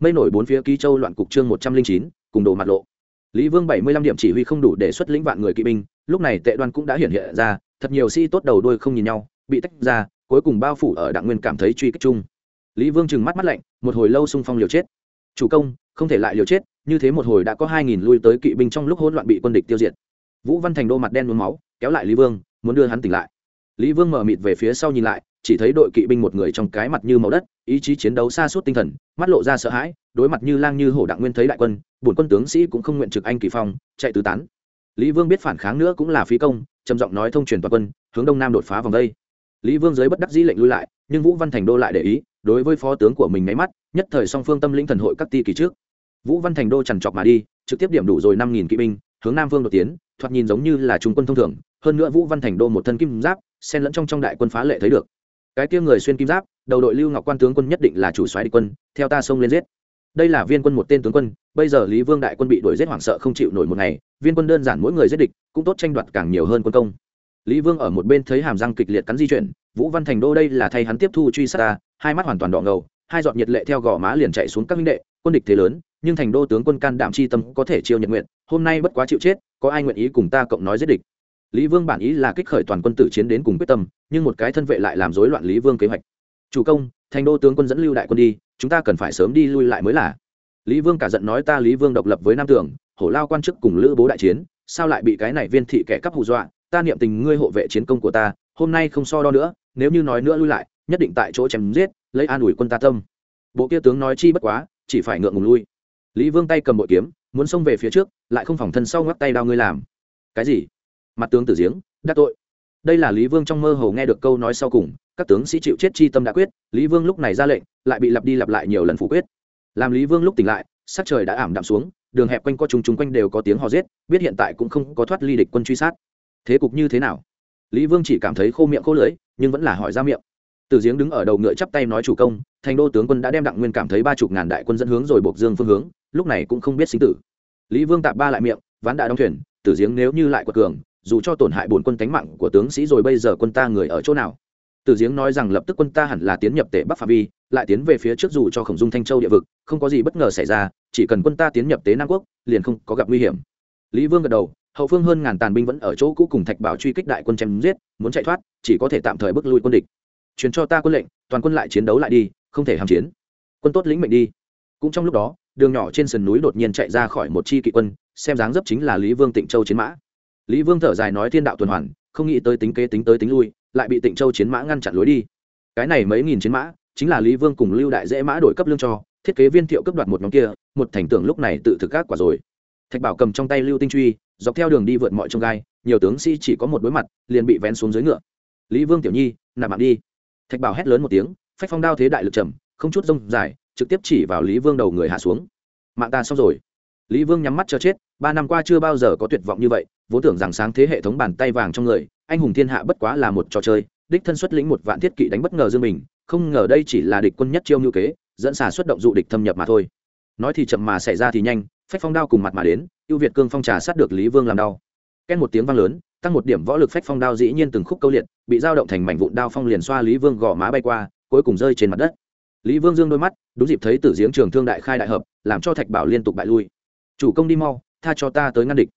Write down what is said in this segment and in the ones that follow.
mây nổi bốn phía ký châu loạn cục chương một trăm linh chín, cùng đồ mặt lộ. Lý vương bảy mươi lăm điểm chỉ huy không đủ để xuất lĩnh vạn người kỵ binh, lúc này tệ đoan cũng đã hiện hiện ra, thật nhiều sĩ tốt đầu đuôi không nhìn nhau, bị tách ra, cuối cùng bao phủ ở đặng nguyên cảm thấy truy kích chung. Lý vương trừng mắt mắt lạnh, một hồi lâu xung phong liều chết. Chủ công, không thể lại liều chết, như thế một hồi đã có hai nghìn lui tới kỵ binh trong lúc hỗn loạn bị quân địch tiêu diệt. Vũ văn thành đô mặt đen nhuốm máu, kéo lại lý vương, muốn đưa hắn tỉnh lại lý vương mở mịt về phía sau nhìn lại, chỉ thấy đội kỵ binh một người trong cái mặt như màu đất, ý chí chiến đấu xa suốt tinh thần, mắt lộ ra sợ hãi, đối mặt như lang như hổ đặng nguyên thấy đại quân, bổn quân tướng sĩ cũng không nguyện trực anh kỳ phong, chạy tứ tán. Lý vương biết phản kháng nữa cũng là phí công, trầm giọng nói thông truyền toàn quân, hướng đông nam đột phá vòng đây. Lý vương giới bất đắc dĩ lệnh lui lại, nhưng vũ văn thành đô lại để ý, đối với phó tướng của mình máy mắt, nhất thời song phương tâm lĩnh thần hội các ti kỳ trước. Vũ văn thành đô trằn trọc mà đi, trực tiếp điểm đủ rồi năm nghìn kỵ binh, hướng nam vương đột tiến, thoạt nhìn giống như là trung quân thông thường hơn nữa vũ văn thành đô một thân kim giáp, xen lẫn trong trong đại quân phá lệ thấy được. Cái kia người xuyên kim giáp, đầu đội lưu ngọc quan tướng quân nhất định là chủ soái địch quân, theo ta xông lên giết. Đây là viên quân một tên tướng quân, bây giờ lý vương đại quân bị đuổi giết hoảng sợ không chịu nổi một ngày, viên quân đơn giản mỗi người giết địch, cũng tốt tranh đoạt càng nhiều hơn quân công. Lý vương ở một bên thấy hàm răng kịch liệt cắn di chuyển, vũ văn thành đô đây là thay hắn tiếp thu truy sát ta, hai mắt hoàn toàn đỏ ngầu, hai giọt nhiệt lệ theo gò má liền chạy xuống các minh đệ, quân địch thế lớn, nhưng thành đô tướng quân can đảm chi tâm có thể chiêu nhật nguyện, hôm nay bất quá chịu chết, có ai nguyện ý cùng ta cộng nói giết địch? Lý vương bản ý là kích khởi toàn quân tử chiến đến cùng quyết tâm, nhưng một cái thân vệ lại làm rối loạn lý vương kế hoạch. Chủ công, thành đô tướng quân dẫn lưu đại quân đi, chúng ta cần phải sớm đi lui lại mới là. Lý vương cả giận nói ta lý vương độc lập với nam tưởng hổ lao quan chức cùng lữ bố đại chiến, sao lại bị cái này viên thị kẻ cắp hù dọa, ta niệm tình ngươi hộ vệ chiến công của ta, hôm nay không so đo nữa, nếu như nói nữa lui lại, nhất định tại chỗ chém giết, lấy an ủi quân ta tâm. Bộ kia tướng nói chi bất quá, chỉ phải ngượng ngùng lui. Lý vương tay cầm bội kiếm, muốn xông về phía trước, lại không phòng thân sau ngoắc tay đao ngươi làm. Cái gì? Mặt tướng tử giếng, đắc tội. Đây là lý vương trong mơ hồ nghe được câu nói sau cùng, các tướng sĩ chịu chết chi tâm đã quyết, lý vương lúc này ra lệnh, lại bị lặp đi lặp lại nhiều lần phủ quyết. Làm lý vương lúc tỉnh lại, sắc trời đã ảm đạm xuống, đường hẹp quanh co trùng trùng quanh đều có tiếng hò rết biết hiện tại cũng không có thoát ly địch quân truy sát. Thế cục như thế nào? Lý vương chỉ cảm thấy khô miệng khô lưỡi, nhưng vẫn là hỏi ra miệng. Từ giếng đứng ở đầu ngựa chắp tay nói chủ công, thành đô tướng quân đã đem đặng nguyên cảm thấy ba chục ngàn đại quân dẫn hướng rồi buộc dương phương hướng, lúc này cũng không biết sinh tử. Lý vương tạp ba lại miệng, ván đã đóng thuyền, tử giếng nếu như lại quật cường dù cho tổn hại bổn quân tánh mạng của tướng sĩ rồi bây giờ quân ta người ở chỗ nào? Tử giếng nói rằng lập tức quân ta hẳn là tiến nhập tể bắc phạm vi, lại tiến về phía trước dù cho khổng dung thanh châu địa vực, không có gì bất ngờ xảy ra, chỉ cần quân ta tiến nhập tế nam quốc, liền không có gặp nguy hiểm. Lý vương gật đầu, hậu phương hơn ngàn tàn binh vẫn ở chỗ cũ cùng thạch bảo truy kích đại quân chém giết, muốn chạy thoát, chỉ có thể tạm thời bước lui quân địch. Truyền cho ta quân lệnh, toàn quân lại chiến đấu lại đi, không thể hàm chiến. Quân tốt lĩnh mệnh đi. Cũng trong lúc đó, đường nhỏ trên sườn núi đột nhiên chạy ra khỏi một chi kỵ quân, xem dáng dấp chính là lý vương tịnh châu chiến mã lý vương thở dài nói thiên đạo tuần hoàn, không nghĩ tới tính kế tính tới tính lui, lại bị tịnh châu chiến mã ngăn chặn lối đi. Cái này mấy nghìn chiến mã, chính là lý vương cùng lưu đại dễ mã đổi cấp lương cho, thiết kế viên thiệu cấp đoạt một nhóm kia, một thành tưởng lúc này tự thực các quả rồi. Thạch bảo cầm trong tay lưu tinh truy, dọc theo đường đi vượt mọi trông gai, nhiều tướng sĩ chỉ có một đối mặt, liền bị vén xuống dưới ngựa. Lý vương tiểu nhi, nạp mạng đi. Thạch bảo hét lớn một tiếng, phách phong đao thế đại lực trầm, không chút rông dài, trực tiếp chỉ vào lý vương đầu người hạ xuống. Mạng ta xong rồi lý vương nhắm mắt cho chết, ba năm qua chưa bao giờ có tuyệt vọng như vậy, vốn tưởng rằng sáng thế hệ thống bàn tay vàng trong người, anh hùng thiên hạ bất quá là một trò chơi, đích thân xuất lĩnh một vạn thiết kỵ đánh bất ngờ dương mình không ngờ đây chỉ là địch quân nhất chiêu như kế, dẫn xả xuất động dụ địch thâm nhập mà thôi. Nói thì chậm mà xảy ra thì nhanh, phách phong đao cùng mặt mà đến, ưu việt cương phong trà sát được lý vương làm đau. Ken một tiếng vang lớn, tăng một điểm võ lực phách phong đao dĩ nhiên từng khúc câu liệt, bị dao động thành mảnh vụn đao phong liền xoa lý vương gò má bay qua, cuối cùng rơi trên mặt đất. Lý vương dương đôi mắt, đúng dịp thấy tử giếng trường thương đại khai đại hợp, làm cho thạch bảo liên tục bại lui chủ công đi mau, tha cho ta tới ngăn địch.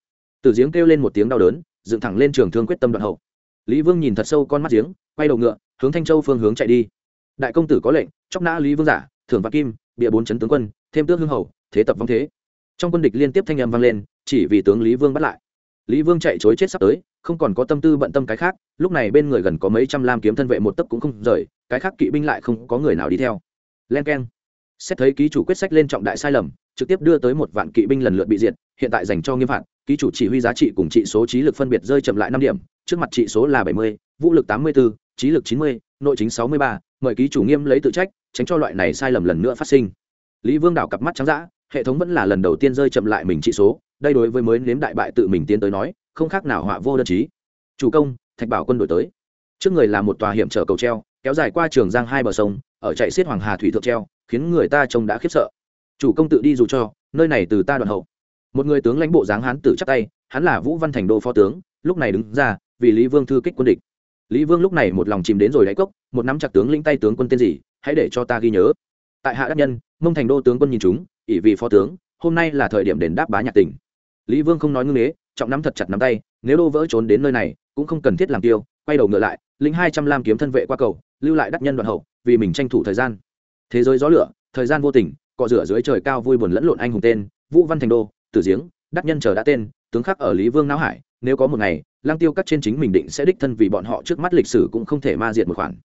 Tử giếng kêu lên một tiếng đau đớn, dựng thẳng lên trường thương quyết tâm đoạn hậu. Lý vương nhìn thật sâu con mắt giếng, quay đầu ngựa, hướng thanh châu phương hướng chạy đi. Đại công tử có lệnh, chóc nã lý vương giả, thưởng vạn kim, bịa bốn chấn tướng quân, thêm tước hương hầu, thế tập vong thế. Trong quân địch liên tiếp thanh âm vang lên, chỉ vì tướng lý vương bắt lại. Lý vương chạy chối chết sắp tới, không còn có tâm tư bận tâm cái khác, lúc này bên người gần có mấy trăm lam kiếm thân vệ một tấc cũng không rời, cái khác kỵ binh lại không có người nào đi theo. Len k e n xét thấy ký chủ quyết sách lên trọng đại sai lầm, trực tiếp đưa tới một vạn kỵ binh lần lượt bị diệt, hiện tại dành cho nghiêm phạt, ký chủ chỉ huy giá trị cùng trị số trí lực phân biệt rơi chậm lại năm điểm, trước mặt trị số là bảy mươi, vũ lực tám mươi bốn trí lực chín mươi, nội chính sáu mươi ba, mời ký chủ nghiêm lấy tự trách, tránh cho loại này sai lầm lần nữa phát sinh. Lý vương đảo cặp mắt trắng d hệ thống vẫn là lần đầu tiên rơi chậm lại mình trị số, đây đối với mới nếm đại bại tự mình tiến tới nói, không khác nào họa vô đơn chí. Chủ công, thạch bảo quân đổi tới. Trước người là một tòa hiểm trở cầu treo, kéo dài qua trường giang hai bờ sông, ở chạy xiết hoàng hà thủy thượng treo khiến người ta trông đã khiếp sợ. Chủ công tự đi dù cho, nơi này từ ta đoạn hậu. Một người tướng lãnh bộ dáng hán tử chắc tay, hắn là vũ văn thành đô phó tướng, lúc này đứng ra, vì lý vương thư kích quân địch. Lý vương lúc này một lòng chìm đến rồi đáy cốc, một nắm chặt tướng lĩnh tay tướng quân tên gì, hãy để cho ta ghi nhớ. Tại hạ đắc nhân, mông thành đô tướng quân nhìn chúng, ỷ vì phó tướng, hôm nay là thời điểm đền đáp bá nhạc tỉnh lý vương không nói ngưng ế trọng nắm thật chặt nắm tay, nếu đô vỡ trốn đến nơi này, cũng không cần thiết làm tiêu, quay đầu ngựa lại lính hai trăm lam kiếm thân vệ qua cầu, lưu lại đắc nhân đoạn hậu, vì mình tranh thủ thời gian thế giới gió lửa, thời gian vô tình, cọ rửa dưới trời cao vui buồn lẫn lộn anh hùng tên, vũ văn thành đô, tử giếng, đắc nhân chờ đã tên, tướng khắc ở lý vương não hải, nếu có một ngày lang tiêu cắt trên chính mình định sẽ đích thân vì bọn họ trước mắt lịch sử cũng không thể ma diệt một khoản.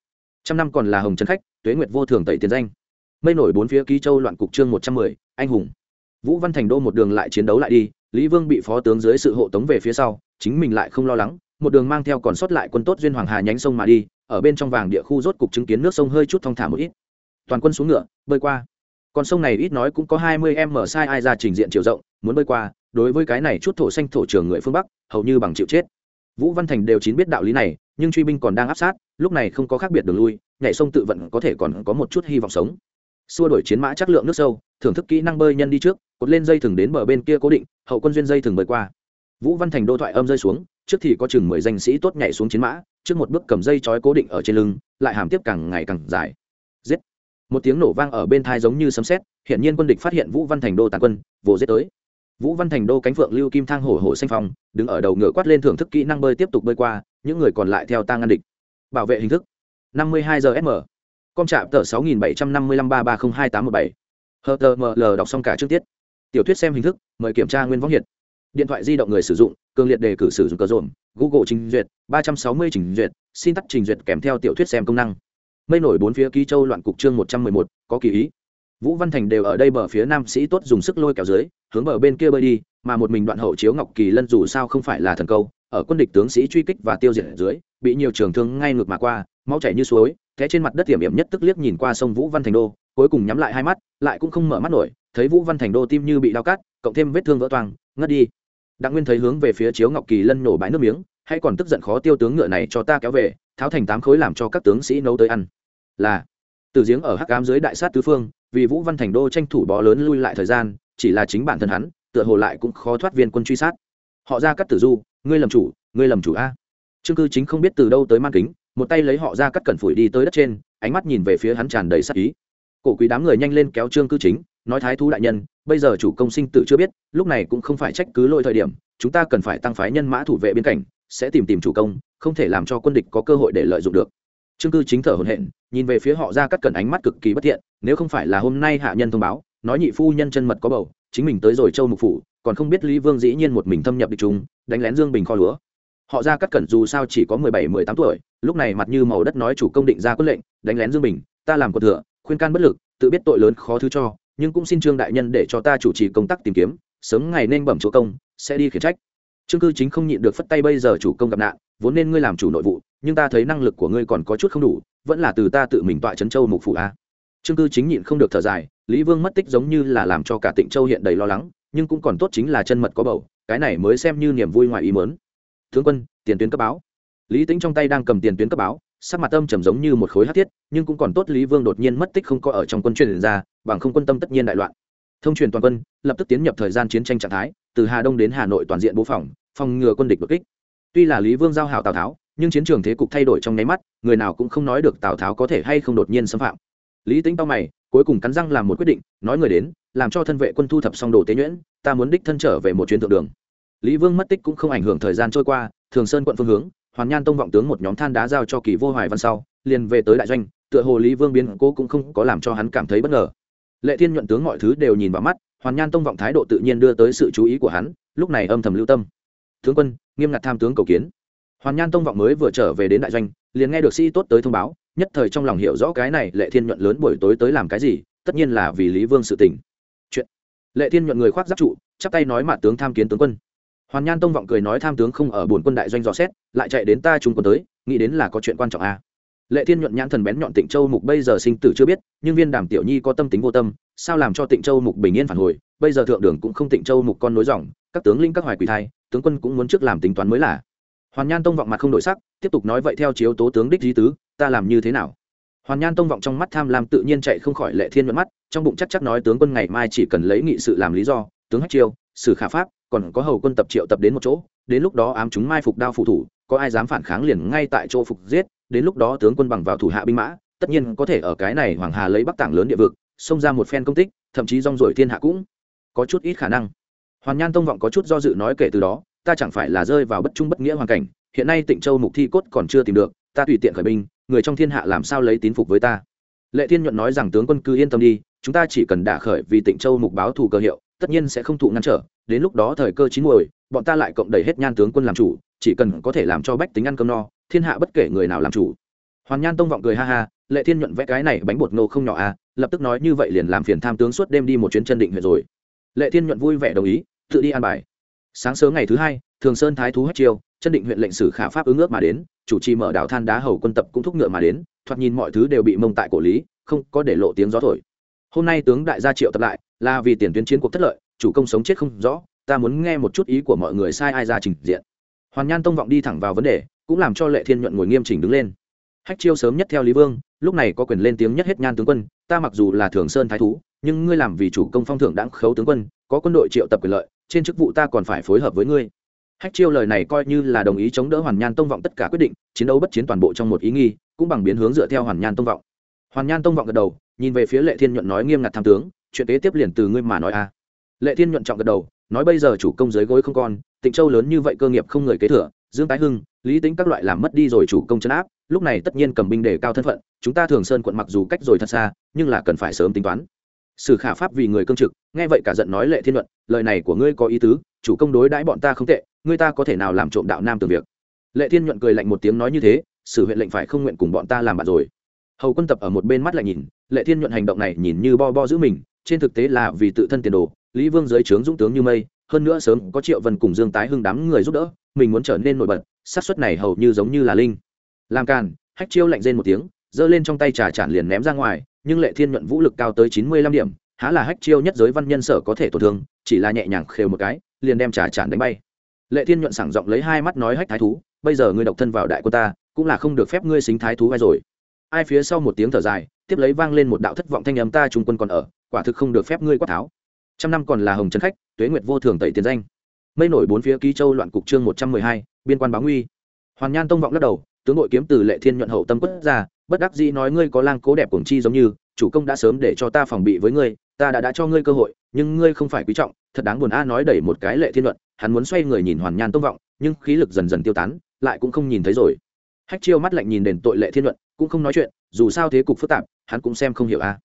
Trăm năm còn là hồng trấn khách, tuế nguyệt vô thường tẩy tiền danh. Mây nổi bốn phía ký châu loạn cục chương một trăm mười, anh hùng. Vũ văn thành đô một đường lại chiến đấu lại đi, lý vương bị phó tướng dưới sự hộ tống về phía sau, chính mình lại không lo lắng, một đường mang theo còn sót lại quân tốt duyên hoàng hà nhánh sông mà đi, ở bên trong vàng địa khu rốt cục chứng kiến nước sông hơi chút thong thả một ít toàn quân xuống ngựa, bơi qua. Con sông này ít nói cũng có hai mươi em mở sai ai ra trình diện chiều rộng, muốn bơi qua, đối với cái này chút thổ xanh thổ trường người phương bắc, hầu như bằng chịu chết. Vũ văn thành đều chín biết đạo lý này, nhưng truy binh còn đang áp sát, lúc này không có khác biệt đường lui, nhảy sông tự vận có thể còn có một chút hy vọng sống. Xua đổi chiến mã chất lượng nước sâu, thưởng thức kỹ năng bơi nhân đi trước, cột lên dây thừng đến bờ bên kia cố định, hậu quân duyên dây thừng bơi qua. Vũ văn thành đô thoại âm rơi xuống, trước thì có chừng mười danh sĩ tốt nhảy xuống chiến mã, trước một bước cầm dây trói cố định ở trên lưng, lại hàm tiếp càng ngày càng dài. Giết! Một tiếng nổ vang ở bên thai giống như sấm sét hiện nhiên quân địch phát hiện vũ văn thành đô tàn quân, vồ giết tới. Vũ văn thành đô cánh phượng lưu kim thang hổ hổ xanh phòng đứng ở đầu ngựa quát lên thưởng thức kỹ năng bơi tiếp tục bơi qua, những người còn lại theo tang ngăn địch. Bảo vệ hình thức. 52 giờ sm com trạm tờ 6755330287 hờ đọc xong cả trước tiết. Tiểu thuyết xem hình thức, mời kiểm tra nguyên võng hiện điện thoại di động người sử dụng, cường liệt đề cử sử dụng cờ rộn google trình duyệt 360 trình duyệt, xin tắt trình duyệt kèm theo tiểu thuyết xem công năng mây nổi bốn phía ký châu loạn cục chương 111, có kỳ ý. Vũ văn thành đều ở đây bờ phía nam sĩ tốt dùng sức lôi kéo dưới hướng bờ bên kia bơi đi mà một mình đoạn hậu chiếu ngọc kỳ lân dù sao không phải là thần câu ở quân địch tướng sĩ truy kích và tiêu diệt ở dưới bị nhiều trường thương ngay ngược mà qua máu chảy như suối thế trên mặt đất tiềm hiểm nhất tức liếc nhìn qua sông vũ văn thành đô cuối cùng nhắm lại hai mắt lại cũng không mở mắt nổi thấy vũ văn thành đô tim như bị đau cắt cộng thêm vết thương vỡ toang ngất đi. Đặng nguyên thấy hướng về phía chiếu ngọc kỳ lân nổ bãi nước miếng hay còn tức giận khó tiêu tướng ngựa này cho ta kéo về tháo thành tám khối làm cho các tướng sĩ nấu tới ăn là từ giếng ở hắc ám dưới đại sát tứ phương, vì vũ văn thành đô tranh thủ bó lớn lui lại thời gian, chỉ là chính bản thân hắn, tựa hồ lại cũng khó thoát viên quân truy sát. Họ ra cắt tử du, ngươi làm chủ, ngươi làm chủ a. Trương cư chính không biết từ đâu tới mang kính, một tay lấy họ ra cắt cẩn phủi đi tới đất trên, ánh mắt nhìn về phía hắn tràn đầy sắc ý. Cổ quý đám người nhanh lên kéo trương cư chính, nói thái thú đại nhân, bây giờ chủ công sinh tử chưa biết, lúc này cũng không phải trách cứ lỗi thời điểm, chúng ta cần phải tăng phái nhân mã thủ vệ biên cảnh sẽ tìm tìm chủ công, không thể làm cho quân địch có cơ hội để lợi dụng được trương cư chính thở hổn hển nhìn về phía họ ra cắt cẩn ánh mắt cực kỳ bất thiện nếu không phải là hôm nay hạ nhân thông báo nói nhị phu nhân chân mật có bầu chính mình tới rồi châu mục phủ còn không biết lý vương dĩ nhiên một mình thâm nhập địch trung, đánh lén dương bình kho lúa. Họ ra cắt cẩn dù sao chỉ có mười bảy mười tám tuổi lúc này mặt như màu đất nói chủ công định ra quyết lệnh đánh lén dương bình ta làm cuộc thừa khuyên can bất lực tự biết tội lớn khó thứ cho nhưng cũng xin trương đại nhân để cho ta chủ trì công tác tìm kiếm sớm ngày nên bẩm chỗ công sẽ đi khiển trách. Trương cư chính không nhịn được phất tay bây giờ chủ công gặp nạn vốn nên ngươi làm chủ nội vụ, nhưng ta thấy năng lực của ngươi còn có chút không đủ, vẫn là từ ta tự mình tọa trấn châu mục phủ a. Trương cư chính nhịn không được thở dài, lý vương mất tích giống như là làm cho cả tịnh châu hiện đầy lo lắng, nhưng cũng còn tốt chính là chân mật có bầu, cái này mới xem như niềm vui ngoài ý mớn tướng quân, tiền tuyến cấp báo. Lý tính trong tay đang cầm tiền tuyến cấp báo, sắc mặt âm trầm giống như một khối hát thiết, nhưng cũng còn tốt lý vương đột nhiên mất tích không có ở trong quân truyền ra, bằng không quân tâm tất nhiên đại loạn. Thông truyền toàn quân, lập tức tiến nhập thời gian chiến tranh trạng thái, từ hà đông đến hà nội toàn diện bố phòng phòng ngừa quân địch bất kích tuy là lý vương giao hảo tào tháo, nhưng chiến trường thế cục thay đổi trong nháy mắt, người nào cũng không nói được tào tháo có thể hay không đột nhiên xâm phạm. Lý tính tao mày, cuối cùng cắn răng làm một quyết định, nói người đến, làm cho thân vệ quân thu thập xong đồ tế nhuyễn, ta muốn đích thân trở về một chuyến thượng đường. Lý vương mất tích cũng không ảnh hưởng thời gian trôi qua, thường sơn quận phương hướng, hoàn nhan tông vọng tướng một nhóm than đá giao cho kỳ vô hoài văn sau, liền về tới đại doanh, tựa hồ lý vương biến cố cũng không có làm cho hắn cảm thấy bất ngờ. Lệ thiên nhuận tướng mọi thứ đều nhìn vào mắt, hoàn nhan tông vọng thái độ tự nhiên đưa tới sự chú ý của hắn, lúc này âm thầm lưu tâm tướng quân, nghiêm ngặt tham tướng cầu kiến. Hoàn nhan tông vọng mới vừa trở về đến đại doanh, liền nghe được sĩ tốt tới thông báo, nhất thời trong lòng hiểu rõ cái này lệ thiên nhuận lớn buổi tối tới làm cái gì, tất nhiên là vì lý vương sự tình. Chuyện. Lệ thiên nhuận người khoác giáp trụ, chắp tay nói mà tướng tham kiến tướng quân. Hoàn nhan tông vọng cười nói tham tướng không ở buồn quân đại doanh dò xét, lại chạy đến ta trung quân tới, nghĩ đến là có chuyện quan trọng a à. lệ thiên nhuận nhãn thần bén nhọn tịnh châu mục bây giờ sinh tử chưa biết, nhưng viên đàm tiểu nhi có tâm tính vô tâm, sao làm cho tịnh châu mục bình yên phản hồi, bây giờ thượng đường cũng không tịnh châu mục con nối dòng, các tướng linh các hoài quỷ thai tướng quân cũng muốn trước làm tính toán mới là. Hoàn nhan tông vọng mặt không đổi sắc, tiếp tục nói vậy theo chiếu tố tướng đích di tứ, ta làm như thế nào? Hoàn nhan tông vọng trong mắt tham lam tự nhiên chạy không khỏi lệ thiên nhuận mắt, trong bụng chắc chắc nói tướng quân ngày mai chỉ cần lấy nghị sự làm lý do, tướng hách chiêu sử khả pháp, còn có hầu quân tập triệu tập đến một chỗ, đến lúc đó ám chúng mai phục đao phụ thủ, có ai dám phản kháng liền ngay tại chỗ phục giết, đến lúc đó tướng quân bằng vào thủ hạ binh mã, tất nhiên có thể ở cái này hoàng hà lấy bắc tảng lớn địa vực, xông ra một phen công tích, thậm chí rong ruổi thiên hạ cũng có chút ít khả năng hoàn nhan tông vọng có chút do dự nói kể từ đó, ta chẳng phải là rơi vào bất trung bất nghĩa hoàn cảnh, hiện nay tịnh châu mục thi cốt còn chưa tìm được, ta tùy tiện khởi binh, người trong thiên hạ làm sao lấy tín phục với ta? Lệ thiên nhuận nói rằng tướng quân cứ yên tâm đi, chúng ta chỉ cần đả khởi vì tịnh châu mục báo thù cơ hiệu, tất nhiên sẽ không thụ ngăn trở, đến lúc đó thời cơ chín muồi, bọn ta lại cộng đầy hết nhan tướng quân làm chủ, chỉ cần có thể làm cho bách tính ăn cơm no, thiên hạ bất kể người nào làm chủ. Hoàn nhan tông vọng cười ha ha, lệ thiên nhuận vẽ cái này bánh bột nô không nhỏ à lập tức nói như vậy liền làm phiền tham tướng suốt đêm đi một chuyến chân định huyện rồi lệ thiên nhuận vui vẻ đồng ý, tự đi an bài. Sáng sớm ngày thứ hai, thường sơn thái thú hết chiêu, chân định huyện lệnh sử khả pháp ứng ước mà đến, chủ trì mở đảo than đá hầu quân tập cũng thúc ngựa mà đến, thoạt nhìn mọi thứ đều bị mông tại cổ lý, không có để lộ tiếng gió thổi. Hôm nay tướng đại gia triệu tập lại, là vì tiền tuyến chiến cuộc thất lợi, chủ công sống chết không rõ, ta muốn nghe một chút ý của mọi người sai ai ra trình diện. Hoàn nhan tông vọng đi thẳng vào vấn đề, cũng làm cho lệ thiên nhuận ngồi nghiêm chỉnh đứng lên. Hách chiêu sớm nhất theo lý vương, lúc này có quyền lên tiếng nhất hết nhan tướng quân, ta mặc dù là thường sơn thái thú nhưng ngươi làm vì chủ công phong thưởng đãng khấu tướng quân, có quân đội triệu tập quyền lợi, trên chức vụ ta còn phải phối hợp với ngươi. Hách chiêu lời này coi như là đồng ý chống đỡ hoàn nhan tông vọng tất cả quyết định, chiến đấu bất chiến toàn bộ trong một ý nghi, cũng bằng biến hướng dựa theo hoàn nhan tông vọng. Hoàn nhan tông vọng gật đầu, nhìn về phía lệ thiên nhuận nói nghiêm ngặt tham tướng, chuyện kế tiếp liền từ ngươi mà nói a. Lệ thiên nhuận trọng gật đầu, nói, bây giờ chủ công dưới gối không còn tịnh châu lớn như vậy cơ nghiệp không người kế thừa, dương tái hưng, lý tính các loại làm mất đi rồi chủ công chấn áp, lúc này tất nhiên cầm binh để cao thân phận, chúng ta thường sơn quận mặc dù cách rồi thật xa, nhưng là cần phải sớm tính toán sử khả pháp vì người cương trực, nghe vậy cả giận nói lệ thiên luận, lời này của ngươi có ý tứ, chủ công đối đãi bọn ta không tệ, ngươi ta có thể nào làm trộm đạo nam từ việc? Lệ thiên nhuận cười lạnh một tiếng nói như thế, sử huyện lệnh phải không nguyện cùng bọn ta làm bạn rồi. Hầu quân tập ở một bên mắt lại nhìn, lệ thiên nhuận hành động này nhìn như bo bo giữ mình, trên thực tế là vì tự thân tiền đồ, lý vương dưới trướng dũng tướng như mây, hơn nữa sớm có triệu vân cùng dương tái hưng đám người giúp đỡ, mình muốn trở nên nổi bật, xác suất này hầu như giống như là linh. Làm càn, hách chiêu lạnh rên một tiếng, giơ lên trong tay trà chản liền ném ra ngoài nhưng lệ thiên nhuận vũ lực cao tới chín mươi lăm điểm, há là hách chiêu nhất giới văn nhân sở có thể tổn thương, chỉ là nhẹ nhàng khều một cái, liền đem trà tràn đánh bay. Lệ thiên nhuận sảng giọng lấy hai mắt nói hách thái thú, bây giờ ngươi độc thân vào đại quân ta, cũng là không được phép ngươi xính thái thú ai rồi. Ai phía sau một tiếng thở dài, tiếp lấy vang lên một đạo thất vọng thanh âm, ta trung quân còn ở, quả thực không được phép ngươi quát tháo. Trăm năm còn là hồng trấn khách, tuế nguyệt vô thường tẩy tiền danh. Mây nổi bốn phía ký châu loạn cục chương một trăm mười hai, biên quan báo nguy. Hoàn nhan tông vọng lắc đầu, tướng nội kiếm từ lệ thiên nhuận hậu tâm quất ra bất đắc dĩ nói ngươi có lang cố đẹp cuồng chi giống như, chủ công đã sớm để cho ta phòng bị với ngươi, ta đã đã cho ngươi cơ hội, nhưng ngươi không phải quý trọng, thật đáng buồn a nói đẩy một cái lệ thiên luận, hắn muốn xoay người nhìn hoàn nhan tông vọng, nhưng khí lực dần dần tiêu tán, lại cũng không nhìn thấy rồi. Hách chiêu mắt lạnh nhìn đền tội lệ thiên luận, cũng không nói chuyện, dù sao thế cục phức tạp, hắn cũng xem không hiểu a.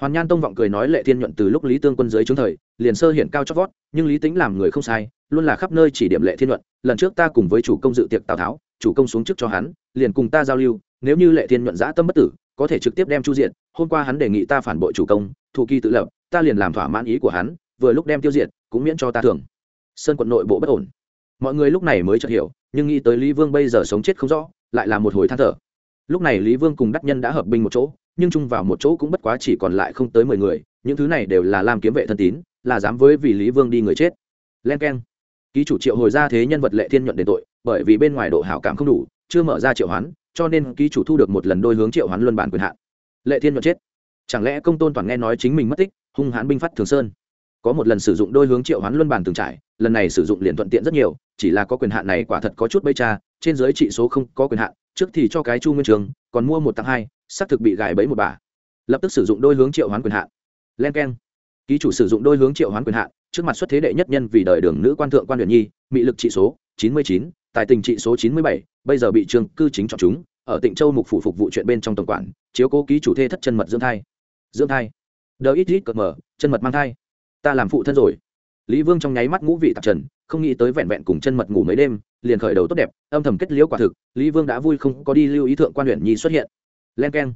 Hoàn nhan tông vọng cười nói lệ thiên nhuận từ lúc lý tương quân dưới trướng thời, liền sơ hiện cao chót vót, nhưng lý tính làm người không sai, luôn là khắp nơi chỉ điểm lệ thiên nhuận lần trước ta cùng với chủ công dự tiệc tào tháo, chủ công xuống trước cho hắn, liền cùng ta giao lưu nếu như lệ thiên nhuận giã tâm bất tử, có thể trực tiếp đem chu diện hôm qua hắn đề nghị ta phản bội chủ công thủ kỳ tự lập, ta liền làm thỏa mãn ý của hắn, vừa lúc đem tiêu diệt, cũng miễn cho ta thường sơn quận nội bộ bất ổn. Mọi người lúc này mới chợt hiểu, nhưng nghĩ tới lý vương bây giờ sống chết không rõ, lại là một hồi than thở. Lúc này lý vương cùng đắc nhân đã hợp binh một chỗ, nhưng chung vào một chỗ cũng bất quá chỉ còn lại không tới mười người, những thứ này đều là làm kiếm vệ thân tín, là dám với vì lý vương đi người chết. Len k e n ký chủ triệu hồi ra thế nhân vật lệ thiên nhuận đền tội, bởi vì bên ngoài độ hảo cảm không đủ, chưa mở ra triệu hoán cho nên ký chủ thu được một lần đôi hướng triệu hoán luân bản quyền hạn. Lệ thiên nhuận chết. Chẳng lẽ công tôn toàn nghe nói chính mình mất tích, hung hãn binh phát thường sơn? Có một lần sử dụng đôi hướng triệu hoán luân bản từng trải, lần này sử dụng liền thuận tiện rất nhiều, chỉ là có quyền hạn này quả thật có chút bây cha, trên giới trị số không có quyền hạn, trước thì cho cái chu nguyên trường, còn mua một tặng hai, xác thực bị gài bẫy một bà. Lập tức sử dụng đôi hướng triệu hoán quyền hạn. Len k e n ký chủ sử dụng đôi hướng triệu hoán quyền hạn, trước mặt xuất thế đệ nhất nhân vì đời đường nữ quan thượng quan huyện nhi, mị lực trị số, chín mươi chín tài tình trị số chín mươi bảy, bây giờ bị trường cư chính chọn chúng, ở tịnh châu mục phủ phục vụ chuyện bên trong tổng quản, chiếu cố ký chủ thê thất chân mật dưỡng thai. Dưỡng thai. Đờ ít ít cợt mở chân mật mang thai. Ta làm phụ thân rồi. Lý vương trong nháy mắt ngũ vị tạp trần, không nghĩ tới vẹn vẹn cùng chân mật ngủ mấy đêm, liền khởi đầu tốt đẹp, âm thầm kết liễu quả thực, lý vương đã vui không có đi lưu ý thượng quan huyện nhi xuất hiện. Len k e n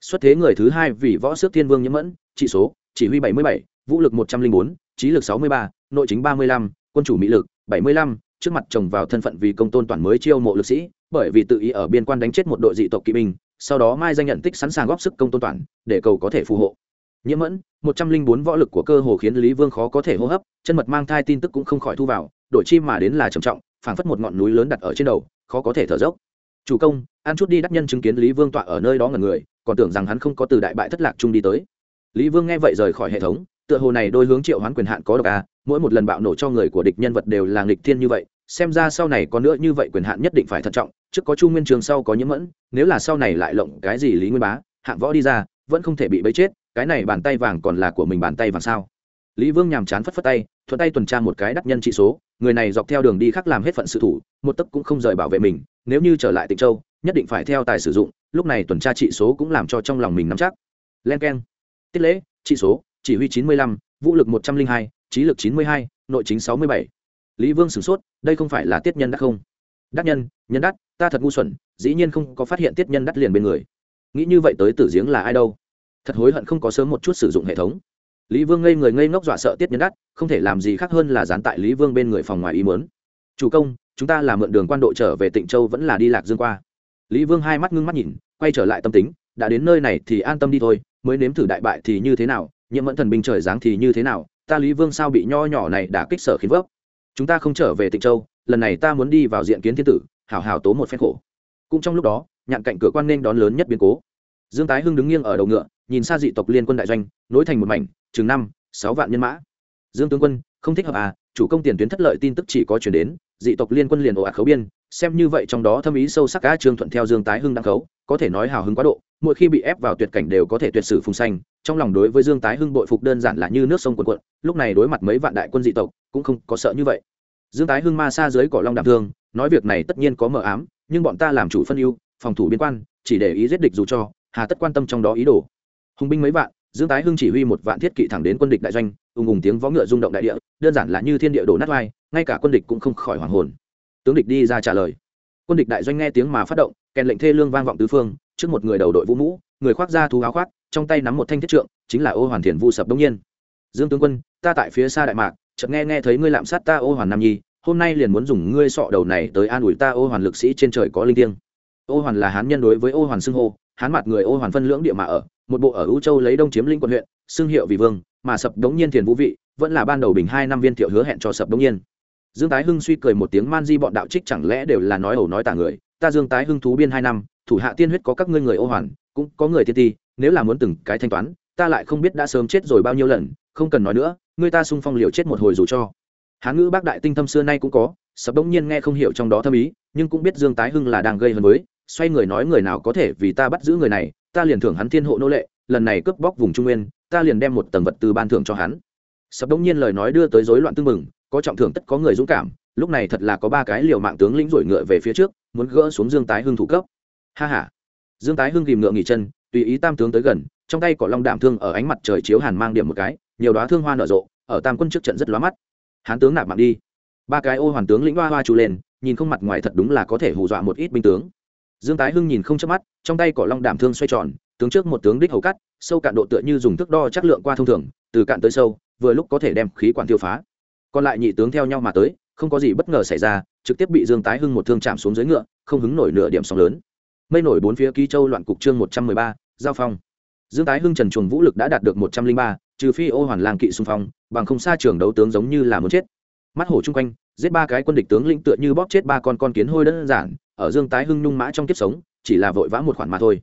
xuất thế người thứ hai vì võ xước thiên vương nhiễm mẫn, trị số, chỉ huy bảy mươi bảy, vũ lực một trăm linh bốn, trí lực sáu mươi ba, nội chính ba mươi lăm, quân chủ mỹ lực bảy mươi lăm trước mặt chồng vào thân phận vì công tôn toàn mới chiêu mộ lực sĩ, bởi vì tự ý ở biên quan đánh chết một đội dị tộc kỵ binh, sau đó mai danh nhận tích sẵn sàng góp sức công tôn toàn, để cầu có thể phù hộ. Nhiễm mẫn, một trăm linh bốn võ lực của cơ hồ khiến lý vương khó có thể hô hấp, chân mật mang thai tin tức cũng không khỏi thu vào, đội chi mà đến là trầm trọng, phảng phất một ngọn núi lớn đặt ở trên đầu, khó có thể thở dốc. Chủ công, ăn chút đi đắc nhân chứng kiến lý vương tọa ở nơi đó ngần người, còn tưởng rằng hắn không có từ đại bại thất lạc chung đi tới. Lý vương nghe vậy rời khỏi hệ thống, tựa hồ này đôi hướng triệu hoán quyền hạn có độc à mỗi một lần bạo nổ cho người của địch nhân vật đều là nghịch thiên như vậy, xem ra sau này có nữa như vậy quyền hạn nhất định phải thận trọng, trước có chu nguyên trường, sau có nhiễm mẫn, nếu là sau này lại lộng cái gì lý nguyên bá, hạng võ đi ra, vẫn không thể bị bấy chết, cái này bàn tay vàng còn là của mình bàn tay vàng sao? Lý vương nhàm chán phất phất tay, thuận tay tuần tra một cái đắc nhân trị số, người này dọc theo đường đi khác làm hết phận sự thủ, một tấc cũng không rời bảo vệ mình, nếu như trở lại tịnh châu, nhất định phải theo tài sử dụng, lúc này tuần tra trị số cũng làm cho trong lòng mình nắm chắc. Len k e n tiết lễ, trị số, chỉ huy chín mươi lăm, vũ lực một trăm linh hai trí lực chín mươi hai, nội chính sáu mươi bảy. Lý vương sửng sốt, đây không phải là tiết nhân đắc không? Đắc nhân nhân đắc, ta thật ngu xuẩn, dĩ nhiên không có phát hiện tiết nhân đắc liền bên người. Nghĩ như vậy tới tử giếng là ai đâu? Thật hối hận không có sớm một chút sử dụng hệ thống. Lý vương ngây người ngây ngốc dọa sợ tiết nhân đắc, không thể làm gì khác hơn là dán tại lý vương bên người phòng ngoài ý mớn chủ công, chúng ta là mượn đường quan độ trở về tịnh châu vẫn là đi lạc dương qua. Lý vương hai mắt ngưng mắt nhìn, quay trở lại tâm tính, đã đến nơi này thì an tâm đi thôi, mới nếm thử đại bại thì như thế nào nhiễm mẫn thần binh trời giáng thì như thế nào ta lý vương sao bị nho nhỏ này đã kích sở khiến vấp? Chúng ta không trở về tịnh châu, lần này ta muốn đi vào diện kiến thiên tử, hảo hảo tố một phen khổ. Cũng trong lúc đó, nhạn cạnh cửa quan nên đón lớn nhất biến cố. Dương tái hưng đứng nghiêng ở đầu ngựa, nhìn xa dị tộc liên quân đại doanh, nối thành một mảnh, chừng năm, sáu vạn nhân mã. Dương tướng quân, không thích hợp à chủ công tiền tuyến thất lợi tin tức chỉ có chuyển đến, dị tộc liên quân liền ồ ạt khấu biên, xem như vậy trong đó thâm ý sâu sắc cá trương thuận theo dương tái hưng đang khấu, có thể nói hào hứng quá độ, mỗi khi bị ép vào tuyệt cảnh đều có thể tuyệt sử phùng xanh trong lòng đối với dương tái hưng bội phục đơn giản là như nước sông quần quận lúc này đối mặt mấy vạn đại quân dị tộc, cũng không có sợ như vậy. Dương tái hưng ma xa dưới cỏ long đạm thương, nói việc này tất nhiên có mờ ám, nhưng bọn ta làm chủ phân ưu, phòng thủ biên quan, chỉ để ý giết địch dù cho, hà tất quan tâm trong đó ý đồ. Hùng binh mấy vạn, dương tái hưng chỉ huy một vạn thiết kỵ thẳng đến quân địch đại doanh, ùng ùng tiếng vó ngựa rung động đại địa, đơn giản là như thiên địa đổ nát vai ngay cả quân địch cũng không khỏi hoảng hồn. Tướng địch đi ra trả lời. Quân địch đại doanh nghe tiếng mà phát động, kèn lệnh thê lương vang vọng tứ phương, trước một người đầu đội vũ mũ, người khoác ra thú áo khoác trong tay nắm một thanh thiết trượng, chính là ô hoàn thiền vu sập đông nhiên. Dương tướng quân, ta tại phía xa đại mạc, chợt nghe nghe thấy ngươi lạm sát ta ô hoàn nam nhi, hôm nay liền muốn dùng ngươi sọ đầu này tới an ủi ta ô hoàn lực sĩ trên trời có linh thiêng. Ô hoàn là hán nhân đối với ô hoàn xưng hô, hán mặt người ô hoàn phân lưỡng địa mà ở, một bộ ở ưu châu lấy đông chiếm linh quận huyện, xưng hiệu vì vương, mà sập đống nhiên thiền vũ vị, vẫn là ban đầu bình hai năm viên thiệu hứa hẹn cho sập đống nhiên. Dương tái hưng suy cười một tiếng man di bọn đạo trích chẳng lẽ đều là nói ẩu nói tả người, ta dương tái hưng thú biên hai năm, thủ hạ tiên huyết có các ngươi người ô hoàn, cũng có người tiên ti nếu là muốn từng cái thanh toán, ta lại không biết đã sớm chết rồi bao nhiêu lần, không cần nói nữa, người ta sung phong liều chết một hồi dù cho. Hán ngữ bác đại tinh thâm xưa nay cũng có, sập bỗng nhiên nghe không hiểu trong đó thâm ý, nhưng cũng biết dương tái hưng là đang gây hấn với, xoay người nói người nào có thể vì ta bắt giữ người này, ta liền thưởng hắn thiên hộ nô lệ, lần này cướp bóc vùng trung nguyên, ta liền đem một tầng vật từ ban thưởng cho hắn. Sập đống nhiên lời nói đưa tới rối loạn tương mừng có trọng thưởng tất có người dũng cảm, lúc này thật là có ba cái liều mạng tướng lĩnh rủi ngựa về phía trước, muốn gỡ xuống dương tái hưng thủ cấp. Ha ha. Dương tái hưng ghìm ngựa nghỉ chân tùy ý tam tướng tới gần, trong tay cỏ long đạm thương ở ánh mặt trời chiếu hàn mang điểm một cái, nhiều đoá thương hoa nở rộ, ở tam quân trước trận rất lóa mắt. Hán tướng nạp mạng đi. Ba cái ô hoàn tướng lĩnh hoa hoa trù lên, nhìn không mặt ngoài thật đúng là có thể hù dọa một ít binh tướng. Dương tái hưng nhìn không chớp mắt, trong tay cỏ long đạm thương xoay tròn, tướng trước một tướng đích hầu cắt, sâu cạn độ tựa như dùng thước đo chắc lượng qua thông thường, từ cạn tới sâu, vừa lúc có thể đem khí quản tiêu phá. Còn lại nhị tướng theo nhau mà tới, không có gì bất ngờ xảy ra, trực tiếp bị dương tái hưng một thương chạm xuống dưới ngựa, không hứng nổi nửa điểm sóng lớn mây nổi bốn phía ký châu loạn cục chương một trăm mười ba, giao phong. Dương tái hưng trần chuồng vũ lực đã đạt được một trăm linh ba, trừ phi ô hoàn làng kỵ xung phong, bằng không xa trường đấu tướng giống như là muốn chết. Mắt hổ chung quanh, giết ba cái quân địch tướng lĩnh tựa như bóp chết ba con con kiến hôi đơn giản, ở dương tái hưng nhung mã trong kiếp sống, chỉ là vội vã một khoản mà thôi.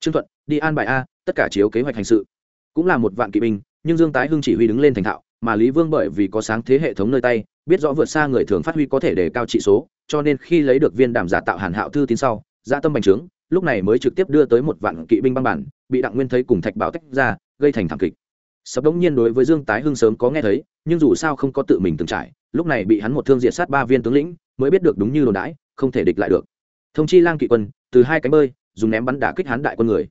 Trương thuận, đi an bài a, tất cả chiếu kế hoạch hành sự. Cũng là một vạn kỵ binh, nhưng dương tái hưng chỉ huy đứng lên thành thạo, mà lý vương bởi vì có sáng thế hệ thống nơi tay, biết rõ vượt xa người thường phát huy có thể để cao trị số, cho nên khi lấy được viên đàm giả tạo hàn hạo thư tín sau gia tâm bành trướng, lúc này mới trực tiếp đưa tới một vạn kỵ binh băng bản, bị đặng nguyên thấy cùng thạch bảo tách ra, gây thành thảm kịch. Sập đống nhiên đối với dương tái hưng sớm có nghe thấy, nhưng dù sao không có tự mình từng trải, lúc này bị hắn một thương diệt sát ba viên tướng lĩnh, mới biết được đúng như đồn đãi, không thể địch lại được. Thông chi lang kỵ quân, từ hai cánh bơi, dùng ném bắn đả kích hắn đại quân người.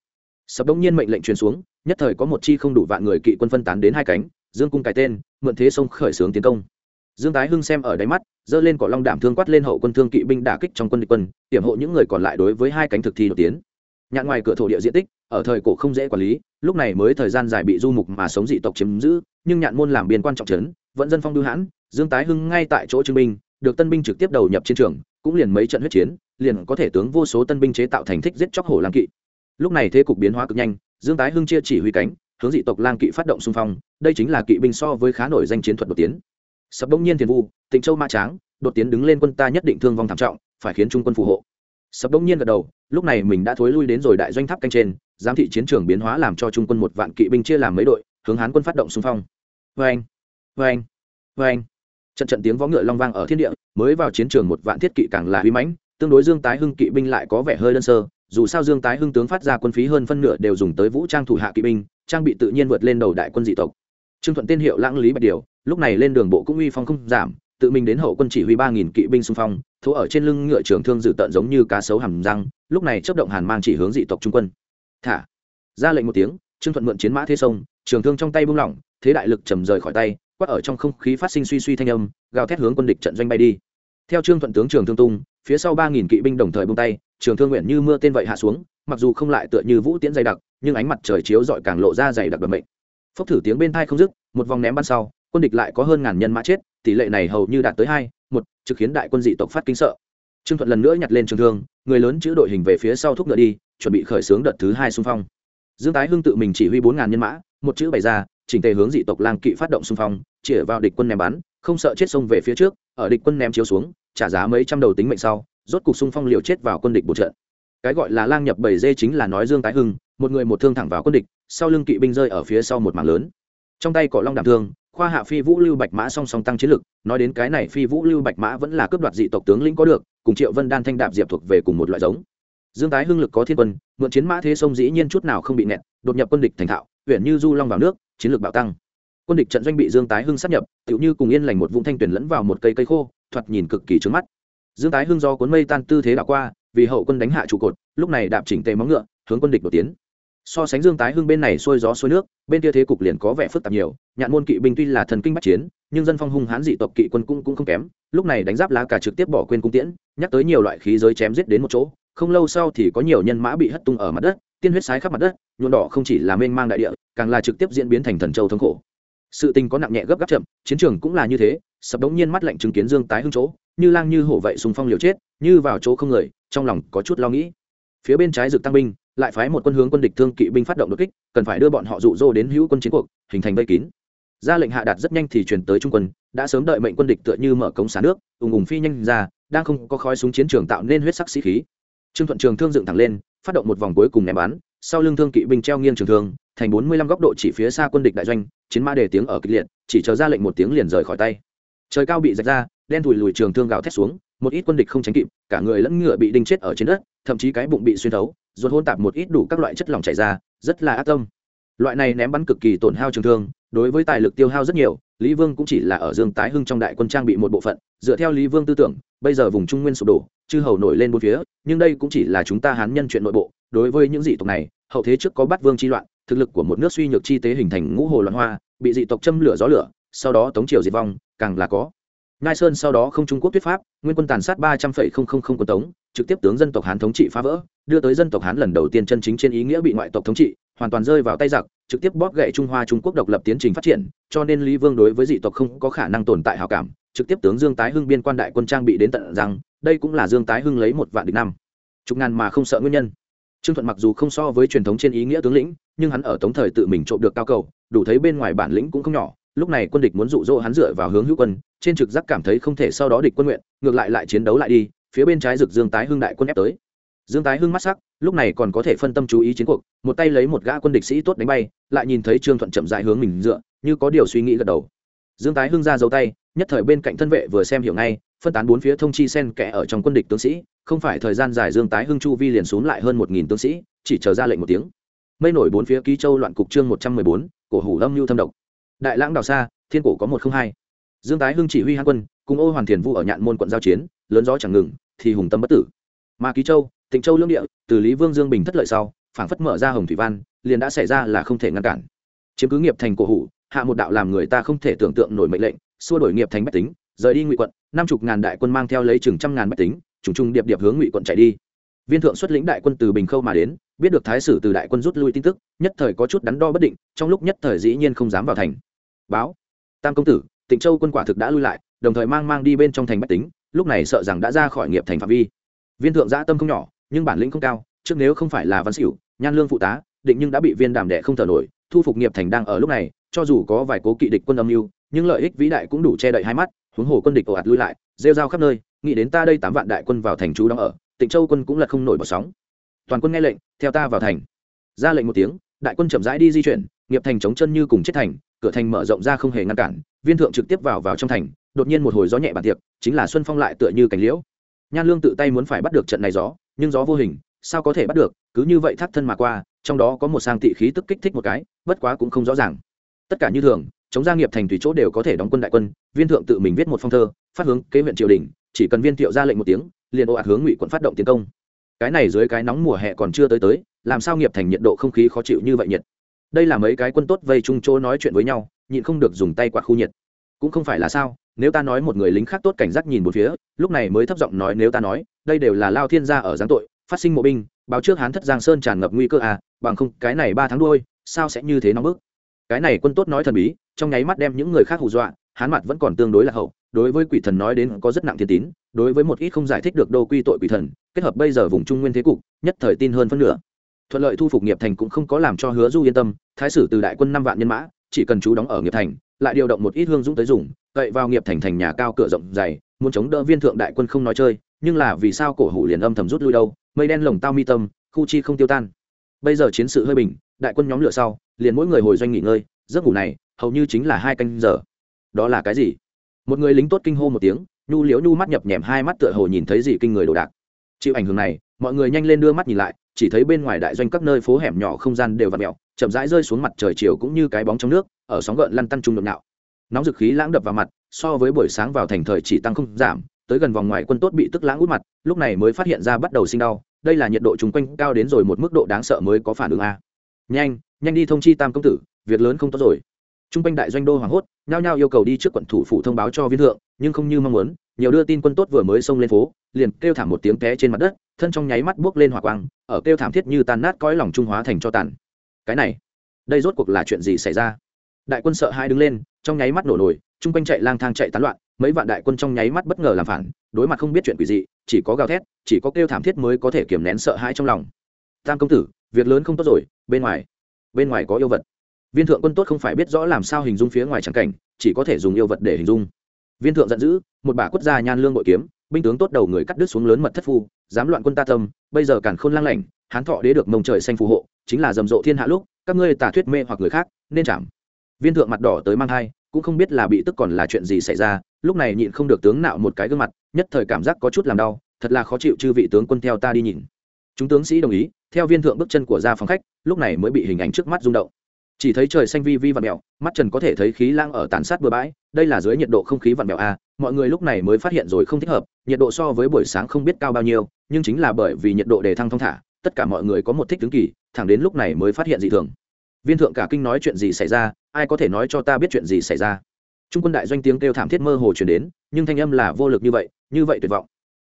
Sập đống nhiên mệnh lệnh truyền xuống, nhất thời có một chi không đủ vạn người kỵ quân phân tán đến hai cánh, dương cung cái tên, mượn thế sông khởi xướng tiến công dương tái hưng xem ở đáy mắt, giơ lên cỏ long đảm thương quát lên hậu quân thương kỵ binh đả kích trong quân địch quân, hiểm hộ những người còn lại đối với hai cánh thực thi đột tiến. Nhạn ngoài cửa thổ địa diện tích, ở thời cổ không dễ quản lý, lúc này mới thời gian dài bị du mục mà sống dị tộc chiếm giữ, nhưng nhạn môn làm biên quan trọng trấn, vẫn dân phong lưu hãn, dương tái hưng ngay tại chỗ trưng binh được tân binh trực tiếp đầu nhập chiến trường, cũng liền mấy trận huyết chiến, liền có thể tướng vô số tân binh chế tạo thành thích giết chóc hổ lang kỵ. Lúc này thế cục biến hóa cực nhanh, dương tái hưng chia chỉ huy cánh, hướng dị tộc lang kỵ phát động xung phong, đây chính là kỵ binh so với khá nổi danh chiến thuật đột tiến sập đông nhiên tiền vu, tịnh châu ma tráng, đột tiến đứng lên quân ta nhất định thương vong thảm trọng, phải khiến trung quân phù hộ. Sập đông nhiên gật đầu, lúc này mình đã thối lui đến rồi đại doanh tháp canh trên, giám thị chiến trường biến hóa làm cho trung quân một vạn kỵ binh chia làm mấy đội, hướng hán quân phát động xung phong. Vê anh vê anh vê anh trận trận tiếng võ ngựa long vang ở thiên địa, mới vào chiến trường một vạn thiết kỵ càng là huy mãnh, tương đối dương tái hưng kỵ binh lại có vẻ hơi đơn sơ, dù sao dương tái hưng tướng phát ra quân phí hơn phân nửa đều dùng tới vũ trang thủ hạ kỵ binh, trang bị tự nhiên vượt lên đầu đại quân dị tộc trương thuận tên hiệu lãng lý bạch điều, lúc này lên đường bộ cũng uy phong không giảm, tự mình đến hậu quân chỉ huy ba nghìn kỵ binh xung phong thố ở trên lưng ngựa trường thương dự tận giống như cá sấu hầm răng, lúc này chấp động hàn mang chỉ hướng dị tộc trung quân. Thả! Ra lệnh một tiếng, trương thuận mượn chiến mã thế sông, trường thương trong tay buông lỏng, thế đại lực trầm rời khỏi tay, quát ở trong không khí phát sinh suy suy thanh âm, gào thét hướng quân địch trận doanh bay đi. Theo trương thuận tướng trường thương tung, phía sau ba nghìn kỵ binh đồng thời buông tay, trường thương nguyện như mưa tên vậy hạ xuống, mặc dù không lại tựa như vũ tiễn dày đặc, nhưng ánh mặt trời chiếu rọi càng lộ ra dày đặc bẩm mệnh phốc thử tiếng bên thai không dứt, một vòng ném bắn sau, quân địch lại có hơn ngàn nhân mã chết, tỷ lệ này hầu như đạt tới hai, một, trực khiến đại quân dị tộc phát kinh sợ. Trương thuận lần nữa nhặt lên trường thương, người lớn chữ đội hình về phía sau thúc ngựa đi, chuẩn bị khởi xướng đợt thứ hai xung phong. Dương tái hưng tự mình chỉ huy bốn ngàn nhân mã, một chữ bày ra, chỉnh tề hướng dị tộc lang kỵ phát động xung phong, chĩa vào địch quân ném bắn, không sợ chết sông về phía trước, ở địch quân ném chiếu xuống, trả giá mấy trăm đầu tính mệnh sau, rốt cục xung phong liều chết vào quân địch một trận cái gọi là lang nhập bảy dê chính là nói dương tái hưng một người một thương thẳng vào quân địch, sau lưng kỵ binh rơi ở phía sau một mảng lớn. Trong tay cỏ long đảm thương, khoa hạ phi vũ lưu bạch mã song song tăng chiến lực, nói đến cái này phi vũ lưu bạch mã vẫn là cướp đoạt dị tộc tướng lĩnh có được, cùng triệu vân đan thanh đạp diệp thuộc về cùng một loại giống. Dương tái hưng lực có thiên quân, mượn chiến mã thế sông dĩ nhiên chút nào không bị nẹt, đột nhập quân địch thành thạo, huyện như du long vào nước, chiến lược bạo tăng. Quân địch trận doanh bị dương tái hưng sắp nhập, tựu như cùng yên lành một vũng thanh tuyển lẫn vào một cây cây khô, thoạt nhìn cực kỳ trướng mắt. Dương tái hưng do cuốn mây tan tư thế đảo qua, vì hậu quân đánh hạ trụ cột, lúc này đạp chỉnh tề móng ngựa, hướng quân địch đột tiến so sánh dương tái hưng bên này xuôi gió xuôi nước, bên kia thế cục liền có vẻ phức tạp nhiều. Nhạn môn kỵ binh tuy là thần kinh bắc chiến, nhưng dân phong hung hãn dị tộc kỵ quân cũng cũng không kém. Lúc này đánh giáp lá cả trực tiếp bỏ quên cung tiễn, nhắc tới nhiều loại khí giới chém giết đến một chỗ. Không lâu sau thì có nhiều nhân mã bị hất tung ở mặt đất, tiên huyết sái khắp mặt đất nhuộn đỏ không chỉ là mênh mang đại địa, càng là trực tiếp diễn biến thành thần châu thống khổ. Sự tình có nặng nhẹ gấp gáp chậm, chiến trường cũng là như thế. Sập đống nhiên mắt lạnh chứng kiến dương tái hưng chỗ, như lang như hổ vậy xung phong liều chết, như vào chỗ không người, trong lòng có chút lo nghĩ. Phía bên trái rực tăng binh lại phái một quân hướng quân địch thương kỵ binh phát động đột kích, cần phải đưa bọn họ dụ dỗ đến hữu quân chiến cuộc, hình thành vây kín. Ra lệnh hạ đạt rất nhanh thì truyền tới trung quân, đã sớm đợi mệnh quân địch tựa như mở cống xả nước, ùng ùng phi nhanh ra, đang không có khói súng chiến trường tạo nên huyết sắc sĩ khí. Trương thuận trường thương dựng thẳng lên, phát động một vòng cuối cùng ném bắn, sau lưng thương kỵ binh treo nghiêng trường thương, thành bốn mươi lăm góc độ chỉ phía xa quân địch đại doanh, chiến mã đề tiếng ở kịch liệt, chỉ chờ ra lệnh một tiếng liền rời khỏi tay. Trời cao bị rạch ra, đen thùi lùi trường thương gào thét xuống, một ít quân địch không tránh kịp, cả người lẫn ngựa bị đinh chết ở trên đất, thậm chí cái bụng bị xuyên thấu ruột hôn tạp một ít đủ các loại chất lỏng chảy ra, rất là ác tâm. Loại này ném bắn cực kỳ tổn hao trường thương, đối với tài lực tiêu hao rất nhiều, lý vương cũng chỉ là ở dương tái hưng trong đại quân trang bị một bộ phận, dựa theo lý vương tư tưởng, bây giờ vùng trung nguyên sụp đổ, chư hầu nổi lên bốn phía, nhưng đây cũng chỉ là chúng ta hán nhân chuyện nội bộ, đối với những dị tộc này, hậu thế trước có bắt vương chi loạn, thực lực của một nước suy nhược chi tế hình thành ngũ hồ loạn hoa, bị dị tộc châm lửa gió lửa, sau đó tống triều diệt vong, càng là có ngai sơn sau đó không trung quốc thuyết pháp, nguyên quân tàn sát ba trăm phẩy không không không quân tống, trực tiếp tướng dân tộc hán thống trị phá vỡ, đưa tới dân tộc hán lần đầu tiên chân chính trên ý nghĩa bị ngoại tộc thống trị, hoàn toàn rơi vào tay giặc, trực tiếp bóp gậy trung hoa trung quốc độc lập tiến trình phát triển, cho nên lý vương đối với dị tộc không có khả năng tồn tại hào cảm, trực tiếp tướng dương tái hưng biên quan đại quân trang bị đến tận rằng, đây cũng là dương tái hưng lấy một vạn địch năm. Chục ngàn mà không sợ nguyên nhân. Trương thuận mặc dù không so với truyền thống trên ý nghĩa tướng lĩnh, nhưng hắn ở tống thời tự mình trộm được cao cầu, đủ thấy bên ngoài bản lĩnh cũng không nhỏ lúc này quân địch muốn dụ dỗ hắn dựa vào hướng hữu quân, trên trực giác cảm thấy không thể sau đó địch quân nguyện, ngược lại lại chiến đấu lại đi, phía bên trái rực dương tái hưng đại quân ép tới. Dương tái hưng mắt sắc, lúc này còn có thể phân tâm chú ý chiến cuộc, một tay lấy một gã quân địch sĩ tốt đánh bay, lại nhìn thấy trương thuận chậm dại hướng mình dựa, như có điều suy nghĩ gật đầu. Dương tái hưng ra dấu tay, nhất thời bên cạnh thân vệ vừa xem hiểu ngay, phân tán bốn phía thông chi sen kẽ ở trong quân địch tướng sĩ, không phải thời gian dài dương tái hưng chu vi liền xuống lại hơn một nghìn tướng sĩ, chỉ chờ ra lệnh một tiếng. Mây nổi bốn phía ký châu loạn cục chương một trăm mười bốn, cổ hủ lâm lưu thâm độc đại lãng đào xa, thiên cổ có một không hai. Dương tái hưng chỉ huy hán quân, cùng ô hoàn thiền vu ở nhạn môn quận giao chiến, lớn gió chẳng ngừng, thì hùng tâm bất tử. Mà ký châu, tịnh châu lương địa, từ lý vương dương bình thất lợi sau, phảng phất mở ra hồng thủy văn, liền đã xảy ra là không thể ngăn cản. Chiếm cứ nghiệp thành cổ hủ, hạ một đạo làm người ta không thể tưởng tượng nổi mệnh lệnh, xua đổi nghiệp thành bách tính, rời đi ngụy quận, năm chục ngàn đại quân mang theo lấy chừng trăm ngàn bách tính, trùng trùng điệp điệp hướng ngụy quận chạy đi. Viên thượng xuất lĩnh đại quân từ bình khâu mà đến, biết được thái sử từ đại quân rút lui tin tức, nhất thời có chút đắn đo bất định, trong lúc nhất thời dĩ nhiên không dám vào thành báo. Tam công tử, tịnh châu quân quả thực đã lui lại, đồng thời mang mang đi bên trong thành bách tính, lúc này sợ rằng đã ra khỏi nghiệp thành phạm vi. Viên thượng giã tâm không nhỏ, nhưng bản lĩnh không cao, trước nếu không phải là văn xỉu, nhan lương phụ tá, định nhưng đã bị viên đàm đệ không thở nổi, thu phục nghiệp thành đang ở lúc này, cho dù có vài cố kỵ địch quân âm mưu, nhưng lợi ích vĩ đại cũng đủ che đậy hai mắt, huống hồ quân địch ồ ạt lui lại, rêu rao khắp nơi, nghĩ đến ta đây tám vạn đại quân vào thành trú đóng ở, tịnh châu quân cũng lật không nổi bỏ sóng. Toàn quân nghe lệnh, theo ta vào thành. Ra lệnh một tiếng, đại quân chậm rãi đi di chuyển, nghiệp thành chống chân như cùng chết thành cửa thành mở rộng ra không hề ngăn cản, viên thượng trực tiếp vào vào trong thành, đột nhiên một hồi gió nhẹ bàn tiệc, chính là xuân phong lại tựa như cánh liễu. Nhan lương tự tay muốn phải bắt được trận này gió, nhưng gió vô hình, sao có thể bắt được, cứ như vậy thắt thân mà qua, trong đó có một sang tị khí tức kích thích một cái, bất quá cũng không rõ ràng. Tất cả như thường, chống gia nghiệp thành thủy chỗ đều có thể đóng quân đại quân, viên thượng tự mình viết một phong thơ, phát hướng kế huyện triều đình, chỉ cần viên thiệu ra lệnh một tiếng, liền ồ ạt hướng ngụy quận phát động tiến công. Cái này dưới cái nóng mùa hè còn chưa tới tới, làm sao nghiệp thành nhiệt độ không khí khó chịu như vậy nhiệt? Đây là mấy cái quân tốt vây chung chỗ nói chuyện với nhau, nhịn không được dùng tay quạt khu nhiệt. Cũng không phải là sao, nếu ta nói một người lính khác tốt cảnh giác nhìn một phía, lúc này mới thấp giọng nói nếu ta nói, đây đều là lao thiên gia ở giáng tội, phát sinh mộ binh, báo trước hán thất giang sơn tràn ngập nguy cơ à bằng không, cái này ba tháng đuôi, sao sẽ như thế nóng bức? Cái này quân tốt nói thần bí, trong nháy mắt đem những người khác hù dọa, hán mặt vẫn còn tương đối là hậu, đối với quỷ thần nói đến có rất nặng thiên tín, đối với một ít không giải thích được đô quy tội quỷ thần, kết hợp bây giờ vùng trung nguyên thế cục, nhất thời tin hơn phân nửa thuận lợi thu phục nghiệp thành cũng không có làm cho hứa du yên tâm, thái sử từ đại quân năm vạn nhân mã, chỉ cần chú đóng ở nghiệp thành, lại điều động một ít hương dũng tới dùng, cậy vào nghiệp thành thành nhà cao cửa rộng dày, muốn chống đỡ viên thượng đại quân không nói chơi, nhưng là vì sao cổ hủ liền âm thầm rút lui đâu, mây đen lồng tao mi tâm, khu chi không tiêu tan. Bây giờ chiến sự hơi bình, đại quân nhóm lửa sau, liền mỗi người hồi doanh nghỉ ngơi, giấc ngủ này, hầu như chính là hai canh giờ. Đó là cái gì? Một người lính tốt kinh hô một tiếng, nhu liễu nhu mắt nhập nhèm hai mắt tựa hồ nhìn thấy gì kinh người đồ đạc. Chịu ảnh hưởng này, mọi người nhanh lên đưa mắt nhìn lại chỉ thấy bên ngoài đại doanh các nơi phố hẻm nhỏ không gian đều vặn mèo, chậm rãi rơi xuống mặt trời chiều cũng như cái bóng trong nước, ở sóng gợn lăn tăn trung độc nhạo nóng dực khí lãng đập vào mặt, so với buổi sáng vào thành thời chỉ tăng không giảm, tới gần vòng ngoài quân tốt bị tức lãng út mặt, lúc này mới phát hiện ra bắt đầu sinh đau, đây là nhiệt độ chung quanh cao đến rồi một mức độ đáng sợ mới có phản ứng a. Nhanh nhanh đi thông chi tam công tử, việc lớn không tốt rồi. Trung quanh đại doanh đô hoảng hốt, nhao nhao yêu cầu đi trước quận thủ phủ thông báo cho viên thượng, nhưng không như mong muốn, nhiều đưa tin quân tốt vừa mới xông lên phố, liền kêu thảm một tiếng té trên mặt đất thân trong nháy mắt buốc lên hỏa quang, ở kêu thảm thiết như tan nát cõi lòng trung hóa thành cho tàn. Cái này, đây rốt cuộc là chuyện gì xảy ra? Đại quân sợ hai đứng lên, trong nháy mắt nổ nổi chung quanh chạy lang thang chạy tán loạn, mấy vạn đại quân trong nháy mắt bất ngờ làm phản, đối mặt không biết chuyện quỷ gì chỉ có gào thét, chỉ có kêu thảm thiết mới có thể kiềm nén sợ hãi trong lòng. Tam công tử, việc lớn không tốt rồi, bên ngoài bên ngoài có yêu vật. Viên thượng quân tốt không phải biết rõ làm sao hình dung phía ngoài trắng cảnh, chỉ có thể dùng yêu vật để hình dung. Viên thượng giận dữ, một bà quất ra nhan lương bội kiếm binh tướng tốt đầu người cắt đứt xuống lớn mật thất phu, dám loạn quân ta tâm, bây giờ càn khôn lang lảnh hán thọ đế được mông trời xanh phù hộ, chính là rầm rộ thiên hạ lúc, các ngươi tà thuyết mê hoặc người khác, nên chạm. Viên thượng mặt đỏ tới mang thai, cũng không biết là bị tức còn là chuyện gì xảy ra, lúc này nhịn không được tướng nạo một cái gương mặt, nhất thời cảm giác có chút làm đau, thật là khó chịu chư vị tướng quân theo ta đi nhìn. Chúng tướng sĩ đồng ý, theo viên thượng bước chân của ra phòng khách, lúc này mới bị hình ảnh trước mắt rung động chỉ thấy trời xanh vi vi vặn mèo, mắt trần có thể thấy khí lang ở tàn sát bừa bãi, đây là dưới nhiệt độ không khí vặn mèo a, mọi người lúc này mới phát hiện rồi không thích hợp, nhiệt độ so với buổi sáng không biết cao bao nhiêu, nhưng chính là bởi vì nhiệt độ đề thăng thong thả, tất cả mọi người có một thích tướng kỳ, thẳng đến lúc này mới phát hiện dị thường. Viên thượng cả kinh nói chuyện gì xảy ra, ai có thể nói cho ta biết chuyện gì xảy ra. Trung quân đại doanh tiếng kêu thảm thiết mơ hồ chuyển đến, nhưng thanh âm là vô lực như vậy như vậy tuyệt vọng.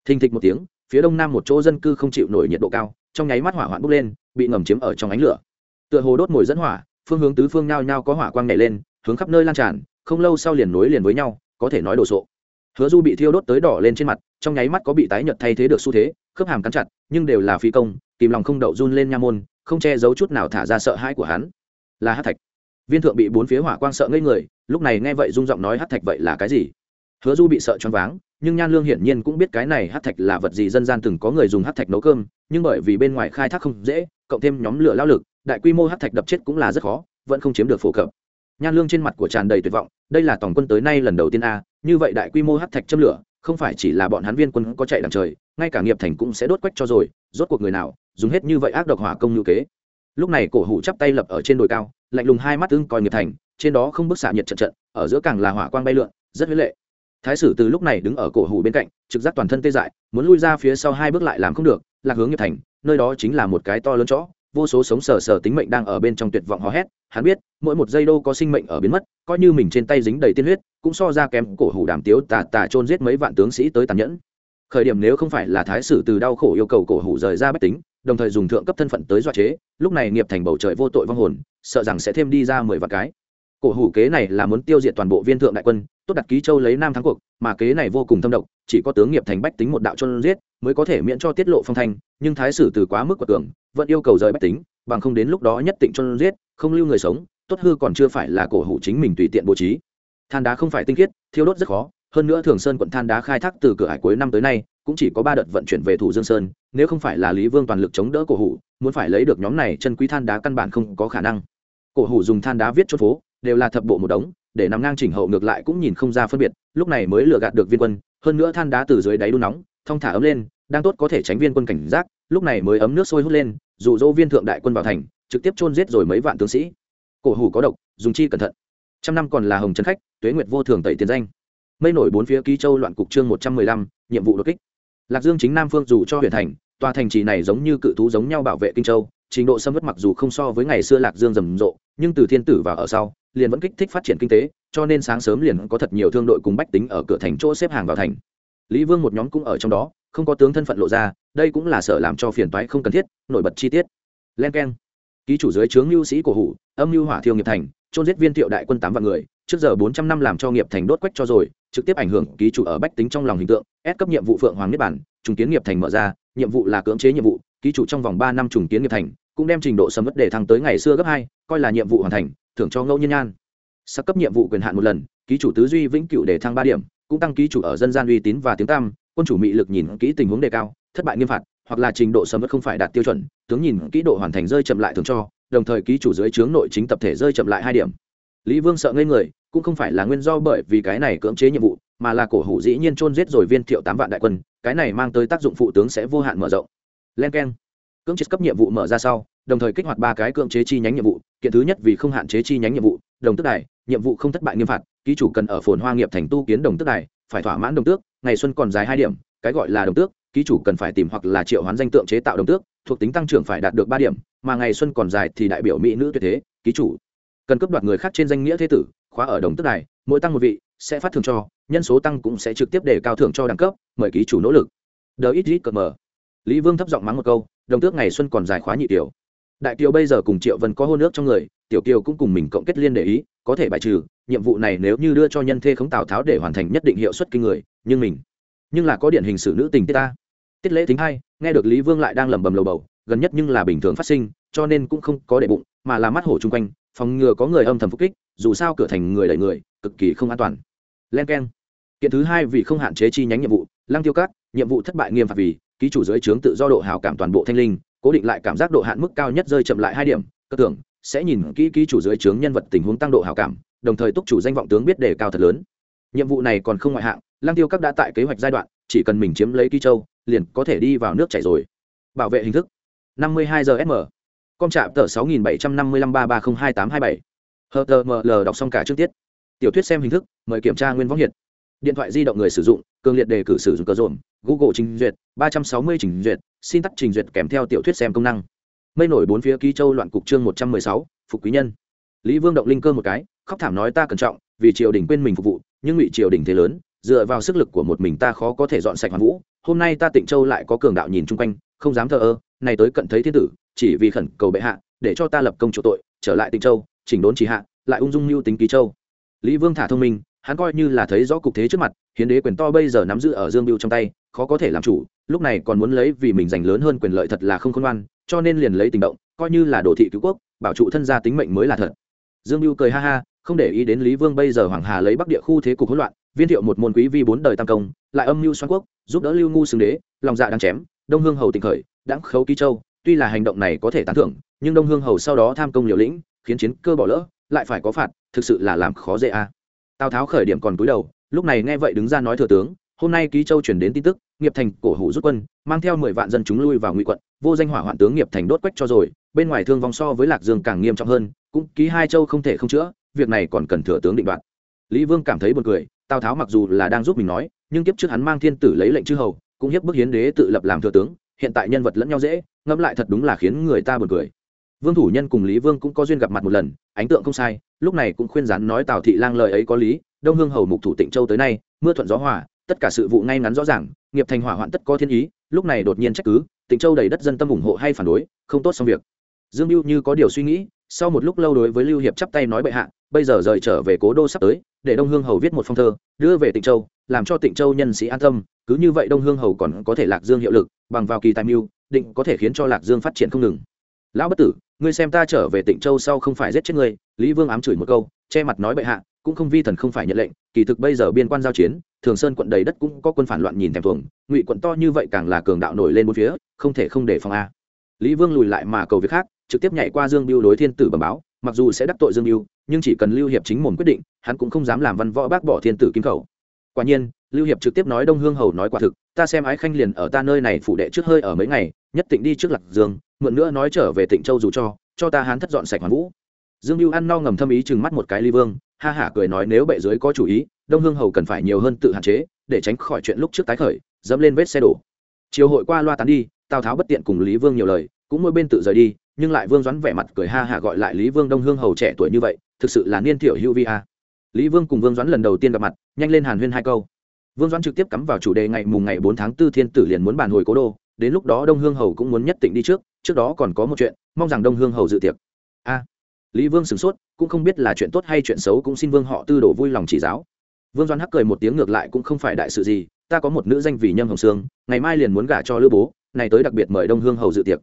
Thình thịch một tiếng, phía đông nam một chỗ dân cư không chịu nổi nhiệt độ cao, trong nháy mắt hỏa hoạn bốc lên, bị ngầm chiếm ở trong ánh lửa. Tựa hồ đốt mồi dẫn hỏa phương hướng tứ phương nhao nhao có hỏa quang nhảy lên, hướng khắp nơi lan tràn, không lâu sau liền nối liền với nhau, có thể nói đồ sộ. Hứa du bị thiêu đốt tới đỏ lên trên mặt, trong nháy mắt có bị tái nhợt thay thế được xu thế, khớp hàm cắn chặt, nhưng đều là phi công, kìm lòng không đậu run lên nha môn, không che giấu chút nào thả ra sợ hãi của hắn. Là hát thạch. Viên thượng bị bốn phía hỏa quang sợ ngây người, lúc này nghe vậy rung giọng nói hát thạch vậy là cái gì? Hứa du bị sợ choáng váng, nhưng nhan lương hiển nhiên cũng biết cái này hát thạch là vật gì, dân gian từng có người dùng hát thạch nấu cơm, nhưng bởi vì bên ngoài khai thác không dễ, cộng thêm nhóm lửa lao lực đại quy mô hát thạch đập chết cũng là rất khó, vẫn không chiếm được phổ cập. Nhan lương trên mặt của tràn đầy tuyệt vọng, đây là tổng quân tới nay lần đầu tiên a, như vậy đại quy mô hát thạch châm lửa, không phải chỉ là bọn hắn viên quân có chạy đằng trời, ngay cả nghiệp thành cũng sẽ đốt quách cho rồi, rốt cuộc người nào dùng hết như vậy ác độc hỏa công như kế. Lúc này cổ hủ chắp tay lập ở trên đồi cao, lạnh lùng hai mắt ưng coi nghiệp thành, trên đó không bức xạ nhiệt trận trận, ở giữa càng là hỏa quang bay lượn, rất huế lệ. Thái sử từ lúc này đứng ở cổ hủ bên cạnh, trực giác toàn thân tê dại, muốn lui ra phía sau hai bước lại làm không được, lạc hướng nghiệp thành, nơi đó chính là một cái to lớn chỗ vô số sống sờ sờ tính mệnh đang ở bên trong tuyệt vọng hò hét, hắn biết, mỗi một giây đô có sinh mệnh ở biến mất, coi như mình trên tay dính đầy tiên huyết, cũng so ra kém cổ hủ đàm tiếu tà tà chôn giết mấy vạn tướng sĩ tới tàn nhẫn. Khởi điểm nếu không phải là thái sử từ đau khổ yêu cầu cổ hủ rời ra bách tính, đồng thời dùng thượng cấp thân phận tới dọa chế, lúc này nghiệp thành bầu trời vô tội vong hồn, sợ rằng sẽ thêm đi ra mười vạn cái cổ hủ kế này là muốn tiêu diệt toàn bộ viên thượng đại quân, tốt đặt ký châu lấy nam thắng cuộc, mà kế này vô cùng thâm độc, chỉ có tướng nghiệp thành bách tính một đạo chôn giết, mới có thể miễn cho tiết lộ phong thanh, nhưng thái sử từ quá mức của tưởng vẫn yêu cầu rời bách tính, bằng không đến lúc đó nhất định chôn giết, không lưu người sống, tốt hư còn chưa phải là cổ hủ chính mình tùy tiện bố trí. Than đá không phải tinh khiết, thiêu đốt rất khó, hơn nữa thường sơn quận than đá khai thác từ cửa hải cuối năm tới nay, cũng chỉ có ba đợt vận chuyển về thủ dương sơn, nếu không phải là lý vương toàn lực chống đỡ cổ hủ, muốn phải lấy được nhóm này chân quý than đá căn bản không có khả năng. Cổ hủ dùng than đá viết chốt phố đều là thập bộ một đống, để nằm ngang chỉnh hậu ngược lại cũng nhìn không ra phân biệt, lúc này mới lừa gạt được viên quân, hơn nữa than đá từ dưới đáy đun nóng, thong thả ấm lên, đang tốt có thể tránh viên quân cảnh giác, lúc này mới ấm nước sôi hút lên, dụ dỗ viên thượng đại quân vào thành, trực tiếp chôn giết rồi mấy vạn tướng sĩ. Cổ hủ có độc, dùng chi cẩn thận. Trăm năm còn là hồng trấn khách, tuế nguyệt vô thường tẩy tiền danh. Mây nổi bốn phía ký châu loạn cục chương một trăm mười lăm, nhiệm vụ đột kích. Lạc dương chính nam phương dù cho huyện thành, tòa thành trì này giống như cự thú giống nhau bảo vệ kinh châu, trình độ xâm vất mặc dù không so với ngày xưa lạc dương rầm rộ nhưng từ thiên tử vào ở sau, liền vẫn kích thích phát triển kinh tế, cho nên sáng sớm liền có thật nhiều thương đội cùng bách tính ở cửa thành chỗ xếp hàng vào thành. Lý vương một nhóm cũng ở trong đó, không có tướng thân phận lộ ra, đây cũng là sợ làm cho phiền toái không cần thiết, nổi bật chi tiết. Len k ký chủ dưới trướng mưu sĩ cổ hủ, âm mưu hỏa thiêu nghiệp thành trôn giết viên thiệu đại quân tám vạn người, trước giờ bốn trăm năm làm cho nghiệp thành đốt quách cho rồi, trực tiếp ảnh hưởng ký chủ ở bách tính trong lòng hình tượng, ép cấp nhiệm vụ phượng hoàng niết bản trùng kiến nghiệp thành mở ra, nhiệm vụ là cưỡng chế nhiệm vụ, ký chủ trong vòng ba năm trùng kiến nghiệp thành, cũng đem trình độ sầm mất để thăng tới ngày xưa gấp hai coi là nhiệm vụ hoàn thành, thưởng cho ngẫu nhiên nhan. Sắc cấp nhiệm vụ quyền hạn một lần, ký chủ tứ duy vĩnh cửu để thăng ba điểm, cũng tăng ký chủ ở dân gian uy tín và tiếng tam quân chủ mị lực nhìn kỹ tình huống đề cao, thất bại nghiêm phạt, hoặc là trình độ sầm mất không phải đạt tiêu chuẩn, tướng nhìn kỹ độ hoàn thành rơi chậm lại thường cho, đồng thời ký chủ dưới trướng nội chính tập thể rơi chậm lại hai điểm. Lý vương sợ ngây người, cũng không phải là nguyên do bởi vì cái này cưỡng chế nhiệm vụ, mà là cổ hủ dĩ nhiên chôn giết rồi viên thiệu tám vạn đại quân, cái này mang tới tác dụng phụ tướng sẽ vô hạn mở rộng. Len k e n cưỡng chế cấp nhiệm vụ mở ra sau, đồng thời kích hoạt ba cái cưỡng chế chi nhánh nhiệm vụ kiện thứ nhất vì không hạn chế chi nhánh nhiệm vụ, đồng tức đài, nhiệm vụ không thất bại nghiêm phạt, ký chủ cần ở phồn hoa nghiệp thành tu kiến đồng tức đài, phải thỏa mãn đồng tước, ngày xuân còn dài hai điểm, cái gọi là đồng tước, ký chủ cần phải tìm hoặc là triệu hoán danh tượng chế tạo đồng tước, thuộc tính tăng trưởng phải đạt được ba điểm, mà ngày xuân còn dài thì đại biểu mỹ nữ tuyệt thế, ký chủ cần cấp đoạt người khác trên danh nghĩa thế tử, khóa ở đồng tức đài, mỗi tăng một vị, sẽ phát thưởng cho, nhân số tăng cũng sẽ trực tiếp để cao thưởng cho đẳng cấp, mời ký chủ nỗ lực. Đờ ít ít cờ mờ. Lý vương thấp giọng mắng một câu, đồng tước ngày xuân còn dài khóa nhị tiểu đại kiều bây giờ cùng triệu vân có hôn nước trong người, tiểu kiều cũng cùng mình cộng kết liên để ý, có thể bài trừ, nhiệm vụ này nếu như đưa cho nhân thê khống tào tháo để hoàn thành nhất định hiệu suất kinh người, nhưng mình, nhưng là có điển hình xử nữ tình tiết ta. Tiết lễ tính hai, nghe được lý vương lại đang lẩm bẩm lầu bầu, gần nhất nhưng là bình thường phát sinh, cho nên cũng không có để bụng, mà là mắt hổ chung quanh, phòng ngừa có người âm thầm phục kích, dù sao cửa thành người đẩy người, cực kỳ không an toàn. Len k e n kiện thứ hai vì không hạn chế chi nhánh nhiệm vụ, lăng tiêu cát nhiệm vụ thất bại nghiêm phạt vì, ký chủ dưới trướng tự do độ hào cảm toàn bộ thanh linh cố định lại cảm giác độ hạn mức cao nhất rơi chậm lại hai điểm, cơ tưởng, sẽ nhìn kỹ ký chủ dưới trướng nhân vật tình huống tăng độ hào cảm, đồng thời túc chủ danh vọng tướng biết đề cao thật lớn. Nhiệm vụ này còn không ngoại hạng Lang tiêu các đã tại kế hoạch giai đoạn, chỉ cần mình chiếm lấy ký châu, liền có thể đi vào nước chảy rồi. Bảo vệ hình thức 52 giờ sm con trạm tờ 6755 3302827 hờ tờ ml đọc xong cả trước tiết. Tiểu thuyết xem hình thức, mời kiểm tra nguyên võng hiện điện thoại di động người sử dụng cường liệt đề cử sử dụng cờ rộn google trình duyệt 360 trình duyệt xin tắt trình duyệt kèm theo tiểu thuyết xem công năng. Mây nổi bốn phía ký châu loạn cục chương 116, phục quý nhân. Lý vương động linh cơ một cái khóc thảm nói ta cẩn trọng vì triều đình quên mình phục vụ nhưng ngụy triều đình thế lớn dựa vào sức lực của một mình ta khó có thể dọn sạch hoàn vũ. Hôm nay ta tịnh châu lại có cường đạo nhìn chung quanh không dám thờ ơ này tới cận thấy thiên tử chỉ vì khẩn cầu bệ hạ để cho ta lập công chủ tội trở lại tịnh châu chỉnh đốn chỉ hạ lại ung dung mưu tính ký châu. Lý vương thả thông minh hắn coi như là thấy rõ cục thế trước mặt hiến đế quyền to bây giờ nắm giữ ở dương biêu trong tay, khó có thể làm chủ, lúc này còn muốn lấy vì mình giành lớn hơn quyền lợi thật là không khôn ngoan, cho nên liền lấy tình động, coi như là đồ thị cứu quốc, bảo trụ thân gia tính mệnh mới là thật dương biêu cười ha ha, không để ý đến lý vương bây giờ hoàng hà lấy bắc địa khu thế cục hỗn loạn, viên thiệu một môn quý vi bốn đời tam công, lại âm mưu xoan quốc, giúp đỡ lưu ngu xưng đế, lòng dạ đang chém, đông hương hầu tỉnh khởi, đãng khấu ký châu, tuy là hành động này có thể tán thưởng, nhưng đông hương hầu sau đó tham công liều lĩnh, khiến chiến cơ bỏ lỡ, lại phải có phạt, thực sự là làm khó dễ a à. tào tháo khởi điểm còn cúi đầu lúc này nghe vậy đứng ra nói thừa tướng, hôm nay ký châu chuyển đến tin tức, nghiệp thành cổ hủ rút quân, mang theo mười vạn dân chúng lui vào ngụy quận, vô danh hỏa hoạn tướng nghiệp thành đốt quách cho rồi, bên ngoài thương vong so với lạc dương càng nghiêm trọng hơn, cũng ký hai châu không thể không chữa, việc này còn cần thừa tướng định đoạt. Lý vương cảm thấy buồn cười, tào tháo mặc dù là đang giúp mình nói, nhưng kiếp trước hắn mang thiên tử lấy lệnh chư hầu, cũng hiếp bức hiến đế tự lập làm thừa tướng, hiện tại nhân vật lẫn nhau dễ, ngẫm lại thật đúng là khiến người ta buồn cười. Vương thủ nhân cùng lý vương cũng có duyên gặp mặt một lần, ánh tượng không sai lúc này cũng khuyên rắn nói tào thị lang lời ấy có lý, đông hương hầu mục thủ tịnh châu tới nay, mưa thuận gió hòa, tất cả sự vụ ngay ngắn rõ ràng, nghiệp thành hỏa hoạn tất có thiên ý, lúc này đột nhiên trách cứ, tịnh châu đầy đất dân tâm ủng hộ hay phản đối, không tốt xong việc. Dương mưu như có điều suy nghĩ, sau một lúc lâu đối với lưu hiệp chắp tay nói bệ hạ, bây giờ rời trở về cố đô sắp tới, để đông hương hầu viết một phong thơ, đưa về tịnh châu, làm cho tịnh châu nhân sĩ an tâm, cứ như vậy đông hương hầu còn có thể lạc dương hiệu lực, bằng vào kỳ tài mưu, định có thể khiến cho lạc dương phát triển không ngừng. Lão bất tử, ngươi xem ta trở về tịnh châu sau không phải giết chết ngươi lý vương ám chửi một câu, che mặt nói bệ hạ, cũng không vi thần không phải nhận lệnh, kỳ thực bây giờ biên quan giao chiến, thường sơn quận đầy đất cũng có quân phản loạn nhìn thèm thuồng, ngụy quận to như vậy càng là cường đạo nổi lên bốn phía, không thể không để phòng a. Lý vương lùi lại mà cầu việc khác, trực tiếp nhảy qua dương biêu đối thiên tử bẩm báo, mặc dù sẽ đắc tội dương biêu nhưng chỉ cần lưu hiệp chính mồm quyết định, hắn cũng không dám làm văn võ bác bỏ thiên tử kim khẩu quả nhiên, lưu hiệp trực tiếp nói đông hương hầu nói quả thực, ta xem ái khanh liền ở ta nơi này phụ đệ trước hơi ở mấy ngày, nhất tịnh đi trước lạc dương, mượn nữa nói trở về tịnh châu dù cho cho ta hán thất dọn sạch hoàn vũ dương mưu ăn no ngầm thâm ý chừng mắt một cái ly vương, ha hả cười nói nếu bệ dưới có chủ ý, đông hương hầu cần phải nhiều hơn tự hạn chế, để tránh khỏi chuyện lúc trước tái khởi, dẫm lên vết xe đổ. Chiều hội qua loa tán đi, tào tháo bất tiện cùng lý vương nhiều lời, cũng mỗi bên tự rời đi, nhưng lại vương doãn vẻ mặt cười ha hả gọi lại lý vương đông hương hầu trẻ tuổi như vậy, thực sự là niên thiểu hữu vi a. Lý vương cùng vương doãn lần đầu tiên gặp mặt, nhanh lên hàn huyên hai câu. Vương doãn trực tiếp cắm vào chủ đề ngày mùng ngày bốn tháng tư thiên tử liền muốn bàn hồi cố đô, đến lúc đó đông hương hầu cũng muốn nhất định đi trước trước đó còn có một chuyện, mong rằng đông hương hầu dự tiệc. A lý vương sửng sốt, cũng không biết là chuyện tốt hay chuyện xấu cũng xin vương họ tư đồ vui lòng chỉ giáo. Vương Doan hắc cười một tiếng ngược lại cũng không phải đại sự gì, ta có một nữ danh vì nhâm hồng sương, ngày mai liền muốn gả cho lữ bố, này tới đặc biệt mời đông hương hầu dự tiệc.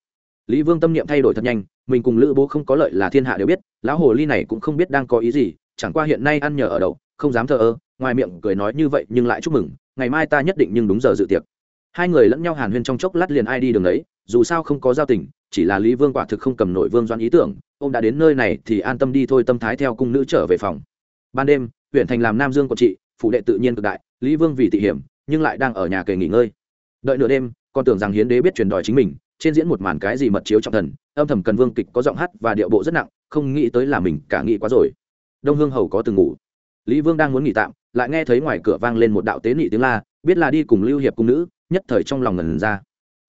Lý vương tâm niệm thay đổi thật nhanh, mình cùng lữ bố không có lợi là thiên hạ đều biết, lão hồ ly này cũng không biết đang có ý gì, chẳng qua hiện nay ăn nhờ ở đậu, không dám thờ ơ, ngoài miệng cười nói như vậy nhưng lại chúc mừng, ngày mai ta nhất định nhưng đúng giờ dự tiệc. Hai người lẫn nhau hàn huyên trong chốc lát liền ai đi đường đấy, dù sao không có giao tình, chỉ là lý vương quả thực không cầm nổi vương doan ý tưởng ông đã đến nơi này thì an tâm đi thôi, tâm thái theo cung nữ trở về phòng. Ban đêm, huyện thành làm nam dương quận trị, phủ đệ tự nhiên cực đại, lý vương vì tị hiểm, nhưng lại đang ở nhà kề nghỉ ngơi. Đợi nửa đêm còn tưởng rằng hiến đế biết truyền đòi chính mình, trên diễn một màn cái gì mật chiếu trọng thần, âm thầm cần vương kịch có giọng hát và điệu bộ rất nặng, không nghĩ tới là mình cả nghĩ quá rồi. Đông hương hầu có từng ngủ. Lý vương đang muốn nghỉ tạm, lại nghe thấy ngoài cửa vang lên một đạo tế nị tiếng la, biết là đi cùng lưu hiệp cung nữ, nhất thời trong lòng ngần ra.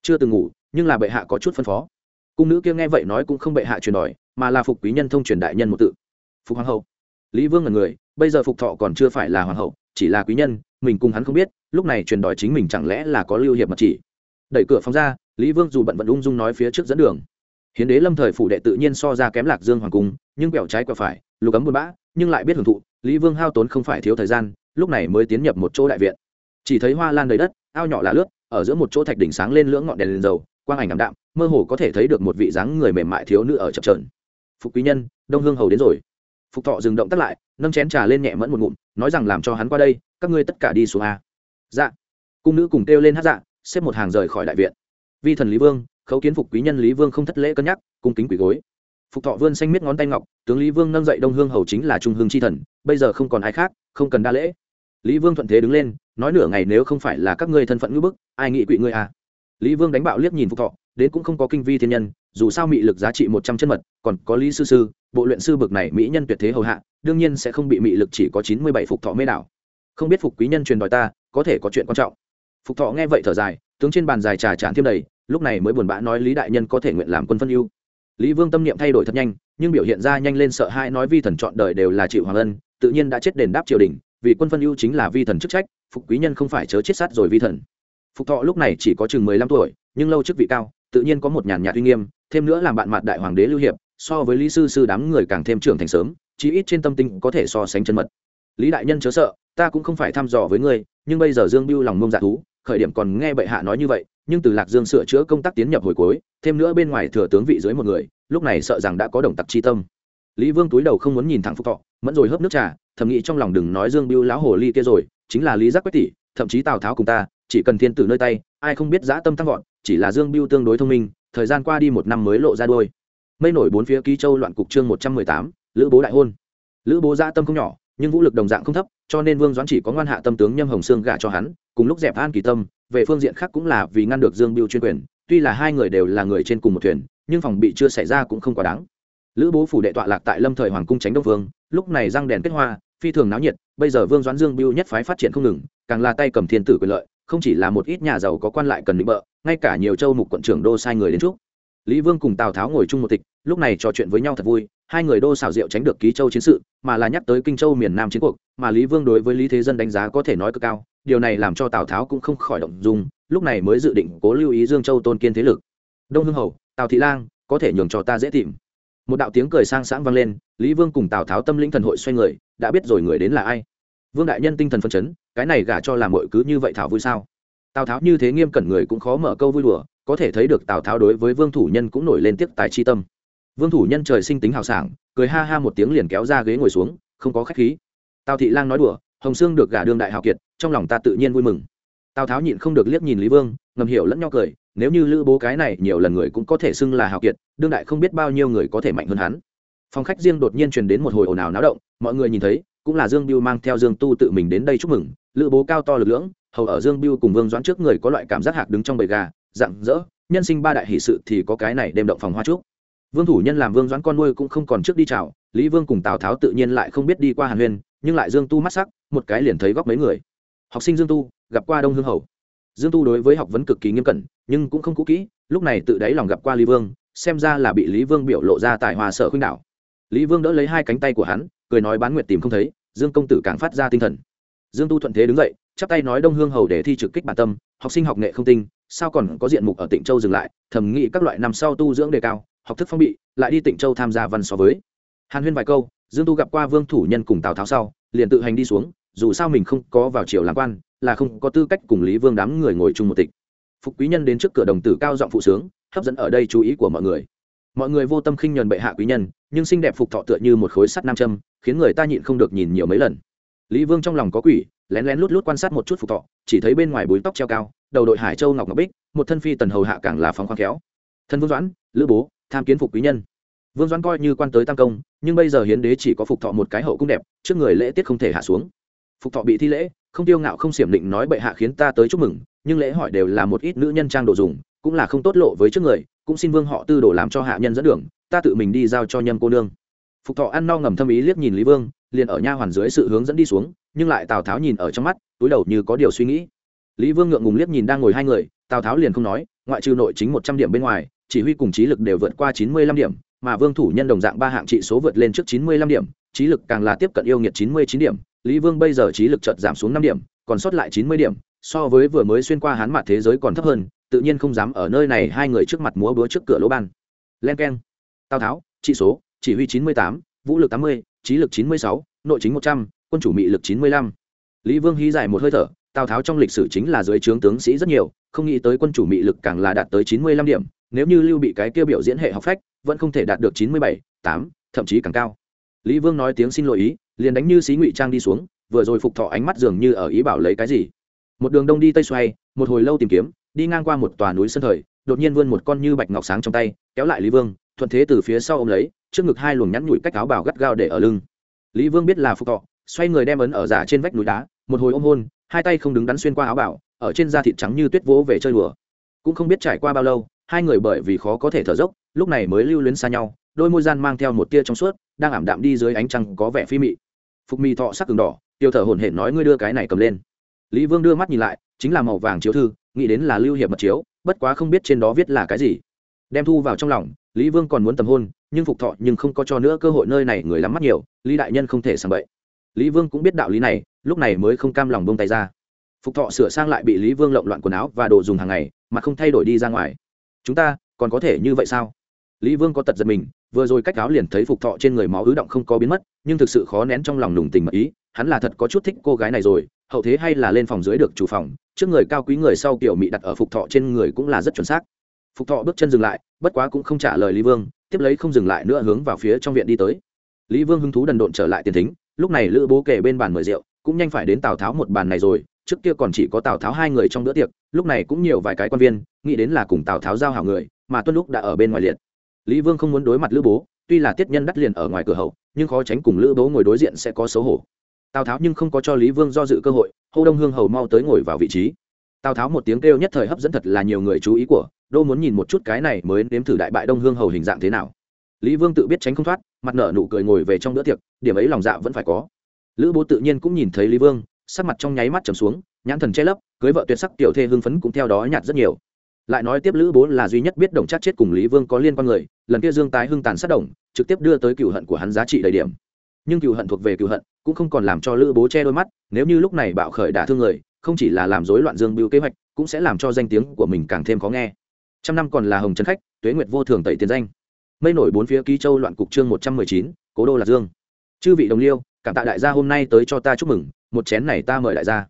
Chưa từng ngủ, nhưng là bệ hạ có chút phân phó. Cung nữ kia nghe vậy nói cũng không bệ hạ truyền đòi mà là phục quý nhân thông truyền đại nhân một tự. Phục hoàng hậu. Lý vương là người bây giờ phục thọ còn chưa phải là hoàng hậu chỉ là quý nhân mình cùng hắn không biết lúc này truyền đòi chính mình chẳng lẽ là có lưu hiệp mật chỉ. Đẩy cửa phóng ra lý vương dù bận vận ung dung nói phía trước dẫn đường. Hiến đế lâm thời phủ đệ tự nhiên so ra kém lạc dương hoàng cung nhưng quẹo trái quẹo phải lục ấm buồn bã nhưng lại biết hưởng thụ lý vương hao tốn không phải thiếu thời gian lúc này mới tiến nhập một chỗ đại viện. Chỉ thấy hoa lan đầy đất ao nhỏ là lướt ở giữa một chỗ thạch đỉnh sáng lên lưỡng ngọn đèn, lên dầu quang ảnh ảm đạm mơ hồ có thể thấy được một vị dáng người mềm mại thiếu nữ ở chập trờn phục quý nhân, đông hương hầu đến rồi. Phục thọ dừng động tắt lại, nâng chén trà lên nhẹ mẫn một ngụm, nói rằng làm cho hắn qua đây, các ngươi tất cả đi xuống a. Dạ. Cung nữ cùng kêu lên hát dạ xếp một hàng rời khỏi đại viện. Vi thần lý vương, khấu kiến phục quý nhân lý vương không thất lễ cân nhắc, cung kính quỷ gối. Phục thọ vươn xanh miết ngón tay ngọc, tướng lý vương nâng dậy đông hương hầu chính là trung hương c h i thần, bây giờ không còn ai khác, không cần đa lễ. Lý vương thuận thế đứng lên, nói nửa ngày nếu không phải là các ngươi thân phận ngữ bức, ai nghị quỵ ngươi à? Lý vương đánh bạo liếc nhìn phục thọ, đến cũng không có kinh vi thiên nhân, dù sao mị lực giá trị một trăm chân mật, còn có lý sư sư, bộ luyện sư bực này mỹ nhân tuyệt thế hầu hạ, đương nhiên sẽ không bị mị lực chỉ có chín mươi bảy phục thọ mê đảo. Không biết phục quý nhân truyền đòi ta, có thể có chuyện quan trọng. Phục thọ nghe vậy thở dài, tướng trên bàn dài trà tràn thêm đầy, lúc này mới buồn bã nói lý đại nhân có thể nguyện làm quân phân ưu. Lý vương tâm niệm thay đổi thật nhanh, nhưng biểu hiện ra nhanh lên sợ hãi nói vi thần chọn đời đều là chịu hoàng ân, tự nhiên đã chết đền đáp triều đình, vì quân phân ưu chính là vi thần chức trách, phục quý nhân không phải chớ chết sát rồi vi thần phục thọ lúc này chỉ có chừng mười lăm tuổi, nhưng lâu chức vị cao, tự nhiên có một nhàn nhạt uy nghiêm, thêm nữa làm bạn mặt đại hoàng đế lưu hiệp, so với lý sư sư đám người càng thêm trưởng thành sớm, chí ít trên tâm tinh có thể so sánh chân mật. Lý đại nhân chớ sợ, ta cũng không phải thăm dò với ngươi, nhưng bây giờ dương biêu lòng mông dạ thú, khởi điểm còn nghe bệ hạ nói như vậy, nhưng từ lạc dương sửa chữa công tác tiến nhập hồi cuối, thêm nữa bên ngoài thừa tướng vị dưới một người, lúc này sợ rằng đã có đồng tặc chi tâm. Lý vương túi đầu không muốn nhìn thẳng phúc thọ, mẫn rồi hớp nước trà, thầm nghĩ trong lòng đừng nói dương biêu lão hồ ly kia rồi, chính là lý giác quách tỷ, thậm chí tào tháo cùng ta chỉ cần thiên tử nơi tay, ai không biết dã tâm tăng vọt, chỉ là dương biêu tương đối thông minh, thời gian qua đi một năm mới lộ ra đôi mây nổi bốn phía ký châu loạn cục chương một trăm mười tám, lữ bố đại hôn. Lữ bố dã tâm không nhỏ, nhưng vũ lực đồng dạng không thấp, cho nên vương doãn chỉ có ngoan hạ tâm tướng nhâm hồng sương gả cho hắn, cùng lúc dẹp an kỳ tâm, về phương diện khác cũng là vì ngăn được dương biêu chuyên quyền, tuy là hai người đều là người trên cùng một thuyền, nhưng phòng bị chưa xảy ra cũng không quá đáng. Lữ bố phủ đệ tọa lạc tại lâm thời hoàng cung tránh đông vương, lúc này răng đèn kết hoa, phi thường náo nhiệt, bây giờ vương doãn dương biêu nhất phái phát triển không ngừng, càng là tay cầm thiên tử quyền lợi không chỉ là một ít nhà giàu có quan lại cần định bợ, ngay cả nhiều châu mục quận trưởng đô sai người đến trước. lý vương cùng tào tháo ngồi chung một tịch, lúc này trò chuyện với nhau thật vui, hai người đô xảo diệu tránh được ký châu chiến sự, mà là nhắc tới kinh châu miền nam chiến cuộc, mà lý vương đối với lý thế dân đánh giá có thể nói cực cao, điều này làm cho tào tháo cũng không khỏi động dung, lúc này mới dự định cố lưu ý dương châu tôn kiên thế lực. Đông hưng hầu, tào thị lang, có thể nhường cho ta dễ tìm. Một đạo tiếng cười sang sáng vang lên, lý vương cùng tào tháo tâm linh thần hội xoay người, đã biết rồi người đến là ai vương đại nhân tinh thần phân chấn, cái này gả cho làm mọi cứ như vậy thảo vui sao? Tào tháo như thế nghiêm cẩn người cũng khó mở câu vui đùa, có thể thấy được tào tháo đối với vương thủ nhân cũng nổi lên tiếp tài chi tâm. Vương thủ nhân trời sinh tính hào sảng, cười ha ha một tiếng liền kéo ra ghế ngồi xuống, không có khách khí. Tào thị lang nói đùa, hồng sương được gả đương đại hào kiệt, trong lòng ta tự nhiên vui mừng. Tào tháo nhịn không được liếc nhìn lý vương, ngầm hiểu lẫn nhau cười, nếu như lữ bố cái này nhiều lần người cũng có thể xưng là hào kiệt, đương đại không biết bao nhiêu người có thể mạnh hơn hắn. Phòng khách riêng đột nhiên truyền đến một hồi ồn ào náo động, mọi người nhìn thấy cũng là dương biêu mang theo dương tu tự mình đến đây chúc mừng, lữ bố cao to lực lưỡng, hầu ở dương biêu cùng vương doãn trước người có loại cảm giác hạc đứng trong bầy gà dạng dỡ nhân sinh ba đại hỷ sự thì có cái này đem động phòng hoa trúc. Vương thủ nhân làm vương doãn con nuôi cũng không còn trước đi chào, lý vương cùng tào tháo tự nhiên lại không biết đi qua hàn huyên, nhưng lại dương tu mắt sắc, một cái liền thấy góc mấy người. Học sinh dương tu, gặp qua đông hương hầu. Dương tu đối với học vấn cực kỳ nghiêm cẩn, nhưng cũng không cũ kỹ, lúc này tự đáy lòng gặp qua lý vương, xem ra là bị lý vương biểu lộ ra tại hòa sở khuynh đảo. Lý vương đỡ lấy hai cánh tay của hắn, cười nói bán nguyệt tìm không thấy dương công tử càng phát ra tinh thần. Dương tu thuận thế đứng dậy, chắp tay nói đông hương hầu để thi trực kích bản tâm, học sinh học nghệ không tinh, sao còn có diện mục ở tịnh châu dừng lại thẩm nghĩ các loại năm sau tu dưỡng đề cao, học thức phong bị, lại đi tịnh châu tham gia văn so với. Hàn huyên vài câu, dương tu gặp qua vương thủ nhân cùng tào tháo sau, liền tự hành đi xuống, dù sao mình không có vào triều làm quan, là không có tư cách cùng lý vương đám người ngồi chung một tịch. Phục quý nhân đến trước cửa đồng tử cao giọng phụ sướng, hấp dẫn ở đây chú ý của mọi người mọi người vô tâm khinh nhờn bệ hạ quý nhân, nhưng xinh đẹp phục thọ tựa như một khối sắt nam châm, khiến người ta nhịn không được nhìn nhiều mấy lần. Lý vương trong lòng có quỷ, lén lén lút lút quan sát một chút phục thọ, chỉ thấy bên ngoài búi tóc treo cao, đầu đội hải châu ngọc ngọc bích, một thân phi tần hầu hạ càng là phóng khoáng khéo. Thân vương doãn, lữ bố, tham kiến phục quý nhân. Vương doãn coi như quan tới tam công, nhưng bây giờ hiến đế chỉ có phục thọ một cái hậu cung đẹp, trước người lễ tiết không thể hạ xuống. Phục thọ bị thi lễ, không tiêu ngạo không xiểm định nói bệ hạ khiến ta tới chúc mừng, nhưng lễ hỏi đều là một ít nữ nhân trang đồ dùng, cũng là không tốt lộ với trước người cũng xin vương họ tư đồ làm cho hạ nhân dẫn đường, ta tự mình đi giao cho nhâm cô nương. Phục thọ ăn no ngầm thâm ý liếc nhìn lý vương, liền ở nha hoàn dưới sự hướng dẫn đi xuống, nhưng lại tào tháo nhìn ở trong mắt, túi đầu như có điều suy nghĩ. Lý vương ngượng ngùng liếc nhìn đang ngồi hai người, tào tháo liền không nói, ngoại trừ nội chính một trăm điểm bên ngoài, chỉ huy cùng trí lực đều vượt qua chín mươi lăm điểm, mà vương thủ nhân đồng dạng ba hạng trị số vượt lên trước chín mươi lăm điểm, trí lực càng là tiếp cận yêu nghiệt chín mươi chín điểm, lý vương bây giờ trí lực chợt giảm xuống năm điểm, còn sót lại chín mươi điểm, so với vừa mới xuyên qua hán mặt thế giới còn thấp hơn tự nhiên không dám ở nơi này hai người trước mặt múa búa trước cửa lỗ ban. Len k tào tháo, trị số, chỉ huy chín mươi tám, vũ lực tám mươi trí lực chín mươi sáu, nội chính một trăm, quân chủ mị lực chín mươi lăm. Lý vương hí dài một hơi thở, tào tháo trong lịch sử chính là dưới trướng tướng sĩ rất nhiều, không nghĩ tới quân chủ mị lực càng là đạt tới chín mươi lăm điểm, nếu như lưu bị cái kia biểu diễn hệ học phách, vẫn không thể đạt được chín mươi bảy, tám, thậm chí càng cao. Lý vương nói tiếng xin lỗi ý, liền đánh như xí ngụy trang đi xuống, vừa rồi phục thọ ánh mắt dường như ở ý bảo lấy cái gì. Một đường đông đi tây xoay, một hồi lâu tìm kiếm đi ngang qua một tòa núi sân thời, đột nhiên vươn một con như bạch ngọc sáng trong tay, kéo lại lý vương, thuận thế từ phía sau ô m lấy, trước ngực hai luồng nhắn nhủi cách áo bảo gắt gao để ở lưng. Lý vương biết là phục thọ, xoay người đem ấn ở giả trên vách núi đá, một hồi ôm hôn, hai tay không đứng đắn xuyên qua áo bảo ở trên da thịt trắng như tuyết vỗ về chơi đùa. Cũng không biết trải qua bao lâu, hai người bởi vì khó có thể thở dốc, lúc này mới lưu luyến xa nhau, đôi môi gian mang theo một tia trong suốt, đang ảm đạm đi dưới ánh trăng có vẻ phi mị. Phục mi thọ sắc cường đỏ tiêu thở hổn hển nói ngươi đưa cái này cầm lên. Lý vương đưa mắt nhìn lại, chính là màu vàng chiếu thư nghĩ đến là lưu hiệp mật chiếu, bất quá không biết trên đó viết là cái gì. Đem thu vào trong lòng, lý vương còn muốn tầm hôn, nhưng phục thọ nhưng không có cho nữa cơ hội nơi này người lắm mắt nhiều, lý đại nhân không thể sàng bậy. Lý vương cũng biết đạo lý này, lúc này mới không cam lòng bông tay ra. Phục thọ sửa sang lại bị lý vương lộn loạn quần áo và đồ dùng hàng ngày, mà không thay đổi đi ra ngoài. Chúng ta, còn có thể như vậy sao? Lý vương có tật giật mình vừa rồi cách áo liền thấy phục thọ trên người máu ứ động không có biến mất, nhưng thực sự khó nén trong lòng nùng tình mật ý, hắn là thật có chút thích cô gái này rồi, hậu thế hay là lên phòng dưới được chủ phòng, trước người cao quý người sau kiểu mị đặt ở phục thọ trên người cũng là rất chuẩn xác. Phục thọ bước chân dừng lại, bất quá cũng không trả lời lý vương, tiếp lấy không dừng lại nữa hướng vào phía trong viện đi tới. Lý vương hứng thú đần độn trở lại tiền thính, lúc này lữ bố kể bên bàn mời rượu, cũng nhanh phải đến tào tháo một bàn này rồi, trước kia còn chỉ có tào tháo hai người trong bữa tiệc, lúc này cũng nhiều vài cái quan viên, nghĩ đến là cùng tào tháo giao hảo người, mà tuân lúc đã ở bên ngoài liệt lý vương không muốn đối mặt lữ bố, tuy là tiết nhân đắt liền ở ngoài cửa hậu, nhưng khó tránh cùng lữ bố ngồi đối diện sẽ có xấu hổ. Tào tháo nhưng không có cho lý vương do dự cơ hội, hô đông hương hầu mau tới ngồi vào vị trí. Tào tháo một tiếng kêu nhất thời hấp dẫn thật là nhiều người chú ý của, đô muốn nhìn một chút cái này mới nếm thử đại bại đông hương hầu hình dạng thế nào. Lý vương tự biết tránh không thoát, mặt nở nụ cười ngồi về trong bữa tiệc, điểm ấy lòng dạ vẫn phải có. Lữ bố tự nhiên cũng nhìn thấy lý vương, sắc mặt trong nháy mắt trầm xuống, nhãn thần che lấp, cưới vợ tuyệt sắc tiểu thê hưng phấn cũng theo đó nhạt rất nhiều lại nói tiếp lữ bố là duy nhất biết đồng chắc chết cùng lý vương có liên quan người, lần kia dương tái hưng tàn sát đồng, trực tiếp đưa tới cựu hận của hắn giá trị đầy điểm. Nhưng cựu hận thuộc về cựu hận, cũng không còn làm cho lữ bố che đôi mắt, nếu như lúc này bạo khởi đả thương người, không chỉ là làm rối loạn dương bưu kế hoạch, cũng sẽ làm cho danh tiếng của mình càng thêm khó nghe. Trăm năm còn là hồng trấn khách, tuế nguyệt vô thường tẩy tiền danh. Mây nổi bốn phía ký châu loạn cục chương một trăm mười chín, cố đô lạc dương. Chư vị đồng liêu, cảm tạ đại gia hôm nay tới cho ta chúc mừng, một chén này ta mời đại gia.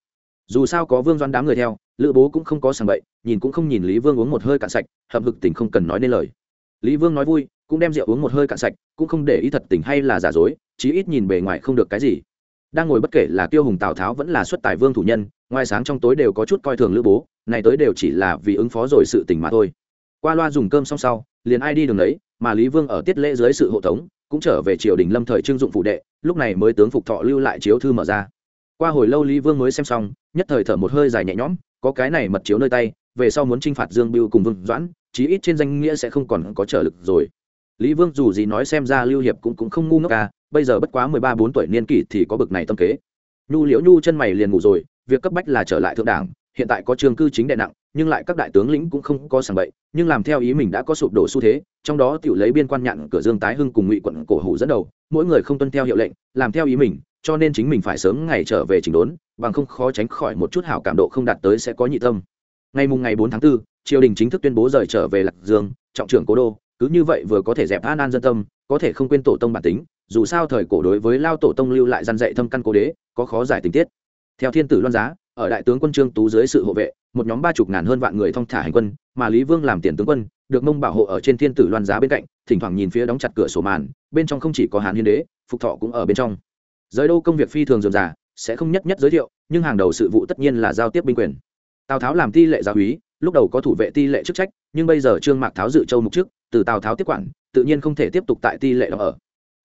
Dù sao có vương doan đám người theo lữ bố cũng không có sàng bậy, nhìn cũng không nhìn lý vương uống một hơi cạn sạch, hậm hực tình không cần nói nên lời. Lý vương nói vui, cũng đem rượu uống một hơi cạn sạch, cũng không để ý thật tình hay là giả dối, chí ít nhìn bề ngoài không được cái gì. Đang ngồi bất kể là tiêu hùng tào tháo vẫn là xuất tài vương thủ nhân, ngoài sáng trong tối đều có chút coi thường lữ bố, này tới đều chỉ là vì ứng phó rồi sự tình mà thôi. Qua loa dùng cơm xong sau, liền ai đi đường đấy mà lý vương ở tiết lễ dưới sự hộ tống, cũng trở về triều đình lâm thời trưng dụng phụ đệ, lúc này mới tướng phục thọ lưu lại chiếu thư mở ra qua hồi lâu lý vương mới xem xong nhất thời thở một hơi dài nhẹ nhõm có cái này mật chiếu nơi tay về sau muốn t r i n h phạt dương biêu cùng vương doãn chí ít trên danh nghĩa sẽ không còn có trở lực rồi. Lý vương dù gì nói xem ra lưu hiệp cũng, cũng không ngu ngốc ca à, bây giờ bất quá mười ba bốn tuổi niên kỷ thì có bực này tâm kế. Nhu liễu nhu chân mày liền ngủ rồi việc cấp bách là trở lại thượng đảng hiện tại có trường cư chính đệ nặng nhưng lại các đại tướng lĩnh cũng không có sảng bậy nhưng làm theo ý mình đã có sụp đổ xu thế trong đó tự lấy biên quan nhạn cửa dương tái hưng cùng ngụy quận cổ hủ dẫn đầu mỗi người không tuân theo hiệu lệnh làm theo ý mình cho nên chính mình phải sớm ngày trở về chỉnh đốn bằng không khó tránh khỏi một chút hảo cảm độ không đạt tới sẽ có nhị tâm. Ngày mùng ngày bốn tháng 4, triều đình chính thức tuyên bố rời trở về lạc dương trọng trưởng cố đô cứ như vậy vừa có thể dẹp an an dân tâm có thể không quên tổ tông bản tính dù sao thời cổ đối với lao tổ tông lưu lại gian dạy thâm căn cố đế có khó giải tình tiết. Theo thiên tử loan giá ở đại tướng quân trương tú dưới sự hộ vệ một nhóm ba chục ngàn hơn vạn người thong thả hành quân mà lý vương làm tiền tướng quân được mông bảo hộ ở trên thiên tử loan giá bên cạnh thỉnh thoảng nhìn phía đóng chặt cửa sổ màn bên trong không chỉ có hàn hiên đế phục thọ cũng ở bên trong giới đô công việc phi thường dườm già, sẽ không nhất nhất giới thiệu, nhưng hàng đầu sự vụ tất nhiên là giao tiếp binh quyền. Tào tháo làm ti lệ giáo úy, lúc đầu có thủ vệ ti lệ chức trách, nhưng bây giờ trương mạc tháo dự châu mục trước, từ tào tháo tiếp quản, tự nhiên không thể tiếp tục tại ti lệ đó ở.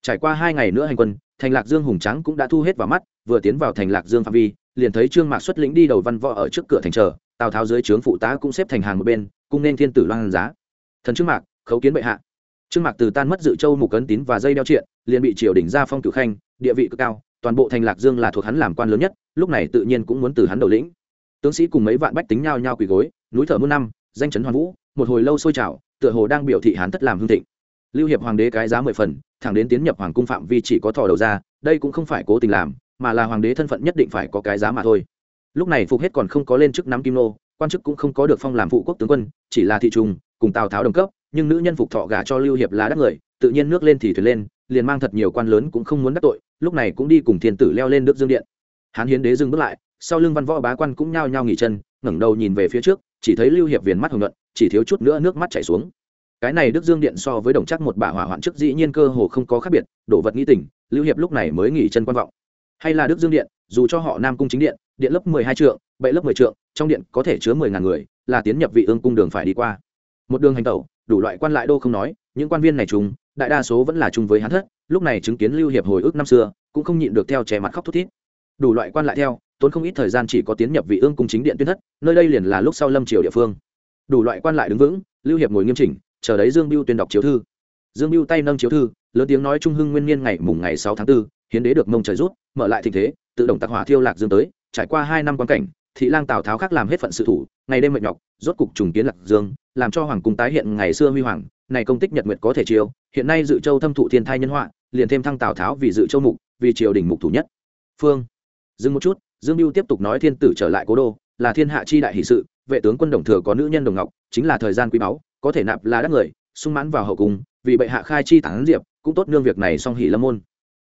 Trải qua hai ngày nữa hành quân, thành lạc dương hùng trắng cũng đã thu hết vào mắt, vừa tiến vào thành lạc dương phạm vi, liền thấy trương mạc xuất lĩnh đi đầu văn võ ở trước cửa thành chờ, tào tháo dưới trướng phụ tá cũng xếp thành hàng một bên, cung nên thiên tử loan giá. Thần trương mạc, khấu kiến bệ hạ. Trương mạc từ tan mất dự châu mục cấn tín và dây đeo triện, liền bị triều đình ra phong cửu khanh địa vị cực cao, toàn bộ thành lạc dương là thuộc hắn làm quan lớn nhất, lúc này tự nhiên cũng muốn từ hắn đầu lĩnh. Tướng sĩ cùng mấy vạn bách tính nhau nhau quỳ gối, núi thở muôn năm, danh chấn hoàn vũ, một hồi lâu sôi trào, tựa hồ đang biểu thị hắn thất làm hương thịnh. Lưu hiệp hoàng đế cái giá mười phần, thẳng đến tiến nhập hoàng cung phạm vi chỉ có thò đầu ra, đây cũng không phải cố tình làm, mà là hoàng đế thân phận nhất định phải có cái giá mà thôi. Lúc này phục hết còn không có lên chức nắm kim nô, quan chức cũng không có được phong làm phụ quốc tướng quân, chỉ là thị trùng, cùng tào tháo đồng cấp, nhưng nữ nhân phục thọ gả cho lưu hiệp là đắc người, tự nhiên nước lên thì thuyền lên liền mang thật nhiều quan lớn cũng không muốn đắc tội, lúc này cũng đi cùng thiên tử leo lên đức dương điện. Hán hiến đế dừng bước lại, sau lưng văn võ bá quan cũng nhao nhao nghỉ chân, ngẩng đầu nhìn về phía trước, chỉ thấy lưu hiệp viền mắt hồng nhuận, chỉ thiếu chút nữa nước mắt chảy xuống. Cái này đức dương điện so với đồng chắc một bà hỏa hoạn trước dĩ nhiên cơ hồ không có khác biệt, đổ vật nghĩ tỉnh lưu hiệp lúc này mới nghỉ chân quan vọng. Hay là đức dương điện, dù cho họ nam cung chính điện điện lớp mười hai trượng, bệ lớp mười trượng, trong điện có thể chứa mười ngàn người, là tiến nhập vị ương cung đường phải đi qua. Một đường hành tẩu, đủ loại quan lại đô không nói, những quan viên này trùng đại đa số vẫn là chung với hắn thất lúc này chứng kiến lưu hiệp hồi ức năm xưa cũng không nhịn được theo trẻ mặt khóc thút thít. Đủ loại quan lại theo tốn không ít thời gian chỉ có tiến nhập vị ương cung chính điện tuyên thất nơi đây liền là lúc sau lâm triều địa phương. Đủ loại quan lại đứng vững lưu hiệp ngồi nghiêm chỉnh chờ đấy dương biêu tuyên đọc chiếu thư. Dương biêu tay nâng chiếu thư lớn tiếng nói trung hưng nguyên niên ngày mùng ngày sáu tháng 4, hiến đế được mông trời rút mở lại thịnh thế tự động tạc hỏa thiêu lạc dương tới trải qua hai năm quan cảnh thị lang tào tháo khác làm hết phận sự thủ ngày đêm mệt nhọc rốt cục trùng kiến lạc dương làm cho hoàng cung tái hiện ngày xưa huy hoàng này công tích nhật nguyệt có thể chiêu hiện nay dự châu thâm thụ thiên thai nhân họa liền thêm thăng tào tháo vì dự châu mục vì triều đình mục thủ nhất phương dừng một chút dương mưu tiếp tục nói thiên tử trở lại cố đô là thiên hạ chi đại hỷ sự vệ tướng quân đồng thừa có nữ nhân đồng ngọc chính là thời gian quý báu có thể nạp là đắc người sung mãn vào hậu cung vì bệ hạ khai chi tán diệp cũng tốt nương việc này song hỷ lâm môn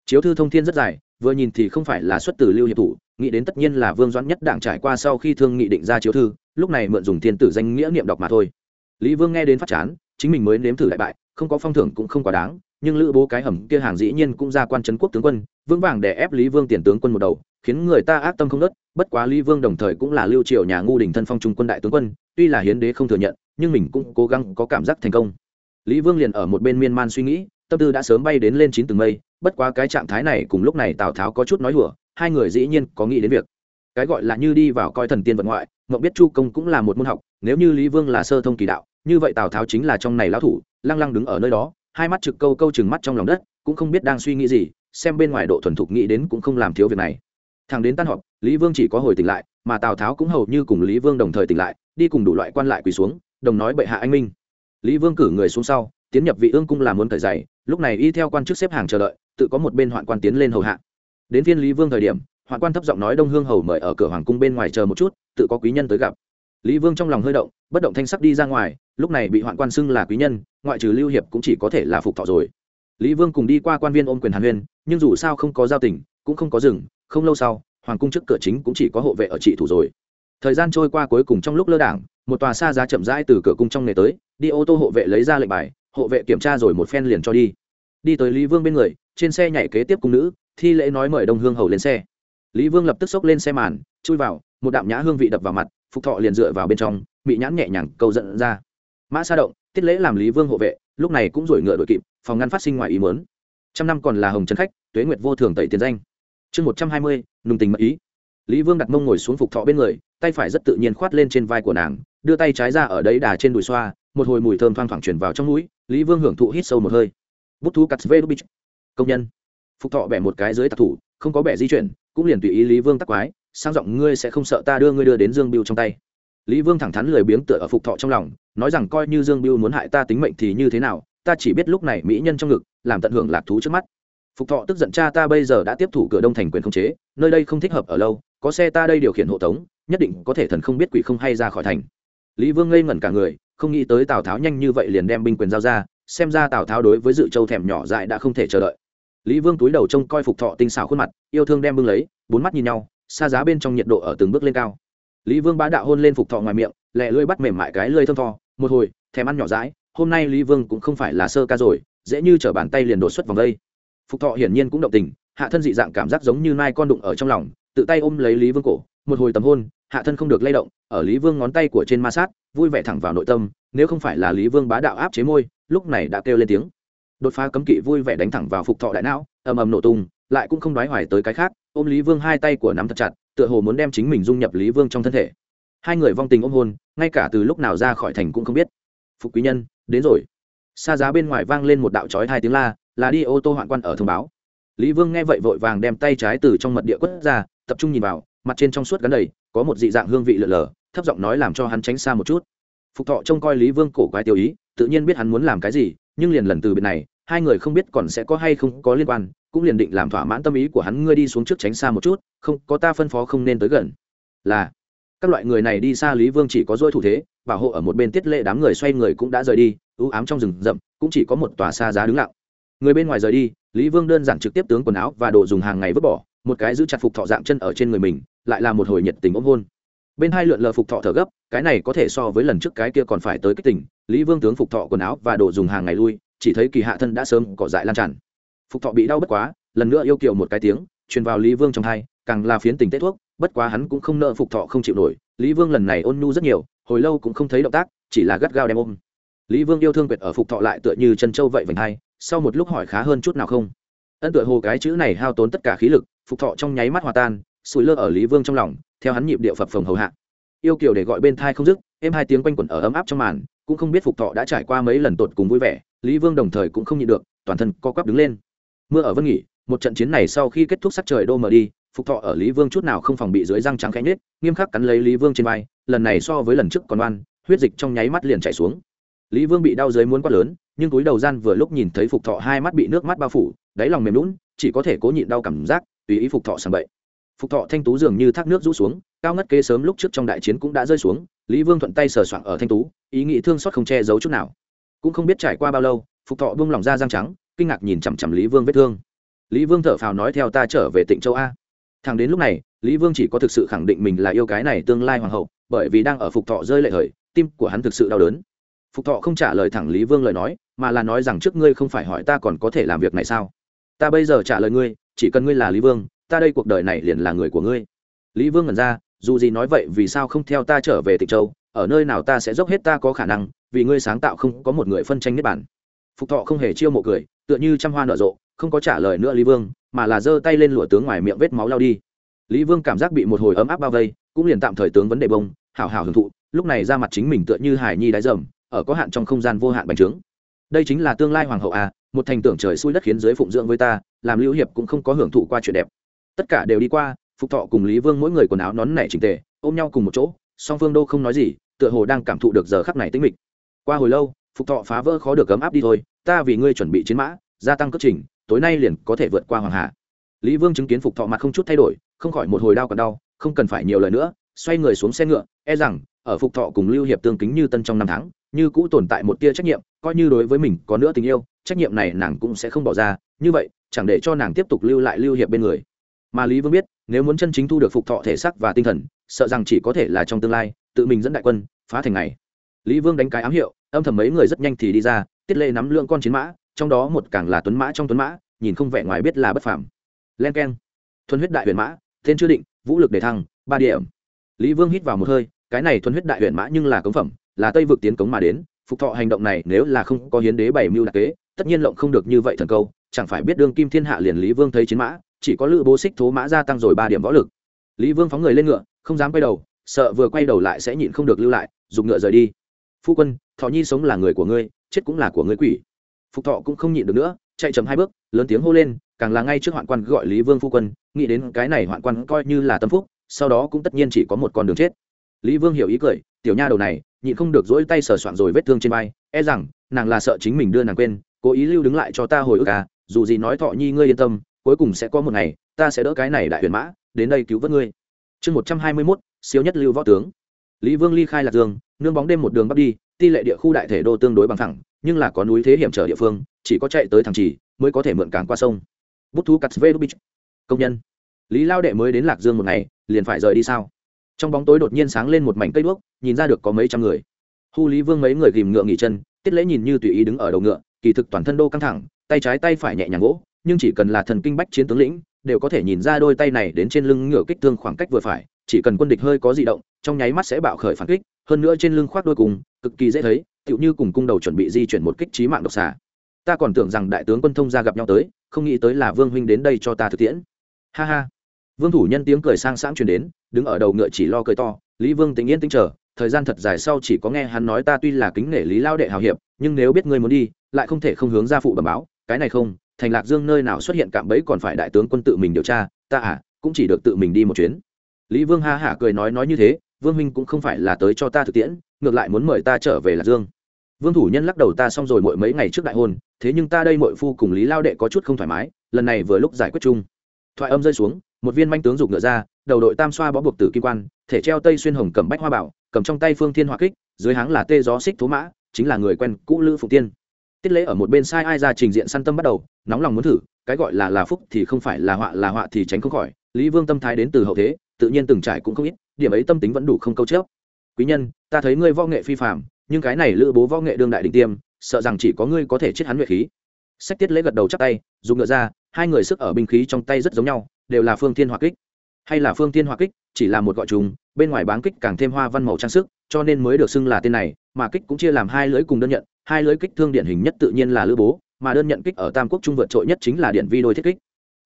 chiếu thư thông thiên rất dài vừa nhìn thì không phải là xuất từ lưu hiệp thủ nghĩ đến tất nhiên là vương doãn nhất đảng trải qua sau khi thương nghị định ra chiếu thư, lúc này mượn dùng thiên tử danh nghĩa niệm đọc mà thôi. Lý vương nghe đến phát chán, chính mình mới nếm thử đại bại, không có phong thưởng cũng không quá đáng, nhưng lữ bố cái hầm kia hàng dĩ nhiên cũng ra quan trấn quốc tướng quân, vững vàng để ép lý vương tiền tướng quân một đầu, khiến người ta ác tâm không nớt, bất quá lý vương đồng thời cũng là lưu triều nhà ngu đình thân phong trung quân đại tướng quân, tuy là hiến đế không thừa nhận, nhưng mình cũng cố gắng có cảm giác thành công. Lý vương liền ở một bên miên man suy nghĩ, tâm tư đã sớm bay đến lên chín tầng mây, bất quá cái trạng thái này cùng lúc này tào tháo có chút nói hùa hai người dĩ nhiên có nghĩ đến việc cái gọi là như đi vào coi thần tiên vật ngoại ngọc biết chu công cũng là một môn học, nếu như lý vương là sơ thông kỳ đạo, như vậy tào tháo chính là trong này lão thủ, lăng lăng đứng ở nơi đó, hai mắt trực câu câu chừng mắt trong lòng đất, cũng không biết đang suy nghĩ gì, xem bên ngoài độ thuần thục nghĩ đến cũng không làm thiếu việc này. Thằng đến tan họp, lý vương chỉ có hồi tỉnh lại, mà tào tháo cũng hầu như cùng lý vương đồng thời tỉnh lại, đi cùng đủ loại quan lại quỳ xuống, đồng nói bệ hạ anh minh. Lý vương cử người xuống sau, tiến nhập vị ương cung làm muốn thời dày lúc này y theo quan chức xếp hàng chờ đợi, tự có một bên hoạn quan tiến lên hầu hạ đến phiên lý vương thời điểm, hoạn quan thấp giọng nói đông hương hầu mời ở cửa hoàng cung bên ngoài chờ một chút, tự có quý nhân tới gặp. Lý vương trong lòng hơi động, bất động thanh sắc đi ra ngoài, lúc này bị hoạn quan xưng là quý nhân, ngoại trừ lưu hiệp cũng chỉ có thể là phục thọ rồi. Lý vương cùng đi qua quan viên ôm quyền hàn huyên, nhưng dù sao không có giao tình, cũng không có rừng, không lâu sau, hoàng cung trước cửa chính cũng chỉ có hộ vệ ở trị thủ rồi. Thời gian trôi qua cuối cùng trong lúc lơ đảng, một tòa xa giá chậm rãi từ cửa cung trong nghề tới, đi ô tô hộ vệ lấy ra lệnh bài, hộ vệ kiểm tra rồi một phen liền cho đi. Đi tới lý vương bên người, trên xe nhảy kế tiếp cung nữ thi lễ nói mời đông hương hầu lên xe. Lý vương lập tức xốc lên xe màn, chui vào, một đạm nhã hương vị đập vào mặt, phục thọ liền dựa vào bên trong bị nhãn nhẹ nhàng câu dẫn ra. Mã sa động, tiết lễ làm lý vương hộ vệ, lúc này cũng rủi ngựa đội kịp, phòng ngăn phát sinh ngoài ý mớn trăm năm còn là hồng trấn khách, tuế nguyệt vô thường tẩy tiền danh. Chương một trăm hai mươi, nùng tình mật ý. Lý vương đặt mông ngồi xuống phục thọ bên người, tay phải rất tự nhiên khoát lên trên vai của nàng, đưa tay trái ra ở đấy đà trên đùi xoa, một hồi mùi thơm thoang thoảng chuyển vào trong mũi, lý vương hưởng thụ hít sâu một hơi. Bút thú cắt vê đúc công nhân phục thọ bẻ một cái dưới tạc thủ, không có bẻ di chuyển, cũng liền tùy ý lý vương tắc quái, sang giọng ngươi sẽ không sợ ta đưa ngươi đưa đến dương biêu trong tay. Lý vương thẳng thắn lười biếng tựa ở phục thọ trong lòng, nói rằng coi như dương biêu muốn hại ta tính mệnh thì như thế nào, ta chỉ biết lúc này mỹ nhân trong ngực, làm tận hưởng lạc thú trước mắt. Phục thọ tức giận cha ta bây giờ đã tiếp thủ cửa đông thành quyền không chế, nơi đây không thích hợp ở lâu, có xe ta đây điều khiển hộ tống, nhất định có thể thần không biết quỷ không hay ra khỏi thành. Lý vương ngây ngẩn cả người, không nghĩ tới tào tháo nhanh như vậy liền đem binh quyền giao ra, xem ra tào tháo đối với dự châu thèm nhỏ dại đã không thể chờ đợi lý vương túi đầu trông coi phục thọ tinh xảo khuôn mặt, yêu thương đem bưng lấy, bốn mắt nhìn nhau, xa giá bên trong nhiệt độ ở từng bước lên cao. Lý vương bá đạo hôn lên phục thọ ngoài miệng, lẹ lưỡi bắt mềm mại cái lưỡi thơm tho, một hồi, thèm ăn nhỏ dãi, hôm nay lý vương cũng không phải là sơ ca rồi, dễ như chở bàn tay liền đột xuất vòng đây. Phục thọ hiển nhiên cũng động tình, hạ thân dị dạng cảm giác giống như nai con đụng ở trong lòng, tự tay ôm lấy lý vương cổ, một hồi tầm hôn, hạ thân không được lay động, ở lý vương ngón tay của trên ma sát, vui vẻ thẳng vào nội tâm, nếu không phải là lý vương bá đạo áp chế môi, lúc này đã kêu lên tiếng đột phá cấm kỵ vui vẻ đánh thẳng vào phục thọ đại não, ầm ầm nổ tung, lại cũng không nói hoài tới cái khác, ôm lý vương hai tay của nắm thật chặt, tựa hồ muốn đem chính mình dung nhập lý vương trong thân thể. Hai người vong tình ôm hôn, ngay cả từ lúc nào ra khỏi thành cũng không biết. Phục quý nhân, đến rồi. Xa giá bên ngoài vang lên một đạo trói hai tiếng la, là đi ô tô hoạn quan ở thông báo. Lý vương nghe vậy vội vàng đem tay trái từ trong mật địa quất ra, tập trung nhìn vào, mặt trên trong suốt gắn đầy, có một dị dạng hương vị lợn lờ, thấp giọng nói làm cho hắn tránh xa một chút. Phục thọ trông coi lý vương cổ quái tiêu ý, tự nhiên biết hắn muốn làm cái gì nhưng liền lần từ biệt này, hai người không biết còn sẽ có hay không có liên quan, cũng liền định làm thỏa mãn tâm ý của hắn ngươi đi xuống trước tránh xa một chút, không, có ta phân phó không nên tới gần. Là, các loại người này đi xa lý vương chỉ có dôi thủ thế, bảo hộ ở một bên tiết lệ đám người xoay người cũng đã rời đi, ưu ám trong rừng rậm, cũng chỉ có một tòa xa giá đứng lặng. Người bên ngoài rời đi, lý vương đơn giản trực tiếp tướng quần áo và đồ dùng hàng ngày vứt bỏ, một cái giữ chặt phục thọ dạng chân ở trên người mình, lại là một hồi nhiệt tình ôm hôn bên hai lượn lờ phục thọ thở gấp, cái này có thể so với lần trước cái kia còn phải tới kích tỉnh lý vương tướng phục thọ quần áo và đồ dùng hàng ngày lui, chỉ thấy kỳ hạ thân đã sớm cỏ dại lan tràn. Phục thọ bị đau bất quá, lần nữa yêu kiều một cái tiếng, truyền vào lý vương trong hai, càng là phiến tình tết thuốc, bất quá hắn cũng không nợ phục thọ không chịu nổi. Lý vương lần này ôn nhu rất nhiều, hồi lâu cũng không thấy động tác, chỉ là gắt gao đem ôm. Lý vương yêu thương quyệt ở phục thọ lại tựa như chân châu vậy vành hai, sau một lúc hỏi khá hơn chút nào không? Ân tựa hồ cái chữ này hao tốn tất cả khí lực, phục thọ trong nháy mắt hòa tan sủi lơ ở lý vương trong lòng, theo hắn nhịp điệu phập phồng hầu hạ. Yêu kiều để gọi bên thai không dứt, êm hai tiếng quanh quẩn ở ấm áp trong màn, cũng không biết phục thọ đã trải qua mấy lần tột cùng vui vẻ, lý vương đồng thời cũng không nhịn được, toàn thân co quắp đứng lên. Mưa ở vân nghỉ, một trận chiến này sau khi kết thúc sắc trời đô mờ đi, phục thọ ở lý vương chút nào không phòng bị dưới răng trắng khẽ nhết nghiêm khắc cắn lấy lý vương trên vai, lần này so với lần trước còn oan, huyết dịch trong nháy mắt liền chảy xuống. Lý vương bị đau dưới muốn quát lớn, nhưng túi đầu gian vừa lúc nhìn thấy phục thọ hai mắt bị nước mắt bao phủ, đáy lòng mềm lún chỉ có thể cố nhịn đau cảm giác, tùy ý phục thọ sàng bậy phục thọ thanh tú dường như thác nước rũ xuống, cao ngất kê sớm lúc trước trong đại chiến cũng đã rơi xuống, lý vương thuận tay sờ soạn ở thanh tú, ý nghĩ thương xót không che giấu chút nào. Cũng không biết trải qua bao lâu, phục thọ buông lỏng ra răng trắng, kinh ngạc nhìn chằm chằm lý vương vết thương. Lý vương thở phào nói theo ta trở về tỉnh châu a. Thằng đến lúc này, lý vương chỉ có thực sự khẳng định mình là yêu cái này tương lai hoàng hậu, bởi vì đang ở phục thọ rơi lệ thời, tim của hắn thực sự đau đớn. Phục thọ không trả lời thẳng lý vương lời nói, mà là nói rằng trước ngươi không phải hỏi ta còn có thể làm việc này sao? Ta bây giờ trả lời ngươi, chỉ cần ngươi là lý vương ta đây cuộc đời này liền là người của ngươi. Lý vương ngẩn ra, dù gì nói vậy vì sao không theo ta trở về tịnh châu, ở nơi nào ta sẽ dốc hết ta có khả năng, vì ngươi sáng tạo không có một người phân tranh nhất bản phục thọ không hề chiêu mộ cười, tựa như trăm hoa nở rộ, không có trả lời nữa lý vương, mà là giơ tay lên lụa tướng ngoài miệng vết máu lao đi. Lý vương cảm giác bị một hồi ấm áp bao vây, cũng liền tạm thời tướng vấn đề bông, hảo hảo hưởng thụ, lúc này ra mặt chính mình tựa như hải nhi đáy dầm, ở có hạn trong không gian vô hạn bành trướng. Đây chính là tương lai hoàng hậu à một thành tưởng trời xui đất khiến giới phụng dưỡng với ta, làm lưu hiệp cũng không có hưởng thụ qua chuyện đẹp tất cả đều đi qua, phục thọ cùng lý vương mỗi người quần áo nón nảy trình tề, ôm nhau cùng một chỗ, song phương đô không nói gì, tựa hồ đang cảm thụ được giờ khắc này tính mịch. Qua hồi lâu, phục thọ phá vỡ khó được ấm áp đi thôi, ta vì ngươi chuẩn bị chiến mã, gia tăng cất trình, tối nay liền có thể vượt qua hoàng hà lý vương chứng kiến phục thọ mặt không chút thay đổi, không khỏi một hồi đau còn đau, không cần phải nhiều lời nữa, xoay người xuống xe ngựa e rằng, ở phục thọ cùng lưu hiệp tương kính như tân trong năm tháng, như cũ tồn tại một tia trách nhiệm, coi như đối với mình có nữa tình yêu, trách nhiệm này nàng cũng sẽ không bỏ ra, như vậy, chẳng để cho nàng tiếp tục lưu lại lưu hiệp bên người mà lý vương biết, nếu muốn chân chính thu được phục thọ thể xác và tinh thần, sợ rằng chỉ có thể là trong tương lai, tự mình dẫn đại quân, phá thành này lý vương đánh cái ám hiệu, âm thầm mấy người rất nhanh thì đi ra, tiết lệ nắm lượng con chiến mã, trong đó một càng là tuấn mã trong tuấn mã, nhìn không vẻ ngoài biết là bất phàm. Len k e n thuần huyết đại huyền mã, tên chưa định, vũ lực đề thăng, ba điểm. Lý vương hít vào một hơi, cái này thuần huyết đại huyền mã nhưng là cống phẩm, là tây vực tiến cống mà đến, phục thọ hành động này nếu là không có hiến đế bảy mưu đặc kế, tất nhiên lộng không được như vậy thần câu, chẳng phải biết đương kim thiên hạ liền lý vương thấy chiến mã chỉ có lữ bố xích thố mã gia tăng rồi ba điểm võ lực. Lý vương phóng người lên ngựa, không dám quay đầu, sợ vừa quay đầu lại sẽ nhịn không được lưu lại dùng ngựa rời đi. Phu quân, thọ nhi sống là người của ngươi, chết cũng là của ngươi quỷ. Phục thọ cũng không nhịn được nữa, chạy chậm hai bước, lớn tiếng hô lên, càng là ngay trước hoạn quan gọi lý vương phu quân, nghĩ đến cái này hoạn quan coi như là tâm phúc, sau đó cũng tất nhiên chỉ có một con đường chết. Lý vương hiểu ý cười, tiểu nha đầu này, nhịn không được dỗi tay sờ soạn rồi vết thương trên vai e rằng, nàng là sợ chính mình đưa nàng quên, cố ý lưu đứng lại cho ta hồi ức à dù gì nói thọ nhi ngươi yên tâm cuối cùng sẽ có một ngày, ta sẽ đỡ cái này đại huyền mã, đến đây cứu vớt ngươi. Chương một trăm hai mươi mốt, siêu nhất lưu võ tướng. Lý vương ly khai lạc dương, nương bóng đêm một đường bắc đi, ti lệ địa khu đại thể đô tương đối bằng thẳng nhưng là có núi thế hiểm trở địa phương, chỉ có chạy tới thằng trì mới có thể mượn cảng qua sông. Bút thú cắt vê đúc công nhân. Lý lao đệ mới đến lạc dương một ngày, liền phải rời đi sao? Trong bóng tối đột nhiên sáng lên một mảnh cây đuốc, nhìn ra được có mấy trăm người. Hu lý vương mấy người ghìm ngựa nghỉ chân, tiết lễ nhìn như tùy ý đứng ở đầu ngựa, kỳ thực toàn thân đô căng thẳng, tay trái tay phải nhẹ nhàng gỗ nhưng chỉ cần là thần kinh bách chiến tướng lĩnh, đều có thể nhìn ra đôi tay này đến trên lưng ngựa kích thương khoảng cách vừa phải, chỉ cần quân địch hơi có di động, trong nháy mắt sẽ bạo khởi phản kích, hơn nữa trên lưng khoác đôi cùng, cực kỳ dễ thấy, tựu như cùng cung đầu chuẩn bị di chuyển một kích trí mạng độc xà. Ta còn tưởng rằng đại tướng quân thông ra gặp nhau tới, không nghĩ tới là vương huynh đến đây cho ta thực tiễn. Ha ha. Vương thủ nhân tiếng cười sang sáng truyền đến, đứng ở đầu ngựa chỉ lo cười to, lý vương tính yên tính chờ, thời gian thật dài sau chỉ có nghe hắn nói ta tuy là kính nể lý lao đệ hào hiệp, nhưng nếu biết ngươi muốn đi, lại không thể không hướng ra phụ bẩm báo, cái này không thành lạc dương nơi nào xuất hiện cạm bẫy còn phải đại tướng quân tự mình điều tra, ta à cũng chỉ được tự mình đi một chuyến. Lý vương ha hả cười nói nói như thế, vương minh cũng không phải là tới cho ta thực tiễn, ngược lại muốn mời ta trở về lạc dương. Vương thủ nhân lắc đầu ta xong rồi mỗi mấy ngày trước đại hôn, thế nhưng ta đây mội phu cùng lý lao đệ có chút không thoải mái, lần này vừa lúc giải quyết chung. Thoại âm rơi xuống, một viên manh tướng giục ngựa ra, đầu đội tam xoa bó buộc tử kim quan, thể treo tây xuyên hồng cầm bách hoa bảo, cầm trong tay phương thiên hoa kích, dưới háng là tê gió xích thố mã, chính là người quen cũ lữ phụng tiên tiết lễ ở một bên sai ai ra trình diện săn tâm bắt đầu, nóng lòng muốn thử, cái gọi là là phúc thì không phải là họa là họa thì tránh không khỏi. Lý vương tâm thái đến từ hậu thế, tự nhiên từng trải cũng không ít, điểm ấy tâm tính vẫn đủ không câu chớp. Quý nhân, ta thấy ngươi võ nghệ phi phạm nhưng cái này lữ bố võ nghệ đương đại đình tiêm, sợ rằng chỉ có ngươi có thể chết hắn nhuệ khí. Sách tiết lễ gật đầu chắc tay, dùng ngựa ra, hai người sức ở binh khí trong tay rất giống nhau, đều là phương thiên hỏa kích. Hay là phương thiên hỏa kích, chỉ là một gọi trùng, bên ngoài báng kích càng thêm hoa văn màu trang sức, cho nên mới được xưng là tên này, mà kích cũng chia làm hai lưỡi cùng đơn nhận hai lưỡi kích thương điển hình nhất tự nhiên là lữ bố, mà đơn nhận kích ở tam quốc trung vượt trội nhất chính là điện vi đôi thiết kích.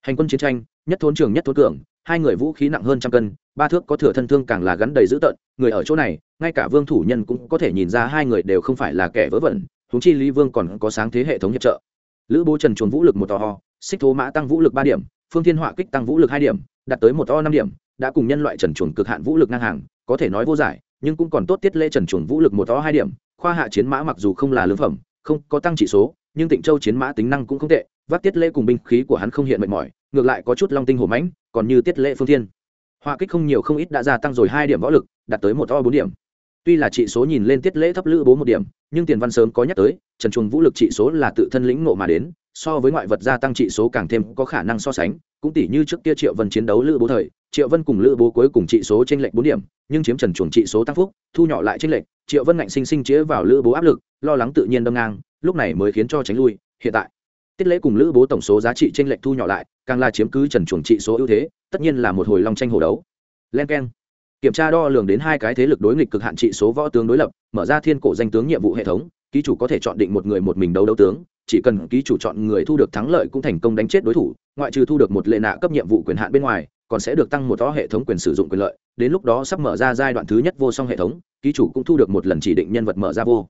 Hành quân chiến tranh, nhất thốn trường nhất thốn cường, hai người vũ khí nặng hơn trăm cân, ba thước có thừa thân thương càng là gắn đầy dữ tợn, người ở chỗ này, ngay cả vương thủ nhân cũng có thể nhìn ra hai người đều không phải là kẻ vớ vẩn húng chi lý vương còn có sáng thế hệ thống hiệp trợ. Lữ bố trần chuồn vũ lực một to ho, xích thố mã tăng vũ lực ba điểm, phương thiên họa kích tăng vũ lực hai điểm, đạt tới một to năm điểm, đã cùng nhân loại trần chuồn cực hạn vũ lực ngang hàng, có thể nói vô giải, nhưng cũng còn tốt tiết lễ trần chuồn vũ lực một to hai điểm khoa hạ chiến mã mặc dù không là lương phẩm, không có tăng chỉ số, nhưng tịnh châu chiến mã tính năng cũng không tệ vác tiết lễ cùng binh khí của hắn không hiện mệt mỏi, ngược lại có chút long tinh hổ mãnh, còn như tiết lễ phương thiên. Họa kích không nhiều không ít đã gia tăng rồi hai điểm võ lực, đạt tới một to bốn điểm. Tuy là trị số nhìn lên tiết lễ thấp lữ bố một điểm, nhưng tiền văn sớm có nhắc tới, trần chuồng vũ lực trị số là tự thân lĩnh ngộ mà đến, so với ngoại vật gia tăng trị số càng thêm có khả năng so sánh, cũng tỷ như trước kia triệu vân chiến đấu lữ bố thời triệu vân cùng lữ bố cuối cùng trị số trên lệnh bốn điểm, nhưng chiếm trần chuồng trị số tăng phúc, thu nhỏ lại trên lệnh triệu vân ngạnh sinh sinh chĩa vào lữ bố áp lực, lo lắng tự nhiên đâm ngang, lúc này mới khiến cho tránh lui, hiện tại. Tiết lễ cùng lữ bố tổng số giá trị trên lệnh thu nhỏ lại, càng là chiếm cứ trần chuồng trị số ưu thế, tất nhiên là một hồi long tranh hồ đấu. Len k kiểm tra đo lường đến hai cái thế lực đối nghịch cực hạn trị số võ tướng đối lập, mở ra thiên cổ danh tướng nhiệm vụ hệ thống, ký chủ có thể chọn định một người một mình đấu đấu tướng, chỉ cần ký chủ chọn người thu được thắng lợi cũng thành công đánh chết đối thủ, ngoại trừ thu được một lệ nạ cấp nhiệm vụ quyền hạn bên ngoài còn sẽ được tăng một to hệ thống quyền sử dụng quyền lợi, đến lúc đó sắp mở ra giai đoạn thứ nhất vô song hệ thống, ký chủ cũng thu được một lần chỉ định nhân vật mở ra vô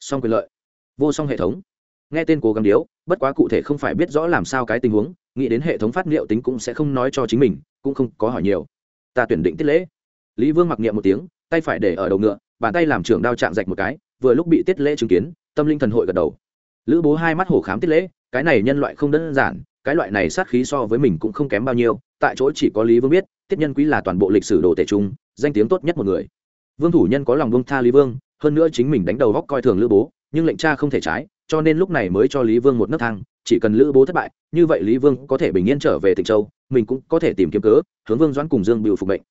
song quyền lợi. Vô song hệ thống. Nghe tên cố gắng điếu, bất quá cụ thể không phải biết rõ làm sao cái tình huống, nghĩ đến hệ thống phát liệu tính cũng sẽ không nói cho chính mình, cũng không có hỏi nhiều. Ta tuyển định tiết lễ. Lý vương mặc niệm một tiếng, tay phải để ở đầu ngựa, bàn tay làm trưởng đao chạm rạch một cái, vừa lúc bị tiết lễ chứng kiến, tâm linh thần hội gật đầu. Lữ bố hai mắt hổ khám tiết lễ, cái này nhân loại không đơn giản cái loại này sát khí so với mình cũng không kém bao nhiêu, tại chỗ chỉ có lý vương biết, tiết nhân quý là toàn bộ lịch sử đồ tể trung, danh tiếng tốt nhất một người. Vương thủ nhân có lòng vương tha lý vương, hơn nữa chính mình đánh đầu góc coi thường lữ bố, nhưng lệnh cha không thể trái, cho nên lúc này mới cho lý vương một nấc thang, chỉ cần lữ bố thất bại, như vậy lý vương có thể bình yên trở về tịnh châu, mình cũng có thể tìm kiếm cớ, hướng vương doãn cùng dương biểu phục mệnh.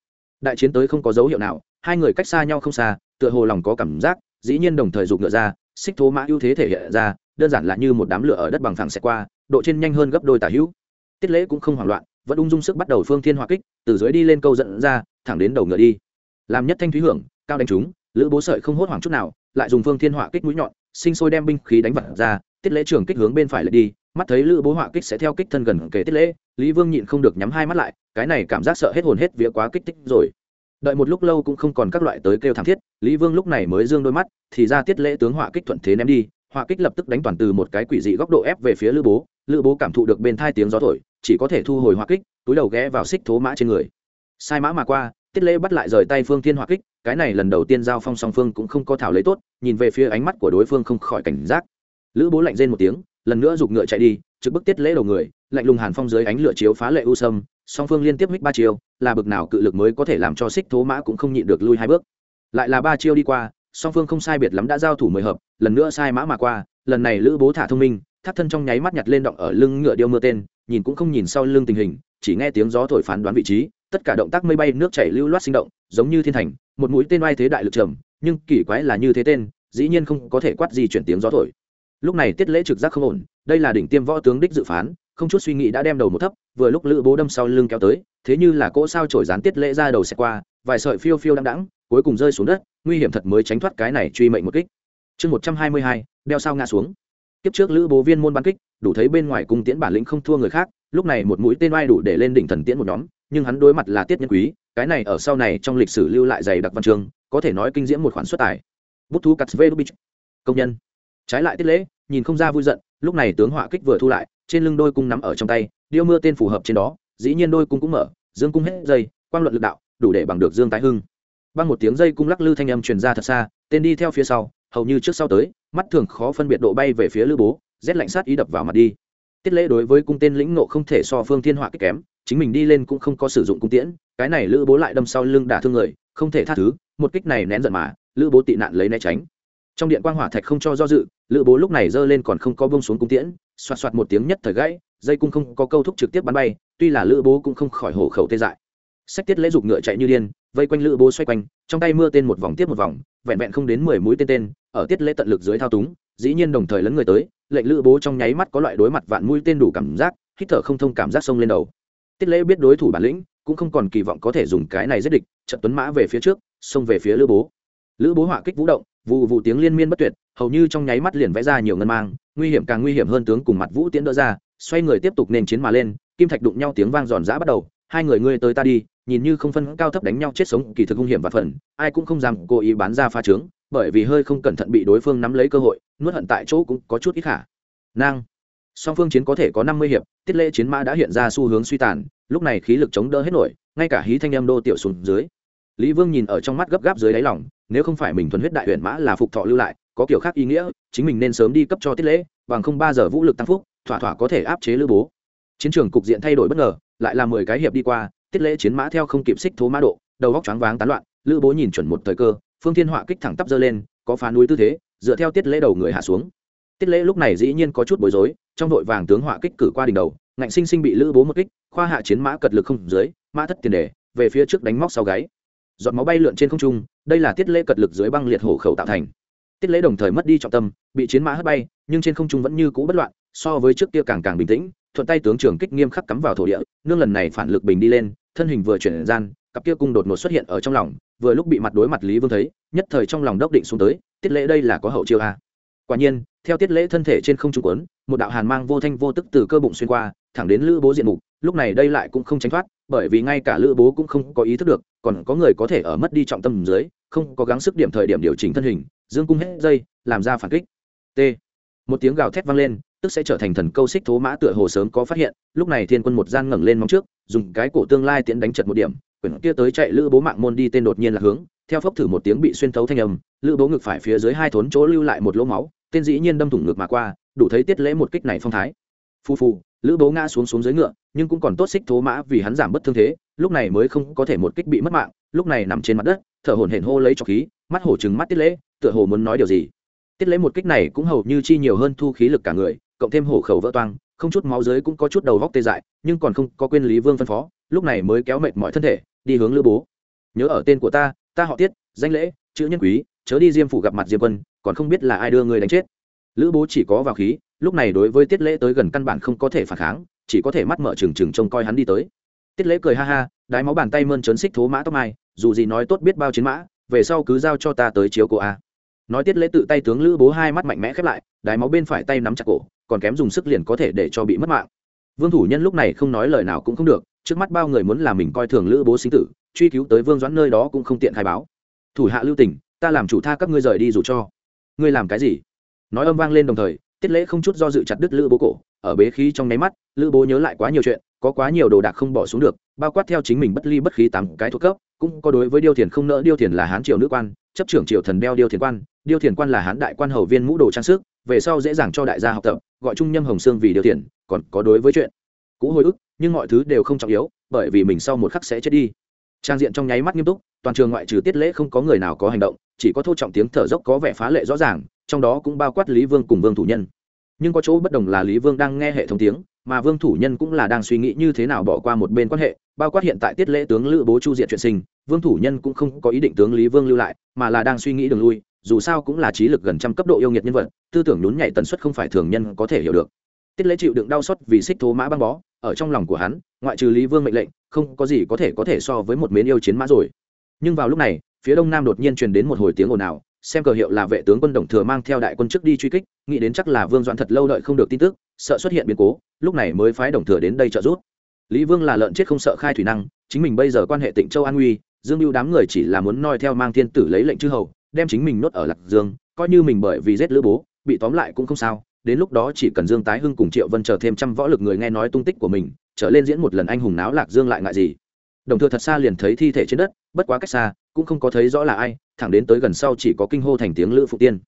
Đại chiến tới không có dấu hiệu nào, hai người cách xa nhau không xa, tựa hồ lòng có cảm giác, dĩ nhiên đồng thời dục ngựa ra, xích thố mã ưu thế thể hiện ra, đơn giản là như một đám lửa ở đất bằng phẳng sẽ qua độ trên nhanh hơn gấp đôi tả hữu. Tiết lễ cũng không hoảng loạn, vẫn ung dung sức bắt đầu phương thiên hỏa kích, từ dưới đi lên câu dẫn ra, thẳng đến đầu ngựa đi. Làm nhất thanh thúy hưởng, cao đánh chúng lữ bố sợi không hốt hoảng chút nào, lại dùng phương thiên hỏa kích mũi nhọn, sinh sôi đem binh khí đánh vật ra, tiết lễ trưởng kích hướng bên phải lại đi, mắt thấy lữ bố hỏa kích sẽ theo kích thân gần kề tiết lễ, lý vương nhịn không được nhắm hai mắt lại, cái này cảm giác sợ hết hồn hết vía quá kích thích rồi. Đợi một lúc lâu cũng không còn các loại tới kêu thảm thiết, lý vương lúc này mới dương đôi mắt, thì ra tiết lễ tướng hỏa kích thuận thế ném đi họa kích lập tức đánh toàn từ một cái quỷ dị góc độ ép về phía lữ bố. Lữ bố cảm thụ được bên thai tiếng gió thổi, chỉ có thể thu hồi họa kích, túi đầu ghé vào xích thố mã trên người. Sai mã mà qua, tiết lễ bắt lại rời tay phương thiên họa kích, cái này lần đầu tiên giao phong song phương cũng không có thảo lấy tốt, nhìn về phía ánh mắt của đối phương không khỏi cảnh giác. Lữ bố lạnh rên một tiếng, lần nữa giục ngựa chạy đi, trực bức tiết lễ đầu người, lạnh lùng hàn phong dưới ánh lửa chiếu phá lệ u sâm, song phương liên tiếp hích ba chiêu, là bực nào cự lực mới có thể làm cho xích thố mã cũng không nhịn được lui hai bước. Lại là ba chiêu đi qua song phương không sai biệt lắm đã giao thủ mười hợp, lần nữa sai mã mà qua, lần này lữ bố thả thông minh, thắt thân trong nháy mắt nhặt lên động ở lưng ngựa điêu mưa tên, nhìn cũng không nhìn sau lưng tình hình, chỉ nghe tiếng gió thổi phán đoán vị trí, tất cả động tác mây bay, nước chảy lưu loát sinh động, giống như thiên thành, một mũi tên oai thế đại lực trầm, nhưng kỳ quái là như thế tên, dĩ nhiên không có thể quát gì chuyển tiếng gió thổi. Lúc này tiết lễ trực giác không ổn, đây là đỉnh tiêm võ tướng đích dự phán, không chút suy nghĩ đã đem đầu một thấp, vừa lúc lữ bố đâm sau lưng kéo tới, thế như là cỗ sao trổi dán tiết lễ ra đầu xẹt qua, vài sợi phiêu phiêu đăng đẳng cuối cùng rơi xuống đất, nguy hiểm thật mới tránh thoát cái này truy mệnh một kích. Chương một trăm hai mươi hai, đeo sao ngã xuống. Kiếp trước lữ bố viên môn bắn kích, đủ thấy bên ngoài cung tiễn bản lĩnh không thua người khác, lúc này một mũi tên oai đủ để lên đỉnh thần tiễn một nhóm, nhưng hắn đối mặt là tiết nhân quý, cái này ở sau này trong lịch sử lưu lại dày đặc văn chương, có thể nói kinh diễm một khoản xuất tài. Bút thú cắt vê công nhân. Trái lại tiết lễ, nhìn không ra vui giận, lúc này tướng họa kích vừa thu lại, trên lưng đôi cung nắm ở trong tay, điêu mưa tên phù hợp trên đó, dĩ nhiên đôi cung cũng mở, dương cung hết dây, quang luận lực đạo, đủ để bằng được dương tái hưng băng một tiếng dây cung lắc lư thanh âm truyền ra thật xa, tên đi theo phía sau, hầu như trước sau tới, mắt thường khó phân biệt độ bay về phía lữ bố, rét lạnh sát ý đập vào mặt đi. Tiết lễ đối với cung tên lĩnh nộ không thể so phương thiên họa kích kém, chính mình đi lên cũng không có sử dụng cung tiễn, cái này lữ bố lại đâm sau lưng đả thương người, không thể tha thứ, một kích này nén giận mà, lữ bố tị nạn lấy né tránh. Trong điện quang hỏa thạch không cho do dự, lữ bố lúc này giơ lên còn không có bông xuống cung tiễn, xoạt xoạt một tiếng nhất thời gãy, dây cung không có câu thúc trực tiếp bắn bay, tuy là lữ bố cũng không khỏi hổ khẩu tê dại. Sách tiết lễ dục ngựa chạy như điên vây quanh lữ bố xoay quanh, trong tay mưa tên một vòng tiếp một vòng, vẹn vẹn không đến mười mũi tên tên, ở tiết lễ tận lực dưới thao túng, dĩ nhiên đồng thời lấn người tới, lệnh lữ bố trong nháy mắt có loại đối mặt vạn mũi tên đủ cảm giác, hít thở không thông cảm giác sông lên đầu. Tiết lễ biết đối thủ bản lĩnh, cũng không còn kỳ vọng có thể dùng cái này giết địch, trận tuấn mã về phía trước, xông về phía lữ bố. Lữ bố hỏa kích vũ động vụ vụ tiếng liên miên bất tuyệt, hầu như trong nháy mắt liền vẽ ra nhiều ngân mang, nguy hiểm càng nguy hiểm hơn tướng cùng mặt vũ tiễn đỡ ra, xoay người tiếp tục nền chiến mà lên, kim thạch đụng nhau tiếng vang giòn giã bắt đầu, hai người ngươi tới ta đi nhìn như không phân cao thấp đánh nhau chết sống, kỳ thực hung hiểm và phần, ai cũng không dám cố ý bán ra pha trướng, bởi vì hơi không cẩn thận bị đối phương nắm lấy cơ hội, nuốt hận tại chỗ cũng có chút ít khả năng. Song phương chiến có thể có năm mươi hiệp, tiết lễ chiến mã đã hiện ra xu hướng suy tàn, lúc này khí lực chống đỡ hết nổi, ngay cả hí thanh em đô tiểu xuống dưới. Lý vương nhìn ở trong mắt gấp gáp dưới đáy lòng, nếu không phải mình thuần huyết đại huyện mã là phục thọ lưu lại, có kiểu khác ý nghĩa, chính mình nên sớm đi cấp cho tiết lễ, bằng không ba giờ vũ lực tăng phúc, thỏa thỏa có thể áp chế lữ bố. Chiến trường cục diện thay đổi bất ngờ, lại là mười cái hiệp đi qua tiết lễ chiến mã theo không kịp xích thố mã độ, đầu góc choáng váng tán loạn, lữ bố nhìn chuẩn một thời cơ, phương thiên họa kích thẳng tắp dơ lên, có phá núi tư thế, dựa theo tiết lễ đầu người hạ xuống. Tiết lễ lúc này dĩ nhiên có chút bối rối, trong đội vàng tướng họa kích cử qua đỉnh đầu, ngạnh sinh sinh bị lữ bố một kích, khoa hạ chiến mã cật lực không dưới, mã thất tiền đề, về phía trước đánh móc sau gáy. Giọt máu bay lượn trên không trung, đây là tiết lễ cật lực dưới băng liệt hổ khẩu tạo thành. Tiết lễ đồng thời mất đi trọng tâm, bị chiến mã hất bay, nhưng trên không trung vẫn như cũ bất loạn, so với trước kia càng càng bình tĩnh, thuận tay tướng trưởng kích nghiêm khắc cắm vào thổ địa, nương lần này phản lực bình đi lên thân hình vừa chuyển gian, cặp kia cung đột ngột xuất hiện ở trong lòng, vừa lúc bị mặt đối mặt lý vương thấy, nhất thời trong lòng đốc định xuống tới, tiết lễ đây là có hậu chiêu a quả nhiên, theo tiết lễ thân thể trên không trung quấn một đạo hàn mang vô thanh vô tức từ cơ bụng xuyên qua, thẳng đến lữ bố diện mục, lúc này đây lại cũng không tránh thoát, bởi vì ngay cả lữ bố cũng không có ý thức được, còn có người có thể ở mất đi trọng tâm dưới, không có gắng sức điểm thời điểm điều chỉnh thân hình, dương cung hết dây, làm ra phản kích. T. Một tiếng gào thét vang lên tức sẽ trở thành thần câu xích thố mã tựa hồ sớm có phát hiện, lúc này thiên quân một gian ngẩng lên móng trước, dùng cái cổ tương lai tiễn đánh chật một điểm, quyển kia tới chạy lữ bố mạng môn đi tên đột nhiên là hướng, theo phốc thử một tiếng bị xuyên thấu thanh âm, lữ bố ngực phải phía dưới hai thốn chỗ lưu lại một lỗ máu, tên dĩ nhiên đâm thủng ngực mà qua, đủ thấy tiết lễ một kích này phong thái. Phu phu lữ bố ngã xuống xuống dưới ngựa, nhưng cũng còn tốt xích thố mã vì hắn giảm bất thương thế, lúc này mới không có thể một kích bị mất mạng, lúc này nằm trên mặt đất, thở hổn hển hô lấy cho khí, mắt hổ trừng mắt tiết lễ, tựa hồ muốn nói điều gì. Tiết lễ một kích này cũng hầu như chi nhiều hơn thu khí lực cả người cộng thêm hổ khẩu vỡ toang, không chút máu dưới cũng có chút đầu vóc tê dại, nhưng còn không có quên lý vương phân phó, lúc này mới kéo mệt mọi thân thể, đi hướng lữ bố. Nhớ ở tên của ta ta họ tiết, danh lễ, chữ nhân quý, chớ đi diêm phủ gặp mặt diêm quân, còn không biết là ai đưa người đánh chết. Lữ bố chỉ có vào khí, lúc này đối với tiết lễ tới gần căn bản không có thể phản kháng, chỉ có thể mắt mở trừng trừng trông coi hắn đi tới. Tiết lễ cười ha ha, đái máu bàn tay mơn trớn xích thố mã tóc mai, dù gì nói tốt biết bao chiến mã, về sau cứ giao cho ta tới chiếu cô a. Nói tiết lễ tự tay tướng lữ bố hai mắt mạnh mẽ khép lại, đái máu bên phải tay nắm chặt cổ còn kém dùng sức liền có thể để cho bị mất mạng. Vương thủ nhân lúc này không nói lời nào cũng không được, trước mắt bao người muốn làm mình coi thường lữ bố sinh tử, truy cứu tới vương doãn nơi đó cũng không tiện khai báo. Thủ hạ lưu tỉnh ta làm chủ tha các ngươi rời đi dù cho. Ngươi làm cái gì? Nói âm vang lên đồng thời, tiết lễ không chút do dự chặt đứt lữ bố cổ, ở bế khí trong nháy mắt, lữ bố nhớ lại quá nhiều chuyện, có quá nhiều đồ đạc không bỏ xuống được, bao quát theo chính mình bất ly bất khí tám cái thuộc cấp, cũng có đối với điêu thiền không nỡ điêu thiền là hán triều nữ quan, chấp trưởng triều thần đeo điêu thiền quan, điêu thiền quan là hán đại quan hầu viên mũ đồ trang sức về sau dễ dàng cho đại gia học tập, gọi trung nhâm hồng sương vì điều thiện, còn có đối với chuyện cũ hồi ức, nhưng mọi thứ đều không trọng yếu, bởi vì mình sau một khắc sẽ chết đi. Trang diện trong nháy mắt nghiêm túc, toàn trường ngoại trừ tiết lễ không có người nào có hành động, chỉ có thô trọng tiếng thở dốc có vẻ phá lệ rõ ràng, trong đó cũng bao quát lý vương cùng vương thủ nhân. Nhưng có chỗ bất đồng là lý vương đang nghe hệ thống tiếng, mà vương thủ nhân cũng là đang suy nghĩ như thế nào bỏ qua một bên quan hệ, bao quát hiện tại tiết lễ tướng lữ bố chu diện chuyện sinh, vương thủ nhân cũng không có ý định tướng lý vương lưu lại, mà là đang suy nghĩ đường lui dù sao cũng là trí lực gần trăm cấp độ yêu nghiệt nhân vật, tư tưởng nhún nhảy tần suất không phải thường nhân có thể hiểu được. Tiết lễ chịu đựng đau xót vì xích thố mã băng bó, ở trong lòng của hắn, ngoại trừ lý vương mệnh lệnh, không có gì có thể có thể so với một mến yêu chiến mã rồi. Nhưng vào lúc này, phía đông nam đột nhiên truyền đến một hồi tiếng ồn ào, xem cờ hiệu là vệ tướng quân đồng thừa mang theo đại quân trước đi truy kích, nghĩ đến chắc là vương doãn thật lâu đợi không được tin tức, sợ xuất hiện biến cố, lúc này mới phái đồng thừa đến đây trợ giúp. Lý vương là lợn chết không sợ khai thủy năng, chính mình bây giờ quan hệ tịnh châu an uy dương mưu đám người chỉ là muốn noi theo mang thiên tử lấy lệnh chư hầu đem chính mình nuốt ở lạc dương, coi như mình bởi vì giết lữ bố, bị tóm lại cũng không sao, đến lúc đó chỉ cần dương tái hưng cùng triệu vân chờ thêm trăm võ lực người nghe nói tung tích của mình, trở lên diễn một lần anh hùng náo lạc dương lại ngại gì. Đồng thừa thật xa liền thấy thi thể trên đất, bất quá cách xa, cũng không có thấy rõ là ai, thẳng đến tới gần sau chỉ có kinh hô thành tiếng lữ phụ tiên.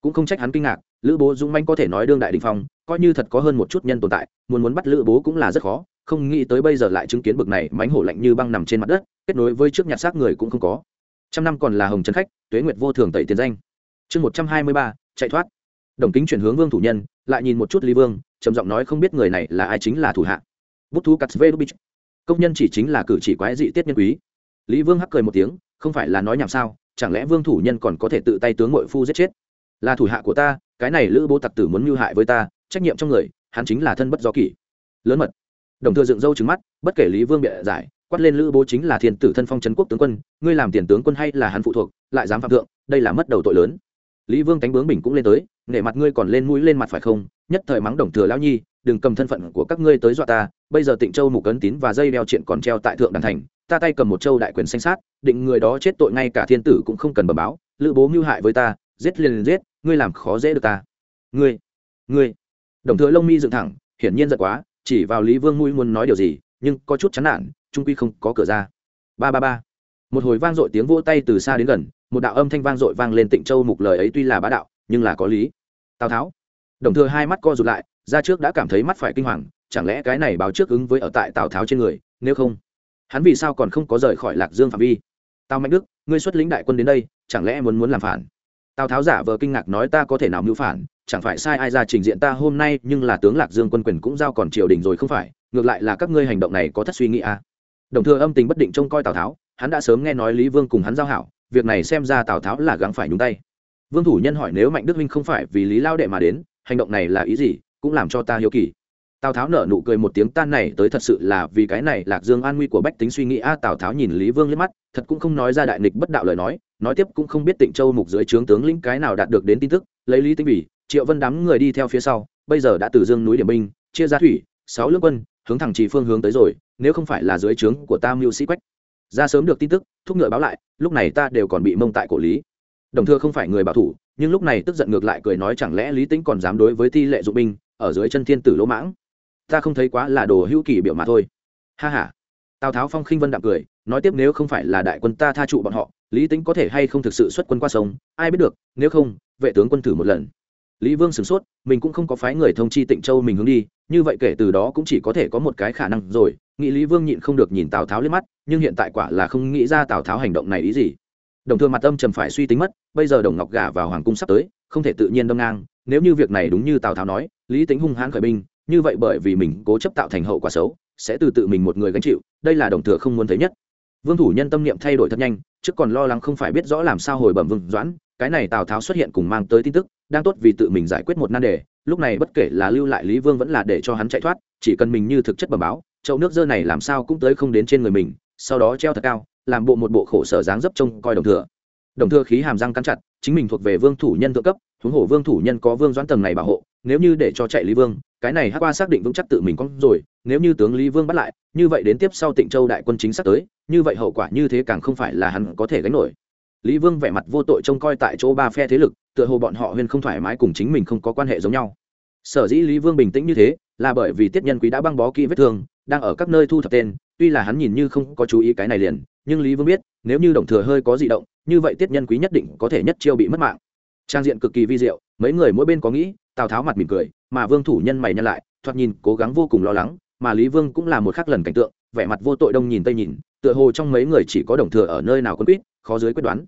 Cũng không trách hắn kinh ngạc, lữ bố dũng manh có thể nói đương đại đình phong, coi như thật có hơn một chút nhân tồn tại, muốn muốn bắt lữ bố cũng là rất khó, không nghĩ tới bây giờ lại chứng kiến bực này mánh hổ lạnh như băng nằm trên mặt đất, kết nối với trước nhặt xác người cũng không có trăm năm còn là hồng trần khách, tuế nguyệt vô thường tẩy tiền danh. Chương một trăm hai mươi ba, chạy thoát. Đồng kính chuyển hướng vương thủ nhân, lại nhìn một chút lý vương, trầm giọng nói không biết người này là ai chính là thủ hạ. Bút thú cắt vê công nhân chỉ chính là cử chỉ quái dị tiết nhân quý. Lý vương hắc cười một tiếng, không phải là nói nhảm sao, chẳng lẽ vương thủ nhân còn có thể tự tay tướng mội phu giết chết? Là thủ hạ của ta, cái này lữ bố tặc tử muốn mưu hại với ta, trách nhiệm trong người, hắn chính là thân bất do kỷ. Lớn mật. Đồng thừa dựng râu trứng mắt, bất kể lý vương bịa giải quát lên lữ bố chính là thiên tử thân phong trấn quốc tướng quân, ngươi làm tiền tướng quân hay là hắn phụ thuộc, lại dám phạm thượng, đây là mất đầu tội lớn. Lý vương cánh bướng bình cũng lên tới, nể mặt ngươi còn lên mũi lên mặt phải không? Nhất thời mắng đồng thừa lão nhi, đừng cầm thân phận của các ngươi tới dọa ta, bây giờ tịnh châu mục ấn tín và dây đeo chuyện còn treo tại thượng đàn thành, ta tay cầm một châu đại quyền xanh sát, định người đó chết tội ngay cả thiên tử cũng không cần bẩm báo, lữ bố mưu hại với ta, giết liền liền giết, ngươi làm khó dễ được ta. Ngươi ngươi. Đồng thừa lông mi dựng thẳng, hiển nhiên giận quá, chỉ vào lý vương mũi muốn nói điều gì, nhưng có chút chán nản trung quy không có cửa ra. Ba ba ba. Một hồi vang dội tiếng vỗ tay từ xa đến gần, một đạo âm thanh vang dội vang lên tịnh châu mục lời ấy tuy là bá đạo, nhưng là có lý. Tào tháo. Đồng thừa hai mắt co rụt lại, ra trước đã cảm thấy mắt phải kinh hoàng, chẳng lẽ cái này báo trước ứng với ở tại tào tháo trên người, nếu không? Hắn vì sao còn không có rời khỏi lạc dương phạm vi? Tào mạnh đức, ngươi xuất lĩnh đại quân đến đây, chẳng lẽ muốn muốn làm phản? Tào tháo giả vờ kinh ngạc nói ta có thể nào mưu phản, chẳng phải sai ai ra trình diện ta hôm nay, nhưng là tướng lạc dương quân quyền cũng giao còn triều đình rồi không phải, ngược lại là các ngươi hành động này có thất suy nghĩ à đồng thừa âm tình bất định trông coi tào tháo hắn đã sớm nghe nói lý vương cùng hắn giao hảo việc này xem ra tào tháo là gắng phải nhúng tay vương thủ nhân hỏi nếu mạnh đức minh không phải vì lý lao đệ mà đến hành động này là ý gì cũng làm cho ta hiếu kỳ tào tháo nở nụ cười một tiếng tan này tới thật sự là vì cái này lạc dương an nguy của bách tính suy nghĩ a tào tháo nhìn lý vương liếc mắt thật cũng không nói ra đại nghịch bất đạo lời nói nói tiếp cũng không biết tịnh châu mục dưới trướng tướng lĩnh cái nào đạt được đến tin tức lấy lý tính bỉ triệu vân đám người đi theo phía sau bây giờ đã từ dương núi điểm binh chia ra thủy sáu lưỡng quân hướng thẳng trì phương hướng tới rồi, nếu không phải là dưới trướng của ta mưu sĩ quách. Ra sớm được tin tức, thúc ngựa báo lại, lúc này ta đều còn bị mông tại cổ lý. Đồng thừa không phải người bảo thủ, nhưng lúc này tức giận ngược lại cười nói chẳng lẽ lý tính còn dám đối với thi lệ dụng binh, ở dưới chân thiên tử lỗ mãng? Ta không thấy quá là đồ hữu kỳ biểu mà thôi. Ha ha. Tào tháo phong khinh vân đạm cười, nói tiếp nếu không phải là đại quân ta tha trụ bọn họ, lý tính có thể hay không thực sự xuất quân qua sông? Ai biết được, nếu không, vệ tướng quân thử một lần lý vương sửng sốt, mình cũng không có phái người thông chi tịnh châu mình hướng đi, như vậy kể từ đó cũng chỉ có thể có một cái khả năng rồi. Nghĩ lý vương nhịn không được nhìn tào tháo lên mắt, nhưng hiện tại quả là không nghĩ ra tào tháo hành động này ý gì. Đồng thương mặt âm trầm phải suy tính mất, bây giờ đồng ngọc gả vào hoàng cung sắp tới, không thể tự nhiên đâm ngang. Nếu như việc này đúng như tào tháo nói, lý tính hung hãn khởi binh, như vậy bởi vì mình cố chấp tạo thành hậu quả xấu, sẽ từ tự mình một người gánh chịu, đây là đồng thừa không muốn thấy nhất. Vương thủ nhân tâm niệm thay đổi thật nhanh, trước còn lo lắng không phải biết rõ làm sao hồi bẩm vương doãn cái này tào tháo xuất hiện cùng mang tới tin tức, đang tốt vì tự mình giải quyết một nan đề, lúc này bất kể là lưu lại lý vương vẫn là để cho hắn chạy thoát, chỉ cần mình như thực chất bẩm báo, chậu nước dơ này làm sao cũng tới không đến trên người mình, sau đó treo thật cao, làm bộ một bộ khổ sở dáng dấp trông coi đồng thừa. Đồng thừa khí hàm răng cắn chặt, chính mình thuộc về vương thủ nhân thượng cấp, huống hồ vương thủ nhân có vương doãn tầng này bảo hộ, nếu như để cho chạy lý vương, cái này hắc qua xác định vững chắc tự mình có rồi, nếu như tướng lý vương bắt lại, như vậy đến tiếp sau tịnh châu đại quân chính sắp tới, như vậy hậu quả như thế càng không phải là hắn có thể gánh nổi lý vương vẻ mặt vô tội trông coi tại chỗ ba phe thế lực, tựa hồ bọn họ huyên không thoải mái cùng chính mình không có quan hệ giống nhau. Sở dĩ lý vương bình tĩnh như thế, là bởi vì tiết nhân quý đã băng bó kỹ vết thương, đang ở các nơi thu thập tên, tuy là hắn nhìn như không có chú ý cái này liền, nhưng lý vương biết, nếu như động thừa hơi có di động, như vậy tiết nhân quý nhất định có thể nhất chiêu bị mất mạng. Trang diện cực kỳ vi diệu, mấy người mỗi bên có nghĩ, tào tháo mặt mỉm cười, mà vương thủ nhân mày nhân lại, thoạt nhìn cố gắng vô cùng lo lắng, mà lý vương cũng là một khắc lần cảnh tượng, vẻ mặt vô tội đông nhìn tây nhìn tựa hồ trong mấy người chỉ có đồng thừa ở nơi nào quân quýt, khó dưới quyết đoán.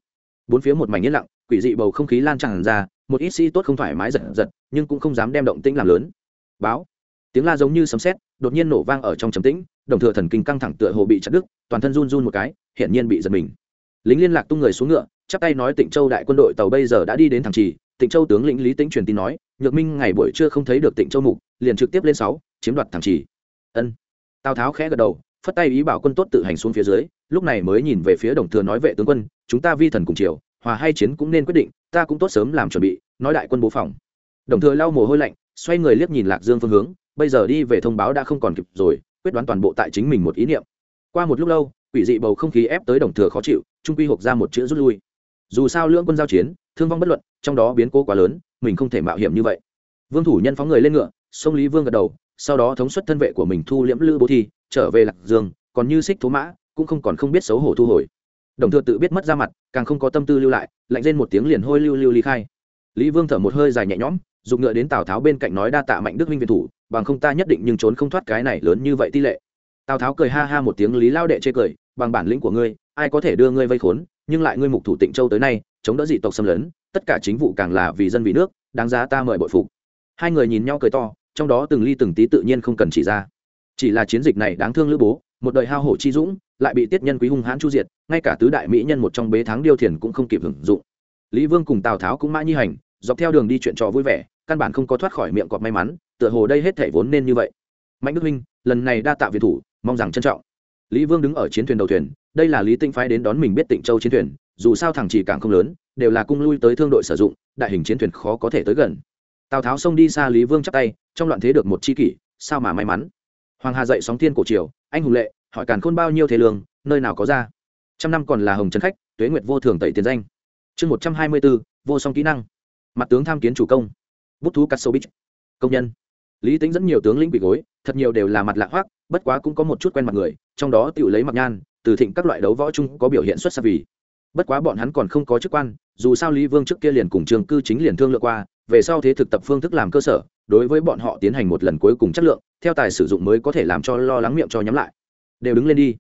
Bốn phía một mảnh yên lặng, quỷ dị bầu không khí lan tràn ra, một ít sĩ tốt không thoải mái giật giật, nhưng cũng không dám đem động tĩnh làm lớn. Báo. Tiếng la giống như sấm sét, đột nhiên nổ vang ở trong trầm tĩnh, đồng thừa thần kinh căng thẳng tựa hồ bị chặt đứt, toàn thân run run một cái, hiển nhiên bị giật mình. Lính liên lạc tung người xuống ngựa, chắp tay nói tịnh châu đại quân đội tàu bây giờ đã đi đến thằng trì, tịnh châu tướng lĩnh lý tĩnh truyền tin nói, nhược minh ngày buổi trưa không thấy được tịnh châu mục, liền trực tiếp lên sáu, chiếm đoạt thằng trì. Ân. Tào tháo khẽ gật đầu phất tay ý bảo quân tốt tự hành xuống phía dưới, lúc này mới nhìn về phía đồng thừa nói vệ tướng quân, chúng ta vi thần cùng chiều hòa hay chiến cũng nên quyết định, ta cũng tốt sớm làm chuẩn bị, nói đại quân bố phòng. Đồng thừa lau mồ hôi lạnh, xoay người liếc nhìn lạc dương phương hướng, bây giờ đi về thông báo đã không còn kịp rồi, quyết đoán toàn bộ tại chính mình một ý niệm. Qua một lúc lâu, quỷ dị bầu không khí ép tới đồng thừa khó chịu, trung quy hộp ra một chữ rút lui. Dù sao lưỡng quân giao chiến, thương vong bất luận, trong đó biến cố quá lớn, mình không thể mạo hiểm như vậy. Vương thủ nhân phóng người lên ngựa, sông lý vương gật đầu, sau đó thống suất thân vệ của mình thu liễm lữ bố thi trở về lạc dương, còn như xích thố mã, cũng không còn không biết xấu hổ thu hồi. Đồng thừa tự biết mất ra mặt, càng không có tâm tư lưu lại, lạnh lên một tiếng liền hôi lưu lưu ly khai. Lý vương thở một hơi dài nhẹ nhõm dùng ngựa đến tào tháo bên cạnh nói đa tạ mạnh đức minh viện thủ, bằng không ta nhất định nhưng trốn không thoát cái này lớn như vậy tỷ lệ. Tào tháo cười ha ha một tiếng, lý lao đệ chê cười, bằng bản lĩnh của ngươi, ai có thể đưa ngươi vây khốn, nhưng lại ngươi mục thủ tịnh châu tới nay, chống đỡ dị tộc xâm lấn, tất cả chính vụ càng là vì dân vì nước, đáng giá ta mời bội phục. Hai người nhìn nhau cười to, trong đó từng ly từng tí tự nhiên không cần chỉ ra chỉ là chiến dịch này đáng thương lữ bố, một đời hao hổ chi dũng, lại bị tiết nhân quý hung hãn chu diệt, ngay cả tứ đại mỹ nhân một trong bế thắng điêu thiền cũng không kịp hưởng dụng. Lý vương cùng tào tháo cũng mã nhi hành, dọc theo đường đi chuyện trò vui vẻ, căn bản không có thoát khỏi miệng cọp may mắn, tựa hồ đây hết thể vốn nên như vậy. Mạnh đức minh, lần này đa tạ việt thủ, mong rằng trân trọng. Lý vương đứng ở chiến thuyền đầu thuyền, đây là lý tinh phái đến đón mình biết tịnh châu chiến thuyền, dù sao thẳng chỉ càng không lớn, đều là cung lui tới thương đội sử dụng, đại hình chiến thuyền khó có thể tới gần. Tào tháo xông đi xa lý vương chắp tay, trong loạn thế được một chi kỷ, sao mà may mắn? Hoàng hà dậy sóng thiên cổ triều, anh hùng lệ, hỏi càn khôn bao nhiêu thế lương, nơi nào có ra. Trăm năm còn là hồng trấn khách, tuế nguyệt vô thường tẩy tiền danh. Chương một trăm hai mươi bốn, vô song kỹ năng. Mặt tướng tham kiến chủ công. Bút thú cắt sâu bích công nhân. Lý tính dẫn nhiều tướng lĩnh bị gối, thật nhiều đều là mặt lạ hoác bất quá cũng có một chút quen mặt người, trong đó tự lấy mặc nhan, từ thịnh các loại đấu võ chung có biểu hiện xuất sắc vì. Bất quá bọn hắn còn không có chức quan, dù sao lý vương trước kia liền cùng trường cư chính liền thương lượng qua, về sau thế thực tập phương thức làm cơ sở đối với bọn họ tiến hành một lần cuối cùng chất lượng, theo tài sử dụng mới có thể làm cho lo lắng miệng cho nhắm lại. Đều đứng lên đi.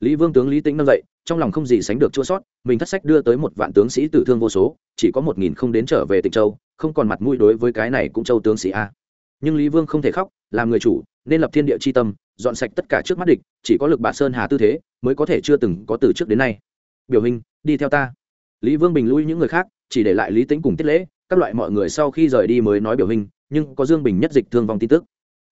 Lý vương tướng lý tĩnh nâng dậy, trong lòng không gì sánh được chua sót, mình thất sách đưa tới một vạn tướng sĩ tử thương vô số, chỉ có một nghìn không đến trở về tịnh châu, không còn mặt mũi đối với cái này cũng châu tướng sĩ a. Nhưng lý vương không thể khóc, làm người chủ, nên lập thiên địa c h i tâm, dọn sạch tất cả trước mắt địch, chỉ có lực bà sơn hà tư thế, mới có thể chưa từng có từ trước đến nay. Biểu hình đi theo ta. Lý vương bình lui những người khác, chỉ để lại lý tính cùng tiết lễ, các loại mọi người sau khi rời đi mới nói biểu hình nhưng có dương bình nhất dịch thương vong tin tức.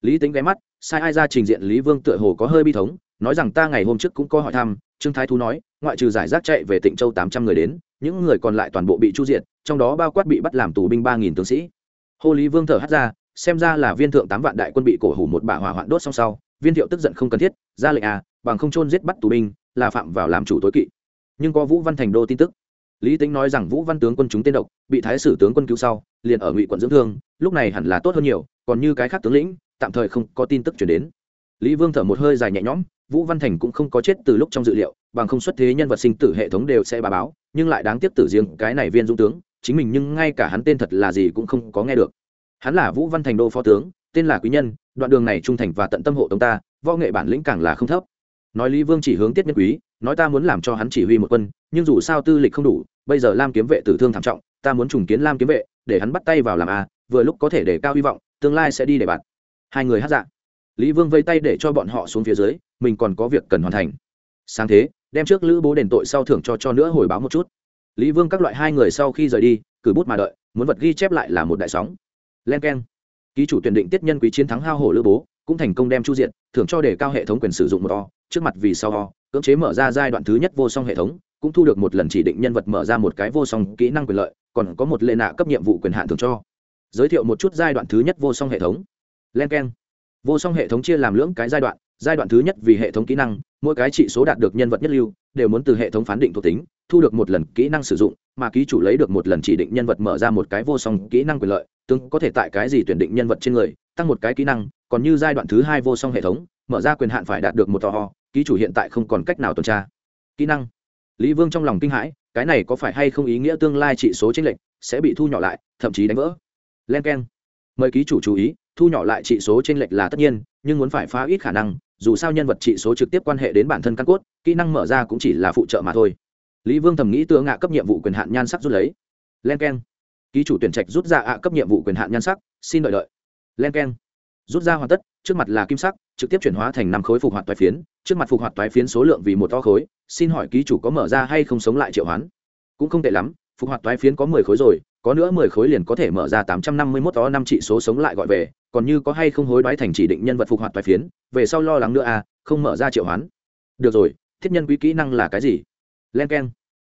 Lý tính ghé mắt, sai ai ra trình diện lý vương tựa hồ có hơi bi thống, nói rằng ta ngày hôm trước cũng có hỏi thăm, trương thái thú nói, ngoại trừ giải rác chạy về tịnh châu tám trăm người đến, những người còn lại toàn bộ bị chu diệt, trong đó bao quát bị bắt làm tù binh ba nghìn tướng sĩ. Hô lý vương thở hắt ra, xem ra là viên thượng tám vạn đại quân bị cổ hủ một bả hỏa hoạn đốt xong sau, viên thiệu tức giận không cần thiết, ra lệnh à bằng không chôn giết bắt tù binh, là phạm vào làm chủ tối kỵ. Nhưng có vũ văn thành đô tin tức lý tính nói rằng vũ văn tướng quân chúng tên độc, bị thái sử tướng quân cứu sau, liền ở ngụy quận dưỡng thương, lúc này hẳn là tốt hơn nhiều, còn như cái khác tướng lĩnh, tạm thời không có tin tức chuyển đến. Lý vương thở một hơi dài nhẹ nhõm, vũ văn thành cũng không có chết từ lúc trong dự liệu, bằng không xuất thế nhân vật sinh tử hệ thống đều sẽ bà báo, nhưng lại đáng tiếc tử riêng cái này viên dũng tướng, chính mình nhưng ngay cả hắn tên thật là gì cũng không có nghe được. Hắn là vũ văn thành đô phó tướng, tên là quý nhân, đoạn đường này trung thành và tận tâm hộ tống ta, võ nghệ bản lĩnh càng là không thấp. Nói lý vương chỉ hướng tiết nhân quý, nói ta muốn làm cho hắn chỉ huy một quân, nhưng dù sao tư lịch không đủ bây giờ lam kiếm vệ tử thương thảm trọng, ta muốn trùng kiến lam kiếm vệ, để hắn bắt tay vào làm a vừa lúc có thể để cao hy vọng, tương lai sẽ đi để bạn. Hai người hát dạ. Lý vương vây tay để cho bọn họ xuống phía dưới, mình còn có việc cần hoàn thành. Sáng thế, đem trước lữ bố đền tội sau thưởng cho cho nữa hồi báo một chút. Lý vương các loại hai người sau khi rời đi, cử bút mà đợi, muốn vật ghi chép lại là một đại sóng. Len k e n ký chủ tuyển định tiết nhân quý chiến thắng hao hổ lữ bố, cũng thành công đem chu diện thưởng cho đề cao hệ thống quyền sử dụng một o, trước mặt vì sau o, cưỡng chế mở ra giai đoạn thứ nhất vô song hệ thống cũng thu được một lần chỉ định nhân vật mở ra một cái vô song kỹ năng quyền lợi, còn có một lệ nạ cấp nhiệm vụ quyền hạn thường cho. Giới thiệu một chút giai đoạn thứ nhất vô song hệ thống. Len k e n vô song hệ thống chia làm lưỡng cái giai đoạn giai đoạn thứ nhất vì hệ thống kỹ năng, mỗi cái trị số đạt được nhân vật nhất lưu, đều muốn từ hệ thống phán định thuộc tính, thu được một lần kỹ năng sử dụng, mà ký chủ lấy được một lần chỉ định nhân vật mở ra một cái vô song kỹ năng quyền lợi, tương có thể tại cái gì tuyển định nhân vật trên người, tăng một cái kỹ năng, còn như giai đoạn thứ hai vô song hệ thống, mở ra quyền hạn phải đạt được một tò ho, ký chủ hiện tại không còn cách nào tuần tra. Kỹ năng lý vương trong lòng kinh hãi, cái này có phải hay không ý nghĩa tương lai trị số tranh lệch sẽ bị thu nhỏ lại, thậm chí đánh vỡ? Len k e n mời ký chủ chú ý, thu nhỏ lại trị số tranh lệch là tất nhiên, nhưng muốn phải phá ít khả năng, dù sao nhân vật trị số trực tiếp quan hệ đến bản thân căn cốt, kỹ năng mở ra cũng chỉ là phụ trợ mà thôi. Lý vương thầm nghĩ tựa ngạ cấp nhiệm vụ quyền hạn nhan sắc rút lấy. Len k e n ký chủ tuyển trạch rút ra ạ cấp nhiệm vụ quyền hạn nhan sắc, xin đợi đợi. Len k e n rút ra hoàn tất trước mặt là kim sắc, trực tiếp chuyển hóa thành năm khối phục hoạt toái phiến, trước mặt phục hoạt toái phiến số lượng vì một to khối, xin hỏi ký chủ có mở ra hay không sống lại triệu hoán? Cũng không tệ lắm, phục hoạt toái phiến có mười khối rồi, có nữa mười khối liền có thể mở ra tám trăm năm mươi mốt to năm trị số sống lại gọi về, còn như có hay không hối đoái thành chỉ định nhân vật phục hoạt toái phiến, về sau lo lắng nữa à không mở ra triệu hoán. Được rồi, thiết nhân quý kỹ năng là cái gì? Len k e n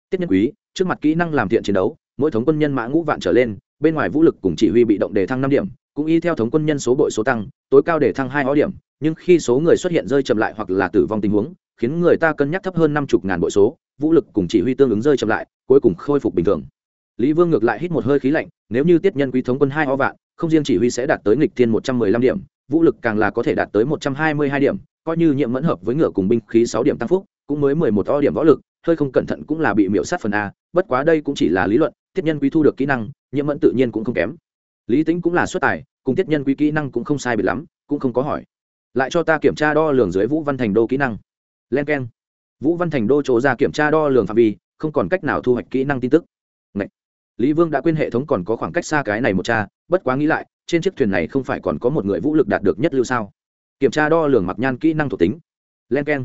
tiết nhân quý, trước mặt kỹ năng làm thiện chiến đấu, mỗi thống quân nhân mã ngũ vạn trở lên, bên ngoài vũ lực cùng chỉ huy bị động đề thăng năm điểm cũng y theo thống quân nhân số bội số tăng, tối cao để thăng hai ó điểm, nhưng khi số người xuất hiện rơi chậm lại hoặc là tử vong tình huống, khiến người ta cân nhắc thấp hơn năm chục ngàn bội số, vũ lực cùng chỉ huy tương ứng rơi chậm lại, cuối cùng khôi phục bình thường. Lý vương ngược lại hít một hơi khí lạnh, nếu như tiết nhân quý thống quân hai ó vạn, không riêng chỉ huy sẽ đạt tới nghịch thiên một trăm mười lăm điểm, vũ lực càng là có thể đạt tới một trăm hai mươi hai điểm, coi như nhiệm mẫn hợp với ngựa cùng binh khí sáu điểm tăng phúc, cũng mới mười một o điểm võ lực, hơi không cẩn thận cũng là bị miễu sát phần a, bất quá đây cũng chỉ là lý luận, tiết nhân quý thu được kỹ năng nhiễm mẫn tự nhiên cũng không kém lý tính cũng là xuất tài, cùng tiết nhân quý kỹ năng cũng không sai biệt lắm, cũng không có hỏi. Lại cho ta kiểm tra đo lường dưới vũ văn thành đô kỹ năng. Len k e n vũ văn thành đô chỗ ra kiểm tra đo lường phạm vi, không còn cách nào thu hoạch kỹ năng tin tức. Ngậy! lý vương đã quên hệ thống còn có khoảng cách xa cái này một cha bất quá nghĩ lại, trên chiếc thuyền này không phải còn có một người vũ lực đạt được nhất lưu sao? Kiểm tra đo lường mặc nhan kỹ năng thuộc tính. Len k e n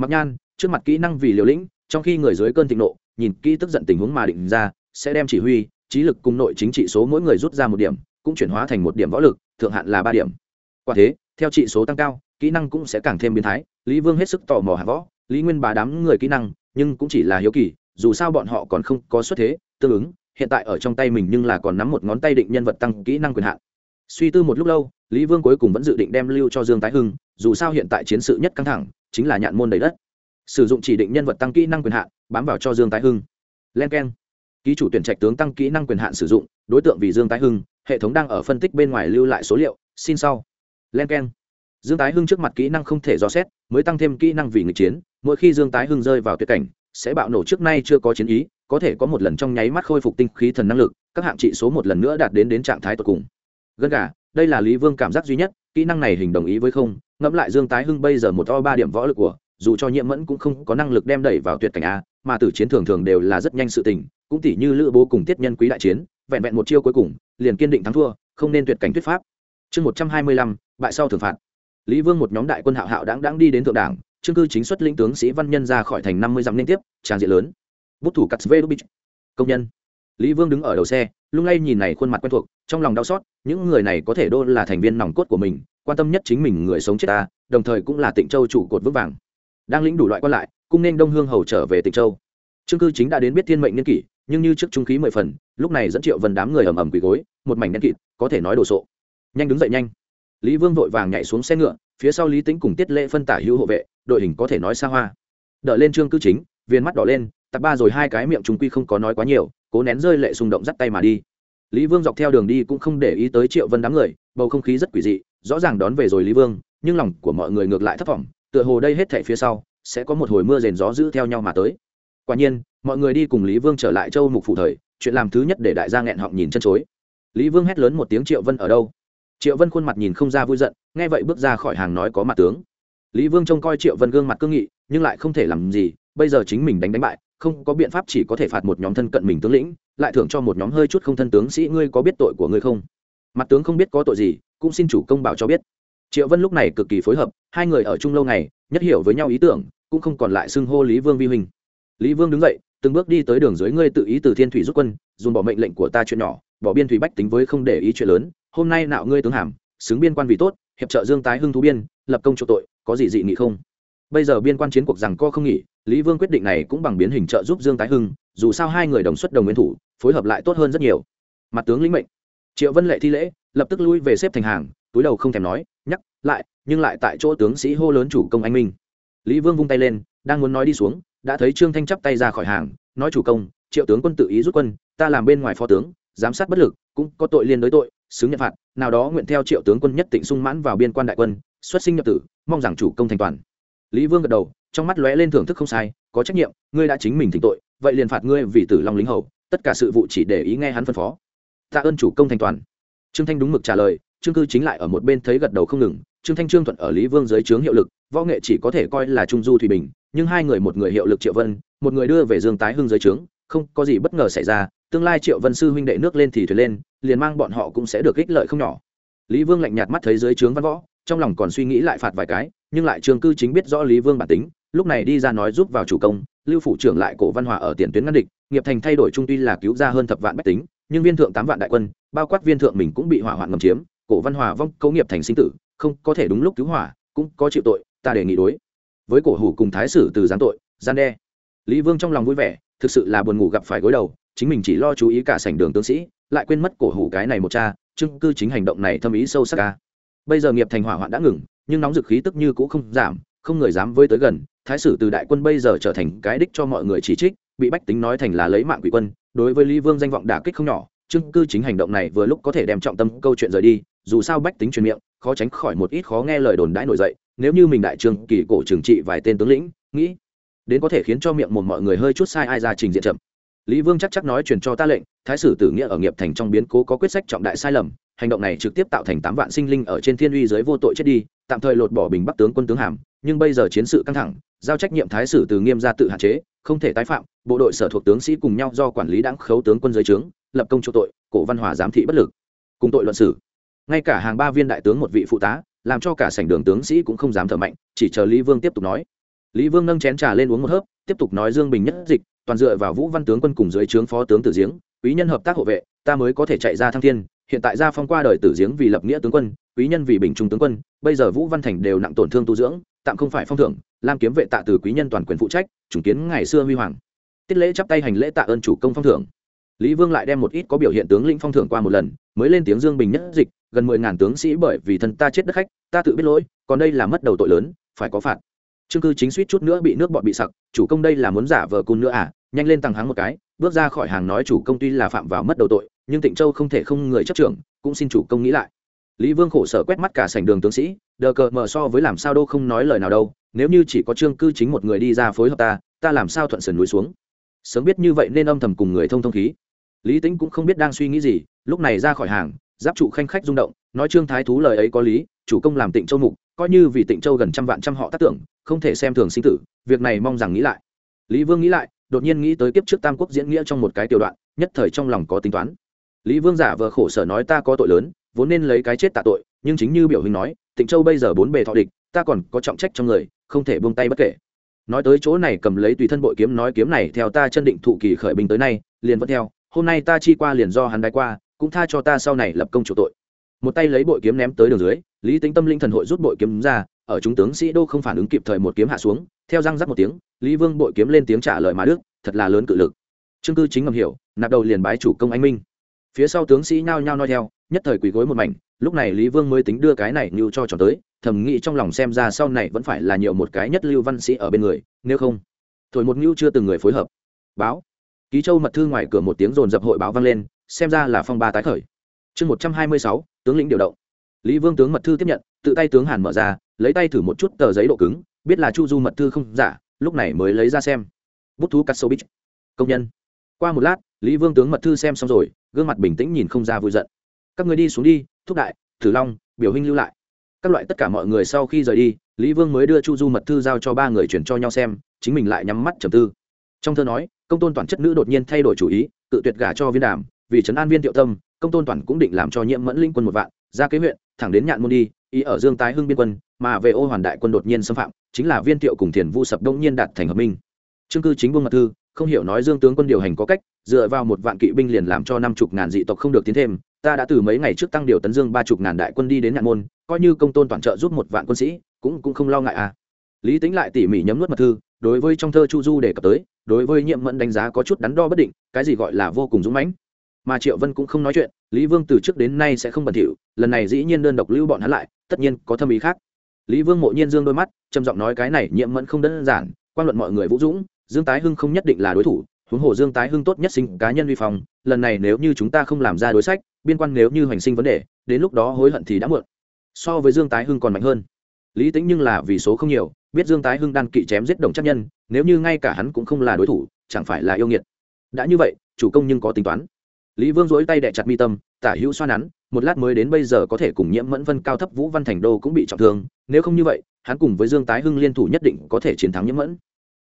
mặc nhan, trước mặt kỹ năng vì liều lĩnh, trong khi người dưới cơn thịnh nộ, nhìn kỹ tức giận tình huống mà định ra, sẽ đem chỉ huy trí lực cùng nội chính trị số mỗi người rút ra một điểm, cũng chuyển hóa thành một điểm võ lực, thượng hạn là ba điểm. Quả thế, theo trị số tăng cao, kỹ năng cũng sẽ càng thêm biến thái. Lý vương hết sức tò mò hạ võ, lý nguyên bà đám người kỹ năng, nhưng cũng chỉ là hiếu kỳ, dù sao bọn họ còn không có xuất thế, tương ứng, hiện tại ở trong tay mình nhưng là còn nắm một ngón tay định nhân vật tăng kỹ năng quyền hạn. Suy tư một lúc lâu, lý vương cuối cùng vẫn dự định đem lưu cho dương tái hưng, dù sao hiện tại chiến sự nhất căng thẳng, chính là nhạn môn đầy đất. Sử dụng chỉ định nhân vật tăng kỹ năng quyền hạn, bám vào cho dương tái hưng. Len k e n ký chủ tuyển trạch tướng tăng kỹ năng quyền hạn sử dụng, đối tượng vì dương tái hưng, hệ thống đang ở phân tích bên ngoài lưu lại số liệu, xin sau. Len k e n dương tái hưng trước mặt kỹ năng không thể dò xét, mới tăng thêm kỹ năng vì người chiến, mỗi khi dương tái hưng rơi vào tuyệt cảnh, sẽ bạo nổ trước nay chưa có chiến ý, có thể có một lần trong nháy mắt khôi phục tinh khí thần năng lực, các hạng trị số một lần nữa đạt đến đến trạng thái tột cùng. Gần gà, đây là lý vương cảm giác duy nhất, kỹ năng này hình đồng ý với không, ngẫm lại dương tái hưng bây giờ một to ba điểm võ lực của, dù cho nhiễm mẫn cũng không có năng lực đem đẩy vào tuyệt cảnh a, mà tử chiến thường thường đều là rất nhanh sự tình cũng tỉ như lữ bố cùng tiết nhân quý đại chiến, vẹn vẹn một chiêu cuối cùng, liền kiên định thắng thua, không nên tuyệt cảnh thuyết pháp. Chương một trăm hai mươi lăm, bại sau thường phạt. Lý vương một nhóm đại quân hạo hạo đáng đáng đi đến thượng đảng chương cư chính xuất lĩnh tướng sĩ văn nhân ra khỏi thành năm mươi dặm liên tiếp, tràng diện lớn. Bút thủ cắt vê công nhân. Lý vương đứng ở đầu xe, lung lay nhìn này khuôn mặt quen thuộc, trong lòng đau xót, những người này có thể đô là thành viên nòng cốt của mình, quan tâm nhất chính mình người sống chết ta, đồng thời cũng là tịnh châu chủ cột vững vàng. Đang lĩnh đủ loại quan lại, cung nên đông hương hầu trở về tịnh châu. Trương cư chính đã đến biết thiên mệnh niên kỷ nhưng như trước trung khí mười phần, lúc này dẫn triệu vần đám người ầm ầm quỳ gối, một mảnh đen kịt, có thể nói đồ sộ. Nhanh đứng dậy nhanh. Lý vương vội vàng nhảy xuống xe ngựa, phía sau lý tính cùng tiết lễ phân tả hữu hộ vệ, đội hình có thể nói xa hoa. Đợi lên trương cư chính, viên mắt đỏ lên tạp ba rồi hai cái miệng chúng quy không có nói quá nhiều, cố nén rơi lệ xung động dắt tay mà đi. Lý vương dọc theo đường đi cũng không để ý tới triệu vân đám người, bầu không khí rất quỷ dị, rõ ràng đón về rồi lý vương, nhưng lòng của mọi người ngược lại thất vọng tựa hồ đây hết thảy phía sau, sẽ có một hồi mưa rền gió giữ theo nhau mà tới. Quả nhiên mọi người đi cùng lý vương trở lại châu mục phủ thời, chuyện làm thứ nhất để đại gia nghẹn họng nhìn chân chối. Lý vương hét lớn một tiếng triệu vân ở đâu? Triệu vân khuôn mặt nhìn không ra vui giận, nghe vậy bước ra khỏi hàng nói có mặt tướng. Lý vương trông coi triệu vân gương mặt cương nghị, nhưng lại không thể làm gì, bây giờ chính mình đánh đánh bại, không có biện pháp chỉ có thể phạt một nhóm thân cận mình tướng lĩnh, lại thưởng cho một nhóm hơi chút không thân tướng sĩ, ngươi có biết tội của ngươi không? Mặt tướng không biết có tội gì, cũng xin chủ công bảo cho biết. Triệu vân lúc này cực kỳ phối hợp, hai người ở chung lâu ngày, nhất hiểu với nhau ý tưởng, cũng không còn lại xưng hô lý vương vi huynh. Lý vương đứng dậy từng bước đi tới đường dưới ngươi tự ý từ thiên thủy rút quân, dùng bỏ mệnh lệnh của ta chuyện nhỏ, bỏ biên thủy bách tính với không để ý chuyện lớn. Hôm nay nạo ngươi tướng hàm, xứng biên quan vì tốt, hiệp trợ dương tái hưng thú biên, lập công chỗ tội, có gì dị nghị không? Bây giờ biên quan chiến cuộc rằng co không nghỉ, lý vương quyết định này cũng bằng biến hình trợ giúp dương tái hưng, dù sao hai người đồng xuất đồng nguyên thủ, phối hợp lại tốt hơn rất nhiều. Mặt tướng lĩnh mệnh. Triệu vân lệ thi lễ, lập tức lui về xếp thành hàng, túi đầu không thèm nói, nhắc, lại, nhưng lại tại chỗ tướng sĩ hô lớn chủ công anh minh. Lý vương vung tay lên, đang muốn nói đi xuống đã thấy trương thanh chắp tay ra khỏi hàng, nói chủ công, triệu tướng quân tự ý rút quân, ta làm bên ngoài phó tướng, giám sát bất lực, cũng có tội liên đối tội, xứng nhận phạt, nào đó nguyện theo triệu tướng quân nhất tịnh sung mãn vào biên quan đại quân, xuất sinh nhập tử, mong rằng chủ công thành toàn. Lý vương gật đầu, trong mắt lóe lên thưởng thức không sai, có trách nhiệm, ngươi đã chính mình thỉnh tội, vậy liền phạt ngươi vì tử long lính hầu, tất cả sự vụ chỉ để ý nghe hắn phân phó. Tạ ơn chủ công thành toàn. Trương thanh đúng mực trả lời, trương cư chính lại ở một bên thấy gật đầu không ngừng, trương thanh trương thuận ở lý vương dưới trướng hiệu lực, võ nghệ chỉ có thể coi là trung du thủy bình nhưng hai người một người hiệu lực triệu vân, một người đưa về dương tái hưng dưới trướng, không có gì bất ngờ xảy ra, tương lai triệu vân sư huynh đệ nước lên thì thuyền lên, liền mang bọn họ cũng sẽ được ích lợi không nhỏ. Lý vương lạnh nhạt mắt thấy dưới trướng văn võ, trong lòng còn suy nghĩ lại phạt vài cái, nhưng lại trương cư chính biết rõ lý vương bản tính, lúc này đi ra nói giúp vào chủ công, lưu phủ trưởng lại cổ văn hòa ở tiền tuyến ngăn địch, nghiệp thành thay đổi trung tuy là cứu ra hơn thập vạn bách tính, nhưng viên thượng tám vạn đại quân, bao quát viên thượng mình cũng bị hỏa hoạn ngầm chiếm, cổ văn hòa vong cấu nghiệp thành sinh tử, không có thể đúng lúc cứu hỏa, cũng có chịu tội, ta đề nghị đối với cổ hủ cùng thái sử từ giáng tội, gian đe. Lý vương trong lòng vui vẻ, thực sự là buồn ngủ gặp phải gối đầu, chính mình chỉ lo chú ý cả sảnh đường tướng sĩ, lại quên mất cổ hủ cái này một cha, chứng cư chính hành động này thâm ý sâu sắc ca bây giờ nghiệp thành hỏa hoạn đã ngừng, nhưng nóng dực khí tức như cũ không giảm, không người dám với tới gần, thái sử từ đại quân bây giờ trở thành cái đích cho mọi người chỉ trích, bị bách tính nói thành là lấy mạng quỷ quân, đối với lý vương danh vọng đả kích không nhỏ, chứng cư chính hành động này vừa lúc có thể đem trọng tâm câu chuyện rời đi, dù sao bách tính truyền miệng, khó tránh khỏi một ít khó nghe lời đồn đãi nổi dậy nếu như mình đại trường kỳ cổ trừng trị vài tên tướng lĩnh, nghĩ, đến có thể khiến cho miệng một mọi người hơi chút sai ai ra trình diện chậm. Lý vương chắc chắc nói truyền cho ta lệnh, thái sử tử nghĩa ở nghiệp thành trong biến cố có quyết sách trọng đại sai lầm, hành động này trực tiếp tạo thành tám vạn sinh linh ở trên thiên uy giới vô tội chết đi, tạm thời lột bỏ bình bắc tướng quân tướng hàm, nhưng bây giờ chiến sự căng thẳng, giao trách nhiệm thái sử từ nghiêm ra tự hạn chế, không thể tái phạm, bộ đội sở thuộc tướng sĩ cùng nhau do quản lý đáng khấu tướng quân giới trướng, lập công cho tội, cổ văn hòa giám thị bất lực, cùng tội luận xử. Ngay cả hàng ba viên đại tướng một vị phụ tá làm cho cả sảnh đường tướng sĩ cũng không dám thở mạnh, chỉ chờ lý vương tiếp tục nói. Lý vương nâng chén trà lên uống một hớp, tiếp tục nói dương bình nhất dịch, toàn dựa vào vũ văn tướng quân cùng dưới trướng phó tướng tử giếng, quý nhân hợp tác hộ vệ, ta mới có thể chạy ra thăng thiên, hiện tại gia phong qua đời tử giếng vì lập nghĩa tướng quân, quý nhân vì bình trung tướng quân, bây giờ vũ văn thành đều nặng tổn thương tu dưỡng, tạm không phải phong thưởng lam kiếm vệ tạ từ quý nhân toàn quyền phụ trách, trùng kiến ngày xưa huy hoàng. Tiết lễ chắp tay hành lễ tạ ơn chủ công phong thưởng. Lý vương lại đem một ít có biểu hiện tướng lĩnh phong thưởng qua một lần, mới lên tiếng dương bình nhất dịch gần mười ngàn tướng sĩ bởi vì thân ta chết đất khách, ta tự biết lỗi, còn đây là mất đầu tội lớn, phải có phạt. Chương cư chính suýt chút nữa bị nước bọn bị sặc, chủ công đây là muốn giả vờ cun nữa à nhanh lên tăng hắng một cái, bước ra khỏi hàng nói chủ công tuy là phạm vào mất đầu tội, nhưng tịnh châu không thể không người chấp trưởng, cũng xin chủ công nghĩ lại. Lý vương khổ sở quét mắt cả sảnh đường tướng sĩ, đờ cờ mờ so với làm sao đâu không nói lời nào đâu, nếu như chỉ có trương cư chính một người đi ra phối hợp ta ta làm sao thuận sườn núi xuống. Sớm biết như vậy nên âm thầm cùng người thông thông khí. Lý tính cũng không biết đang suy nghĩ gì, lúc này ra khỏi hàng giáp trụ khanh khách rung động, nói trương thái thú lời ấy có lý, chủ công làm tịnh châu mục, coi như vì tịnh châu gần trăm vạn trăm họ tác tưởng, không thể xem thường sinh tử, việc này mong rằng nghĩ lại. Lý vương nghĩ lại, đột nhiên nghĩ tới kiếp trước tam quốc diễn nghĩa trong một cái tiểu đoạn, nhất thời trong lòng có tính toán. Lý vương giả vờ khổ sở nói ta có tội lớn, vốn nên lấy cái chết tạ tội, nhưng chính như biểu hình nói, tịnh châu bây giờ bốn bề thọ địch, ta còn có trọng trách trong người, không thể buông tay bất kể. Nói tới chỗ này cầm lấy tùy thân bội kiếm nói kiếm này theo ta chân định thụ kỳ khởi binh tới nay, liền vẫn theo, hôm nay ta chi qua liền do hắn đái qua cũng tha cho ta sau này lập công chủ tội. Một tay lấy bội kiếm ném tới đường dưới, lý tính tâm linh thần hội rút bội kiếm ra, ở chúng tướng sĩ đô không phản ứng kịp thời một kiếm hạ xuống, theo răng rắc một tiếng, lý vương bội kiếm lên tiếng trả lời mà đức, thật là lớn cự lực. Trương cư chính ngầm hiểu, nạp đầu liền bái chủ công anh minh. Phía sau tướng sĩ nhao nhao nói theo, nhất thời quỳ gối một mảnh, lúc này lý vương mới tính đưa cái này như cho tròn tới, thầm nghĩ trong lòng xem ra sau này vẫn phải là nhiều một cái nhất lưu văn sĩ ở bên người, nếu không, thổi một ngưu chưa từng người phối hợp. Báo. Ký châu mật thư ngoài cửa một tiếng rồn dập hội báo vang lên xem ra là phong ba tái khởi. Chương một trăm hai mươi sáu, tướng lĩnh điều động. Lý vương tướng mật thư tiếp nhận, tự tay tướng hàn mở ra, lấy tay thử một chút tờ giấy độ cứng, biết là chu du mật thư không giả, lúc này mới lấy ra xem. Bút thú cắt sâu bích công nhân. Qua một lát, lý vương tướng mật thư xem xong rồi, gương mặt bình tĩnh nhìn không ra vui giận. Các người đi xuống đi, thúc đại, thử long, biểu hình lưu lại. Các loại tất cả mọi người sau khi rời đi, lý vương mới đưa chu du mật thư giao cho ba người chuyển cho nhau xem, chính mình lại nhắm mắt trầm tư. Trong thơ nói, công tôn toàn chất nữ đột nhiên thay đổi chủ ý tự tuyệt gả cho viên đàm vì trấn an viên tiệu tâm, công tôn toàn cũng định làm cho nhiễm mẫn linh quân một vạn, ra kế huyện, thẳng đến nhạn môn đi, ý ở dương tái hưng biên quân, mà về ô hoàn đại quân đột nhiên xâm phạm, chính là viên tiệu cùng thiền vu sập đông nhiên đạt thành hợp minh. Chương cư chính buông mật thư, không hiểu nói dương tướng quân điều hành có cách, dựa vào một vạn kỵ binh liền làm cho năm chục ngàn dị tộc không được tiến thêm, ta đã từ mấy ngày trước tăng điều tấn dương ba chục ngàn đại quân đi đến nhạn môn, coi như công tôn toàn trợ giúp một vạn quân sĩ, cũng cũng không lo ngại à. Lý tính lại tỉ mỉ nhấm nuốt mật thư, đối với trong thơ chu du đề cập tới, đối với nhiệm mẫn đánh giá có chút đắn đo bất định, cái gì gọi là vô cùng dũng mãnh mà triệu vân cũng không nói chuyện, lý vương từ trước đến nay sẽ không bẩn thỉu, lần này dĩ nhiên đơn độc lưu bọn hắn lại, tất nhiên có thâm ý khác. Lý vương mộ nhiên dương đôi mắt, trầm giọng nói cái này nhiệm mẫn không đơn giản, quan luận mọi người vũ dũng, dương tái hưng không nhất định là đối thủ, huống hồ dương tái hưng tốt nhất sinh cá nhân vi phong, lần này nếu như chúng ta không làm ra đối sách, biên quan nếu như hoành sinh vấn đề, đến lúc đó hối hận thì đã muộn. So với dương tái hưng còn mạnh hơn. Lý tính nhưng là vì số không nhiều, biết dương tái hưng đan kỵ chém giết đồng chắc nhân, nếu như ngay cả hắn cũng không là đối thủ, chẳng phải là yêu nghiệt. Đã như vậy, chủ công nhưng có tính toán lý vương dối tay đẻ chặt mi tâm, tả hữu xoa nắn, một lát mới đến bây giờ có thể cùng nhiễm mẫn vân cao thấp vũ văn thành đô cũng bị trọng thương, nếu không như vậy, hắn cùng với dương tái hưng liên thủ nhất định có thể chiến thắng nhiễm mẫn.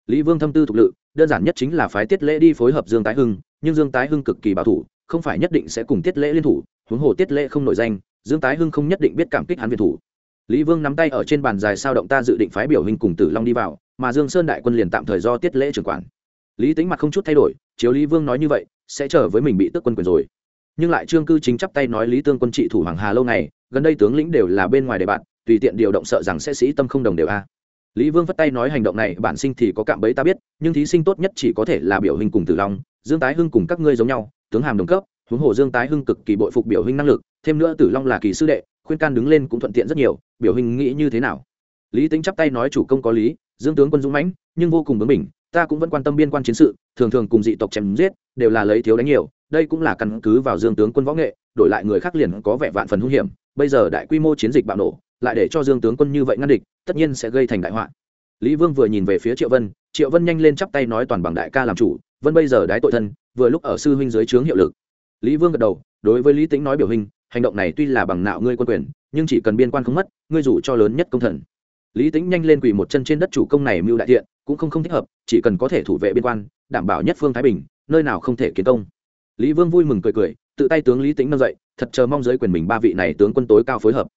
Lý vương thâm tư thục lự, đơn giản nhất chính là phái tiết lễ đi phối hợp dương tái hưng, nhưng dương tái hưng cực kỳ bảo thủ, không phải nhất định sẽ cùng tiết lễ liên thủ, huống hồ tiết lễ không nổi danh, dương tái hưng không nhất định biết cảm kích hắn việt thủ. Lý vương nắm tay ở trên bàn dài sao động ta dự định phái biểu hình cùng tử long đi vào, mà dương sơn đại quân liền tạm thời do tiết lễ trưởng quản. Lý tính mặt không chút thay đổi, chiếu lý vương nói như vậy sẽ trở với mình bị tước quân quyền rồi. Nhưng lại trương cư chính chắp tay nói lý tương quân trị thủ hoàng hà lâu này, gần đây tướng lĩnh đều là bên ngoài đề bạn tùy tiện điều động sợ rằng sẽ sĩ tâm không đồng đều a. Lý vương phất tay nói hành động này bản sinh thì có cạm bẫy ta biết nhưng thí sinh tốt nhất chỉ có thể là biểu hình cùng tử long dương tái hưng cùng các ngươi giống nhau tướng hàm đồng cấp huống hồ dương tái hưng cực kỳ bội phục biểu hình năng lực thêm nữa tử long là kỳ sư đệ khuyên can đứng lên cũng thuận tiện rất nhiều biểu hình nghĩ như thế nào? Lý tính chắp tay nói chủ công có lý dương tướng quân dũng mãnh nhưng vô cùng bướng mình ta cũng vẫn quan tâm biên quan chiến sự, thường thường cùng dị tộc chém giết, đều là lấy thiếu đánh nhiều, đây cũng là căn cứ vào dương tướng quân võ nghệ, đổi lại người khác liền có vẻ vạn phần hung hiểm, bây giờ đại quy mô chiến dịch bạo nổ, lại để cho dương tướng quân như vậy ngăn địch, tất nhiên sẽ gây thành đại họa. Lý vương vừa nhìn về phía triệu vân triệu vân nhanh lên chắp tay nói toàn bằng đại ca làm chủ, vân bây giờ đái tội thân, vừa lúc ở sư huynh dưới trướng hiệu lực. Lý vương gật đầu, đối với lý tính nói biểu hình, hành động này tuy là bằng nạo ngươi quân quyền, nhưng chỉ cần biên quan không mất, ngươi rủ cho lớn nhất công thần. Lý tính nhanh lên quỳ một chân trên đất chủ công này mưu đại thiện cũng không không thích hợp, chỉ cần có thể thủ vệ biên quan, đảm bảo nhất phương thái bình, nơi nào không thể kiến công. Lý vương vui mừng cười cười, tự tay tướng lý tính nâng dậy, thật chờ mong giới quyền mình ba vị này tướng quân tối cao phối hợp.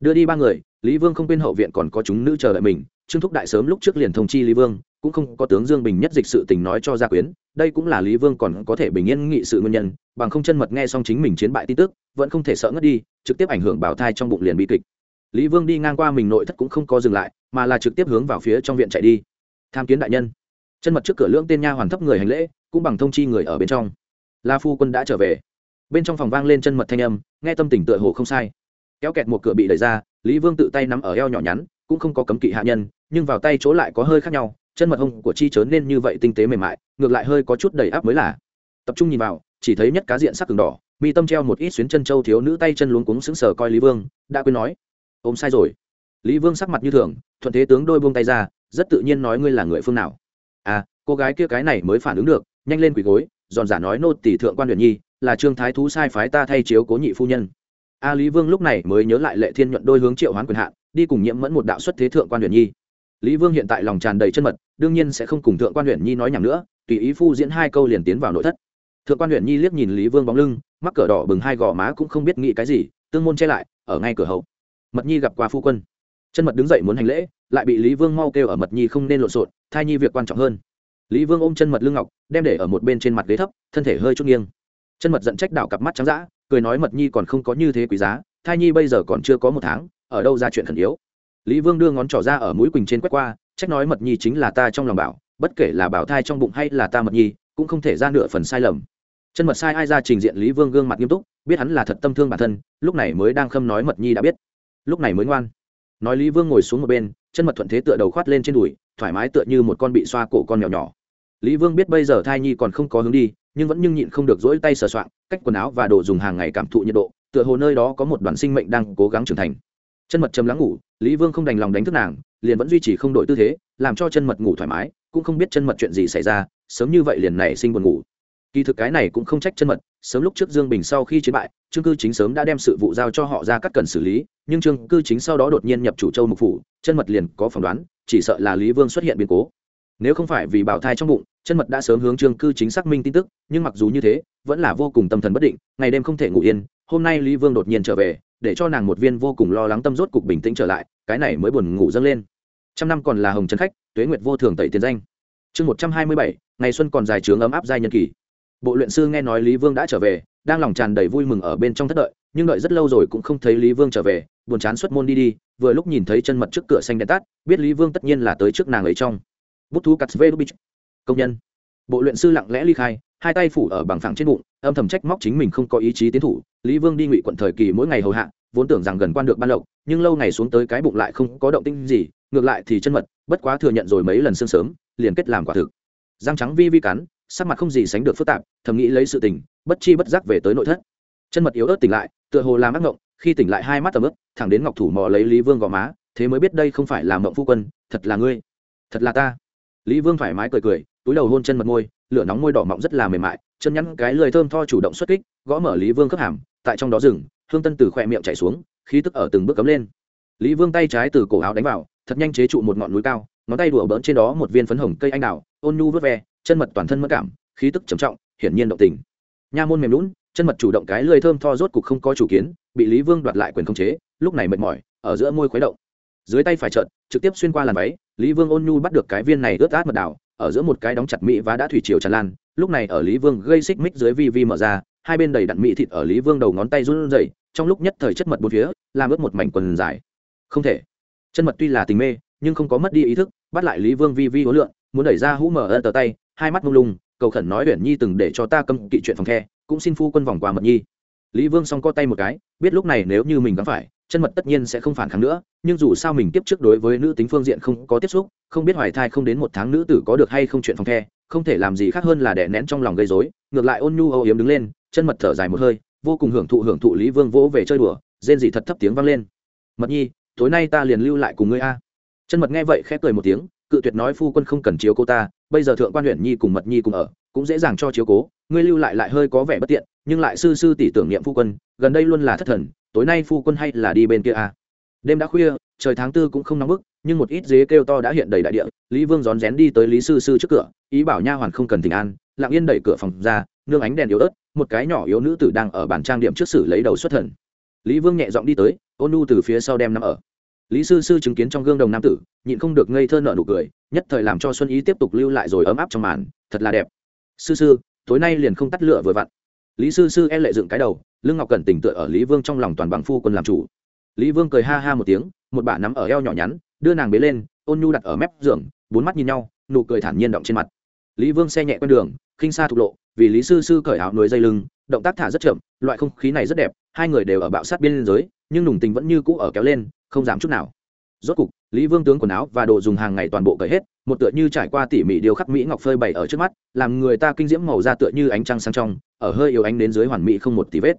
Đưa đi ba người, lý vương không quên hậu viện còn có chúng nữ chờ đợi mình, trương thúc đại sớm lúc trước liền thông chi lý vương, cũng không có tướng dương bình nhất dịch sự tình nói cho gia quyến, đây cũng là lý vương còn có thể bình yên nghị sự nguyên nhân, bằng không chân mật nghe xong chính mình chiến bại tin tức, vẫn không thể sợ ngất đi, trực tiếp ảnh hưởng bảo thai trong bụng liền bi kịch. Lý vương đi ngang qua mình nội thất cũng không có dừng lại, mà là trực tiếp hướng vào phía trong viện chạy đi tham kiến đại nhân. Chân mật trước cửa lưỡng tên nha hoàn thấp người hành lễ, cũng bằng thông chi người ở bên trong. La phu quân đã trở về. Bên trong phòng vang lên chân mật thanh âm, nghe tâm tình tựa hồ không sai. Kéo kẹt một cửa bị đẩy ra, lý vương tự tay nắm ở eo nhỏ nhắn, cũng không có cấm kỵ hạ nhân, nhưng vào tay chỗ lại có hơi khác nhau, chân mật hông của chi chớn nên như vậy tinh tế mềm mại, ngược lại hơi có chút đầy áp mới là. Tập trung nhìn vào, chỉ thấy nhất cá diện sắc cường đỏ, mi tâm treo một ít xuyến chân châu thiếu nữ tay chân luống cuống sững sờ coi lý vương, đã quên nói. Ôm sai rồi. Lý vương sắc mặt như thường, thuận thế tướng đôi buông tay ra rất tự nhiên nói ngươi là người phương nào. À cô gái kia cái này mới phản ứng được, nhanh lên quỳ gối, giòn giả nói nô tỷ thượng quan huyền nhi, là trương thái thú sai phái ta thay chiếu cố nhị phu nhân. A lý vương lúc này mới nhớ lại lệ thiên nhuận đôi hướng triệu hoán quyền hạn, đi cùng nhiễm mẫn một đạo xuất thế thượng quan huyền nhi. Lý vương hiện tại lòng tràn đầy chân mật, đương nhiên sẽ không cùng thượng quan huyền nhi nói nhầm nữa, tùy ý phu diễn hai câu liền tiến vào nội thất. Thượng quan huyền nhi liếc nhìn lý vương bóng lưng mắc cờ đỏ bừng hai gò má cũng không biết nghĩ cái gì, tương môn che lại, ở ngay cửa hậu. Mật nhi gặp qua phu quân chân mật đứng dậy muốn hành lễ, lại bị lý vương mau kêu ở mật nhi không nên lộn xộn, thai nhi việc quan trọng hơn. Lý vương ôm chân mật lưng ngọc, đem để ở một bên trên mặt ghế thấp, thân thể hơi chút nghiêng. Chân mật giận trách đảo cặp mắt trắng d cười nói mật nhi còn không có như thế quý giá, thai nhi bây giờ còn chưa có một tháng, ở đâu ra chuyện khẩn yếu. Lý vương đưa ngón trỏ ra ở mũi quỳnh trên quét qua, trách nói mật nhi chính là ta trong lòng bảo, bất kể là bảo thai trong bụng hay là ta mật nhi, cũng không thể ra nửa phần sai lầm. Chân mật sai ai ra trình diện lý vương gương mặt nghiêm túc, biết hắn là thật tâm thương bản thân, lúc này mới đang khâm nói mật nhi đã biết. Lúc này mới ngoan nói lý vương ngồi xuống một bên, chân mật thuận thế tựa đầu khoát lên trên đùi, thoải mái tựa như một con bị xoa cổ con nhỏ nhỏ. Lý vương biết bây giờ thai nhi còn không có hướng đi, nhưng vẫn nhưng nhịn không được dỗi tay sờ soạng, cách quần áo và đồ dùng hàng ngày cảm thụ nhiệt độ, tựa hồ nơi đó có một đoàn sinh mệnh đang cố gắng trưởng thành. Chân mật chấm lắng ngủ, lý vương không đành lòng đánh thức nàng, liền vẫn duy trì không đổi tư thế, làm cho chân mật ngủ thoải mái, cũng không biết chân mật chuyện gì xảy ra, sớm như vậy liền nảy sinh buồn ngủ kỳ thực cái này cũng không trách chân mật, sớm lúc trước dương bình sau khi chiến bại, trương cư chính sớm đã đem sự vụ giao cho họ ra cắt cần xử lý, nhưng trương cư chính sau đó đột nhiên nhập chủ châu mục phủ, chân mật liền có phỏng đoán, chỉ sợ là lý vương xuất hiện biến cố. Nếu không phải vì bảo thai trong bụng, chân mật đã sớm hướng trương cư chính xác minh tin tức, nhưng mặc dù như thế, vẫn là vô cùng tâm thần bất định, ngày đêm không thể ngủ yên, hôm nay lý vương đột nhiên trở về, để cho nàng một viên vô cùng lo lắng tâm rốt cục bình tĩnh trở lại, cái này mới buồn ngủ dâng lên. Trăm năm còn là hồng trần khách, tuế nguyệt vô thường tẩy tiền danh. Chương một trăm hai mươi bảy, ngày xuân còn dài trướng ấm áp giai nhân kỳ bộ luyện sư nghe nói lý vương đã trở về, đang lòng tràn đầy vui mừng ở bên trong thất đợi, nhưng đợi rất lâu rồi cũng không thấy lý vương trở về, buồn chán xuất môn đi đi, vừa lúc nhìn thấy chân mật trước cửa xanh đèn tắt, biết lý vương tất nhiên là tới trước nàng ấy trong. Bút thú cắt vê đúc công nhân. Bộ luyện sư lặng lẽ ly khai, hai tay phủ ở bằng phẳng trên bụng, âm thầm trách móc chính mình không có ý chí tiến thủ. Lý vương đi ngụy quận thời kỳ mỗi ngày hầu hạ, vốn tưởng rằng gần quan được ban lộc, nhưng lâu ngày xuống tới cái bụng lại không có động tinh gì, ngược lại thì chân mật, bất quá thừa nhận rồi mấy lần sương sớm, liền kết làm quả thực. Răng trắng vi vi cắn sắc mặt không gì sánh được phức tạp, thầm nghĩ lấy sự tình, bất chi bất giác về tới nội thất. Chân mật yếu ớt tỉnh lại, tựa hồ làm ác ngộng khi tỉnh lại hai mắt tầm ướp thẳng đến ngọc thủ mò lấy lý vương gò má, thế mới biết đây không phải là mộng phu quân, thật là ngươi, thật là ta. Lý vương thoải mái cười cười, túi đầu hôn chân mật môi, lửa nóng môi đỏ mọng rất là mềm mại, chân nhắn cái lười thơm tho chủ động xuất kích, gõ mở lý vương khớp hàm, tại trong đó rừng hương tân từ khỏe miệng chạy xuống, khí tức ở từng bước cấm lên. Lý vương tay trái từ cổ áo đánh vào, thật nhanh chế trụ một ngọn núi cao, ngón tay đùa bỡn trên đó một viên phấn hồng cây anh đào, ôn nhu vớt ve chân mật toàn thân mất cảm, khí tức trầm trọng, hiển nhiên động tình. Nha môn mềm lún chân mật chủ động cái lười thơm tho rốt cục không có chủ kiến, bị lý vương đoạt lại quyền khống chế, lúc này mệt mỏi, ở giữa môi khuấy động. Dưới tay phải trợn, trực tiếp xuyên qua làn váy, lý vương ôn nhu bắt được cái viên này ướt át mật đảo ở giữa một cái đóng chặt mỹ và đã thủy triều tràn lan, lúc này ở lý vương gây xích mích dưới vi vi mở ra, hai bên đầy đặn mỹ thịt ở lý vương đầu ngón tay run rẩy, trong lúc nhất thời chất mật bốn phía, làm ướt một mảnh quần dài. Không thể. Chân mật tuy là tình mê nhưng không có mất đi ý thức bắt lại lý vương vi vi hối lượn, muốn đẩy ra hũ mở ơ tờ tay hai mắt lung lung cầu khẩn nói huyền nhi từng để cho ta câm kỵ chuyện phòng khe cũng xin phu quân vòng qua mật nhi. Lý vương xong co tay một cái biết lúc này nếu như mình gắng phải chân mật tất nhiên sẽ không phản kháng nữa nhưng dù sao mình tiếp trước đối với nữ tính phương diện không có tiếp xúc không biết hoài thai không đến một tháng nữ tử có được hay không chuyện phòng khe không thể làm gì khác hơn là đè nén trong lòng gây dối ngược lại ôn nhu âu yếm đứng lên chân mật thở dài một hơi vô cùng hưởng thụ hưởng thụ lý vương vỗ về chơi đùa rên dị thật thấp tiếng vang lên. Mật nhi tối nay ta liền lưu lại cùng ngươi a chân mật nghe vậy khẽ cười một tiếng, cự tuyệt nói phu quân không cần chiếu cô ta, bây giờ thượng quan huyện nhi cùng mật nhi cùng ở, cũng dễ dàng cho chiếu cố, ngươi lưu lại lại hơi có vẻ bất tiện, nhưng lại sư sư tỷ tưởng niệm phu quân, gần đây luôn là thất thần, tối nay phu quân hay là đi bên kia à? đêm đã khuya, trời tháng tư cũng không nóng bức, nhưng một ít dế kêu to đã hiện đầy đại địa, lý vương rón rén đi tới lý sư sư trước cửa, ý bảo nha hoàn không cần tình an, lặng yên đẩy cửa phòng ra, nương ánh đèn yếu ớt, một cái nhỏ yếu nữ tử đang ở bàn trang điểm trước sử lấy đầu xuất thần lý vương nhẹ giọng đi tới, ôn nu từ phía sau đem nằm ở lý sư sư chứng kiến trong gương đồng nam tử, nhịn không được ngây thơ nợ nụ cười, nhất thời làm cho xuân ý tiếp tục lưu lại rồi ấm áp trong màn, thật là đẹp. Sư sư, tối nay liền không tắt lửa vừa vặn. Lý sư sư e lệ dựng cái đầu lưng ngọc cẩn tỉnh tựa ở lý vương trong lòng toàn bằng phu quân làm chủ. Lý vương cười ha ha một tiếng, một bà nắm ở eo nhỏ nhắn, đưa nàng bế lên, ôn nhu đặt ở mép giường, bốn mắt nhìn nhau, nụ cười thản nhiên động trên mặt. Lý vương xe nhẹ quen đường, khinh xa thục lộ, vì lý sư sư cởi áo nuôi dây lưng, động tác thả rất chậm, loại không khí này rất đẹp, hai người đều ở bạo sát biên giới, nhưng nùng tình vẫn như cũ ở kéo lên không giảm chút nào. Rốt cục, lý vương tướng quần áo và đồ dùng hàng ngày toàn bộ cởi hết, một tựa như trải qua tỉ mỉ điều khắc mỹ ngọc phơi bày ở trước mắt, làm người ta kinh diễm màu da tựa như ánh trăng sang trong, ở hơi yếu ánh đến dưới hoàn mỹ không một tí vết.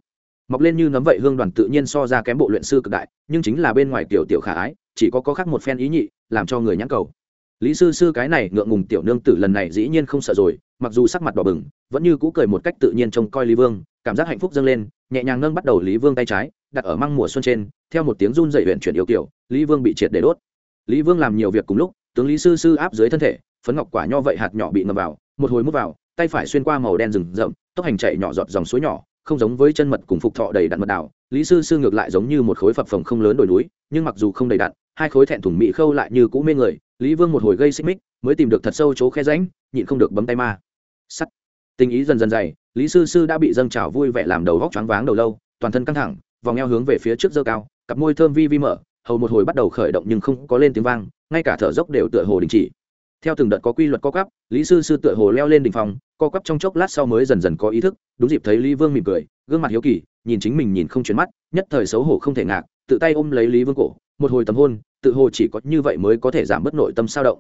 Mọc lên như nấm vậy hương đoàn tự nhiên so ra kém bộ luyện sư cực đại, nhưng chính là bên ngoài tiểu tiểu khả ái, chỉ có có khác một phen ý nhị, làm cho người nhãn cầu. Lý sư sư cái này ngượng ngùng tiểu nương tử lần này dĩ nhiên không sợ rồi, mặc dù sắc mặt đỏ bừng, vẫn như cũ cười một cách tự nhiên trông coi lý vương, cảm giác hạnh phúc dâng lên, nhẹ nhàng nâng bắt đầu lý vương tay trái đặt ở măng mùa xuân trên, theo một tiếng run dậy huyện chuyển yêu kiểu, lý vương bị triệt để đốt. Lý vương làm nhiều việc cùng lúc, tướng lý sư sư áp dưới thân thể, phấn ngọc quả nho vậy hạt nhỏ bị ngầm vào, một hồi mút vào, tay phải xuyên qua màu đen rừng rậm, tốc hành chạy nhỏ giọt dòng suối nhỏ, không giống với chân mật cùng phục thọ đầy đặn mật đảo lý sư sư ngược lại giống như một khối phập phồng không lớn đồi núi, nhưng mặc dù không đầy đặn, hai khối thẹn thủng mỹ khâu lại như cũ mê người, lý vương một hồi gây xích mích, mới tìm được thật sâu chỗ khe ránh nhịn không được bấm tay ma. Sắt. Tình ý dần dần dày, lý sư sư đã bị dâng trào vui vẻ làm đầu góc choáng váng đầu lâu, toàn thân căng thẳng vòng eo hướng về phía trước dơ cao cặp môi thơm vi vi mở hầu một hồi bắt đầu khởi động nhưng không có lên tiếng vang ngay cả thở dốc đều tựa hồ đình chỉ. Theo từng đợt có quy luật co cắp, lý sư sư tựa hồ leo lên đỉnh phòng co cắp trong chốc lát sau mới dần dần có ý thức đúng dịp thấy lý vương mỉm cười gương mặt hiếu kỳ nhìn chính mình nhìn không chuyển mắt nhất thời xấu hổ không thể ngạc tự tay ôm lấy lý vương cổ một hồi tầm hôn tự hồ chỉ có như vậy mới có thể giảm bớt nội tâm sao động.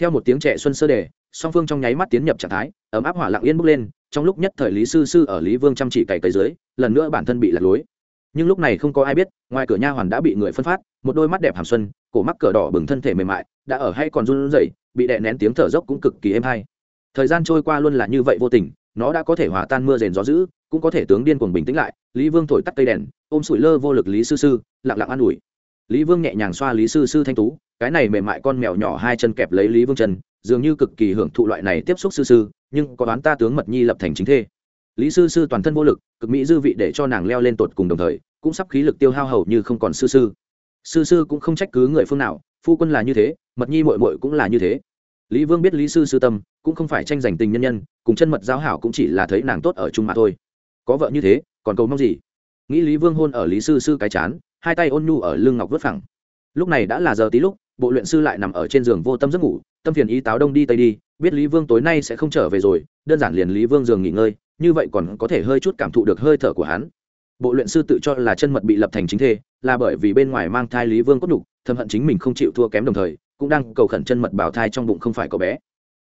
Theo một tiếng trẻ xuân sơ đề song phương trong nháy mắt tiến nhập trạng thái ấm áp hỏa lặng yên bước lên trong lúc nhất thời lý sư sư ở lý vương chăm chỉ cày cấy dưới lần nữa bản thân bị lạc lối nhưng lúc này không có ai biết, ngoài cửa nha hoàn đã bị người phân phát, một đôi mắt đẹp hàm xuân, cổ mắc cờ đỏ bừng thân thể mềm mại, đã ở hay còn run rẩy, bị đè nén tiếng thở dốc cũng cực kỳ êm hay. Thời gian trôi qua luôn là như vậy vô tình, nó đã có thể hòa tan mưa rền gió dữ, cũng có thể tướng điên cuồng bình tĩnh lại, lý vương thổi tắt cây đèn, ôm sủi lơ vô lực lý sư sư, lặng lặng an ủi. Lý vương nhẹ nhàng xoa lý sư sư thanh tú, cái này mềm mại con mèo nhỏ hai chân kẹp lấy lý vương chân, dường như cực kỳ hưởng thụ loại này tiếp xúc sư sư, nhưng có đoán ta tướng mật nhi lập thành chính thê lý sư sư toàn thân vô lực, cực mỹ dư vị để cho nàng leo lên tột cùng đồng thời, cũng sắp khí lực tiêu hao hầu như không còn sư sư. Sư sư cũng không trách cứ người phương nào, phu quân là như thế, mật nhi mội mội cũng là như thế. Lý vương biết lý sư sư tâm, cũng không phải tranh giành tình nhân nhân, cùng chân mật giáo hảo cũng chỉ là thấy nàng tốt ở chung mà thôi. Có vợ như thế, còn cầu mong gì? Nghĩ lý vương hôn ở lý sư sư cái chán, hai tay ôn nhu ở lưng ngọc vớt phẳng. Lúc này đã là giờ tí lúc, bộ luyện sư lại nằm ở trên giường vô tâm giấc ngủ, tâm phiền ý táo đông đi tây đi, biết lý vương tối nay sẽ không trở về rồi, đơn giản liền lý vương giường nghỉ ngơi như vậy còn có thể hơi chút cảm thụ được hơi thở của hắn. Bộ luyện sư tự cho là chân mật bị lập thành chính thê là bởi vì bên ngoài mang thai lý vương cốt đục thầm hận chính mình không chịu thua kém đồng thời cũng đang cầu khẩn chân mật bảo thai trong bụng không phải có bé.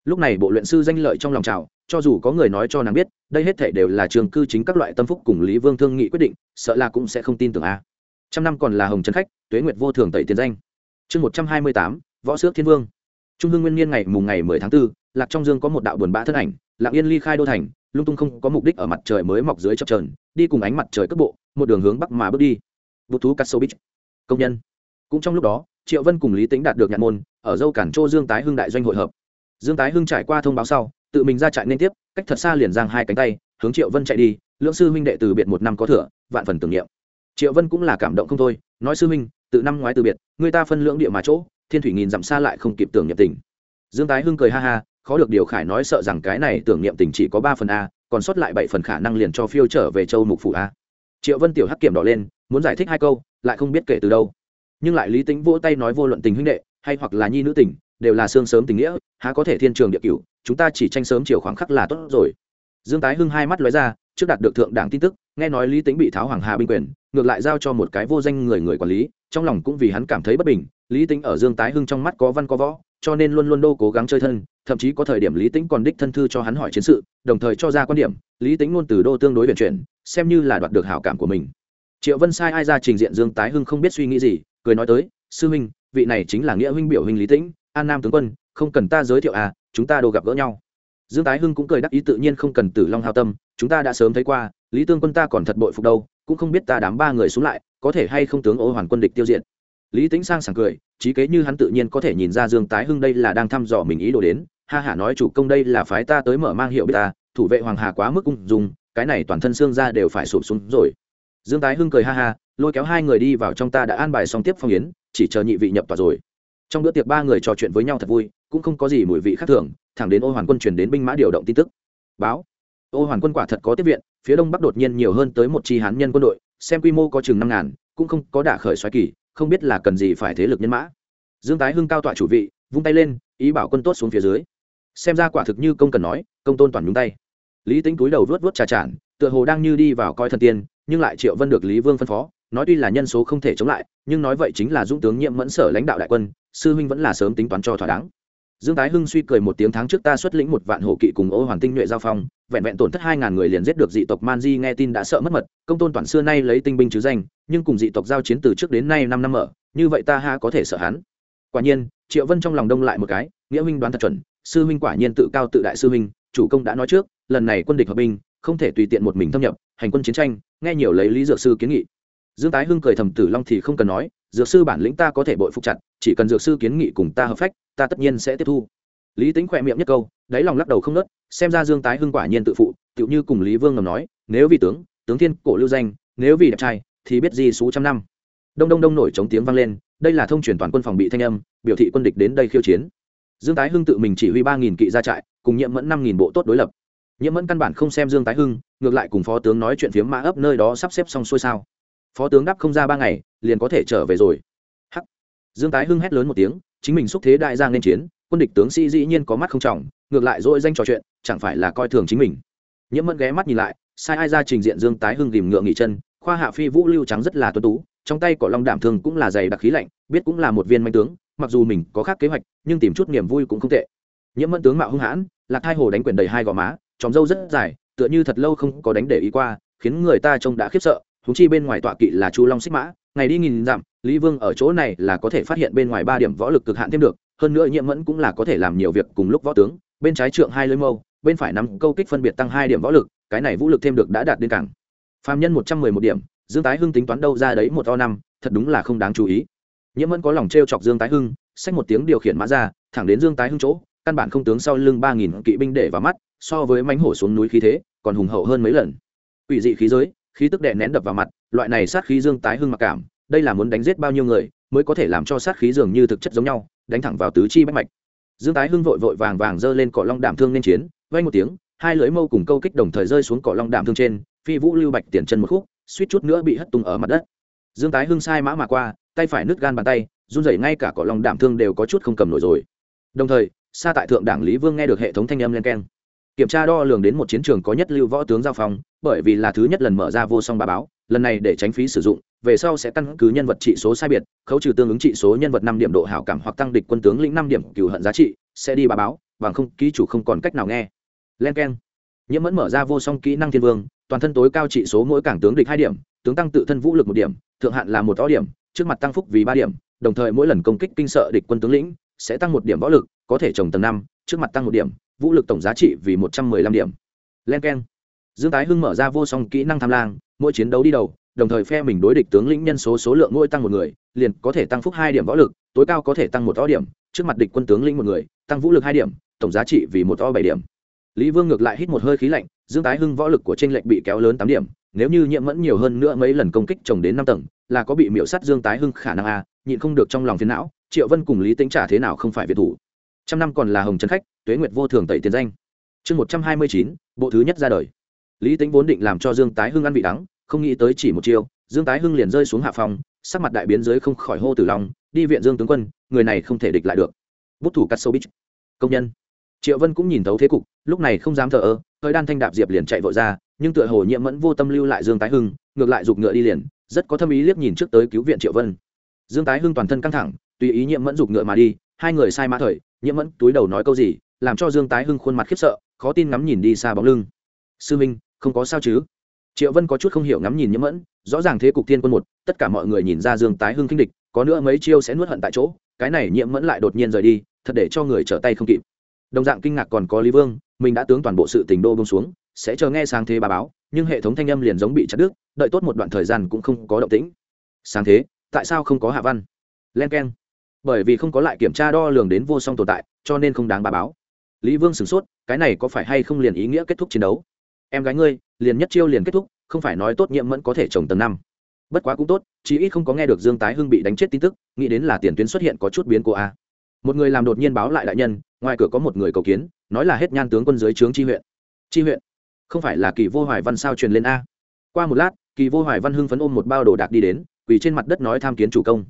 Lúc này bộ luyện sư danh lợi trong lòng trào cho dù có người nói cho nàng biết đây hết thể đều là trường cư chính các loại tâm phúc cùng lý vương thương nghị quyết định sợ là cũng sẽ không tin tưởng a. Trăm năm còn là hồng chân khách tuế nguyệt vô thường tẩy tiền danh. Chương một trăm hai mươi tám võ sước thiên vương. Trung hương nguyên niên ngày mùng ngày mười tháng 4, lạc trong dương có một đạo buồn bã thân ảnh lặng yên ly khai đô thành lung tung không có mục đích ở mặt trời mới mọc dưới chập trờn đi cùng ánh mặt trời cất bộ, một đường hướng bắc mà bước đi. Bút thú cắt sâu công nhân. Cũng trong lúc đó, triệu vân cùng lý tính đạt được nhạn môn, ở dâu cản châu dương tái hưng đại doanh hội hợp. Dương tái hưng trải qua thông báo sau, tự mình ra trại nên tiếp, cách thật xa liền giang hai cánh tay, hướng triệu vân chạy đi lưỡng sư huynh đệ từ biệt một năm có thừa, vạn phần tưởng niệm. Triệu vân cũng là cảm động không thôi, nói sư huynh, tự năm ngoái từ biệt, người ta phân lưỡng địa mà chỗ, thiên thủy nghìn dặm xa lại không kịp tưởng nhập tình. Dương tái hưng cười ha ha khó được điều khải nói sợ rằng cái này tưởng niệm tình chỉ có ba phần a, còn sót lại bảy phần khả năng liền cho phiêu trở về châu mục phủ a. Triệu vân tiểu hắc kiểm đỏ lên, muốn giải thích hai câu, lại không biết kể từ đâu. Nhưng lại lý tính vỗ tay nói vô luận tình huynh đệ, hay hoặc là nhi nữ tình, đều là xương sớm tình nghĩa, há có thể thiên trường địa cửu, chúng ta chỉ tranh sớm chiều khoảng khắc là tốt rồi. Dương tái hưng hai mắt lóe ra, trước đạt được thượng đảng tin tức, nghe nói lý tính bị tháo hoàng hà binh quyền, ngược lại giao cho một cái vô danh người người quản lý, trong lòng cũng vì hắn cảm thấy bất bình, lý tính ở dương tái hưng trong mắt có văn có võ cho nên luôn luôn đô cố gắng chơi thân, thậm chí có thời điểm lý tính còn đích thân thư cho hắn hỏi chiến sự, đồng thời cho ra quan điểm, lý tính luôn từ đô tương đối vận chuyển, xem như là đoạt được hảo cảm của mình. Triệu vân sai ai ra trình diện dương tái hưng không biết suy nghĩ gì, cười nói tới, sư huynh, vị này chính là nghĩa huynh biểu huynh lý tĩnh, an nam tướng quân, không cần ta giới thiệu à chúng ta đồ gặp gỡ nhau. Dương tái hưng cũng cười đắc ý tự nhiên không cần tử long hao tâm, chúng ta đã sớm thấy qua, lý tương quân ta còn thật bội phục đâu, cũng không biết ta đám ba người xuống lại, có thể hay không tướng ô hoàn quân địch tiêu diệt lý tính sang sảng cười, trí kế như hắn tự nhiên có thể nhìn ra dương tái hưng đây là đang thăm dò mình ý đồ đến, ha hả nói chủ công đây là phái ta tới mở mang hiệu biết ta, thủ vệ hoàng hà quá mức ung dung, cái này toàn thân xương ra đều phải sụp xuống rồi. Dương tái hưng cười ha ha, lôi kéo hai người đi vào trong ta đã an bài xong tiếp phong yến, chỉ chờ nhị vị nhập tòa rồi. Trong bữa tiệc ba người trò chuyện với nhau thật vui, cũng không có gì mùi vị khác thường, thẳng đến ô hoàn quân chuyển đến binh mã điều động tin tức. Báo. Ô hoàn quân quả thật có tiếp viện, phía đông bắc đột nhiên nhiều hơn tới một chi hán nhân quân đội, xem quy mô có chừng năm ngàn, cũng không có đả khởi xoáy kỳ không biết là cần gì phải thế lực nhân mã. Dương tái hưng cao tọa chủ vị, vung tay lên, ý bảo quân tốt xuống phía dưới. Xem ra quả thực như công cần nói, công tôn toàn nhúng tay. Lý tính túi đầu vớt vớt trà tràn, tựa hồ đang như đi vào coi thần tiên, nhưng lại triệu vân được lý vương phân phó, nói tuy là nhân số không thể chống lại, nhưng nói vậy chính là dũng tướng nhiệm mẫn sở lãnh đạo đại quân, sư huynh vẫn là sớm tính toán cho thỏa đáng dương tái hưng suy cười một tiếng, tháng trước ta xuất lĩnh một vạn hộ kỵ cùng ô hoàn tinh nhuệ giao phong, vẹn vẹn tổn thất hai ngàn người liền giết được dị tộc man di nghe tin đã sợ mất mật, công tôn toàn xưa nay lấy tinh binh chứ danh, nhưng cùng dị tộc giao chiến từ trước đến nay năm năm mở, như vậy ta ha có thể sợ hắn. Quả nhiên, triệu vân trong lòng đông lại một cái, nghĩa huynh đoán thật chuẩn, sư huynh quả nhiên tự cao tự đại sư huynh, chủ công đã nói trước, lần này quân địch hợp binh, không thể tùy tiện một mình thâm nhập, hành quân chiến tranh, nghe nhiều lấy lý dược sư kiến nghị. Dương tái hưng cười thầm tử long thì không cần nói, dược sư bản lĩnh ta có thể bội phục chặt, chỉ cần dược sư kiến nghị cùng ta hợp phách ta tất nhiên sẽ tiếp thu. Lý tính khỏe miệng nhất câu, đáy lòng lắc đầu không nớt, xem ra dương tái hưng quả nhiên tự phụ, tựu như cùng lý vương ngầm nói, nếu vì tướng tướng thiên cổ lưu danh, nếu vì đẹp trai, thì biết gì số trăm năm. Đông đông đông nổi chống tiếng vang lên, đây là thông truyền toàn quân phòng bị thanh âm, biểu thị quân địch đến đây khiêu chiến. Dương tái hưng tự mình chỉ huy ba nghìn kỵ ra trại, cùng nhiệm mẫn năm nghìn bộ tốt đối lập. Nhiệm mẫn căn bản không xem dương tái hưng, ngược lại cùng phó tướng nói chuyện phiếm mã ấp nơi đó sắp xếp xong xuôi sao. Phó tướng đáp không ra ba ngày, liền có thể trở về rồi. Hắc. Dương tái hưng hét lớn một tiếng chính mình xúc thế đại giang lên chiến, quân địch tướng sĩ dĩ nhiên có mắt không trọng, ngược lại dỗi danh trò chuyện, chẳng phải là coi thường chính mình. Nhiễm mẫn ghé mắt nhìn lại, sai ai ra trình diện dương tái hưng tìm ngựa nghỉ chân, khoa hạ phi vũ lưu trắng rất là tuân tú, trong tay cỏ long đảm thường cũng là dày đặc khí lạnh, biết cũng là một viên manh tướng, mặc dù mình có khác kế hoạch, nhưng tìm chút niềm vui cũng không tệ. Nhiễm mẫn tướng mạo hung hãn, lạc thai hồ đánh quyền đầy hai gò má, tròm râu rất dài, tựa như thật lâu không có đánh để ý qua, khiến người ta trông đã khiếp sợ thúng chi bên ngoài tọa kỵ là chu long xích mã ngày đi nghìn dặm, lý vương ở chỗ này là có thể phát hiện bên ngoài ba điểm võ lực cực hạn thêm được, hơn nữa nhiễm mẫn cũng là có thể làm nhiều việc cùng lúc võ tướng, bên trái trượng hai lưới mâu, bên phải năm câu kích phân biệt tăng hai điểm võ lực, cái này vũ lực thêm được đã đạt đến cảng. Phạm nhân một trăm mười một điểm, dương tái hưng tính toán đâu ra đấy một o năm, thật đúng là không đáng chú ý. Nhiễm mẫn có lòng t r e o chọc dương tái hưng, xách một tiếng điều khiển mã ra, thẳng đến dương tái hưng chỗ, căn bản không tướng sau lưng ba nghìn kỵ binh để vào mắt, so với mánh hổ xuống núi khí thế, còn hùng hậu hơn mấy lần. Ủy dị khí giới khí tức đè nén đập vào mặt, loại này sát khí dương tái hưng mặc cảm, đây là muốn đánh giết bao nhiêu người mới có thể làm cho sát khí dường như thực chất giống nhau, đánh thẳng vào tứ chi bách mạch. Dương tái hưng vội vội vàng vàng giơ lên cỏ long đảm thương nên chiến vay một tiếng, hai lưỡi mâu cùng câu kích đồng thời rơi xuống cỏ long đảm thương trên, phi vũ lưu bạch tiền chân một khúc, suýt chút nữa bị hất tung ở mặt đất. Dương tái hưng sai mã mà qua, tay phải nứt gan bàn tay, run rẩy ngay cả cỏ long đảm thương đều có chút không cầm nổi rồi. Đồng thời xa tại thượng đảng lý vương nghe được hệ thống thanh âm len keng. Kiểm tra đo lường đến một chiến trường có nhất lưu võ tướng giao phong bởi vì là thứ nhất lần mở ra vô song ba báo, lần này để tránh phí sử dụng, về sau sẽ căn cứ nhân vật trị số sai biệt, khấu trừ tương ứng trị số nhân vật năm điểm độ hảo cảm hoặc tăng địch quân tướng lĩnh năm điểm cửu hận giá trị, sẽ đi ba báo, bằng không, ký chủ không còn cách nào nghe. Len keng. Nhiễm mẫn mở ra vô song kỹ năng thiên vương, toàn thân tối cao trị số mỗi cảng tướng địch hai điểm, tướng tăng tự thân vũ lực một điểm, thượng hạn là một to điểm, trước mặt tăng phúc vì ba điểm, đồng thời mỗi lần công kích kinh sợ địch quân tướng lĩnh, sẽ tăng một điểm võ lực, có thể trồng tầng năm, trước mặt tăng một điểm, vũ lực tổng giá trị vì một trăm mười lăm điểm. Len k e n dương tái hưng mở ra vô song kỹ năng tham lang, mỗi chiến đấu đi đầu, đồng thời phe mình đối địch tướng lĩnh nhân số số lượng mỗi tăng một người, liền có thể tăng phúc hai điểm võ lực, tối cao có thể tăng một to điểm, trước mặt địch quân tướng lĩnh một người, tăng vũ lực hai điểm, tổng giá trị vì một to bảy điểm. Lý vương ngược lại hít một hơi khí lạnh, dương tái hưng võ lực của tranh lệnh bị kéo lớn tám điểm, nếu như nhiễm mẫn nhiều hơn nữa mấy lần công kích chồng đến năm tầng, là có bị miễu sắt dương tái hưng khả năng a, nhịn không được trong lòng phiến não, triệu vân cùng lý tính trả thế nào không phải việt thủ. Trăm năm còn là hồng trấn khách, tuế nguyệt vô thường tẩy tiền danh. Chương một trăm hai mươi chín, bộ thứ nhất ra đời lý tính vốn định làm cho dương tái hưng ăn vị đắng, không nghĩ tới chỉ một chiêu, dương tái hưng liền rơi xuống hạ phòng, sắc mặt đại biến dưới không khỏi hô tử lòng đi viện dương tướng quân, người này không thể địch lại được. Bút thủ cắt sâu bích công nhân. Triệu vân cũng nhìn thấu thế cục, lúc này không dám thờ ơ hơi đan thanh đạp diệp liền chạy vội ra, nhưng tựa hồ nhiễm mẫn vô tâm lưu lại dương tái hưng, ngược lại giục ngựa đi liền, rất có tâm ý liếc nhìn trước tới cứu viện triệu vân. Dương tái hưng toàn thân căng thẳng, tùy ý nhiễm mẫn giục ngựa mà đi, hai người sai mã thời, nhiễm mẫn túi đầu nói câu gì, làm cho dương tái hưng khuôn mặt khiếp sợ, khó tin ngắm nhìn đi xa bóng lưng. Sư minh không có sao chứ? Triệu vân có chút không hiểu ngắm nhìn nhiễm mẫn, rõ ràng thế cục Thiên quân một, tất cả mọi người nhìn ra dương tái hưng kinh địch, có nữa mấy chiêu sẽ nuốt hận tại chỗ, cái này nhiễm mẫn lại đột nhiên rời đi, thật để cho người trở tay không kịp. Đồng dạng kinh ngạc còn có lý vương, mình đã tướng toàn bộ sự tình đô bông xuống, sẽ chờ nghe sáng thế bà báo, nhưng hệ thống thanh âm liền giống bị chặt đứt, đợi tốt một đoạn thời gian cũng không có động tĩnh. Sáng thế, tại sao không có hạ văn? Len k e n bởi vì không có lại kiểm tra đo lường đến vô song tồn tại, cho nên không đáng bà báo. Lý vương sửng sốt, cái này có phải hay không liền ý nghĩa kết thúc chiến đấu? Em gái ngươi, liền nhất chiêu liền kết thúc, không phải nói tốt nhiệm mẫn có thể trồng tầng năm. Bất quá cũng tốt, chí ít không có nghe được dương tái hưng bị đánh chết tin tức, nghĩ đến là tiền tuyến xuất hiện có chút biến cô a. Một người làm đột nhiên báo lại đại nhân, ngoài cửa có một người cầu kiến, nói là hết nhan tướng quân dưới trướng tri huyện. Tri huyện? Không phải là kỳ vô hoài văn sao truyền lên a? Qua một lát, kỳ vô hoài văn hưng phấn ôm một bao đồ đạc đi đến, quỳ trên mặt đất nói tham kiến chủ công.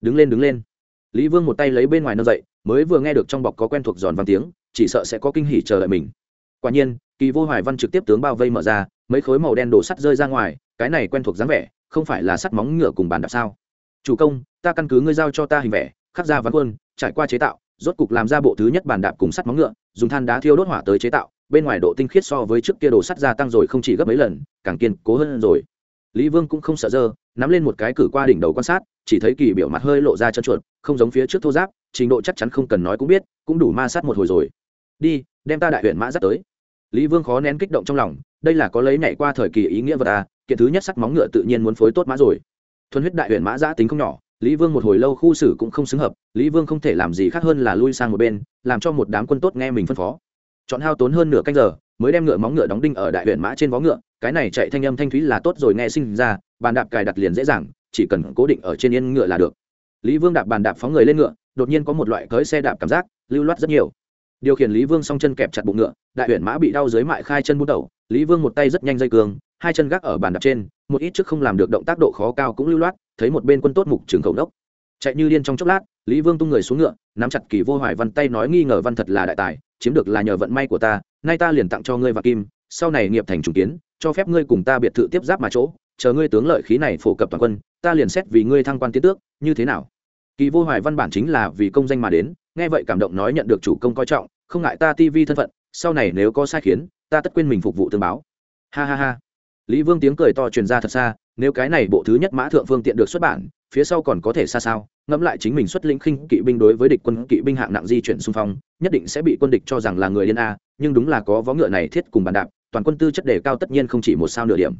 Đứng lên đứng lên. Lý vương một tay lấy bên ngoài nâng dậy, mới vừa nghe được trong bọc có quen thuộc giòn văn tiếng, chỉ sợ sẽ có kinh hỉ chờ đợi mình quả nhiên, kỳ vô hoài văn trực tiếp tướng bao vây mở ra, mấy khối màu đen đổ sắt rơi ra ngoài, cái này quen thuộc dáng vẻ, không phải là sắt móng ngựa cùng bàn đạp sao? Chủ công, ta căn cứ ngươi giao cho ta hình vẽ, khắc ra văn quân, trải qua chế tạo, rốt cục làm ra bộ thứ nhất bàn đạp cùng sắt móng ngựa, dùng than đá thiêu đốt hỏa tới chế tạo, bên ngoài độ tinh khiết so với trước kia đồ sắt gia tăng rồi không chỉ gấp mấy lần, càng kiên cố hơn rồi. Lý vương cũng không sợ dơ, nắm lên một cái cử qua đỉnh đầu quan sát, chỉ thấy kỳ biểu mặt hơi lộ ra chân chuột, không giống phía trước thô giáp, trình độ chắc chắn không cần nói cũng biết, cũng đủ ma sát một hồi rồi. Đi, đem ta đại huyện mã dắt tới lý vương khó nén kích động trong lòng, đây là có lấy nhảy qua thời kỳ ý nghĩa vật à kiện thứ nhất sắc móng ngựa tự nhiên muốn phối tốt mã rồi. Thuần huyết đại huyện mã giã tính không nhỏ, lý vương một hồi lâu khu xử cũng không xứng hợp, lý vương không thể làm gì khác hơn là lui sang một bên, làm cho một đám quân tốt nghe mình phân phó. Chọn hao tốn hơn nửa canh giờ, mới đem ngựa móng ngựa đóng đinh ở đại huyện mã trên vó ngựa, cái này chạy thanh âm thanh thúy là tốt rồi nghe sinh ra, bàn đạp cài đặt liền dễ dàng, chỉ cần cố định ở trên yên ngựa là được. Lý vương đạp bàn đạp phóng người lên ngựa, đột nhiên có một loại cưới xe đạp cảm giác, lưu loát rất nhiều điều khiển lý vương song chân kẹp chặt bụng ngựa, đại huyện mã bị đau dưới mại khai chân bút đầu, lý vương một tay rất nhanh dây cường, hai chân gác ở bàn đạp trên, một ít trước không làm được động tác độ khó cao cũng lưu loát, thấy một bên quân tốt mục trường khẩu đốc. Chạy như điên trong chốc lát, lý vương tung người xuống ngựa, nắm chặt kỳ vô hoài văn tay nói nghi ngờ văn thật là đại tài, chiếm được là nhờ vận may của ta, nay ta liền tặng cho ngươi và kim, sau này nghiệp thành trùng kiến, cho phép ngươi cùng ta biệt thự tiếp giáp mà chỗ, chờ ngươi tướng lợi khí này phổ cập toàn quân, ta liền xét vì ngươi thăng quan tiến tước, như thế nào? Kỳ vô hoài văn bản chính là vì công danh mà đến, nghe vậy cảm động nói nhận được chủ công coi trọng không ngại ta ti vi thân phận, sau này nếu có sai khiến, ta tất quên mình phục vụ tương báo. Ha ha ha. Lý vương tiếng cười to truyền ra thật xa, nếu cái này bộ thứ nhất mã thượng phương tiện được xuất bản, phía sau còn có thể xa sao? Ngẫm lại chính mình xuất lĩnh khinh kỵ binh đối với địch quân kỵ binh hạng nặng di chuyển xung phong, nhất định sẽ bị quân địch cho rằng là người điên a, nhưng đúng là có vó ngựa này thiết cùng bàn đạp, toàn quân tư chất đề cao tất nhiên không chỉ một sao nửa điểm.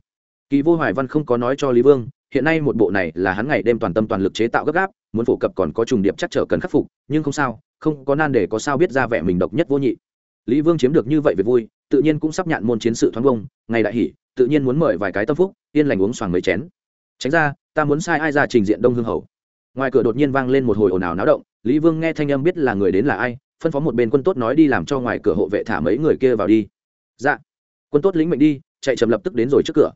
Kỳ vô hoài văn không có nói cho lý vương, hiện nay một bộ này là hắn ngày đêm toàn tâm toàn lực chế tạo gấp gáp, muốn phổ cập còn có trùng điệp chắc trở cần khắc phục, nhưng không sao không có nan để có sao biết ra vẻ mình độc nhất vô nhị. Lý vương chiếm được như vậy về vui, tự nhiên cũng sắp nhạn môn chiến sự thoáng bông ngày đại hỷ, tự nhiên muốn mời vài cái tâm phúc, yên lành uống xoàng mấy chén. Tránh ra, ta muốn sai ai ra trình diện đông hương hầu. Ngoài cửa đột nhiên vang lên một hồi ồn ào náo động, lý vương nghe thanh âm biết là người đến là ai, phân phó một bên quân tốt nói đi làm cho ngoài cửa hộ vệ thả mấy người kia vào đi. Dạ. Quân tốt lĩnh mệnh đi, chạy chậm lập tức đến rồi trước cửa.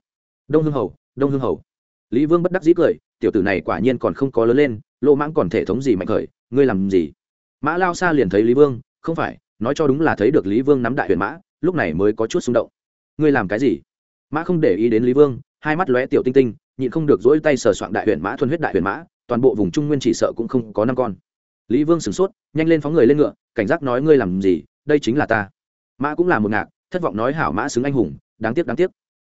Đông hương hầu, đông hương hầu. Lý vương bất đắc dĩ cười, tiểu tử này quả nhiên còn không có lớn lên, lô mãng còn thể thống gì mạnh khởi, ngươi làm gì? Mã lao xa liền thấy lý vương, không phải, nói cho đúng là thấy được lý vương nắm đại huyền mã, lúc này mới có chút xung động. Ngươi làm cái gì? Mã không để ý đến lý vương, hai mắt lóe tiểu tinh tinh, nhịn không được dỗi tay sờ soạn đại huyền mã, thuần huyết đại huyền mã, toàn bộ vùng trung nguyên chỉ sợ cũng không có năm con. Lý vương sửng sốt, nhanh lên phóng người lên ngựa, cảnh giác nói ngươi làm gì, đây chính là ta. Mã cũng là một ngạc, thất vọng nói hảo mã xứng anh hùng, đáng tiếc đáng tiếc.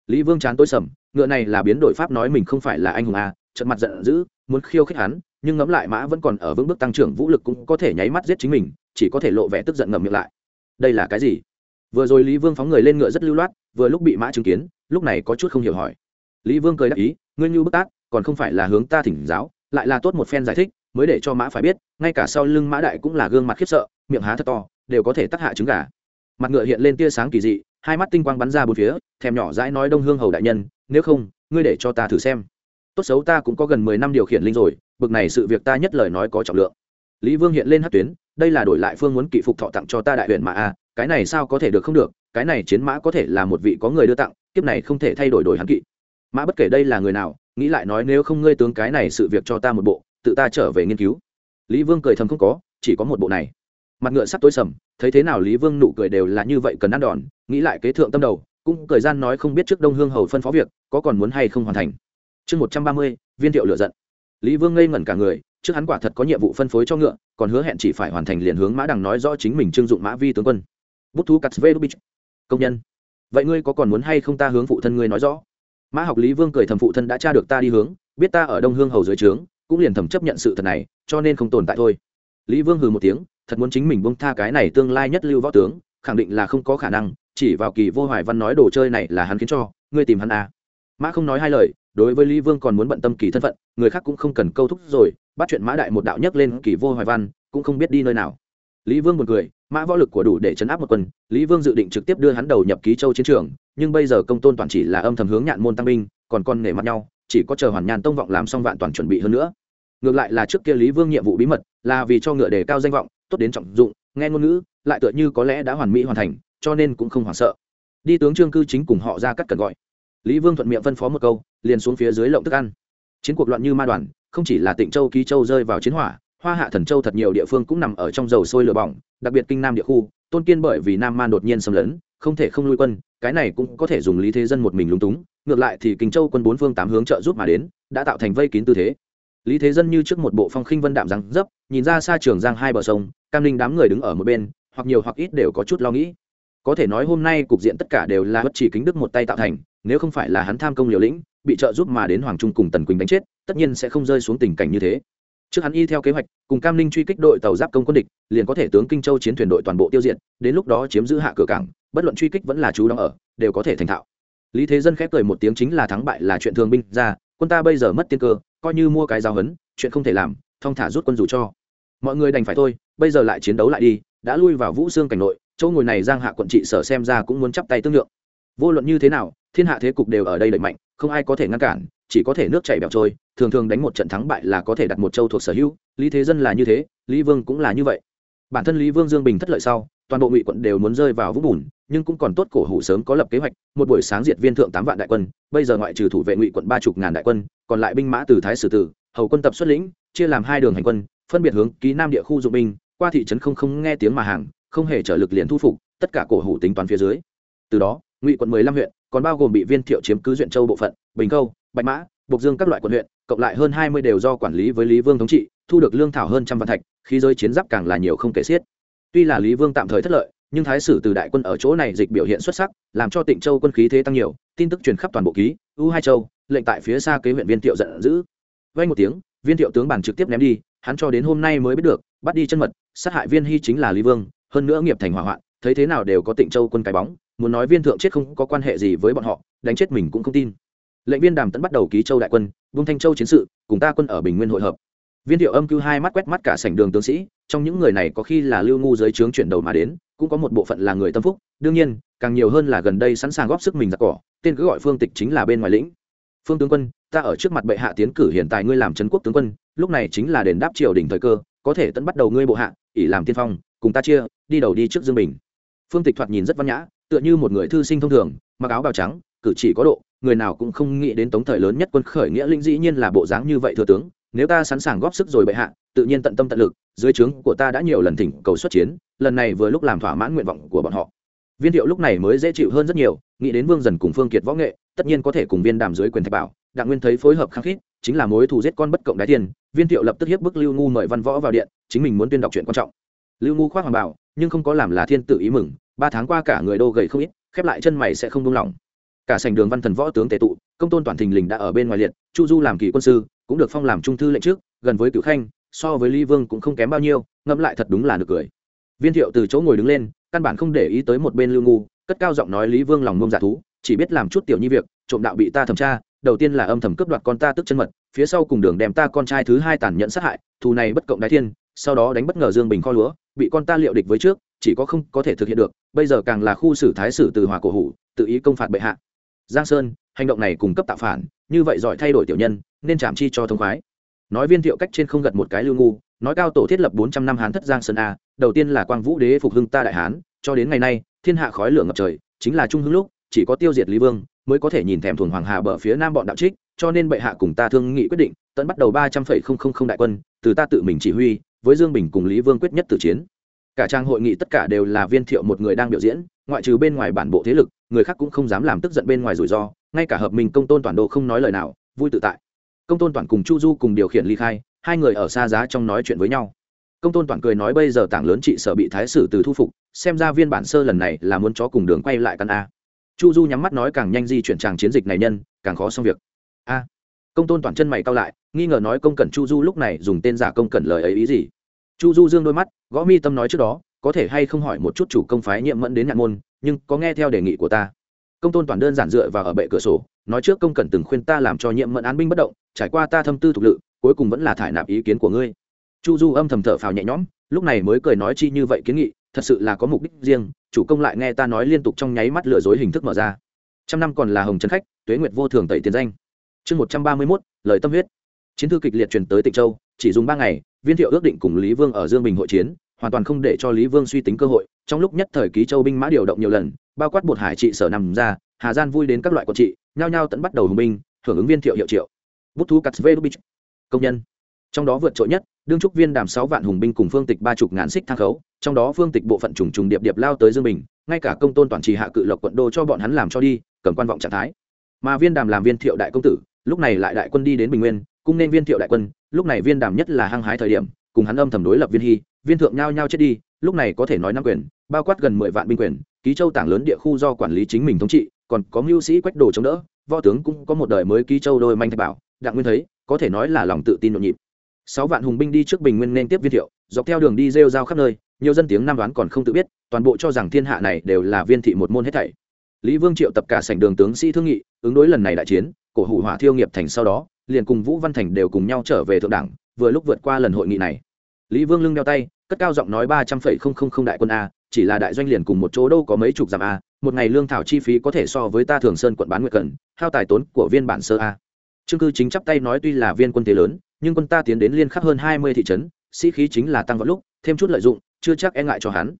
Lý vương chán tôi sầm, ngựa này là biến đổi pháp nói mình không phải là anh hùng à trận mặt giận dữ muốn khiêu khích hắn nhưng ngẫm lại mã vẫn còn ở vững bước tăng trưởng vũ lực cũng có thể nháy mắt giết chính mình chỉ có thể lộ vẻ tức giận ngậm miệng lại. Đây là cái gì? Vừa rồi lý vương phóng người lên ngựa rất lưu loát vừa lúc bị mã chứng kiến lúc này có chút không hiểu hỏi. Lý vương cười đáp ý ngươi như bức tác, còn không phải là hướng ta thỉnh giáo lại là tốt một phen giải thích mới để cho mã phải biết ngay cả sau lưng mã đại cũng là gương mặt khiếp sợ miệng há thật to đều có thể tắc hạ trứng gà. Mặt ngựa hiện lên tia sáng kỳ dị hai mắt tinh quang bắn ra bốn phía thèm nhỏ dãi nói đông hương hầu đại nhân nếu không ngươi để cho ta thử xem tốt xấu ta cũng có gần mười năm điều khiển linh rồi, bực này sự việc ta nhất lời nói có trọng lượng. Lý vương hiện lên hát tuyến, đây là đổi lại phương muốn kỵ phục thọ tặng cho ta đại huyện mã a, cái này sao có thể được không được, cái này chiến mã có thể là một vị có người đưa tặng, kiếp này không thể thay đổi đổi hắn kỵ. Mã bất kể đây là người nào, nghĩ lại nói nếu không ngươi tướng cái này sự việc cho ta một bộ, tự ta trở về nghiên cứu. Lý vương cười thầm không có, chỉ có một bộ này. Mặt ngựa sắp tối sầm, thấy thế nào lý vương nụ cười đều là như vậy cần ăn đòn, nghĩ lại kế thượng tâm đầu, cũng thời gian nói không biết trước đông hương hầu phân phó việc, có còn muốn hay không hoàn thành chương một trăm ba mươi, viên thiệu lựa giận. Lý vương ngây ngẩn cả người, trước hắn quả thật có nhiệm vụ phân phối cho ngựa, còn hứa hẹn chỉ phải hoàn thành liền hướng mã đằng nói rõ chính mình trưng dụng mã vi tướng quân. Bút thú cắt vê công nhân. Vậy ngươi có còn muốn hay không ta hướng phụ thân ngươi nói rõ? Mã học lý vương cười thầm phụ thân đã tra được ta đi hướng, biết ta ở đông hương hầu dưới trướng, cũng liền thầm chấp nhận sự thật này, cho nên không tồn tại thôi. Lý vương hừ một tiếng, thật muốn chính mình bông tha cái này tương lai nhất lưu võ tướng, khẳng định là không có khả năng, chỉ vào kỳ vô hoài văn nói đồ chơi này là hắn khiến cho, ngươi tìm hắn à mã không nói hai lời, đối với lý vương còn muốn bận tâm kỳ thân phận, người khác cũng không cần câu thúc rồi, bắt chuyện mã đại một đạo nhấc lên kỳ vô hoài văn, cũng không biết đi nơi nào. Lý vương một người mã võ lực của đủ để chấn áp một quân, lý vương dự định trực tiếp đưa hắn đầu nhập ký châu chiến trường, nhưng bây giờ công tôn toàn chỉ là âm thầm hướng nhạn môn tăng binh, còn con nể mặt nhau, chỉ có chờ hoàn nhàn tông vọng làm xong vạn toàn chuẩn bị hơn nữa. Ngược lại là trước kia lý vương nhiệm vụ bí mật, là vì cho ngựa đề cao danh vọng, tốt đến trọng dụng, nghe ngôn ngữ, lại tựa như có lẽ đã hoàn mỹ hoàn thành, cho nên cũng không hoảng sợ. Đi tướng trương cư chính cùng họ ra cắt cần gọi lý vương thuận miệng phân phó một câu, liền xuống phía dưới lộng thức ăn. Chiến cuộc loạn như ma đoàn, không chỉ là tịnh châu, ký châu rơi vào chiến hỏa, hoa hạ thần châu thật nhiều địa phương cũng nằm ở trong dầu sôi lửa bỏng, đặc biệt kinh nam địa khu, tôn kiên bởi vì nam man đột nhiên xâm lấn, không thể không lui quân, cái này cũng có thể dùng lý thế dân một mình lúng túng, ngược lại thì kinh châu quân bốn phương tám hướng trợ giúp mà đến, đã tạo thành vây kín tư thế. Lý thế dân như trước một bộ phong khinh vân đạm răng dấp, nhìn ra xa trường giang hai bờ sông, cam linh đám người đứng ở một bên, hoặc nhiều hoặc ít đều có chút lo nghĩ có thể nói hôm nay cục diện tất cả đều là bất chỉ kính đức một tay tạo thành, nếu không phải là hắn tham công liều lĩnh, bị trợ giúp mà đến hoàng trung cùng tần quỳnh đánh chết, tất nhiên sẽ không rơi xuống tình cảnh như thế. Trước hắn y theo kế hoạch, cùng cam ninh truy kích đội tàu giáp công quân địch, liền có thể tướng kinh châu chiến thuyền đội toàn bộ tiêu diệt, đến lúc đó chiếm giữ hạ cửa cảng, bất luận truy kích vẫn là chú đóng ở, đều có thể thành thạo. Lý thế dân khép cười một tiếng chính là thắng bại là chuyện thường binh ra, quân ta bây giờ mất tiên cơ, coi như mua cái giao hấn chuyện không thể làm, thong thả rút quân dù cho. Mọi người đành phải thôi, bây giờ lại chiến đấu lại đi, đã lui vào vũ xương cảnh nội chỗ ngồi này giang hạ quận trị sở xem ra cũng muốn chắp tay tương lượng. Vô luận như thế nào, thiên hạ thế cục đều ở đây đẩy mạnh, không ai có thể ngăn cản, chỉ có thể nước chảy bẹo trôi, thường thường đánh một trận thắng bại là có thể đặt một châu thuộc sở hữu, lý thế dân là như thế, lý vương cũng là như vậy. Bản thân lý vương dương bình thất lợi sau, toàn bộ ngụy quận đều muốn rơi vào vũng bùn, nhưng cũng còn tốt cổ hủ sớm có lập kế hoạch, một buổi sáng diệt viên thượng tám vạn đại quân, bây giờ ngoại trừ thủ vệ ngụy quận ba chục ngàn đại quân, còn lại binh mã từ thái sử tử, hầu quân tập xuất lĩnh, chia làm hai đường hành quân, phân biệt hướng ký nam địa khu dụng binh, qua thị trấn không không nghe tiếng mà hàng không hề trở lực liền thu phục, tất cả cổ hủ tính toán phía dưới. Từ đó, ngụy quận mười lăm huyện, còn bao gồm bị viên thiệu chiếm cứ duyện châu bộ phận, bình câu, bạch mã, bộc dương các loại quận huyện, cộng lại hơn hai mươi đều do quản lý với lý vương thống trị, thu được lương thảo hơn trăm vạn thạch khi rơi chiến giáp càng là nhiều không kể xiết. Tuy là lý vương tạm thời thất lợi, nhưng thái sử từ đại quân ở chỗ này dịch biểu hiện xuất sắc, làm cho tịnh châu quân khí thế tăng nhiều, tin tức truyền khắp toàn bộ ký, u hai châu, lệnh tại phía xa kế huyện viên thiệu giận dữ. Vay một tiếng, viên thiệu tướng bản trực tiếp ném đi, hắn cho đến hôm nay mới biết được, bắt đi chân mật, sát hại viên hy chính là lý vương hơn nữa nghiệp thành hỏa hoạn, thấy thế nào đều có tịnh châu quân cái bóng, muốn nói viên thượng chết không có quan hệ gì với bọn họ, đánh chết mình cũng không tin. Lệnh viên đàm tẫn bắt đầu ký châu đại quân, vung thanh châu chiến sự, cùng ta quân ở bình nguyên hội hợp. Viên thiệu âm cứu hai mắt quét mắt cả sảnh đường tướng sĩ, trong những người này có khi là lưu ngu dưới trướng chuyển đầu mà đến, cũng có một bộ phận là người tâm phúc, đương nhiên, càng nhiều hơn là gần đây sẵn sàng góp sức mình ra cỏ, tên cứ gọi phương tịch chính là bên ngoài lĩnh. Phương tướng quân, ta ở trước mặt bệ hạ tiến cử hiện tại ngươi làm trấn quốc tướng quân, lúc này chính là đền đáp triều đỉnh thời cơ, có thể tận bắt đầu ngươi bộ hạ, ỷ làm tiên phong cùng ta chia, đi đầu đi trước dương bình. Phương tịch thoạt nhìn rất văn nhã, tựa như một người thư sinh thông thường, mặc áo bào trắng, cử chỉ có độ, người nào cũng không nghĩ đến tống thời lớn nhất quân khởi nghĩa linh dĩ nhiên là bộ dáng như vậy thừa tướng, nếu ta sẵn sàng góp sức rồi bệ hạ, tự nhiên tận tâm tận lực, dưới trướng của ta đã nhiều lần thỉnh cầu xuất chiến, lần này vừa lúc làm thỏa mãn nguyện vọng của bọn họ. Viên thiệu lúc này mới dễ chịu hơn rất nhiều, nghĩ đến vương dần cùng phương kiệt võ nghệ, tất nhiên có thể cùng viên đàm dưới quyền thạch bảo, đặng nguyên thấy phối hợp khăng khít, chính là mối thù giết con bất cộng đái tiền, viên thiệu lập tức hiếp bức lưu ngu mời văn võ vào điện, chính mình muốn tuyên đọc chuyện quan trọng lưu ngu khoác hoàng bảo, nhưng không có làm là thiên tự ý mừng, ba tháng qua cả người đô gầy không ít, khép lại chân mày sẽ không buông lỏng. Cả sành đường văn thần võ tướng tề tụ, công tôn toàn thình lình đã ở bên ngoài liệt, chu du làm kỳ quân sư, cũng được phong làm trung thư lệnh trước, gần với cửu khanh, so với lý vương cũng không kém bao nhiêu, ngẫm lại thật đúng là được cười. Viên thiệu từ chỗ ngồi đứng lên, căn bản không để ý tới một bên lưu ngu, cất cao giọng nói lý vương lòng ngông giả dạ thú, chỉ biết làm chút tiểu nhi việc, trộm đạo bị ta thẩm tra, đầu tiên là âm thầm cướp đoạt con ta tức chân mật, phía sau cùng đường đem ta con trai thứ hai tàn nhẫn sát hại, thù này bất cộng đái thiên, sau đó đánh bất ngờ dương bình kho lúa bị con ta liệu địch với trước, chỉ có không có thể thực hiện được, bây giờ càng là khu xử thái sử từ hòa cổ hủ, tự ý công phạt bệ hạ. Giang sơn, hành động này cung cấp tạo phản, như vậy giỏi thay đổi tiểu nhân, nên chạm chi cho thông khoái. Nói viên thiệu cách trên không gật một cái lưu ngu, nói cao tổ thiết lập bốn trăm năm hán thất giang sơn a, đầu tiên là quang vũ đế phục hưng ta đại hán, cho đến ngày nay, thiên hạ khói lửa ngập trời, chính là trung hưng lúc, chỉ có tiêu diệt lý vương, mới có thể nhìn thèm thuồng hoàng hà bờ phía nam bọn đạo trích, cho nên bệ hạ cùng ta thương nghị quyết định, tận bắt đầu ba trăm phẩy không không không đại quân, từ ta tự mình chỉ huy với dương bình cùng lý vương quyết nhất tử chiến. Cả trang hội nghị tất cả đều là viên thiệu một người đang biểu diễn, ngoại trừ bên ngoài bản bộ thế lực, người khác cũng không dám làm tức giận bên ngoài rủi ro, ngay cả hợp mình công tôn toàn đô không nói lời nào, vui tự tại. Công tôn toàn cùng chu du cùng điều khiển ly khai, hai người ở xa giá trong nói chuyện với nhau. Công tôn toàn cười nói bây giờ tảng lớn trị sở bị thái sử từ thu phục, xem ra viên bản sơ lần này là muốn chó cùng đường quay lại căn a. Chu du nhắm mắt nói càng nhanh di chuyển tràng chiến dịch này nhân, càng khó xong việc. A. Công tôn toàn chân mày cao lại, nghi ngờ nói công cẩn chu du lúc này dùng tên giả công cẩn lời ấy ý gì? Chu du dương đôi mắt, gõ mi tâm nói trước đó, có thể hay không hỏi một chút chủ công phái nhiệm mẫn đến nhạn môn, nhưng có nghe theo đề nghị của ta. Công tôn toàn đơn giản dựa vào ở bệ cửa sổ, nói trước công cần từng khuyên ta làm cho nhiệm mẫn án binh bất động, trải qua ta thâm tư thục lự, cuối cùng vẫn là thải nạp ý kiến của ngươi. Chu du âm thầm thở phào nhẹ nhõm, lúc này mới cười nói chi như vậy kiến nghị, thật sự là có mục đích riêng, chủ công lại nghe ta nói liên tục trong nháy mắt lừa dối hình thức mở ra. Trăm năm còn là hồng trấn khách, tuế nguyệt vô thường tẩy tiền danh. Chương một trăm ba mươi mốt, lời tâm huyết. Chiến thư kịch liệt truyền tới tịnh châu chỉ dùng ba ngày, viên thiệu ước định cùng lý vương ở dương bình hội chiến, hoàn toàn không để cho lý vương suy tính cơ hội. Trong lúc nhất thời ký châu binh mã điều động nhiều lần, bao quát bột hải trị sở nằm ra, hà gian vui đến các loại quân trị, nhao nhao tận bắt đầu hùng binh hưởng ứng viên thiệu hiệu triệu. Bút thu cắt vê công nhân. Trong đó vượt trội nhất, đương trúc viên đàm sáu vạn hùng binh cùng phương tịch ba chục ngàn xích thang khấu, trong đó phương tịch bộ phận trùng trùng điệp điệp lao tới dương bình, ngay cả công tôn toàn trì hạ cự lộc quận đô cho bọn hắn làm cho đi, cầm quan vọng trạng thái. Mà viên đàm làm viên thiệu đại công tử, lúc này lại đại quân đi đến bình nguyên cung nên viên thiệu đại quân, lúc này viên đàm nhất là hăng hái thời điểm, cùng hắn âm thầm đối lập viên hy, viên thượng nhao nhao chết đi, lúc này có thể nói năm quyền, bao quát gần mười vạn binh quyền, ký châu tảng lớn địa khu do quản lý chính mình thống trị, còn có mưu sĩ quách đồ chống đỡ, võ tướng cũng có một đời mới ký châu đôi manh thạch bảo, đặng nguyên thấy, có thể nói là lòng tự tin nhộn nhịp. Sáu vạn hùng binh đi trước bình nguyên nên tiếp viên thiệu, dọc theo đường đi rêu rao khắp nơi, nhiều dân tiếng nam đoán còn không tự biết, toàn bộ cho rằng thiên hạ này đều là viên thị một môn hết thảy. Lý vương triệu tập cả sảnh đường tướng sĩ thương nghị, ứng đối lần này đại chiến cổ hủ hỏa thiêu nghiệp thành sau đó, liền cùng vũ văn thành đều cùng nhau trở về thượng đảng vừa lúc vượt qua lần hội nghị này. Lý vương lưng đeo tay, cất cao giọng nói ba trăm phẩy không không không đại quân a, chỉ là đại doanh liền cùng một chỗ đâu có mấy chục dặm a, một ngày lương thảo chi phí có thể so với ta thường sơn quận bán nguyệt cận hao tài tốn của viên bản sơ a. Trương cư chính chắp tay nói tuy là viên quân thế lớn, nhưng quân ta tiến đến liên khắc hơn hai mươi thị trấn, sĩ khí chính là tăng vào lúc, thêm chút lợi dụng, chưa chắc e ngại cho hắn.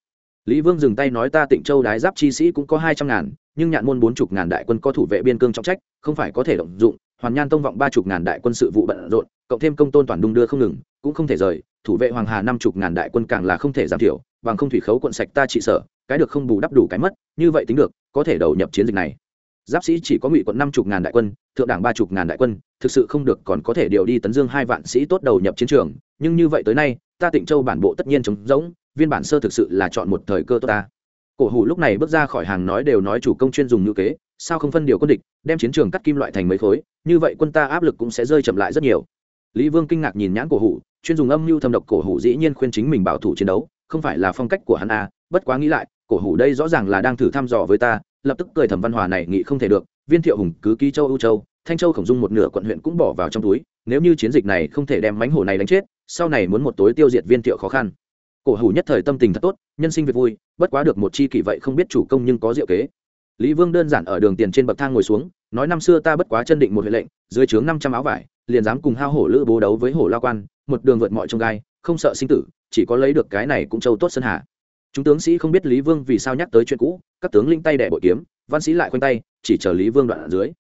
Lý vương dừng tay nói ta tịnh châu đái giáp chi sĩ cũng có hai trăm ngàn nhưng nhạn môn bốn chục ngàn đại quân có thủ vệ biên cương trọng trách, không phải có thể động dụng, hoàn nhan tông vọng ba chục ngàn đại quân sự vụ bận rộn, cộng thêm công tôn toàn đung đưa không ngừng, cũng không thể rời, thủ vệ hoàng hà năm chục ngàn đại quân càng là không thể giảm thiểu, bằng không thủy khấu quận sạch ta trị sở, cái được không bù đắp đủ cái mất, như vậy tính được, có thể đầu nhập chiến dịch này. Giáp sĩ chỉ có ngụy quận năm chục ngàn đại quân, thượng đảng ba chục ngàn đại quân, thực sự không được còn có thể điều đi tấn dương hai vạn sĩ tốt đầu nhập chiến trường, nhưng như vậy tới nay, ta tịnh châu bản bộ tất nhiên chống rỗng, viên bản sơ thực sự là chọn một thời cơ tốt ta cổ hủ lúc này bước ra khỏi hàng nói đều nói chủ công chuyên dùng ngữ kế, sao không phân điều quân địch, đem chiến trường cắt kim loại thành mấy khối, như vậy quân ta áp lực cũng sẽ rơi chậm lại rất nhiều. Lý vương kinh ngạc nhìn nhãn cổ hủ, chuyên dùng âm mưu thâm độc cổ hủ dĩ nhiên khuyên chính mình bảo thủ chiến đấu, không phải là phong cách của hắn a bất quá nghĩ lại, cổ hủ đây rõ ràng là đang thử thăm dò với ta, lập tức cười thẩm văn hòa này nghĩ không thể được, viên thiệu hùng cứ ký châu ưu châu, thanh châu khổng dung một nửa quận huyện cũng bỏ vào trong túi, nếu như chiến dịch này không thể đem mánh hổ này đánh chết, sau này muốn một tối tiêu diệt viên thiệu khó khăn cổ hủ nhất thời tâm tình thật tốt, nhân sinh việc vui, bất quá được một chi kỷ vậy không biết chủ công nhưng có diệu kế. Lý vương đơn giản ở đường tiền trên bậc thang ngồi xuống, nói năm xưa ta bất quá chân định một huệ lệnh, dưới chướng năm trăm áo vải, liền dám cùng hao hổ lữ bố đấu với hổ lao quan, một đường vượt mọi trông gai, không sợ sinh tử, chỉ có lấy được cái này cũng châu tốt sân hạ. chúng tướng sĩ không biết lý vương vì sao nhắc tới chuyện cũ, các tướng linh tay đẻ bội kiếm, văn sĩ lại khoanh tay, chỉ chờ lý vương đoạn ở dưới.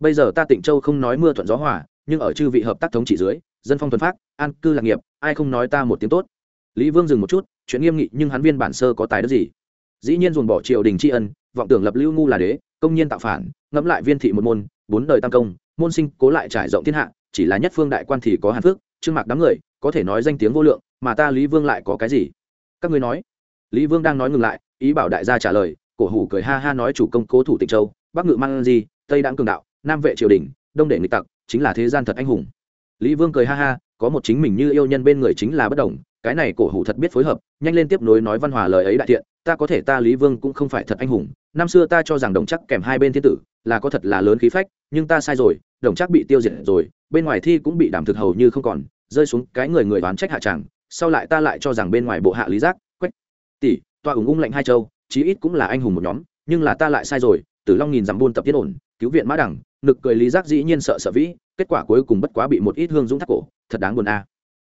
Bây giờ ta tịnh châu không nói mưa thuận gió hòa, nhưng ở chư vị hợp tác thống trị dưới, dân phong thuần phát an cư lạc nghiệp, ai không nói ta một tiếng tốt? Lý vương dừng một chút, chuyện nghiêm nghị nhưng hắn viên bản sơ có tài đất gì? Dĩ nhiên dồn bỏ triều đình tri ân, vọng tưởng lập lưu ngu là đế, công nhiên tạo phản, ngẫm lại viên thị một môn, bốn đời tam công, môn sinh cố lại trải rộng thiên hạ, chỉ là nhất phương đại quan thì có hàn phước, trương mạc đám người, có thể nói danh tiếng vô lượng, mà ta lý vương lại có cái gì? Các ngươi nói. Lý vương đang nói ngừng lại, ý bảo đại gia trả lời, cổ hủ cười ha ha nói chủ công cố thủ tịnh châu, bắc ngự mang di tây đãng cường đạo, nam vệ triều đình, đông để nghịch tặc, chính là thế gian thật anh hùng. Lý vương cười ha ha, có một chính mình như yêu nhân bên người chính là bất đồng cái này cổ hủ thật biết phối hợp, nhanh lên tiếp nối nói văn hòa lời ấy đại thiện, ta có thể ta lý vương cũng không phải thật anh hùng, năm xưa ta cho rằng đồng chắc kèm hai bên thiên tử, là có thật là lớn khí phách, nhưng ta sai rồi, đồng chắc bị tiêu diệt rồi, bên ngoài thi cũng bị đảm thực hầu như không còn, rơi xuống cái người người đoán trách hạ tràng sau lại ta lại cho rằng bên ngoài bộ hạ lý giác, quách, tỷ, toa ủng ung lệnh hai châu, chí ít cũng là anh hùng một nhóm, nhưng là ta lại sai rồi, tử long nghìn dặm buôn tập tiết ổn, cứu viện mã đẳng, nực cười lý giác dĩ nhiên sợ sợ vĩ, kết quả cuối cùng bất quá bị một ít hương dũng thắt cổ, thật đáng buồn a.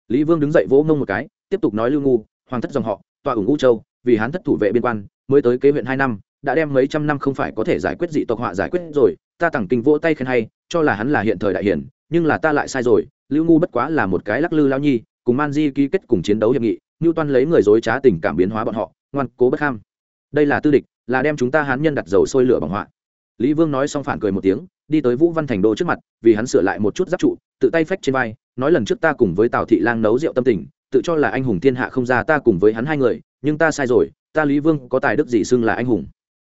Lý vương đứng dậy vỗ mông một cái tiếp tục nói lưu ngu, hoàng thất dòng họ, tòa ủng ngũ châu, vì hắn thất thủ vệ biên quan, mới tới kế huyện hai năm, đã đem mấy trăm năm không phải có thể giải quyết dị tộc họa giải quyết rồi, ta tặng kinh vỗ tay khen hay, cho là hắn là hiện thời đại hiển nhưng là ta lại sai rồi, lưu ngu bất quá là một cái lắc lư lao nhi, cùng man di ký kết cùng chiến đấu hiệp nghị như toan lấy người dối trá tình cảm biến hóa bọn họ, ngoan cố bất kham đây là tư địch, là đem chúng ta hán nhân đặt dầu sôi lửa bằng họa. Lý vương nói xong phản cười một tiếng, đi tới vũ văn thành đô trước mặt, vì hắn sửa lại một chút giáp trụ, tự tay phách trên vai, nói lần trước ta cùng với tào thị lang nấu rượu tâm tình tự cho là anh hùng thiên hạ không ra ta cùng với hắn hai người, nhưng ta sai rồi, ta lý vương có tài đức gì xưng là anh hùng?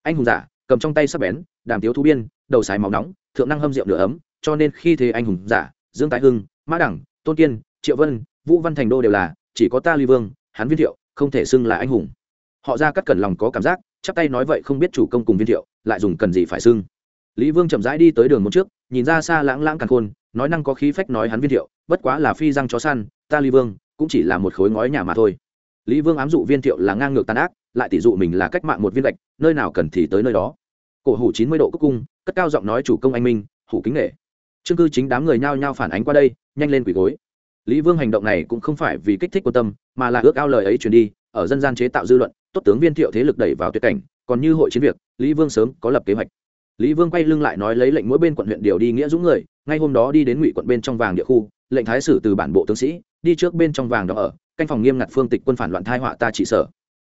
Anh hùng giả, cầm trong tay sắp bén, đàm tiếu thu biên, đầu sái máu nóng, thượng năng hâm rượu nửa ấm, cho nên khi thế anh hùng giả, dương tái hưng, mã đẳng, tôn kiên, triệu vân, vũ văn thành đô đều là, chỉ có ta lý vương, hắn viên thiệu, không thể xưng là anh hùng. Họ ra cắt cẩn lòng có cảm giác, chắp tay nói vậy không biết chủ công cùng viên thiệu, lại dùng cần gì phải xưng. Lý vương chậm rãi đi tới đường một trước, nhìn ra xa lãng lãng càng khôn, nói năng có khí phách nói hắn viên thiệu, bất quá là phi răng chó săn, ta lý vương cũng chỉ là một khối ngói nhà mà thôi. Lý vương ám dụ viên thiệu là ngang ngược tàn ác, lại tỷ dụ mình là cách mạng một viên gạch, nơi nào cần thì tới nơi đó. Cổ hủ chín mươi độ cúc cung, cất cao giọng nói chủ công anh minh, hủ kính nghệ. Chương cư chính đám người nhao nhao phản ánh qua đây, nhanh lên quỳ gối. Lý vương hành động này cũng không phải vì kích thích quan tâm, mà là ước ao lời ấy truyền đi, ở dân gian chế tạo dư luận, tốt tướng viên thiệu thế lực đẩy vào tuyệt cảnh, còn như hội chiến việc, lý vương sớm có lập kế hoạch lý vương quay lưng lại nói lấy lệnh mỗi bên quận huyện điều đi nghĩa dũng người, ngay hôm đó đi đến ngụy quận bên trong vàng địa khu, lệnh thái sử từ bản bộ tướng sĩ, đi trước bên trong vàng đó ở, canh phòng nghiêm ngặt phương tịch quân phản loạn thai họa ta chỉ sở.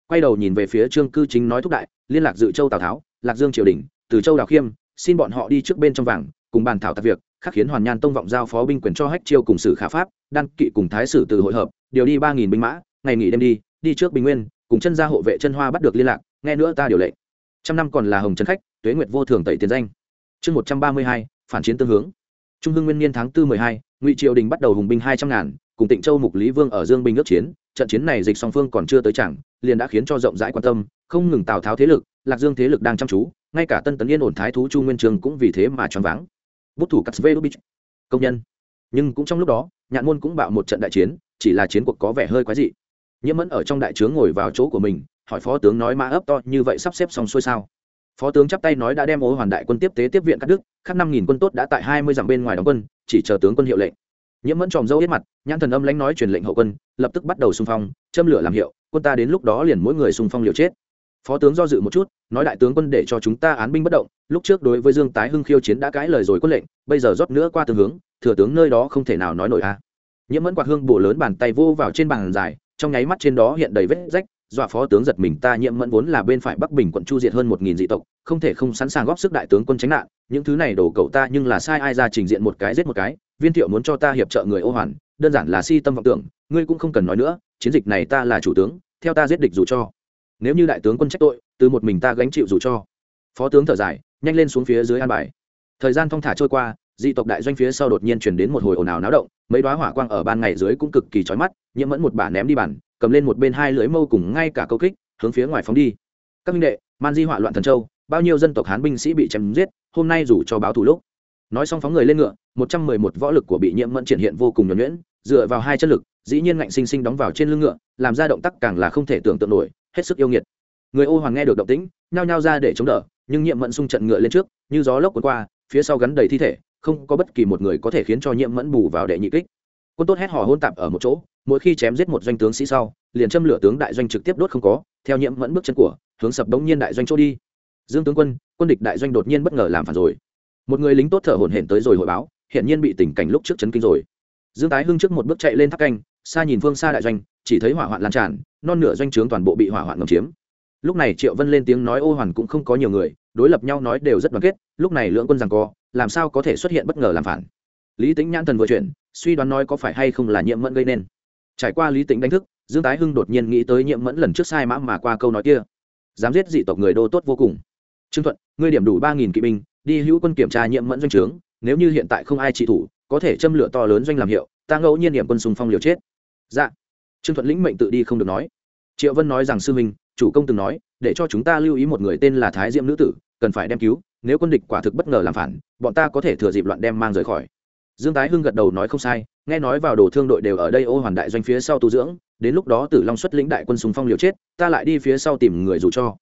Quay đầu nhìn về phía trương cư chính nói thúc đại, liên lạc dự châu tào tháo, lạc dương triều đình, từ châu đào khiêm, xin bọn họ đi trước bên trong vàng, cùng bàn thảo tạc việc, khắc khiến hoàn nhan tông vọng giao phó binh quyền cho hách chiêu cùng sử khả pháp, đan kỵ cùng thái sử từ hội hợp, điều đi ba nghìn binh mã, ngày nghỉ đêm đi đi trước bình nguyên, cùng chân gia hộ vệ chân hoa bắt được liên lạc, nghe nữa ta điều lệnh. Trăm năm còn là hồng trấn khách tuế nguyệt vô thường tẩy tiền danh. Chương một trăm ba mươi hai, phản chiến tương hướng. Trung hưng nguyên niên tháng tư mười hai, ngụy triều đình bắt đầu hùng binh hai trăm ngàn, cùng tịnh châu mục lý vương ở dương binh ước chiến, trận chiến này dịch song phương còn chưa tới chẳng, liền đã khiến cho rộng rãi quan tâm, không ngừng tào tháo thế lực, lạc dương thế lực đang chăm chú, ngay cả tân tấn yên ổn thái thú chu nguyên trường cũng vì thế mà choáng váng. Bút thủ cắt vê công nhân. Nhưng cũng trong lúc đó, nhạn môn cũng bạo một trận đại chiến, chỉ là chiến cuộc có vẻ hơi quái dị. Nhiễm mẫn ở trong đại trướng ngồi vào chỗ của mình, hỏi phó tướng nói mã ấp to như vậy sắp xếp xong xuôi sao? Phó tướng chắp tay nói đã đem ô hoàn đại quân tiếp tế tiếp viện các đức khắc năm nghìn quân tốt đã tại hai mươi dặm bên ngoài đóng quân, chỉ chờ tướng quân hiệu lệnh. Nhiễm mẫn tròm dâu hết mặt, nhãn thần âm lãnh nói truyền lệnh hậu quân, lập tức bắt đầu xung phong, châm lửa làm hiệu, quân ta đến lúc đó liền mỗi người xung phong liều chết. Phó tướng do dự một chút, nói đại tướng quân để cho chúng ta án binh bất động, lúc trước đối với dương tái hưng khiêu chiến đã cãi lời rồi quân lệnh, bây giờ rót nữa qua tương hướng, thừa tướng nơi đó không thể nào nói nổi a. Nhiễm mẫn quạt hương bổ lớn bàn tay vô vào trên bàn dài, trong nháy mắt trên đó hiện đầy vết rách dọa phó tướng giật mình, ta nhiễm mẫn vốn là bên phải bắc bình quận chu diệt hơn một nghìn dị tộc, không thể không sẵn sàng góp sức đại tướng quân tránh nạn. Những thứ này đổ cậu ta nhưng là sai ai ra trình diện một cái giết một cái, viên thiệu muốn cho ta hiệp trợ người ô hoàn, đơn giản là si tâm vọng tưởng, ngươi cũng không cần nói nữa, chiến dịch này ta là chủ tướng, theo ta giết địch dù cho. Nếu như đại tướng quân trách tội, từ một mình ta gánh chịu dù cho. Phó tướng thở dài, nhanh lên xuống phía dưới an bài. Thời gian thong thả trôi qua, dị tộc đại doanh phía sau đột nhiên chuyển đến một hồi ồn ào náo động, mấy đoá hỏa quang ở ban ngày dưới cũng cực kỳ trói mắt, nhiễm mẫn một bả ném đi bản cầm lên một bên hai lưỡi mâu cùng ngay cả câu kích, hướng phía ngoài phóng đi. Các minh đệ, man di họa loạn thần châu, bao nhiêu dân tộc hán binh sĩ bị chém giết, hôm nay rủ cho báo thủ lúc. Nói xong phóng người lên ngựa, một trăm mười một võ lực của bị nhiễm mẫn triển hiện vô cùng nhuẩn nhuyễn, dựa vào hai chân lực, dĩ nhiên ngạnh sinh sinh đóng vào trên lưng ngựa, làm ra động tác càng là không thể tưởng tượng nổi, hết sức yêu nghiệt. Người ô hoàng nghe được động tĩnh, nhao nhao ra để chống đỡ, nhưng nhiễm mẫn xung trận ngựa lên trước, như gió lốc cuốn qua, phía sau gắn đầy thi thể, không có bất kỳ một người có thể khiến cho nhiễm mẫn bù vào đệ nhị kích. Quân tốt hét hò hôn tạp ở một chỗ mỗi khi chém giết một doanh tướng sĩ sau, liền châm lửa tướng đại doanh trực tiếp đốt không có, theo nhiễm mẫn bước chân của, hướng sập đống nhiên đại doanh chỗ đi. Dương tướng quân quân địch đại doanh đột nhiên bất ngờ làm phản rồi. Một người lính tốt thở hổn hển tới rồi hội báo hiện nhiên bị tình cảnh lúc trước chấn kinh rồi. Dương tái hưng trước một bước chạy lên tháp canh, xa nhìn phương xa đại doanh, chỉ thấy hỏa hoạn lan tràn, non nửa doanh trướng toàn bộ bị hỏa hoạn ngầm chiếm. Lúc này triệu vân lên tiếng nói ô hoàn cũng không có nhiều người, đối lập nhau nói đều rất đoàn kết, lúc này lưỡng quân rằng co, làm sao có thể xuất hiện bất ngờ làm phản? Lý tính nhãn thần vừa chuyển, suy đoán nói có phải hay không là nhiễm mẫn gây nên trải qua lý tính đánh thức, dương tái hưng đột nhiên nghĩ tới nhiễm mẫn lần trước sai mã mà qua câu nói kia. Dám giết dị tộc người đô tốt vô cùng. Trương thuận, ngươi điểm đủ ba nghìn kỵ binh, đi hữu quân kiểm tra nhiễm mẫn doanh trướng, nếu như hiện tại không ai trị thủ, có thể châm lửa to lớn doanh làm hiệu, ta ngẫu nhiên điểm quân sùng phong liều chết. Dạ. Trương thuận lĩnh mệnh tự đi không được nói. Triệu vân nói rằng sư minh chủ công từng nói, để cho chúng ta lưu ý một người tên là thái diệm nữ tử, cần phải đem cứu, nếu quân địch quả thực bất ngờ làm phản, bọn ta có thể thừa dịp loạn đem mang rời khỏi dương tái hưng gật đầu nói không sai, nghe nói vào đồ thương đội đều ở đây ô hoàn đại doanh phía sau tu dưỡng, đến lúc đó tử long xuất lĩnh đại quân súng phong liều chết, ta lại đi phía sau tìm người dù cho.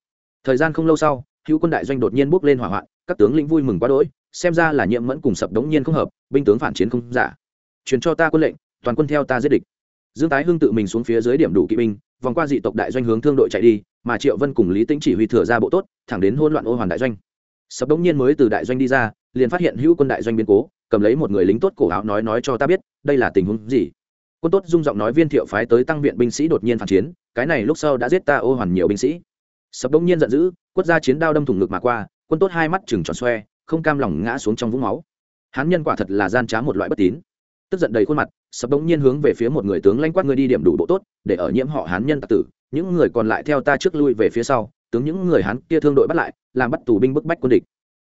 Thời gian không lâu sau, hữu quân đại doanh đột nhiên bước lên hỏa hoạn, các tướng lĩnh vui mừng quá đỗi, xem ra là nhiệm mẫn cùng sập đống nhiên không hợp, binh tướng phản chiến không giả. Truyền cho ta quân lệnh, toàn quân theo ta giết địch. Dương tái hưng tự mình xuống phía dưới điểm đủ kỵ binh, vòng qua dị tộc đại doanh hướng thương đội chạy đi, mà triệu vân cùng lý tĩnh chỉ huy thừa ra bộ tốt, thẳng đến hỗn loạn ô hoàn đại doanh. Sập đống nhiên mới từ đại doanh đi ra, liền phát hiện hữu quân đại doanh biến cố cầm lấy một người lính tốt cổ áo nói nói cho ta biết, đây là tình huống gì? Quân tốt dung giọng nói viên thiệu phái tới tăng viện binh sĩ đột nhiên phản chiến, cái này lúc sau đã giết ta ô hoàn nhiều binh sĩ. Sập đông nhiên giận dữ, quất ra chiến đao đâm thủng ngực mà qua, quân tốt hai mắt chừng tròn xoe, không cam lòng ngã xuống trong vũng máu. Hán nhân quả thật là gian trá một loại bất tín. Tức giận đầy khuôn mặt, sập đông nhiên hướng về phía một người tướng lanh quát người đi điểm đủ bộ tốt, để ở nhiễm họ hán nhân tạc tử, những người còn lại theo ta trước lui về phía sau, tướng những người hán kia thương đội bắt lại, làm bắt tù binh bức bách quân địch.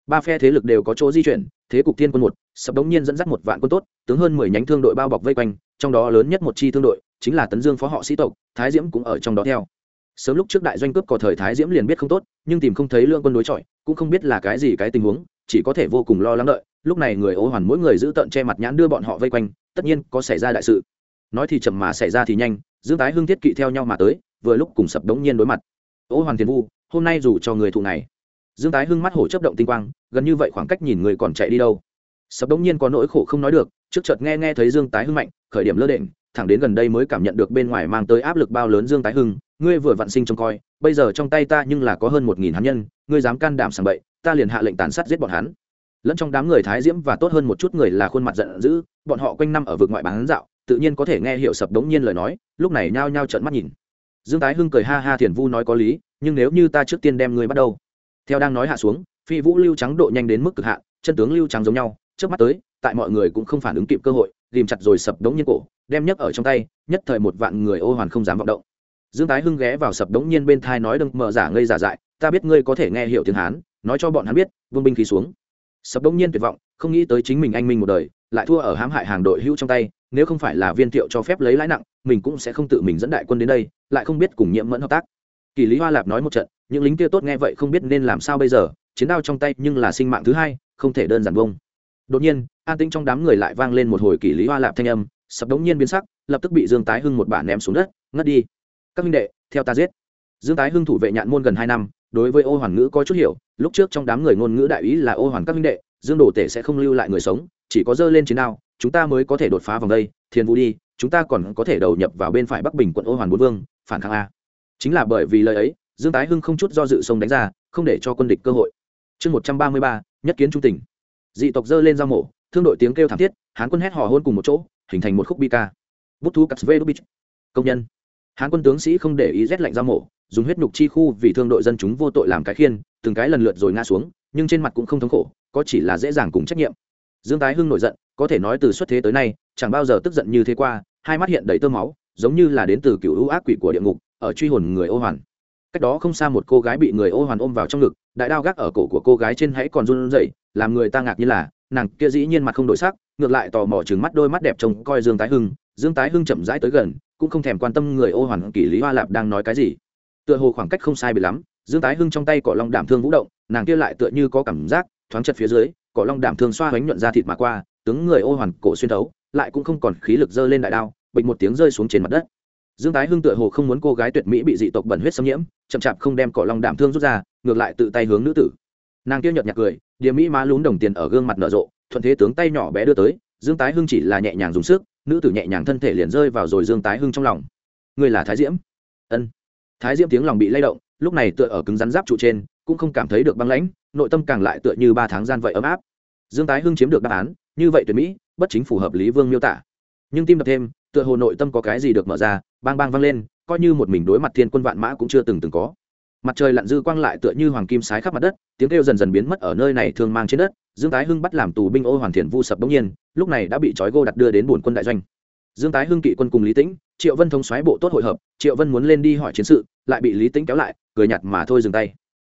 Ba phe thế lực đều có chỗ di chuyển, thế cục thiên quân một sập đống nhiên dẫn dắt một vạn quân tốt, tướng hơn mười nhánh thương đội bao bọc vây quanh, trong đó lớn nhất một chi thương đội, chính là tấn dương phó họ sĩ tộc, thái diễm cũng ở trong đó theo. Sớm lúc trước đại doanh cướp có thời thái diễm liền biết không tốt, nhưng tìm không thấy lương quân đối chọi, cũng không biết là cái gì cái tình huống, chỉ có thể vô cùng lo lắng đợi, lúc này người ô hoàn mỗi người giữ tận che mặt nhãn đưa bọn họ vây quanh, tất nhiên có xảy ra đại sự. Nói thì chậm mà xảy ra thì nhanh, dương tái hưng thiết kỵ theo nhau mà tới, vừa lúc cùng sập đống nhiên đối mặt. Ô hoàn tiền vu, hôm nay dù cho người thủ này. Dương tái hưng mắt hổ chấp động tinh quang, gần như vậy khoảng cách nhìn người còn chạy đi đâu sập đống nhiên có nỗi khổ không nói được trước chợt nghe nghe thấy dương tái hưng mạnh khởi điểm lơ định, thẳng đến gần đây mới cảm nhận được bên ngoài mang tới áp lực bao lớn dương tái hưng ngươi vừa vặn sinh trông coi bây giờ trong tay ta nhưng là có hơn một nghìn hắn nhân ngươi dám can đảm sàng bậy ta liền hạ lệnh tàn sát giết bọn hắn. Lẫn trong đám người thái diễm và tốt hơn một chút người là khuôn mặt giận dữ bọn họ quanh năm ở vực ngoại bán dạo tự nhiên có thể nghe hiểu sập đống nhiên lời nói lúc này nhao nhao trợn mắt nhìn. Dương tái hưng cười ha ha thiền vu nói có lý nhưng nếu như ta trước tiên đem ngươi bắt đầu. Theo đang nói hạ xuống phi vũ lưu trắng độ nhanh đến mức cực hạn chân tướng lưu trắng giống nhau trước mắt tới, tại mọi người cũng không phản ứng kịp cơ hội ghìm chặt rồi sập đống nhiên cổ, đem nhấc ở trong tay, nhất thời một vạn người ô hoàn không dám vọng động. Dương tái hưng ghé vào sập đống nhiên bên thai nói đừng, mở giả ngây giả dại, ta biết ngươi có thể nghe hiểu tiếng hán, nói cho bọn hắn biết, vương binh khí xuống. Sập đống nhiên tuyệt vọng, không nghĩ tới chính mình anh minh một đời, lại thua ở hãm hại hàng đội hữu trong tay, nếu không phải là viên thiệu cho phép lấy lãi nặng, mình cũng sẽ không tự mình dẫn đại quân đến đây, lại không biết cùng nhiễm mẫn hợp tác. Kỳ lý hoa lạp nói một trận, những lính kia tốt nghe vậy không biết nên làm sao bây giờ, chiến đao trong tay nhưng là sinh mạng thứ hai, không thể đơn giản bông đột nhiên, an tĩnh trong đám người lại vang lên một hồi kỳ lý hoa lạp thanh âm, sập đống nhiên biến sắc, lập tức bị dương tái hưng một bản ném xuống đất, ngất đi. Các minh đệ, theo ta giết. Dương tái hưng thủ vệ nhạn môn gần hai năm, đối với ô hoàn ngữ có chút hiểu, lúc trước trong đám người ngôn ngữ đại ý là ô hoàn các minh đệ, dương đồ tể sẽ không lưu lại người sống, chỉ có dơ lên chiến đao, chúng ta mới có thể đột phá vòng đây thiên vũ đi, chúng ta còn có thể đầu nhập vào bên phải bắc bình quận ô hoàn bốn vương, phản kháng a. Chính là bởi vì lời ấy, dương tái hưng không chút do dự sông đánh ra, không để cho quân địch cơ hội. Chương một trăm ba mươi ba, nhất kiến trung tỉnh dị tộc dơ lên giao mổ, thương đội tiếng kêu thảm thiết, hán quân hét hò hôn cùng một chỗ, hình thành một khúc bi ca. Bút thú cắt vê đúc công nhân. Hán quân tướng sĩ không để ý rét lạnh giao mổ, dùng huyết nhục chi khu vì thương đội dân chúng vô tội làm cái khiên, từng cái lần lượt rồi ngã xuống, nhưng trên mặt cũng không thống khổ, có chỉ là dễ dàng cùng trách nhiệm. Dương tái hưng nổi giận, có thể nói từ xuất thế tới nay, chẳng bao giờ tức giận như thế qua, hai mắt hiện đầy tơ máu, giống như là đến từ cựu ưu ác quỷ của địa ngục, ở truy hồn người ô hoàn. Cách đó không xa một cô gái bị người ô hoàn ôm vào trong ngực đại đao gác ở cổ của cô gái trên hãy còn run rẩy, làm người ta ngạc như là, nàng kia dĩ nhiên mặt không đổi sắc, ngược lại tò mò chừng mắt đôi mắt đẹp trông coi dương tái hưng. Dương tái hưng chậm rãi tới gần, cũng không thèm quan tâm người ô hoàn kỷ lý hoa lạp đang nói cái gì. Tựa hồ khoảng cách không sai bị lắm, dương tái hưng trong tay cỏ long đảm thương vũ động, nàng kia lại tựa như có cảm giác, thoáng chật phía dưới, cỏ long đảm thương xoa bánh nhuận ra thịt mà qua, tướng người ô hoàn cổ xuyên thấu, lại cũng không còn khí lực dơ lên đại đao, bịch một tiếng rơi xuống trên mặt đất. Dương tái hưng tựa hồ không muốn cô gái tuyệt mỹ bị dị tộc bẩn huyết xâm nhiễm, chậm chạp không đem cỏ long đảm thương rút ra ngược lại tự tay hướng nữ tử. Nàng kia nhợt nhạt cười điểm mỹ má lún đồng tiền ở gương mặt nở rộ, thuận thế tướng tay nhỏ bé đưa tới, dương tái hưng chỉ là nhẹ nhàng dùng sức, nữ tử nhẹ nhàng thân thể liền rơi vào rồi dương tái hưng trong lòng. Người là thái diễm? Ân. Thái diễm tiếng lòng bị lay động, lúc này tựa ở cứng rắn giáp trụ trên, cũng không cảm thấy được băng lãnh, nội tâm càng lại tựa như ba tháng gian vậy ấm áp. Dương tái hưng chiếm được đáp án, như vậy tuyệt mỹ, bất chính phù hợp lý vương miêu tả. Nhưng tim đập thêm, tựa hồ nội tâm có cái gì được mở ra, bang bang vang lên, coi như một mình đối mặt thiên quân vạn mã cũng chưa từng từng có mặt trời lặn dư quang lại tựa như hoàng kim sái khắp mặt đất, tiếng kêu dần dần biến mất ở nơi này thường mang trên đất, dương tái hưng bắt làm tù binh ô hoàn thiền vu sập bỗng nhiên, lúc này đã bị trói gô đặt đưa đến bổn quân đại doanh. Dương tái hưng kỵ quân cùng lý tĩnh, triệu vân thống xoáy bộ tốt hội hợp, triệu vân muốn lên đi hỏi chiến sự, lại bị lý tĩnh kéo lại, cười nhặt mà thôi dừng tay.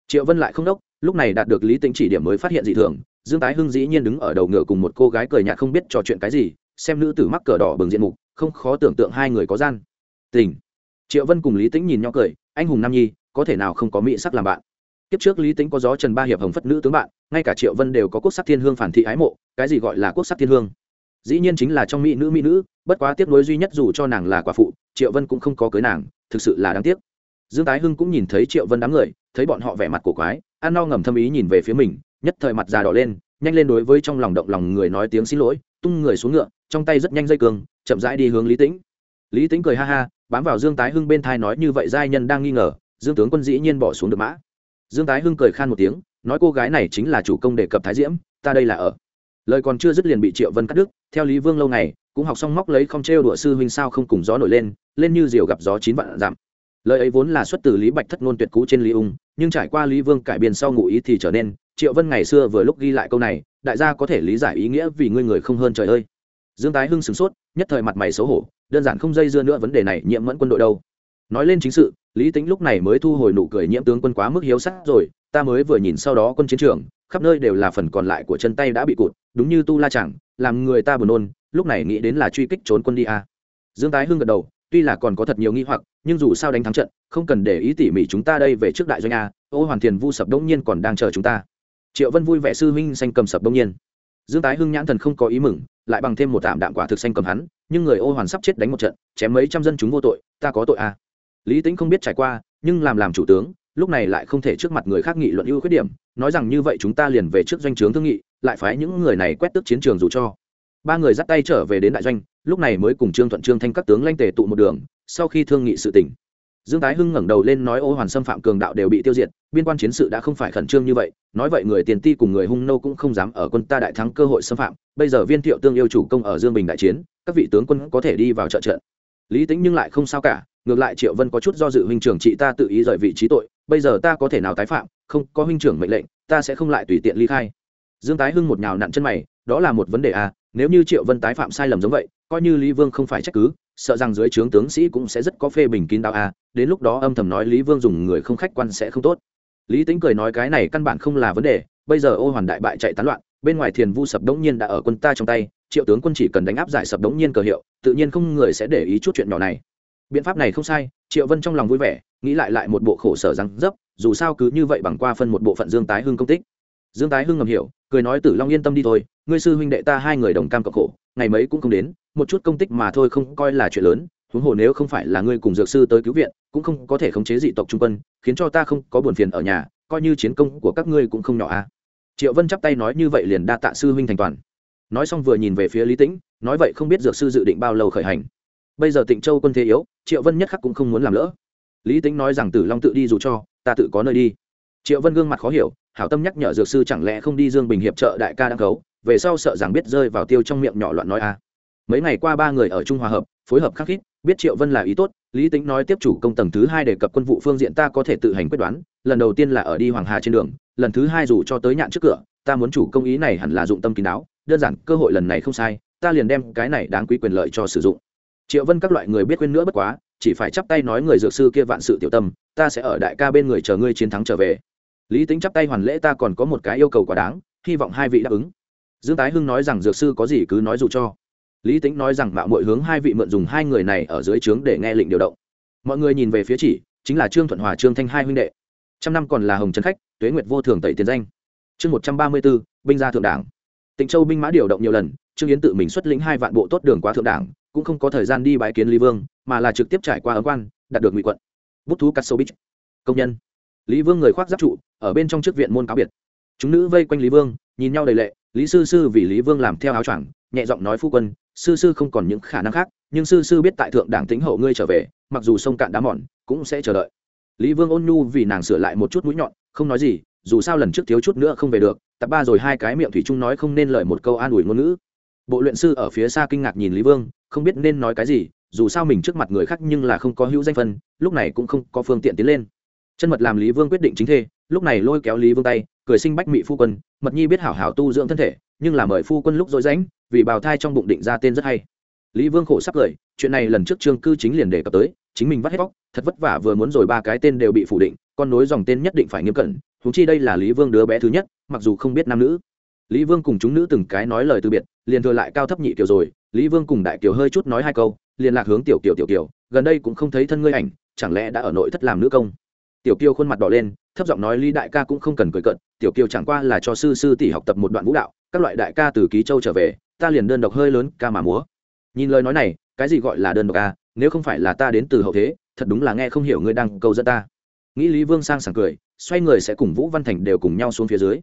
Triệu vân lại không đốc, lúc này đạt được lý tĩnh chỉ điểm mới phát hiện dị thường, dương tái hưng dĩ nhiên đứng ở đầu ngựa cùng một cô gái cười nhạt không biết trò chuyện cái gì, xem nữ tử mắc cờ đỏ bừng diện mục, không khó tưởng tượng hai người có gian. Tình. Triệu vân cùng lý tĩnh nhìn nhau cười, anh hùng nam nhi có thể nào không có mỹ sắc làm bạn. Kiếp trước lý tĩnh có gió trần ba hiệp hồng phất nữ tướng bạn, ngay cả triệu vân đều có quốc sắc thiên hương phản thị ái mộ, cái gì gọi là quốc sắc thiên hương? Dĩ nhiên chính là trong mỹ nữ mỹ nữ, bất quá tiếc nuối duy nhất dù cho nàng là quả phụ, triệu vân cũng không có cưới nàng, thực sự là đáng tiếc. Dương tái hưng cũng nhìn thấy triệu vân đám người, thấy bọn họ vẻ mặt cổ quái an no ngầm thâm ý nhìn về phía mình, nhất thời mặt già đỏ lên, nhanh lên đối với trong lòng động lòng người nói tiếng xin lỗi, tung người xuống ngựa, trong tay rất nhanh dây cường, chậm rãi đi hướng lý tĩnh. Lý tĩnh cười ha ha, bám vào dương tái hưng bên thai nói như vậy giai nhân đang nghi ngờ dương tướng quân dĩ nhiên bỏ xuống được mã. Dương tái hưng cười khan một tiếng, nói cô gái này chính là chủ công đề cập thái diễm, ta đây là ở. Lời còn chưa dứt liền bị triệu vân cắt đứt, theo lý vương lâu ngày, cũng học xong móc lấy không trêu đùa sư huynh sao không cùng gió nổi lên lên như diều gặp gió chín vạn giảm. Lời ấy vốn là xuất từ lý bạch thất ngôn tuyệt cú trên lý ung, nhưng trải qua lý vương cải biên sau ngụ ý thì trở nên, triệu vân ngày xưa vừa lúc ghi lại câu này, đại gia có thể lý giải ý nghĩa vì ngươi người không hơn trời ơi. Dương tái hưng sửng sốt, nhất thời mặt mày xấu hổ, đơn giản không dây dưa nữa vấn đề này nhiễm mẫn quân đội đâu. Nói lên chính sự lý tính lúc này mới thu hồi nụ cười nhiễm tướng quân quá mức hiếu sắc rồi, ta mới vừa nhìn sau đó quân chiến trường, khắp nơi đều là phần còn lại của chân tay đã bị cụt, đúng như tu la chẳng, làm người ta buồn nôn, lúc này nghĩ đến là truy kích trốn quân đi a à. dương tái hưng gật đầu, tuy là còn có thật nhiều nghi hoặc, nhưng dù sao đánh thắng trận, không cần để ý tỉ mỉ chúng ta đây về trước đại doanh a, ô hoàn thiền vu sập đông nhiên còn đang chờ chúng ta. Triệu vân vui vẻ sư huynh xanh cầm sập đông nhiên. Dương tái hưng nhãn thần không có ý mừng, lại bằng thêm một tạm đạm quả thực xanh cầm hắn, nhưng người ô hoàn sắp chết đánh một trận, chém mấy trăm dân chúng vô tội, ta có tội a lý tính không biết trải qua, nhưng làm làm chủ tướng, lúc này lại không thể trước mặt người khác nghị luận ưu khuyết điểm, nói rằng như vậy chúng ta liền về trước doanh trướng thương nghị, lại phái những người này quét tước chiến trường dù cho. Ba người dắt tay trở về đến đại doanh, lúc này mới cùng trương thuận, trương thanh các tướng lanh tề tụ một đường, sau khi thương nghị sự tỉnh. Dương tái hưng ngẩng đầu lên nói ô hoàn xâm phạm cường đạo đều bị tiêu diệt, biên quan chiến sự đã không phải khẩn trương như vậy, nói vậy người tiền ti cùng người hung nô cũng không dám ở quân ta đại thắng cơ hội xâm phạm, bây giờ viên thiệu tương yêu chủ công ở dương bình đại chiến, các vị tướng quân có thể đi vào trợ trận. Lý tính nhưng lại không sao cả ngược lại triệu vân có chút do dự, huynh trưởng chị ta tự ý rời vị trí tội, bây giờ ta có thể nào tái phạm, không, có huynh trưởng mệnh lệnh, ta sẽ không lại tùy tiện ly khai. Dương tái hưng một nhào nặn chân mày, đó là một vấn đề à nếu như triệu vân tái phạm sai lầm giống vậy, coi như lý vương không phải trách cứ, sợ rằng dưới trướng tướng sĩ cũng sẽ rất có phê bình kín đạo à đến lúc đó âm thầm nói lý vương dùng người không khách quan sẽ không tốt. Lý tính cười nói cái này căn bản không là vấn đề, bây giờ ô hoàn đại bại chạy tán loạn, bên ngoài thiền vu sập đống nhiên đã ở quân ta trong tay, triệu tướng quân chỉ cần đánh áp giải sập đống nhiên cờ hiệu, tự nhiên không người sẽ để ý chút chuyện nhỏ này biện pháp này không sai, triệu vân trong lòng vui vẻ, nghĩ lại lại một bộ khổ sở răng dấp, dù sao cứ như vậy bằng qua phân một bộ phận dương tái hưng công tích. Dương tái hưng ngầm hiểu, cười nói tử long yên tâm đi thôi, ngươi sư huynh đệ ta hai người đồng cam cộng khổ, ngày mấy cũng không đến, một chút công tích mà thôi không coi là chuyện lớn, huống hồ nếu không phải là ngươi cùng dược sư tới cứu viện, cũng không có thể khống chế dị tộc trung quân, khiến cho ta không có buồn phiền ở nhà, coi như chiến công của các ngươi cũng không nhỏ a à. triệu vân chắp tay nói như vậy liền đa tạ sư huynh thành toàn. Nói xong vừa nhìn về phía lý tĩnh, nói vậy không biết dược sư dự định bao lâu khởi hành bây giờ tịnh châu quân thế yếu, triệu vân nhất khắc cũng không muốn làm lỡ. Lý tính nói rằng tử long tự đi dù cho, ta tự có nơi đi. Triệu vân gương mặt khó hiểu, hảo tâm nhắc nhở dược sư chẳng lẽ không đi dương bình hiệp trợ đại ca đang cấu về sau sợ rằng biết rơi vào tiêu trong miệng nhỏ loạn nói a mấy ngày qua ba người ở trung hòa hợp, phối hợp khắc khít, biết triệu vân là ý tốt, lý tính nói tiếp chủ công tầng thứ hai đề cập quân vụ phương diện ta có thể tự hành quyết đoán, lần đầu tiên là ở đi hoàng hà trên đường, lần thứ hai dù cho tới nhạn trước cửa, ta muốn chủ công ý này hẳn là dụng tâm kín đáo, đơn giản, cơ hội lần này không sai, ta liền đem cái này đáng quý quyền lợi cho sử dụng triệu vân các loại người biết quên nữa bất quá, chỉ phải chắp tay nói người dược sư kia vạn sự tiểu tâm, ta sẽ ở đại ca bên người chờ ngươi chiến thắng trở về. Lý tính chắp tay hoàn lễ ta còn có một cái yêu cầu quá đáng, hy vọng hai vị đáp ứng. Dương tái hưng nói rằng dược sư có gì cứ nói dù cho. Lý tính nói rằng mạo mội hướng hai vị mượn dùng hai người này ở dưới trướng để nghe lệnh điều động. Mọi người nhìn về phía chỉ, chính là trương thuận hòa, trương thanh hai huynh đệ. Trăm năm còn là hồng trấn khách, tuế nguyệt vô thường tẩy tiền danh. Chương một trăm ba mươi bốn, binh gia thượng đảng. Tịnh châu binh mã điều động nhiều lần, trương yến tự mình xuất lĩnh hai vạn bộ tốt đường qua thượng đảng cũng không có thời gian đi bái kiến lý vương, mà là trực tiếp trải qua ấm quan, đạt được ngụy quận. Bút thú cắt công nhân. Lý vương người khoác giáp trụ, ở bên trong trước viện môn cáo biệt. Chúng nữ vây quanh lý vương, nhìn nhau đầy lệ, lý sư sư vì lý vương làm theo áo choàng, nhẹ giọng nói phu quân, sư sư không còn những khả năng khác, nhưng sư sư biết tại thượng đảng tính hậu ngươi trở về, mặc dù sông cạn đá mòn, cũng sẽ chờ đợi. Lý vương ôn nhu vì nàng sửa lại một chút mũi nhọn, không nói gì, dù sao lần trước thiếu chút nữa không về được, tập ba rồi hai cái miệng thủy trung nói không nên lời một câu an ủi ngôn ngữ. Bộ luyện sư ở phía xa kinh ngạc nhìn lý vương không biết nên nói cái gì, dù sao mình trước mặt người khác nhưng là không có hữu danh phân, lúc này cũng không có phương tiện tiến lên. Chân mật làm lý vương quyết định chính thê, lúc này lôi kéo lý vương tay, cười sinh bách mị phu quân, mật nhi biết hảo hảo tu dưỡng thân thể, nhưng là mời phu quân lúc dối rãnh, vì bào thai trong bụng định ra tên rất hay. Lý vương khổ sắp cười, chuyện này lần trước trương cư chính liền đề cập tới, chính mình vắt hết vóc thật vất vả vừa muốn rồi ba cái tên đều bị phủ định, con nối dòng tên nhất định phải nghiêm cẩn húng chi đây là lý vương đứa bé thứ nhất, mặc dù không biết nam nữ lý vương cùng chúng nữ từng cái nói lời từ biệt, liền thừa lại cao thấp nhị kiểu rồi. Lý vương cùng đại kiều hơi chút nói hai câu, liền lạc hướng tiểu kiều tiểu kiều, gần đây cũng không thấy thân ngươi ảnh, chẳng lẽ đã ở nội thất làm nữ công? Tiểu kiều khuôn mặt đỏ lên, thấp giọng nói lý đại ca cũng không cần cười cận tiểu kiều chẳng qua là cho sư sư tỷ học tập một đoạn vũ đạo, các loại đại ca từ ký châu trở về, ta liền đơn độc hơi lớn, ca mà múa. Nhìn lời nói này, cái gì gọi là đơn độc ca nếu không phải là ta đến từ hậu thế, thật đúng là nghe không hiểu ngươi đang câu dẫn ta. Nghĩ lý vương sang sảng cười, xoay người sẽ cùng vũ văn thành đều cùng nhau xuống phía dưới.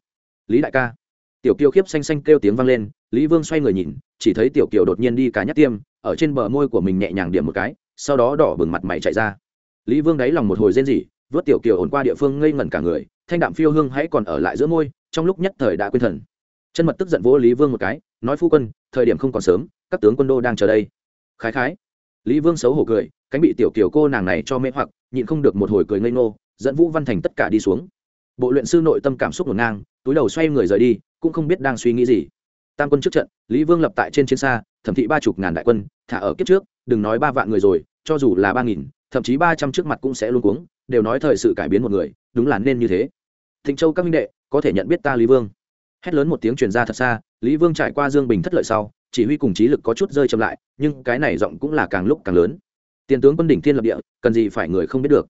Lý đại ca tiểu kiều khiếp xanh xanh kêu tiếng vang lên, lý vương xoay người nhìn, chỉ thấy tiểu kiều đột nhiên đi cả nhát tiêm, ở trên bờ môi của mình nhẹ nhàng điểm một cái, sau đó đỏ bừng mặt mày chạy ra. Lý vương đáy lòng một hồi rên rỉ, vớt tiểu kiều ổn qua địa phương ngây ngẩn cả người, thanh đạm phiêu hương hãy còn ở lại giữa môi, trong lúc nhất thời đã quên thần. Chân mật tức giận vỗ lý vương một cái, nói phu quân, thời điểm không còn sớm, các tướng quân đô đang chờ đây. Khái khái. Lý vương xấu hổ cười, cánh bị tiểu kiều cô nàng này cho mê hoặc, nhịn không được một hồi cười ngây ngô, dẫn vũ văn thành tất cả đi xuống. Bộ luyện sư nội tâm cảm xúc ngổn ngang, túi đầu xoay người rời đi cũng không biết đang suy nghĩ gì. Tam quân trước trận, lý vương lập tại trên chiến xa thẩm thị ba chục ngàn đại quân, thả ở kiếp trước, đừng nói ba vạn người rồi, cho dù là ba nghìn, thậm chí ba trăm trước mặt cũng sẽ luôn cuống, đều nói thời sự cải biến một người, đúng là nên như thế. Thịnh châu các minh đệ, có thể nhận biết ta lý vương. Hét lớn một tiếng truyền ra thật xa, lý vương trải qua dương bình thất lợi sau, chỉ huy cùng trí lực có chút rơi chậm lại, nhưng cái này giọng cũng là càng lúc càng lớn. Tiền tướng quân đỉnh thiên lập địa, cần gì phải người không biết được.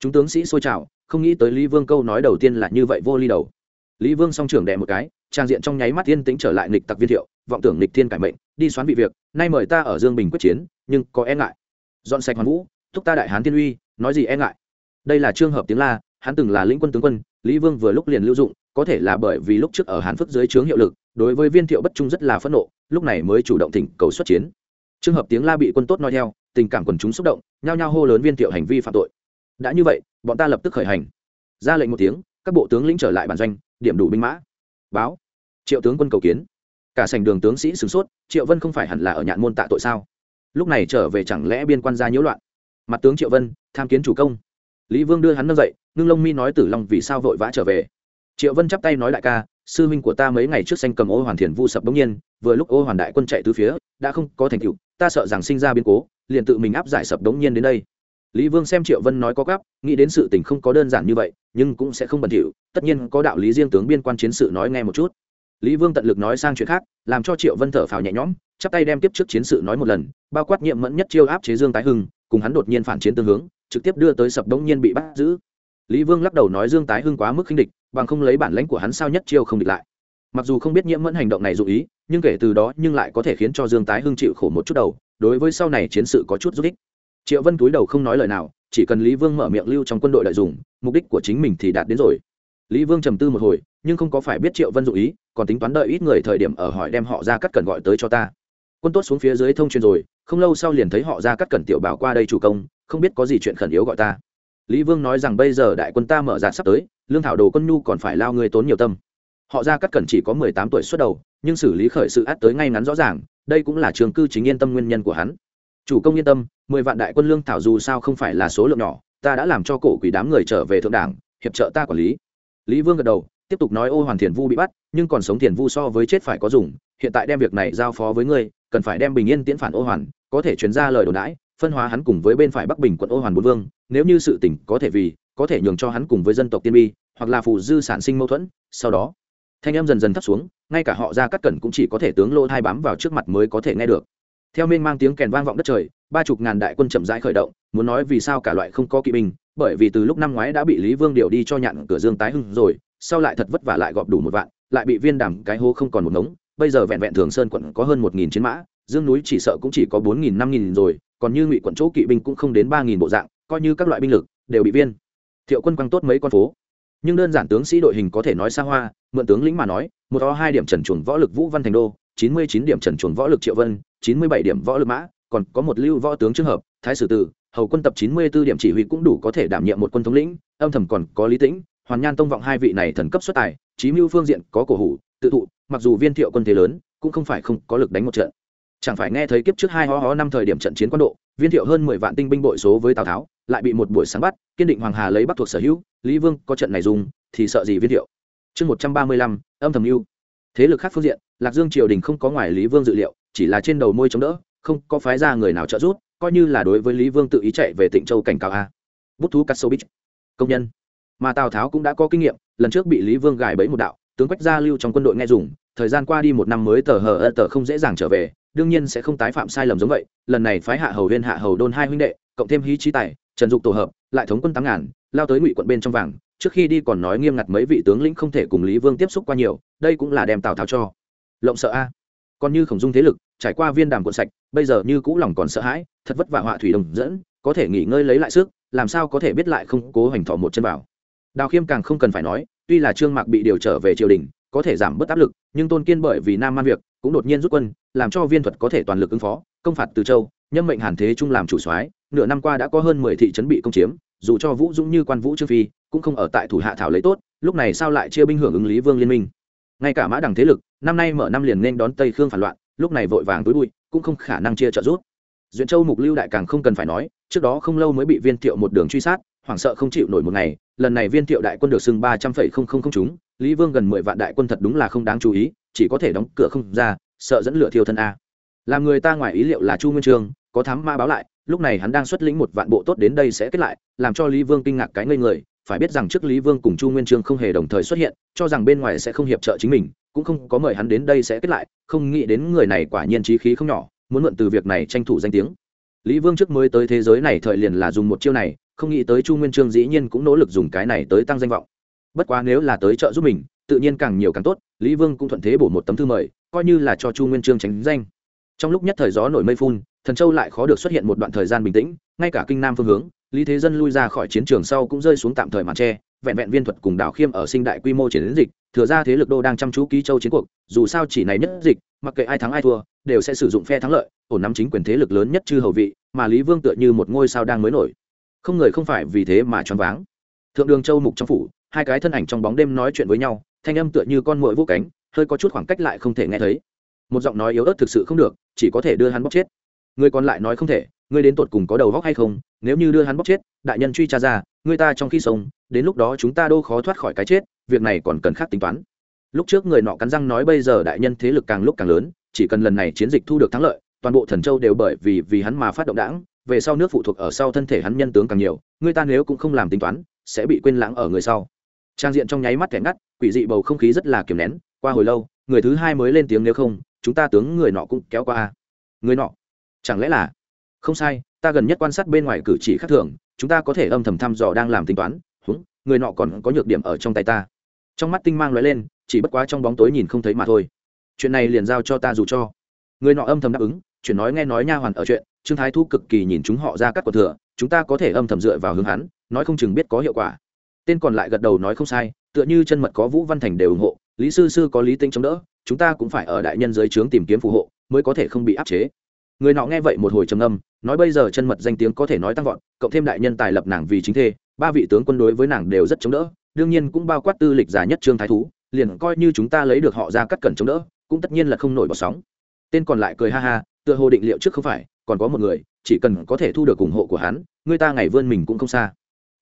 Chúng tướng sĩ xôi trào không nghĩ tới lý vương câu nói đầu tiên là như vậy vô ly đầu lý vương song trưởng đè một cái, trang diện trong nháy mắt yên tĩnh trở lại nghịch tặc viên thiệu, vọng tưởng nghịch thiên cải mệnh, đi xoán vị việc, nay mời ta ở dương bình quyết chiến, nhưng có e ngại. Dọn sạch hoàn vũ, thúc ta đại hán thiên uy, nói gì e ngại? Đây là trường hợp tiếng la, hắn từng là lĩnh quân tướng quân, lý vương vừa lúc liền lưu dụng, có thể là bởi vì lúc trước ở hán phước dưới trướng hiệu lực, đối với viên thiệu bất trung rất là phẫn nộ, lúc này mới chủ động thỉnh cầu xuất chiến. Trường hợp tiếng la bị quân tốt nói theo, tình cảm quần chúng xúc động, nhao nhao hô lớn viên thiệu hành vi phạm tội. Đã như vậy, bọn ta lập tức khởi hành. Ra lệnh một tiếng, các bộ tướng lĩnh trở lại bản doanh điểm đủ binh mã. Báo. Triệu tướng quân cầu kiến. Cả sành đường tướng sĩ sửng sốt, triệu vân không phải hẳn là ở nhạn môn tạ tội sao? Lúc này trở về chẳng lẽ biên quan gia nhiễu loạn? Mặt tướng triệu vân, tham kiến chủ công. Lý vương đưa hắn nâng dậy, ngưng lông mi nói tử long vì sao vội vã trở về? Triệu vân chắp tay nói đại ca, sư huynh của ta mấy ngày trước xanh cầm ô hoàn thiền vu sập bỗng nhiên, vừa lúc ô hoàn đại quân chạy từ phía, đã không có thành tựu, ta sợ rằng sinh ra biến cố, liền tự mình áp giải sập bỗng nhiên đến đây lý vương xem triệu vân nói có gấp, nghĩ đến sự tình không có đơn giản như vậy, nhưng cũng sẽ không bẩn thỉu, tất nhiên có đạo lý riêng tướng biên quan chiến sự nói nghe một chút. Lý vương tận lực nói sang chuyện khác, làm cho triệu vân thở phào nhẹ nhõm, chắp tay đem tiếp trước chiến sự nói một lần, bao quát nhiệm mẫn nhất chiêu áp chế dương tái hưng, cùng hắn đột nhiên phản chiến tương hướng, trực tiếp đưa tới sập đống nhiên bị bắt giữ. Lý vương lắc đầu nói dương tái hưng quá mức khinh địch, bằng không lấy bản lãnh của hắn sao nhất chiêu không địch lại. Mặc dù không biết nhiễm mẫn hành động này dụ ý, nhưng kể từ đó nhưng lại có thể khiến cho dương tái hưng chịu khổ một chút đầu, đối với sau này chiến sự có chút giúp ích triệu vân túi đầu không nói lời nào, chỉ cần lý vương mở miệng lưu trong quân đội lợi dụng, mục đích của chính mình thì đạt đến rồi. Lý vương trầm tư một hồi, nhưng không có phải biết triệu vân dụ ý, còn tính toán đợi ít người thời điểm ở hỏi đem họ ra cắt cẩn gọi tới cho ta. Quân tốt xuống phía dưới thông truyền rồi, không lâu sau liền thấy họ ra cắt cẩn tiểu bảo qua đây chủ công, không biết có gì chuyện khẩn yếu gọi ta. Lý vương nói rằng bây giờ đại quân ta mở ra sắp tới, lương thảo đồ quân nhu còn phải lao người tốn nhiều tâm. Họ ra cắt cẩn chỉ có mười tám tuổi xuất đầu, nhưng xử lý khởi sự át tới ngay ngắn rõ ràng, đây cũng là trường cư chính yên tâm nguyên nhân của hắn chủ công yên tâm, mười vạn đại quân lương thảo dù sao không phải là số lượng nhỏ, ta đã làm cho cổ quỷ đám người trở về thượng đảng, hiệp trợ ta quản lý. Lý vương gật đầu, tiếp tục nói ô hoàn thiền vu bị bắt, nhưng còn sống thiền vu so với chết phải có dùng, hiện tại đem việc này giao phó với ngươi, cần phải đem bình yên tiễn phản ô hoàn, có thể chuyển ra lời đồn đãi, phân hóa hắn cùng với bên phải bắc bình quận ô hoàn bốn vương, nếu như sự tỉnh có thể vì, có thể nhường cho hắn cùng với dân tộc tiên bi, hoặc là phù dư sản sinh mâu thuẫn, sau đó, thanh em dần dần thấp xuống, ngay cả họ ra cắt cẩn cũng chỉ có thể tướng lô thai bám vào trước mặt mới có thể nghe được theo mênh mang tiếng kèn vang vọng đất trời, ba chục ngàn đại quân chậm rãi khởi động, muốn nói vì sao cả loại không có kỵ binh, bởi vì từ lúc năm ngoái đã bị lý vương điều đi cho nhạn cửa dương tái hưng rồi, sau lại thật vất vả lại gọp đủ một vạn, lại bị viên đàm cái hố không còn một ngống, bây giờ vẹn vẹn thường sơn quận có hơn một nghìn chiến mã, dương núi chỉ sợ cũng chỉ có bốn nghìn năm nghìn rồi, còn như ngụy quận chỗ kỵ binh cũng không đến ba nghìn bộ dạng, coi như các loại binh lực đều bị viên. Thiệu quân quăng tốt mấy con phố. Nhưng đơn giản tướng sĩ đội hình có thể nói xa hoa, mượn tướng lĩnh mà nói, một o hai điểm trần chuồng võ lực vũ văn thành đô chín mươi chín điểm trần chuẩn võ lực triệu vân, chín mươi bảy điểm võ lực mã, còn có một lưu võ tướng trường hợp, thái sử tử, hầu quân tập chín mươi 94 điểm chỉ huy cũng đủ có thể đảm nhiệm một quân thống lĩnh, âm thầm còn có lý tĩnh, hoàn nhan tông vọng hai vị này thần cấp xuất tài trí mưu phương diện có cổ hủ, tự thụ, mặc dù viên thiệu quân thế lớn, cũng không phải không có lực đánh một trận. Chẳng phải nghe thấy kiếp trước hai ho ho năm thời điểm trận chiến quân độ, viên thiệu hơn mười vạn tinh binh bội số với tào tháo, lại bị một buổi sáng bắt, kiên định hoàng hà lấy bắc thuộc sở hữu, lý vương có trận này dùng, thì sợ gì viên thiệu? Chương một trăm ba mươi lăm, âm thầm mưu thế lực khác phương diện lạc dương triều đình không có ngoài lý vương dự liệu, chỉ là trên đầu môi chống đỡ, không có phái ra người nào trợ giúp, coi như là đối với lý vương tự ý chạy về tịnh châu cảnh cáo a. Bút thú cắt sâu bích công nhân. Mà tào tháo cũng đã có kinh nghiệm, lần trước bị lý vương gài bẫy một đạo, tướng quách gia lưu trong quân đội nghe dùng, thời gian qua đi một năm mới tờ hờ ơ tờ không dễ dàng trở về, đương nhiên sẽ không tái phạm sai lầm giống vậy, lần này phái hạ hầu huyên, hạ hầu đôn hai huynh đệ, cộng thêm hí trí tài, trần dục tổ hợp, lại thống quân tám ngàn, lao tới ngụy quận bên trong vàng, trước khi đi còn nói nghiêm ngặt mấy vị tướng lĩnh không thể cùng lý vương tiếp xúc qua nhiều, đây cũng là đem tào tháo cho lộng sợ a. Còn như khổng dung thế lực, trải qua viên đàm cuộn sạch, bây giờ như cũ lòng còn sợ hãi, thật vất vả họa thủy đồng dẫn, có thể nghỉ ngơi lấy lại sức, làm sao có thể biết lại không cố hành thọ một chân vào. Đào khiêm càng không cần phải nói, tuy là trương mạc bị điều trở về triều đình, có thể giảm bớt áp lực, nhưng tôn kiên bởi vì nam man việc, cũng đột nhiên rút quân, làm cho viên thuật có thể toàn lực ứng phó, công phạt từ châu nhân mệnh hàn thế trung làm chủ soái, nửa năm qua đã có hơn mười thị trấn bị công chiếm, dù cho vũ dũng như quan vũ trương phi, cũng không ở tại thủ hạ thảo lấy tốt, lúc này sao lại chia binh hưởng ứng lý vương liên minh? Ngay cả mã đằng thế lực, năm nay mở năm liền nên đón tây khương phản loạn, lúc này vội vàng túi bụi, cũng không khả năng chia trợ giúp duyện châu mục lưu đại càng không cần phải nói, trước đó không lâu mới bị viên thiệu một đường truy sát, hoảng sợ không chịu nổi một ngày, lần này viên thiệu đại quân được xưng ba trăm phẩy không không không chúng, lý vương gần mười vạn đại quân thật đúng là không đáng chú ý, chỉ có thể đóng cửa không ra, sợ dẫn lửa thiêu thân a. Làm người ta ngoài ý liệu là chu nguyên trương có thám ma báo lại, lúc này hắn đang xuất lĩnh một vạn bộ tốt đến đây sẽ kết lại, làm cho lý vương kinh ngạc cái ngây người phải biết rằng trước lý vương cùng chu nguyên trương không hề đồng thời xuất hiện, cho rằng bên ngoài sẽ không hiệp trợ chính mình, cũng không có mời hắn đến đây sẽ kết lại, không nghĩ đến người này quả nhiên trí khí không nhỏ, muốn mượn từ việc này tranh thủ danh tiếng. Lý vương trước mới tới thế giới này thời liền là dùng một chiêu này, không nghĩ tới chu nguyên trương dĩ nhiên cũng nỗ lực dùng cái này tới tăng danh vọng. Bất quá nếu là tới trợ giúp mình, tự nhiên càng nhiều càng tốt, lý vương cũng thuận thế bổ một tấm thư mời, coi như là cho chu nguyên trương tránh danh. Trong lúc nhất thời gió nổi mây phun, thần châu lại khó được xuất hiện một đoạn thời gian bình tĩnh, ngay cả kinh nam phương hướng lý thế dân lui ra khỏi chiến trường sau cũng rơi xuống tạm thời màn tre, vẹn vẹn viên thuật cùng đảo khiêm ở sinh đại quy mô chiến dịch, thừa ra thế lực đô đang chăm chú ký châu chiến cuộc, dù sao chỉ này nhất dịch, mặc kệ ai thắng ai thua, đều sẽ sử dụng phe thắng lợi, ổn nắm chính quyền thế lực lớn nhất chư hầu vị, mà lý vương tựa như một ngôi sao đang mới nổi. Không người không phải vì thế mà choáng váng. Thượng đường châu mục trong phủ, hai cái thân ảnh trong bóng đêm nói chuyện với nhau, thanh âm tựa như con muỗi vô cánh, hơi có chút khoảng cách lại không thể nghe thấy. Một giọng nói yếu ớt thực sự không được, chỉ có thể đưa hắn bóc chết. Người còn lại nói không thể ngươi đến tột cùng có đầu góc hay không, nếu như đưa hắn bóc chết, đại nhân truy tra ra người ta trong khi sống, đến lúc đó chúng ta đâu khó thoát khỏi cái chết, việc này còn cần khác tính toán. Lúc trước người nọ cắn răng nói bây giờ đại nhân thế lực càng lúc càng lớn, chỉ cần lần này chiến dịch thu được thắng lợi, toàn bộ thần châu đều bởi vì vì hắn mà phát động đảng về sau nước phụ thuộc ở sau thân thể hắn nhân tướng càng nhiều người ta nếu cũng không làm tính toán, sẽ bị quên lãng ở người sau. Trang diện trong nháy mắt kẻ ngắt, quỷ dị bầu không khí rất là kiềm nén, qua hồi lâu, người thứ hai mới lên tiếng nếu không, chúng ta tướng người nọ cũng kéo qua người nọ, chẳng lẽ là không sai, ta gần nhất quan sát bên ngoài cử chỉ khác thường, chúng ta có thể âm thầm thăm dò đang làm tính toán. Húng, người nọ còn có nhược điểm ở trong tay ta. Trong mắt tinh mang lóe lên, chỉ bất quá trong bóng tối nhìn không thấy mà thôi. Chuyện này liền giao cho ta dù cho. Người nọ âm thầm đáp ứng, chuyện nói nghe nói nha hoàn ở chuyện, trương thái thu cực kỳ nhìn chúng họ ra cắt quần thừa, chúng ta có thể âm thầm dựa vào hướng hắn, nói không chừng biết có hiệu quả. Tên còn lại gật đầu nói không sai, tựa như chân mật có vũ văn thành đều ủng hộ, lý sư sư có lý tinh chống đỡ, chúng ta cũng phải ở đại nhân dưới trướng tìm kiếm phù hộ, mới có thể không bị áp chế người nọ nghe vậy một hồi trầm âm nói bây giờ chân mật danh tiếng có thể nói tăng vọt, cộng thêm đại nhân tài lập nàng vì chính thê, ba vị tướng quân đối với nàng đều rất chống đỡ, đương nhiên cũng bao quát tư lịch giả nhất trương thái thú, liền coi như chúng ta lấy được họ ra cắt cẩn chống đỡ, cũng tất nhiên là không nổi bọt sóng. Tên còn lại cười ha ha, tựa hồ định liệu trước không phải, còn có một người, chỉ cần có thể thu được ủng hộ của hắn, người ta ngày vươn mình cũng không xa.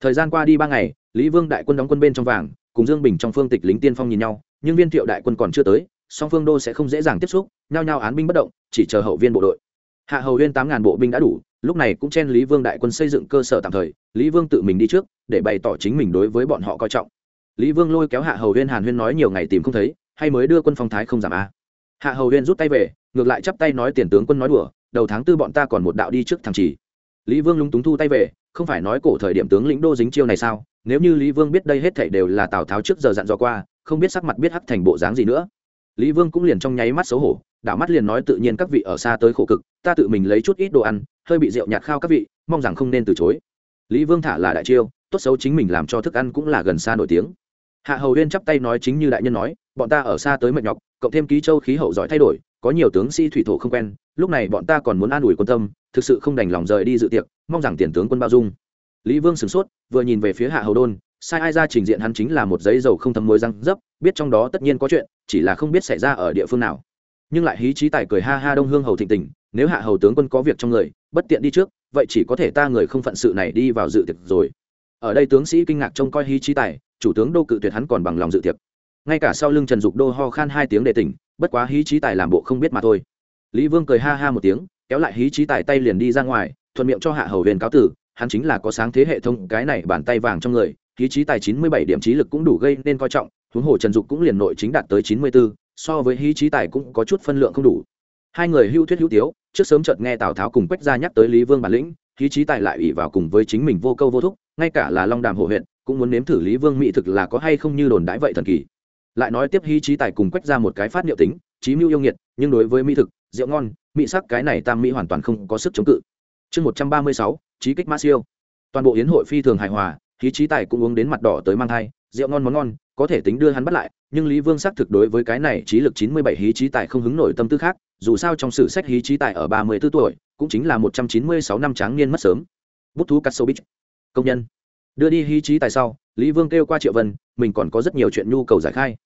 Thời gian qua đi ba ngày, lý vương đại quân đóng quân bên trong vàng, cùng dương bình trong phương tịch lính tiên phong nhìn nhau, nhưng viên thiệu đại quân còn chưa tới, song phương đô sẽ không dễ dàng tiếp xúc, nhao nhao án binh bất động, chỉ chờ hậu viên bộ đội hạ hầu huyên tám ngàn bộ binh đã đủ, lúc này cũng chen lý vương đại quân xây dựng cơ sở tạm thời, lý vương tự mình đi trước, để bày tỏ chính mình đối với bọn họ coi trọng. Lý vương lôi kéo hạ hầu huyên hàn huyên nói nhiều ngày tìm không thấy, hay mới đưa quân phong thái không giảm a. Hạ hầu huyên rút tay về, ngược lại chắp tay nói tiền tướng quân nói đùa, đầu tháng tư bọn ta còn một đạo đi trước thằng chỉ. Lý vương lúng túng thu tay về, không phải nói cổ thời điểm tướng lĩnh đô dính chiêu này sao, nếu như lý vương biết đây hết thảy đều là tào tháo trước giờ dặn dò qua, không biết sắc mặt biết hắc thành bộ dáng gì nữa. Lý vương cũng liền trong nháy mắt xấu hổ đảo mắt liền nói tự nhiên các vị ở xa tới khổ cực, ta tự mình lấy chút ít đồ ăn, hơi bị rượu nhạt khao các vị, mong rằng không nên từ chối. Lý vương thả là đại chiêu, tốt xấu chính mình làm cho thức ăn cũng là gần xa nổi tiếng. Hạ hầu huyên chắp tay nói chính như đại nhân nói, bọn ta ở xa tới mệt nhọc, cộng thêm ký châu khí hậu giỏi thay đổi, có nhiều tướng sĩ thủy thổ không quen, lúc này bọn ta còn muốn an ủi quân tâm, thực sự không đành lòng rời đi dự tiệc, mong rằng tiền tướng quân bao dung. Lý vương sửng sốt, vừa nhìn về phía hạ hầu đôn, sai ai ra trình diện hắn chính là một giấy dầu không thấm mối răng dấp, biết trong đó tất nhiên có chuyện, chỉ là không biết xảy ra ở địa phương nào nhưng lại hí trí tài cười ha ha đông hương hầu thịnh tình, nếu hạ hầu tướng quân có việc trong người, bất tiện đi trước, vậy chỉ có thể ta người không phận sự này đi vào dự tiệc rồi. Ở đây tướng sĩ kinh ngạc trông coi hí trí tài, chủ tướng đô cự tuyệt hắn còn bằng lòng dự tiệc. Ngay cả sau lưng trần dục đô ho khan hai tiếng để tỉnh, bất quá hí trí tài làm bộ không biết mà thôi. Lý vương cười ha ha một tiếng, kéo lại hí trí tài tay liền đi ra ngoài, thuận miệng cho hạ hầu huyền cáo tử, hắn chính là có sáng thế hệ thống, cái này bàn tay vàng trong người, hí trí tài chín mươi bảy điểm trí lực cũng đủ gây nên coi trọng, huống hồ trần dục cũng liền nội chính đạt tới chín mươi bốn so với hí trí tài cũng có chút phân lượng không đủ. Hai người hưu thuyết hữu tiếu, trước sớm chợt nghe tào tháo cùng quách ra nhắc tới lý vương bản lĩnh, hí trí tài lại ủy vào cùng với chính mình vô câu vô thúc, ngay cả là long đàm hổ huyện, cũng muốn nếm thử lý vương mỹ thực là có hay không như đồn đãi vậy thần kỳ. Lại nói tiếp hí trí tài cùng quách ra một cái phát niệu tính trí mưu yêu nghiệt, nhưng đối với mỹ thực, rượu ngon, mỹ sắc cái này tam mỹ hoàn toàn không có sức chống cự. Chương một trăm ba mươi sáu trí kích ma siêu. Toàn bộ yến hội phi thường hài hòa, hí trí tài cũng uống đến mặt đỏ tới mang thai, rượu ngon món ngon, có thể tính đưa hắn bắt lại nhưng lý vương xác thực đối với cái này trí lực chín mươi bảy hí trí tài không hứng nổi tâm tư khác, dù sao trong sử sách hí trí tài ở ba mươi b ố tuổi, cũng chính là một trăm chín mươi sáu năm tráng niên mất sớm. Bút thú cắt bích công nhân. Đưa đi hí trí tài sau, lý vương kêu qua triệu vân, mình còn có rất nhiều chuyện nhu cầu giải khai.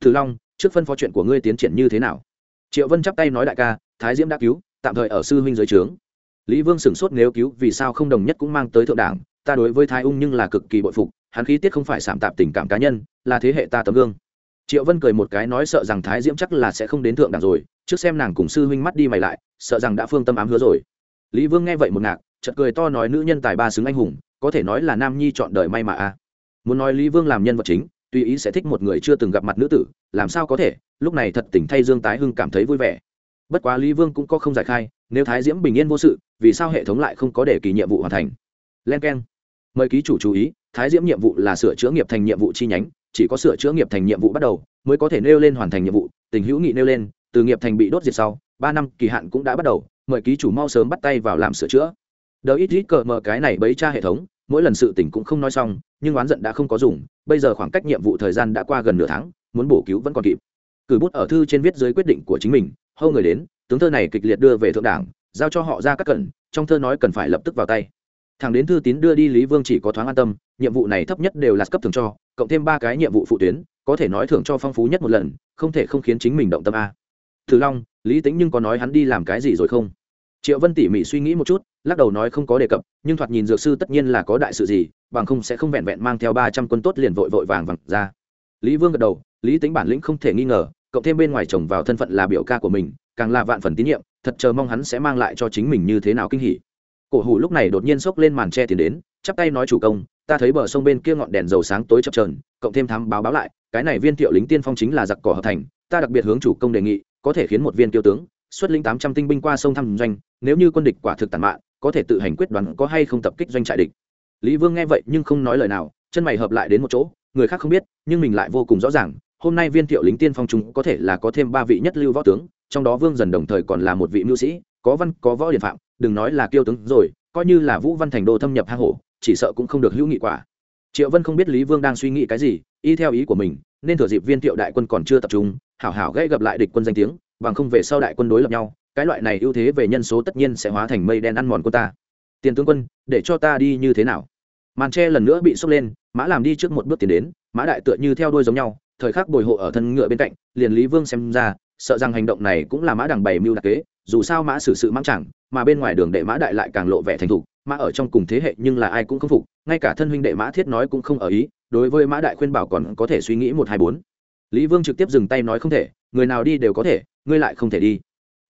Thử long, trước phân phó chuyện của ngươi tiến triển như thế nào? Triệu vân chắp tay nói đại ca, thái diễm đã cứu, tạm thời ở sư huynh dưới trướng. Lý vương sửng sốt nếu cứu, vì sao không đồng nhất cũng mang tới thượng đảng, ta đối với thái ung nhưng là cực kỳ bội phục, hắn khí tiết không phải sảm tạp tình cảm cá nhân, là thế hệ ta tấm gương triệu vân cười một cái nói sợ rằng thái diễm chắc là sẽ không đến thượng đẳng rồi, trước xem nàng cùng sư huynh mắt đi mày lại, sợ rằng đã phương tâm ám hứa rồi. Lý vương nghe vậy một ngạc, chợt cười to nói nữ nhân tài ba xứng anh hùng, có thể nói là nam nhi chọn đời may mà a. Muốn nói lý vương làm nhân vật chính, tùy ý sẽ thích một người chưa từng gặp mặt nữ tử, làm sao có thể, lúc này thật tình thay dương tái hưng cảm thấy vui vẻ. Bất quá lý vương cũng có không giải khai, nếu thái diễm bình yên vô sự, vì sao hệ thống lại không có để kỳ nhiệm vụ hoàn thành? Len k e n mời ký chủ chú ý, thái diễm nhiệm vụ là sửa chữa nghiệp thành nhiệm vụ chi nhánh chỉ có sửa chữa nghiệp thành nhiệm vụ bắt đầu mới có thể nêu lên hoàn thành nhiệm vụ, tình hữu nghị nêu lên, từ nghiệp thành bị đốt diệt sau, ba năm kỳ hạn cũng đã bắt đầu, mời ký chủ mau sớm bắt tay vào làm sửa chữa đờ ít ít cờ mờ cái này bấy tra hệ thống, mỗi lần sự tỉnh cũng không nói xong, nhưng oán giận đã không có dùng, bây giờ khoảng cách nhiệm vụ thời gian đã qua gần nửa tháng, muốn bổ cứu vẫn còn kịp cử bút ở thư trên viết dưới quyết định của chính mình hâu người đến, tướng thơ này kịch liệt đưa về thượng đảng, giao cho họ ra các cần. trong thơ nói cần phải lập tức vào tay thằng đến thư tín đưa đi lý vương chỉ có thoáng an tâm, nhiệm vụ này thấp nhất đều là cấp thường cho cộng thêm ba cái nhiệm vụ phụ tuyến, có thể nói thưởng cho phong phú nhất một lần, không thể không khiến chính mình động tâm a. Thử long, lý tính nhưng có nói hắn đi làm cái gì rồi không? Triệu vân tỉ mỉ suy nghĩ một chút, lắc đầu nói không có đề cập, nhưng thoạt nhìn dược sư tất nhiên là có đại sự gì, bằng không sẽ không vẹn vẹn mang theo ba trăm quân tốt liền vội vội vàng vàng ra. Lý vương gật đầu, lý tính bản lĩnh không thể nghi ngờ, cộng thêm bên ngoài chồng vào thân phận là biểu ca của mình, càng là vạn phần tín nhiệm, thật chờ mong hắn sẽ mang lại cho chính mình như thế nào kinh hỉ. Cổ hủ lúc này đột nhiên xốc lên màn tre tiền đến, chắp tay nói chủ công ta thấy bờ sông bên kia ngọn đèn dầu sáng tối chập trờn cộng thêm thám báo báo lại, cái này viên thiệu lính tiên phong chính là giặc cỏ hợp thành, ta đặc biệt hướng chủ công đề nghị, có thể khiến một viên tiêu tướng, xuất lĩnh tám trăm tinh binh qua sông thăm doanh, nếu như quân địch quả thực tàn mạn, có thể tự hành quyết đoán có hay không tập kích doanh trại địch. Lý vương nghe vậy nhưng không nói lời nào, chân mày hợp lại đến một chỗ, người khác không biết, nhưng mình lại vô cùng rõ ràng, hôm nay viên thiệu lính tiên phong chúng có thể là có thêm ba vị nhất lưu võ tướng, trong đó vương dần đồng thời còn là một vị mưu sĩ, có văn, có võ điện phạm, đừng nói là kiêu tướng rồi, coi như là vũ văn thành đô thâm nhập hang hổ chỉ sợ cũng không được hữu nghị quả. Triệu vân không biết lý vương đang suy nghĩ cái gì, y theo ý của mình, nên thừa dịp viên thiệu đại quân còn chưa tập trung, hảo hảo gây gặp lại địch quân danh tiếng, bằng không về sau đại quân đối lập nhau, cái loại này ưu thế về nhân số tất nhiên sẽ hóa thành mây đen ăn mòn quân ta. Tiền tướng quân, để cho ta đi như thế nào? Màn tre lần nữa bị sốc lên, mã làm đi trước một bước tiến đến, mã đại tựa như theo đuôi giống nhau, thời khắc bồi hộ ở thân ngựa bên cạnh, liền lý vương xem ra, sợ rằng hành động này cũng là mã đằng bày mưu đặc kế, dù sao mã xử sự mãng chẳng, mà bên ngoài đường đệ mã đại lại càng lộ vẻ thành thục mà ở trong cùng thế hệ nhưng là ai cũng không phục, ngay cả thân huynh đệ mã thiết nói cũng không ở ý, đối với mã đại khuyên bảo còn có thể suy nghĩ một hai bốn. Lý vương trực tiếp dừng tay nói không thể, người nào đi đều có thể, ngươi lại không thể đi.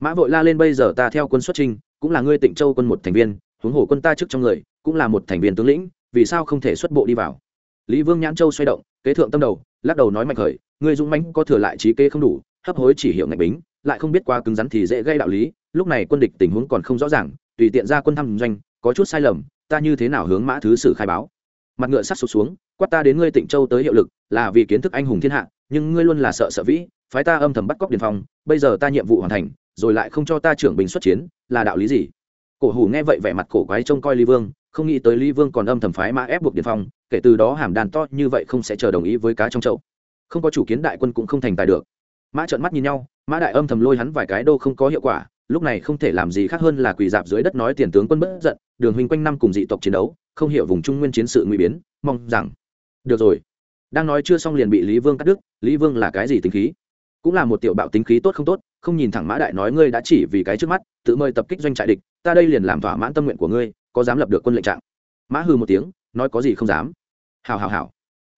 Mã vội la lên bây giờ ta theo quân xuất trinh cũng là ngươi tịnh châu quân một thành viên, huống hồ quân ta trước trong người, cũng là một thành viên tướng lĩnh, vì sao không thể xuất bộ đi vào? Lý vương nhãn châu xoay động, kế thượng tâm đầu, lắc đầu nói mạnh khởi, ngươi dũng mãnh có thừa lại trí kế không đủ, hấp hối chỉ hiểu ngạch bính, lại không biết qua cứng rắn thì dễ gây đạo lý, lúc này quân địch tình huống còn không rõ ràng, tùy tiện ra quân thăm doanh có chút sai lầm, ta như thế nào hướng mã thứ sử khai báo? Mặt ngựa sắt sụt xuống, quát ta đến ngươi tịnh châu tới hiệu lực, là vì kiến thức anh hùng thiên hạ, nhưng ngươi luôn là sợ sợ vĩ, phái ta âm thầm bắt cóc điền phong, bây giờ ta nhiệm vụ hoàn thành, rồi lại không cho ta trưởng bình xuất chiến, là đạo lý gì? Cổ hủ nghe vậy vẻ mặt cổ quái trông coi lý vương, không nghĩ tới lý vương còn âm thầm phái mã ép buộc điền phong, kể từ đó hàm đàn to như vậy không sẽ chờ đồng ý với cá trong chậu. Không có chủ kiến đại quân cũng không thành tài được. Mã trợn mắt nhìn nhau, mã đại âm thầm lôi hắn vài cái đô không có hiệu quả lúc này không thể làm gì khác hơn là quỳ dạp dưới đất nói tiền tướng quân bất giận, đường huynh quanh năm cùng dị tộc chiến đấu, không hiểu vùng trung nguyên chiến sự nguy biến, mong rằng. Được rồi. Đang nói chưa xong liền bị lý vương cắt đứt, lý vương là cái gì tính khí? Cũng là một tiểu bạo tính khí tốt không tốt, không nhìn thẳng mã đại nói ngươi đã chỉ vì cái trước mắt, tự mời tập kích doanh trại địch, ta đây liền làm thỏa mãn tâm nguyện của ngươi, có dám lập được quân lệnh trạng? Mã hư một tiếng, nói có gì không dám. Hào hào hào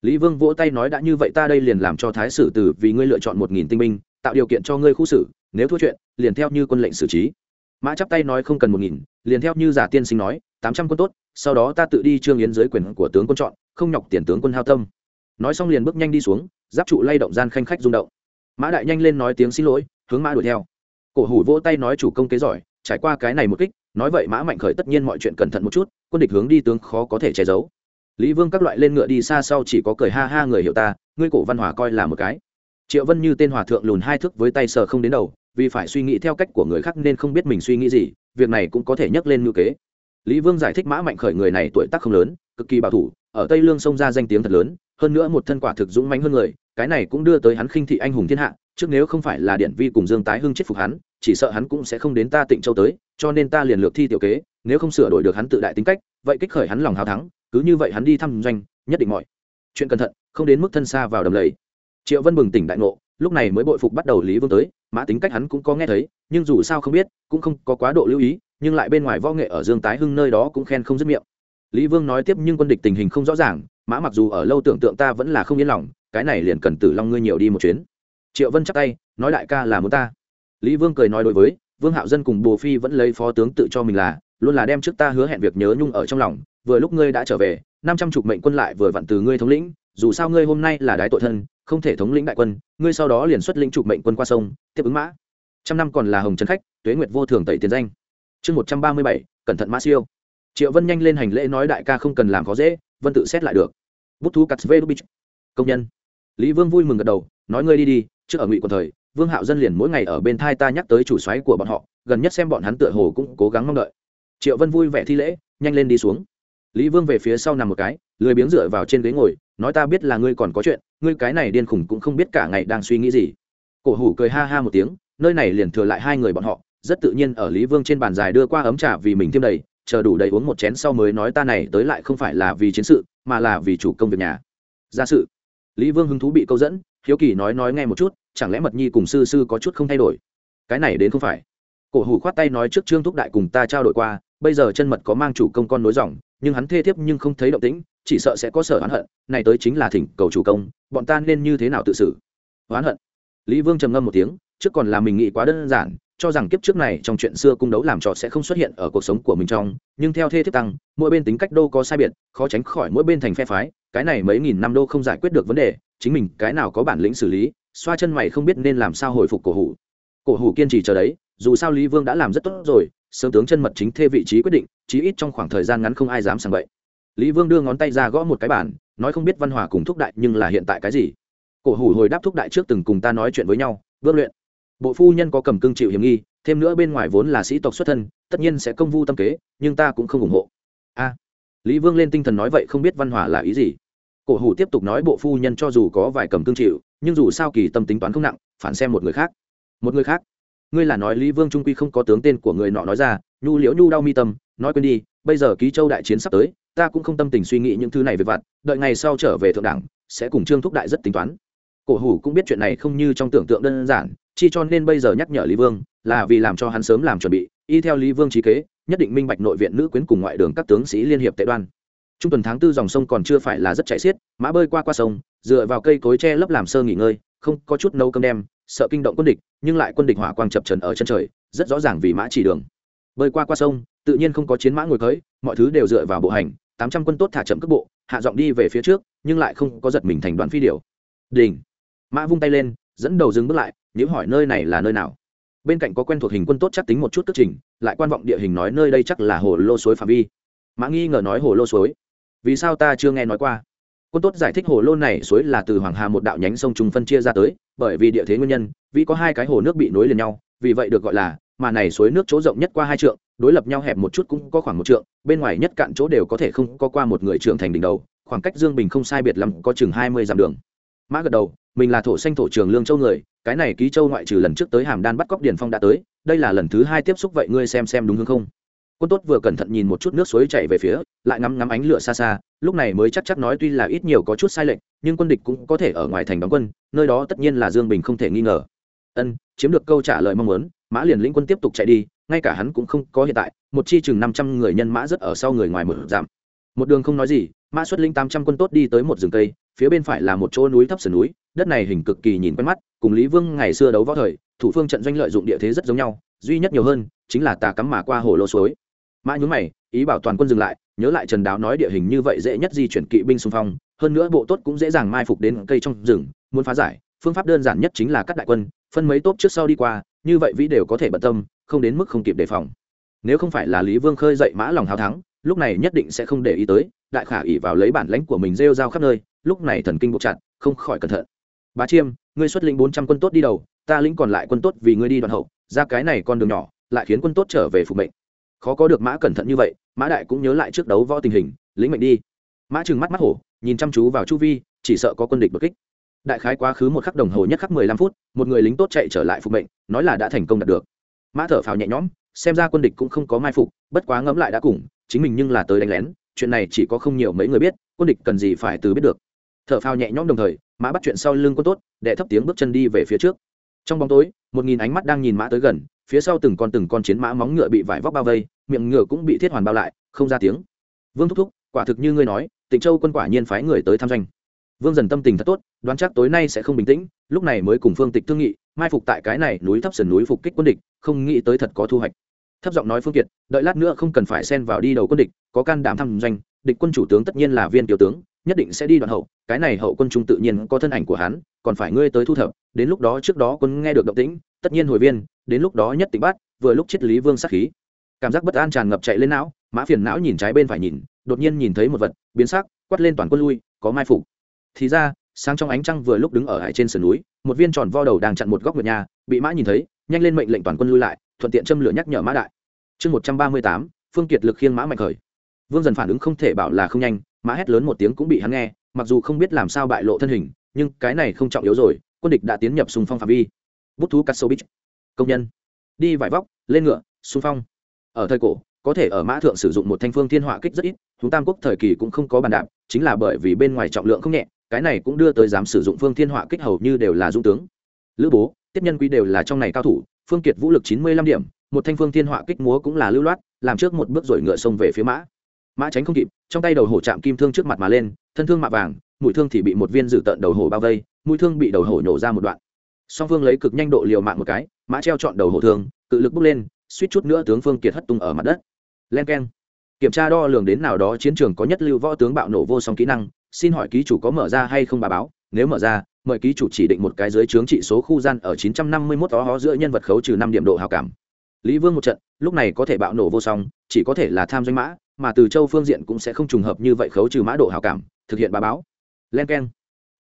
lý vương vỗ tay nói đã như vậy ta đây liền làm cho thái sử tử vì ngươi lựa chọn một nghìn tinh binh, tạo điều kiện cho ngươi khu xử nếu thua chuyện, liền theo như quân lệnh xử trí. Mã chắp tay nói không cần một nghìn, liền theo như giả tiên sinh nói, tám trăm quân tốt, sau đó ta tự đi trương yến dưới quyền của tướng quân chọn, không nhọc tiền tướng quân hao tâm. Nói xong liền bước nhanh đi xuống, giáp trụ lay động gian khanh khách rung động. Mã đại nhanh lên nói tiếng xin lỗi, hướng mã đuổi theo. Cổ hủ vỗ tay nói chủ công kế giỏi, trải qua cái này một kích, nói vậy mã mạnh khởi tất nhiên mọi chuyện cẩn thận một chút, quân địch hướng đi tướng khó có thể che giấu. Lý vương các loại lên ngựa đi xa sau chỉ có cười ha ha người hiểu ta, ngươi cổ văn hòa coi là một cái. Triệu vân như tên hòa thượng lùn hai thước với tay sờ không đến đầu vì phải suy nghĩ theo cách của người khác nên không biết mình suy nghĩ gì, việc này cũng có thể nhắc lên ngữ kế. Lý vương giải thích mã mạnh khởi người này tuổi tác không lớn, cực kỳ bảo thủ, ở tây lương sông ra danh tiếng thật lớn, hơn nữa một thân quả thực dũng mãnh hơn người, cái này cũng đưa tới hắn khinh thị anh hùng thiên hạ, trước nếu không phải là Điện vi cùng dương tái hưng chết phục hắn, chỉ sợ hắn cũng sẽ không đến ta tịnh châu tới, cho nên ta liền lược thi tiểu kế, nếu không sửa đổi được hắn tự đại tính cách, vậy kích khởi hắn lòng hào thắng, cứ như vậy hắn đi thăm doanh, nhất định mọi chuyện cẩn thận, không đến mức thân xa vào đầm lầy. Triệu vân bừng tỉnh đại ngộ lúc này mới bội phục bắt đầu lý vương tới, mã tính cách hắn cũng có nghe thấy, nhưng dù sao không biết, cũng không có quá độ lưu ý, nhưng lại bên ngoài võ nghệ ở dương tái hưng nơi đó cũng khen không dứt miệng. Lý vương nói tiếp nhưng quân địch tình hình không rõ ràng, mã mặc dù ở lâu tưởng tượng ta vẫn là không yên lòng, cái này liền cần tử long ngươi nhiều đi một chuyến. Triệu vân chắc tay, nói đại ca là muốn ta. Lý vương cười nói đối với, vương hạo dân cùng bồ phi vẫn lấy phó tướng tự cho mình là, luôn là đem trước ta hứa hẹn việc nhớ nhung ở trong lòng, vừa lúc ngươi đã trở về, năm trăm chục mệnh quân lại vừa vặn từ ngươi thống lĩnh, dù sao ngươi hôm nay là đái tội thân không thể thống lĩnh đại quân, ngươi sau đó liền xuất lĩnh trục mệnh quân qua sông, tiếp ứng mã. Trăm năm còn là hồng trấn khách, tuế nguyệt vô thường tẩy tiền danh. Chương một trăm ba mươi bảy, cẩn thận mã siêu. Triệu vân nhanh lên hành lễ nói đại ca không cần làm khó dễ, vân tự xét lại được. Bút thú cắt vê đúc công nhân. Lý vương vui mừng gật đầu, nói ngươi đi đi, trước ở ngụy còn thời, vương hạo dân liền mỗi ngày ở bên thai ta nhắc tới chủ xoáy của bọn họ, gần nhất xem bọn hắn tựa hồ cũng cố gắng mong đợi. Triệu vân vui vẻ thi lễ, nhanh lên đi xuống. Lý vương về phía sau nằm một cái, lười biếng dựa vào trên ghế ngồi nói ta biết là ngươi còn có chuyện, ngươi cái này điên khủng cũng không biết cả ngày đang suy nghĩ gì. Cổ hủ cười ha ha một tiếng, nơi này liền thừa lại hai người bọn họ, rất tự nhiên ở lý vương trên bàn dài đưa qua ấm trà vì mình thêm đầy, chờ đủ đầy uống một chén sau mới nói ta này tới lại không phải là vì chiến sự, mà là vì chủ công việc nhà. Gia sự. Lý vương hứng thú bị câu dẫn, hiếu kỳ nói nói nghe một chút, chẳng lẽ mật nhi cùng sư sư có chút không thay đổi? Cái này đến không phải. Cổ hủ khoát tay nói trước trương thúc đại cùng ta trao đổi qua, bây giờ chân mật có mang chủ công con nối dòng nhưng hắn thê thiếp nhưng không thấy động tĩnh, chỉ sợ sẽ có sở oán hận, này tới chính là thỉnh cầu chủ công, bọn ta nên như thế nào tự xử? Oán hận. Lý vương trầm ngâm một tiếng, trước còn là mình nghĩ quá đơn giản, cho rằng kiếp trước này trong chuyện xưa cung đấu làm trò sẽ không xuất hiện ở cuộc sống của mình trong, nhưng theo thê thiếp tăng, mỗi bên tính cách đô có sai biệt, khó tránh khỏi mỗi bên thành phe phái, cái này mấy nghìn năm đô không giải quyết được vấn đề, chính mình cái nào có bản lĩnh xử lý, xoa chân mày không biết nên làm sao hồi phục cổ hủ. Cổ hủ kiên trì chờ đấy, dù sao lý vương đã làm rất tốt rồi sớm tướng chân mật chính thê vị trí quyết định, chí ít trong khoảng thời gian ngắn không ai dám sàng bậy. Lý vương đưa ngón tay ra gõ một cái bản nói không biết văn hòa cùng thúc đại nhưng là hiện tại cái gì. Cổ hủ hồi đáp thúc đại trước từng cùng ta nói chuyện với nhau, vương luyện, bộ phu nhân có cầm cưng chịu hiểm nghi, thêm nữa bên ngoài vốn là sĩ tộc xuất thân, tất nhiên sẽ công vu tâm kế, nhưng ta cũng không ủng hộ. A. Lý vương lên tinh thần nói, vậy không biết văn hòa là ý gì? Cổ hủ tiếp tục nói, bộ phu nhân cho dù có vài cầm cương chịu, nhưng dù sao kỳ tâm tính toán không nặng, phản xem một người khác. Một người khác? Ngươi là nói lý vương trung quy không có tướng tên của người nọ nói ra, nhu liễu nhu đau mi tâm, nói quên đi, bây giờ ký châu đại chiến sắp tới, ta cũng không tâm tình suy nghĩ những thứ này về vặt, đợi ngày sau trở về thượng đẳng sẽ cùng trương thúc đại rất tính toán. Cổ hủ cũng biết chuyện này không như trong tưởng tượng đơn giản, chi cho nên bây giờ nhắc nhở lý vương, là vì làm cho hắn sớm làm chuẩn bị, y theo lý vương trí kế, nhất định minh bạch nội viện nữ quyến cùng ngoại đường các tướng sĩ liên hiệp tệ đoan. Trung tuần tháng tư dòng sông còn chưa phải là rất chảy xiết, mã bơi qua qua sông, dựa vào cây cối tre lấp làm sơ nghỉ ngơi, không có chút nấu cơm đem sợ kinh động quân địch, nhưng lại quân địch hỏa quang chập trần ở chân trời, rất rõ ràng vì mã chỉ đường. Bơi qua qua sông, tự nhiên không có chiến mã ngồi cưới mọi thứ đều dựa vào bộ hành, tám trăm quân tốt thả chậm cước bộ, hạ giọng đi về phía trước, nhưng lại không có giật mình thành đoàn phi điều đình! Mã vung tay lên, dẫn đầu dừng bước lại nếu hỏi nơi này là nơi nào? Bên cạnh có quen thuộc hình quân tốt chắc tính một chút cất trình, lại quan vọng địa hình nói nơi đây chắc là hồ lô suối phạm vi. Mã nghi ngờ nói hồ lô suối. Vì sao ta chưa nghe nói qua? Quân tốt giải thích hồ lô này suối là từ hoàng hà một đạo nhánh sông trung phân chia ra tới, bởi vì địa thế nguyên nhân, vì có hai cái hồ nước bị nối liền nhau, vì vậy được gọi là, mà này suối nước chỗ rộng nhất qua hai trượng, đối lập nhau hẹp một chút cũng có khoảng một trượng, bên ngoài nhất cạn chỗ đều có thể không có qua một người trưởng thành đỉnh đầu, khoảng cách dương bình không sai biệt lắm có chừng hai mươi dặm đường. Mã gật đầu, mình là thổ xanh thổ trường lương châu người, cái này ký châu ngoại trừ lần trước tới hàm đan bắt cóc điền phong đã tới, đây là lần thứ hai tiếp xúc vậy ngươi xem xem đúng hướng không? Quân tốt vừa cẩn thận nhìn một chút nước suối chảy về phía, lại ngắm ngắm ánh lửa xa xa, lúc này mới chắc chắc nói tuy là ít nhiều có chút sai lệch, nhưng quân địch cũng có thể ở ngoài thành đóng quân, nơi đó tất nhiên là dương bình không thể nghi ngờ. Ân, chiếm được câu trả lời mong muốn, mã liền lĩnh quân tiếp tục chạy đi, ngay cả hắn cũng không có hiện tại, một chi chừng năm trăm người nhân mã rất ở sau người ngoài một giảm. Một đường không nói gì, mã xuất linh tám trăm quân tốt đi tới một rừng cây, phía bên phải là một chỗ núi thấp sườn núi, đất này hình cực kỳ nhìn quen mắt, cùng lý vương ngày xưa đấu võ thời, thủ phương trận doanh lợi dụng địa thế rất giống nhau, duy nhất nhiều hơn chính là tà cắm mà qua hồ lô suối mã nhún mày, ý bảo toàn quân dừng lại, nhớ lại trần đáo nói địa hình như vậy dễ nhất di chuyển kỵ binh xung phong, hơn nữa bộ tốt cũng dễ dàng mai phục đến cây trong rừng, muốn phá giải, phương pháp đơn giản nhất chính là cắt đại quân, phân mấy tốt trước sau đi qua, như vậy vĩ đều có thể bận tâm, không đến mức không kịp đề phòng. Nếu không phải là lý vương khơi dậy mã lòng hào thắng, lúc này nhất định sẽ không để ý tới, đại khả ỉ vào lấy bản lãnh của mình rêu rao khắp nơi, lúc này thần kinh buộc chặt, không khỏi cẩn thận. Bá chiêm, ngươi xuất lĩnh bốn trăm quân tốt đi đầu, ta lĩnh còn lại quân tốt vì ngươi đi đoạn hậu, ra cái này con đường nhỏ, lại khiến quân tốt trở về phục mệnh khó có được mã cẩn thận như vậy, mã đại cũng nhớ lại trước đấu võ tình hình, lĩnh mệnh đi. Mã trừng mắt mắt hổ, nhìn chăm chú vào chu vi, chỉ sợ có quân địch đột kích. Đại khái quá khứ một khắc đồng hồ nhất khắc mười lăm phút, một người lính tốt chạy trở lại phục mệnh, nói là đã thành công đạt được. Mã thở phào nhẹ nhõm, xem ra quân địch cũng không có mai phục, bất quá ngẫm lại đã cùng, chính mình nhưng là tới đánh lén, chuyện này chỉ có không nhiều mấy người biết, quân địch cần gì phải từ biết được. Thở phào nhẹ nhõm đồng thời, mã bắt chuyện sau lưng quân tốt để thấp tiếng bước chân đi về phía trước. Trong bóng tối, một nghìn ánh mắt đang nhìn mã tới gần phía sau từng con từng con chiến mã móng ngựa bị vải vóc bao vây, miệng ngựa cũng bị thiết hoàn bao lại, không ra tiếng. Vương thúc thúc, quả thực như ngươi nói, tịnh châu quân quả nhiên phái người tới tham doanh vương dần tâm tình thật tốt, đoán chắc tối nay sẽ không bình tĩnh, lúc này mới cùng phương tịch thương nghị, mai phục tại cái này núi thấp sườn núi phục kích quân địch, không nghĩ tới thật có thu hoạch. Thấp giọng nói phương kiệt, đợi lát nữa không cần phải xen vào đi đầu quân địch, có can đảm thăm doanh địch quân chủ tướng tất nhiên là viên tiểu tướng, nhất định sẽ đi đoạn hậu, cái này hậu quân trung tự nhiên có thân ảnh của hắn, còn phải ngươi tới thu thập, đến lúc đó trước đó quân nghe được động tĩnh tất nhiên hồi viên, đến lúc đó nhất định bắt vừa lúc chết lý vương sát khí. Cảm giác bất an tràn ngập chạy lên não, mã phiền não nhìn trái bên phải nhìn, đột nhiên nhìn thấy một vật, biến sắc, quát lên toàn quân lui, có mai phục. Thì ra, sáng trong ánh trăng vừa lúc đứng ở hải trên sườn núi, một viên tròn vo đầu đang chặn một góc nguyệt nhà, bị mã nhìn thấy, nhanh lên mệnh lệnh toàn quân lui lại, thuận tiện châm lửa nhắc nhở mã đại. Chương một trăm ba mươi tám, phương kiệt lực khiêng mã mạnh khởi. Vương dần phản ứng không thể bảo là không nhanh, mã hét lớn một tiếng cũng bị hắn nghe, mặc dù không biết làm sao bại lộ thân hình, nhưng cái này không trọng yếu rồi, quân địch đã tiến nhập xung phong phạm vi bút thú cắt công nhân. Đi vải vóc, lên ngựa, xung phong. Ở thời cổ, có thể ở mã thượng sử dụng một thanh phương thiên họa kích rất ít, chúng tam quốc thời kỳ cũng không có bàn đạp, chính là bởi vì bên ngoài trọng lượng không nhẹ, cái này cũng đưa tới dám sử dụng phương thiên họa kích hầu như đều là dung tướng. Lữ bố, tiếp nhân quý đều là trong này cao thủ, phương kiệt vũ lực chín mươi lăm điểm, một thanh phương thiên họa kích múa cũng là lưu loát, làm trước một bước rồi ngựa xông về phía mã. Mã tránh không kịp, trong tay đầu hổ chạm kim thương trước mặt mà lên, thân thương mạ vàng, mũi thương thì bị một viên dự tận đầu hổ bao vây, mũi thương bị đầu hổ nhổ ra một đoạn song phương lấy cực nhanh độ liều mạng một cái, mã treo chọn đầu hổ thương, cự lực bước lên, suýt chút nữa tướng phương kiệt hất tung ở mặt đất. Len k kiểm tra đo lường đến nào đó chiến trường có nhất lưu võ tướng bạo nổ vô song kỹ năng, xin hỏi ký chủ có mở ra hay không bà báo? Nếu mở ra, mời ký chủ chỉ định một cái dưới chướng trị số khu gian ở 951 đó hó giữa nhân vật khấu trừ năm điểm độ hào cảm. Lý vương một trận, lúc này có thể bạo nổ vô song, chỉ có thể là tham doanh mã, mà từ châu phương diện cũng sẽ không trùng hợp như vậy khấu trừ mã độ hảo cảm, thực hiện bà báo. Len k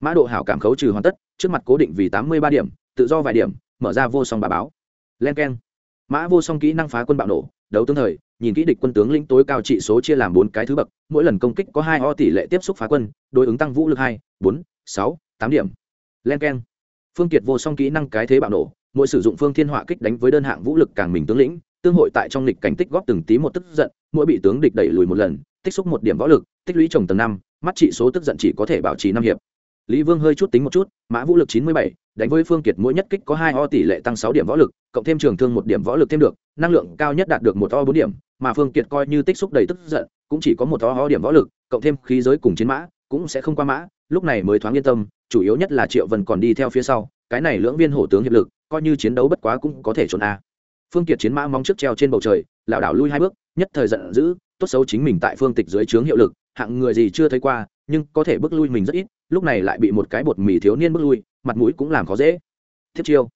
mã độ hảo cảm khấu trừ hoàn tất, trước mặt cố định vì tám mươi ba điểm, tự do vài điểm, mở ra vô song bà báo. Len k mã vô song kỹ năng phá quân bạo nổ, đấu tương thời, nhìn kỹ địch quân tướng lĩnh tối cao trị số chia làm bốn cái thứ bậc, mỗi lần công kích có hai o tỷ lệ tiếp xúc phá quân, đối ứng tăng vũ lực hai, bốn, sáu, tám điểm. Len k phương kiệt vô song kỹ năng cái thế bạo nổ, mỗi sử dụng phương thiên họa kích đánh với đơn hạng vũ lực càng mình tướng lĩnh, tương hội tại trong lịch cảnh tích góp từng tí một tức giận, mỗi bị tướng địch đẩy lùi một lần, tích xúc một điểm võ lực, tích lũy trồng tầng năm, mắt trị số tức giận chỉ có thể bảo trì năm hiệp lý vương hơi chút tính một chút, mã vũ lực chín mươi bảy, đánh với phương kiệt mỗi nhất kích có hai o tỷ lệ tăng sáu điểm võ lực, cộng thêm trường thương một điểm võ lực thêm được, năng lượng cao nhất đạt được một o bốn điểm, mà phương kiệt coi như tích xúc đầy tức giận, cũng chỉ có một o o điểm võ lực, cộng thêm khí giới cùng chiến mã, cũng sẽ không qua mã, lúc này mới thoáng yên tâm, chủ yếu nhất là triệu vân còn đi theo phía sau, cái này lưỡng viên hổ tướng hiệp lực, coi như chiến đấu bất quá cũng có thể trốn a. Phương kiệt chiến mã mong trước treo trên bầu trời, lảo đảo lui hai bước, nhất thời giận dữ, tốt xấu chính mình tại phương tịch dưới trướng hiệu lực, hạng người gì chưa thấy qua, nhưng có thể bước lui mình rất ít lúc này lại bị một cái bột mì thiếu niên bước lui, mặt mũi cũng làm khó dễ. Thiết chiêu.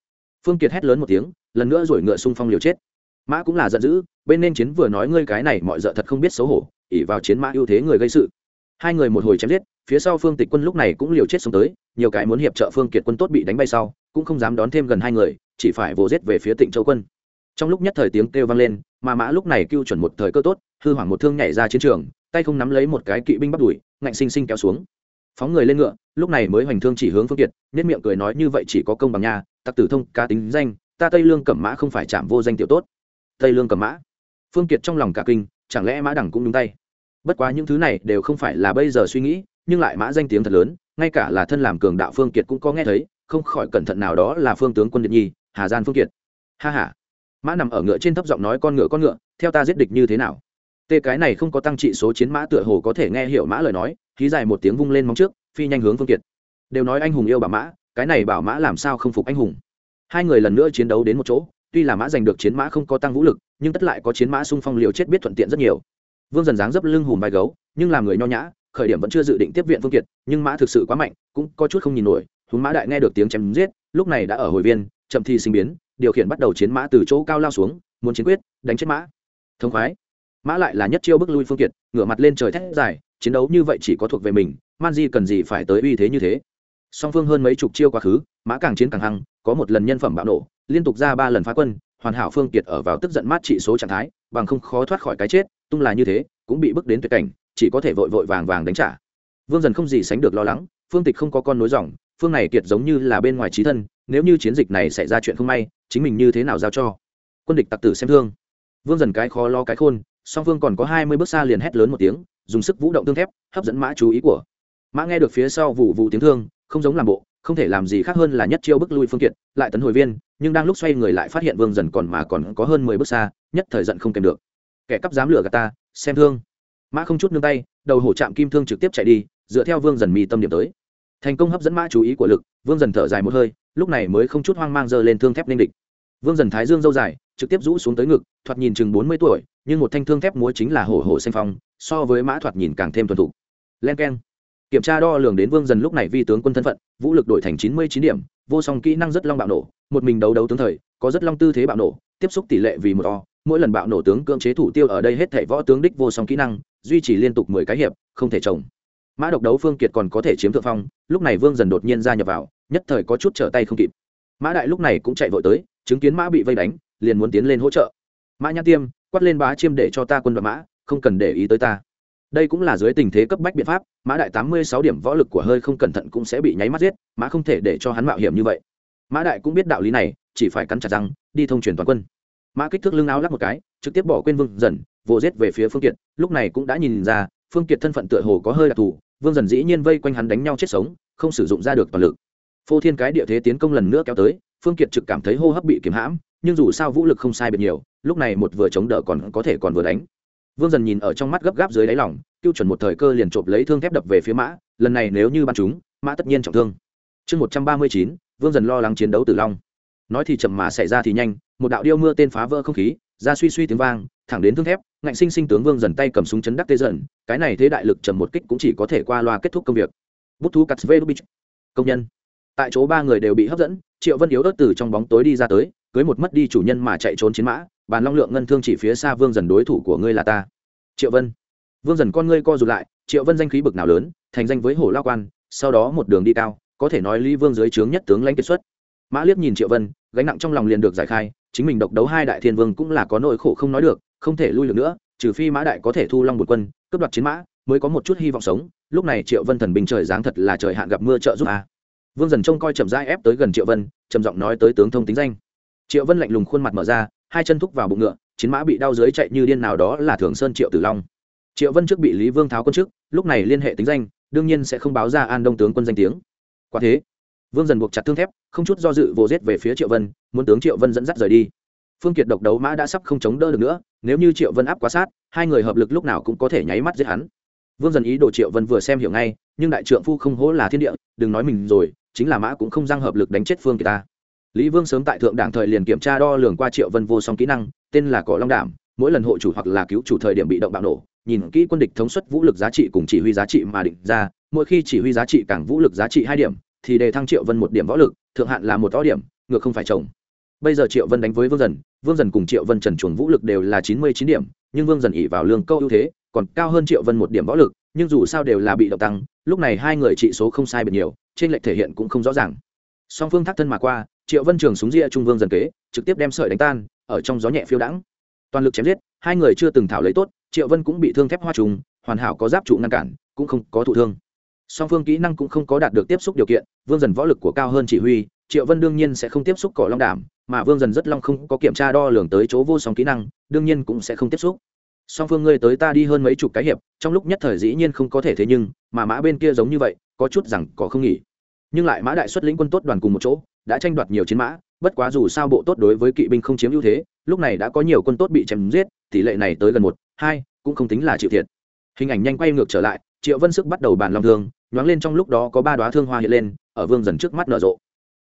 Phương kiệt hét lớn một tiếng, lần nữa rồi ngựa xung phong liều chết. Mã cũng là giận dữ, bên nên chiến vừa nói ngươi cái này mọi d thật không biết xấu hổ ỉ vào chiến mã ưu thế người gây sự. Hai người một hồi chém giết, phía sau phương tịch quân lúc này cũng liều chết xuống tới, nhiều cái muốn hiệp trợ phương kiệt quân tốt bị đánh bay sau, cũng không dám đón thêm gần hai người, chỉ phải vồ giết về phía tịnh châu quân. Trong lúc nhất thời tiếng kêu vang lên, mà mã lúc này kêu chuẩn một thời cơ tốt, hư hoảng một thương nhảy ra chiến trường, tay không nắm lấy một cái kỵ binh bắt đuổi, ngạnh sinh sinh kéo xuống phóng người lên ngựa, lúc này mới hoành thương chỉ hướng phương kiệt nhất miệng cười nói như vậy chỉ có công bằng nhà tặc tử thông, cá tính danh, ta tây lương cẩm mã không phải chạm vô danh tiểu tốt. Tây lương cẩm mã. Phương kiệt trong lòng cả kinh, chẳng lẽ mã đẳng cũng đúng tay? Bất quá những thứ này đều không phải là bây giờ suy nghĩ, nhưng lại mã danh tiếng thật lớn, ngay cả là thân làm cường đạo phương kiệt cũng có nghe thấy, không khỏi cẩn thận nào đó là phương tướng quân điện nhi, hà gian phương kiệt. Ha ha. Mã nằm ở ngựa trên thấp giọng nói con ngựa con ngựa, theo ta giết địch như thế nào? Tê cái này không có tăng trị số chiến mã tựa hồ có thể nghe hiểu mã lời nói khí dài một tiếng vung lên móng trước, phi nhanh hướng phương kiệt. Đều nói anh hùng yêu bảo mã, cái này bảo mã làm sao không phục anh hùng? Hai người lần nữa chiến đấu đến một chỗ, tuy là mã giành được chiến mã không có tăng vũ lực, nhưng tất lại có chiến mã xung phong liều chết biết thuận tiện rất nhiều. Vương dần dáng dấp lưng hùm vai gấu, nhưng làm người nho nhã, khởi điểm vẫn chưa dự định tiếp viện phương kiệt, nhưng mã thực sự quá mạnh, cũng có chút không nhìn nổi hùng mã đại nghe được tiếng chém giết, lúc này đã ở hồi viên, chậm thi sinh biến, điều khiển bắt đầu chiến mã từ chỗ cao lao xuống, muốn chiến quyết, đánh chết mã. Thông khoái. Mã lại là nhất chiêu bức lui phương kiệt, ngửa mặt lên trời thét dài chiến đấu như vậy chỉ có thuộc về mình, man di cần gì phải tới uy thế như thế? Song phương hơn mấy chục chiêu quá khứ, mã càng chiến càng hăng, có một lần nhân phẩm bạo nổ, liên tục ra ba lần phá quân, hoàn hảo phương kiệt ở vào tức giận mát trị số trạng thái, bằng không khó thoát khỏi cái chết, tung là như thế, cũng bị bước đến tuyệt cảnh, chỉ có thể vội vội vàng vàng đánh trả. Vương dần không gì sánh được lo lắng, phương tịch không có con nối dòng, phương này kiệt giống như là bên ngoài trí thân, nếu như chiến dịch này xảy ra chuyện không may, chính mình như thế nào giao cho? Quân địch tặc tử xem thương. Vương dần cái khó lo cái khôn, song phương còn có hai mươi bước xa liền hét lớn một tiếng dùng sức vũ động tương thép, hấp dẫn mã chú ý của. Mã nghe được phía sau vụ vụ tiếng thương, không giống làm bộ, không thể làm gì khác hơn là nhất chiêu bức lui phương kiệt, lại tấn hồi viên, nhưng đang lúc xoay người lại phát hiện vương dần còn mà còn có hơn mười bước xa, nhất thời giận không kèm được. Kẻ cắp dám lửa gạt ta, xem thương. Mã không chút nương tay, đầu hổ chạm kim thương trực tiếp chạy đi, dựa theo vương dần mi tâm điểm tới. Thành công hấp dẫn mã chú ý của lực, vương dần thở dài một hơi, lúc này mới không chút hoang mang giơ lên thương thép ninh địch vương dần thái dương dâu dài, trực tiếp rũ xuống tới ngực, thoạt nhìn chừng bốn mươi tuổi, nhưng một thanh thương thép múa chính là hổ hổ xanh phong, so với mã thoạt nhìn càng thêm thuần thục. Len k e n kiểm tra đo lường đến vương dần lúc này vi tướng quân thân phận, vũ lực đổi thành chín mươi chín điểm, vô song kỹ năng rất long bạo nổ, một mình đấu đấu tướng thời, có rất long tư thế bạo nổ, tiếp xúc tỷ lệ vì một o, mỗi lần bạo nổ tướng cưỡng chế thủ tiêu ở đây hết thể võ tướng đích vô song kỹ năng, duy trì liên tục mười cái hiệp, không thể trồng mã độc đấu phương kiệt còn có thể chiếm thượng phong, lúc này vương dần đột nhiên ra nhập vào, nhất thời có chút trở tay không kịp. Mã đại lúc này cũng chạy vội tới chứng kiến mã bị vây đánh, liền muốn tiến lên hỗ trợ. Mã nhã tiêm, quát lên bá chiêm để cho ta quân đoạn mã, không cần để ý tới ta. Đây cũng là dưới tình thế cấp bách biện pháp, mã đại tám mươi sáu điểm võ lực của hơi không cẩn thận cũng sẽ bị nháy mắt giết, mã không thể để cho hắn mạo hiểm như vậy. Mã đại cũng biết đạo lý này, chỉ phải cắn chặt răng, đi thông truyền toàn quân. Mã kích thước lưng áo lắc một cái, trực tiếp bỏ quên vương dần vồ giết về phía phương kiệt, lúc này cũng đã nhìn ra, phương kiệt thân phận tựa hồ có hơi đặc thù, vương dần dĩ nhiên vây quanh hắn đánh nhau chết sống, không sử dụng ra được toàn lực. Phô thiên cái địa thế tiến công lần nữa kéo tới phương kiệt trực cảm thấy hô hấp bị kiếm hãm, nhưng dù sao vũ lực không sai biệt nhiều, lúc này một vừa chống đỡ còn có thể còn vừa đánh. Vương dần nhìn ở trong mắt gấp gáp dưới đáy lỏng tiêu chuẩn một thời cơ liền chộp lấy thương thép đập về phía mã, lần này nếu như bắn chúng, mã tất nhiên trọng thương. Chương một trăm ba mươi chín, vương dần lo lắng chiến đấu tử long. Nói thì chậm mà xảy ra thì nhanh, một đạo điêu mưa tên phá vỡ không khí, ra suy suy tiếng vang, thẳng đến thương thép, ngạnh sinh sinh tướng vương dần tay cầm súng chấn đắc tê dần, cái này thế đại lực trầm một kích cũng chỉ có thể qua loa kết thúc công việc. Bút thú cắt vê công nhân tại chỗ ba người đều bị hấp dẫn, triệu vân yếu ớt từ trong bóng tối đi ra tới, cưới một mất đi chủ nhân mà chạy trốn chiến mã, bàn long lượng ngân thương chỉ phía xa vương dần đối thủ của ngươi là ta. Triệu vân. Vương dần con ngươi co rụt lại, triệu vân danh khí bực nào lớn, thành danh với hổ lao quan, sau đó một đường đi cao, có thể nói lý vương dưới trướng nhất tướng lãnh kết xuất. Mã liếc nhìn triệu vân, gánh nặng trong lòng liền được giải khai, chính mình độc đấu hai đại thiên vương cũng là có nỗi khổ không nói được, không thể lui được nữa, trừ phi mã đại có thể thu long một quân, cướp đoạt chiến mã, mới có một chút hy vọng sống. Lúc này triệu vân thần bình trời giáng thật là trời hạn gặp mưa trợ giúp a vương dần trông coi chậm rãi ép tới gần triệu vân, trầm giọng nói tới tướng thông tính danh. Triệu vân lạnh lùng khuôn mặt mở ra, hai chân thúc vào bụng ngựa, chiến mã bị đau dưới chạy như điên nào đó là thường sơn triệu tử long. Triệu vân trước bị lý vương tháo quân trước, lúc này liên hệ tính danh, đương nhiên sẽ không báo ra an đông tướng quân danh tiếng. Quả thế, vương dần buộc chặt thương thép, không chút do dự vồ rết về phía triệu vân, muốn tướng triệu vân dẫn dắt rời đi. Phương kiệt độc đấu mã đã sắp không chống đỡ được nữa, nếu như triệu vân áp quá sát, hai người hợp lực lúc nào cũng có thể nháy mắt giết hắn. Vương dần ý đồ triệu vân vừa xem hiểu ngay, nhưng đại trượng phu không hố là thiên địa, đừng nói mình rồi chính là mã cũng không giang hợp lực đánh chết phương kiệt ta. Lý vương sớm tại thượng đảng thời liền kiểm tra đo lường qua triệu vân vô song kỹ năng, tên là cỏ long đảm, mỗi lần hộ chủ hoặc là cứu chủ thời điểm bị động bạo nổ, nhìn kỹ quân địch thống suất vũ lực giá trị cùng chỉ huy giá trị mà định ra, mỗi khi chỉ huy giá trị càng vũ lực giá trị hai điểm, thì đề thăng triệu vân một điểm võ lực, thượng hạn là một võ điểm, ngược không phải chồng. Bây giờ triệu vân đánh với vương dần vương dần cùng triệu vân trần chuồng vũ lực đều là chín mươi chín điểm, nhưng vương dần ỉ vào lương câu ưu thế, còn cao hơn triệu vân một điểm võ lực, nhưng dù sao đều là bị động tăng, lúc này hai người trị số không sai biệt nhiều trên lệch thể hiện cũng không rõ ràng. Song phương thác thân mà qua, triệu vân trường súng ria trung vương dần kế, trực tiếp đem sợi đánh tan, ở trong gió nhẹ phiêu đãng. Toàn lực chém giết, hai người chưa từng thảo lấy tốt, triệu vân cũng bị thương thép hoa trùng, hoàn hảo có giáp trụ ngăn cản, cũng không có thụ thương. Song phương kỹ năng cũng không có đạt được tiếp xúc điều kiện, vương dần võ lực của cao hơn chỉ huy, triệu vân đương nhiên sẽ không tiếp xúc cỏ long đảm, mà vương dần rất long không có kiểm tra đo lường tới chỗ vô song kỹ năng, đương nhiên cũng sẽ không tiếp xúc. Song phương ngươi tới ta đi hơn mấy chục cái hiệp, trong lúc nhất thời dĩ nhiên không có thể thế nhưng, mà mã bên kia giống như vậy, có chút rằng có không nghỉ nhưng lại mã đại xuất lĩnh quân tốt đoàn cùng một chỗ, đã tranh đoạt nhiều chiến mã, bất quá dù sao bộ tốt đối với kỵ binh không chiếm ưu thế, lúc này đã có nhiều quân tốt bị chém giết, tỷ lệ này tới gần một, hai, cũng không tính là chịu thiệt. Hình ảnh nhanh quay ngược trở lại, triệu vân sức bắt đầu bàn lòng thương, nhoáng lên trong lúc đó có ba đoá thương hoa hiện lên, ở vương dần trước mắt nở rộ.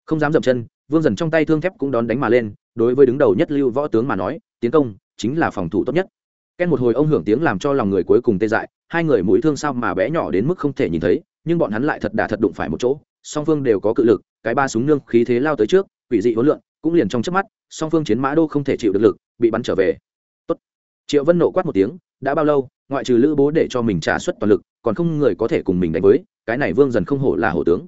Không dám dậm chân, vương dần trong tay thương thép cũng đón đánh mà lên, đối với đứng đầu nhất lưu võ tướng mà nói, tiến công chính là phòng thủ tốt nhất. Ken một hồi ông hưởng tiếng làm cho lòng người cuối cùng tê dại, hai người mũi thương sao mà bé nhỏ đến mức không thể nhìn thấy, nhưng bọn hắn lại thật đà thật đụng phải một chỗ song phương đều có cự lực, cái ba súng nương khí thế lao tới trước, quỷ dị huấn luyện cũng liền trong chớp mắt, song phương chiến mã đô không thể chịu được lực, bị bắn trở về. Tốt. triệu vân nộ quát một tiếng, đã bao lâu, ngoại trừ lữ bố để cho mình trả suất toàn lực, còn không người có thể cùng mình đánh với, cái này vương dần không hổ là hổ tướng.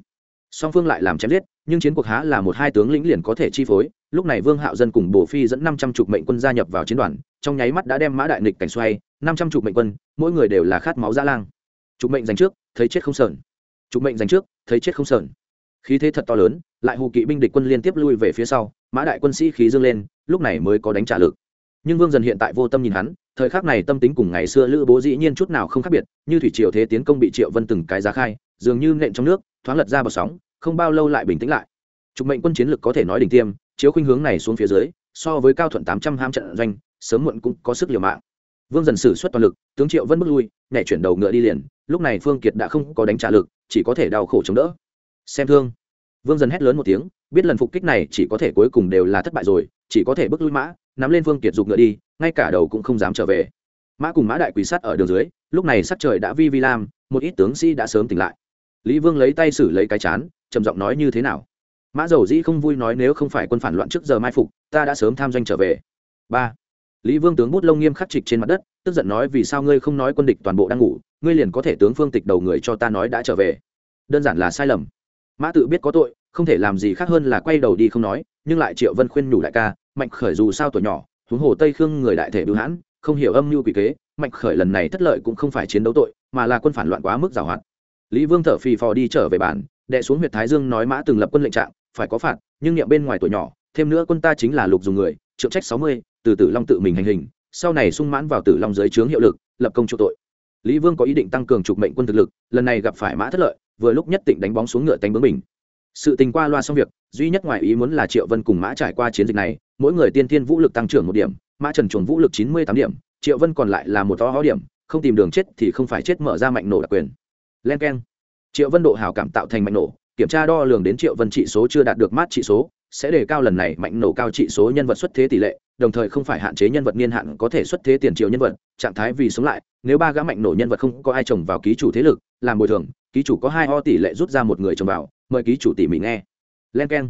Song phương lại làm chém giết, nhưng chiến cuộc há là một hai tướng lĩnh liền có thể chi phối, lúc này vương hạo dân cùng bổ phi dẫn năm trăm chục mệnh quân gia nhập vào chiến đoàn, trong nháy mắt đã đem mã đại nịch cảnh xoay, năm trăm chục mệnh quân, mỗi người đều là khát máu dã lang. Chục mệnh giành trước, thấy chết không sờn chục mệnh giành trước, thấy chết không sờn. Khí thế thật to lớn, lại hù kỵ binh địch quân liên tiếp lui về phía sau, mã đại quân sĩ khí dâng lên, lúc này mới có đánh trả lực. Nhưng vương dần hiện tại vô tâm nhìn hắn, thời khắc này tâm tính cùng ngày xưa lữ bố dĩ nhiên chút nào không khác biệt, như thủy triều thế tiến công bị triệu vân từng cái giá khai, dường như nện trong nước, thoáng lật ra bờ sóng, không bao lâu lại bình tĩnh lại. Trục mệnh quân chiến lực có thể nói đỉnh tiêm, chiếu khuynh hướng này xuống phía dưới, so với cao thuận tám trăm ham trận doanh, sớm muộn cũng có sức liều mạng. Vương dần sử xuất toàn lực, tướng triệu vân bước lui, nhảy chuyển đầu ngựa đi liền, lúc này phương kiệt đã không có đánh trả lực chỉ có thể đau khổ chống đỡ. Xem thương. Vương dần hét lớn một tiếng, biết lần phục kích này chỉ có thể cuối cùng đều là thất bại rồi, chỉ có thể bước lui mã, nắm lên vương kiệt giục ngựa đi, ngay cả đầu cũng không dám trở về. Mã cùng mã đại quỳ sắt ở đường dưới, lúc này sắc trời đã vi vi lam, một ít tướng sĩ đã sớm tỉnh lại. Lý vương lấy tay xử lấy cái chán, trầm giọng nói như thế nào? Mã dầu dĩ không vui nói nếu không phải quân phản loạn trước giờ mai phục, ta đã sớm tham doanh trở về. Ba. Lý vương tướng bút lông nghiêm khắc trịch trên mặt đất, tức giận nói vì sao ngươi không nói quân địch toàn bộ đang ngủ ngươi liền có thể tướng phương tịch đầu người cho ta nói đã trở về. Đơn giản là sai lầm. Mã tự biết có tội, không thể làm gì khác hơn là quay đầu đi không nói, nhưng lại triệu vân khuyên nhủ đại ca, mạnh khởi dù sao tuổi nhỏ, huống hồ tây khương người đại thể bưu hãn, không hiểu âm mưu quỷ kế, mạnh khởi lần này thất lợi cũng không phải chiến đấu tội, mà là quân phản loạn quá mức giảo hoạt lý vương thở phì phò đi trở về bản, đệ xuống huyện thái dương nói mã từng lập quân lệnh trạng, phải có phạt, nhưng niệm bên ngoài tuổi nhỏ, thêm nữa quân ta chính là lục dùng người, trượng trách sáu mươi, từ tử long tự mình hành hình, sau này sung mãn vào tử long dưới trướng hiệu lực, lập công chỗ tội lý vương có ý định tăng cường trục mệnh quân thực lực, lần này gặp phải mã thất lợi, vừa lúc nhất định đánh bóng xuống ngựa tánh bướng mình. Sự tình qua loa xong việc, duy nhất ngoài ý muốn là triệu vân cùng mã trải qua chiến dịch này, mỗi người tiên thiên vũ lực tăng trưởng một điểm, mã trần chuẩn vũ lực chín mươi tám điểm, triệu vân còn lại là một to hó điểm, không tìm đường chết thì không phải chết mở ra mạnh nổ đặc quyền. Len k e n triệu vân độ hào cảm tạo thành mạnh nổ, kiểm tra đo lường đến triệu vân trị số chưa đạt được mát trị số, sẽ đề cao lần này mạnh nổ cao trị số nhân vật xuất thế tỷ lệ đồng thời không phải hạn chế nhân vật niên hạn có thể xuất thế tiền triệu nhân vật, trạng thái vì sống lại, nếu ba gã mạnh nổ nhân vật không có ai trồng vào ký chủ thế lực, làm bồi thường, ký chủ có hai ho tỷ lệ rút ra một người trồng vào, mời ký chủ tỉ mỉ nghe. Len k e n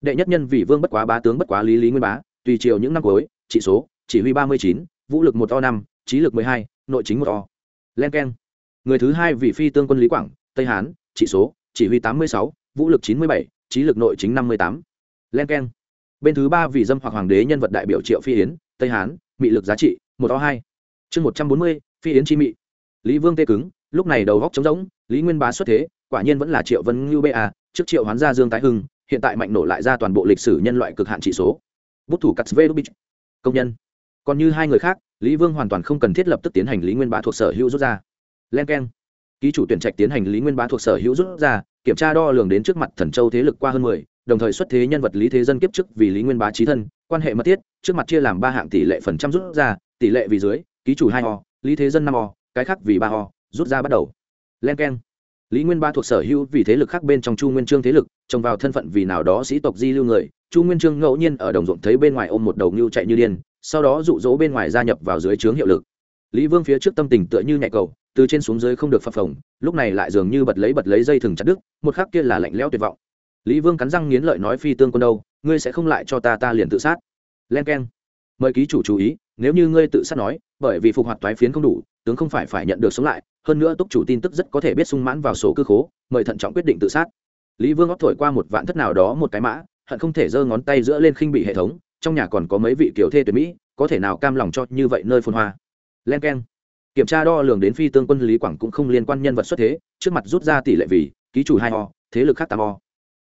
đệ nhất nhân vì vương bất quá bá tướng bất quá lý lý nguyên bá, tùy chiều những năm cuối chỉ số, chỉ huy ba mươi chín, vũ lực một o năm, trí lực mười hai, nội chính một o. Len k e n người thứ hai vì phi tương quân lý quảng, tây hán chỉ số, chỉ huy tám mươi sáu, vũ lực chín mươi bảy, trí lực nội chính năm mươi tám. Len k e n bên thứ ba vì dâm hoặc hoàng đế nhân vật đại biểu triệu phi yến, tây hán, mị lực giá trị, một o hai. Chương một trăm bốn mươi, phi yến chi mị. Lý vương tê cứng, lúc này đầu góc trống rỗng, lý nguyên bá xuất thế, quả nhiên vẫn là triệu vân ngưu ba trước triệu hoán gia dương tái hưng, hiện tại mạnh nổ lại ra toàn bộ lịch sử nhân loại cực hạn trị số. Bút thủ cắt vê công nhân. Còn như hai người khác, lý vương hoàn toàn không cần thiết lập tức tiến hành lý nguyên bá thuộc sở hữu rút ra. Len k e n ký chủ tuyển trạch tiến hành lý nguyên bá thuộc sở hữu rút ra, kiểm tra đo lường đến trước mặt thần châu thế lực qua hơn mười đồng thời xuất thế nhân vật lý thế dân kiếp chức vì lý nguyên bá trí thân, quan hệ mật thiết, trước mặt chia làm ba hạng tỷ lệ phần trăm rút ra, tỷ lệ vì dưới, ký chủ hai ho lý thế dân năm ho cái khác vì ba ho rút ra bắt đầu. Len k e n lý nguyên ba thuộc sở hữu vì thế lực khác bên trong chu nguyên trương thế lực trồng vào thân phận vì nào đó sĩ tộc di lưu người, chu nguyên trương ngẫu nhiên ở đồng ruộng thấy bên ngoài ôm một đầu ngưu chạy như điên, sau đó rụ rỗ bên ngoài gia nhập vào dưới trướng hiệu lực. Lý vương phía trước tâm tình tựa như nhẹ cầu, từ trên xuống dưới không được phập phồng, lúc này lại dường như bật lấy bật lấy dây thừng chặt đứt, một khắc kia là lạnh lẽo tuyệt vọng lý vương cắn răng nghiến lợi nói phi tương quân đâu, ngươi sẽ không lại cho ta ta liền tự sát. Len k e n mời ký chủ chú ý, nếu như ngươi tự sát nói, bởi vì phục hoạt toái phiến không đủ, tướng không phải phải nhận được sống lại, hơn nữa túc chủ tin tức rất có thể biết sung mãn vào sổ cư khố, mời thận trọng quyết định tự sát. Lý vương óc thổi qua một vạn thất nào đó một cái mã, hận không thể giơ ngón tay giữa lên khinh bị hệ thống, trong nhà còn có mấy vị kiểu thê tuyệt mỹ, có thể nào cam lòng cho như vậy nơi phồn hoa. Len k e n kiểm tra đo lường đến phi tương quân lý quảng cũng không liên quan nhân vật xuất thế, trước mặt rút ra tỷ lệ vì, ký chủ hai o, thế lực khác tam o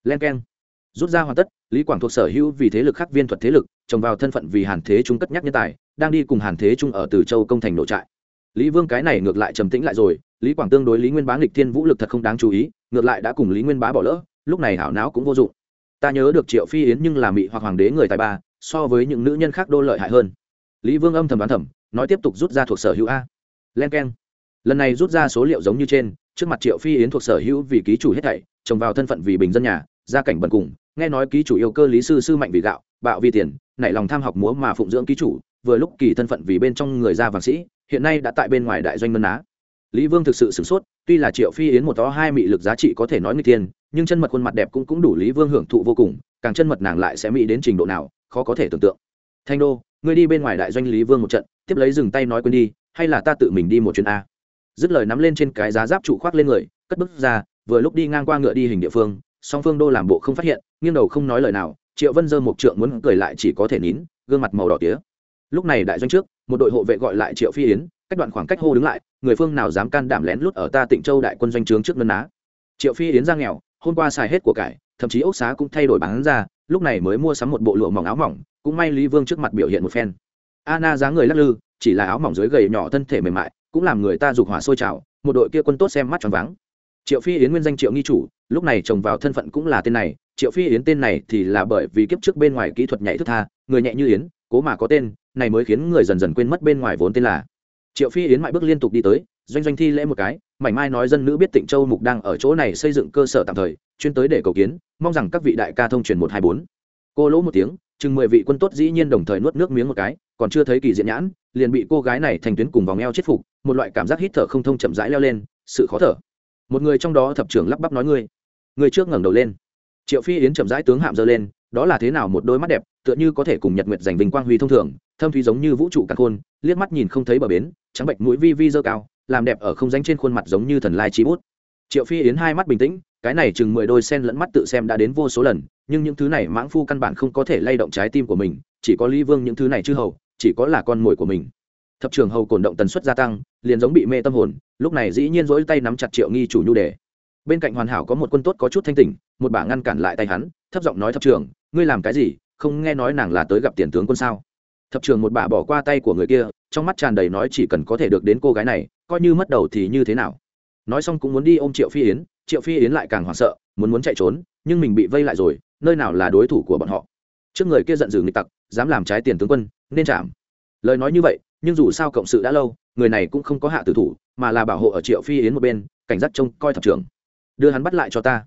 len k e n rút ra hoàn tất, lý quảng thuộc sở hữu vì thế lực khác viên thuật thế lực, trồng vào thân phận vì hàn thế trung cất nhắc nhân tài, đang đi cùng hàn thế trung ở từ châu công thành nội trại. Lý vương cái này ngược lại trầm tĩnh lại rồi, lý quảng tương đối lý nguyên bá nghịch thiên vũ lực thật không đáng chú ý, ngược lại đã cùng lý nguyên bá bỏ lỡ, lúc này hảo não cũng vô dụng. Ta nhớ được triệu phi yến nhưng là mị hoặc hoàng đế người tài ba, so với những nữ nhân khác đô lợi hại hơn. Lý vương âm thầm đoán thầm, nói tiếp tục rút ra thuộc sở hữu a. Len k e n lần này rút ra số liệu giống như trên, trước mặt triệu phi yến thuộc sở hữu vì ký chủ hết thảy, trồng vào thân phận vì bình dân nhà gia cảnh bần cùng, nghe nói ký chủ yêu cơ lý sư sư mạnh vì gạo, bạo vì tiền, nảy lòng tham học múa mà phụng dưỡng ký chủ, vừa lúc kỳ thân phận vì bên trong người gia vàng sĩ, hiện nay đã tại bên ngoài đại doanh ngân á. Lý vương thực sự sửng sốt, tuy là triệu phi yến một tó hai mị lực giá trị có thể nói người tiên nhưng chân mật khuôn mặt đẹp cũng cũng đủ lý vương hưởng thụ vô cùng, càng chân mật nàng lại sẽ mỹ đến trình độ nào, khó có thể tưởng tượng. Thanh đô, ngươi đi bên ngoài đại doanh lý vương một trận, tiếp lấy dừng tay nói quên đi, hay là ta tự mình đi một chuyến a? Dứt lời nắm lên trên cái giá giáp trụ khoác lên người, cất bước ra, vừa lúc đi ngang qua ngựa đi hình địa phương song phương đô làm bộ không phát hiện, nghiêng đầu không nói lời nào, triệu vân dơ một trượng muốn cười lại chỉ có thể nín, gương mặt màu đỏ tía. Lúc này đại doanh trước, một đội hộ vệ gọi lại triệu phi yến, cách đoạn khoảng cách hô đứng lại, người phương nào dám can đảm lén lút ở ta tịnh châu đại quân doanh trướng trước ngân á triệu phi yến ra nghèo, hôm qua xài hết của cải, thậm chí ốc xá cũng thay đổi bán ra, lúc này mới mua sắm một bộ lụa mỏng áo mỏng, cũng may lý vương trước mặt biểu hiện một phen. Anna dáng người lắc lư, chỉ là áo mỏng dưới gầy nhỏ thân thể mềm mại, cũng làm người ta dục hỏa sôi trào, một đội kia quân tốt xem mắt tròn vắng triệu phi yến nguyên danh triệu nghi chủ, lúc này chồng vào thân phận cũng là tên này. Triệu phi yến tên này thì là bởi vì kiếp trước bên ngoài kỹ thuật nhảy thức tha, người nhẹ như yến, cố mà có tên, này mới khiến người dần dần quên mất bên ngoài vốn tên là. Triệu phi yến mãi bước liên tục đi tới, doanh doanh thi lễ một cái, mảnh mai nói dân nữ biết tịnh châu mục đang ở chỗ này xây dựng cơ sở tạm thời, chuyên tới để cầu kiến, mong rằng các vị đại ca thông truyền một hai bốn. Cô lỗ một tiếng, chừng mười vị quân tốt dĩ nhiên đồng thời nuốt nước miếng một cái, còn chưa thấy kỳ diện nhãn, liền bị cô gái này thành tuyến cùng vòng eo chết phục, một loại cảm giác hít thở không thông chậm rãi leo lên, sự khó thở một người trong đó thập trưởng lắp bắp nói ngươi. Người trước ngẩng đầu lên. Triệu phi yến chậm rãi tướng hạm dơ lên, đó là thế nào một đôi mắt đẹp, tựa như có thể cùng nhật nguyệt giành vinh quang huy thông thường, thâm thúy giống như vũ trụ càng khôn, liếc mắt nhìn không thấy bờ bến, trắng bệnh mũi vi vi dơ cao, làm đẹp ở không danh trên khuôn mặt giống như thần lai chi bút. Triệu phi yến hai mắt bình tĩnh, cái này chừng mười đôi sen lẫn mắt tự xem đã đến vô số lần, nhưng những thứ này mãng phu căn bản không có thể lay động trái tim của mình, chỉ có lý vương những thứ này chư hầu, chỉ có là con mồi của mình. Thập trường hầu cổn động tần suất gia tăng, liền giống bị mê tâm hồn lúc này dĩ nhiên rỗi tay nắm chặt triệu nghi chủ nhu đề. Bên cạnh hoàn hảo có một quân tốt có chút thanh tỉnh, một bả ngăn cản lại tay hắn, thấp giọng nói thập trường, ngươi làm cái gì? Không nghe nói nàng là tới gặp tiền tướng quân sao? Thập trường một bả bỏ qua tay của người kia, trong mắt tràn đầy nói chỉ cần có thể được đến cô gái này, coi như mất đầu thì như thế nào. Nói xong cũng muốn đi ôm triệu phi yến, triệu phi yến lại càng hoảng sợ, muốn muốn chạy trốn, nhưng mình bị vây lại rồi, nơi nào là đối thủ của bọn họ. Trước người kia giận dữ nghịch tặc, dám làm trái tiền tướng quân, nên chạm. Lời nói như vậy, nhưng dù sao cộng sự đã lâu người này cũng không có hạ tử thủ, mà là bảo hộ ở triệu phi yến một bên, cảnh giác trông coi thập trưởng. Đưa hắn bắt lại cho ta.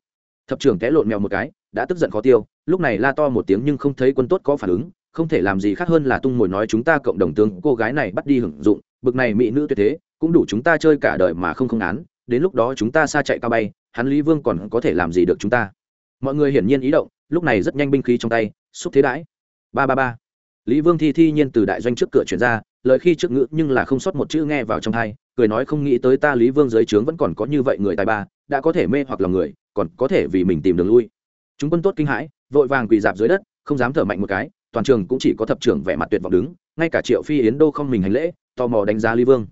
Thập trưởng té lộn mèo một cái, đã tức giận khó tiêu, lúc này la to một tiếng nhưng không thấy quân tốt có phản ứng, không thể làm gì khác hơn là tung mồi nói chúng ta cộng đồng tướng cô gái này bắt đi hưởng dụng, bực này mỹ nữ tuyệt thế, cũng đủ chúng ta chơi cả đời mà không không án, đến lúc đó chúng ta xa chạy cao bay, hắn lý vương còn có thể làm gì được chúng ta? Mọi người hiển nhiên ý động, lúc này rất nhanh binh khí trong tay, xúc thế đãi. Ba ba ba. Lý vương thi thi nhiên từ đại doanh trước cửa chuyển ra lời khi trước ngữ nhưng là không sót một chữ nghe vào trong thai, cười nói không nghĩ tới ta lý vương dưới trướng vẫn còn có như vậy người tài ba, đã có thể mê hoặc lòng người, còn có thể vì mình tìm đường lui. Chúng quân tốt kinh hãi, vội vàng quỳ dạp dưới đất, không dám thở mạnh một cái, toàn trường cũng chỉ có thập trưởng vẻ mặt tuyệt vọng đứng, ngay cả triệu phi, yến đô không mình hành lễ, tò mò đánh giá lý vương.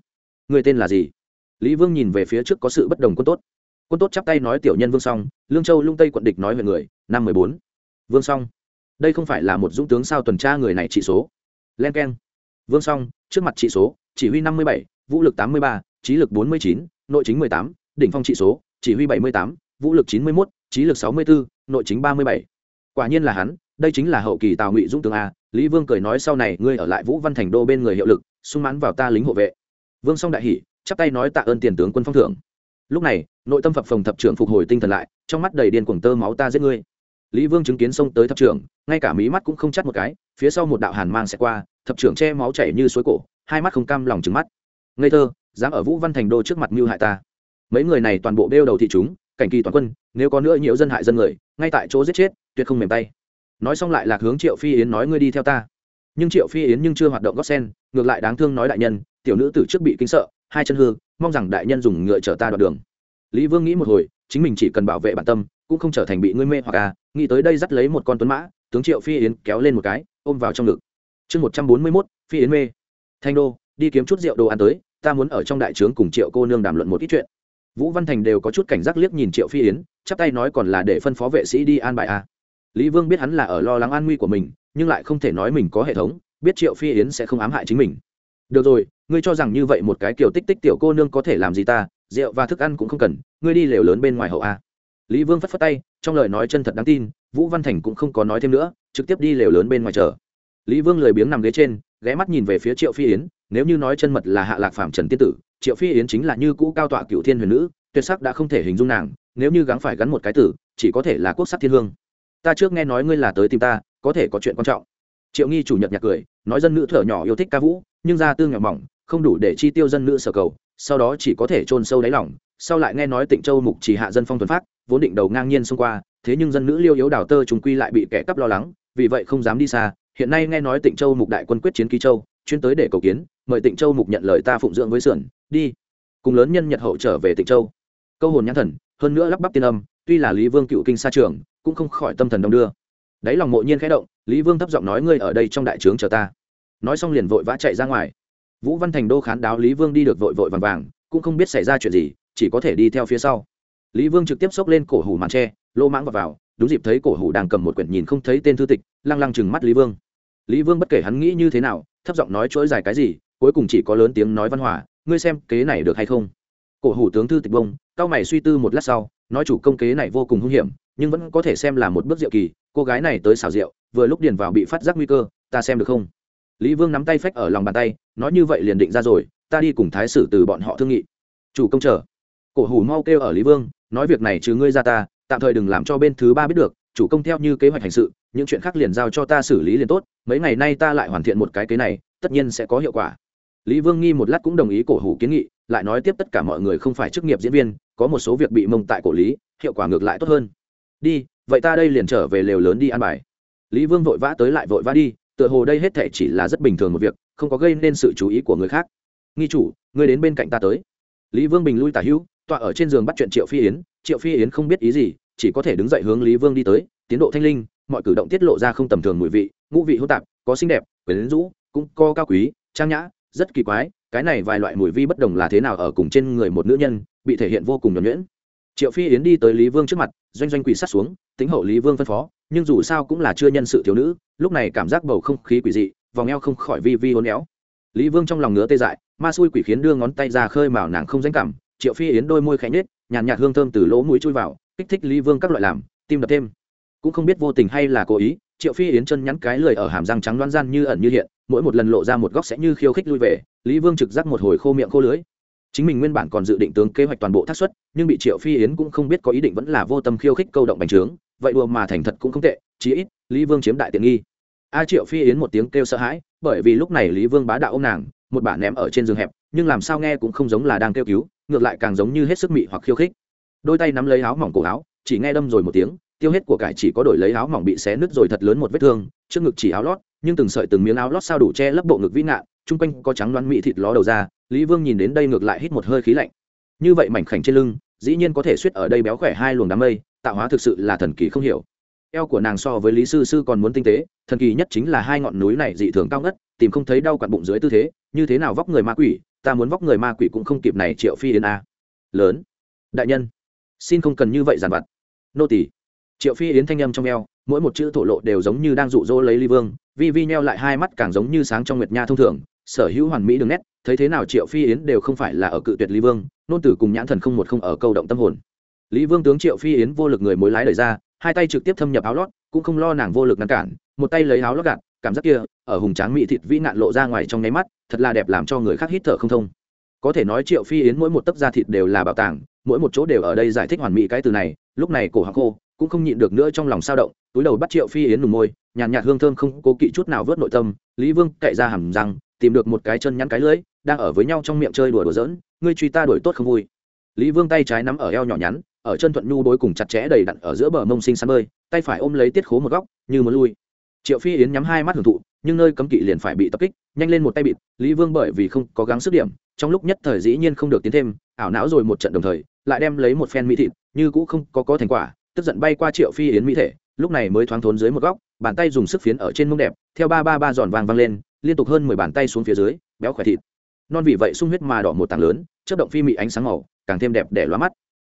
Người tên là gì? Lý vương nhìn về phía trước có sự bất đồng quân tốt. Quân tốt chắp tay nói tiểu nhân vương song, lương châu, lung tây quận địch nói về người, năm mười bốn. Vương song. Đây không phải là một dũng tướng sao tuần tra người này trị số. Len k e n vương song trước mặt trị số, chỉ huy năm mươi bảy, vũ lực tám mươi ba, trí lực bốn mươi chín, nội chính mười tám, đỉnh phong trị số, chỉ huy bảy mươi tám, vũ lực chín mươi một trí lực sáu mươi bốn nội chính ba mươi bảy. Quả nhiên là hắn, đây chính là hậu kỳ tào ngụy dũng tướng a, lý vương cười nói sau này ngươi ở lại vũ văn thành đô bên người hiệu lực, sung mãn vào ta lính hộ vệ. Vương song đại hỷ, chắp tay nói tạ ơn tiền tướng quân phong thưởng. Lúc này, nội tâm phập phòng thập trưởng phục hồi tinh thần lại, trong mắt đầy điên cuồng tơ máu ta giết ngươi. Lý vương chứng kiến xông tới thập trưởng, ngay cả mí mắt cũng không chắt một cái, phía sau một đạo hàn mang sẽ qua thập trưởng che máu chảy như suối cổ, hai mắt không cam lòng trừng mắt. Ngây thơ, dám ở vũ văn thành đô trước mặt mưu hại ta. Mấy người này toàn bộ đeo đầu thị chúng, cảnh kỳ toàn quân, nếu có nữa nhiều dân hại dân người, ngay tại chỗ giết chết, tuyệt không mềm tay. Nói xong lại lạc hướng triệu phi yến nói ngươi đi theo ta. Nhưng triệu phi yến nhưng chưa hoạt động gót sen, ngược lại đáng thương nói đại nhân, tiểu nữ từ trước bị kinh sợ, hai chân hư, mong rằng đại nhân dùng ngựa chở ta đoạn đường. Lý vương nghĩ một hồi, chính mình chỉ cần bảo vệ bản tâm, cũng không trở thành bị ngươi mê hoặc à nghĩ tới đây dắt lấy một con tuấn mã, tướng triệu phi yến kéo lên một cái, ôm vào trong ngực chương một trăm bốn mươi mốt, phi yến mê. Thanh đô, đi kiếm chút rượu đồ ăn tới, ta muốn ở trong đại trướng cùng triệu cô nương đàm luận một ít chuyện. Vũ văn thành đều có chút cảnh giác liếc nhìn triệu phi yến, chắp tay nói còn là để phân phó vệ sĩ đi an bài a. Lý vương biết hắn là ở lo lắng an nguy của mình, nhưng lại không thể nói mình có hệ thống, biết triệu phi yến sẽ không ám hại chính mình. Được rồi, ngươi cho rằng như vậy một cái kiểu tích tích tiểu cô nương có thể làm gì ta, rượu và thức ăn cũng không cần, ngươi đi lều lớn bên ngoài hậu a. Lý vương phất phất tay, trong lời nói chân thật đáng tin, vũ văn thành cũng không có nói thêm nữa, trực tiếp đi lều lớn bên ngoài chờ lý vương lười biếng nằm ghế trên, ghé mắt nhìn về phía triệu phi yến, nếu như nói chân mật là hạ lạc phạm trần tiên tử, triệu phi yến chính là như cũ cao tọa cựu thiên huyền nữ, tuyệt sắc đã không thể hình dung nàng, nếu như gắng phải gắn một cái tử, chỉ có thể là quốc sắc thiên hương. Ta trước nghe nói ngươi là tới tìm ta, có thể có chuyện quan trọng. Triệu nghi chủ nhật nhạc cười, nói dân nữ thở nhỏ yêu thích ca vũ, nhưng ra tương nhỏ mỏng, không đủ để chi tiêu dân nữ sở cầu, sau đó chỉ có thể chôn sâu đáy lòng, sau lại nghe nói tịnh châu mục chỉ hạ dân phong thuần phát vốn định đầu ngang nhiên xông qua, thế nhưng dân nữ liêu yếu đào tơ chúng quy lại bị kẻ cắp lo lắng, vì vậy không dám đi xa hiện nay nghe nói tịnh châu mục đại quân quyết chiến ký châu chuyên tới để cầu kiến mời tịnh châu mục nhận lời ta phụng dưỡng với sườn đi. Cùng lớn nhân nhật hậu trở về tịnh châu. Câu hồn nhãn thần hơn nữa lắp bắp tiên âm tuy là lý vương cựu kinh xa trường cũng không khỏi tâm thần đông đưa. Đáy lòng mộ nhiên khẽ động lý vương thấp giọng nói ngươi ở đây trong đại trướng chờ ta. Nói xong liền vội vã chạy ra ngoài. Vũ văn thành đô khán đáo lý vương đi được vội vội vàng vàng cũng không biết xảy ra chuyện gì chỉ có thể đi theo phía sau. Lý vương trực tiếp xốc lên cổ hủ màn tre lô mãng vào, vào đúng dịp thấy cổ hủ đang cầm một quyển nhìn không thấy tên thư tịch lăng lăng chừng mắt lý vương lý vương bất kể hắn nghĩ như thế nào, thấp giọng nói chuỗi dài cái gì, cuối cùng chỉ có lớn tiếng nói văn hòa, ngươi xem, kế này được hay không? Cổ hủ tướng thư tịch bông, cao mày suy tư một lát sau, nói chủ công kế này vô cùng hung hiểm, nhưng vẫn có thể xem là một bước diệu kỳ, cô gái này tới xào rượu vừa lúc điền vào bị phát giác nguy cơ, ta xem được không? Lý vương nắm tay phách ở lòng bàn tay, nói như vậy liền định ra rồi, ta đi cùng thái sử từ bọn họ thương nghị. Chủ công chờ. Cổ hủ mau kêu ở lý vương, nói việc này chứ ngươi ra ta, tạm thời đừng làm cho bên thứ ba biết được chủ công theo như kế hoạch hành sự, những chuyện khác liền giao cho ta xử lý liền tốt, mấy ngày nay ta lại hoàn thiện một cái kế này, tất nhiên sẽ có hiệu quả. Lý vương nghi một lát cũng đồng ý cổ hủ kiến nghị, lại nói tiếp tất cả mọi người không phải chức nghiệp diễn viên, có một số việc bị mông tại cổ lý, hiệu quả ngược lại tốt hơn. Đi, vậy ta đây liền trở về lều lớn đi ăn bài. Lý vương vội vã tới lại vội vã đi, tựa hồ đây hết thể chỉ là rất bình thường một việc, không có gây nên sự chú ý của người khác. Nghi chủ, ngươi đến bên cạnh ta tới. Lý vương bình lui tả hữu, tọa ở trên giường bắt chuyện triệu phi yến, triệu phi yến không biết ý gì chỉ có thể đứng dậy hướng lý vương đi tới, tiến độ thanh linh, mọi cử động tiết lộ ra không tầm thường mùi vị, ngũ vị hỗn tạp, có xinh đẹp, quyến rũ, cũng có cao quý, trang nhã, rất kỳ quái, cái này vài loại mùi vi bất đồng là thế nào ở cùng trên người một nữ nhân, bị thể hiện vô cùng nhuẩn nhuyễn. Triệu phi yến đi tới lý vương trước mặt, doanh doanh quỳ sát xuống, tính hậu lý vương phân phó, nhưng dù sao cũng là chưa nhân sự thiếu nữ, lúc này cảm giác bầu không khí quỷ dị, vòng eo không khỏi vi vi hôn éo. Lý vương trong lòng ngứa tê dại, ma xui quỷ khiến đưa ngón tay ra khơi mào nàng không danh cảm, triệu phi yến đôi môi khẽ nhết nhàn nhạt hương thơm từ lỗ mũi chui vào kích thích lý vương các loại làm, tim đập thêm. Cũng không biết vô tình hay là cố ý, triệu phi yến chân nhắn cái lời ở hàm răng trắng đoan gian như ẩn như hiện, mỗi một lần lộ ra một góc sẽ như khiêu khích lui về, lý vương trực giác một hồi khô miệng khô lưới chính mình nguyên bản còn dự định tướng kế hoạch toàn bộ thác xuất, nhưng bị triệu phi yến cũng không biết có ý định vẫn là vô tâm khiêu khích câu động bành trướng, vậy đùa mà thành thật cũng không tệ, chí ít, lý vương chiếm đại tiện nghi. A triệu phi yến một tiếng kêu sợ hãi, bởi vì lúc này lý vương bá đạo ô m nàng, một bản ném ở trên giường hẹp, nhưng làm sao nghe cũng không giống là đang kêu cứu, ngược lại càng giống như hết sức mị hoặc khiêu khích đôi tay nắm lấy áo mỏng cổ áo, chỉ nghe đâm rồi một tiếng, tiêu hết của cải chỉ có đổi lấy áo mỏng bị xé nứt rồi thật lớn một vết thương, trước ngực chỉ áo lót, nhưng từng sợi từng miếng áo lót sao đủ che lấp bộ ngực vĩ ngạn, chung quanh có trắng loáng mỹ thịt ló đầu ra, lý vương nhìn đến đây ngược lại hít một hơi khí lạnh. Như vậy mảnh khảnh trên lưng, dĩ nhiên có thể suýt ở đây béo khỏe hai luồng đám mây, tạo hóa thực sự là thần kỳ không hiểu. Eo của nàng so với lý sư sư còn muốn tinh tế, thần kỳ nhất chính là hai ngọn núi này dị thường cao ngất, tìm không thấy đau quặn bụng dưới tư thế, như thế nào vóc người ma quỷ, ta muốn vóc người ma quỷ cũng không kịp này triệu phi đến a. Lớn. Đại nhân xin không cần như vậy giàn vặt. Nô tỷ triệu phi yến thanh â m trong eo, mỗi một chữ thổ lộ đều giống như đang rụ rỗ lấy ly vương, vi vi nheo lại hai mắt càng giống như sáng trong nguyệt nha thông thường, sở hữu hoàn mỹ đường nét, thấy thế nào triệu phi yến đều không phải là ở cự tuyệt lý vương, nôn tử cùng nhãn thần không một không ở câu động tâm hồn. Lý vương tướng triệu phi yến vô lực người mối lái đời ra, hai tay trực tiếp thâm nhập áo lót, cũng không lo nàng vô lực ngăn cản, một tay lấy áo lót gạt, cảm giác kia, ở hùng tráng mỹ thịt vĩ nạn lộ ra ngoài trong nháy mắt, thật là đẹp làm cho người khác hít thở không thông. Có thể nói triệu phi yến mỗi một tấc da thịt đều là bảo tàng mỗi một chỗ đều ở đây giải thích hoàn mỹ cái từ này, lúc này cổ hạc khô, cũng không nhịn được nữa trong lòng sao động, túi đầu bắt triệu phi yến nùng môi, nhàn nhạt hương thơm không cố kỵ chút nào vớt nội tâm, lý vương cậy ra hầm răng, tìm được một cái chân nhắn cái lưỡi đang ở với nhau trong miệng chơi đùa đùa giỡn, ngươi truy ta đuổi tốt không vui. Lý vương tay trái nắm ở eo nhỏ nhắn, ở chân thuận nhu bối cùng chặt chẽ đầy đặn ở giữa bờ mông sinh sắn bơi, tay phải ôm lấy tiết khố một góc, như muốn lui. Triệu phi yến nhắm hai mắt hưởng thụ, nhưng nơi cấm kỵ liền phải bị tập kích, nhanh lên một tay bịt, lý vương bởi vì không có gắng sức điểm, trong lúc nhất thời dĩ nhiên không được tiến thêm, ảo não rồi một trận đồng thời lại đem lấy một phen mỹ thịt, như cũ không có có thành quả, tức giận bay qua triệu phi yến mỹ thể, lúc này mới thoáng thốn dưới một góc, bàn tay dùng sức phiến ở trên mông đẹp, theo ba ba ba giòn vàng vang lên, liên tục hơn mười bàn tay xuống phía dưới, béo khỏe thịt. Non vì vậy sung huyết mà đỏ một tảng lớn chất động phi mị ánh sáng màu, càng thêm đẹp để lóa mắt.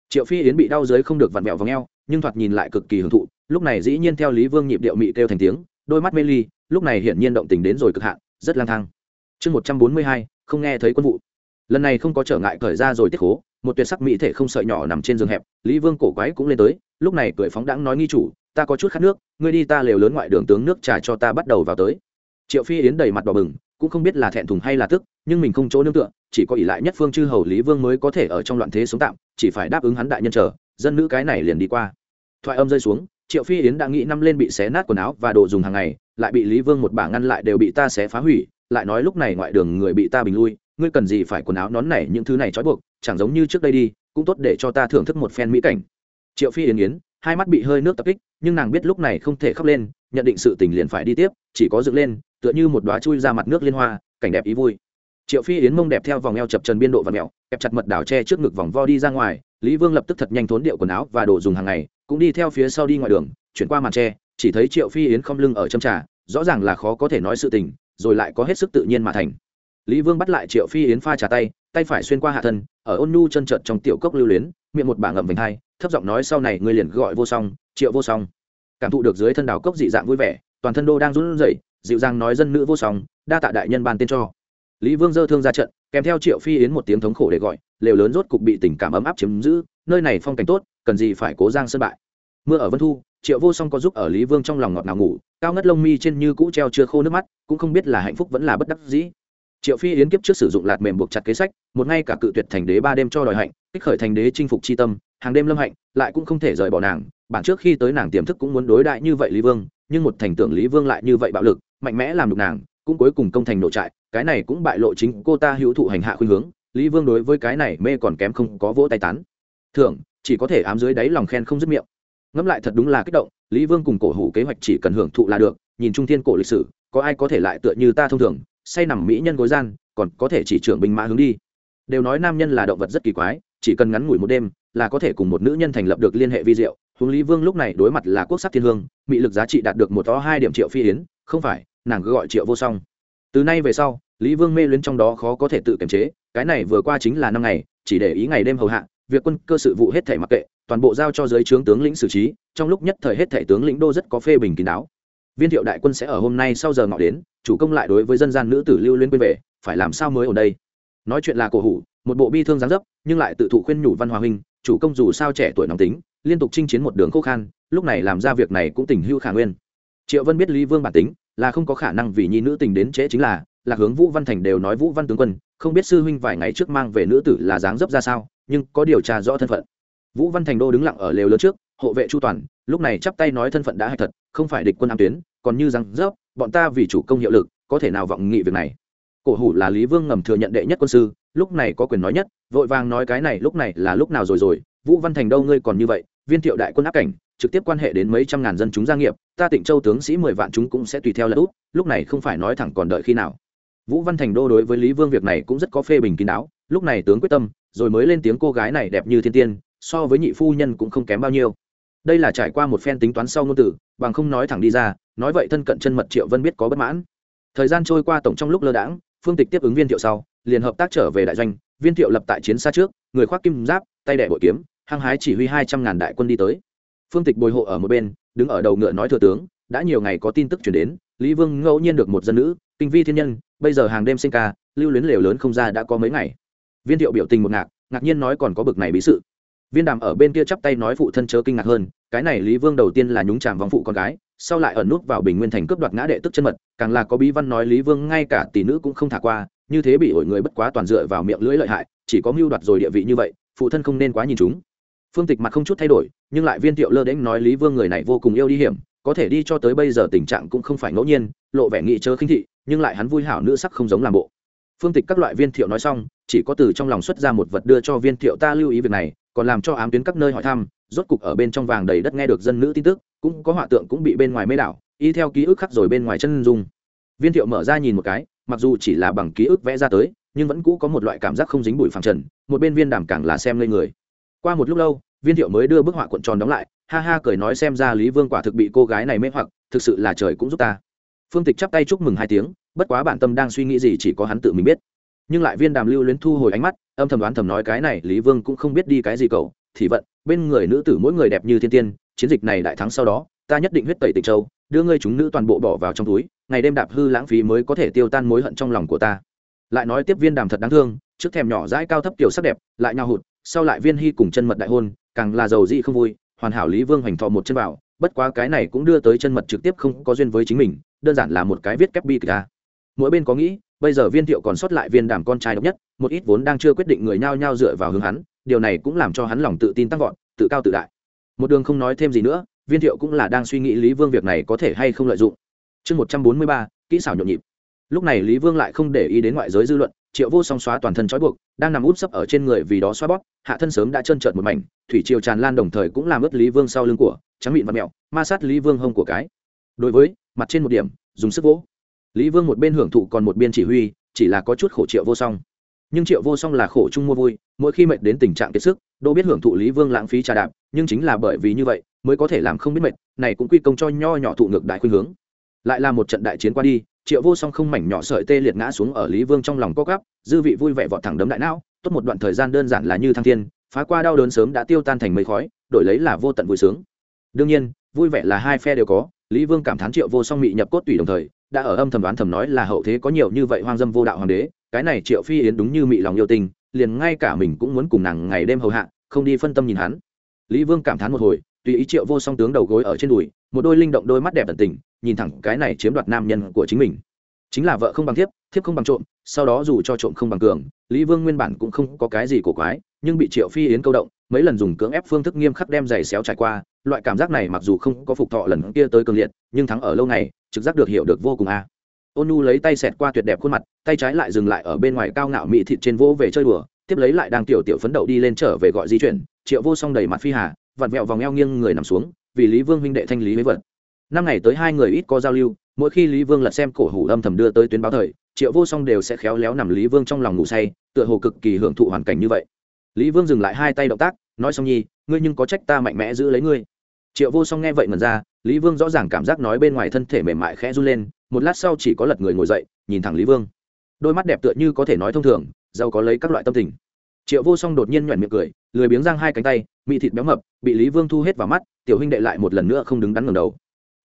Triệu phi yến bị đau dưới không được vặn mẹo v ò nhưng thoạt nhìn lại cực kỳ hưởng thụ, lúc này dĩ nhiên theo lý vương nhịp điệu mị kêu thành tiếng, đôi mắt mê ly, lúc này hiển nhiên động tình đến rồi cực hạn, rất lang thang. Chương một trăm bốn mươi hai, không nghe thấy quân vụ. Lần này không có trở ngại cởi ra rồi tiết khố một tuyệt sắc mỹ thể không sợi nhỏ nằm trên giường hẹp, lý vương cổ quái cũng lên tới, lúc này cười phóng đãng nói nghi chủ, ta có chút khát nước, ngươi đi ta lều lớn ngoại đường tướng nước trà cho ta bắt đầu vào tới. Triệu phi yến đầy mặt đỏ bừng, cũng không biết là thẹn thùng hay là tức, nhưng mình không chỗ nương tựa, chỉ có ỷ lại nhất phương chư hầu lý vương mới có thể ở trong loạn thế sống tạm, chỉ phải đáp ứng hắn đại nhân chờ, dân nữ cái này liền đi qua. Thoại âm rơi xuống, triệu phi yến đã nghĩ năm lên bị xé nát quần áo và đồ dùng hàng ngày, lại bị lý vương một bảng ngăn lại đều bị ta xé phá hủy, lại nói lúc này ngoại đường người bị ta bình lui, ngươi cần gì phải quần áo nón này những thứ này trói buộc chẳng giống như trước đây đi, cũng tốt để cho ta thưởng thức một phen mỹ cảnh. Triệu phi yến yến, hai mắt bị hơi nước tập kích, nhưng nàng biết lúc này không thể khóc lên, nhận định sự tình liền phải đi tiếp, chỉ có dựng lên, tựa như một đoá chui ra mặt nước liên hoa, cảnh đẹp ý vui. Triệu phi yến mông đẹp theo vòng eo chập trần biên độ và mẹo, kẹp chặt mật đảo tre trước ngực vòng vo đi ra ngoài, lý vương lập tức thật nhanh thốn điệu quần áo và đồ dùng hàng ngày, cũng đi theo phía sau đi ngoài đường, chuyển qua màn tre, chỉ thấy triệu phi yến không lưng ở châm trà, rõ ràng là khó có thể nói sự tình, rồi lại có hết sức tự nhiên mà thành. Lý vương bắt lại triệu phi yến pha trà tay tay phải xuyên qua hạ thân, ở ôn nhu chân trợt trong tiểu cốc lưu luyến, miệng một bảng ngậm vành hai, thấp giọng nói sau này ngươi liền gọi vô song, triệu vô song. Cảm thụ được dưới thân đào cốc dị dạng vui vẻ, toàn thân đô đang run rẩy, dịu dàng nói dân nữ vô song, đa tạ đại nhân ban tên cho. Lý vương dơ thương ra trận, kèm theo triệu phi yến một tiếng thống khổ để gọi, lều lớn rốt cục bị tình cảm ấm áp chiếm giữ, nơi này phong cảnh tốt, cần gì phải cố giang sân bại. Mưa ở vân thu, triệu vô song có giúp ở lý vương trong lòng ngọt ngào ngủ, cao ngất lông mi trên như cũ treo chưa khô nước mắt, cũng không biết là hạnh phúc vẫn là bất đắc dĩ triệu phi yến kiếp trước sử dụng lạt mềm buộc chặt kế sách, một ngay cả cự tuyệt thành đế ba đêm cho đòi hạnh, kích khởi thành đế chinh phục c h i tâm, hàng đêm lâm hạnh, lại cũng không thể rời bỏ nàng. Bản trước khi tới nàng tiềm thức cũng muốn đối đại như vậy lý vương, nhưng một thành tưởng lý vương lại như vậy bạo lực, mạnh mẽ làm được nàng, cũng cuối cùng công thành nội trại, cái này cũng bại lộ chính cô ta hữu thụ hành hạ khuynh hướng. Lý vương đối với cái này mê còn kém không có vỗ tay tán. Thường chỉ có thể ám dưới đáy lòng khen không dứt miệng. Ngẫm lại thật đúng là kích động, lý vương cùng cổ hủ kế hoạch chỉ cần hưởng thụ là được, nhìn trung thiên cổ lịch sử, có ai có thể lại tựa như ta thông thường say nằm mỹ nhân gối gian, còn có thể chỉ trưởng binh mã hướng đi. Đều nói nam nhân là động vật rất kỳ quái, chỉ cần ngắn ngủi một đêm là có thể cùng một nữ nhân thành lập được liên hệ vi diệu. Huống lý vương lúc này đối mặt là quốc sắc thiên hương, mị lực giá trị đạt được một to hai điểm triệu phi yến, không phải, nàng cứ gọi triệu vô song. Từ nay về sau, lý vương mê luyến trong đó khó có thể tự kiềm chế, cái này vừa qua chính là năm ngày, chỉ để ý ngày đêm hầu hạ, việc quân cơ sự vụ hết thể mặc kệ, toàn bộ giao cho giới trướng tướng lĩnh xử trí, trong lúc nhất thời hết thể tướng lĩnh đô rất có phê bình kín đáo. Viên thiệu đại quân sẽ ở hôm nay sau giờ ngọ đến chủ công lại đối với dân gian nữ tử lưu liên quên về, phải làm sao mới ở đây? Nói chuyện là cổ hủ, một bộ bi thương giáng dấp, nhưng lại tự thụ khuyên nhủ văn hòa huynh, chủ công dù sao trẻ tuổi nóng tính, liên tục chinh chiến một đường khô khan, lúc này làm ra việc này cũng tình hưu khả nguyên. Triệu vân biết lý vương bản tính, là không có khả năng vì nhi nữ tình đến trễ chính là, lạc hướng vũ văn thành đều nói vũ văn tướng quân, không biết sư huynh vài ngày trước mang về nữ tử là dáng dấp ra sao, nhưng có điều tra rõ thân phận. Vũ văn thành đô đứng lặng ở lều lớn trước, hộ vệ chu toàn lúc này chắp tay nói thân phận đã hay thật, không phải địch quân am tuyến, còn như rằng dấp bọn ta vì chủ công hiệu lực, có thể nào vọng nghị việc này? Cổ hủ là lý vương ngầm thừa nhận đệ nhất quân sư, lúc này có quyền nói nhất, vội vàng nói cái này lúc này là lúc nào rồi rồi, vũ văn thành đâu ngươi còn như vậy, viên thiệu đại quân áp cảnh, trực tiếp quan hệ đến mấy trăm ngàn dân chúng gia nghiệp, ta tịnh châu tướng sĩ mười vạn chúng cũng sẽ tùy theo lẫn út, lúc này không phải nói thẳng còn đợi khi nào. Vũ văn thành đô đối với lý vương việc này cũng rất có phê bình kín đáo, lúc này tướng quyết tâm, rồi mới lên tiếng cô gái này đẹp như thiên tiên, so với nhị phu nhân cũng không kém bao nhiêu đây là trải qua một phen tính toán sau ngôn tử bằng không nói thẳng đi ra, nói vậy thân cận chân mật triệu vân biết có bất mãn. Thời gian trôi qua tổng trong lúc lơ đãng, phương tịch tiếp ứng viên thiệu sau, liền hợp tác trở về đại doanh. Viên thiệu lập tại chiến xa trước, người khoác kim giáp, tay đẻ bội kiếm, hăng hái chỉ huy hai trăm ngàn đại quân đi tới. Phương tịch bồi hộ ở một bên, đứng ở đầu ngựa nói thừa tướng, đã nhiều ngày có tin tức chuyển đến, lý vương ngẫu nhiên được một dân nữ, kinh vi thiên nhân, bây giờ hàng đêm sinh ca, lưu luyến lều lớn không ra đã có mấy ngày. Viên thiệu biểu tình một ngạc ngạc nhiên nói còn có bực này bí sự viên đàm ở bên kia chắp tay nói phụ thân chớ kinh ngạc hơn, cái này lý vương đầu tiên là nhúng chàm vòng phụ con gái, sau lại ẩn nút vào bình nguyên thành cướp đoạt ngã đệ tức chân mật, càng là có bí văn nói lý vương ngay cả tỷ nữ cũng không thả qua, như thế bị ổi người bất quá toàn dựa vào miệng lưỡi lợi hại, chỉ có mưu đoạt rồi địa vị như vậy, phụ thân không nên quá nhìn chúng. Phương tịch mặt không chút thay đổi, nhưng lại viên tiệu lơ đễnh nói lý vương người này vô cùng yêu đi hiểm, có thể đi cho tới bây giờ tình trạng cũng không phải ngẫu nhiên, lộ vẻ nghị chớ khinh thị, nhưng lại hắn vui hảo nữ sắc không giống làm bộ. Phương tịch các loại viên thiệu nói xong, chỉ có từ trong lòng xuất ra một vật đưa cho viên thiệu ta lưu ý việc này còn làm cho ám tuyến các nơi hỏi thăm, rốt cục ở bên trong vàng đầy đất nghe được dân nữ tin tức, cũng có họa tượng cũng bị bên ngoài mê đảo, y theo ký ức khắc rồi bên ngoài chân dung. Viên thiệu mở ra nhìn một cái, mặc dù chỉ là bằng ký ức vẽ ra tới, nhưng vẫn cũ có một loại cảm giác không dính bụi phẳng trần, một bên viên đàm càng là xem lên người. Qua một lúc lâu, viên thiệu mới đưa bức họa cuộn tròn đóng lại, ha ha cười nói xem ra lý vương quả thực bị cô gái này mê hoặc, thực sự là trời cũng giúp ta. Phương tịch chắp tay chúc mừng hai tiếng, bất quá bản tâm đang suy nghĩ gì chỉ có hắn tự mình biết. Nhưng lại viên đàm lưu luyến thu hồi ánh mắt âm thầm đoán thầm nói cái này, lý vương cũng không biết đi cái gì cầu thì vận, bên người nữ tử mỗi người đẹp như thiên tiên, chiến dịch này đại thắng sau đó, ta nhất định huyết tẩy tịch châu, đưa ngươi chúng nữ toàn bộ bỏ vào trong túi, ngày đêm đạp hư lãng phí mới có thể tiêu tan mối hận trong lòng của ta. Lại nói tiếp viên đàm thật đáng thương, trước thèm nhỏ dãi cao thấp kiểu sắc đẹp, lại nhau hụt, sau lại viên hy cùng chân mật đại hôn, càng là giàu dị không vui, hoàn hảo lý vương hoành thọ một chân vào, bất quá cái này cũng đưa tới chân mật trực tiếp không có duyên với chính mình, đơn giản là một cái viết kép bi kịch ta mỗi bên có nghĩ bây giờ viên thiệu còn sót lại viên đàm con trai độc nhất, một ít vốn đang chưa quyết định người nhao nhao dựa vào hướng hắn, điều này cũng làm cho hắn lòng tự tin tăng vọt, tự cao tự đại. Một đường không nói thêm gì nữa, viên thiệu cũng là đang suy nghĩ lý vương việc này có thể hay không lợi dụng. Chương một trăm bốn mươi ba, kỹ xảo nhộn nhịp. Lúc này lý vương lại không để ý đến ngoại giới dư luận, triệu vô song xóa toàn thân trói buộc, đang nằm úp sấp ở trên người vì đó xóa bóp, hạ thân sớm đã trơn trợt một mảnh, thủy triều tràn lan đồng thời cũng làm ướt lý vương sau lưng của, trắng mịn và mẹo, ma sát lý vương hông của cái. Đối với, mặt trên một điểm, dùng sức vỗ lý vương một bên hưởng thụ còn một bên chỉ huy chỉ là có chút khổ triệu vô song. Nhưng triệu vô song là khổ chung mua vui mỗi khi mệt đến tình trạng kiệt sức đô biết hưởng thụ lý vương lãng phí trà đạp nhưng chính là bởi vì như vậy mới có thể làm không biết mệt này cũng quy công cho nho nhỏ thụ ngược đại khuyên hướng. Lại là một trận đại chiến qua đi triệu vô song không mảnh nhỏ sợi tê liệt ngã xuống ở lý vương trong lòng co gấp, dư vị vui vẻ vọt thẳng đấm đại não tốt một đoạn thời gian đơn giản là như thăng thiên phá qua đau đớn sớm đã tiêu tan thành mây khói đổi lấy là vô tận vui sướng. Đương nhiên vui vẻ là hai phe đều có lý vương cảm thán triệu vô song mị nhập cốt tùy đồng thời đã ở âm thầm đoán thầm nói là hậu thế có nhiều như vậy hoang dâm vô đạo hoàng đế, cái này triệu phi yến đúng như mị lòng yêu tình, liền ngay cả mình cũng muốn cùng nàng ngày đêm hầu hạ, không đi phân tâm nhìn hắn. Lý vương cảm thán một hồi, tùy ý triệu vô song tướng đầu gối ở trên đùi, một đôi linh động đôi mắt đẹp tận tình, nhìn thẳng cái này chiếm đoạt nam nhân của chính mình. Chính là vợ không bằng thiếp thiếp không bằng trộm, sau đó dù cho trộm không bằng cường, lý vương nguyên bản cũng không có cái gì cổ quái, nhưng bị triệu phi yến câu động mấy lần dùng cưỡng ép phương thức nghiêm khắc đem giày xéo trải qua, loại cảm giác này mặc dù không có phục thọ lần kia tới cường liệt, nhưng thắng ở lâu ngày, trực giác được hiểu được vô cùng a à. ôn nu lấy tay xẹt qua tuyệt đẹp khuôn mặt, tay trái lại dừng lại ở bên ngoài cao ngạo mỹ thịt trên vỗ về chơi đùa, tiếp lấy lại đang tiểu tiểu phấn đậu đi lên trở về gọi di chuyển, triệu vô song đầy mặt phi hà, vặn vẹo vòng eo nghiêng người nằm xuống, vì lý vương huynh đệ thanh lý với vật năm ngày tới hai người ít có giao lưu, mỗi khi lý vương lật xem cổ hủ âm thầm đưa tới tuyến báo thời, triệu vô song đều sẽ khéo léo nằm lý vương trong lòng ngủ say, tựa hồ cực kỳ hưởng thụ hoàn cảnh như vậy lý vương dừng lại hai tay động tác nói xong nhi, ngươi nhưng có trách ta mạnh mẽ giữ lấy ngươi. Triệu vô song nghe vậy mần ra, lý vương rõ ràng cảm giác nói bên ngoài thân thể mềm mại khẽ run lên, một lát sau chỉ có lật người ngồi dậy, nhìn thẳng lý vương. Đôi mắt đẹp tựa như có thể nói thông thường, giàu có lấy các loại tâm tình. Triệu vô song đột nhiên nhoẻn miệng cười, lười biếng giang hai cánh tay, mị thịt béo mập, bị lý vương thu hết vào mắt, tiểu huynh đệ lại một lần nữa không đứng đắn ngầm đầu.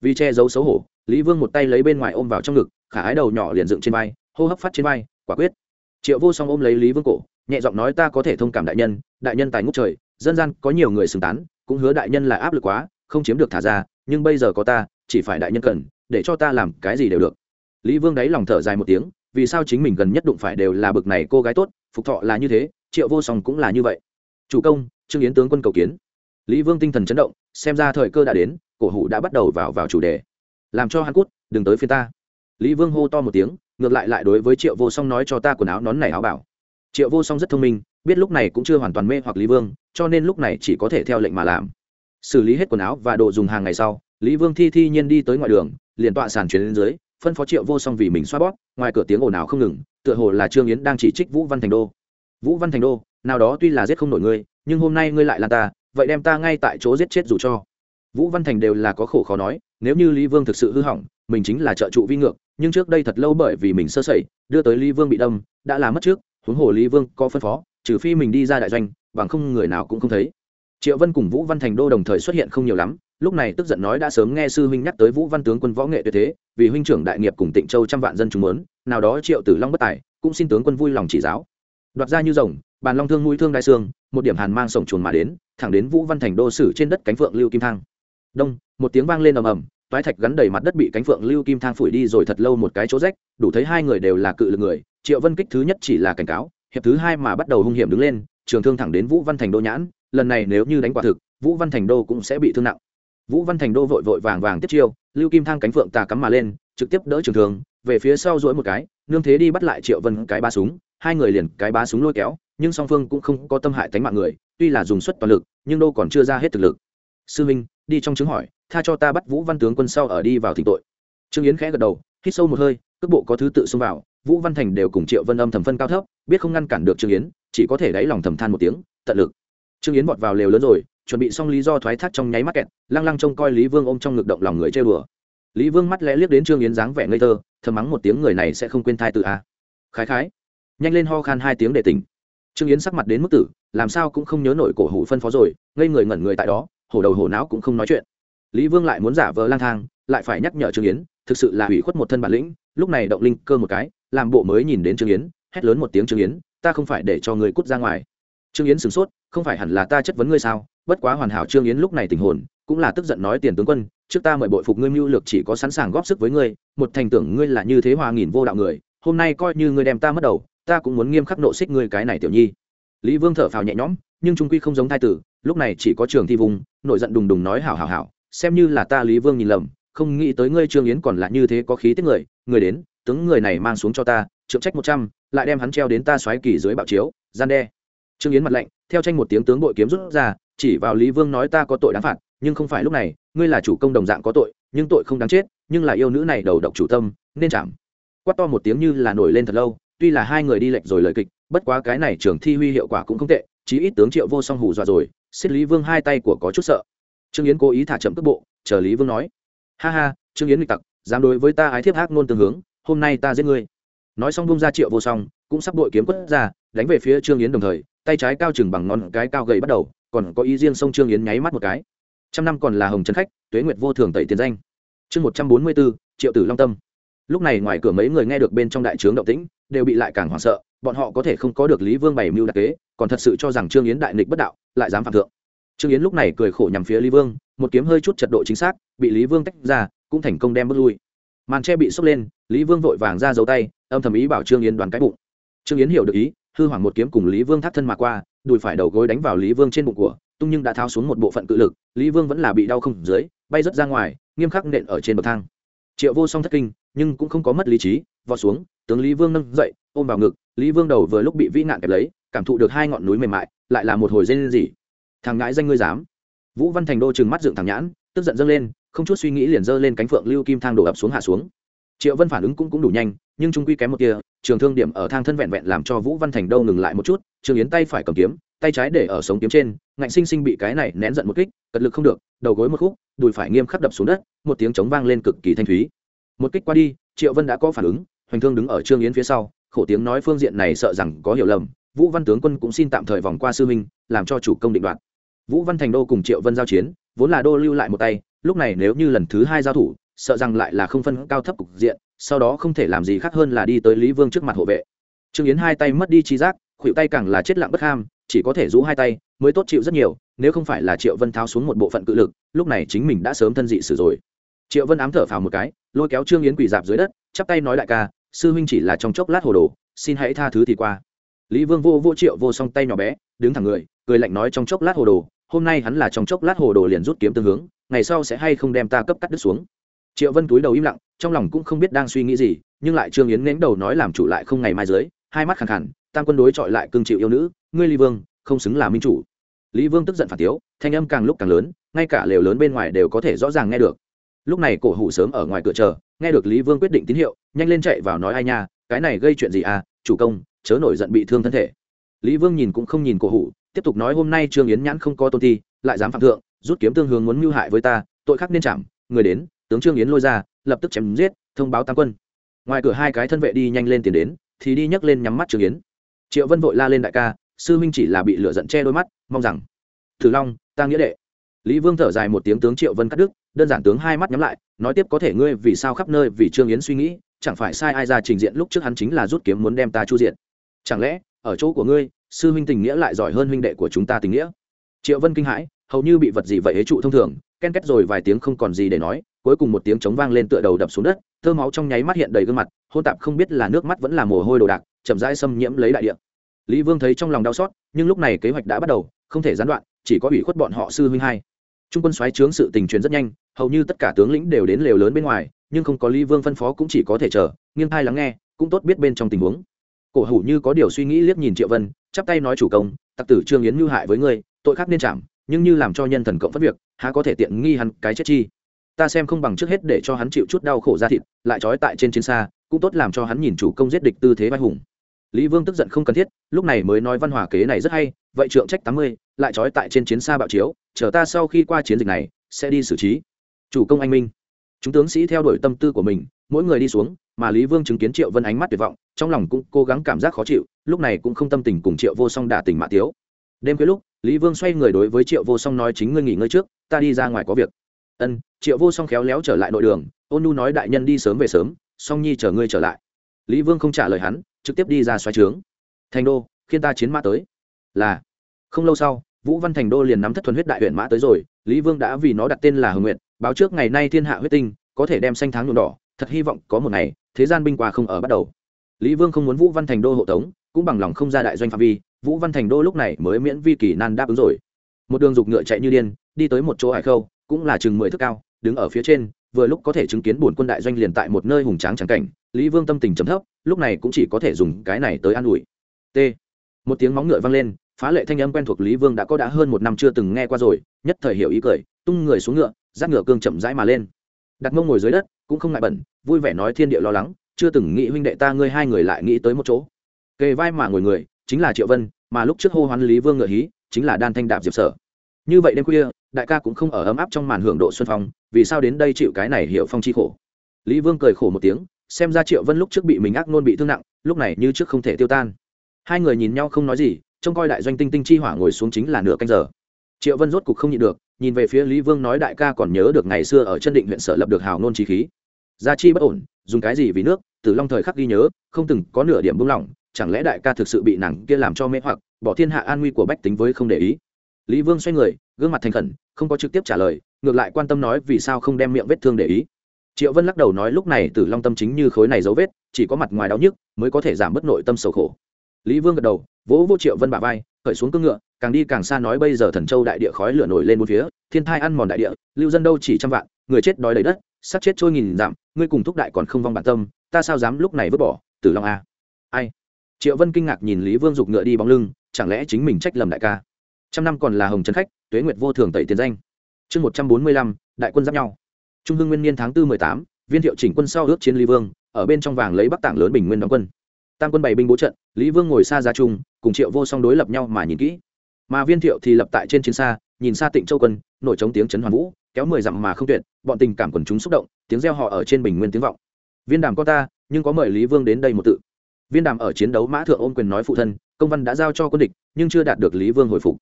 Vì che giấu xấu hổ, lý vương một tay lấy bên ngoài ôm vào trong ngực, khả ái đầu nhỏ liền dựng trên vai, hô hấp phát trên vai, quả quyết. Triệu vô song ôm lấy lý vương cổ, nhẹ giọng nói ta có thể thông cảm đại nhân đại nhân tài ngốc trời dân gian có nhiều người xứng tán, cũng hứa đại nhân là áp lực quá, không chiếm được thả ra, nhưng bây giờ có ta, chỉ phải đại nhân cần, để cho ta làm cái gì đều được. Lý vương đáy lòng thở dài một tiếng, vì sao chính mình gần nhất đụng phải đều là bực này cô gái tốt, phục thọ là như thế, triệu vô song cũng là như vậy. Chủ công, trương yến tướng quân cầu kiến. Lý vương tinh thần chấn động, xem ra thời cơ đã đến, cổ hủ đã bắt đầu vào vào chủ đề. Làm cho hắn cút, đừng tới phía ta. Lý vương hô to một tiếng, ngược lại lại đối với triệu vô song nói cho ta quần áo nón này áo bảo. Triệu vô song rất thông minh biết lúc này cũng chưa hoàn toàn mê hoặc lý vương, cho nên lúc này chỉ có thể theo lệnh mà làm. Xử lý hết quần áo và đồ dùng hàng ngày sau, lý vương thi thi nhiên đi tới ngoài đường, liền tọa sàn chuyển lên dưới, phân phó triệu vô song vì mình xoa bóp, ngoài cửa tiếng ồn ào không ngừng, tựa hồ là trương yến đang chỉ trích vũ văn thành đô. Vũ văn thành đô, nào đó tuy là giết không nổi ngươi, nhưng hôm nay ngươi lại là ta, vậy đem ta ngay tại chỗ giết chết dù cho. Vũ văn thành đều là có khổ khó nói, nếu như lý vương thực sự hư hỏng, mình chính là trợ trụ vi ngược, nhưng trước đây thật lâu bởi vì mình sơ sẩy, đưa tới lý vương bị đâm, đã làm mất trước, huống hồ lý vương có phân phó trừ phi mình đi ra đại doanh, bằng không người nào cũng không thấy. Triệu vân cùng vũ văn thành đô đồng thời xuất hiện không nhiều lắm, lúc này tức giận nói đã sớm nghe sư huynh nhắc tới vũ văn tướng quân võ nghệ tuyệt thế, vì huynh trưởng đại nghiệp cùng tịnh châu trăm vạn dân chúng lớn nào đó triệu tử long bất tài, cũng xin tướng quân vui lòng chỉ giáo. Đoạt ra như rồng, bàn long thương mũi thương đai xương, một điểm hàn mang sổng chuồn mà đến, thẳng đến vũ văn thành đô sử trên đất cánh phượng lưu kim thang. Đông, một tiếng vang lên ầm ầm, toái thạch gắn đầy mặt đất bị cánh phượng lưu kim thang phủi đi rồi thật lâu một cái chỗ rách, đủ thấy hai người đều là cự lực người, triệu vân kích thứ nhất chỉ là cảnh cáo hiệp thứ hai mà bắt đầu hung hiểm đứng lên, trường thương thẳng đến vũ văn thành đô nhãn, lần này nếu như đánh quả thực, vũ văn thành đô cũng sẽ bị thương nặng. Vũ văn thành đô vội vội vàng vàng tiếp chiêu, lưu kim thang cánh phượng tà cắm mà lên, trực tiếp đỡ trường thương, về phía sau dỗi một cái, nương thế đi bắt lại triệu vân cái ba súng, hai người liền cái ba súng lôi kéo, nhưng song phương cũng không có tâm hại tánh mạng người, tuy là dùng suất toàn lực, nhưng đô còn chưa ra hết thực lực. Sư minh, đi trong chứng hỏi, tha cho ta bắt vũ văn tướng quân sau ở đi vào thỉnh tội. Trương yến khẽ gật đầu, hít sâu một hơi, cước bộ có thứ tự xông vào vũ văn thành đều cùng triệu vân âm thầm phân cao thấp, biết không ngăn cản được trương yến, chỉ có thể đáy lòng thầm than một tiếng, tận lực. Trương yến vọt vào lều lớn rồi, chuẩn bị xong lý do thoái thác trong nháy mắt kẹt, lăng lăng trông coi lý vương ôm trong ngực động lòng người chơi bừa lý vương mắt lẽ liếc đến trương yến dáng vẻ ngây thơ, thầm mắng một tiếng người này sẽ không quên thai tự a. Khái khái. Nhanh lên ho khan hai tiếng để tỉnh. Trương yến sắc mặt đến mức tử, làm sao cũng không nhớ nổi cổ hủ phân phó rồi, ngây người ngẩn người tại đó, hổ đầu hổ não cũng không nói chuyện. Lý vương lại muốn giả vờ lang thang, lại phải nhắc nhở trương yến, thực sự là hủy khuất một thân bản lĩnh, lúc này động linh cơ một cái làm bộ mới nhìn đến trương yến, hét lớn một tiếng, trương yến, ta không phải để cho người cút ra ngoài. Trương yến sửng sốt, không phải hẳn là ta chất vấn ngươi sao? Bất quá hoàn hảo trương yến lúc này tình hồn, cũng là tức giận nói tiền tướng quân, trước ta mời bội phục ngươi mưu lược chỉ có sẵn sàng góp sức với ngươi, một thành tưởng ngươi là như thế hòa nghìn vô đạo người, hôm nay coi như ngươi đem ta mất đầu, ta cũng muốn nghiêm khắc nộ xích ngươi cái này tiểu nhi. Lý vương thở phào nhẹ nhõm, nhưng trung quy không giống thái tử, lúc này chỉ có trường thi vùng, nổi giận đùng đùng nói, hảo hảo hảo, xem như là ta lý vương nhìn lầm, không nghĩ tới ngươi trương yến còn là như thế có khí tiết người người đến tướng người này mang xuống cho ta trượng trách một trăm, lại đem hắn treo đến ta xoáy kỳ dưới bạo chiếu, gian đe. Trương yến mặt lạnh, theo tranh một tiếng tướng bội kiếm rút ra, chỉ vào lý vương nói ta có tội đáng phạt, nhưng không phải lúc này, ngươi là chủ công đồng dạng có tội, nhưng tội không đáng chết, nhưng là yêu nữ này đầu độc chủ tâm, nên chạm. Quát to một tiếng như là nổi lên thật lâu, tuy là hai người đi lệch rồi lời kịch, bất quá cái này trường thi huy hiệu quả cũng không tệ, chí ít tướng triệu vô song hù dọa rồi xiết lý vương hai tay của có chút sợ. Trương yến cố ý thả chậm cước bộ, chờ lý vương nói. Ha ha, trương yến nghịch tặc, dám đối với ta ái thiếp hát ngôn tương hướng hôm nay ta giết ngươi. Nói xong bung ra triệu vô song, cũng sắp đội kiếm quất ra, đánh về phía trương yến đồng thời, tay trái cao chừng bằng ngón cái cao gầy bắt đầu, còn có ý riêng sông trương yến nháy mắt một cái. Trăm năm còn là hồng trấn khách, tuế nguyệt vô thường tẩy tiền danh. Chương một trăm bốn mươi bốn, triệu tử long tâm. Lúc này ngoài cửa mấy người nghe được bên trong đại trướng động tĩnh, đều bị lại càng hoảng sợ, bọn họ có thể không có được lý vương bày mưu đặc kế, còn thật sự cho rằng trương yến đại nghịch bất đạo, lại dám phạm thượng. Trương yến lúc này cười khổ nhằm phía lý vương, một kiếm hơi chút chật độ chính xác, bị lý vương tách ra, cũng thành công đem bước lui màn tre bị sốc lên, lý vương vội vàng ra dấu tay, âm thầm ý bảo trương yến đoán cái bụng. Trương yến hiểu được ý, hư hoảng một kiếm cùng lý vương thắt thân mà qua, đùi phải đầu gối đánh vào lý vương trên bụng của, tung nhưng đã tháo xuống một bộ phận cự lực, lý vương vẫn là bị đau không dưới, bay rớt ra ngoài, nghiêm khắc nện ở trên bậc thang. Triệu vô song thất kinh, nhưng cũng không có mất lý trí, vọt xuống, tướng lý vương nâng dậy, ôm vào ngực, lý vương đầu vừa lúc bị vĩ nạn kẹp lấy, cảm thụ được hai ngọn núi mềm mại, lại là một hồi dây lên gì thằng ngãi danh ngươi dám. Vũ văn thành đô trừng mắt dựng thằng nhãn, tức giận dâng lên không chút suy nghĩ liền giơ lên cánh phượng lưu kim thang đổ ập xuống hạ xuống. Triệu vân phản ứng cũng, cũng đủ nhanh nhưng trung quy kém một kia trường thương điểm ở thang thân vẹn vẹn làm cho vũ văn thành đô ngừng lại một chút trường yến tay phải cầm kiếm tay trái để ở sống kiếm trên ngạnh sinh sinh bị cái này nén giận một kích cật lực không được đầu gối một khúc đùi phải nghiêm khắc đập xuống đất một tiếng trống vang lên cực kỳ thanh thúy. Một kích qua đi triệu vân đã có phản ứng hoành thương đứng ở trương yến phía sau khổ tiếng nói phương diện này sợ rằng có hiểu lầm vũ văn tướng quân cũng xin tạm thời vòng qua sư minh làm cho chủ công định đoạt. Vũ văn thành đô cùng triệu vân giao chiến vốn là đô lưu lại một tay, lúc này nếu như lần thứ hai giao thủ, sợ rằng lại là không phân cao thấp cục diện, sau đó không thể làm gì khác hơn là đi tới lý vương trước mặt hộ vệ. Trương yến hai tay mất đi chi giác, khuỷu tay càng là chết lặng bất ham, chỉ có thể rũ hai tay, mới tốt chịu rất nhiều, nếu không phải là triệu vân tháo xuống một bộ phận cự lực, lúc này chính mình đã sớm thân dị sử rồi. Triệu vân ám thở phào một cái, lôi kéo trương yến quỳ dạp dưới đất, chắp tay nói đại ca, sư huynh chỉ là trong chốc lát hồ đồ, xin hãy tha thứ thì qua. Lý vương vô vô triệu vô song tay nhỏ bé, đứng thẳng người, cười lạnh nói trong chốc lát hồ đồ hôm nay hắn là trong chốc lát hồ đồ liền rút kiếm tương hướng, ngày sau sẽ hay không đem ta cấp cắt đứt xuống. Triệu vân túi đầu im lặng, trong lòng cũng không biết đang suy nghĩ gì, nhưng lại trương yến nén đầu nói làm chủ lại không ngày mai dưới, hai mắt khẳng khẳng, tam quân đối chọi lại cương chịu yêu nữ, ngươi lý vương, không xứng là minh chủ. Lý vương tức giận phản tiếu, thanh âm càng lúc càng lớn, ngay cả lều lớn bên ngoài đều có thể rõ ràng nghe được. Lúc này cổ hủ sớm ở ngoài cửa chờ, nghe được lý vương quyết định tín hiệu, nhanh lên chạy vào nói ai nha, cái này gây chuyện gì à chủ công, chớ nổi giận bị thương thân thể. Lý vương nhìn cũng không nhìn cổ hủ tiếp tục nói hôm nay trương yến nhãn không có tôn thi, lại dám phạm thượng, rút kiếm tương hướng muốn mưu hại với ta, tội khắc nên chạm, người đến, tướng trương yến lôi ra, lập tức chém giết, thông báo tam quân. Ngoài cửa hai cái thân vệ đi nhanh lên tiền đến, thì đi nhấc lên nhắm mắt trương yến. Triệu vân vội la lên đại ca, sư huynh chỉ là bị lửa giận che đôi mắt, mong rằng, thử long, ta nghĩa đệ. Lý vương thở dài một tiếng tướng triệu vân cắt đứt, đơn giản tướng hai mắt nhắm lại, nói tiếp, có thể ngươi vì sao khắp nơi vì trương yến suy nghĩ, chẳng phải sai ai ra trình diện lúc trước hắn chính là rút kiếm muốn đem ta chu diện. Chẳng lẽ, ở chỗ của ngươi sư huynh tình nghĩa lại giỏi hơn huynh đệ của chúng ta tình nghĩa. Triệu vân kinh hãi, hầu như bị vật gì vậy hế trụ thông thường, ken kết rồi vài tiếng không còn gì để nói, cuối cùng một tiếng chống vang lên tựa đầu đập xuống đất, thơ máu trong nháy mắt hiện đầy gương mặt, hôn tạp không biết là nước mắt vẫn là mồ hôi đồ đạc, chậm rãi xâm nhiễm lấy đại địa. Lý vương thấy trong lòng đau xót, nhưng lúc này kế hoạch đã bắt đầu, không thể gián đoạn, chỉ có ủy khuất bọn họ sư huynh hai. Trung quân xoáy trướng sự tình truyền rất nhanh, hầu như tất cả tướng lĩnh đều đến lều lớn bên ngoài, nhưng không có lý vương phân phó cũng chỉ có thể chờ, nghiêng hai lắng nghe, cũng tốt biết bên trong tình huống. Cổ hủ như có điều suy nghĩ liếc nhìn triệu vân chắp tay nói chủ công, tặc tử trương yến mưu hại với ngươi, tội khác nên chạm nhưng như làm cho nhân thần cộng phát việc, há có thể tiện nghi hắn cái chết chi? Ta xem không bằng trước hết để cho hắn chịu chút đau khổ ra thịt, lại trói tại trên chiến xa, cũng tốt làm cho hắn nhìn chủ công giết địch tư thế vai hùng. Lý vương tức giận không cần thiết, lúc này mới nói văn hòa kế này rất hay, vậy trượng trách tám mươi, lại trói tại trên chiến xa bạo chiếu, chờ ta sau khi qua chiến dịch này, sẽ đi xử trí. Chủ công anh minh. Chúng tướng sĩ theo đuổi tâm tư của mình mỗi người đi xuống, mà lý vương chứng kiến triệu vân ánh mắt tuyệt vọng, trong lòng cũng cố gắng cảm giác khó chịu, lúc này cũng không tâm tình cùng triệu vô song đả tình mạ tiếu. Đêm cuối lúc, lý vương xoay người đối với triệu vô song nói, chính ngươi nghỉ ngơi trước, ta đi ra ngoài có việc. Ân, triệu vô song khéo léo trở lại nội đường, ôn nu nói, đại nhân đi sớm về sớm, song nhi chờ ngươi trở lại. Lý vương không trả lời hắn, trực tiếp đi ra xoáy trướng. Thành đô, khiến ta chiến mã tới. Là. Không lâu sau, vũ văn thành đô liền nắm thất thuần huyết đại huyện mã tới rồi, lý vương đã vì nó đặt tên là hồng nguyện báo trước ngày nay thiên hạ huyết tinh, có thể đem xanh tháng nhuộm đỏ thật hy vọng có một ngày, thế gian binh qua không ở bắt đầu. Lý vương không muốn vũ văn thành đô hộ tống, cũng bằng lòng không ra đại doanh phạm vi, vũ văn thành đô lúc này mới miễn vi kỳ nan đáp ứng rồi. Một đường dục ngựa chạy như điên, đi tới một chỗ hải khâu, cũng là chừng mười thước cao, đứng ở phía trên, vừa lúc có thể chứng kiến bổn quân đại doanh liền tại một nơi hùng tráng trắng cảnh, lý vương tâm tình chấm thấp, lúc này cũng chỉ có thể dùng cái này tới an ủi. T. Một tiếng móng ngựa vang lên, phá lệ thanh âm quen thuộc lý vương đã có đã hơn một năm chưa từng nghe qua rồi, nhất thời hiểu ý cười, tung người xuống ngựa, dắt ngựa cương chậm rãi mà lên. Đặt mông ngồi dưới đất cũng không ngại bẩn, vui vẻ nói thiên địa lo lắng, chưa từng nghĩ huynh đệ ta ngươi hai người lại nghĩ tới một chỗ. Kề vai mà ngồi người, chính là triệu vân, mà lúc trước hô hoán lý vương ngựa hí, chính là đan thanh đạp diệp sở. Như vậy đêm khuya, đại ca cũng không ở ấm áp trong màn hưởng độ xuân phong, vì sao đến đây chịu cái này hiểu phong chi khổ? Lý vương cười khổ một tiếng, xem ra triệu vân lúc trước bị mình ác nôn bị thương nặng, lúc này như trước không thể tiêu tan. Hai người nhìn nhau không nói gì, trông coi đại doanh tinh tinh chi hỏa ngồi xuống chính là nửa canh giờ. Triệu vân rốt cục không nhịn được nhìn về phía lý vương nói đại ca còn nhớ được ngày xưa ở chân định huyện sở lập được hào nôn trí khí. Gia chi bất ổn, dùng cái gì vì nước từ long thời khắc ghi nhớ, không từng có nửa điểm buông lỏng, chẳng lẽ đại ca thực sự bị nàng kia làm cho mê hoặc, bỏ thiên hạ an nguy của bách tính với không để ý? Lý vương xoay người, gương mặt thành khẩn, không có trực tiếp trả lời, ngược lại quan tâm nói vì sao không đem miệng vết thương để ý. Triệu vân lắc đầu nói lúc này tử long tâm chính như khối này dấu vết, chỉ có mặt ngoài đau nhức, mới có thể giảm bớt nội tâm sầu khổ. Lý vương gật đầu, vỗ vô triệu vân bà vai khởi xuống cưỡng ngựa, càng đi càng xa nói bây giờ thần châu đại địa khói lửa nổi lên một phía, thiên thai ăn mòn đại địa, lưu dân đâu chỉ trăm vạn, người chết đói đầy đất sát chết trôi nghìn dặm, ngươi cùng thúc đại còn không vong bản tâm, ta sao dám lúc này vứt bỏ, tử long a. Ai? Triệu vân kinh ngạc nhìn lý vương giục ngựa đi bóng lưng, chẳng lẽ chính mình trách lầm đại ca? Trăm năm còn là hồng trấn khách, tuế nguyệt vô thường tẩy tiền danh. Chương một trăm bốn mươi lăm, đại quân giáp nhau. Trung hưng nguyên niên tháng tư mười tám, viên thiệu chỉnh quân sau ước chiến lý vương, ở bên trong vàng lấy bắc tảng lớn bình nguyên đóng quân tam quân bày binh bố trận, lý vương ngồi xa ra trung, cùng triệu vô song đối lập nhau mà nhìn kỹ. Mà viên thiệu thì lập tại trên chiến xa, nhìn xa tịnh châu quân, nổi chống tiếng trấn hoàn vũ, kéo mười dặm mà không tuyệt, bọn tình cảm quần chúng xúc động, tiếng reo họ ở trên bình nguyên tiếng vọng. Viên đàm có ta, nhưng có mời lý vương đến đây một tự. Viên đàm ở chiến đấu mã thượng ôm quyền nói phụ thân, công văn đã giao cho quân địch, nhưng chưa đạt được lý vương hồi phục.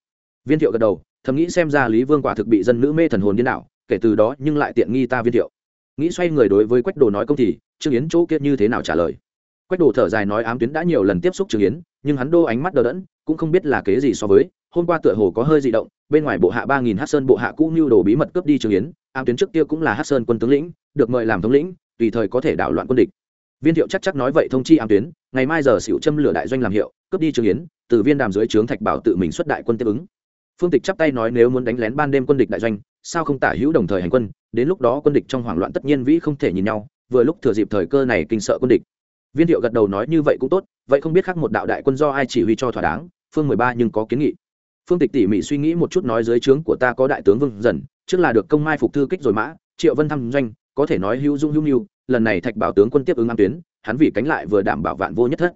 Viên thiệu gật đầu, thầm nghĩ xem ra lý vương quả thực bị dân nữ mê thần hồn điên đảo, kể từ đó nhưng lại tiện nghi ta viên thiệu. Nghĩ xoay người đối với quách đồ nói công thì, trương yến chỗ kiệt như thế nào trả lời? Quách đồ thở dài nói ám tuyến đã nhiều lần tiếp xúc trương yến nhưng hắn đô ánh mắt đờ đẫn, cũng không biết là kế gì so với, hôm qua tựa hồ có hơi di động, bên ngoài bộ hạ ba nghìn hát sơn bộ hạ cũ như đồ bí mật cướp đi trương yến ám tuyến trước kia cũng là hát sơn quân tướng lĩnh, được mời làm thống lĩnh, tùy thời có thể đảo loạn quân địch. Viên thiệu chắc chắc nói vậy thông chi ám tuyến, ngày mai giờ xỉu châm lửa đại doanh làm hiệu, cướp đi trương yến từ viên đàm dưới trướng thạch bảo tự mình xuất đại quân tiếp ứng. Phương tịch chắp tay nói nếu muốn đánh lén ban đêm quân địch đại doanh, sao không tả hữu đồng thời hành quân, đến lúc đó quân địch trong hoảng loạn tất nhiên vĩ không thể nhìn nhau, vừa lúc thừa dịp thời cơ này kinh sợ quân địch viên thiệu gật đầu nói như vậy cũng tốt, vậy không biết khác một đạo đại quân do ai chỉ huy cho thỏa đáng, phương mười ba nhưng có kiến nghị. Phương tịch tỉ mỉ suy nghĩ một chút nói dưới trướng của ta có đại tướng vương dần, trước là được công mai phục thư kích rồi mã, triệu vân thăm doanh, có thể nói hữu dung hữu nhu lần này thạch bảo tướng quân tiếp ứng an tuyến, hắn vì cánh lại vừa đảm bảo vạn vô nhất thất.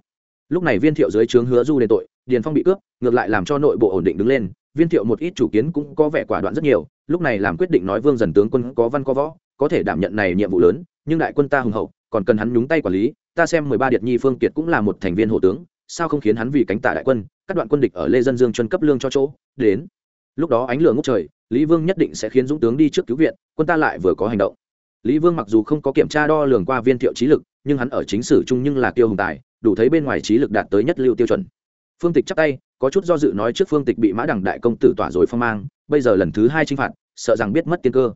Lúc này viên thiệu dưới trướng hứa du đền tội, điền phong bị cướp, ngược lại làm cho nội bộ ổn định đứng lên, viên thiệu một ít chủ kiến cũng có vẻ quả đoạn rất nhiều, lúc này làm quyết định nói vương dần tướng quân có văn có võ, có thể đảm nhận này nhiệm vụ lớn, nhưng đại quân ta hùng hậu, còn cần hắn nhúng tay quản lý ta xem mười ba điệt nhi phương kiệt cũng là một thành viên hộ tướng, sao không khiến hắn vì cánh tả đại quân các đoạn quân địch ở lê dân dương chân cấp lương cho chỗ, đến. Lúc đó ánh lửa ngút trời, lý vương nhất định sẽ khiến dũng tướng đi trước cứu viện, quân ta lại vừa có hành động. Lý vương mặc dù không có kiểm tra đo lường qua viên thiệu trí lực, nhưng hắn ở chính sử chung nhưng là tiêu hùng tài, đủ thấy bên ngoài trí lực đạt tới nhất lưu tiêu chuẩn. Phương tịch chắp tay, có chút do dự nói trước phương tịch bị mã đẳng đại công tử tỏa rồi phong mang, bây giờ lần thứ hai chinh phạt, sợ rằng biết mất tiên cơ.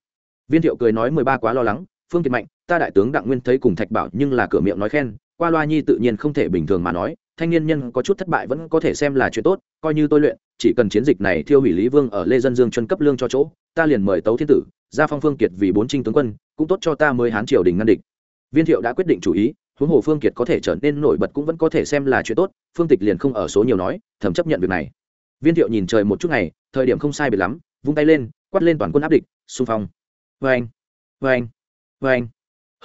Viên thiệu cười nói mười ba quá lo lắng, phương Tịch mạnh ta đại tướng đặng nguyên thấy cùng thạch bảo nhưng là cửa miệng nói khen, qua loa nhi tự nhiên không thể bình thường mà nói, thanh niên nhân có chút thất bại vẫn có thể xem là chuyện tốt, coi như tôi luyện, chỉ cần chiến dịch này thiêu hủy lý vương ở lê dân dương chân cấp lương cho chỗ, ta liền mời tấu thiên tử ra phong phương kiệt vì bốn trinh tướng quân, cũng tốt cho ta mới hán triều đình ngăn địch. Viên thiệu đã quyết định chủ ý, huống hồ phương kiệt có thể trở nên nổi bật cũng vẫn có thể xem là chuyện tốt, phương tịch liền không ở số nhiều nói, thầm chấp nhận việc này. Viên thiệu nhìn trời một chút ngày, thời điểm không sai biệt lắm, vung tay lên, quát lên toàn quân áp địch, xung phong. Vê anh vê anh vê anh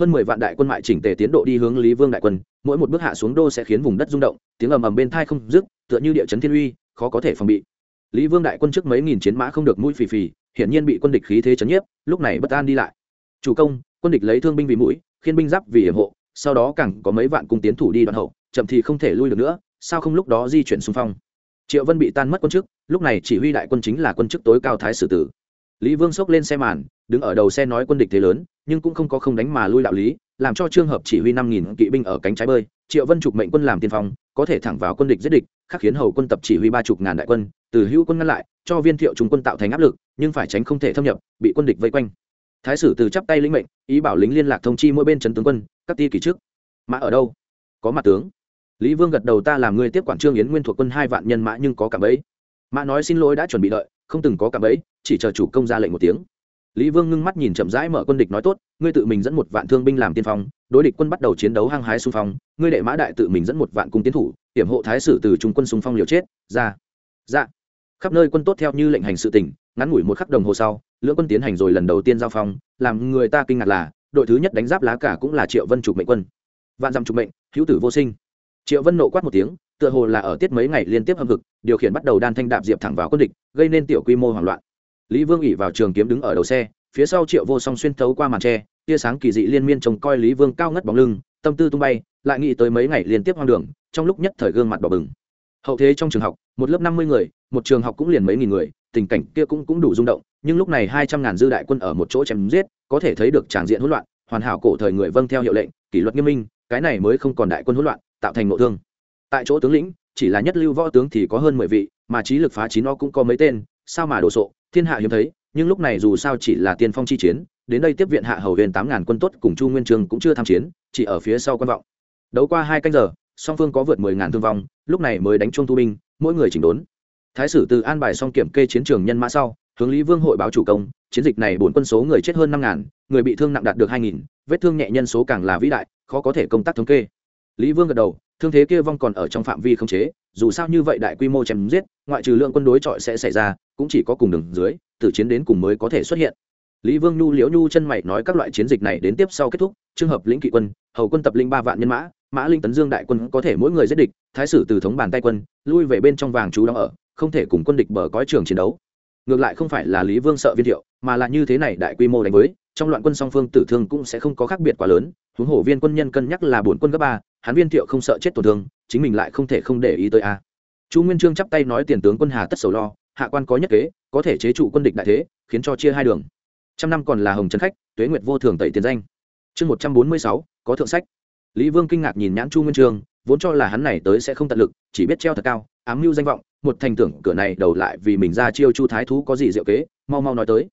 hơn mười vạn đại quân mại chỉnh tề tiến độ đi hướng lý vương đại quân, mỗi một bước hạ xuống đô sẽ khiến vùng đất rung động, tiếng ầm ầm bên thai không dứt, tựa như địa chấn thiên uy, khó có thể phòng bị. Lý vương đại quân trước mấy nghìn chiến mã không được mũi phì phì, hiển nhiên bị quân địch khí thế chấn nhiếp, lúc này bất an đi lại. Chủ công, quân địch lấy thương binh vì mũi, khiên binh giáp vì hiểm hộ, sau đó càng có mấy vạn cung tiến thủ đi đoạn hậu, chậm thì không thể lui được nữa, sao không lúc đó di chuyển xung phong? Triệu vân bị tan mất quân chức, lúc này chỉ huy đại quân chính là quân chức tối cao thái sử tử. Lý vương xốc lên xe màn đứng ở đầu xe nói quân địch thế lớn, nhưng cũng không có không đánh mà lui đạo lý, làm cho trường hợp chỉ huy năm nghìn kỵ binh ở cánh trái bơi, triệu vân trục mệnh quân làm tiên phong, có thể thẳng vào quân địch giết địch, khắc khiến hầu quân tập chỉ huy ba chục ngàn đại quân, từ hữu quân ngăn lại, cho viên thiệu trung quân tạo thành áp lực, nhưng phải tránh không thể thâm nhập, bị quân địch vây quanh. Thái sử từ chắp tay lĩnh mệnh, ý bảo lính liên lạc thông chi mỗi bên trấn tướng quân, các ti kỳ trước. Mã ở đâu? Có mặt tướng. Lý vương gật đầu ta làm người tiếp quản trương yến nguyên thuộc quân hai vạn nhân mã nhưng có cảm ấy mã nói xin lỗi đã chuẩn bị đợi, không từng có cảm ấy chỉ chờ chủ công ra lệnh một tiếng lý vương ngưng mắt nhìn chậm rãi mở quân địch nói tốt, ngươi tự mình dẫn một vạn thương binh làm tiên phong, đối địch quân bắt đầu chiến đấu hăng hái xung phong, ngươi đệ mã đại tự mình dẫn một vạn cung tiến thủ, hiểm hộ thái sử từ trung quân xung phong liều chết, ra dạ khắp nơi quân tốt theo như lệnh hành sự tỉnh, ngắn ngủi một khắc đồng hồ sau, lưỡng quân tiến hành rồi lần đầu tiên giao phong, làm người ta kinh ngạc là, đội thứ nhất đánh giáp lá cả cũng là triệu vân trục mệnh quân. Vạn dặm trục mệnh, hữu tử vô sinh. Triệu vân nộ quát một tiếng, tựa hồ là ở tiết mấy ngày liên tiếp hâm hực, điều khiển bắt đầu đan thanh đạp diệp thẳng vào quân địch, gây nên tiểu quy mô hoảng loạn lý vương ỉ vào trường kiếm đứng ở đầu xe, phía sau triệu vô song xuyên thấu qua màn tre, tia sáng kỳ dị liên miên trông coi lý vương cao ngất bóng lưng, tâm tư tung bay, lại nghĩ tới mấy ngày liên tiếp hoang đường, trong lúc nhất thời gương mặt đỏ bừng. Hậu thế trong trường học, một lớp năm mươi người, một trường học cũng liền mấy nghìn người, tình cảnh kia cũng cũng đủ rung động, nhưng lúc này hai trăm ngàn dư đại quân ở một chỗ chém giết, có thể thấy được tràng diện hỗn loạn, hoàn hảo cổ thời người vâng theo hiệu lệnh, kỷ luật nghiêm minh, cái này mới không còn đại quân hỗn loạn, tạo thành nội thương. Tại chỗ tướng lĩnh, chỉ là nhất lưu võ tướng thì có hơn mười vị, mà trí lực phá chín nó cũng có mấy tên sao mà đồ sộ, thiên hạ hiếm thấy, nhưng lúc này dù sao chỉ là tiên phong chi chiến, đến đây tiếp viện hạ hầu huyền tám ngàn quân tốt cùng chu nguyên trường cũng chưa tham chiến, chỉ ở phía sau quan vọng. Đấu qua hai canh giờ, song phương có vượt mười ngàn thương vong, lúc này mới đánh chuông thu binh, mỗi người chỉnh đốn. Thái sử từ an bài xong kiểm kê chiến trường nhân mã sau, hướng lý vương hội báo chủ công, chiến dịch này bốn quân số người chết hơn năm ngàn, người bị thương nặng đạt được hai nghìn, vết thương nhẹ nhân số càng là vĩ đại, khó có thể công tác thống kê lý vương gật đầu, thương thế kia vong còn ở trong phạm vi không chế, dù sao như vậy đại quy mô chém giết, ngoại trừ lượng quân đối chọi sẽ xảy ra, cũng chỉ có cùng đường dưới từ chiến đến cùng mới có thể xuất hiện. Lý vương nhu liễu nhu chân mày nói các loại chiến dịch này đến tiếp sau kết thúc trường hợp lĩnh kỵ quân, hầu quân tập linh ba vạn nhân mã mã linh tấn dương đại quân có thể mỗi người giết địch, thái sử từ thống bàn tay quân, lui về bên trong vàng chú đóng ở, không thể cùng quân địch bờ cõi trường chiến đấu. Ngược lại không phải là lý vương sợ viên thiệu, mà là như thế này đại quy mô đánh với, trong loạn quân song phương tử thương cũng sẽ không có khác biệt quá lớn, huống hồ viên quân nhân cân nhắc là bổn quân cấp ba hắn viên thiệu không sợ chết tổn thương, chính mình lại không thể không để ý tới a. Chu nguyên trương chắp tay nói tiền tướng quân hà tất sầu lo, hạ quan có nhất kế, có thể chế trụ quân địch đại thế, khiến cho chia hai đường. Trăm năm còn là hồng trấn khách, tuế nguyệt vô thường tẩy tiền danh. Chương một trăm bốn mươi sáu, có thượng sách. Lý vương kinh ngạc nhìn nhãn chu nguyên trương, vốn cho là hắn này tới sẽ không tận lực, chỉ biết treo thật cao, ám mưu danh vọng, một thành tưởng cửa này đầu lại vì mình ra chiêu chu thái thú có gì diệu kế, mau mau nói tới.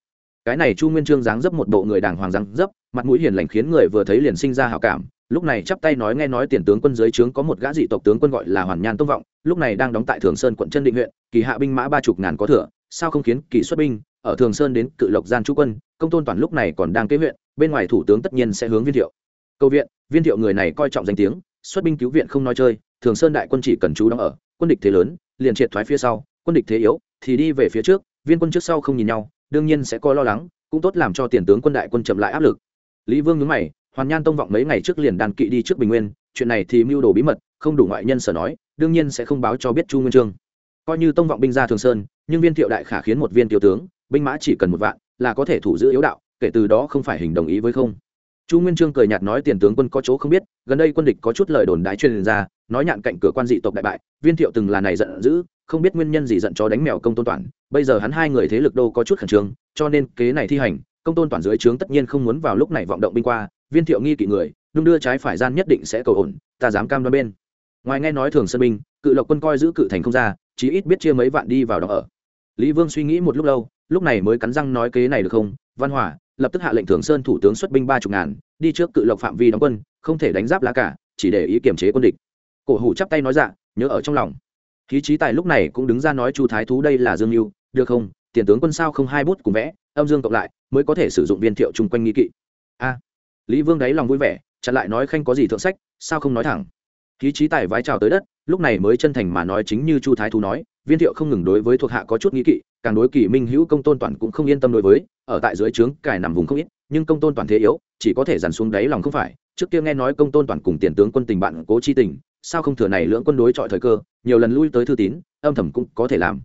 Cái này chu nguyên trương dáng dấp một bộ người đàng hoàng dáng dấp, mặt mũi hiền lành khiến người vừa thấy liền sinh ra hảo cảm lúc này chắp tay nói nghe nói tiền tướng quân dưới trướng có một gã dị tộc tướng quân gọi là hoàn nhan tông vọng, lúc này đang đóng tại thường sơn quận chân định huyện, kỳ hạ binh mã ba chục ngàn có thừa, sao không khiến kỳ xuất binh, ở thường sơn đến cự lộc gian chú quân, công tôn toàn lúc này còn đang kế huyện, bên ngoài thủ tướng tất nhiên sẽ hướng viên thiệu. Câu viện, viên thiệu người này coi trọng danh tiếng, xuất binh cứu viện không nói chơi, thường sơn đại quân chỉ cần chú đóng ở, quân địch thế lớn, liền triệt thoái phía sau, quân địch thế yếu, thì đi về phía trước, viên quân trước sau không nhìn nhau, đương nhiên sẽ có lo lắng, cũng tốt làm cho tiền tướng quân đại quân chậm lại áp lực. Lý vương nhớ mày hoàn nhan tông vọng mấy ngày trước liền đàn kỵ đi trước bình nguyên, chuyện này thì mưu đồ bí mật, không đủ ngoại nhân sở nói, đương nhiên sẽ không báo cho biết chu nguyên trương. Coi như tông vọng binh ra thường sơn, nhưng viên thiệu đại khả khiến một viên tiểu tướng, binh mã chỉ cần một vạn, là có thể thủ giữ yếu đạo, kể từ đó không phải hình đồng ý với không. Chu nguyên trương cười nhạt nói tiền tướng quân có chỗ không biết, gần đây quân địch có chút lời đồn đái truyền ra, nói nhạn cạnh cửa quan dị tộc đại bại, viên thiệu từng là này giận dữ, không biết nguyên nhân gì giận cho đánh mèo công tôn toàn, bây giờ hắn hai người thế lực đô có chút khẩn trương, cho nên kế này thi hành công tôn toàn dưới trướng tất nhiên không muốn vào lúc này vọng động binh qua, viên thiệu nghi kỵ người, đung đưa trái phải gian nhất định sẽ cầu ổn, ta dám cam đoan bên. Ngoài nghe nói thường sơn binh, cự lộc quân coi giữ cự thành không ra, chí ít biết chia mấy vạn đi vào đó ở. Lý vương suy nghĩ một lúc lâu, lúc này mới cắn răng nói kế này được không? Văn hỏa, lập tức hạ lệnh thường sơn thủ tướng xuất binh ba chục ngàn, đi trước cự lộc phạm vi đóng quân, không thể đánh giáp lá cả, chỉ để ý kiềm chế quân địch. Cổ hủ chắp tay nói dạ nhớ ở trong lòng. Khí trí tài lúc này cũng đứng ra nói chu thái thú đây là dương mưu được không? Tiền tướng quân sao không hai bút cùng vẽ? Âm dương cộng lại, mới có thể sử dụng viên thiệu chung quanh nghi kỵ. A, lý vương đáy lòng vui vẻ, chặn lại nói khanh có gì thượng sách, sao không nói thẳng? Khí trí tài vái chào tới đất, lúc này mới chân thành mà nói chính như chu thái thú nói, viên thiệu không ngừng đối với thuộc hạ có chút nghi kỵ, càng đối kỳ minh hữu công tôn toàn cũng không yên tâm đối với, ở tại dưới trướng, cài nằm vùng không ít, nhưng công tôn toàn thế yếu, chỉ có thể dàn xuống đáy lòng không phải. Trước kia nghe nói công tôn toàn cùng tiền tướng quân tình bạn cố chi tình, sao không thừa này lưỡng quân đối chọi thời cơ, nhiều lần lui tới thư tín, âm thầm cũng có thể làm.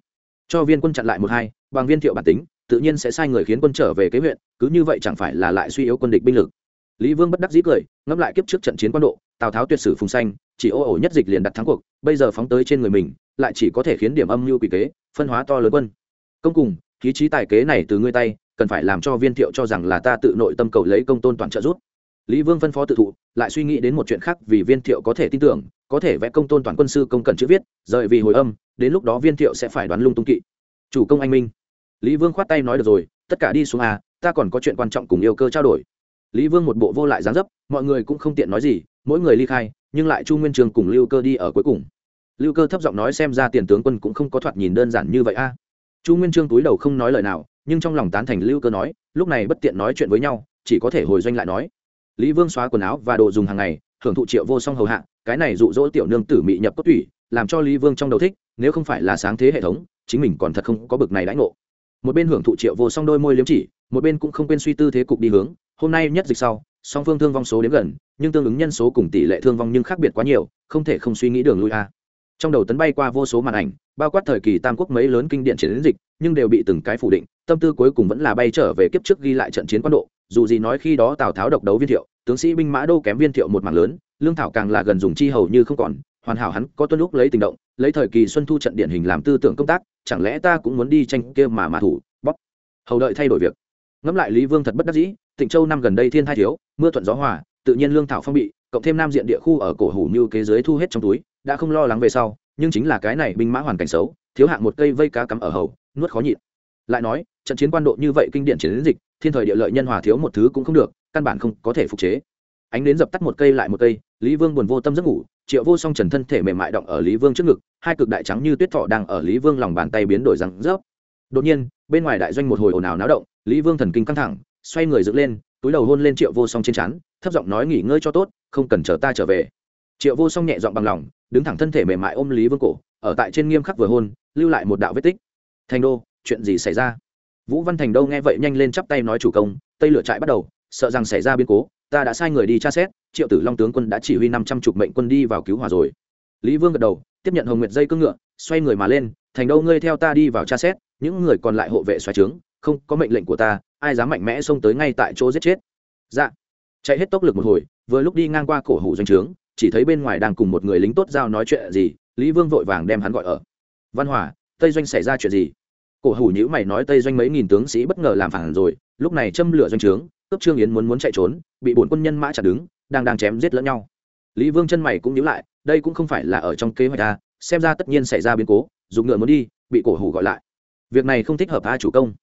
Cho viên quân chặn lại một hai, bằng viên thiệu bản tính tự nhiên sẽ sai người khiến quân trở về kế huyện, cứ như vậy chẳng phải là lại suy yếu quân địch binh lực. Lý vương bất đắc dĩ cười, ngẫm lại kiếp trước trận chiến quan độ, tào tháo tuyệt sử phùng xanh chỉ ô ổ nhất dịch liền đặt thắng cuộc, bây giờ phóng tới trên người mình, lại chỉ có thể khiến điểm âm mưu quỷ kế, phân hóa to lớn quân. Công cùng, khí trí tài kế này từ ngươi tay, cần phải làm cho viên thiệu cho rằng là ta tự nội tâm cầu lấy công tôn toàn trợ rút lý vương phân phó tự thụ, lại suy nghĩ đến một chuyện khác vì viên thiệu có thể tin tưởng, có thể vẽ công tôn toàn quân sư công cần chữ viết, rời vì hồi âm, đến lúc đó viên thiệu sẽ phải đoán lung tung kỵ. Chủ công anh minh lý vương khoát tay nói được rồi, tất cả đi xuống à ta còn có chuyện quan trọng cùng yêu cơ trao đổi. Lý vương một bộ vô lại dáng dấp, mọi người cũng không tiện nói gì, mỗi người ly khai, nhưng lại chu nguyên trường cùng lưu cơ đi ở cuối cùng. Lưu cơ thấp giọng nói xem ra tiền tướng quân cũng không có thoạt nhìn đơn giản như vậy a chu nguyên trương túi đầu không nói lời nào, nhưng trong lòng tán thành lưu cơ nói, lúc này bất tiện nói chuyện với nhau, chỉ có thể hồi doanh lại nói. Lý vương xóa quần áo và đồ dùng hàng ngày hưởng thụ triệu vô song hầu hạ, cái này dụ dỗ tiểu nương tử mị nhập cốt thủy làm cho lý vương trong đầu thích, nếu không phải là sáng thế hệ thống, chính mình còn thật không có bực này đãi ngộ một bên hưởng thụ triệu vô song đôi môi liếm chỉ, một bên cũng không quên suy tư thế cục đi hướng, hôm nay nhất dịch sau, song phương thương vong số đến gần, nhưng tương ứng nhân số cùng tỷ lệ thương vong nhưng khác biệt quá nhiều, không thể không suy nghĩ đường lui a. Trong đầu tấn bay qua vô số màn ảnh, bao quát thời kỳ tam quốc mấy lớn kinh điện chiến dịch, nhưng đều bị từng cái phủ định, tâm tư cuối cùng vẫn là bay trở về kiếp trước ghi lại trận chiến quan độ, dù gì nói khi đó tào tháo độc đấu viên thiệu, tướng sĩ binh mã đô kém viên thiệu một mảng lớn, lương thảo càng là gần dùng chi hầu như không còn hoàn hảo hắn có tuân lúc lấy tình động, lấy thời kỳ xuân thu trận điển hình làm tư tưởng công tác, chẳng lẽ ta cũng muốn đi tranh kia mà mà thủ bóc hầu đợi thay đổi việc. Ngẫm lại lý vương thật bất đắc dĩ, tịnh châu năm gần đây thiên thai thiếu, mưa thuận gió hòa, tự nhiên lương thảo phong bị, cộng thêm nam diện địa khu ở cổ hủ như kế giới thu hết trong túi, đã không lo lắng về sau, nhưng chính là cái này binh mã hoàn cảnh xấu, thiếu hạng một cây vây cá cắm ở hầu, nuốt khó nhịn. Lại nói, trận chiến quan độ như vậy kinh điển chiến dịch, thiên thời địa lợi nhân hòa thiếu một thứ cũng không được, căn bản không có thể phục chế. Ánh đến dập tắt một cây lại một cây lý vương buồn vô tâm giấc ngủ, triệu vô song trần thân thể mềm mại động ở lý vương trước ngực, hai cực đại trắng như tuyết thọ đang ở lý vương lòng bàn tay biến đổi răng rớp. Đột nhiên, bên ngoài đại doanh một hồi ồn ào náo động, lý vương thần kinh căng thẳng, xoay người dựng lên, túi đầu hôn lên triệu vô song trên chắn thấp giọng nói nghỉ ngơi cho tốt, không cần chờ ta trở về. Triệu vô song nhẹ dọn bằng lòng, đứng thẳng thân thể mềm mại ôm lý vương cổ, ở tại trên nghiêm khắc vừa hôn, lưu lại một đạo vết tích. Thành đô, chuyện gì xảy ra? Vũ văn thành đô nghe vậy nhanh lên chắp tay nói chủ công, tây lửa trại bắt đầu, sợ rằng xảy ra biến cố ta đã sai người đi tra xét, triệu tử long tướng quân đã chỉ huy năm trăm chục mệnh quân đi vào cứu hòa rồi. Lý vương gật đầu, tiếp nhận hồng nguyệt dây cưỡng ngựa, xoay người mà lên, thành đâu ngươi theo ta đi vào tra xét, những người còn lại hộ vệ xoáy trướng, không có mệnh lệnh của ta, ai dám mạnh mẽ xông tới ngay tại chỗ giết chết? Dạ. Chạy hết tốc lực một hồi, vừa lúc đi ngang qua cổ hủ doanh trướng, chỉ thấy bên ngoài đang cùng một người lính tốt giao nói chuyện gì, lý vương vội vàng đem hắn gọi ở. Văn hòa, tây doanh xảy ra chuyện gì? Cổ hủ nhữ mày nói, tây doanh mấy nghìn tướng sĩ bất ngờ làm phản rồi, lúc này châm lửa doanh trướng cấp trương yến muốn muốn chạy trốn, bị bổn quân nhân mã chặt đứng, đang đang chém giết lẫn nhau. Lý vương chân mày cũng nhíu lại, đây cũng không phải là ở trong kế hoạch ta xem ra tất nhiên xảy ra biến cố, dùng ngựa muốn đi, bị cổ hủ gọi lại. Việc này không thích hợp a chủ công.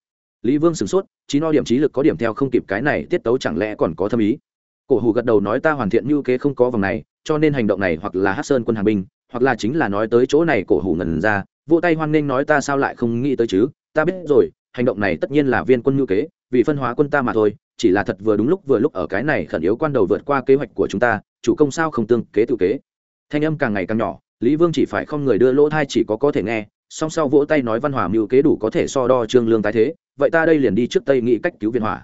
Lý vương sửng sốt trí no điểm trí lực có điểm theo không kịp cái này tiết tấu chẳng lẽ còn có thâm ý. Cổ hủ gật đầu nói ta hoàn thiện như kế không có vòng này, cho nên hành động này hoặc là hát sơn quân hàng binh, hoặc là chính là nói tới chỗ này cổ hủ ngần ra vỗ tay hoan nghênh nói ta sao lại không nghĩ tới chứ, ta biết rồi, hành động này tất nhiên là viên quân ngữ kế, vì phân hóa quân ta mà thôi chỉ là thật vừa đúng lúc vừa lúc ở cái này khẩn yếu quan đầu vượt qua kế hoạch của chúng ta, chủ công sao không tương kế tự kế. Thanh âm càng ngày càng nhỏ, lý vương chỉ phải không người đưa lỗ thai chỉ có có thể nghe, song sau vỗ tay nói văn hòa mưu kế đủ có thể so đo trương lương tái thế, vậy ta đây liền đi trước tây nghĩ cách cứu viên hỏa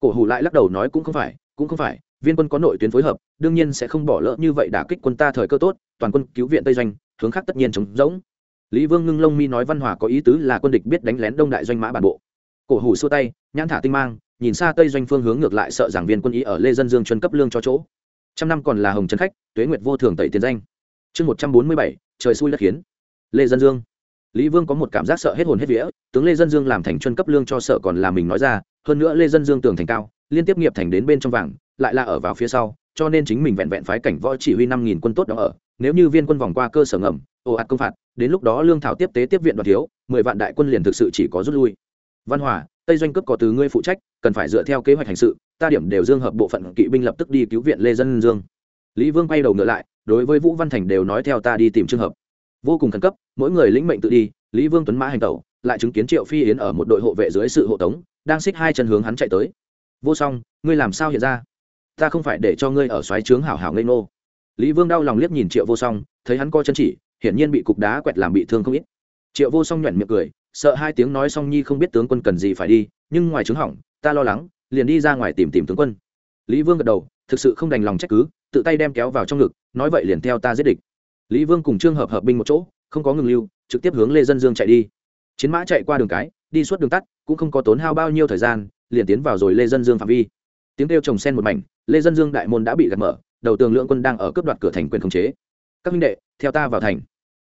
cổ hủ lại lắc đầu nói cũng không phải, cũng không phải, viên quân có nội tuyến phối hợp, đương nhiên sẽ không bỏ lỡ như vậy đả kích quân ta thời cơ tốt, toàn quân cứu viện tây doanh, hướng khác tất nhiên chống rỗng. Lý vương ngưng lông mi nói văn hòa có ý tứ là quân địch biết đánh lén đông đại doanh mã bản bộ. Cổ hủ xua tay, nhãn thả tinh mang nhìn xa tây doanh phương hướng ngược lại sợ rằng viên quân ý ở lê dân dương chuân cấp lương cho chỗ. Trăm năm còn là hồng trần khách, tuế nguyệt vô thường tẩy tiền danh. Chương một trăm bốn mươi bảy, trời xui đất khiến. Lê dân dương. Lý vương có một cảm giác sợ hết hồn hết vía, tướng lê dân dương làm thành chuân cấp lương cho sợ còn là mình nói ra, hơn nữa lê dân dương tường thành cao, liên tiếp nghiệp thành đến bên trong vàng, lại là ở vào phía sau, cho nên chính mình vẹn vẹn phái cảnh võ chỉ huy năm nghìn quân tốt đó ở. Nếu như viên quân vòng qua cơ sở ngầm, ồ ạt công phạt, đến lúc đó lương thảo tiếp tế tiếp viện đoạt thiếu, mười vạn đại quân liền thực sự chỉ có rút lui. Văn hòa tây doanh Cướp có từ ngươi phụ trách, cần phải dựa theo kế hoạch hành sự, ta điểm đều dương hợp bộ phận kỵ binh lập tức đi cứu viện lê dân dương. Lý vương quay đầu ngựa lại, đối với vũ văn thành đều nói theo ta đi tìm trường hợp. Vô cùng khẩn cấp, mỗi người lĩnh mệnh tự đi, lý vương tuấn mã hành tẩu, lại chứng kiến triệu phi yến ở một đội hộ vệ dưới sự hộ tống, đang xích hai chân hướng hắn chạy tới. Vô song, ngươi làm sao hiện ra? Ta không phải để cho ngươi ở xoáy trướng hảo hảo ngây ngô. Lý vương đau lòng liếc nhìn triệu vô song, thấy hắn co chân chỉ, hiển nhiên bị cục đá quẹt làm bị thương không ít. Triệu vô song nhoẻn miệng cười sợ hai tiếng nói xong nhi không biết tướng quân cần gì phải đi, nhưng ngoài trướng hỏng, ta lo lắng, liền đi ra ngoài tìm tìm tướng quân. Lý vương gật đầu, thực sự không đành lòng trách cứ, tự tay đem kéo vào trong ngực, nói vậy liền theo ta giết địch. Lý vương cùng trương hợp hợp binh một chỗ, không có ngừng lưu, trực tiếp hướng lê dân dương chạy đi. Chiến mã chạy qua đường cái, đi suốt đường tắt, cũng không có tốn hao bao nhiêu thời gian, liền tiến vào rồi lê dân dương phạm vi. Tiếng kêu trồng sen một mảnh, lê dân dương đại môn đã bị gạt mở, đầu tường lượng quân đang ở cướp đoạt cửa thành quyền khống chế. Các minh đệ, theo ta vào thành.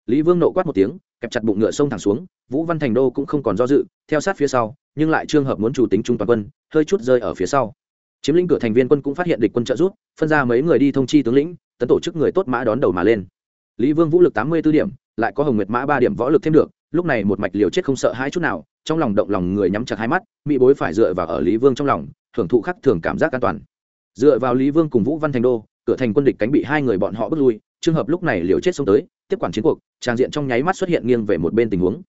Lý vương nộ quát một tiếng, kẹp chặt bụng ngựa sông thẳng xuống vũ văn thành đô cũng không còn do dự, theo sát phía sau, nhưng lại trường hợp muốn chủ tính trung toàn quân, hơi chút rơi ở phía sau. Chiếm lĩnh cửa thành viên quân cũng phát hiện địch quân trợ rút phân ra mấy người đi thông chi tướng lĩnh, tấn tổ chức người tốt mã đón đầu mà lên. Lý vương vũ lực tám mươi b ố điểm, lại có hồng nguyệt mã ba điểm võ lực thêm được, lúc này một mạch liều chết không sợ hai chút nào, trong lòng động lòng người nhắm chặt hai mắt, mỹ bối phải dựa vào ở lý vương trong lòng, hưởng thụ khắc thường cảm giác an toàn. Dựa vào lý vương cùng vũ văn thành đô, cửa thành quân địch cánh bị hai người bọn họ bước lui trường hợp lúc này liều chết xông tới, tiếp quản chiến cuộc, trang diện trong nháy mắt xuất hiện nghiêng về một bên tình huống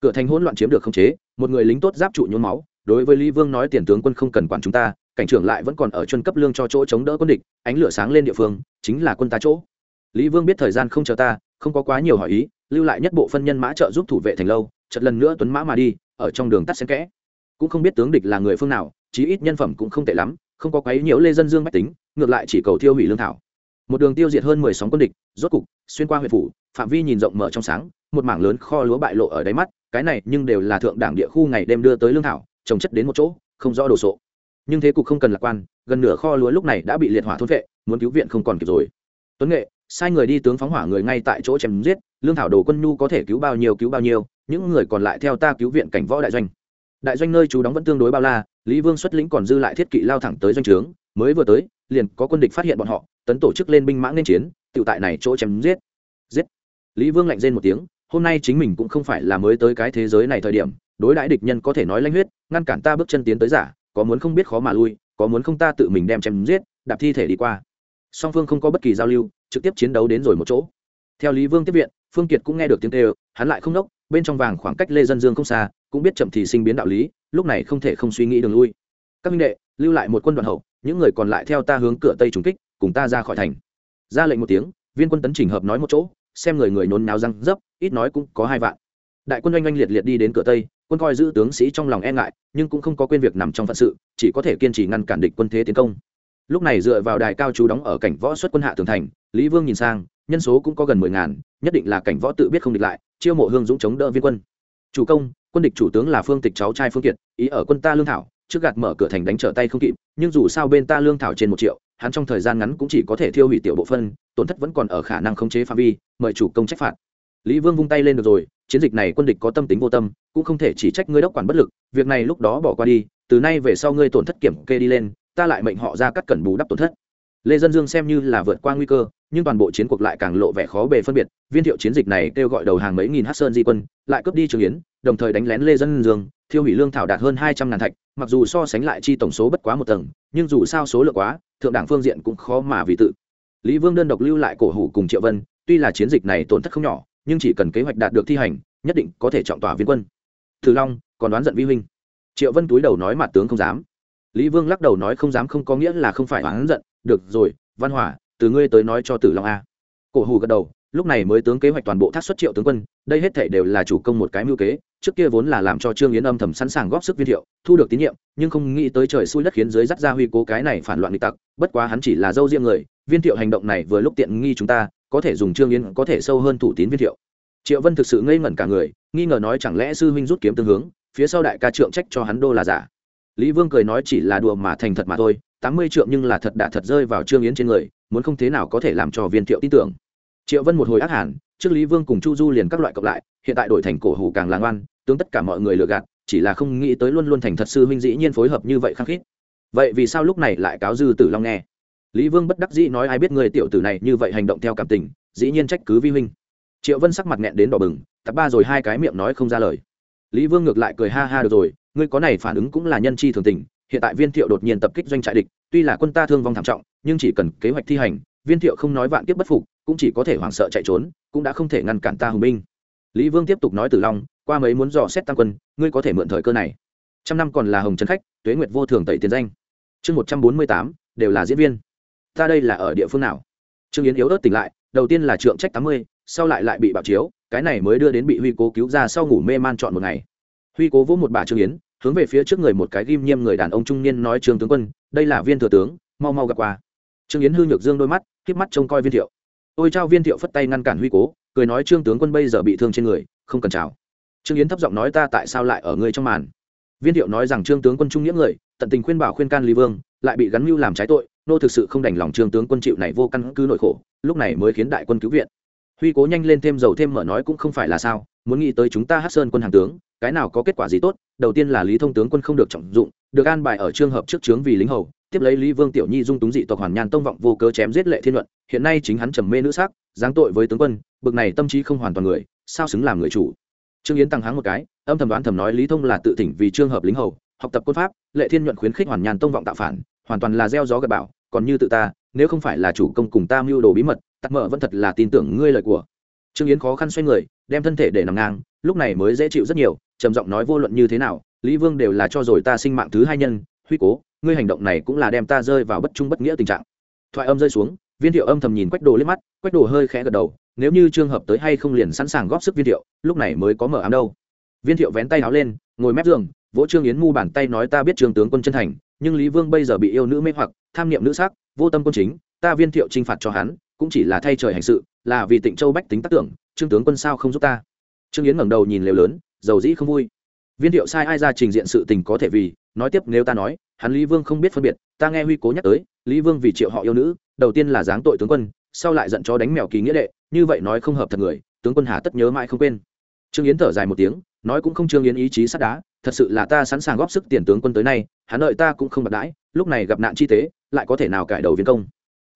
cửa thành hỗn loạn chiếm được không chế, một người lính tốt giáp trụ nhuốm máu, đối với lý vương nói tiền tướng quân không cần quản chúng ta, cảnh trưởng lại vẫn còn ở chân cấp lương cho chỗ chống đỡ quân địch, ánh lửa sáng lên địa phương, chính là quân ta chỗ. Lý vương biết thời gian không chờ ta, không có quá nhiều hỏi ý, lưu lại nhất bộ phân nhân mã trợ giúp thủ vệ thành lâu chật lần nữa tuấn mã mà đi, ở trong đường tắt xen kẽ. Cũng không biết tướng địch là người phương nào, chí ít nhân phẩm cũng không tệ lắm, không có quấy nhiễu lê dân dương bách tính, ngược lại chỉ cầu tiêu hủy lương thảo. Một đường tiêu diệt hơn mười sóng quân địch, rốt cục xuyên qua huyện phủ, phạm vi nhìn rộng mở trong sáng, một mảng lớn kho lúa bại lộ ở đáy mắt cái này nhưng đều là thượng đảng địa khu ngày đêm đưa tới lương thảo, trồng chất đến một chỗ, không rõ đồ sộ. Nhưng thế cục không cần lạc quan, gần nửa kho lúa lúc này đã bị liệt hỏa thôn vệ muốn cứu viện không còn kịp rồi. Tuấn nghệ, sai người đi tướng phóng hỏa người ngay tại chỗ chém giết, lương thảo đồ quân nhu có thể cứu bao nhiêu cứu bao nhiêu, những người còn lại theo ta cứu viện cảnh võ đại doanh. Đại doanh nơi chú đóng vẫn tương đối bao la, lý vương xuất lĩnh còn dư lại thiết kỵ lao thẳng tới doanh trướng, mới vừa tới, liền có quân địch phát hiện bọn họ, tấn tổ chức lên binh mã nên chiến tự tại này chỗ chém giết. Giết. Lý vương lạnh rên một tiếng hôm nay chính mình cũng không phải là mới tới cái thế giới này thời điểm, đối đãi địch nhân có thể nói lanh huyết, ngăn cản ta bước chân tiến tới giả, có muốn không biết khó mà lui, có muốn không ta tự mình đem chém giết, đạp thi thể đi qua. Song phương không có bất kỳ giao lưu, trực tiếp chiến đấu đến rồi một chỗ. Theo lý vương tiếp viện, phương kiệt cũng nghe được tiếng kêu, hắn lại không đốc, bên trong vàng khoảng cách lê dân dương không xa, cũng biết chậm thì sinh biến đạo lý, lúc này không thể không suy nghĩ đường lui. Các minh đệ, lưu lại một quân đoàn hậu, những người còn lại theo ta hướng cửa tây trúng kích, cùng ta ra khỏi thành. Ra lệnh một tiếng, viên quân tấn trình hợp nói một chỗ xem người người nôn náo răng dấp, ít nói cũng có hai vạn. Đại quân oanh oanh liệt liệt đi đến cửa tây, quân coi giữ tướng sĩ trong lòng e ngại, nhưng cũng không có quên việc nằm trong phận sự, chỉ có thể kiên trì ngăn cản địch quân thế tiến công. Lúc này dựa vào đài cao chú đóng ở cảnh võ xuất quân hạ tường thành, lý vương nhìn sang, nhân số cũng có gần mười ngàn, nhất định là cảnh võ tự biết không địch lại, chiêu mộ hương dũng chống đỡ viên quân. Chủ công, quân địch chủ tướng là phương tịch cháu trai phương kiệt, ý ở quân ta lương thảo trước gạt mở cửa thành đánh trở tay không kịp, nhưng dù sao bên ta lương thảo trên một triệu, hắn trong thời gian ngắn cũng chỉ có thể thiêu hủy tiểu bộ phân, tổn thất vẫn còn ở khả năng khống chế phạm vi, mời chủ công trách phạt. Lý vương vung tay lên được rồi, chiến dịch này quân địch có tâm tính vô tâm, cũng không thể chỉ trách ngươi đốc quản bất lực, việc này lúc đó bỏ qua đi, từ nay về sau ngươi tổn thất kiểm kê đi lên, ta lại mệnh họ ra cắt cẩn bù đắp tổn thất lê dân dương xem như là vượt qua nguy cơ, nhưng toàn bộ chiến cuộc lại càng lộ vẻ khó bề phân biệt. Viên thiệu chiến dịch này kêu gọi đầu hàng mấy nghìn hát sơn di quân, lại cướp đi trường yến, đồng thời đánh lén lê dân dương. Thiêu hủy lương thảo đạt hơn hai trăm ngàn thạch, mặc dù so sánh lại chi tổng số bất quá một tầng, nhưng dù sao số lượng quá, thượng đảng phương diện cũng khó mà vì tự. Lý vương đơn độc lưu lại cổ hủ cùng triệu vân, tuy là chiến dịch này tổn thất không nhỏ, nhưng chỉ cần kế hoạch đạt được thi hành, nhất định có thể trọng tỏa viên quân. Thử long, còn đoán giận vi huynh. Triệu vân túi đầu nói mặt tướng không dám. Lý vương lắc đầu nói không dám không có nghĩa là không phải oán giận được rồi, văn hỏa, từ ngươi tới nói cho tử long a. Cổ hủ gật đầu, lúc này mới tướng kế hoạch toàn bộ thác xuất triệu tướng quân, đây hết thể đều là chủ công một cái mưu kế, trước kia vốn là làm cho trương yến âm thầm sẵn sàng góp sức viên thiệu, thu được tín nhiệm, nhưng không nghĩ tới trời xui đất khiến dưới dắt ra huy cố cái này phản loạn địch tặc, bất quá hắn chỉ là dâu riêng người, viên thiệu hành động này vừa lúc tiện nghi chúng ta, có thể dùng trương yến có thể sâu hơn thủ tín viên thiệu. Triệu vân thực sự ngây ngẩn cả người, nghi ngờ nói chẳng lẽ sư huynh rút kiếm tương hướng, phía sau đại ca trượng trách cho hắn đô là giả. Lý vương cười nói chỉ là đùa mà thành thật mà thôi tám mươi trượng nhưng là thật đã thật rơi vào trương yến trên người, muốn không thế nào có thể làm cho viên thiệu tin tưởng. Triệu vân một hồi ác hẳn trước lý vương cùng chu du liền các loại cộng lại, hiện tại đổi thành cổ hủ càng làng oan tướng tất cả mọi người lừa gạt, chỉ là không nghĩ tới luôn luôn thành thật sư huynh dĩ nhiên phối hợp như vậy khăng khít. Vậy vì sao lúc này lại cáo dư tử long nghe? Lý vương bất đắc dĩ nói ai biết người tiểu tử này như vậy hành động theo cảm tình, dĩ nhiên trách cứ vi huynh. Triệu vân sắc mặt nghẹn đến đỏ bừng, tập ba rồi hai cái miệng nói không ra lời. Lý vương ngược lại cười ha ha được rồi, ngươi có này phản ứng cũng là nhân chi thường tình hiện tại viên thiệu đột nhiên tập kích doanh trại địch, tuy là quân ta thương vong thảm trọng, nhưng chỉ cần kế hoạch thi hành, viên thiệu không nói vạn kiếp bất phục, cũng chỉ có thể hoảng sợ chạy trốn, cũng đã không thể ngăn cản ta hùng binh. Lý vương tiếp tục nói tử long, qua mấy muốn dò xét tăng quân, ngươi có thể mượn thời cơ này. Trăm năm còn là hồng trấn khách, tuế nguyệt vô thường tẩy tiền danh. Chương một trăm bốn mươi tám, đều là diễn viên. Ta đây là ở địa phương nào? Trương yến yếu ớt tỉnh lại, đầu tiên là trượng trách tám mươi, sau lại lại bị bạo chiếu, cái này mới đưa đến bị huy cố cứu ra sau ngủ mê man chọn một ngày. Huy cố vỗ một bà trương yến hướng về phía trước người một cái ghim nghiêm người đàn ông trung niên nói, trương tướng quân, đây là viên thừa tướng, mau mau gặp qua. Trương yến hư nhược dương đôi mắt k mắt trông coi viên thiệu. Ôi trao viên thiệu phất tay ngăn cản huy cố, cười nói, trương tướng quân bây giờ bị thương trên người, không cần chào. Trương yến thấp giọng nói, ta tại sao lại ở ngươi trong màn? Viên thiệu nói rằng, trương tướng quân trung nghĩa người, tận tình khuyên bảo khuyên can lý vương, lại bị gắn mưu làm trái tội, nô thực sự không đành lòng trương tướng quân chịu này vô căn cứ nội khổ, lúc này mới khiến đại quân cứu viện. Huy cố nhanh lên thêm dầu thêm mở nói, cũng không phải là sao muốn nghĩ tới chúng ta hát sơn quân hàng tướng, cái nào có kết quả gì tốt? Đầu tiên là lý thông tướng quân không được trọng dụng, được an bài ở trường hợp trước trướng vì lính hầu, tiếp lấy lý vương tiểu nhi dung túng dị tộc hoàn nhan tông vọng vô cớ chém giết lệ thiên luận hiện nay chính hắn trầm mê nữ sắc, giáng tội với tướng quân, bực này tâm trí không hoàn toàn người, sao xứng làm người chủ? Trương yến tăng háng một cái, âm thầm đoán thầm nói lý thông là tự tỉnh vì trường hợp lính hầu, học tập quân pháp, lệ thiên nhuận khuyến khích hoàn nhàn tông vọng tạo phản, hoàn toàn là gieo gió gật bảo còn như tự ta, nếu không phải là chủ công cùng ta mưu đồ bí mật tắc mợ vẫn thật là tin tưởng ngươi lời của. Trương yến khó khăn xoay người đem thân thể để nằm ngang, lúc này mới dễ chịu rất nhiều, trầm giọng nói vô luận như thế nào, lý vương đều là cho rồi ta sinh mạng thứ hai nhân, huy cố, ngươi hành động này cũng là đem ta rơi vào bất trung bất nghĩa tình trạng. Thoại âm rơi xuống, viên thiệu âm thầm nhìn quách đồ liếc mắt, quách đồ hơi khẽ gật đầu, nếu như trường hợp tới hay không liền sẵn sàng góp sức viên thiệu, lúc này mới có mở ám đâu. Viên thiệu vén tay áo lên, ngồi mép giường, vỗ trương yến mu bàn tay nói ta biết trường tướng quân chân thành, nhưng lý vương bây giờ bị yêu nữ mê hoặc, tham niệm nữ sắc, vô tâm quân chính, ta viên thiệu trinh phạt cho hắn, cũng chỉ là thay trời hành sự, là vì tịnh châu bách tính tác tưởng trương tướng quân sao không giúp ta? Trương yến ngẩng đầu nhìn lều lớn, dầu dĩ không vui. Viên thiệu sai ai ra trình diện sự tình có thể vì, nói tiếp nếu ta nói, hắn lý vương không biết phân biệt, ta nghe huy cố nhắc tới, lý vương vì triệu họ yêu nữ, đầu tiên là giáng tội tướng quân, sau lại giận cho đánh mèo kỳ nghĩa đệ, như vậy nói không hợp thật người, tướng quân hà tất nhớ mãi không quên. Trương yến thở dài một tiếng, nói cũng không trương yến ý chí sắt đá, thật sự là ta sẵn sàng góp sức tiền tướng quân tới nay, hắn đợi ta cũng không bạc đãi, lúc này gặp nạn chi tế, lại có thể nào cải đầu viên công.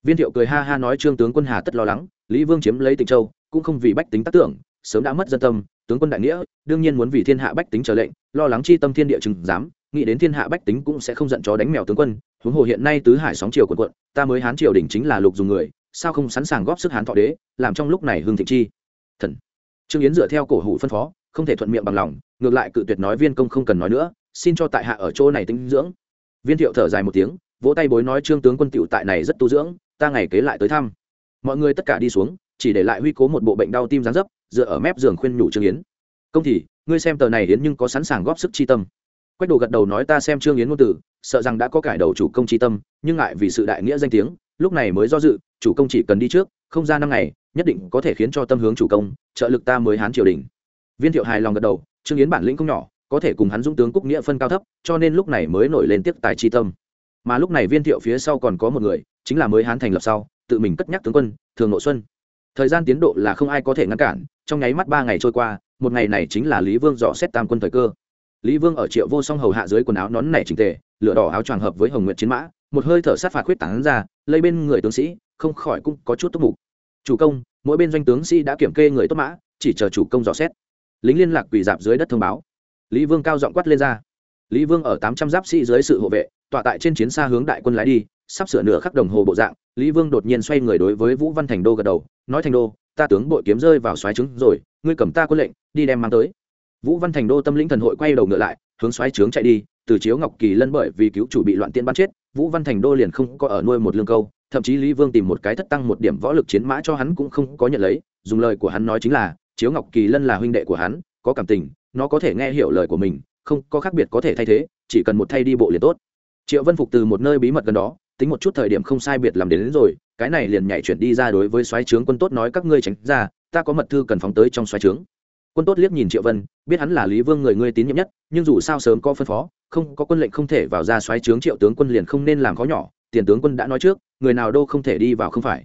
Viên thiệu cười ha ha nói trương tướng quân hà tất lo lắng, lý vương chiếm lấy tịnh châu cũng không vì bách tính tác tưởng, sớm đã mất dân tâm, tướng quân đại nghĩa, đương nhiên muốn vì thiên hạ bách tính trở lệnh, lo lắng chi tâm thiên địa chừng dám, nghĩ đến thiên hạ bách tính cũng sẽ không giận chó đánh mèo tướng quân, huống hồ hiện nay tứ hải sóng triều quần quận, ta mới hán triều đỉnh chính là lục dùng người, sao không sẵn sàng góp sức hán thọ đế, làm trong lúc này hương thịnh chi? Thần. Trương yến dựa theo cổ hủ phân phó, không thể thuận miệng bằng lòng, ngược lại cự tuyệt nói viên công không cần nói nữa, xin cho tại hạ ở chỗ này tinh dưỡng. Viên thiệu thở dài một tiếng, vỗ tay bối nói trương tướng quân tiểu tại này rất tu dưỡng, ta ngày kế lại tới thăm. Mọi người tất cả đi xuống chỉ để lại huy cố một bộ bệnh đau tim gián dấp, dựa ở mép giường khuyên nhủ trương yến. Công thì, ngươi xem tờ này yến nhưng có sẵn sàng góp sức chi tâm. Quách đồ gật đầu nói, ta xem trương yến ngôn tử, sợ rằng đã có cải đầu chủ công chi tâm, nhưng ngại vì sự đại nghĩa danh tiếng, lúc này mới do dự, chủ công chỉ cần đi trước, không ra năm ngày, nhất định có thể khiến cho tâm hướng chủ công, trợ lực ta mới hán triều đình. Viên thiệu hài lòng gật đầu, trương yến bản lĩnh không nhỏ, có thể cùng hắn dũng tướng cúc nghĩa phân cao thấp, cho nên lúc này mới nổi lên tiếp tài chi tâm. Mà lúc này viên thiệu phía sau còn có một người, chính là mới hán thành lập sau, tự mình cất nhắc tướng quân, thường nội xuân thời gian tiến độ là không ai có thể ngăn cản, trong nháy mắt ba ngày trôi qua, một ngày này chính là lý vương dò xét tam quân thời cơ. Lý vương ở triệu vô song hầu hạ dưới quần áo nón nảy trình tề, lửa đỏ áo choàng hợp với hồng nguyện chiến mã, một hơi thở sát phạt khuyết tán ra lây bên người tướng sĩ, không khỏi cũng có chút tốc mục. Chủ công, mỗi bên doanh tướng sĩ đã kiểm kê người tốt mã, chỉ chờ chủ công dò xét. Lính liên lạc quỳ dạp dưới đất thông báo. Lý vương cao giọng quát lên ra. Lý vương ở tám trăm giáp sĩ dưới sự hộ vệ, tọa tại trên chiến xa hướng đại quân lái đi, sắp sửa nửa khắc đồng hồ bộ dạng lý vương đột nhiên xoay người đối với vũ văn thành đô gật đầu, nói thành đô, ta tướng bội kiếm rơi vào xoáy trứng rồi, ngươi cầm ta quân lệnh, đi đem mang tới. Vũ văn thành đô tâm lĩnh thần hội quay đầu ngựa lại, hướng xoáy trướng chạy đi, từ chiếu ngọc kỳ lân bởi vì cứu chủ bị loạn tiên bắn chết, vũ văn thành đô liền không có ở nuôi một lương câu, thậm chí lý vương tìm một cái thất tăng một điểm võ lực chiến mã cho hắn cũng không có nhận lấy, dùng lời của hắn nói chính là, chiếu ngọc kỳ lân là huynh đệ của hắn, có cảm tình, nó có thể nghe hiểu lời của mình, không có khác biệt có thể thay thế, chỉ cần một thay đi bộ liền tốt. Triệu vân phục từ một nơi bí mật gần đó tính một chút thời điểm không sai biệt làm đến, đến rồi cái này liền nhảy chuyển đi ra đối với soái trướng quân tốt nói các ngươi tránh ra ta có mật thư cần phóng tới trong soái trướng. Quân tốt liếc nhìn triệu vân biết hắn là lý vương người ngươi tín nhiệm nhất nhưng dù sao sớm có phân phó không có quân lệnh không thể vào ra soái trướng triệu tướng quân liền không nên làm khó nhỏ tiền tướng quân đã nói trước người nào đâu không thể đi vào không phải.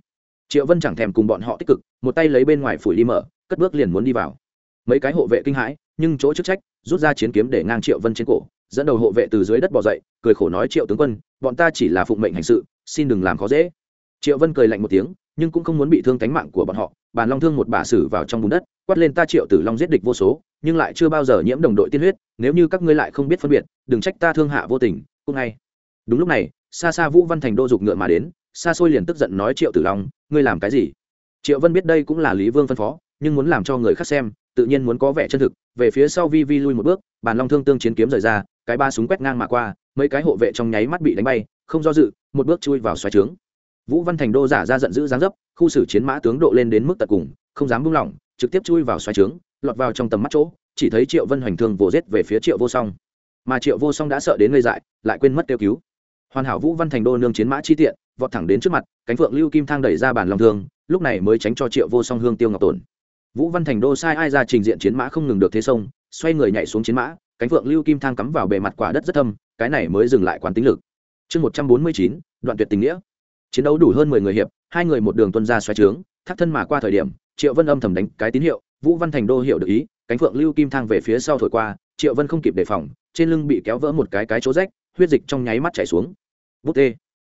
Triệu vân chẳng thèm cùng bọn họ tích cực một tay lấy bên ngoài phủi đi mở cất bước liền muốn đi vào. Mấy cái hộ vệ kinh hãi nhưng chỗ chức trách rút ra chiến kiếm để ngang triệu vân trên cổ dẫn đầu hộ vệ từ dưới đất bỏ dậy, cười khổ nói, triệu tướng quân, bọn ta chỉ là phụng mệnh hành sự, xin đừng làm khó dễ. Triệu vân cười lạnh một tiếng, nhưng cũng không muốn bị thương tánh mạng của bọn họ. Bàn long thương một bà sử vào trong bùn đất, quát lên, ta triệu tử long giết địch vô số, nhưng lại chưa bao giờ nhiễm đồng đội tiên huyết, nếu như các ngươi lại không biết phân biệt, đừng trách ta thương hạ vô tình, cũng ngay. Đúng lúc này xa xa vũ văn thành đô dục ngựa mà đến xa xôi liền tức giận nói, triệu tử long, ngươi làm cái gì? Triệu vân biết đây cũng là lý vương phân phó, nhưng muốn làm cho người khác xem tự nhiên muốn có vẻ chân thực. Về phía sau vi vi lui một bước, bàn long thương tương chiến kiếm rời ra, cái ba súng quét ngang mà qua, mấy cái hộ vệ trong nháy mắt bị đánh bay, không do dự, một bước chui vào xoáy trướng. Vũ văn thành đô giả ra giận dữ giáng dấp, khu xử chiến mã tướng độ lên đến mức tận cùng, không dám buông lỏng, trực tiếp chui vào xoáy trướng, lọt vào trong tầm mắt chỗ, chỉ thấy triệu vân hoành thương vồ rết về phía triệu vô song. Mà triệu vô song đã sợ đến ngây dại, lại quên mất kêu cứu. Hoàn hảo vũ văn thành đô nương chiến mã chi tiện, vọt thẳng đến trước mặt, cánh phượng lưu kim thang đẩy ra bàn lòng thương, lúc này mới tránh cho triệu vô song hương tiêu ngọc tổn vũ văn thành đô sai ai ra trình diện chiến mã không ngừng được thế sông, xoay người nhảy xuống chiến mã, cánh phượng lưu kim thang cắm vào bề mặt quả đất rất thâm, cái này mới dừng lại quán tính lực. Chương một trăm bốn mươi chín, đoạn tuyệt tình nghĩa. Chiến đấu đủ hơn mười người hiệp, hai người một đường tuân ra xoay trướng, thác thân mà qua thời điểm, triệu vân âm thầm đánh cái tín hiệu, vũ văn thành đô hiểu được ý, cánh phượng lưu kim thang về phía sau thổi qua, triệu vân không kịp đề phòng, trên lưng bị kéo vỡ một cái cái chỗ rách, huyết dịch trong nháy mắt chảy xuống. Bút tê.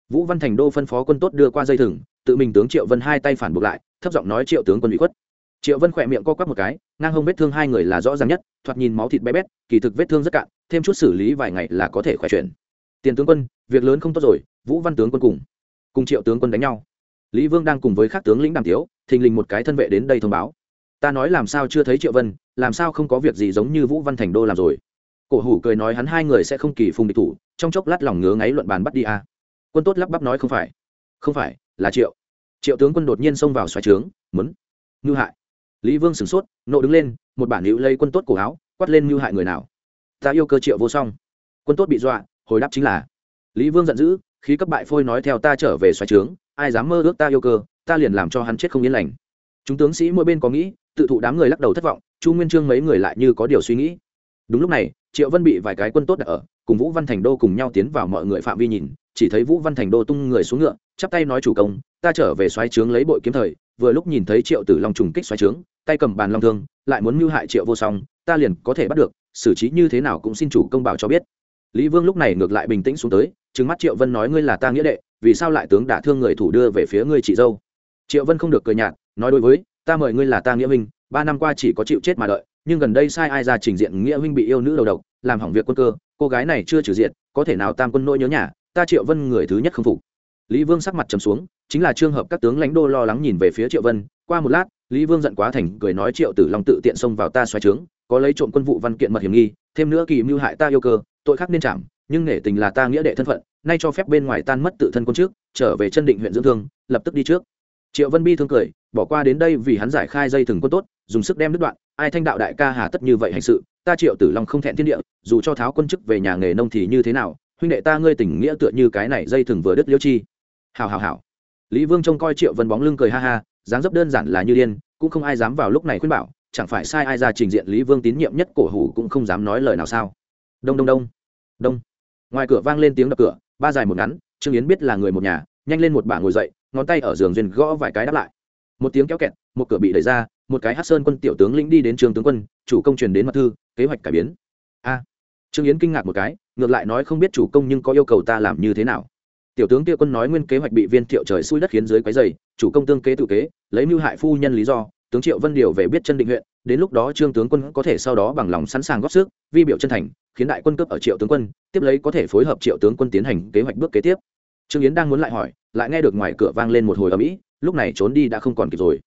Vũ văn thành đô phân phó quân tốt đưa qua dây thừng, tự mình tướng triệu vân hai tay phản buộc lại, thấp giọng nói triệu tướng quân bị khuất triệu vân khỏe miệng co quắp một cái ngang hông vết thương hai người là rõ ràng nhất thoạt nhìn máu thịt bé bét kỳ thực vết thương rất cạn thêm chút xử lý vài ngày là có thể khỏe chuyển tiền tướng quân việc lớn không tốt rồi vũ văn tướng quân cùng cùng triệu tướng quân đánh nhau lý vương đang cùng với các tướng lĩnh đàm tiếu thình lình một cái thân vệ đến đây thông báo ta nói làm sao chưa thấy triệu vân làm sao không có việc gì giống như vũ văn thành đô làm rồi cổ hủ cười nói hắn hai người sẽ không kỳ phùng địch thủ trong chốc lát lòng ngứa ngáy luận bàn bắt đi a quân tốt lắp bắp nói không phải không phải là triệu triệu tướng quân đột nhiên xông vào xoáy trướng muốn ngư hại lý vương sửng sốt, nộ đứng lên, một bản hữu lấy quân tốt cổ áo, quát lên mưu hại người nào. Ta yêu cơ triệu vô song. Quân tốt bị dọa, hồi đáp chính là. Lý vương giận dữ, khí cấp bại phôi nói theo ta trở về xoáy trướng, ai dám mơ ước ta yêu cơ, ta liền làm cho hắn chết không yên lành. Chúng tướng sĩ mỗi bên có nghĩ, tự thụ đám người lắc đầu thất vọng, chu nguyên trương mấy người lại như có điều suy nghĩ. Đúng lúc này, triệu vân bị vài cái quân tốt đã ở, cùng vũ văn thành đô cùng nhau tiến vào mọi người phạm vi nhìn, chỉ thấy vũ văn thành đô tung người xuống ngựa, chắp tay nói chủ công ta trở về xoáy trướng lấy bội kiếm thời, vừa lúc nhìn thấy triệu tử long trùng kích xoáy trướng, tay cầm bàn long thương, lại muốn mưu hại triệu vô song, ta liền có thể bắt được, xử trí như thế nào cũng xin chủ công bảo cho biết. Lý vương lúc này ngược lại bình tĩnh xuống tới, trừng mắt triệu vân nói ngươi là ta nghĩa đệ, vì sao lại tướng đả thương người thủ đưa về phía ngươi chị dâu? Triệu vân không được cười nhạt, nói đối với, ta mời ngươi là ta nghĩa huynh, ba năm qua chỉ có chịu chết mà đợi, nhưng gần đây sai ai ra trình diện nghĩa huynh bị yêu nữ đầu độc, làm hỏng việc quân cơ, cô gái này chưa trừ diện có thể nào tam quân nỗi nhớ nhà, ta triệu vân người thứ nhất không phục lý vương sắc mặt trầm xuống, chính là trường hợp các tướng lãnh đô lo lắng nhìn về phía triệu vân. Qua một lát, lý vương giận quá thành cười nói triệu tử long tự tiện xông vào ta xoáy trướng, có lấy trộm quân vụ văn kiện mật hiểm nghi, thêm nữa kỳ mưu hại ta yêu cơ, tội khác nên chạm, nhưng nể tình là ta nghĩa đệ thân phận, nay cho phép bên ngoài tan mất tự thân quân trước, trở về chân định huyện dưỡng thương, lập tức đi trước. Triệu vân bi thương cười, bỏ qua đến đây vì hắn giải khai dây thừng quân tốt, dùng sức đem đứt đoạn, ai thanh đạo đại ca hà tất như vậy hành sự, ta triệu tử long không thẹn thiên địa, dù cho tháo quân chức về nhà nghề nông thì như thế nào, huynh đệ ta ngươi tình nghĩa tựa như cái này dây thừng vừa đứt liêu chi hào hào hào. Lý vương trông coi triệu vân bóng lưng cười ha ha, dáng dấp đơn giản là như điên, cũng không ai dám vào lúc này khuyên bảo, chẳng phải sai ai ra trình diện lý vương tín nhiệm nhất cổ hủ cũng không dám nói lời nào sao. Đông đông đông. Đông. Ngoài cửa vang lên tiếng đập cửa, ba dài một ngắn, trương yến biết là người một nhà, nhanh lên một bả ngồi dậy, ngón tay ở giường duyên gõ vài cái đáp lại. Một tiếng kéo kẹt, một cửa bị đẩy ra, một cái hát sơn quân tiểu tướng lĩnh đi đến trường tướng quân, chủ công truyền đến mật thư, kế hoạch cải biến. A. Trương yến kinh ngạc một cái, ngược lại nói không biết chủ công nhưng có yêu cầu ta làm như thế nào tiểu tướng kia quân nói nguyên kế hoạch bị viên thiệu trời xui đất khiến dưới quái dày chủ công tương kế tự kế, lấy mưu hại phu nhân lý do, tướng triệu vân điều về biết chân định huyện, đến lúc đó trương tướng quân có thể sau đó bằng lòng sẵn sàng góp sức, vi biểu chân thành, khiến đại quân cướp ở triệu tướng quân, tiếp lấy có thể phối hợp triệu tướng quân tiến hành kế hoạch bước kế tiếp. Trương yến đang muốn lại hỏi, lại nghe được ngoài cửa vang lên một hồi ở mỹ lúc này trốn đi đã không còn kịp rồi.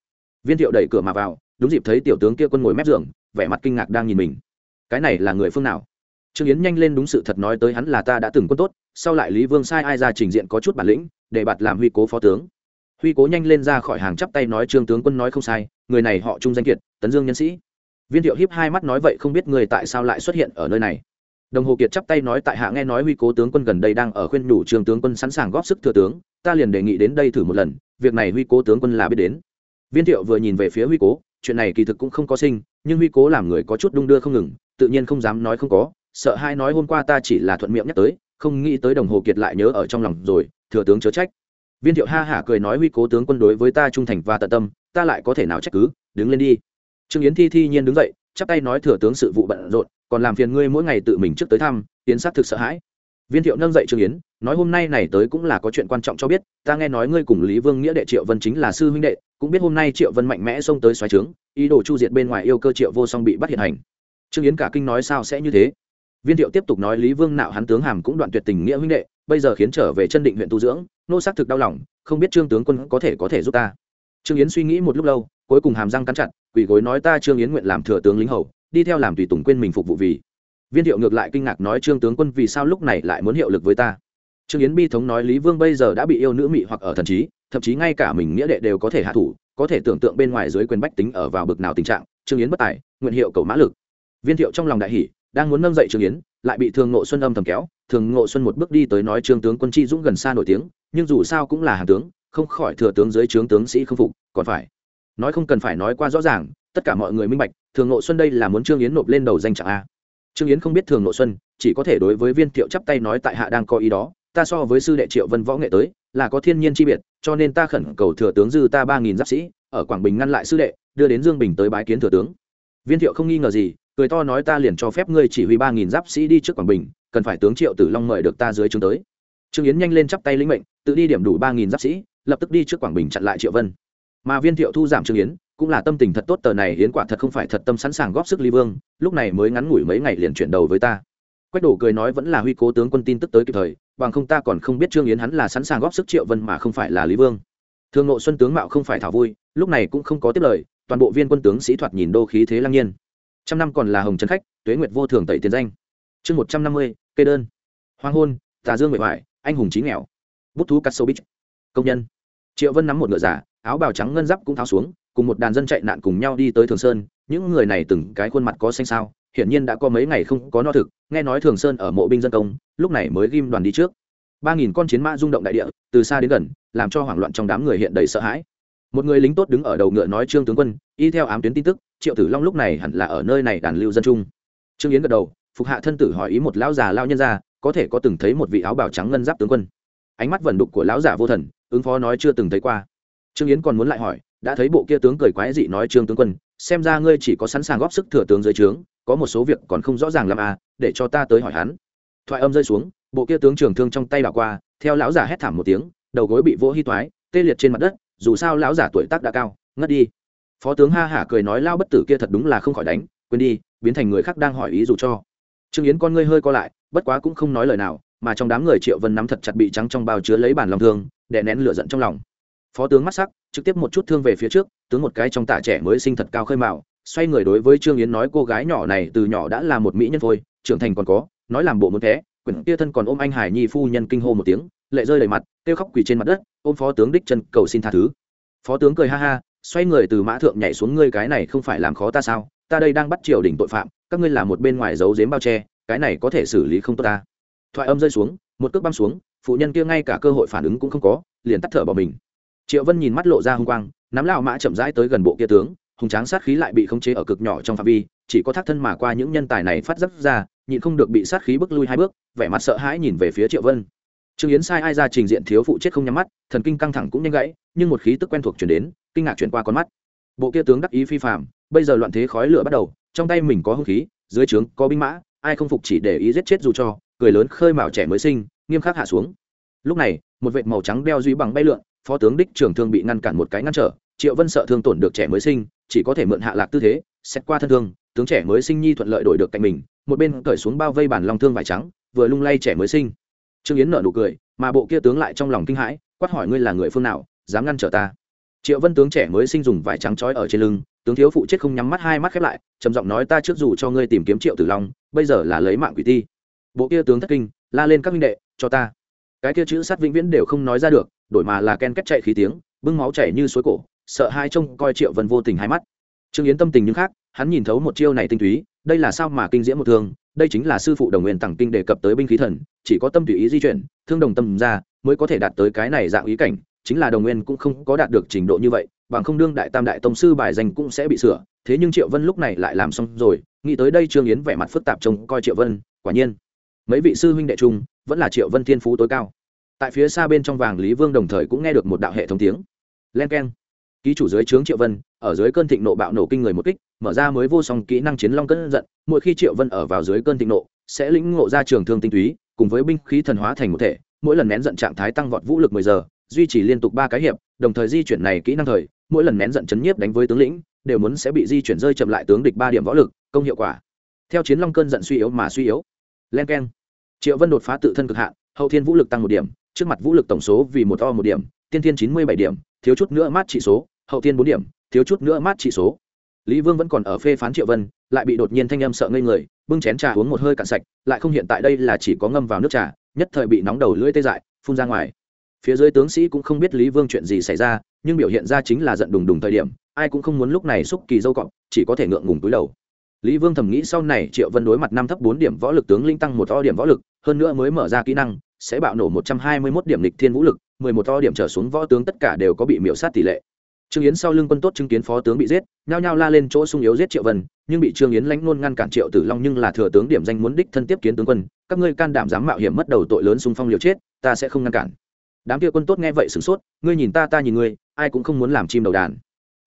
Viên thiệu đẩy cửa mà vào, đúng dịp thấy tiểu tướng kia quân ngồi mép giường, vẻ mặt kinh ngạc đang nhìn mình. Cái này là người phương nào? Trương yến nhanh lên đúng sự thật nói tới hắn là ta đã từng quân tốt sau lại lý vương sai ai ra trình diện có chút bản lĩnh, để bạt làm huy cố phó tướng. Huy cố nhanh lên ra khỏi hàng chắp tay nói trương tướng quân nói không sai, người này họ trung danh kiệt, tấn dương nhân sĩ. Viên thiệu hiếp hai mắt nói vậy không biết người tại sao lại xuất hiện ở nơi này. Đồng hồ kiệt chắp tay nói tại hạ nghe nói huy cố tướng quân gần đây đang ở khuyên nhủ trương tướng quân sẵn sàng góp sức thừa tướng, ta liền đề nghị đến đây thử một lần, việc này huy cố tướng quân là biết đến. Viên thiệu vừa nhìn về phía huy cố, chuyện này kỳ thực cũng không có sinh, nhưng huy cố làm người có chút đung đưa không ngừng, tự nhiên không dám nói không có, sợ hai nói hôm qua ta chỉ là thuận miệng nhắc tới không nghĩ tới đồng hồ kiệt lại nhớ ở trong lòng rồi, thừa tướng chớ trách. Viên thiệu ha hả cười nói huy cố tướng quân đối với ta trung thành và tận tâm, ta lại có thể nào trách cứ, đứng lên đi. Trương yến thi thi nhiên đứng dậy, chắp tay nói thừa tướng sự vụ bận rộn, còn làm phiền ngươi mỗi ngày tự mình trước tới thăm yến sát thực sợ hãi. Viên thiệu nâng dậy trương yến, nói hôm nay này tới cũng là có chuyện quan trọng cho biết, ta nghe nói ngươi cùng lý vương nghĩa đệ triệu vân chính là sư huynh đệ, cũng biết hôm nay triệu vân mạnh mẽ xông tới xoáy trướng, ý đồ chu diệt bên ngoài yêu cơ triệu vô song bị bắt hiện hành. Trương yến cả kinh nói sao sẽ như thế? Viên thiệu tiếp tục nói lý vương nạo hắn tướng hàm cũng đoạn tuyệt tình nghĩa huynh đệ, bây giờ khiến trở về chân định huyện tu dưỡng, nô xác thực đau lòng, không biết trương tướng quân có thể có thể giúp ta. Trương yến suy nghĩ một lúc lâu, cuối cùng hàm răng cắn chặt, quỳ gối nói ta trương yến nguyện làm thừa tướng lính hầu, đi theo làm tùy tùng quên mình phục vụ vì. Viên thiệu ngược lại kinh ngạc nói trương tướng quân vì sao lúc này lại muốn hiệu lực với ta? Trương yến bi thống nói lý vương bây giờ đã bị yêu nữ mị hoặc ở thần trí, thậm chí ngay cả mình nghĩa đệ đều có thể hạ thủ, có thể tưởng tượng bên ngoài dưới quyền bách tính ở vào bực nào tình trạng. Trương yến bất tài, nguyện hiệu cầu mã lực. Viên thiệu trong lòng đại hỷ đang muốn nâng dậy trương yến, lại bị thường ngộ xuân âm thầm kéo. Thường ngộ xuân một bước đi tới nói trương tướng quân chi dũng gần xa nổi tiếng, nhưng dù sao cũng là hàng tướng, không khỏi thừa tướng dưới trướng tướng sĩ không phục, còn phải nói không cần phải nói qua rõ ràng, tất cả mọi người minh bạch, thường ngộ xuân đây là muốn trương yến nộp lên đầu danh trạng a. Trương yến không biết thường ngộ xuân, chỉ có thể đối với viên thiệu chắp tay nói tại hạ đang có ý đó, ta so với sư đệ triệu vân võ nghệ tới, là có thiên nhiên chi biệt, cho nên ta khẩn cầu thừa tướng dư ta ba nghìn giáp sĩ, ở quảng bình ngăn lại sư đệ, đưa đến dương bình tới bái kiến thừa tướng. Viên thiệu không nghi ngờ gì cười to nói ta liền cho phép ngươi chỉ huy ba nghìn giáp sĩ đi trước quảng bình, cần phải tướng triệu tử long mời được ta dưới trướng tới. Trương yến nhanh lên chắp tay lĩnh mệnh, tự đi điểm đủ ba nghìn giáp sĩ, lập tức đi trước quảng bình chặn lại triệu vân. Mà viên thiệu thu giảm trương yến, cũng là tâm tình thật tốt, tờ này yến quả thật không phải thật tâm sẵn sàng góp sức ly vương, lúc này mới ngắn ngủi mấy ngày liền chuyển đầu với ta. Quách đổ cười nói vẫn là huy cố tướng quân tin tức tới kịp thời, bằng không ta còn không biết trương yến hắn là sẵn sàng góp sức triệu vân mà không phải là lý vương. Thương nội xuân tướng mạo không phải thảo vui, lúc này cũng không có tiếp lời, toàn bộ viên quân tướng sĩ thoạt nhìn đô khí thế lang nhiên trăm năm còn là hồng trấn khách, tuế nguyệt vô thường tẩy tiền danh. Chương một trăm năm mươi cây đơn. Hoang hôn, tà dương nguyệt hoại anh hùng trí nghèo. Bút thú cắt sâu bích. Công nhân. Triệu vân nắm một ngựa giả, áo bào trắng ngân giáp cũng tháo xuống, cùng một đàn dân chạy nạn cùng nhau đi tới thường sơn. Những người này từng cái khuôn mặt có xanh sao hiển nhiên đã có mấy ngày không có no thực, nghe nói thường sơn ở mộ binh dân công, lúc này mới ghim đoàn đi trước. Ba nghìn con chiến mã rung động đại địa, từ xa đến gần, làm cho hoảng loạn trong đám người hiện đầy sợ hãi một người lính tốt đứng ở đầu ngựa nói trương tướng quân, y theo ám tuyến tin tức, triệu tử long lúc này hẳn là ở nơi này đàn lưu dân trung trương yến gật đầu, phục hạ thân tử hỏi ý một lão già lao nhân ra, có thể có từng thấy một vị áo bào trắng ngân giáp tướng quân. Ánh mắt vẩn đục của lão giả vô thần, ứng phó nói chưa từng thấy qua. Trương yến còn muốn lại hỏi, đã thấy bộ kia tướng cười quái dị nói trương tướng quân, xem ra ngươi chỉ có sẵn sàng góp sức thừa tướng dưới trướng, có một số việc còn không rõ ràng làm à để cho ta tới hỏi hắn. Thoại âm rơi xuống, bộ kia tướng trường thương trong tay đảo qua, theo lão giả hét thảm một tiếng, đầu gối bị vỗ hy toái, tê liệt trên mặt đất dù sao lão giả tuổi tác đã cao, ngất đi. Phó tướng ha hả cười nói lao bất tử kia thật đúng là không khỏi đánh, quên đi, biến thành người khác đang hỏi ý dù cho. Trương yến con ngươi hơi co lại, bất quá cũng không nói lời nào, mà trong đám người triệu vân nắm thật chặt bị trắng trong bao chứa lấy bản lòng thương để nén lửa giận trong lòng. Phó tướng mắt sắc, trực tiếp một chút thương về phía trước, tướng một cái trong tả trẻ mới sinh thật cao khơi mạo xoay người đối với trương yến nói, cô gái nhỏ này từ nhỏ đã là một mỹ nhân phôi, trưởng thành còn có, nói làm bộ muốn thế, quyển kia thân còn ôm anh hải nhi phu nhân kinh hô một tiếng lệ rơi đầy mặt, kêu khóc quỳ trên mặt đất, ôm phó tướng đích chân cầu xin tha thứ. Phó tướng cười ha ha, xoay người từ mã thượng nhảy xuống, ngươi cái này không phải làm khó ta sao? Ta đây đang bắt triều đình tội phạm, các ngươi là một bên ngoài giấu giếm bao che, cái này có thể xử lý không tốt ta? Thoại âm rơi xuống, một cước băm xuống, phụ nhân kia ngay cả cơ hội phản ứng cũng không có, liền tắt thở bỏ mình. Triệu vân nhìn mắt lộ ra hung quang, nắm lao mã chậm rãi tới gần bộ kia tướng, hùng tráng sát khí lại bị khống chế ở cực nhỏ trong phạm vi, chỉ có thác thân mà qua những nhân tài này phát dấp ra, nhịn không được bị sát khí bước lui hai bước, vẻ mặt sợ hãi nhìn về phía triệu vân trương yến sai ai ra trình diện thiếu phụ chết không nhắm mắt, thần kinh căng thẳng cũng nhanh gãy, nhưng một khí tức quen thuộc chuyển đến, kinh ngạc chuyển qua con mắt. Bộ kia tướng đắc ý phi phạm bây giờ loạn thế khói lửa bắt đầu, trong tay mình có hung khí, dưới trướng có binh mã, ai không phục chỉ để ý giết chết dù cho, cười lớn khơi mào trẻ mới sinh, nghiêm khắc hạ xuống. Lúc này, một vệt màu trắng đeo duy bằng bay lượn, phó tướng đích trưởng thương bị ngăn cản một cái ngăn trở, triệu vân sợ thương tổn được trẻ mới sinh, chỉ có thể mượn hạ lạc tư thế, xét qua thân thương, tướng trẻ mới sinh nhi thuận lợi đổi được cạnh mình, một bên cởi xuống bao vây bản long thương vải trắng, vừa lung lay trẻ mới sinh trương yến nở nụ cười, mà bộ kia tướng lại trong lòng kinh hãi, quát hỏi ngươi là người phương nào, dám ngăn trở ta? Triệu vân tướng trẻ mới sinh dùng vải trắng trói ở trên lưng, tướng thiếu phụ chết không nhắm mắt hai mắt khép lại, trầm giọng nói ta trước dù cho ngươi tìm kiếm triệu tử long, bây giờ là lấy mạng quỷ ti. Bộ kia tướng thất kinh, la lên các minh đệ, cho ta. Cái kia chữ sát vĩnh viễn đều không nói ra được, đổi mà là ken kết chạy khí tiếng, bưng máu chảy như suối cổ, sợ hai trông coi triệu vân vô tình hai mắt. Trương yến tâm tình nhưng khác, hắn nhìn thấu một chiêu này tinh túy, đây là sao mà kinh diễm một thương đây chính là sư phụ đồng nguyên tặng kinh đề cập tới binh khí thần, chỉ có tâm tùy ý di chuyển, thương đồng tâm ra, mới có thể đạt tới cái này dạng ý cảnh, chính là đồng nguyên cũng không có đạt được trình độ như vậy, bằng không đương đại tam đại tông sư bài danh cũng sẽ bị sửa, thế nhưng triệu vân lúc này lại làm xong rồi, nghĩ tới đây trương yến vẻ mặt phức tạp trông coi triệu vân, quả nhiên, mấy vị sư huynh đệ trung, vẫn là triệu vân thiên phú tối cao. Tại phía xa bên trong vàng lý vương đồng thời cũng nghe được một đạo hệ thống tiếng. Len k e n ký chủ dưới trướng triệu vân, ở dưới cơn thịnh nộ bạo nổ kinh người một kích mở ra mới vô song kỹ năng chiến long cơn giận, mỗi khi triệu vân ở vào dưới cơn thịnh nộ, sẽ lĩnh ngộ ra trường thương tinh túy, cùng với binh khí thần hóa thành một thể, mỗi lần nén giận trạng thái tăng vọt vũ lực mười giờ, duy trì liên tục ba cái hiệp, đồng thời di chuyển này kỹ năng thời, mỗi lần nén giận chấn nhiếp đánh với tướng lĩnh, đều muốn sẽ bị di chuyển rơi chậm lại tướng địch ba điểm võ lực, công hiệu quả. Theo chiến long cơn giận suy yếu mà suy yếu. Len keng. Triệu vân đột phá tự thân cực hạn, hậu thiên vũ lực tăng một điểm, trước mặt vũ lực tổng số vì một o một điểm, tiên thiên chín mươi bảy điểm, thiếu chút nữa mát trị số, hậu thiên bốn điểm, thiếu chút nữa mát trị số lý vương vẫn còn ở phê phán triệu vân, lại bị đột nhiên thanh âm sợ ngây người, bưng chén trà uống một hơi cạn sạch, lại không hiện tại đây là chỉ có ngâm vào nước trà, nhất thời bị nóng đầu lưỡi tê dại, phun ra ngoài. Phía dưới tướng sĩ cũng không biết lý vương chuyện gì xảy ra, nhưng biểu hiện ra chính là giận đùng đùng thời điểm, ai cũng không muốn lúc này xúc kỳ dâu cọp, chỉ có thể ngượng ngùng túi đầu. Lý vương thầm nghĩ sau này triệu vân đối mặt năm thấp bốn điểm võ lực tướng linh tăng một to điểm võ lực, hơn nữa mới mở ra kỹ năng, sẽ bạo nổ một trăm hai mươi 121 điểm lịch thiên vũ lực, mười một to điểm trở xuống võ tướng tất cả đều có bị miểu sát tỷ lệ trương yến sau lưng quân tốt chứng kiến phó tướng bị giết, nhao nhao la lên chỗ sung yếu giết triệu vân, nhưng bị trương yến lãnh nôn ngăn cản triệu tử long nhưng là thừa tướng điểm danh muốn đích thân tiếp kiến tướng quân, các ngươi can đảm dám mạo hiểm mất đầu tội lớn xung phong liều chết, ta sẽ không ngăn cản. Đám kia quân tốt nghe vậy sửng sốt, ngươi nhìn ta ta nhìn ngươi, ai cũng không muốn làm chim đầu đàn.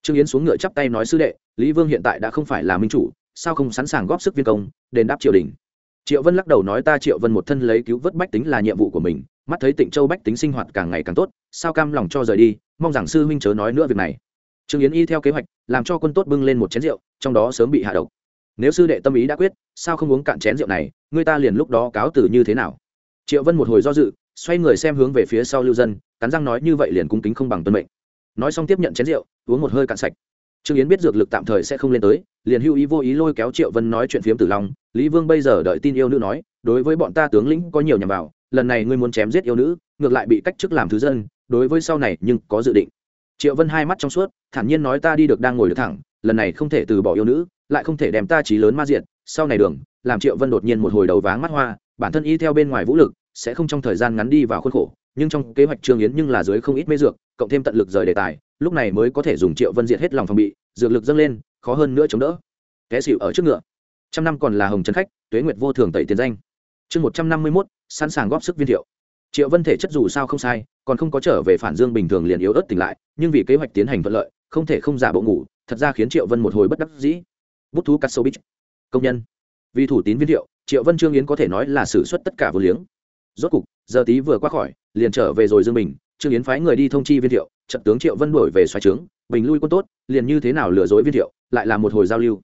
Trương yến xuống ngựa chắp tay nói sư đệ, lý vương hiện tại đã không phải là minh chủ, sao không sẵn sàng góp sức viên công, đền đáp triều đình triệu vân lắc đầu nói ta triệu vân một thân lấy cứu vớt bách tính là nhiệm vụ của mình, mắt thấy tịnh châu bách tính sinh hoạt càng ngày càng tốt, sao cam lòng cho rời đi, mong rằng sư huynh chớ nói nữa việc này. Trương yến y theo kế hoạch, làm cho quân tốt bưng lên một chén rượu, trong đó sớm bị hạ độc. Nếu sư đệ tâm ý đã quyết, sao không uống cạn chén rượu này, người ta liền lúc đó cáo từ như thế nào? Triệu vân một hồi do dự, xoay người xem hướng về phía sau lưu dân, cắn răng nói như vậy liền cung kính không bằng tuân mệnh. Nói xong tiếp nhận chén rượu, uống một hơi cạn sạch trương yến biết dược lực tạm thời sẽ không lên tới, liền hưu ý vô ý lôi kéo triệu vân nói chuyện phiếm tử long. Lý vương bây giờ đợi tin yêu nữ nói, đối với bọn ta tướng lĩnh có nhiều nhằm vào, lần này ngươi muốn chém giết yêu nữ, ngược lại bị cách chức làm thứ dân, đối với sau này nhưng có dự định. Triệu vân hai mắt trong suốt, thản nhiên nói ta đi được đang ngồi được thẳng, lần này không thể từ bỏ yêu nữ, lại không thể đem ta trí lớn ma diện sau này đường, làm triệu vân đột nhiên một hồi đầu váng mắt hoa, bản thân y theo bên ngoài vũ lực, sẽ không trong thời gian ngắn đi vào khuôn khổ, nhưng trong kế hoạch trương yến nhưng là dưới không ít mê dược, cộng thêm tận lực rời đề tài lúc này mới có thể dùng triệu vân diệt hết lòng phòng bị, dược lực dâng lên, khó hơn nữa chống đỡ. Té xịu ở trước ngựa. Trăm năm còn là hồng trấn khách, tuế nguyệt vô thường tẩy tiền danh. Chương một trăm năm mươi mốt, sẵn sàng góp sức viên thiệu. Triệu vân thể chất dù sao không sai, còn không có trở về phản dương bình thường liền yếu ớt tỉnh lại, nhưng vì kế hoạch tiến hành thuận lợi, không thể không giả bộ ngủ, thật ra khiến triệu vân một hồi bất đắc dĩ. Bút thú cắt sâu bích công nhân. Vì thủ tín viên thiệu, triệu vân trương yến có thể nói là xử suất tất cả vô liếng. Rốt cục, giờ tí vừa qua khỏi, liền trở về rồi dương bình, trương yến phái người đi thông chi viên thiệu trận tướng triệu vân đuổi về xoáy trướng, bình lui quân tốt, liền như thế nào lừa dối viên thiệu, lại là một hồi giao lưu.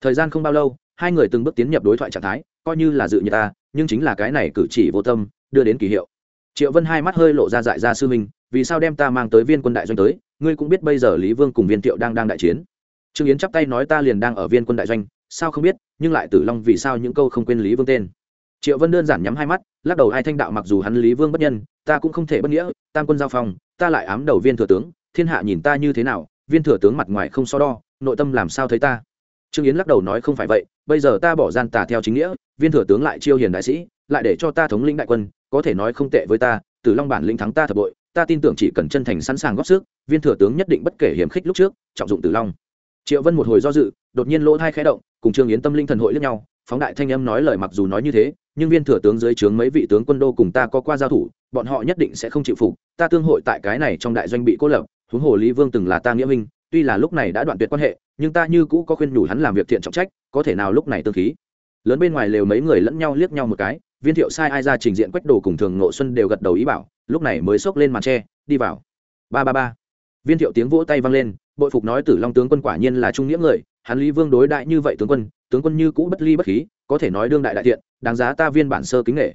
Thời gian không bao lâu, hai người từng bước tiến nhập đối thoại trạng thái, coi như là dự như ta, nhưng chính là cái này cử chỉ vô tâm, đưa đến kỳ hiệu. Triệu vân hai mắt hơi lộ ra dại ra sư minh, vì sao đem ta mang tới viên quân đại doanh tới, ngươi cũng biết bây giờ lý vương cùng viên thiệu đang đang đại chiến. Trương yến chắp tay nói ta liền đang ở viên quân đại doanh, sao không biết, nhưng lại tử long vì sao những câu không quên lý vương tên. Triệu vân đơn giản nhắm hai mắt, lắc đầu hai thanh đạo mặc dù hắn lý vương bất nhân, ta cũng không thể bất nghĩa, tam quân giao phòng ta lại ám đầu viên thừa tướng, thiên hạ nhìn ta như thế nào, viên thừa tướng mặt ngoài không so đo, nội tâm làm sao thấy ta? Trương yến lắc đầu nói không phải vậy, bây giờ ta bỏ gian tà theo chính nghĩa, viên thừa tướng lại chiêu hiền đại sĩ, lại để cho ta thống lĩnh đại quân, có thể nói không tệ với ta, tử long bản lĩnh thắng ta thập bội, ta tin tưởng chỉ cần chân thành sẵn sàng góp sức, viên thừa tướng nhất định bất kể hiểm khích lúc trước, trọng dụng tử long. Triệu vân một hồi do dự, đột nhiên lỗ thai khẽ động, cùng trương yến tâm linh thần hội lẫn nhau, phóng đại thanh âm nói lời mặc dù nói như thế, nhưng viên thừa tướng dưới trướng mấy vị tướng quân đô cùng ta có qua giao thủ bọn họ nhất định sẽ không chịu phục, ta tương hội tại cái này trong đại doanh bị cô lập, huống hồ lý vương từng là ta nghĩa minh tuy là lúc này đã đoạn tuyệt quan hệ, nhưng ta như cũ có khuyên nhủ hắn làm việc thiện trọng trách, có thể nào lúc này tương khí. Lớn bên ngoài lều mấy người lẫn nhau liếc nhau một cái, viên thiệu sai ai ra trình diện quách đồ cùng thường ngộ xuân đều gật đầu ý bảo, lúc này mới xốc lên màn tre, đi vào. Ba ba ba. Viên thiệu tiếng vỗ tay vang lên, bội phục nói tử long tướng quân quả nhiên là trung nghĩa người, hắn lý vương đối đại như vậy tướng quân tướng quân như cũ bất ly bất khí, có thể nói đương đại đại thiện, đáng giá ta viên bản sơ kính nghệ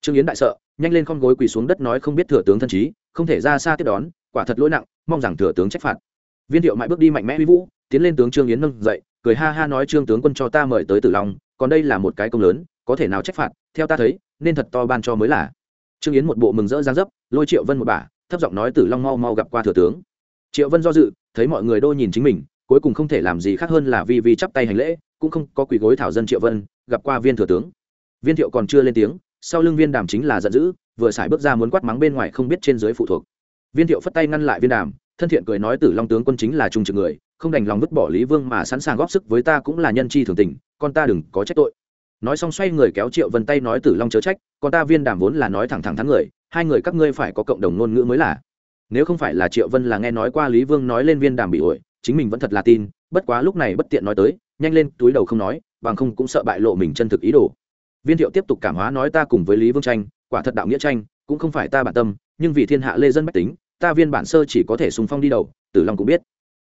trương yến đại sợ, nhanh lên con gối quỳ xuống đất nói không biết thừa tướng thân trí không thể ra xa tiếp đón, quả thật lỗi nặng, mong rằng thừa tướng trách phạt. Viên thiệu mãi bước đi mạnh mẽ uy vũ, tiến lên tướng trương yến nâng dậy, cười ha ha nói trương tướng quân cho ta mời tới tử long, còn đây là một cái công lớn, có thể nào trách phạt, theo ta thấy, nên thật to ban cho mới là. Trương yến một bộ mừng rỡ giang dấp, lôi triệu vân một bả, thấp giọng nói tử long mau mau gặp qua thừa tướng. Triệu vân do dự, thấy mọi người đô nhìn chính mình, cuối cùng không thể làm gì khác hơn là vi vi chắp tay hành lễ, cũng không có quỳ gối thảo dân triệu vân, gặp qua viên thừa tướng. Viên thiệu còn chưa lên tiếng sau lưng viên đàm chính là giận dữ, vừa xài bước ra muốn quát mắng bên ngoài không biết trên dưới phụ thuộc. Viên thiệu phất tay ngăn lại viên đàm, thân thiện cười nói tử long tướng quân chính là trung trực người, không đành lòng vứt bỏ lý vương mà sẵn sàng góp sức với ta cũng là nhân chi thường tình, con ta đừng có trách tội. Nói xong xoay người kéo triệu vân tay nói tử long chớ trách, con ta viên đàm vốn là nói thẳng thẳng thắn người, hai người các ngươi phải có cộng đồng ngôn ngữ mới là. Nếu không phải là triệu vân là nghe nói qua lý vương nói lên viên đàm bị ổi, chính mình vẫn thật là tin, bất quá lúc này bất tiện nói tới, nhanh lên túi đầu không nói, bằng không cũng sợ bại lộ mình chân thực ý đồ viên thiệu tiếp tục cảm hóa nói ta cùng với lý vương tranh, quả thật đạo nghĩa tranh, cũng không phải ta bản tâm, nhưng vì thiên hạ lê dân bách tính, ta viên bản sơ chỉ có thể sùng phong đi đầu, tử long cũng biết.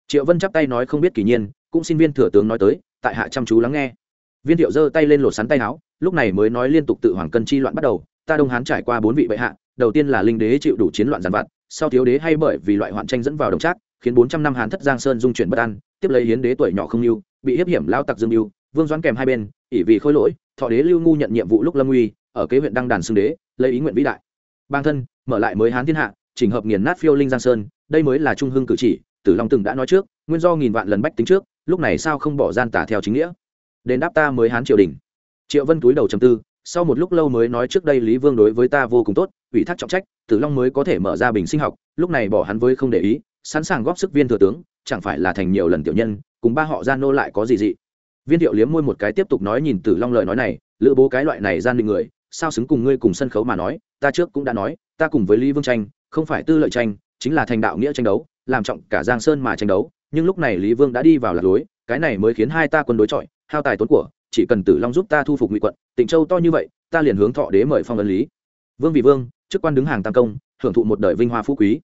Triệu vân chắp tay nói không biết kỳ nhiên, cũng xin viên thừa tướng nói tới, tại hạ chăm chú lắng nghe. Viên thiệu giơ tay lên lột sắn tay áo, lúc này mới nói liên tục tự hoàng cân chi loạn bắt đầu, ta đông hán trải qua bốn vị bệ hạ, đầu tiên là linh đế chịu đủ chiến loạn giàn vặt, sau thiếu đế hay bởi vì loại hoạn tranh dẫn vào đồng trác, khiến bốn trăm năm hán thất giang sơn dung chuyển bất an, tiếp lấy hiến đế tuổi nhỏ không lưu, bị hiếp hiểm lao tặc dương lưu vương doãn kèm hai bên ỉ vì khôi lỗi thọ đế lưu ngu nhận nhiệm vụ lúc lâm uy, ở kế huyện đăng đàn xưng đế, lấy ý nguyện vĩ đại. Bang thân, mở lại mới hán thiên hạ, chỉnh hợp nghiền nát phiêu linh giang sơn, đây mới là trung hưng cử chỉ, tử long từng đã nói trước, nguyên do nghìn vạn lần bách tính trước, lúc này sao không bỏ gian tả theo chính nghĩa? Đến đáp ta mới hán triều đình. Triệu vân túi đầu trầm tư, sau một lúc lâu mới nói trước đây lý vương đối với ta vô cùng tốt, ủy thác trọng trách, tử long mới có thể mở ra bình sinh học, lúc này bỏ hắn với không để ý, sẵn sàng góp sức viên thừa tướng, chẳng phải là thành nhiều lần tiểu nhân, cùng ba họ gian nô lại có gì dị viên thiệu liếm môi một cái tiếp tục nói nhìn tử long lời nói này, lữ bố cái loại này gian định người, sao xứng cùng ngươi cùng sân khấu mà nói, ta trước cũng đã nói, ta cùng với lý vương tranh, không phải tư lợi tranh, chính là thành đạo nghĩa tranh đấu, làm trọng cả giang sơn mà tranh đấu, nhưng lúc này lý vương đã đi vào lạc lối, cái này mới khiến hai ta quân đối chọi, hao tài tốn của, chỉ cần tử long giúp ta thu phục ngụy quận, tịnh châu to như vậy, ta liền hướng thọ đế mời phong ấn lý. Vương vì vương, chức quan đứng hàng tam công, hưởng thụ một đời vinh hoa phú quý.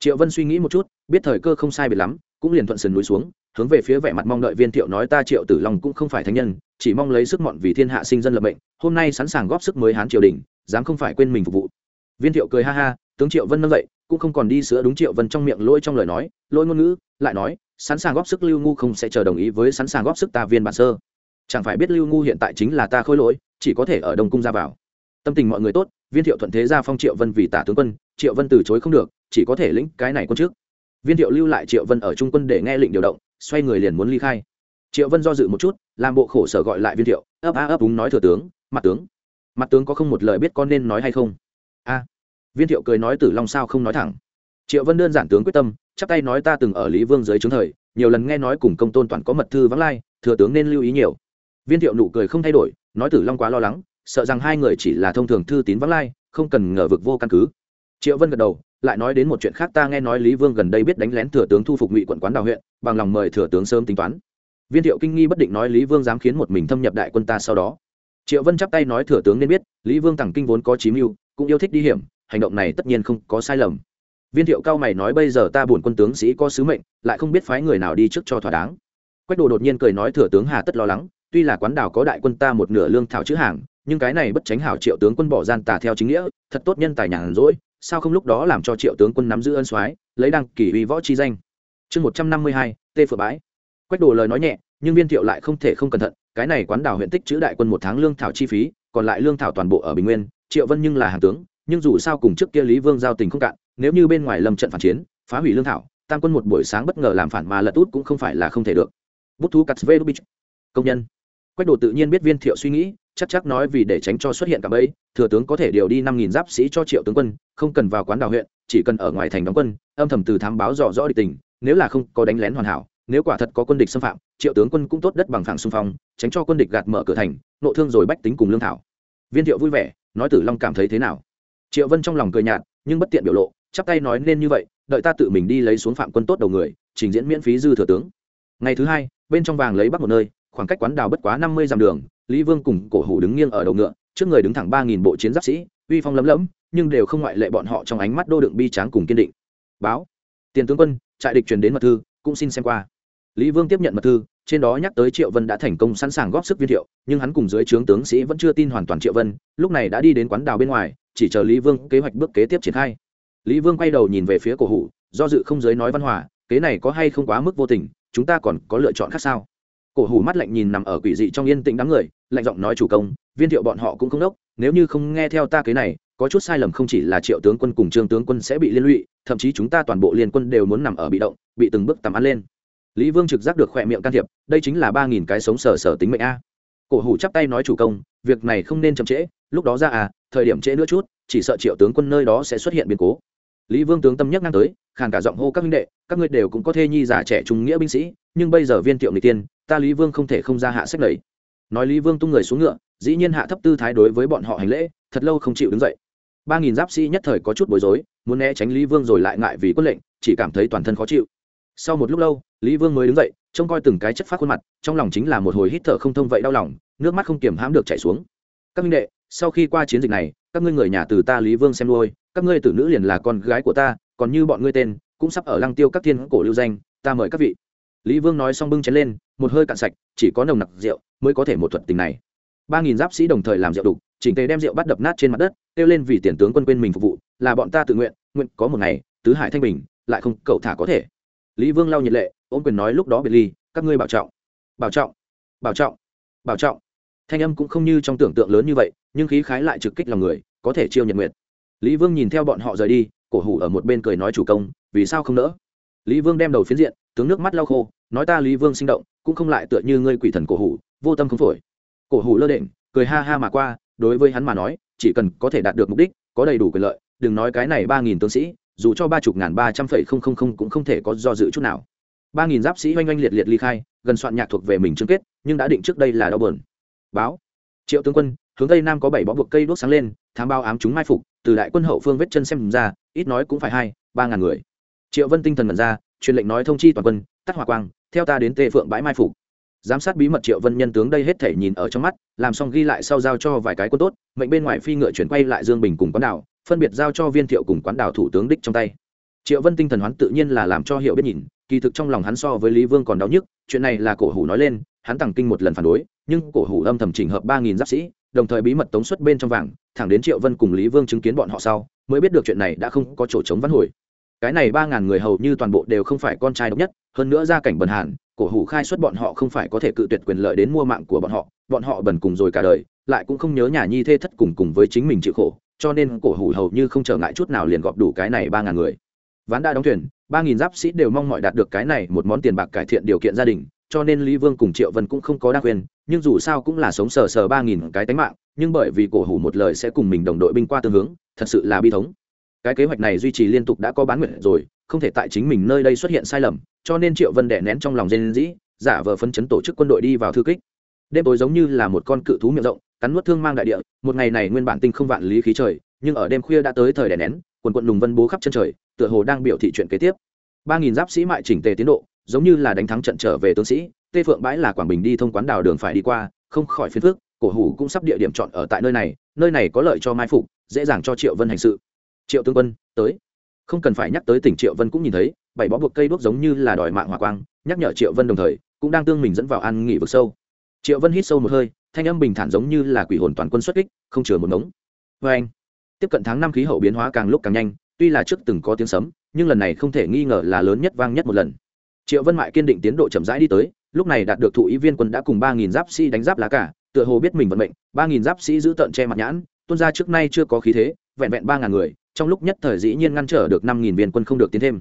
Triệu vân suy nghĩ một chút, biết thời cơ không sai biệt lắm cũng liền thuận sườn núi xuống, hướng về phía vẻ mặt mong đợi viên thiệu nói ta triệu tử long cũng không phải thánh nhân, chỉ mong lấy sức mọn vì thiên hạ sinh dân lập mệnh, hôm nay sẵn sàng góp sức mới hán triều đình, dám không phải quên mình phục vụ. Viên thiệu cười ha ha, tướng triệu vân nâng dậy, cũng không còn đi sữa đúng triệu vân trong miệng lôi trong lời nói lôi ngôn ngữ, lại nói, sẵn sàng góp sức lưu ngu không sẽ chờ đồng ý với sẵn sàng góp sức ta viên bản sơ. Chẳng phải biết lưu ngu hiện tại chính là ta khôi lỗi, chỉ có thể ở đông cung ra vào. Tâm tình mọi người tốt, viên thiệu thuận thế ra phong triệu vân vì tả tướng quân, triệu vân từ chối không được, chỉ có thể lĩnh cái này quân trước viên thiệu lưu lại triệu vân ở trung quân để nghe lệnh điều động, xoay người liền muốn ly khai. Triệu vân do dự một chút, làm bộ khổ sở gọi lại viên thiệu, ấp a ấp úng nói thừa tướng, mặt tướng. Mặt tướng có không một lời biết con nên nói hay không? A. Viên thiệu cười nói tử long sao không nói thẳng. Triệu vân đơn giản tướng quyết tâm, chắp tay nói ta từng ở lý vương dưới trướng thời, nhiều lần nghe nói cùng công tôn toàn có mật thư vắng lai, thừa tướng nên lưu ý nhiều. Viên thiệu nụ cười không thay đổi, nói tử long quá lo lắng, sợ rằng hai người chỉ là thông thường thư tín vắng lai, không cần ngờ vực vô căn cứ. Triệu vân gật đầu lại nói đến một chuyện khác, ta nghe nói lý vương gần đây biết đánh lén thừa tướng thu phục ngụy quận quán đào huyện, bằng lòng mời thừa tướng sớm tính toán. Viên thiệu kinh nghi bất định nói lý vương dám khiến một mình thâm nhập đại quân ta sau đó. Triệu vân chắp tay nói thừa tướng nên biết, lý vương tằng kinh vốn có chí mưu, cũng yêu thích đi hiểm, hành động này tất nhiên không có sai lầm. Viên thiệu cao mày nói bây giờ ta buồn quân tướng sĩ có sứ mệnh, lại không biết phái người nào đi trước cho thỏa đáng. Quách đồ đột nhiên cười nói thừa tướng hà tất lo lắng, tuy là quán đảo có đại quân ta một nửa lương thảo chữ hàng, nhưng cái này bất tránh hảo triệu tướng quân bỏ gian tà theo chính nghĩa, thật tốt nhân tài nhàn rỗi sao không lúc đó làm cho triệu tướng quân nắm giữ ân soái, lấy đăng kỷ uy võ chi danh. Chương một trăm năm mươi hai, tê phượng bãi quách đồ lời nói nhẹ, nhưng viên thiệu lại không thể không cẩn thận, cái này quán đảo huyện tích chữ đại quân một tháng lương thảo chi phí, còn lại lương thảo toàn bộ ở bình nguyên, triệu vân nhưng là hàng tướng, nhưng dù sao cùng trước kia lý vương giao tình không cạn, nếu như bên ngoài lâm trận phản chiến, phá hủy lương thảo, tam quân một buổi sáng bất ngờ làm phản mà lật út cũng không phải là không thể được. Bút thú cắt vê công nhân. Quách đồ tự nhiên biết viên thiệu suy nghĩ chắc chắc nói vì để tránh cho xuất hiện cả bẫy, thừa tướng có thể điều đi năm nghìn giáp sĩ cho triệu tướng quân, không cần vào quán đào huyện, chỉ cần ở ngoài thành đóng quân, âm thầm từ thám báo dò rõ địch tình, nếu là không có đánh lén hoàn hảo, nếu quả thật có quân địch xâm phạm, triệu tướng quân cũng tốt đất bằng phẳng xung phong, tránh cho quân địch gạt mở cửa thành, nộ thương rồi bách tính cùng lương thảo. Viên thiệu vui vẻ, nói tử long cảm thấy thế nào? Triệu vân trong lòng cười nhạt, nhưng bất tiện biểu lộ, chắp tay nói nên như vậy, đợi ta tự mình đi lấy xuống phạm quân tốt đầu người, trình diễn miễn phí dư thừa tướng. Ngày thứ hai, bên trong vàng lấy bắc một nơi, khoảng cách quán đào bất quá năm mươi dặm đường lý vương cùng cổ hủ đứng nghiêng ở đầu ngựa, trước người đứng thẳng ba nghìn bộ chiến giáp sĩ, uy phong lấm lẫm nhưng đều không ngoại lệ bọn họ trong ánh mắt đô đựng bi tráng cùng kiên định. Báo, tiền tướng quân, trại địch truyền đến mật thư, cũng xin xem qua. Lý vương tiếp nhận mật thư, trên đó nhắc tới triệu vân đã thành công sẵn sàng góp sức viên thiệu, nhưng hắn cùng dưới trướng tướng sĩ vẫn chưa tin hoàn toàn triệu vân, lúc này đã đi đến quán đào bên ngoài, chỉ chờ lý vương kế hoạch bước kế tiếp triển khai. Lý vương quay đầu nhìn về phía cổ hủ, do dự không giới nói văn hòa, kế này có hay không quá mức vô tình, chúng ta còn có lựa chọn khác sao? Cổ hủ mắt lạnh nhìn nằm ở quỷ dị trong yên tĩnh đám người, lạnh giọng nói chủ công, viên thiệu bọn họ cũng không đốc, nếu như không nghe theo ta kế này, có chút sai lầm không chỉ là triệu tướng quân cùng trương tướng quân sẽ bị liên lụy, thậm chí chúng ta toàn bộ liên quân đều muốn nằm ở bị động, bị từng bước tầm ăn lên. Lý vương trực giác được khỏe miệng can thiệp, đây chính là ba nghìn cái sống sở sở tính mệnh a. Cổ hủ chắp tay nói chủ công, việc này không nên chậm trễ, lúc đó ra à thời điểm trễ nữa chút, chỉ sợ triệu tướng quân nơi đó sẽ xuất hiện biến cố. Lý vương tướng tâm nhắc ngang tới, khàn cả giọng hô các minh đệ, các ngươi đều cũng có thê nhi giả trẻ trung nghĩa binh sĩ, nhưng bây giờ viên tiệu người tiên ta lý vương không thể không ra hạ sách lầy. Nói lý vương tung người xuống ngựa, dĩ nhiên hạ thấp tư thái đối với bọn họ hành lễ, thật lâu không chịu đứng dậy. Ba nghìn giáp sĩ nhất thời có chút bối rối, muốn né tránh lý vương rồi lại ngại vì quân lệnh, chỉ cảm thấy toàn thân khó chịu. Sau một lúc lâu, lý vương mới đứng dậy, trông coi từng cái chất phát khuôn mặt, trong lòng chính là một hồi hít thở không thông vậy đau lòng, nước mắt không kiềm hãm được chảy xuống. Các minh đệ, sau khi qua chiến dịch này, các ngươi người nhà từ ta lý vương xem nuôi, các ngươi tử nữ liền là con gái của ta, còn như bọn ngươi tên, cũng sắp ở lăng tiêu các thiên cổ lưu danh, ta mời các vị. Lý vương nói xong bưng chén lên một hơi cạn sạch, chỉ có nồng nặc rượu mới có thể một thuật tình này. Ba nghìn giáp sĩ đồng thời làm rượu đục, chỉnh tề đem rượu bắt đập nát trên mặt đất, kêu lên vì tiền tướng quân quên mình phục vụ, là bọn ta tự nguyện nguyện có một ngày, tứ hải thanh bình, lại không, cậu thả có thể. Lý vương lau nhiệt lệ, ôm quyền nói lúc đó biệt ly, các ngươi bảo trọng bảo trọng bảo trọng bảo trọng. Thanh âm cũng không như trong tưởng tượng lớn như vậy, nhưng khí khái lại trực kích lòng người, có thể chiêu nhật nguyện lý vương nhìn theo bọn họ rời đi, cổ hủ ở một bên cười nói chủ công, vì sao không nỡ? Lý vương đem đầu phiến diện tướng nước mắt lau khô, nói ta lý vương sinh động, cũng không lại tựa như ngươi quỷ thần cổ hủ, vô tâm không phổi. Cổ hủ lơ đễnh, cười ha ha mà qua, đối với hắn mà nói, chỉ cần có thể đạt được mục đích, có đầy đủ quyền lợi, đừng nói cái này ba nghìn tướng sĩ, dù cho ba chục ngàn ba trăm phẩy không không không cũng không thể có do dự chút nào. Ba nghìn giáp sĩ oanh oanh liệt liệt ly khai, gần soạn nhạc thuộc về mình chương kết, nhưng đã định trước đây là đau bờn báo. Triệu tướng quân, hướng tây nam có bảy bó buộc cây đuốc sáng lên, thám bao ám chúng mai phục, từ đại quân hậu phương vết chân xem ra, ít nói cũng phải hai, ba ngàn người. Triệu vân tinh thần mật ra truyền lệnh nói thông chi toàn quân, tắt hỏa quang, theo ta đến Tề phượng bãi mai phục. Giám sát bí mật triệu vân nhân tướng đây hết thể nhìn ở trong mắt, làm xong ghi lại sau giao cho vài cái quân tốt, mệnh bên ngoài phi ngựa chuyển quay lại dương bình cùng quán đảo, phân biệt giao cho viên thiệu cùng quán đảo thủ tướng đích trong tay. Triệu vân tinh thần hoán tự nhiên là làm cho hiệu biết nhìn, kỳ thực trong lòng hắn so với lý vương còn đau nhức, chuyện này là cổ hủ nói lên, hắn tặng kinh một lần phản đối, nhưng cổ hủ âm thầm chỉnh hợp ba nghìn giáp sĩ, đồng thời bí mật tống xuất bên trong vàng, thẳng đến triệu vân cùng lý vương chứng kiến bọn họ sau, mới biết được chuyện này đã không có chỗ chống văn hồi cái này ba ngàn người hầu như toàn bộ đều không phải con trai độc nhất, hơn nữa gia cảnh bần hàn, cổ hủ khai xuất bọn họ không phải có thể cự tuyệt quyền lợi đến mua mạng của bọn họ bọn họ bần cùng rồi cả đời, lại cũng không nhớ nhà nhi thê thất cùng cùng với chính mình chịu khổ, cho nên cổ hủ hầu như không trở ngại chút nào liền gọp đủ cái này ba ngàn người. Ván đã đóng thuyền, ba nghìn giáp sĩ đều mong mọi đạt được cái này một món tiền bạc cải thiện điều kiện gia đình, cho nên lý vương cùng triệu vân cũng không có đa quyền, nhưng dù sao cũng là sống sờ sờ ba nghìn cái tánh mạng, nhưng bởi vì cổ hủ một lời sẽ cùng mình đồng đội binh qua tương hướng, thật sự là bi thống cái kế hoạch này duy trì liên tục đã có bán nguyện rồi, không thể tại chính mình nơi đây xuất hiện sai lầm, cho nên triệu vân đẻ nén trong lòng dên dĩ giả vờ phân chấn tổ chức quân đội đi vào thư kích. Đêm tối giống như là một con cự thú miệng rộng, cắn nuốt thương mang đại địa, một ngày này nguyên bản tinh không vạn lý khí trời, nhưng ở đêm khuya đã tới thời đẻ nén, quần quận lùng vân bố khắp chân trời, tựa hồ đang biểu thị chuyện kế tiếp. Ba nghìn giáp sĩ mại chỉnh tề tiến độ, giống như là đánh thắng trận trở về tướng sĩ, tê phượng bãi là quảng bình đi thông quán đào đường phải đi qua, không khỏi phiền phước cổ hủ cũng sắp địa điểm chọn ở tại nơi này nơi này có lợi cho mai phục, dễ dàng cho triệu vân hành sự triệu tướng quân, tới. Không cần phải nhắc tới tỉnh triệu vân cũng nhìn thấy, bảy bó buộc cây đuốc giống như là đòi mạng hỏa quang, nhắc nhở triệu vân đồng thời, cũng đang tương mình dẫn vào an nghỉ vực sâu. Triệu vân hít sâu một hơi, thanh âm bình thản giống như là quỷ hồn toàn quân xuất kích, không chừa một ngống. Vê anh, tiếp cận tháng năm khí hậu biến hóa càng lúc càng nhanh, tuy là trước từng có tiếng sấm, nhưng lần này không thể nghi ngờ là lớn nhất vang nhất một lần. Triệu vân mại kiên định tiến độ chậm rãi đi tới, lúc này đạt được thụ ý viên quân đã cùng ba nghìn giáp sĩ đánh giáp lá cả, tựa hồ biết mình vận mệnh, ba nghìn giáp sĩ giữ tận che mặt nhãn tuân ra trước nay chưa có khí thế, vẹn vẹn ba ngàn người trong lúc nhất thời dĩ nhiên ngăn trở được năm nghìn viên quân không được tiến thêm.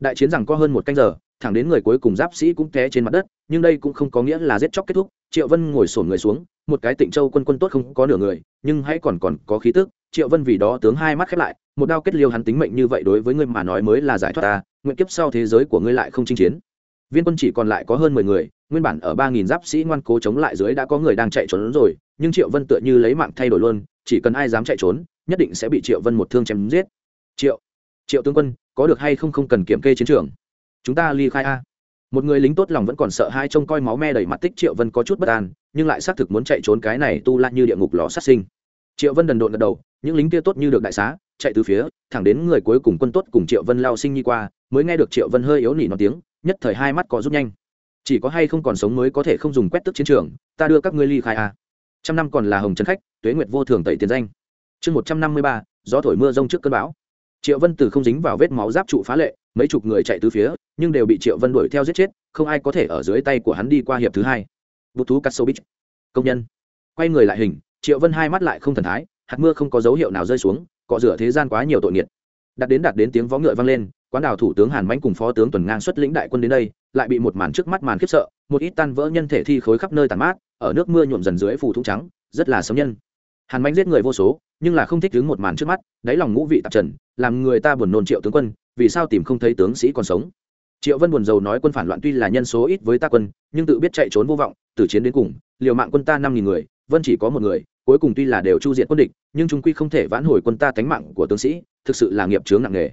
Đại chiến rằng có hơn một canh giờ, thẳng đến người cuối cùng giáp sĩ cũng té trên mặt đất, nhưng đây cũng không có nghĩa là giết chóc kết thúc. Triệu vân ngồi sổn người xuống, một cái tịnh châu quân quân tốt không có nửa người, nhưng hãy còn còn có khí tức. Triệu vân vì đó tướng hai mắt khép lại, một đao kết liêu hắn tính mệnh như vậy đối với ngươi mà nói mới là giải thoát ta, nguyện kiếp sau thế giới của ngươi lại không chinh chiến. Viên quân chỉ còn lại có hơn mười người, nguyên bản ở ba nghìn giáp sĩ ngoan cố chống lại dưới đã có người đang chạy trốn rồi, nhưng triệu vân tựa như lấy mạng thay đổi luôn, chỉ cần ai dám chạy trốn nhất định sẽ bị triệu vân một thương chém giết. Triệu triệu tướng quân, có được hay không không cần kiểm kê chiến trường? Chúng ta ly khai a. Một người lính tốt lòng vẫn còn sợ hai trông coi máu me đầy mặt tích triệu vân có chút bất an, nhưng lại xác thực muốn chạy trốn cái này tu la như địa ngục lò sát sinh. Triệu vân đần độn gật đầu, những lính kia tốt như được đại xá, chạy từ phía, thẳng đến người cuối cùng quân tốt cùng triệu vân lao sinh nhi qua, mới nghe được triệu vân hơi yếu nỉ nó tiếng, nhất thời hai mắt có rút nhanh. Chỉ có hay không còn sống mới có thể không dùng quét tức chiến trường, ta đưa các ngươi ly khai a. Trăm năm còn là hồng trần khách, tuế nguyệt vô thường tẩy tiền danh chương một trăm năm mươi ba, gió thổi mưa rông trước cơn bão. Triệu vân từ không dính vào vết máu giáp trụ phá lệ, mấy chục người chạy từ phía, nhưng đều bị triệu vân đuổi theo giết chết, không ai có thể ở dưới tay của hắn đi qua hiệp thứ hai. Bút thú cắt công nhân. Quay người lại hình, triệu vân hai mắt lại không thần thái, hạt mưa không có dấu hiệu nào rơi xuống, cọ rửa thế gian quá nhiều tội nghiệt đặt đến đặt đến tiếng vó ngựa vang lên, quán đảo thủ tướng hàn mánh cùng phó tướng tuần ngang xuất lĩnh đại quân đến đây, lại bị một màn trước mắt màn khiếp sợ, một ít tan vỡ nhân thể thi khối khắp nơi tàn mát, ở nước mưa nhuộm dần dưới phủ thúng trắng, rất là sống nhân hàn Mạnh giết người vô số, nhưng là không thích đứng một màn trước mắt, đáy lòng ngũ vị tạp trần, làm người ta buồn nôn triệu tướng quân, vì sao tìm không thấy tướng sĩ còn sống? Triệu vân buồn rầu nói quân phản loạn tuy là nhân số ít với ta quân, nhưng tự biết chạy trốn vô vọng từ chiến đến cùng, liều mạng quân ta năm nghìn người, vân chỉ có một người, cuối cùng tuy là đều chu diệt quân địch, nhưng chúng quy không thể vãn hồi quân ta tánh mạng của tướng sĩ, thực sự là nghiệp chướng nặng nề.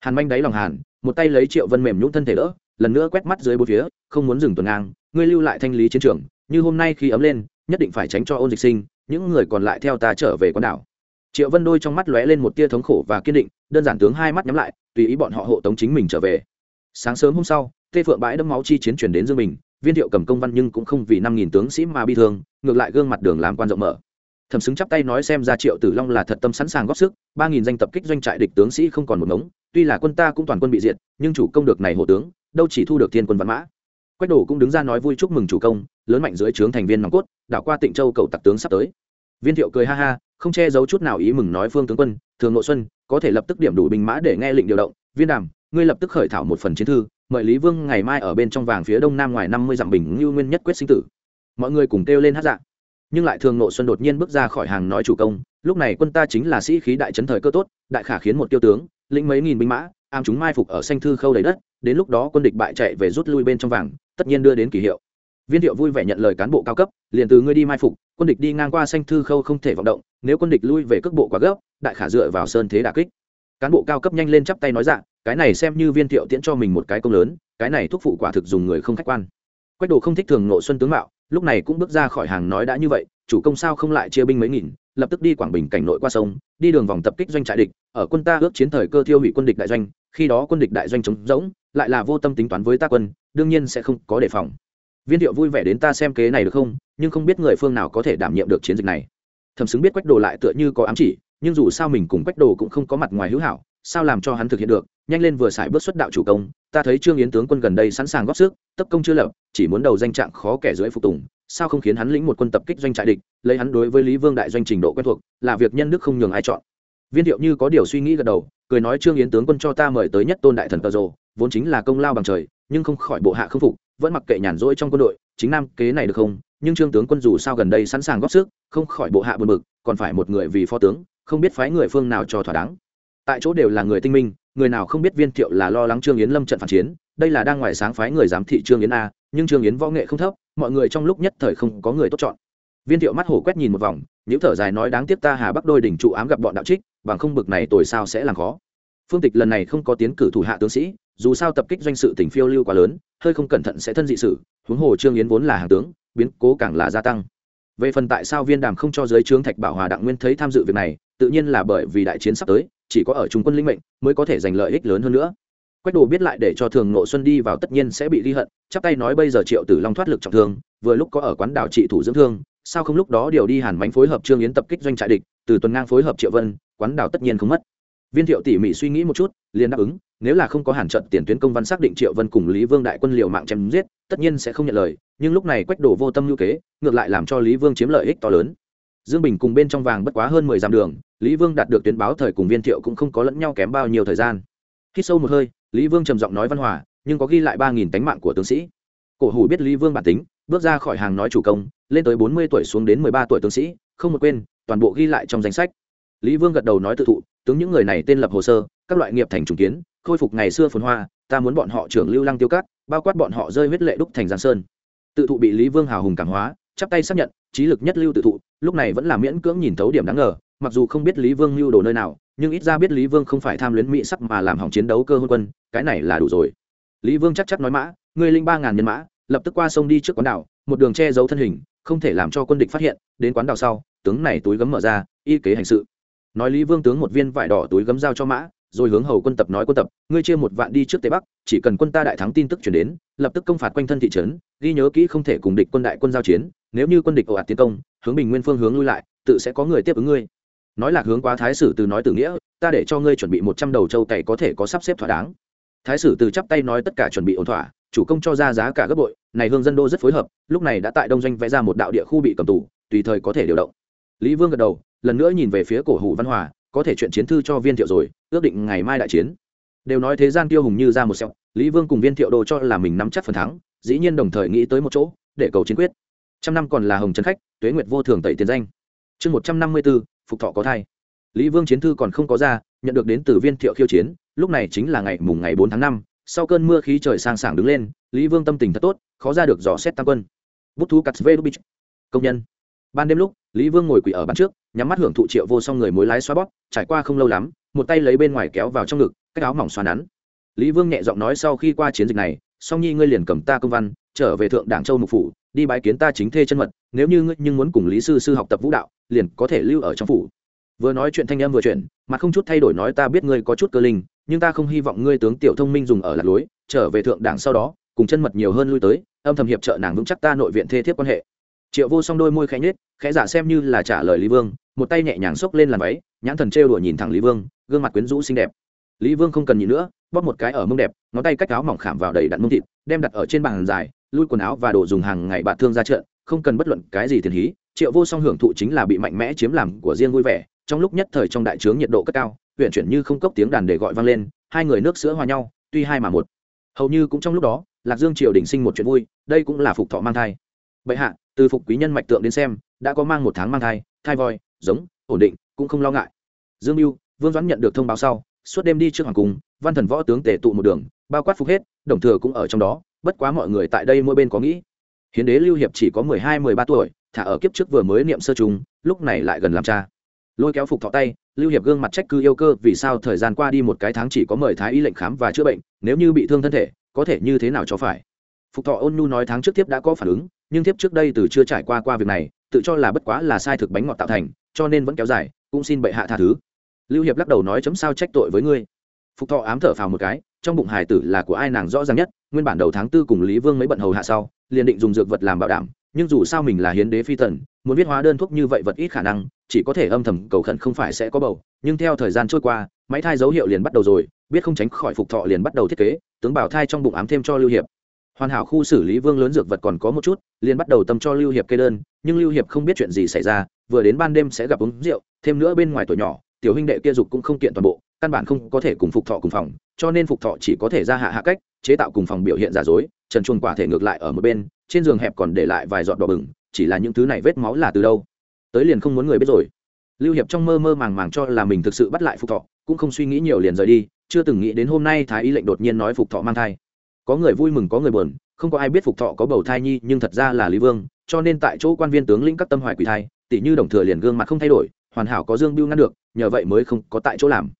Hàn manh đáy lòng hàn, một tay lấy triệu vân mềm nhũng thân thể đỡ, lần nữa quét mắt dưới bốn phía, không muốn dừng tuần ngang, ngươi lưu lại thanh lý chiến trường, như hôm nay khi ấm lên, nhất định phải tránh cho ôn dịch sinh những người còn lại theo ta trở về quán đảo. Triệu vân đôi trong mắt lóe lên một tia thống khổ và kiên định, đơn giản tướng hai mắt nhắm lại, tùy ý bọn họ hộ tống chính mình trở về. Sáng sớm hôm sau, tê phượng bãi đấm máu chi chiến chuyển đến dương mình viên thiệu cầm công văn nhưng cũng không vì năm nghìn tướng sĩ mà bi thương, ngược lại gương mặt đường làm quan rộng mở. Thẩm xứng chắp tay nói xem ra triệu tử long là thật tâm sẵn sàng góp sức, ba nghìn danh tập kích doanh trại địch tướng sĩ không còn một mống tuy là quân ta cũng toàn quân bị diệt, nhưng chủ công được này hộ tướng, đâu chỉ thu được thiên quân văn mã. Quách đổ cũng đứng ra nói vui chúc mừng chủ công, lớn mạnh dưới trướng thành viên nòng cốt, đảo qua tịnh châu cầu tặc tướng sắp tới viên thiệu cười ha ha, không che giấu chút nào ý mừng nói phương tướng quân, thường nội xuân, có thể lập tức điểm đủ binh mã để nghe lệnh điều động. Viên đàm, ngươi lập tức khởi thảo một phần chiến thư, mời lý vương ngày mai ở bên trong vàng phía đông nam ngoài năm mươi dặm bình như nguyên nhất quyết sinh tử. Mọi người cùng kêu lên hát dạng nhưng lại thường nội xuân đột nhiên bước ra khỏi hàng nói chủ công, lúc này quân ta chính là sĩ khí đại trấn thời cơ tốt, đại khả khiến một tiêu tướng, lĩnh mấy nghìn binh mã, am chúng mai phục ở xanh thư khâu đầy đất, đến lúc đó quân địch bại chạy về rút lui bên trong vàng, tất nhiên đưa đến kỳ hiệu viên thiệu vui vẻ nhận lời cán bộ cao cấp, liền từ ngươi đi mai phục, quân địch đi ngang qua xanh thư khâu không thể vọng động, nếu quân địch lui về cước bộ quá gấp, đại khả dựa vào sơn thế đà kích. Cán bộ cao cấp nhanh lên chắp tay nói dạ cái này xem như viên thiệu tiễn cho mình một cái công lớn, cái này thuốc phụ quả thực dùng người không khách quan. Quách đồ không thích thường nộ xuân tướng mạo, lúc này cũng bước ra khỏi hàng nói đã như vậy, chủ công sao không lại chia binh mấy nghìn, lập tức đi quảng bình cảnh nội qua sông, đi đường vòng tập kích doanh trại địch, ở quân ta ước chiến thời cơ thiêu hủy quân địch đại doanh, khi đó quân địch đại doanh chống rỗng, lại là vô tâm tính toán với ta quân, đương nhiên sẽ không có đề phòng viên thiệu vui vẻ đến ta xem kế này được không, nhưng không biết người phương nào có thể đảm nhiệm được chiến dịch này. Thẩm xứng biết quách đồ lại tựa như có ám chỉ, nhưng dù sao mình cùng quách đồ cũng không có mặt ngoài hữu hảo, sao làm cho hắn thực hiện được? Nhanh lên vừa xài bước xuất đạo chủ công, ta thấy trương yến tướng quân gần đây sẵn sàng góp sức tấp công chưa lập, chỉ muốn đầu danh trạng khó kẻ dưới phục tùng, sao không khiến hắn lĩnh một quân tập kích doanh trại địch, lấy hắn đối với lý vương đại doanh trình độ quen thuộc, là việc nhân đức không nhường ai chọn. Viên thiệu như có điều suy nghĩ gật đầu, cười nói trương yến tướng quân cho ta mời tới nhất tôn đại thần cờ rồ, vốn chính là công lao bằng trời, nhưng không khỏi bộ hạ không phục vẫn mặc kệ nhàn rỗi trong quân đội, chính nam kế này được không? Nhưng trương tướng quân dù sao gần đây sẵn sàng góp sức, không khỏi bộ hạ buồn bực, còn phải một người vì phó tướng, không biết phái người phương nào cho thỏa đáng. Tại chỗ đều là người tinh minh, người nào không biết viên thiệu là lo lắng trương yến lâm trận phản chiến, đây là đang ngoài sáng phái người giám thị trương yến a, nhưng trương yến võ nghệ không thấp, mọi người trong lúc nhất thời không có người tốt chọn. Viên thiệu mắt hổ quét nhìn một vòng những thở dài nói đáng tiếc ta hà bắc đôi đỉnh trụ ám gặp bọn đạo trích, bằng không bực này tồi sao sẽ làm khó. Phương tịch lần này không có tiến cử thủ hạ tướng sĩ dù sao tập kích doanh sự tỉnh phiêu lưu quá lớn, hơi không cẩn thận sẽ thân dị sự, huống hồ trương yến vốn là hàng tướng, biến cố càng là gia tăng. Về phần tại sao viên đàm không cho giới trướng thạch bảo hòa đặng nguyên thấy tham dự việc này, tự nhiên là bởi vì đại chiến sắp tới, chỉ có ở trung quân linh mệnh mới có thể giành lợi ích lớn hơn nữa. Quách đồ biết lại để cho thường nội xuân đi vào tất nhiên sẽ bị ghi hận, chắp tay nói bây giờ triệu tử long thoát lực trọng thương, vừa lúc có ở quán đảo trị thủ dưỡng thương, sao không lúc đó điều đi hàn bánh phối hợp trương yến tập kích doanh trại địch, từ tuần ngang phối hợp triệu vân, quán đảo tất nhiên không mất viên thiệu tỉ mỉ suy nghĩ một chút, liền đáp ứng, nếu là không có hàn trận tiền tuyến công văn xác định triệu vân cùng lý vương đại quân liều mạng chém giết, tất nhiên sẽ không nhận lời, nhưng lúc này quách đổ vô tâm lưu kế, ngược lại làm cho lý vương chiếm lợi ích to lớn. Dương bình cùng bên trong vàng bất quá hơn mười dặm đường, lý vương đạt được tuyến báo thời cùng viên thiệu cũng không có lẫn nhau kém bao nhiêu thời gian. Khi sâu một hơi, lý vương trầm giọng nói văn hòa, nhưng có ghi lại ba nghìn tánh mạng của tướng sĩ. Cổ hủ biết lý vương bản tính, bước ra khỏi hàng nói chủ công, lên tới bốn mươi tuổi xuống đến mười ba tuổi tướng sĩ, không một quên, toàn bộ ghi lại trong danh sách lý vương gật đầu nói tự thụ, tướng những người này tên lập hồ sơ, các loại nghiệp thành trùng kiến, khôi phục ngày xưa phồn hoa, ta muốn bọn họ trưởng lưu lăng tiêu cát bao quát bọn họ rơi huyết lệ đúc thành giang sơn. Tự thụ bị lý vương hào hùng cảm hóa, chắp tay xác nhận trí lực nhất lưu tự thụ, lúc này vẫn là miễn cưỡng nhìn thấu điểm đáng ngờ, mặc dù không biết lý vương lưu đồ nơi nào, nhưng ít ra biết lý vương không phải tham luyến mỹ sắc mà làm hỏng chiến đấu cơ hôn quân, cái này là đủ rồi. Lý vương chắc chắc nói mã người linh ba ngàn nhân mã, lập tức qua sông đi trước quán đảo, một đường che giấu thân hình, không thể làm cho quân địch phát hiện, đến quán đảo sau, tướng này túi gấm mở ra, y kế hành sự nói lý vương tướng một viên vải đỏ túi gấm giao cho mã, rồi hướng hầu quân tập nói quân tập, ngươi chia một vạn đi trước tây bắc, chỉ cần quân ta đại thắng tin tức chuyển đến, lập tức công phạt quanh thân thị trấn, ghi nhớ kỹ không thể cùng địch quân đại quân giao chiến, nếu như quân địch ồ ạt tiến công, hướng bình nguyên phương hướng lui lại, tự sẽ có người tiếp ứng ngươi. Nói lạc hướng quá thái sử từ nói tử nghĩa, ta để cho ngươi chuẩn bị một trăm đầu châu cày có thể có sắp xếp thỏa đáng. Thái sử từ chắp tay nói tất cả chuẩn bị ổn thỏa, chủ công cho ra giá cả gấp bội, này hương dân đô rất phối hợp, lúc này đã tại đông doanh vẽ ra một đạo địa khu bị cầm tù, tùy thời có thể điều động lý vương gật đầu, lần nữa nhìn về phía cổ hủ văn hòa, có thể chuyện chiến thư cho viên thiệu rồi, ước định ngày mai đại chiến. Đều nói thế gian tiêu hùng như ra một sẹo, lý vương cùng viên thiệu đồ cho là mình nắm chắc phần thắng, dĩ nhiên đồng thời nghĩ tới một chỗ, để cầu chiến quyết. Trăm năm còn là hồng trần khách, tuế nguyệt vô thường tẩy tiền danh. Chương một trăm năm mươi b ố phục thọ có thai. Lý vương chiến thư còn không có ra, nhận được đến từ viên thiệu khiêu chiến, lúc này chính là ngày mùng ngày bốn tháng năm, sau cơn mưa khí trời sang sảng đứng lên, lý vương tâm tình thật tốt, khó ra được dò xét tăng quân. Bút thú cắt vê đúc công nhân ban đêm lúc, lý vương ngồi quỳ ở bàn trước, nhắm mắt hưởng thụ triệu vô song người mối lái xoa bóp, trải qua không lâu lắm, một tay lấy bên ngoài kéo vào trong ngực cách áo mỏng xoa nắn. Lý vương nhẹ giọng nói sau khi qua chiến dịch này, song nhi ngươi liền cầm ta công văn, trở về thượng đảng châu mục phủ, đi bái kiến ta chính thê chân mật, nếu như ngươi nhưng muốn cùng lý sư sư học tập vũ đạo, liền có thể lưu ở trong phủ. Vừa nói chuyện thanh em vừa chuyện mà không chút thay đổi nói ta biết ngươi có chút cơ linh, nhưng ta không hy vọng ngươi tướng tiểu thông minh dùng ở lạc lối, trở về thượng đảng sau đó, cùng chân mật nhiều hơn lui tới, âm thầm hiệp trợ nàng vững chắc ta nội viện thê thiếp quan hệ triệu vô song đôi môi khẽ nhếch, khẽ giả xem như là trả lời lý vương, một tay nhẹ nhàng xốc lên làn váy, nhãn thần trêu đùa nhìn thẳng lý vương, gương mặt quyến rũ xinh đẹp. Lý vương không cần nhìn nữa, bóp một cái ở mông đẹp, ngón tay cách áo mỏng khảm vào đầy đặn mông thịt, đem đặt ở trên bàn dài, lui quần áo và đồ dùng hàng ngày bạt thương ra chợ, không cần bất luận cái gì tiền hí. Triệu vô song hưởng thụ chính là bị mạnh mẽ chiếm làm của riêng vui vẻ, trong lúc nhất thời trong đại trướng nhiệt độ cất cao huyện chuyển như không cốc tiếng đàn để gọi vang lên, hai người nước sữa hòa nhau, tuy hai mà một. Hầu như cũng trong lúc đó, lạc dương triều đình sinh một chuyện vui, đây cũng là phục thọ mang thai bệ hạ, từ phục quý nhân mạch tượng đến xem, đã có mang một tháng mang thai thai voi, giống, ổn định, cũng không lo ngại. Dương mưu, vương doãn nhận được thông báo sau, suốt đêm đi trước hoàng cung, văn thần võ tướng tề tụ một đường, bao quát phục hết, đồng thừa cũng ở trong đó, bất quá mọi người tại đây mỗi bên có nghĩ. Hiến đế lưu hiệp chỉ có mười hai, mười ba tuổi, thả ở kiếp trước vừa mới niệm sơ trùng, lúc này lại gần làm cha. Lôi kéo phục thọ tay, lưu hiệp gương mặt trách cứ yêu cơ, vì sao thời gian qua đi một cái tháng chỉ có mời thái y lệnh khám và chữa bệnh, nếu như bị thương thân thể, có thể như thế nào cho phải? Phục thọ ôn nhu nói tháng trước tiếp đã có phản ứng nhưng tiếp trước đây từ chưa trải qua qua việc này, tự cho là bất quá là sai thực bánh ngọt tạo thành, cho nên vẫn kéo dài, cũng xin bệ hạ tha thứ. Lưu hiệp lắc đầu nói, chấm sao trách tội với ngươi? Phục thọ ám thở phào một cái, trong bụng hải tử là của ai nàng rõ ràng nhất, nguyên bản đầu tháng tư cùng lý vương mấy bận hầu hạ sau, liền định dùng dược vật làm bảo đảm, nhưng dù sao mình là hiến đế phi tần muốn viết hóa đơn thuốc như vậy vật ít khả năng, chỉ có thể âm thầm cầu khẩn không phải sẽ có bầu, nhưng theo thời gian trôi qua, máy thai dấu hiệu liền bắt đầu rồi, biết không tránh khỏi phục thọ liền bắt đầu thiết kế, tướng bảo thai trong bụng ám thêm cho lưu hiệp hoàn hảo khu xử lý vương lớn dược vật còn có một chút, liền bắt đầu tâm cho lưu hiệp kê đơn, nhưng lưu hiệp không biết chuyện gì xảy ra, vừa đến ban đêm sẽ gặp uống rượu, thêm nữa bên ngoài tuổi nhỏ, tiểu huynh đệ kia dục cũng không kiện toàn bộ, căn bản không có thể cùng phục thọ cùng phòng, cho nên phục thọ chỉ có thể ra hạ hạ cách, chế tạo cùng phòng biểu hiện giả dối, trần chuồng quả thể ngược lại ở một bên, trên giường hẹp còn để lại vài giọt đỏ bừng, chỉ là những thứ này vết máu là từ đâu? Tới liền không muốn người biết rồi. Lưu hiệp trong mơ mơ màng màng cho là mình thực sự bắt lại phục thọ, cũng không suy nghĩ nhiều liền rời đi, chưa từng nghĩ đến hôm nay thái y lệnh đột nhiên nói phục thọ mang thai có người vui mừng, có người buồn, không có ai biết phục thọ có bầu thai nhi, nhưng thật ra là lý vương, cho nên tại chỗ quan viên tướng lĩnh các tâm hoài quỷ thai tỷ như đồng thừa liền gương mặt không thay đổi, hoàn hảo có dương biêu ngăn được, nhờ vậy mới không có tại chỗ làm.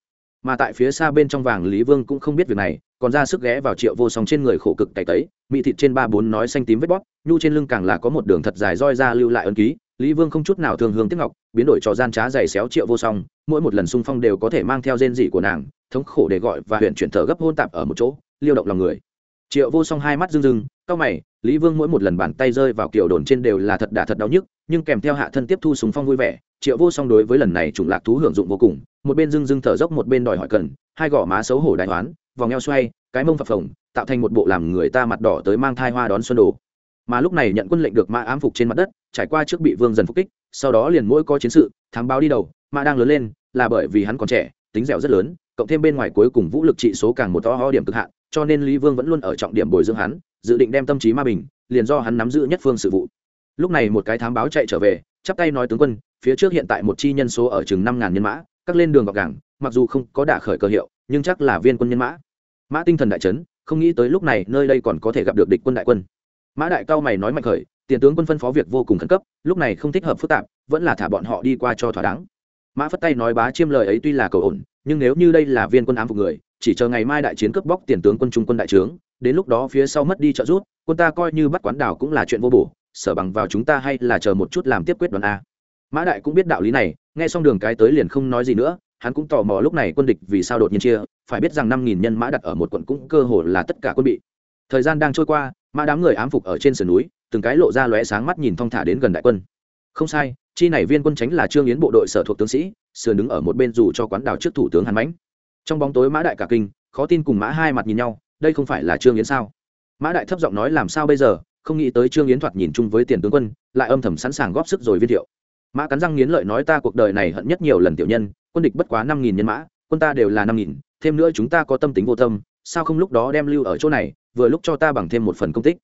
Mà tại phía xa bên trong vàng, lý vương cũng không biết việc này, còn ra sức ghé vào triệu vô song trên người khổ cực cày tấy, mị thịt trên ba bốn nói xanh tím vết bóp, nhu trên lưng càng là có một đường thật dài roi ra lưu lại ân ký, lý vương không chút nào thường hương tiếc ngọc, biến đổi cho gian trá dày xéo triệu vô song, mỗi một lần xung phong đều có thể mang theo rên dị của nàng, thống khổ để gọi và huyện chuyển thở gấp hôn tạp ở một chỗ, liêu động lòng người triệu vô song hai mắt rưng rưng, cau mày, lý vương mỗi một lần bàn tay rơi vào kiểu đồn trên đều là thật đà thật đau nhức, nhưng kèm theo hạ thân tiếp thu súng phong vui vẻ, triệu vô song đối với lần này trùng lạc thú hưởng dụng vô cùng, một bên rưng rưng thở dốc một bên đòi hỏi cần, hai gò má xấu hổ đại toán vòng eo xoay, cái mông phập phồng, tạo thành một bộ làm người ta mặt đỏ tới mang thai hoa đón xuân đồ. Mà lúc này nhận quân lệnh được mã ám phục trên mặt đất, trải qua trước bị vương dần phục kích, sau đó liền mỗi có chiến sự, thám báo đi đầu, mã đang lớn lên, là bởi vì hắn còn trẻ, tính dẻo rất lớn, cộng thêm bên ngoài cuối cùng vũ lực trị số càng một to ho điểm cực hạn cho nên lý vương vẫn luôn ở trọng điểm bồi dưỡng hắn, dự định đem tâm trí ma bình, liền do hắn nắm giữ nhất phương sự vụ. Lúc này một cái thám báo chạy trở về, chắp tay nói tướng quân, phía trước hiện tại một chi nhân số ở chừng năm ngàn nhân mã, các lên đường gọc gàng, mặc dù không có đả khởi cơ hiệu, nhưng chắc là viên quân nhân mã. Mã tinh thần đại trấn không nghĩ tới lúc này nơi đây còn có thể gặp được địch quân đại quân. Mã đại cao mày nói mạnh khởi, tiền tướng quân phân phó việc vô cùng khẩn cấp, lúc này không thích hợp phức tạp, vẫn là thả bọn họ đi qua cho thỏa đáng. Mã phất tay nói bá chiêm lời ấy tuy là cầu ổn, nhưng nếu như đây là viên quân ám phục người chỉ chờ ngày mai đại chiến cướp bóc tiền tướng quân trung quân đại trướng, đến lúc đó phía sau mất đi trợ rút quân ta coi như bắt quán đảo cũng là chuyện vô bổ, sở bằng vào chúng ta hay là chờ một chút làm tiếp quyết đoán a. Mã đại cũng biết đạo lý này, nghe xong đường cái tới liền không nói gì nữa, hắn cũng tò mò lúc này quân địch vì sao đột nhiên chia, phải biết rằng năm nghìn nhân mã đặt ở một quận cũng cơ hồ là tất cả quân bị. Thời gian đang trôi qua, mã đám người ám phục ở trên sườn núi, từng cái lộ ra lóe sáng mắt nhìn thong thả đến gần đại quân. Không sai, chi này viên quân tránh là trương yến bộ đội sở thuộc tướng sĩ, sườn đứng ở một bên dù cho quán đảo trước thủ tướng hàn mãnh trong bóng tối mã đại cả kinh, khó tin cùng mã hai mặt nhìn nhau, đây không phải là trương yến sao? Mã đại thấp giọng nói làm sao bây giờ, không nghĩ tới trương yến thoạt nhìn chung với tiền tướng quân, lại âm thầm sẵn sàng góp sức rồi viên thiệu. Mã cắn răng nghiến lợi nói ta cuộc đời này hận nhất nhiều lần tiểu nhân, quân địch bất quá năm nghìn nhân mã, quân ta đều là năm nghìn, thêm nữa chúng ta có tâm tính vô tâm, sao không lúc đó đem lưu ở chỗ này, vừa lúc cho ta bằng thêm một phần công tích.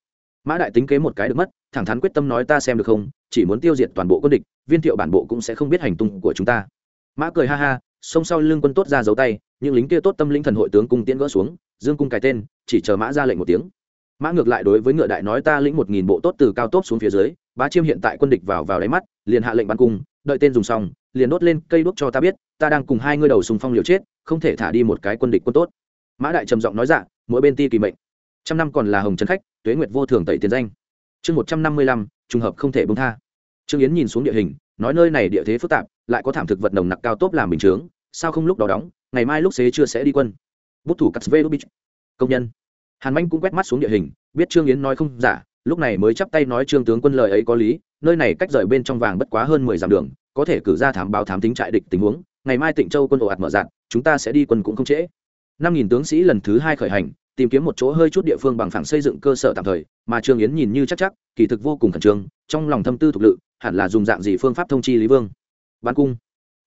Mã đại tính kế một cái được mất, thẳng thắn quyết tâm nói ta xem được không, chỉ muốn tiêu diệt toàn bộ quân địch, viên thiệu bản bộ cũng sẽ không biết hành tung của chúng ta. Mã cười ha ha xông sau lưng quân tốt ra giấu tay, những lính kia tốt tâm linh thần hội tướng cung tiễn gỡ xuống, dương cung cái tên, chỉ chờ mã ra lệnh một tiếng. Mã ngược lại đối với ngựa đại nói ta lĩnh một nghìn bộ tốt từ cao tốt xuống phía dưới, bá chiêm hiện tại quân địch vào vào đáy mắt, liền hạ lệnh bắn cung, đợi tên dùng xong, liền đốt lên cây đuốc cho ta biết, ta đang cùng hai ngươi đầu sùng phong liều chết, không thể thả đi một cái quân địch quân tốt. Mã đại trầm giọng nói dạ mỗi bên ti kỳ mệnh. Trăm năm còn là hồng trấn khách, tuế nguyệt vô thường tẩy tiền danh. Chương một trăm năm mươi lăm, trùng hợp không thể bông tha. Trương yến nhìn xuống địa hình, nói nơi này địa thế phức tạp lại có thảm thực vật nồng nặc cao tốt làm bình chướng, sao không lúc đó đóng, ngày mai lúc xế chưa sẽ đi quân. Bút thủ cắt vê đúc công nhân. Hàn manh cũng quét mắt xuống địa hình, biết trương yến nói không giả, lúc này mới chắp tay nói trương tướng quân lời ấy có lý, nơi này cách rời bên trong vàng bất quá hơn mười dặm đường, có thể cử ra thám báo thám tính trại địch tình huống, ngày mai tịnh châu quân ồ ạt mở dạng chúng ta sẽ đi quân cũng không trễ. Năm nghìn tướng sĩ lần thứ hai khởi hành, tìm kiếm một chỗ hơi chút địa phương bằng phẳng xây dựng cơ sở tạm thời, mà trương yến nhìn như chắc chắc, kỳ thực vô cùng khẩn trương, trong lòng thâm tư thục lự, hẳn là dùng dạng gì phương pháp thông chi lý vương bắn cung.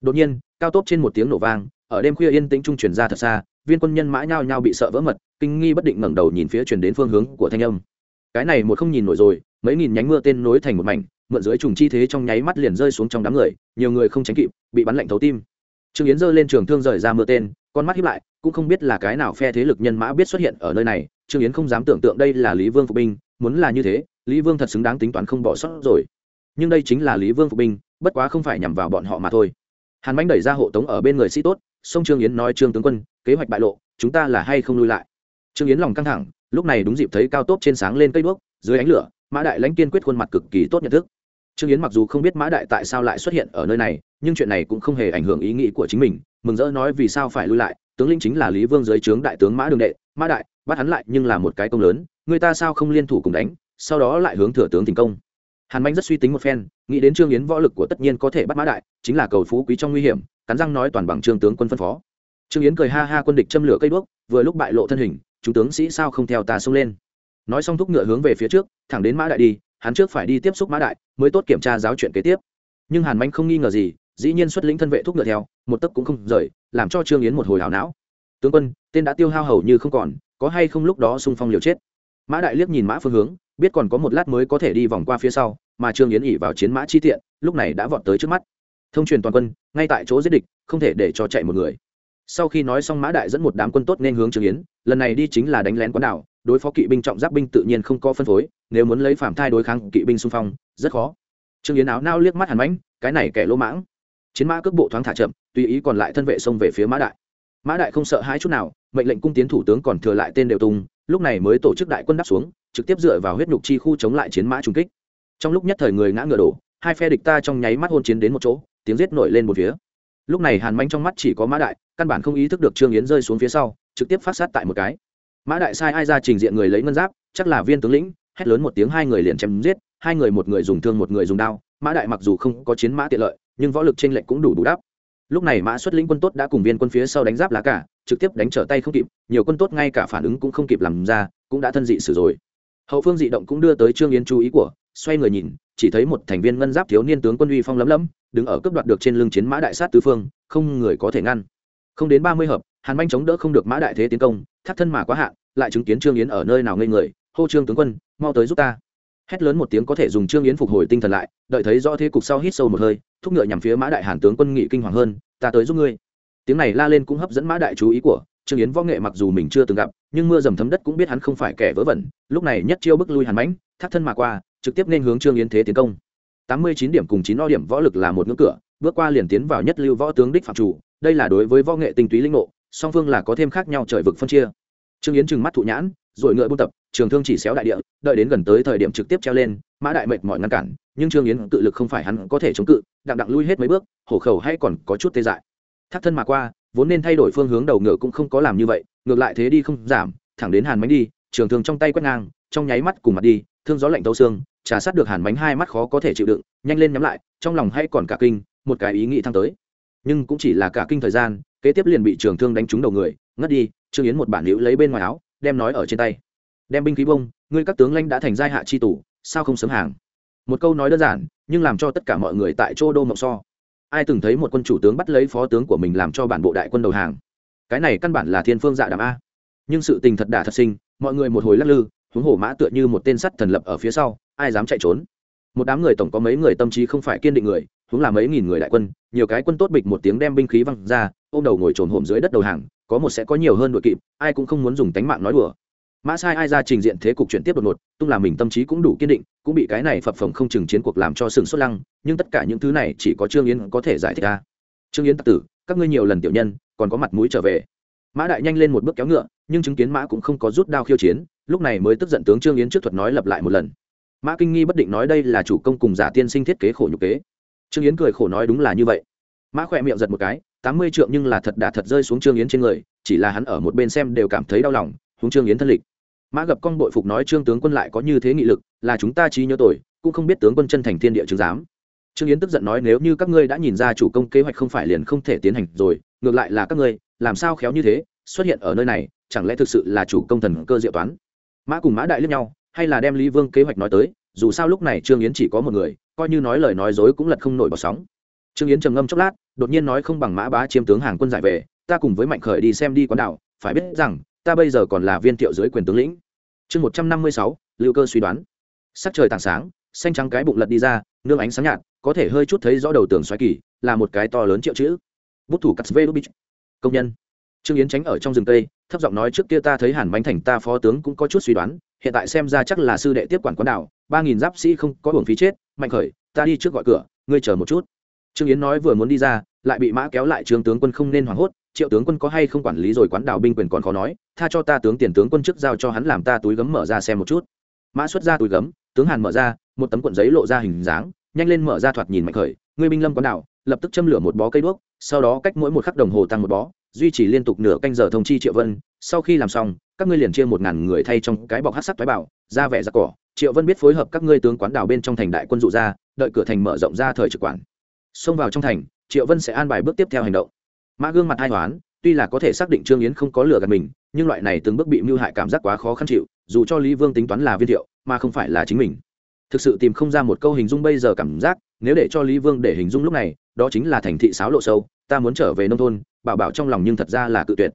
Đột nhiên, cao tốp trên một tiếng nổ vang, ở đêm khuya yên tĩnh trung truyền ra thật xa, viên quân nhân mã nhao nhao bị sợ vỡ mật, kinh nghi bất định ngẩng đầu nhìn phía truyền đến phương hướng của thanh âm. Cái này một không nhìn nổi rồi, mấy nghìn nhánh mưa tên nối thành một mảnh, mượn dưới trùng chi thế trong nháy mắt liền rơi xuống trong đám người, nhiều người không tránh kịp, bị bắn lạnh thấu tim. Trương yến giơ lên trường thương rời ra mưa tên, con mắt hiếp lại, cũng không biết là cái nào phe thế lực nhân mã biết xuất hiện ở nơi này, trương yến không dám tưởng tượng đây là lý vương phục binh, muốn là như thế, lý vương thật xứng đáng tính toán không bỏ sót rồi. Nhưng đây chính là lý vương phục binh bất quá không phải nhằm vào bọn họ mà thôi. Hàn mánh đẩy ra hộ tống ở bên người sĩ tốt, sông trương yến nói, trương tướng quân, kế hoạch bại lộ, chúng ta là hay không lui lại? Trương yến lòng căng thẳng, lúc này đúng dịp thấy cao tốp trên sáng lên cây đuốc, dưới ánh lửa, mã đại lãnh kiên quyết khuôn mặt cực kỳ tốt nhận thức. Trương yến mặc dù không biết mã đại tại sao lại xuất hiện ở nơi này, nhưng chuyện này cũng không hề ảnh hưởng ý nghĩ của chính mình, mừng rỡ nói, vì sao phải lui lại? Tướng lĩnh chính là lý vương dưới trướng đại tướng mã đường đệ, mã đại, bắt hắn lại nhưng là một cái công lớn, người ta sao không liên thủ cùng đánh, sau đó lại hướng thừa tướng thành công? Hàn manh rất suy tính một phen, nghĩ đến trương yến võ lực của tất nhiên có thể bắt mã đại, chính là cầu phú quý trong nguy hiểm, cắn răng nói toàn bằng trương tướng quân phân phó. Trương yến cười ha ha quân địch châm lửa cây đuốc, vừa lúc bại lộ thân hình, chúng tướng sĩ sao không theo ta xông lên. Nói xong thúc ngựa hướng về phía trước, thẳng đến mã đại đi, hắn trước phải đi tiếp xúc mã đại, mới tốt kiểm tra giáo chuyện kế tiếp. Nhưng hàn manh không nghi ngờ gì, dĩ nhiên xuất lĩnh thân vệ thúc ngựa theo, một tấc cũng không rời, làm cho trương yến một hồi hảo não. Tướng quân, tên đã tiêu hao hầu như không còn, có hay không lúc đó xung phong liều chết? Mã đại liếc nhìn mã phương hướng biết còn có một lát mới có thể đi vòng qua phía sau, mà trương yến ỉ vào chiến mã chi tiện, lúc này đã vọt tới trước mắt. Thông truyền toàn quân, ngay tại chỗ giết địch, không thể để cho chạy một người. Sau khi nói xong mã đại dẫn một đám quân tốt nên hướng trương yến, lần này đi chính là đánh lén quán đảo, đối phó kỵ binh trọng giáp binh tự nhiên không có phân phối, nếu muốn lấy phạm thai đối kháng kỵ binh xung phong, rất khó. Trương yến áo nao liếc mắt hàn mãnh, cái này kẻ lỗ mãng. Chiến mã cước bộ thoáng thả chậm, tùy ý còn lại thân vệ xông về phía mã đại. Mã đại không sợ hãi chút nào, mệnh lệnh cung tiến thủ tướng còn thừa lại tên đều tung lúc này mới tổ chức đại quân đáp xuống, trực tiếp dựa vào huyết nhục chi khu chống lại chiến mã trung kích. Trong lúc nhất thời người ngã ngựa đổ, hai phe địch ta trong nháy mắt hôn chiến đến một chỗ, tiếng giết nổi lên một phía. Lúc này hàn manh trong mắt chỉ có mã đại, căn bản không ý thức được trương yến rơi xuống phía sau, trực tiếp phát sát tại một cái. Mã đại sai ai ra trình diện người lấy ngân giáp, chắc là viên tướng lĩnh, hét lớn một tiếng hai người liền chém giết, hai người một người dùng thương một người dùng đao. Mã đại mặc dù không có chiến mã tiện lợi, nhưng võ lực t r ê n lệch cũng đủ bù đắp lúc này mã xuất lĩnh quân tốt đã cùng viên quân phía sau đánh giáp lá cả, trực tiếp đánh trở tay không kịp, nhiều quân tốt ngay cả phản ứng cũng không kịp làm ra, cũng đã thân dị sử rồi. Hậu phương dị động cũng đưa tới trương yến chú ý của, xoay người nhìn, chỉ thấy một thành viên ngân giáp thiếu niên tướng quân uy phong lấm lấm, đứng ở cấp đoạt được trên lưng chiến mã đại sát tứ phương, không người có thể ngăn. Không đến ba mươi hợp, hàn manh chống đỡ không được mã đại thế tiến công, thắt thân mà quá hạn, lại chứng kiến trương yến ở nơi nào ngây người, hô trương tướng quân, mau tới giúp ta hét lớn một tiếng có thể dùng trương yến phục hồi tinh thần lại, đợi thấy rõ thế cục sau hít sâu một hơi, thúc ngựa nhằm phía mã đại hàn tướng quân nghị kinh hoàng hơn, ta tới giúp ngươi. Tiếng này la lên cũng hấp dẫn mã đại chú ý của trương yến võ nghệ mặc dù mình chưa từng gặp, nhưng mưa dầm thấm đất cũng biết hắn không phải kẻ vớ vẩn, lúc này nhất chiêu bức lui hàn mãnh, thắt thân mà qua, trực tiếp nên hướng trương yến thế tiến công. Tám mươi chín điểm cùng chín o điểm võ lực là một ngưỡng cửa, bước qua liền tiến vào nhất lưu võ tướng đích phạm chủ, đây là đối với võ nghệ tinh túy linh ngộ, song phương là có thêm khác nhau trời vực phân chia. Trương yến trừng mắt thụ nhãn rồi ngựa buôn tập, trường thương chỉ xéo đại địa, đợi đến gần tới thời điểm trực tiếp treo lên, mã đại mệt mỏi ngăn cản, nhưng trương yến tự lực không phải hắn có thể chống cự, đặng đặng lui hết mấy bước, hổ khẩu hay còn có chút tê dại. Thác thân mà qua, vốn nên thay đổi phương hướng đầu ngựa cũng không có làm như vậy, ngược lại thế đi không giảm, thẳng đến hàn mánh đi, trường thương trong tay quét ngang, trong nháy mắt cùng mặt đi, thương gió lạnh tấu xương, trà sát được hàn bánh hai mắt khó có thể chịu đựng, nhanh lên nhắm lại, trong lòng hay còn cả kinh, một cái ý nghĩ thăng tới. Nhưng cũng chỉ là cả kinh thời gian, kế tiếp liền bị trường thương đánh trúng đầu người, ngất đi, trương yến một bản liễu lấy bên ngoài áo đem nói ở trên tay. Đem binh khí bông, ngươi các tướng lãnh đã thành giai hạ chi tủ sao không sớm hàng? Một câu nói đơn giản, nhưng làm cho tất cả mọi người tại chỗ đô mộng so. Ai từng thấy một quân chủ tướng bắt lấy phó tướng của mình làm cho bản bộ đại quân đầu hàng? Cái này căn bản là thiên phương dạ đàm a. Nhưng sự tình thật đả thật sinh, mọi người một hồi lắc lư, huống hổ mã tựa như một tên sắt thần lập ở phía sau, ai dám chạy trốn? Một đám người tổng có mấy người tâm trí không phải kiên định người, huống là mấy nghìn người đại quân, nhiều cái quân tốt bịch một tiếng đem binh khí văng ra, ôm đầu ngồi trồn hổm dưới đất đầu hàng có một sẽ có nhiều hơn đội kịp, ai cũng không muốn dùng tánh mạng nói đùa. Mã sai ai ra trình diện thế cục chuyển tiếp đột ngột, tung làm mình tâm trí cũng đủ kiên định, cũng bị cái này phập phồng không chừng chiến cuộc làm cho sừng xuất lăng, nhưng tất cả những thứ này chỉ có trương yến có thể giải thích ra. Trương yến tặc tử, các ngươi nhiều lần tiểu nhân, còn có mặt mũi trở về. Mã đại nhanh lên một bước kéo ngựa, nhưng chứng kiến mã cũng không có rút đao khiêu chiến, lúc này mới tức giận tướng trương yến trước thuật nói lặp lại một lần. Mã kinh nghi bất định nói đây là chủ công cùng giả tiên sinh thiết kế khổ nhục kế. Trương yến cười khổ nói đúng là như vậy. Mã khỏe miệng giật một cái tám mươi trượng nhưng là thật đà thật rơi xuống trương yến trên người, chỉ là hắn ở một bên xem đều cảm thấy đau lòng, huống trương yến thân lịch. Mã gập con bội phục nói trương tướng quân lại có như thế nghị lực, là chúng ta trí nhớ tội, cũng không biết tướng quân chân thành thiên địa chứng giám. Trương yến tức giận nói nếu như các ngươi đã nhìn ra chủ công kế hoạch không phải liền không thể tiến hành rồi, ngược lại là các ngươi, làm sao khéo như thế, xuất hiện ở nơi này, chẳng lẽ thực sự là chủ công thần cơ diệu toán? Mã cùng mã đại lướt nhau, hay là đem lý vương kế hoạch nói tới, dù sao lúc này trương yến chỉ có một người, coi như nói lời nói dối cũng lật không nổi bọt sóng. Trương yến trầm ngâm chốc lát đột nhiên nói không bằng mã bá chiêm tướng hàng quân giải về, ta cùng với mạnh khởi đi xem đi quán đảo, phải biết rằng, ta bây giờ còn là viên thiệu dưới quyền tướng lĩnh. Chương một trăm năm mươi sáu, lưu cơ suy đoán. Sắc trời tảng sáng, xanh trắng cái bụng lật đi ra, nương ánh sáng nhạt, có thể hơi chút thấy rõ đầu tường xoáy kỳ, là một cái to lớn triệu chữ. Bút thủ cắt vê đúc công nhân. Trương yến tránh ở trong rừng tây thấp giọng nói trước kia ta thấy hàn bánh thành ta phó tướng cũng có chút suy đoán, hiện tại xem ra chắc là sư đệ tiếp quản quán đảo, ba nghìn giáp sĩ không có hưởng phí chết, mạnh khởi, ta đi trước gọi cửa, ngươi chờ một chút. Trương yến nói vừa muốn đi ra lại bị mã kéo lại trương tướng quân không nên hoảng hốt, triệu tướng quân có hay không quản lý rồi quán đảo binh quyền còn khó nói, tha cho ta tướng tiền tướng quân trước giao cho hắn làm ta túi gấm mở ra xem một chút. Mã xuất ra túi gấm, tướng hàn mở ra, một tấm cuộn giấy lộ ra hình dáng, nhanh lên mở ra thoạt nhìn mạnh khởi, ngươi binh lâm quán đảo, lập tức châm lửa một bó cây đuốc, sau đó cách mỗi một khắc đồng hồ tăng một bó, duy trì liên tục nửa canh giờ thông chi triệu vân, sau khi làm xong, các ngươi liền chia một ngàn người thay trong cái bọc hát sắc thoái bảo, ra vẻ ra cỏ. Triệu vân biết phối hợp các ngươi tướng quán đảo bên trong thành đại quân dụ ra, đợi cửa thành mở rộng ra thời trực quản. Xông vào trong thành triệu vân sẽ an bài bước tiếp theo hành động. Mã gương mặt hai hoán, tuy là có thể xác định trương yến không có lừa gạt mình, nhưng loại này từng bước bị mưu hại cảm giác quá khó khăn chịu, dù cho lý vương tính toán là viên thiệu, mà không phải là chính mình. Thực sự tìm không ra một câu hình dung bây giờ cảm giác, nếu để cho lý vương để hình dung lúc này, đó chính là thành thị sáo lộ sâu, ta muốn trở về nông thôn, bảo bảo trong lòng nhưng thật ra là cự tuyệt.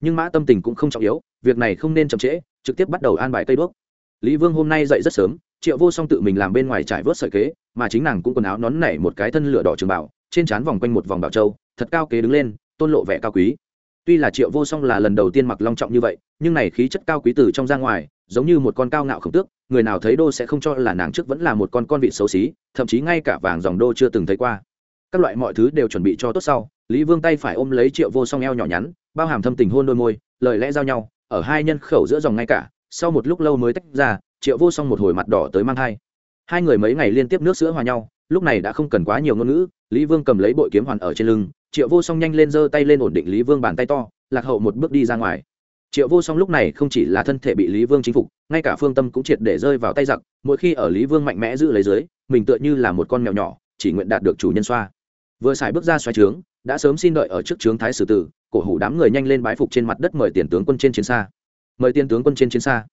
Nhưng mã tâm tình cũng không trọng yếu, việc này không nên chậm trễ, trực tiếp bắt đầu an bài cây đuốc. Lý vương hôm nay dậy rất sớm, triệu vô song tự mình làm bên ngoài trải vớt sợi kế, mà chính nàng cũng quần áo nón nảy một cái thân lửa đỏ trường bảo trên trán vòng quanh một vòng bảo châu, thật cao kế đứng lên, tôn lộ vẻ cao quý. Tuy là triệu vô song là lần đầu tiên mặc long trọng như vậy, nhưng này khí chất cao quý từ trong ra ngoài, giống như một con cao ngạo khổng tước, người nào thấy đô sẽ không cho là nàng trước vẫn là một con con vị xấu xí, thậm chí ngay cả vàng dòng đô chưa từng thấy qua. Các loại mọi thứ đều chuẩn bị cho tốt sau, lý vương tay phải ôm lấy triệu vô song eo nhỏ nhắn, bao hàm thâm tình hôn đôi môi, lời lẽ giao nhau, ở hai nhân khẩu giữa dòng ngay cả, sau một lúc lâu mới tách ra, triệu vô song một hồi mặt đỏ tới mang thai. Hai người mấy ngày liên tiếp nước sữa hòa nhau, lúc này đã không cần quá nhiều ngôn ngữ lý vương cầm lấy bội kiếm hoàn ở trên lưng, triệu vô song nhanh lên giơ tay lên ổn định lý vương bàn tay to, lạc hậu một bước đi ra ngoài. Triệu vô song lúc này không chỉ là thân thể bị lý vương chinh phục, ngay cả phương tâm cũng triệt để rơi vào tay giặc, mỗi khi ở lý vương mạnh mẽ giữ lấy dưới, mình tựa như là một con mèo nhỏ, chỉ nguyện đạt được chủ nhân xoa. Vừa xài bước ra xoay trướng, đã sớm xin đợi ở trước trướng thái sử tử, cổ hủ đám người nhanh lên bái phục trên mặt đất mời tiền tướng quân trên chiến xa. Mời tiền tướng quân trên chiến xa.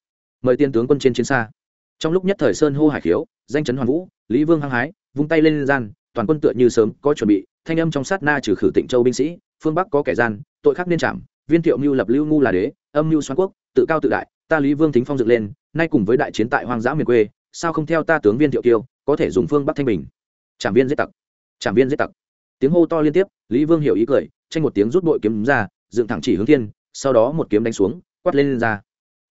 Mời tiền tướng quân trên chiến xa. Trong lúc nhất thời sơn hô hải khiếu, danh chấn hoàn vũ, lý vương hăng hái, vung tay lên gian toàn quân tựa như sớm có chuẩn bị thanh âm trong sát na trừ khử tịnh châu binh sĩ phương bắc có kẻ gian tội khắc nên chạm viên thiệu mưu lập lưu ngu là đế âm mưu xoan quốc tự cao tự đại ta lý vương thính phong dựng lên nay cùng với đại chiến tại hoang dã miền quê sao không theo ta tướng viên thiệu tiêu có thể dùng phương bắc thanh bình? Trảm viên giết tặc trảm viên giết tặc. Tiếng hô to liên tiếp lý vương hiểu ý cười tranh một tiếng rút bội kiếm ra dựng thẳng chỉ hướng thiên sau đó một kiếm đánh xuống quát lên, lên ra.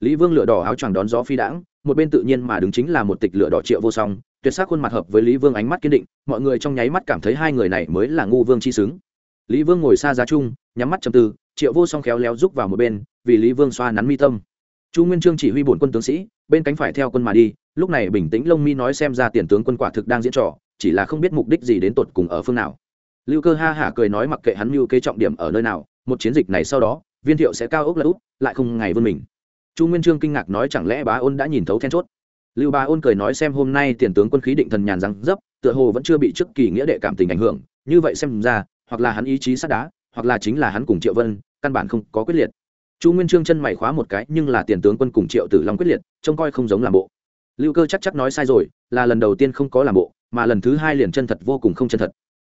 Lý vương lửa đỏ áo choàng đón gió phi đãng một bên tự nhiên mà đứng chính là một tịch lửa đỏ triệu vô song tuyệt sắc khuôn mặt hợp với lý vương ánh mắt kiên định, mọi người trong nháy mắt cảm thấy hai người này mới là ngu vương chi xứng. Lý vương ngồi xa giá chung, nhắm mắt chầm tư, triệu vô song khéo léo rúc vào một bên, vì lý vương xoa nắn mi tâm. Chu nguyên trương chỉ huy bổn quân tướng sĩ, bên cánh phải theo quân mà đi, lúc này bình tĩnh lông mi nói xem ra tiền tướng quân quả thực đang diễn trò, chỉ là không biết mục đích gì đến tột cùng ở phương nào. Lưu cơ ha hả cười nói mặc kệ hắn lưu kế trọng điểm ở nơi nào, một chiến dịch này sau đó, viên thiệu sẽ cao ốc là út, lại không ngày vươn mình. Chu nguyên trương kinh ngạc nói chẳng lẽ bá ôn đã nhìn thấu then chốt lưu Ba ôn cười nói xem hôm nay tiền tướng quân khí định thần nhàn rằng dấp, tựa hồ vẫn chưa bị trước kỳ nghĩa đệ cảm tình ảnh hưởng, như vậy xem ra, hoặc là hắn ý chí sắt đá, hoặc là chính là hắn cùng triệu vân, căn bản không có quyết liệt. Chu nguyên trương chân mày khóa một cái, nhưng là tiền tướng quân cùng triệu tử long quyết liệt, trông coi không giống làm bộ. Lưu cơ chắc chắc nói sai rồi, là lần đầu tiên không có làm bộ, mà lần thứ hai liền chân thật vô cùng không chân thật.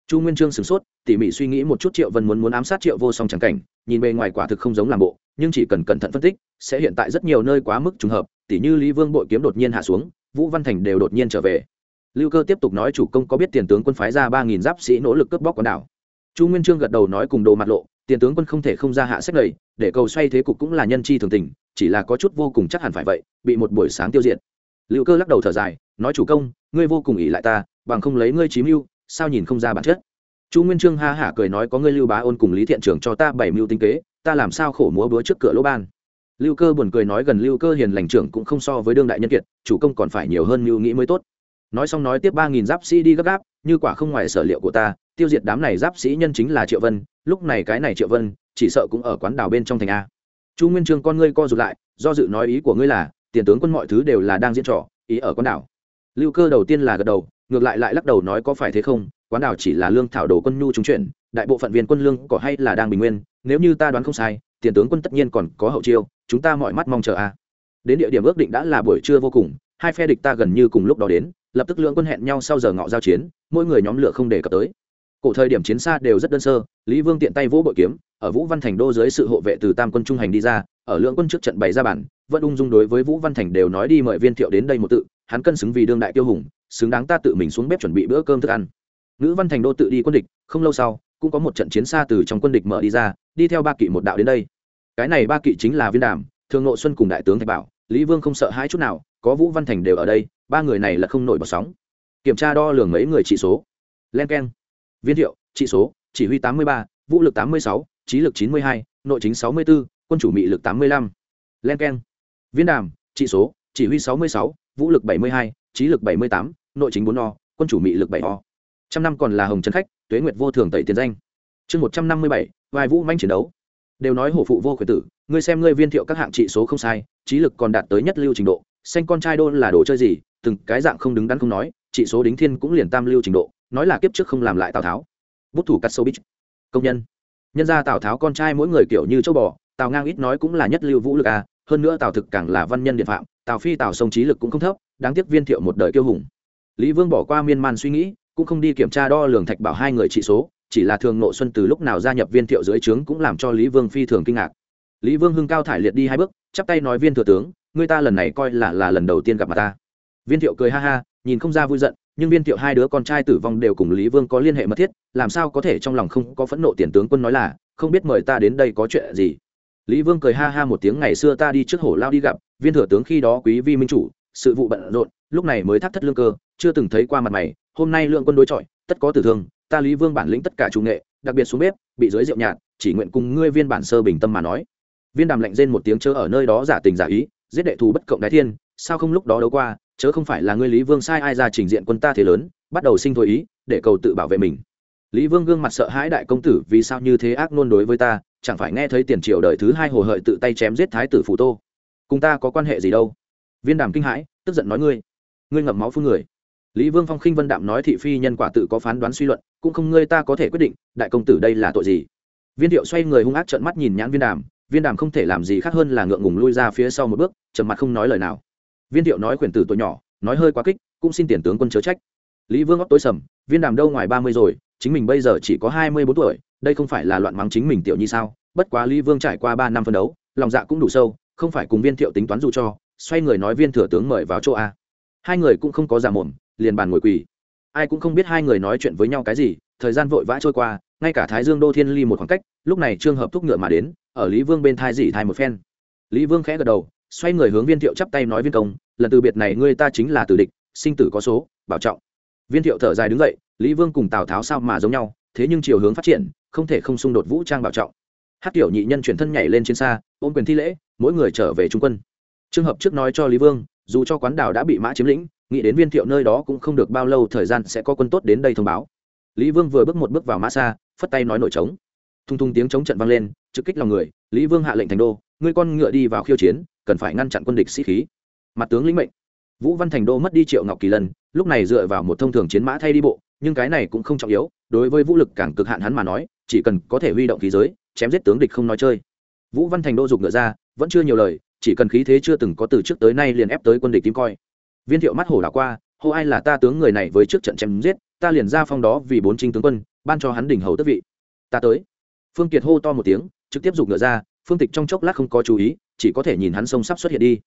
Chu nguyên trương sửng sốt, tỉ mỉ suy nghĩ một chút triệu vân muốn muốn ám sát triệu vô song chẳng cảnh, nhìn bề ngoài quả thực không giống làm bộ, nhưng chỉ cần cẩn thận phân tích, sẽ hiện tại rất nhiều nơi quá mức trùng hợp tỉ như lý vương bội kiếm đột nhiên hạ xuống, vũ văn thành đều đột nhiên trở về. Lưu cơ tiếp tục nói chủ công có biết tiền tướng quân phái ra ba nghìn giáp sĩ nỗ lực cướp bóc quần đảo. Chu nguyên trương gật đầu nói cùng đồ mặt lộ, tiền tướng quân không thể không ra hạ sách lầy, để cầu xoay thế cục cũng là nhân chi thường tình, chỉ là có chút vô cùng chắc hẳn phải vậy, bị một buổi sáng tiêu diệt. Lưu cơ lắc đầu thở dài, nói chủ công, ngươi vô cùng ỷ lại ta, bằng không lấy ngươi chí mưu, sao nhìn không ra bản chất? Chu nguyên trương ha hả cười nói có ngươi lưu bá ôn cùng lý thiện trưởng cho ta bảy mưu tinh kế, ta làm sao khổ múa búa trước cửa lỗ ban? Lưu cơ buồn cười nói gần lưu cơ hiền lành trưởng cũng không so với đương đại nhân kiệt, chủ công còn phải nhiều hơn mưu nghĩ mới tốt. Nói xong nói tiếp ba nghìn giáp sĩ đi gấp gáp, như quả không ngoài sở liệu của ta, tiêu diệt đám này giáp sĩ nhân chính là triệu vân, lúc này cái này triệu vân, chỉ sợ cũng ở quán đảo bên trong thành a. Chu nguyên trương con ngươi co rụt lại, do dự nói ý của ngươi là, tiền tướng quân mọi thứ đều là đang diễn trò, ý ở quán đảo. Lưu cơ đầu tiên là gật đầu, ngược lại lại lắc đầu nói có phải thế không, quán đảo chỉ là lương thảo đồ quân nhu chúng chuyển, đại bộ phận viên quân lương có hay là đang bình nguyên, nếu như ta đoán không sai tiền tướng quân tất nhiên còn có hậu chiêu, chúng ta mọi mắt mong chờ a. Đến địa điểm ước định đã là buổi trưa vô cùng, hai phe địch ta gần như cùng lúc đó đến, lập tức lượng quân hẹn nhau sau giờ ngọ giao chiến, mỗi người nhóm lửa không để cập tới. Cổ thời điểm chiến xa đều rất đơn sơ, lý vương tiện tay vỗ bội kiếm, ở vũ văn thành đô dưới sự hộ vệ từ tam quân trung hành đi ra, ở lượng quân trước trận bày ra bản, vẫn ung dung đối với vũ văn thành đều nói đi mời viên thiệu đến đây một tự, hắn cân xứng vì đương đại tiêu hùng, xứng đáng ta tự mình xuống bếp chuẩn bị bữa cơm thức ăn. Nữ văn thành đô tự đi quân địch, không lâu sau cũng có một trận chiến xa từ trong quân địch mở đi ra, đi theo ba kỵ một đạo đến đây. Cái này ba kỵ chính là viên đàm thường nội xuân cùng đại tướng thạch bảo, lý vương không sợ hai chút nào, có vũ văn thành đều ở đây, ba người này là không nổi bọt sóng. Kiểm tra đo lường mấy người trị số. Len k viên thiệu trị số, chỉ huy tám mươi ba, vũ lực tám mươi sáu, trí lực chín mươi hai, nội chính sáu mươi bốn quân chủ mị lực tám mươi lăm. Len k e n viên đàm trị số, chỉ huy sáu mươi sáu, vũ lực bảy mươi hai, trí lực bảy mươi tám, nội chính bốn o, quân chủ mị lực bảy o. Trăm năm còn là hồng trấn khách tuế nguyệt vô thường tẩy tiền danh. Chương một trăm năm mươi bảy vài vũ manh chiến đấu. Đều nói hổ phụ vô khuyển tử, ngươi xem ngươi viên thiệu các hạng trị số không sai, trí lực còn đạt tới nhất lưu trình độ xanh con trai đô là đồ chơi gì, từng cái dạng không đứng đắn không nói, trị số đính thiên cũng liền tam lưu trình độ, nói là kiếp trước không làm lại tào tháo. Bút thủ cắt sâu bích công nhân. Nhân ra tào tháo con trai mỗi người kiểu như châu bò, tào ngang ít nói cũng là nhất lưu vũ lực à hơn nữa tào thực càng là văn nhân điện phạm, tào phi tào sông trí lực cũng không thấp, đáng tiếc viên thiệu một đời kiêu hùng. Lý vương bỏ qua miên man suy nghĩ cũng không đi kiểm tra đo lường thạch bảo hai người trị số, chỉ là thường nộ xuân từ lúc nào gia nhập viên thiệu dưới trướng cũng làm cho lý vương phi thường kinh ngạc. Lý vương hưng cao thải liệt đi hai bước, chắp tay nói viên thừa tướng, người ta lần này coi là là lần đầu tiên gặp mặt ta. Viên thiệu cười ha ha, nhìn không ra vui giận, nhưng viên thiệu hai đứa con trai tử vong đều cùng lý vương có liên hệ mật thiết, làm sao có thể trong lòng không có phẫn nộ tiền tướng quân nói là, không biết mời ta đến đây có chuyện gì. Lý vương cười ha ha một tiếng, ngày xưa ta đi trước hổ lao đi gặp, viên thừa tướng khi đó quý vi minh chủ sự vụ bận rộn, lúc này mới thắt thất lương cơ, chưa từng thấy qua mặt mày, hôm nay lượng quân đối chọi, tất có tử thương, ta lý vương bản lĩnh tất cả chủ nghệ, đặc biệt xuống bếp, bị dưới rượu nhạt, chỉ nguyện cùng ngươi viên bản sơ bình tâm mà nói. Viên đàm lạnh rên một tiếng chớ ở nơi đó giả tình giả ý, giết đệ thù bất cộng đái thiên, sao không lúc đó đấu qua, chớ không phải là ngươi lý vương sai ai ra trình diện quân ta thế lớn, bắt đầu sinh thôi ý, để cầu tự bảo vệ mình. Lý vương gương mặt sợ hãi đại công tử, vì sao như thế ác nôn đối với ta, chẳng phải nghe thấy tiền triều đời thứ hai hồ hợi tự tay chém giết thái tử phủ tô. Cùng ta có quan hệ gì đâu? Viên đàm kinh hãi, tức giận nói ngươi ngươi ngậm máu phương người. Lý vương phong khinh vân đạm nói thị phi nhân quả tự có phán đoán suy luận, cũng không ngươi ta có thể quyết định, đại công tử đây là tội gì? Viên thiệu xoay người hung ác trợn mắt nhìn nhãn viên đàm viên đàm không thể làm gì khác hơn là ngượng ngùng lui ra phía sau một bước, trầm mặt không nói lời nào. Viên thiệu nói quyền tử tuổi nhỏ, nói hơi quá kích, cũng xin tiền tướng quân chớ trách. Lý vương góp tối sầm, viên đàm đâu ngoài ba mươi rồi, chính mình bây giờ chỉ có hai mươi bốn tuổi, đây không phải là loạn mắng chính mình tiểu như sao? Bất quá lý vương trải qua ba năm phân đấu, lòng dạ cũng đủ sâu, không phải cùng viên thiệu tính toán dù cho xoay người nói viên thừa tướng mời vào chỗ a. Hai người cũng không có giả mồm, liền bàn ngồi quỳ. Ai cũng không biết hai người nói chuyện với nhau cái gì, thời gian vội vã trôi qua, ngay cả thái dương đô thiên ly một khoảng cách, lúc này trương hợp thúc ngựa mà đến, ở lý vương bên thai dỉ thai một phen. Lý vương khẽ gật đầu, xoay người hướng viên thiệu chắp tay nói viên công, lần từ biệt này ngươi ta chính là tử địch, sinh tử có số, bảo trọng. Viên thiệu thở dài đứng dậy, lý vương cùng tào tháo sao mà giống nhau, thế nhưng chiều hướng phát triển, không thể không xung đột vũ trang bảo trọng. Hát tiểu nhị nhân chuyển thân nhảy lên trên xa, ôm quyền thi lễ, mỗi người trở về trung quân trường hợp trước nói cho lý vương, dù cho quán đảo đã bị mã chiếm lĩnh, nghĩ đến viên thiệu nơi đó cũng không được bao lâu thời gian sẽ có quân tốt đến đây thông báo. Lý vương vừa bước một bước vào mã xa, phất tay nói nội trống. Thung thung tiếng chống trận vang lên, trực kích lòng người, lý vương hạ lệnh thành đô, ngươi con ngựa đi vào khiêu chiến, cần phải ngăn chặn quân địch sĩ khí. Mặt tướng lĩnh mệnh. Vũ văn thành đô mất đi triệu ngọc kỳ lân, lúc này dựa vào một thông thường chiến mã thay đi bộ, nhưng cái này cũng không trọng yếu, đối với vũ lực càng cực hạn hắn mà nói, chỉ cần có thể huy động khí giới, chém giết tướng địch không nói chơi. Vũ văn thành đô giục ngựa ra, vẫn chưa nhiều lời chỉ cần khí thế chưa từng có từ trước tới nay liền ép tới quân địch tim coi. Viên thiệu mắt hổ đảo qua, hô ai là ta tướng người này với trước trận chém giết, ta liền ra phong đó vì bốn trinh tướng quân, ban cho hắn đỉnh hầu tước vị. Ta tới. Phương kiệt hô to một tiếng, trực tiếp giục ngựa ra, phương tịch trong chốc lát không có chú ý, chỉ có thể nhìn hắn sông sắp xuất hiện đi.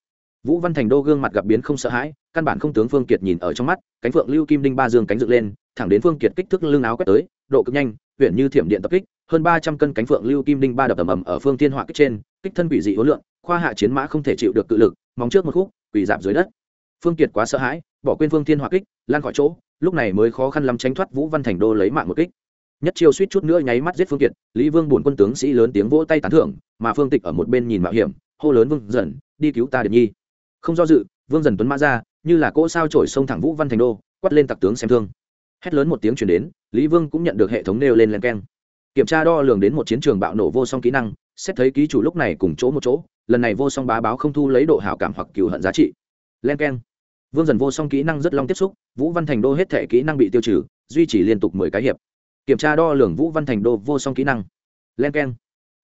Vũ văn thành đô gương mặt gặp biến không sợ hãi, căn bản không tướng phương kiệt nhìn ở trong mắt, cánh phượng lưu kim đinh ba dương cánh dựng lên, thẳng đến phương kiệt kích thước lưng áo quét tới, độ cực nhanh huyện như thiểm điện tập kích, hơn ba trăm cân cánh phượng lưu kim đinh ba đập ầm ầm ở phương thiên họa kích trên kích thân quỷ dị hối lượng khoa hạ chiến mã không thể chịu được cự lực, móng trước một khúc quỷ dạp dưới đất. Phương kiệt quá sợ hãi, bỏ quên phương thiên hòa kích, lan khỏi chỗ, lúc này mới khó khăn lắm tránh thoát vũ văn thành đô lấy mạng một kích. Nhất chiêu suýt chút nữa nháy mắt giết phương kiệt, lý vương bổn quân tướng sĩ lớn tiếng vỗ tay tán thưởng, mà phương tịch ở một bên nhìn mạo hiểm, hô lớn vương dần, đi cứu ta điệp nhi. Không do dự, vương dần tuấn mã ra, như là cỗ sao trổi sông thẳng vũ văn thành đô, quát lên tặc tướng xem thương. Hét lớn một tiếng chuyển đến, lý vương cũng nhận được hệ thống nêu lên len keng. Kiểm tra đo lường đến một chiến trường bạo nổ vô song kỹ năng xét thấy ký chủ lúc này cùng chỗ một chỗ, lần này vô song bá báo không thu lấy độ hảo cảm hoặc cừu hận giá trị. Len keng. Vương dần vô song kỹ năng rất long tiếp xúc, vũ văn thành đô hết thể kỹ năng bị tiêu trừ, duy trì liên tục mười cái hiệp. Kiểm tra đo lường vũ văn thành đô vô song kỹ năng. Len k e n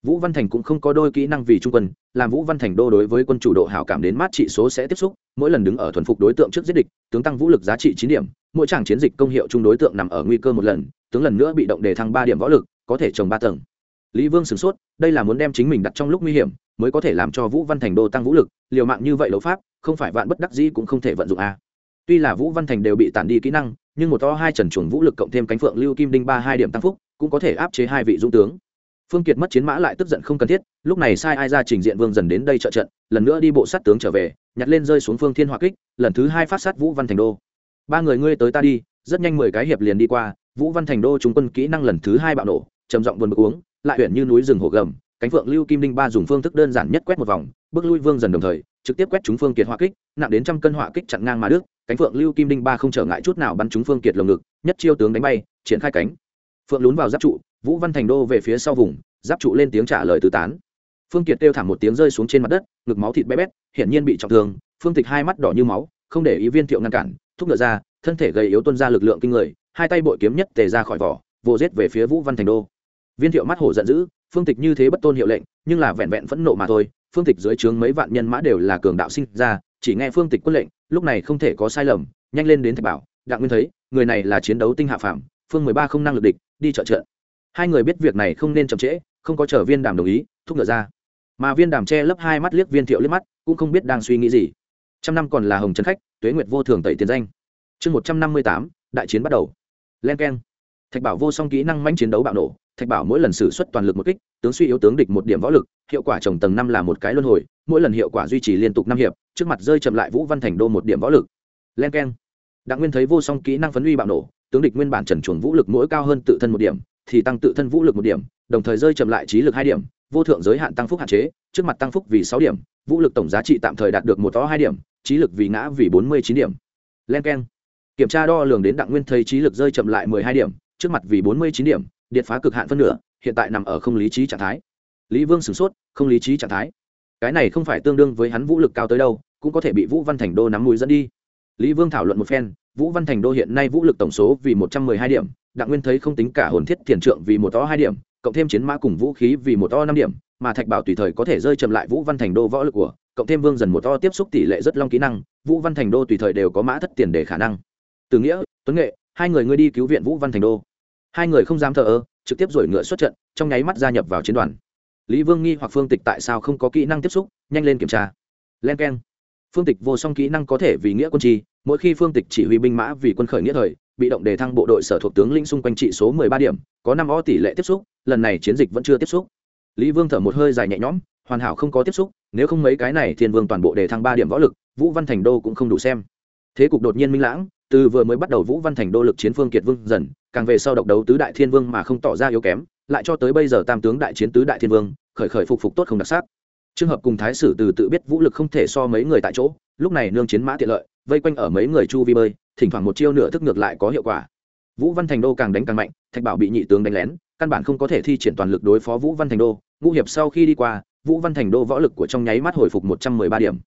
vũ văn thành cũng không có đôi kỹ năng vì trung quân, làm vũ văn thành đô đối với quân chủ độ hảo cảm đến mát trị số sẽ tiếp xúc, mỗi lần đứng ở thuần phục đối tượng trước giết địch, tướng tăng vũ lực giá trị chín điểm, mỗi tràng chiến dịch công hiệu chung đối tượng nằm ở nguy cơ một lần, tướng lần nữa bị động đề thăng ba điểm võ lực, có thể trồng ba tầng lý vương sửng sốt, đây là muốn đem chính mình đặt trong lúc nguy hiểm, mới có thể làm cho vũ văn thành đô tăng vũ lực, liều mạng như vậy đấu pháp, không phải vạn bất đắc dĩ cũng không thể vận dụng a tuy là vũ văn thành đều bị tản đi kỹ năng, nhưng một to hai trần chuồng vũ lực cộng thêm cánh phượng lưu kim đinh ba hai điểm tăng phúc, cũng có thể áp chế hai vị dũng tướng. Phương kiệt mất chiến mã lại tức giận không cần thiết, lúc này sai ai ra trình diện vương dần đến đây trợ trận, lần nữa đi bộ sát tướng trở về, nhặt lên rơi xuống phương thiên hỏa kích, lần thứ hai phát sát vũ văn thành đô. Ba người ngươi tới ta đi, rất nhanh mười cái hiệp liền đi qua, vũ văn thành đô trúng quân kỹ năng lần thứ hai bạo nổ, trầm giọng buồn bực uống lại huyện như núi rừng hồ gầm, cánh phượng lưu kim đinh ba dùng phương thức đơn giản nhất quét một vòng, bước lui vương dần đồng thời, trực tiếp quét chúng phương kiệt hỏa kích, nặng đến trăm cân hỏa kích chặn ngang mà đức cánh phượng lưu kim đinh ba không trở ngại chút nào bắn chúng phương kiệt lồng ngực, nhất chiêu tướng đánh bay, triển khai cánh. Phượng lún vào giáp trụ, vũ văn thành đô về phía sau vùng, giáp trụ lên tiếng trả lời tứ tán. Phương kiệt kêu thảm một tiếng rơi xuống trên mặt đất, ngực máu thịt bé bét, hiển nhiên bị trọng thương, phương tịch hai mắt đỏ như máu, không để ý viên thiệu ngăn cản, thúc ngựa ra, thân thể gầy yếu tuân ra lực lượng kinh người, hai tay bội kiếm nhất tề ra khỏi vỏ vô giết về phía vũ văn thành đô viên thiệu mắt hổ giận dữ, phương tịch như thế bất tôn hiệu lệnh, nhưng là vẹn vẹn phẫn nộ mà thôi. Phương tịch dưới trướng mấy vạn nhân mã đều là cường đạo sinh ra, chỉ nghe phương tịch quân lệnh, lúc này không thể có sai lầm, nhanh lên đến thạch bảo. Đặng nguyên thấy, người này là chiến đấu tinh hạ phạm phương mười ba không năng lực địch, đi trợ trợ hai người biết việc này không nên chậm trễ, không có chờ viên đàm đồng ý, thúc ngựa ra. Mà viên đàm che lấp hai mắt liếc viên thiệu liếc mắt, cũng không biết đang suy nghĩ gì. Trăm năm còn là hồng trấn khách, tuế nguyệt vô thường tẩy tiền danh. Chương một trăm năm mươi tám, đại chiến bắt đầu. Len k e n thạch bảo vô song kỹ năng manh chiến đấu bạo nổ thạch bảo mỗi lần xử suất toàn lực một kích, tướng suy yếu tướng địch một điểm võ lực, hiệu quả trồng tầng năm là một cái luân hồi, mỗi lần hiệu quả duy trì liên tục năm hiệp, trước mặt rơi chậm lại vũ văn thành đô một điểm võ lực. Len k e n đặng nguyên thấy vô song kỹ năng phấn uy bạo nổ, tướng địch nguyên bản trần chuồn vũ lực mỗi cao hơn tự thân một điểm, thì tăng tự thân vũ lực một điểm, đồng thời rơi chậm lại trí lực hai điểm, vô thượng giới hạn tăng phúc hạn chế, trước mặt tăng phúc vì sáu điểm, vũ lực tổng giá trị tạm thời đạt được một to hai điểm, trí lực vì ngã vì bốn mươi chín điểm. Len k e n kiểm tra đo lường đến đặng nguyên thấy trí lực rơi chậm lại mười hai điểm, trước mặt vì bốn mươi chín điểm điện phá cực hạn phân nửa, hiện tại nằm ở không lý trí trạng thái. Lý vương sửng sốt, không lý trí trạng thái. Cái này không phải tương đương với hắn vũ lực cao tới đâu, cũng có thể bị vũ văn thành đô nắm mũi dẫn đi. Lý vương thảo luận một phen, vũ văn thành đô hiện nay vũ lực tổng số vì một trăm mười hai điểm, đặng nguyên thấy không tính cả hồn thiết thiền trượng vì một to hai điểm, cộng thêm chiến mã cùng vũ khí vì một to năm điểm, mà thạch bảo tùy thời có thể rơi chậm lại vũ văn thành đô võ lực của, cộng thêm vương dần một to tiếp xúc tỷ lệ rất long kỹ năng, vũ văn thành đô tùy thời đều có mã thất tiền để khả năng. Từ nghĩa, tuấn nghệ, hai người ngươi đi cứu viện vũ văn thành đô hai người không dám thờ ơ, trực tiếp rồi ngựa xuất trận, trong nháy mắt gia nhập vào chiến đoàn. Lý vương nghi hoặc phương tịch tại sao không có kỹ năng tiếp xúc, nhanh lên kiểm tra. Len k e n phương tịch vô song kỹ năng có thể vì nghĩa quân chi, mỗi khi phương tịch chỉ huy binh mã vì quân khởi nghĩa thời, bị động đề thăng bộ đội sở thuộc tướng linh xung quanh trị số mười ba điểm, có năm o tỷ lệ tiếp xúc, lần này chiến dịch vẫn chưa tiếp xúc. Lý vương thở một hơi dài nhẹ nhõm, hoàn hảo không có tiếp xúc, nếu không mấy cái này thiên vương toàn bộ đề thăng ba điểm võ lực, vũ văn thành đô cũng không đủ xem. Thế cục đột nhiên minh lãng từ vừa mới bắt đầu vũ văn thành đô lực chiến phương kiệt vương dần, càng về sau độc đấu tứ đại thiên vương mà không tỏ ra yếu kém, lại cho tới bây giờ tam tướng đại chiến tứ đại thiên vương, khởi khởi phục phục tốt không đặc sắc. Trường hợp cùng thái sử từ tự biết vũ lực không thể so mấy người tại chỗ, lúc này nương chiến mã tiện lợi, vây quanh ở mấy người chu vi bơi, thỉnh thoảng một chiêu nửa thức ngược lại có hiệu quả. Vũ văn thành đô càng đánh càng mạnh, thạch bảo bị nhị tướng đánh lén, căn bản không có thể thi triển toàn lực đối phó vũ văn thành đô. Ngũ hiệp sau khi đi qua, vũ văn thành đô võ lực của trong nháy mắt hồi phục một trăm mười ba điểm.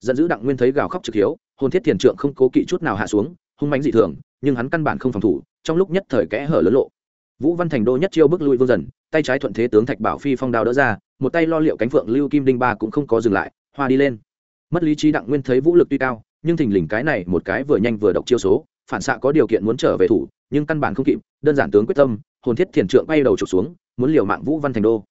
Giận dữ đặng nguyên thấy gào khóc trực hiếu, hồn thiết thiền trượng không cố kỵ chút nào hạ xuống hung mãnh dị thường, nhưng hắn căn bản không phòng thủ, trong lúc nhất thời kẽ hở lớn lộ. Vũ văn thành đô nhất chiêu bước lui vương dần, tay trái thuận thế tướng thạch bảo phi phong đao đỡ ra, một tay lo liệu cánh phượng lưu kim đinh ba cũng không có dừng lại, hoa đi lên. Mất lý trí đặng nguyên thấy vũ lực tuy cao, nhưng thình lình cái này một cái vừa nhanh vừa độc chiêu số, phản xạ có điều kiện muốn trở về thủ, nhưng căn bản không kịp, đơn giản tướng quyết tâm, hồn thiết thiền trượng bay đầu trục xuống, muốn liều mạng vũ văn thành đô.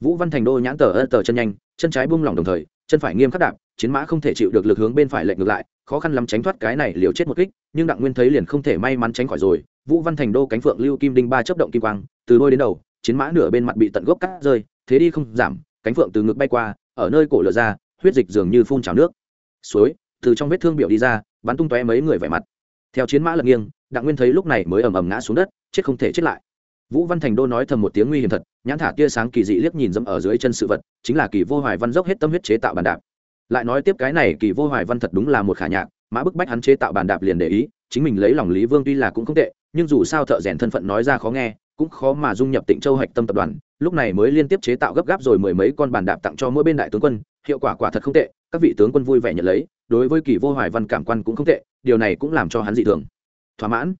Vũ văn thành đô nhãn tờ ơ tờ chân nhanh, chân trái buông lỏng đồng thời, chân phải nghiêm khắc đạp chiến mã không thể chịu được lực hướng bên phải lệnh ngược lại, khó khăn lắm tránh thoát cái này liều chết một kích, nhưng đặng nguyên thấy liền không thể may mắn tránh khỏi rồi. Vũ văn thành đô cánh phượng lưu kim đinh ba chấp động kim quang, từ đôi đến đầu, chiến mã nửa bên mặt bị tận gốc cắt rơi, thế đi không giảm, cánh phượng từ ngực bay qua, ở nơi cổ lửa ra, huyết dịch dường như phun trào nước. Suối, từ trong vết thương biểu đi ra, bắn tung tóe mấy người vẻ mặt. Theo chiến mã lật nghiêng, đặng nguyên thấy lúc này mới ầm ầm ngã xuống đất, chết không thể chết lại. Vũ văn thành đô nói thầm một tiếng nguy hiểm thật, nhãn thả tia sáng kỳ dị liếc nhìn dẫm ở dưới chân sự vật, chính là kỳ vô hoài văn dốc hết tâm huyết chế tạo bàn đạp lại nói tiếp cái này kỳ vô hoài văn thật đúng là một khả nhạc mã bức bách hắn chế tạo bàn đạp liền để ý, chính mình lấy lòng lý vương tuy là cũng không tệ, nhưng dù sao thợ rèn thân phận nói ra khó nghe, cũng khó mà dung nhập tịnh châu hạch tâm tập đoàn, lúc này mới liên tiếp chế tạo gấp gáp rồi mười mấy con bàn đạp tặng cho mỗi bên đại tướng quân, hiệu quả quả thật không tệ, các vị tướng quân vui vẻ nhận lấy, đối với kỳ vô hoài văn cảm quan cũng không tệ, điều này cũng làm cho hắn dị thường. Thỏa mãn.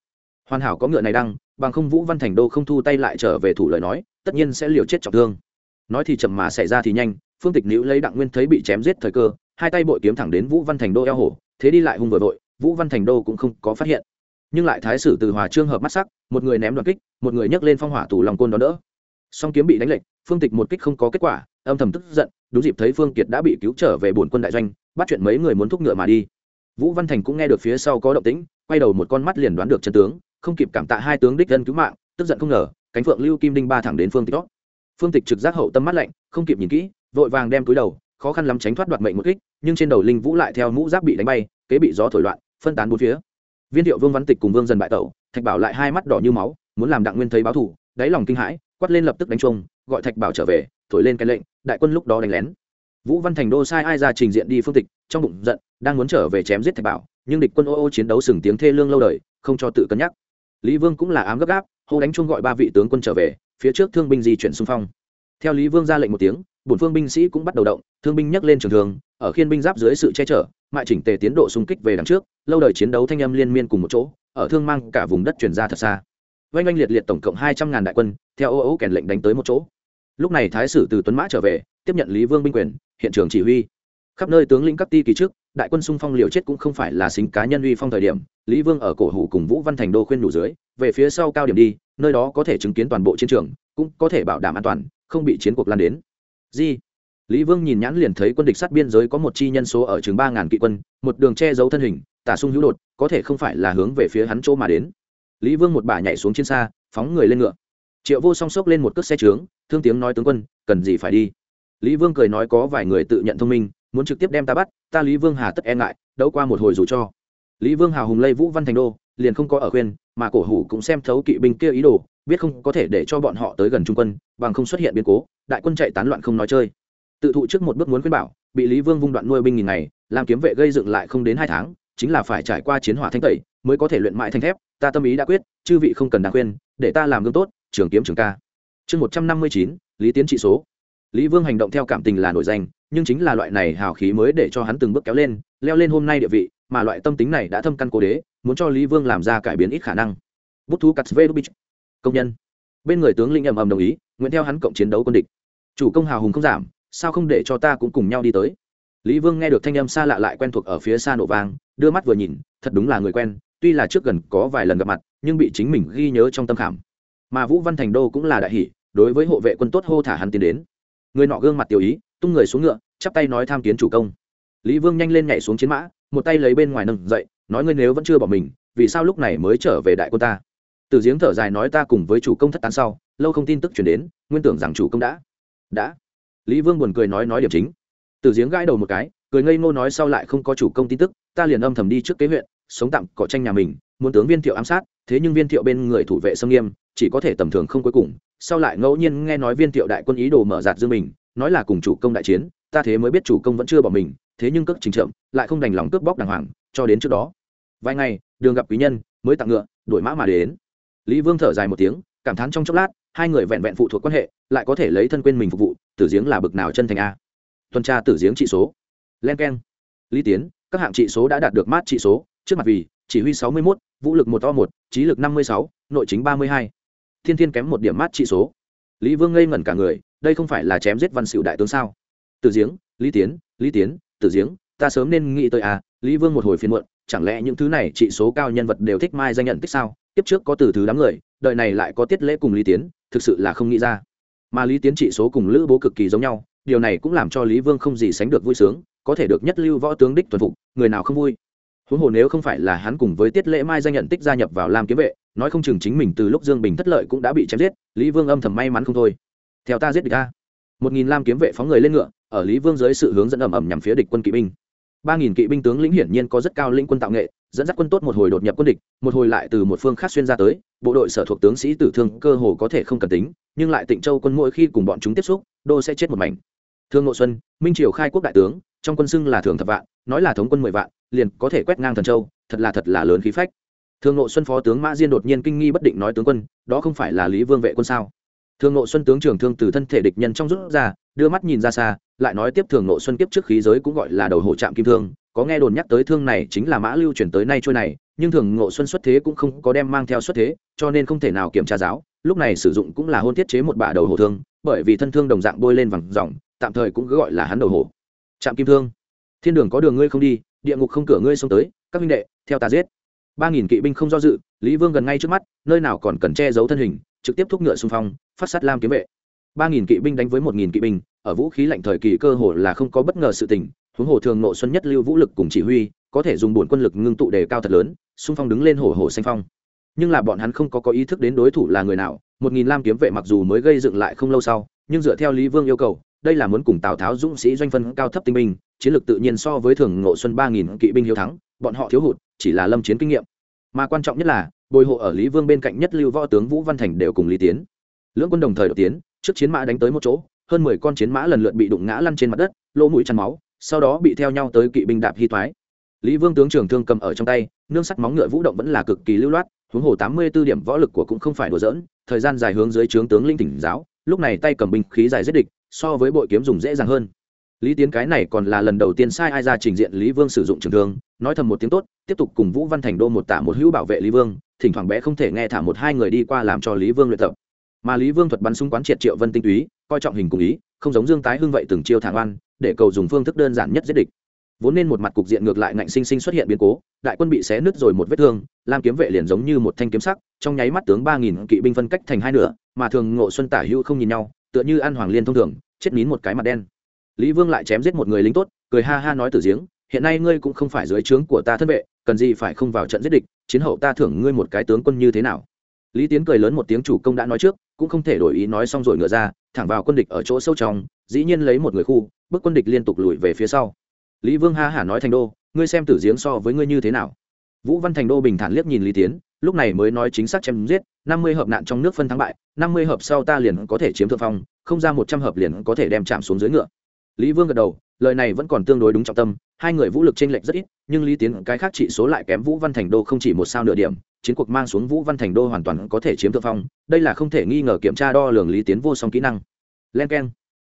Hoàn hảo có ngựa này đăng, bằng không vũ văn thành đô không thu tay lại trở về thủ lời nói, tất nhiên sẽ liều chết trọng thương. Nói thì chậm mà xảy ra thì nhanh phương tịch nữ lấy đặng nguyên thấy bị chém giết thời cơ, hai tay bội kiếm thẳng đến vũ văn thành đô eo hổ thế đi lại hung vừa vội, vũ văn thành đô cũng không có phát hiện. Nhưng lại thái sử từ hòa trương hợp mắt sắc, một người ném đoàn kích, một người nhấc lên phong hỏa tủ lòng côn đón đỡ. Song kiếm bị đánh lệch, phương tịch một kích không có kết quả, âm thầm tức giận, đúng dịp thấy phương kiệt đã bị cứu trở về bổn quân đại doanh, bắt chuyện mấy người muốn thúc ngựa mà đi. Vũ văn thành cũng nghe được phía sau có động tĩnh, quay đầu một con mắt liền đoán được chân tướng, không kịp cảm tạ hai tướng đích dân cứu mạng, tức giận không ngờ, cánh phượng lưu kim đinh ba thẳng đến phương tịch đó. Phương tịch trực giác hậu tâm mắt lạnh, không kịp nhìn kỹ vội vàng đem túi đầu, khó khăn lắm tránh thoát đoạt mệnh một kích, nhưng trên đầu linh vũ lại theo mũ giáp bị đánh bay, kế bị gió thổi loạn, phân tán bốn phía. Viên thiệu vương văn tịch cùng vương dần bại tẩu, thạch bảo lại hai mắt đỏ như máu, muốn làm đặng nguyên thấy báo thủ đáy lòng kinh hãi, quát lên lập tức đánh chuông, gọi thạch bảo trở về, thổi lên cái lệnh, đại quân lúc đó đánh lén. Vũ văn thành đô sai ai ra trình diện đi phương tịch, trong bụng giận, đang muốn trở về chém giết thạch bảo, nhưng địch quân ô ô chiến đấu sừng tiếng thê lương lâu đời, không cho tự cân nhắc. Lý vương cũng là ám gấp gáp, hô đánh chung gọi ba vị tướng quân trở về, phía trước thương binh di chuyển xung phong. Theo lý vương ra lệnh một tiếng bổn phương binh sĩ cũng bắt đầu động, thương binh nhấc lên trường thường, ở khiên binh giáp dưới sự che chở, mại chỉnh tề tiến độ xung kích về đằng trước, lâu đời chiến đấu thanh âm liên miên cùng một chỗ, ở thương mang cả vùng đất chuyển ra thật xa. Oanh oanh liệt liệt tổng cộng hai trăm ngàn đại quân, theo ô ô kèn lệnh đánh tới một chỗ. Lúc này thái sử từ tuấn mã trở về, tiếp nhận lý vương binh quyền, hiện trường chỉ huy. Khắp nơi tướng lĩnh cấp ti kỳ trước, đại quân xung phong liều chết cũng không phải là xính cá nhân uy phong thời điểm, lý vương ở cổ hủ cùng vũ văn thành đô khuyên đủ dưới, về phía sau cao điểm đi, nơi đó có thể chứng kiến toàn bộ chiến trường, cũng có thể bảo đảm an toàn, không bị chiến cuộc lan đến. Gì? lý vương nhìn nhãn liền thấy quân địch sát biên giới có một chi nhân số ở chừng ba ngàn kỵ quân, một đường che giấu thân hình, tả sung hữu đột, có thể không phải là hướng về phía hắn chỗ mà đến. Lý vương một bà nhảy xuống trên xa, phóng người lên ngựa. Triệu vô song sốc lên một cước xe trướng, thương tiếng nói tướng quân, cần gì phải đi? Lý vương cười nói có vài người tự nhận thông minh, muốn trực tiếp đem ta bắt, ta lý vương hà tất e ngại, đấu qua một hồi dù cho. Lý vương hào hùng lây vũ văn thành đô, liền không có ở khuyên, mà cổ hủ cũng xem thấu kỵ binh kia ý đồ biết không có thể để cho bọn họ tới gần trung quân, bằng không xuất hiện biến cố, đại quân chạy tán loạn không nói chơi. Tự thụ trước một bước muốn khuyên bảo, bị lý vương vung đoạn nuôi binh nghìn ngày, làm kiếm vệ gây dựng lại không đến hai tháng, chính là phải trải qua chiến hỏa thanh tẩy, mới có thể luyện mãi thanh thép, ta tâm ý đã quyết, chư vị không cần đáng khuyên, để ta làm gương tốt trường kiếm trường ca. Chương một trăm năm mươi chín, lý tiến trị số. Lý vương hành động theo cảm tình là nổi danh, nhưng chính là loại này hào khí mới để cho hắn từng bước kéo lên, leo lên hôm nay địa vị, mà loại tâm tính này đã thâm căn cố đế, muốn cho lý vương làm ra cải biến ít khả năng. Bút thú cắt vê công nhân. Bên người tướng lĩnh ầm ầm đồng ý, nguyện theo hắn cộng chiến đấu quân địch. Chủ công hào hùng không giảm, sao không để cho ta cũng cùng nhau đi tới? Lý vương nghe được thanh âm xa lạ lại quen thuộc ở phía xa nổ vang, đưa mắt vừa nhìn, thật đúng là người quen, tuy là trước gần có vài lần gặp mặt, nhưng bị chính mình ghi nhớ trong tâm khảm. Mà vũ văn thành đô cũng là đại hỷ đối với hộ vệ quân tốt hô thả hắn tiến đến. Người nọ gương mặt tiểu ý, tung người xuống ngựa, chắp tay nói tham kiến chủ công. Lý vương nhanh lên nhảy xuống chiến mã, một tay lấy bên ngoài nâng dậy, nói ngươi nếu vẫn chưa bỏ mình, vì sao lúc này mới trở về đại quân ta? Từ giếng thở dài nói ta cùng với chủ công thất tán sau, lâu không tin tức chuyển đến, nguyên tưởng rằng chủ công đã đã. Lý vương buồn cười nói nói điểm chính. Từ giếng gãi đầu một cái, cười ngây ngô nói sau lại không có chủ công tin tức, ta liền âm thầm đi trước kế huyện, sống tạm cọ tranh nhà mình, muốn tướng viên thiệu ám sát, thế nhưng viên thiệu bên người thủ vệ sông nghiêm, chỉ có thể tầm thường không cuối cùng. Sau lại ngẫu nhiên nghe nói viên thiệu đại quân ý đồ mở giạt dương mình nói là cùng chủ công đại chiến, ta thế mới biết chủ công vẫn chưa bỏ mình, thế nhưng cước trình trượm lại không đành lòng cướp bóc đàng hoàng, cho đến trước đó. Vài ngày, đường gặp quý nhân, mới tặng ngựa đổi mã mà đến lý vương thở dài một tiếng, cảm thán trong chốc lát, hai người vẹn vẹn phụ thuộc quan hệ, lại có thể lấy thân quên mình phục vụ, tử giếng là bực nào chân thành a. Tuần tra tử giếng trị số. Len k e n lý tiến, các hạng trị số đã đạt được mát trị số, trước mặt vì, chỉ huy sáu mươi một vũ lực một to một, trí lực năm mươi sáu, nội chính ba mươi hai. Thiên thiên kém một điểm mát trị số. Lý vương ngây ngẩn cả người, đây không phải là chém giết văn Sĩ đại tướng sao? Tử giếng, lý tiến lý tiến, Tử giếng, ta sớm nên nghĩ tới à lý vương một hồi phiền muộn, chẳng lẽ những thứ này trị số cao nhân vật đều thích mai danh nhận tích sao? Tiếp trước có từ thứ đám người, đời này lại có tiết lễ cùng lý tiến, thực sự là không nghĩ ra. Mà lý tiến trị số cùng lữ bố cực kỳ giống nhau, điều này cũng làm cho lý vương không gì sánh được vui sướng, có thể được nhất lưu võ tướng đích tuần phục, người nào không vui? Huống hồ nếu không phải là hắn cùng với tiết lễ mai danh nhận tích gia nhập vào lam kiếm vệ, nói không chừng chính mình từ lúc dương bình thất lợi cũng đã bị chém giết, lý vương âm thầm may mắn không thôi. Theo ta giết địch ta một nghìn lam kiếm vệ phóng người lên ngựa, ở lý vương dưới sự hướng dẫn ầm ầm nhằm phía địch quân kỵ binh. Ba nghìn kỵ binh tướng lĩnh hiển nhiên có rất cao lĩnh quân tạo nghệ dẫn dắt quân tốt một hồi đột nhập quân địch, một hồi lại từ một phương khác xuyên ra tới, bộ đội sở thuộc tướng sĩ tử thương cơ hồ có thể không cần tính, nhưng lại tịnh châu quân mỗi khi cùng bọn chúng tiếp xúc, đô sẽ chết một mảnh. Thương ngộ xuân, minh triều khai quốc đại tướng, trong quân xưng là thường thập vạn, nói là thống quân mười vạn, liền có thể quét ngang thần châu, thật là thật là lớn khí phách. Thương ngộ xuân phó tướng mã diên đột nhiên kinh nghi bất định nói tướng quân, đó không phải là lý vương vệ quân sao? Thương ngộ xuân tướng trưởng thương từ thân thể địch nhân trong rút ra, đưa mắt nhìn ra xa, lại nói tiếp thường ngộ xuân kiếp trước khí giới cũng gọi là đầu hộ trạm kim thương có nghe đồn nhắc tới thương này chính là mã lưu chuyển tới nay trôi này, nhưng thường ngộ xuân xuất thế cũng không có đem mang theo xuất thế, cho nên không thể nào kiểm tra giáo, lúc này sử dụng cũng là hôn thiết chế một bả đầu hổ thương, bởi vì thân thương đồng dạng bôi lên vằng dòng, tạm thời cũng cứ gọi là hắn đầu hổ. Trạm kim thương, thiên đường có đường ngươi không đi, địa ngục không cửa ngươi xông tới, các minh đệ, theo ta giết. Ba nghìn kỵ binh không do dự, lý vương gần ngay trước mắt, nơi nào còn cần che giấu thân hình, trực tiếp thúc ngựa xung phong, phát sát lam kiếm vệ. Ba nghìn kỵ binh đánh với một nghìn kỵ binh, ở vũ khí lạnh thời kỳ cơ hồ là không có bất ngờ sự tình huống hồ thường nộ xuân nhất lưu vũ lực cùng chỉ huy, có thể dùng bổn quân lực ngưng tụ đề cao thật lớn, xung phong đứng lên hổ hổ xanh phong. Nhưng là bọn hắn không có có ý thức đến đối thủ là người nào, một nghìn lam kiếm vệ mặc dù mới gây dựng lại không lâu sau, nhưng dựa theo lý vương yêu cầu, đây là muốn cùng tào tháo dũng sĩ doanh phân cao thấp tinh binh, chiến lược tự nhiên so với thường ngộ xuân ba nghìn kỵ binh hiếu thắng, bọn họ thiếu hụt, chỉ là lâm chiến kinh nghiệm. Mà quan trọng nhất là, bồi hộ ở lý vương bên cạnh nhất lưu võ tướng vũ văn thành đều cùng lý tiến. Lưỡng quân đồng thời đột tiến, trước chiến mã đánh tới một chỗ, hơn mười con chiến mã lần lượt bị đụng ngã lăn trên mặt đất, lỗ mũi chăn máu sau đó bị theo nhau tới kỵ binh đạp hy thoái. Lý vương tướng trường thương cầm ở trong tay, nương sắt móng ngựa vũ động vẫn là cực kỳ lưu loát, huống hồ tám mươi b ố điểm võ lực của cũng không phải đùa dỡn thời gian dài hướng dưới trướng tướng linh tỉnh giáo, lúc này tay cầm binh khí dài giết địch, so với bội kiếm dùng dễ dàng hơn. Lý tiến cái này còn là lần đầu tiên sai ai ra trình diện lý vương sử dụng trường thương, nói thầm một tiếng tốt, tiếp tục cùng vũ văn thành đô một tả một hữu bảo vệ lý vương, thỉnh thoảng bé không thể nghe thả một hai người đi qua làm cho lý vương luyện tập. Mà lý vương thuật bắn súng quán triệt triệu vân tinh túy, coi trọng hình cùng ý không giống dương tái hưng vậy từng chiêu thẳng oan, để cầu dùng phương thức đơn giản nhất giết địch. Vốn nên một mặt cục diện ngược lại ngạnh sinh sinh xuất hiện biến cố, đại quân bị xé nứt rồi một vết thương, lam kiếm vệ liền giống như một thanh kiếm sắc, trong nháy mắt tướng ba nghìn kỵ binh phân cách thành hai nửa, mà thường ngộ xuân tả hữu không nhìn nhau, tựa như ăn hoàng liên thông thường, chết nín một cái mặt đen. Lý vương lại chém giết một người lính tốt, cười ha ha nói từ giếng, hiện nay ngươi cũng không phải dưới trướng của ta thân vệ, cần gì phải không vào trận giết địch, chiến hậu ta thưởng ngươi một cái tướng quân như thế nào? Lý tiến cười lớn một tiếng chủ công đã nói trước, cũng không thể đổi ý nói xong rồi ngựa ra, thẳng vào quân địch ở chỗ sâu trong, dĩ nhiên lấy một người khu, bước quân địch liên tục lùi về phía sau. Lý vương ha hả nói thành đô, ngươi xem tử giếng so với ngươi như thế nào? Vũ văn thành đô bình thản liếc nhìn lý tiến, lúc này mới nói chính xác chém giết, năm mươi hợp nạn trong nước phân thắng bại, năm mươi hợp sau ta liền có thể chiếm thượng phong, không ra một trăm hợp liền có thể đem chạm xuống dưới ngựa. Lý vương gật đầu, lời này vẫn còn tương đối đúng trọng tâm, hai người vũ lực t r ê n lệch rất ít, nhưng lý tiến cái khác trị số lại kém vũ văn thành đô không chỉ một sao nửa điểm chiến cuộc mang xuống vũ văn thành đô hoàn toàn có thể chiếm thượng phong, đây là không thể nghi ngờ kiểm tra đo lường lý tiến vô song kỹ năng. Len k e n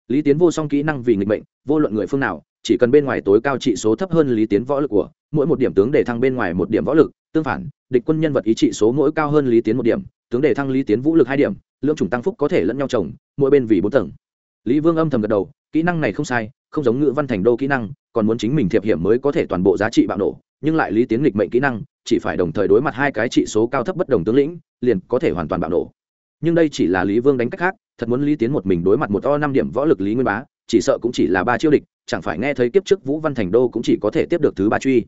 lý tiến vô song kỹ năng vì nghịch bệnh vô luận người phương nào, chỉ cần bên ngoài tối cao trị số thấp hơn lý tiến võ lực của, mỗi một điểm tướng để thăng bên ngoài một điểm võ lực, tương phản, địch quân nhân vật ý trị số mỗi cao hơn lý tiến một điểm, tướng để thăng lý tiến vũ lực hai điểm lượng chủng tăng phúc có thể lẫn nhau trồng mỗi bên vì bốn tầng. Lý vương âm thầm gật đầu, kỹ năng này không sai không giống ngữ văn thành đô kỹ năng, còn muốn chính mình thiệp hiểm mới có thể toàn bộ giá trị bạo nổ, nhưng lại lý tiến lịch mệnh kỹ năng, chỉ phải đồng thời đối mặt hai cái trị số cao thấp bất đồng tướng lĩnh, liền có thể hoàn toàn bạo nổ. Nhưng đây chỉ là lý vương đánh cách khác, thật muốn lý tiến một mình đối mặt một o năm điểm võ lực lý nguyên bá, chỉ sợ cũng chỉ là ba chiêu địch, chẳng phải nghe thấy kiếp trước vũ văn thành đô cũng chỉ có thể tiếp được thứ ba truy.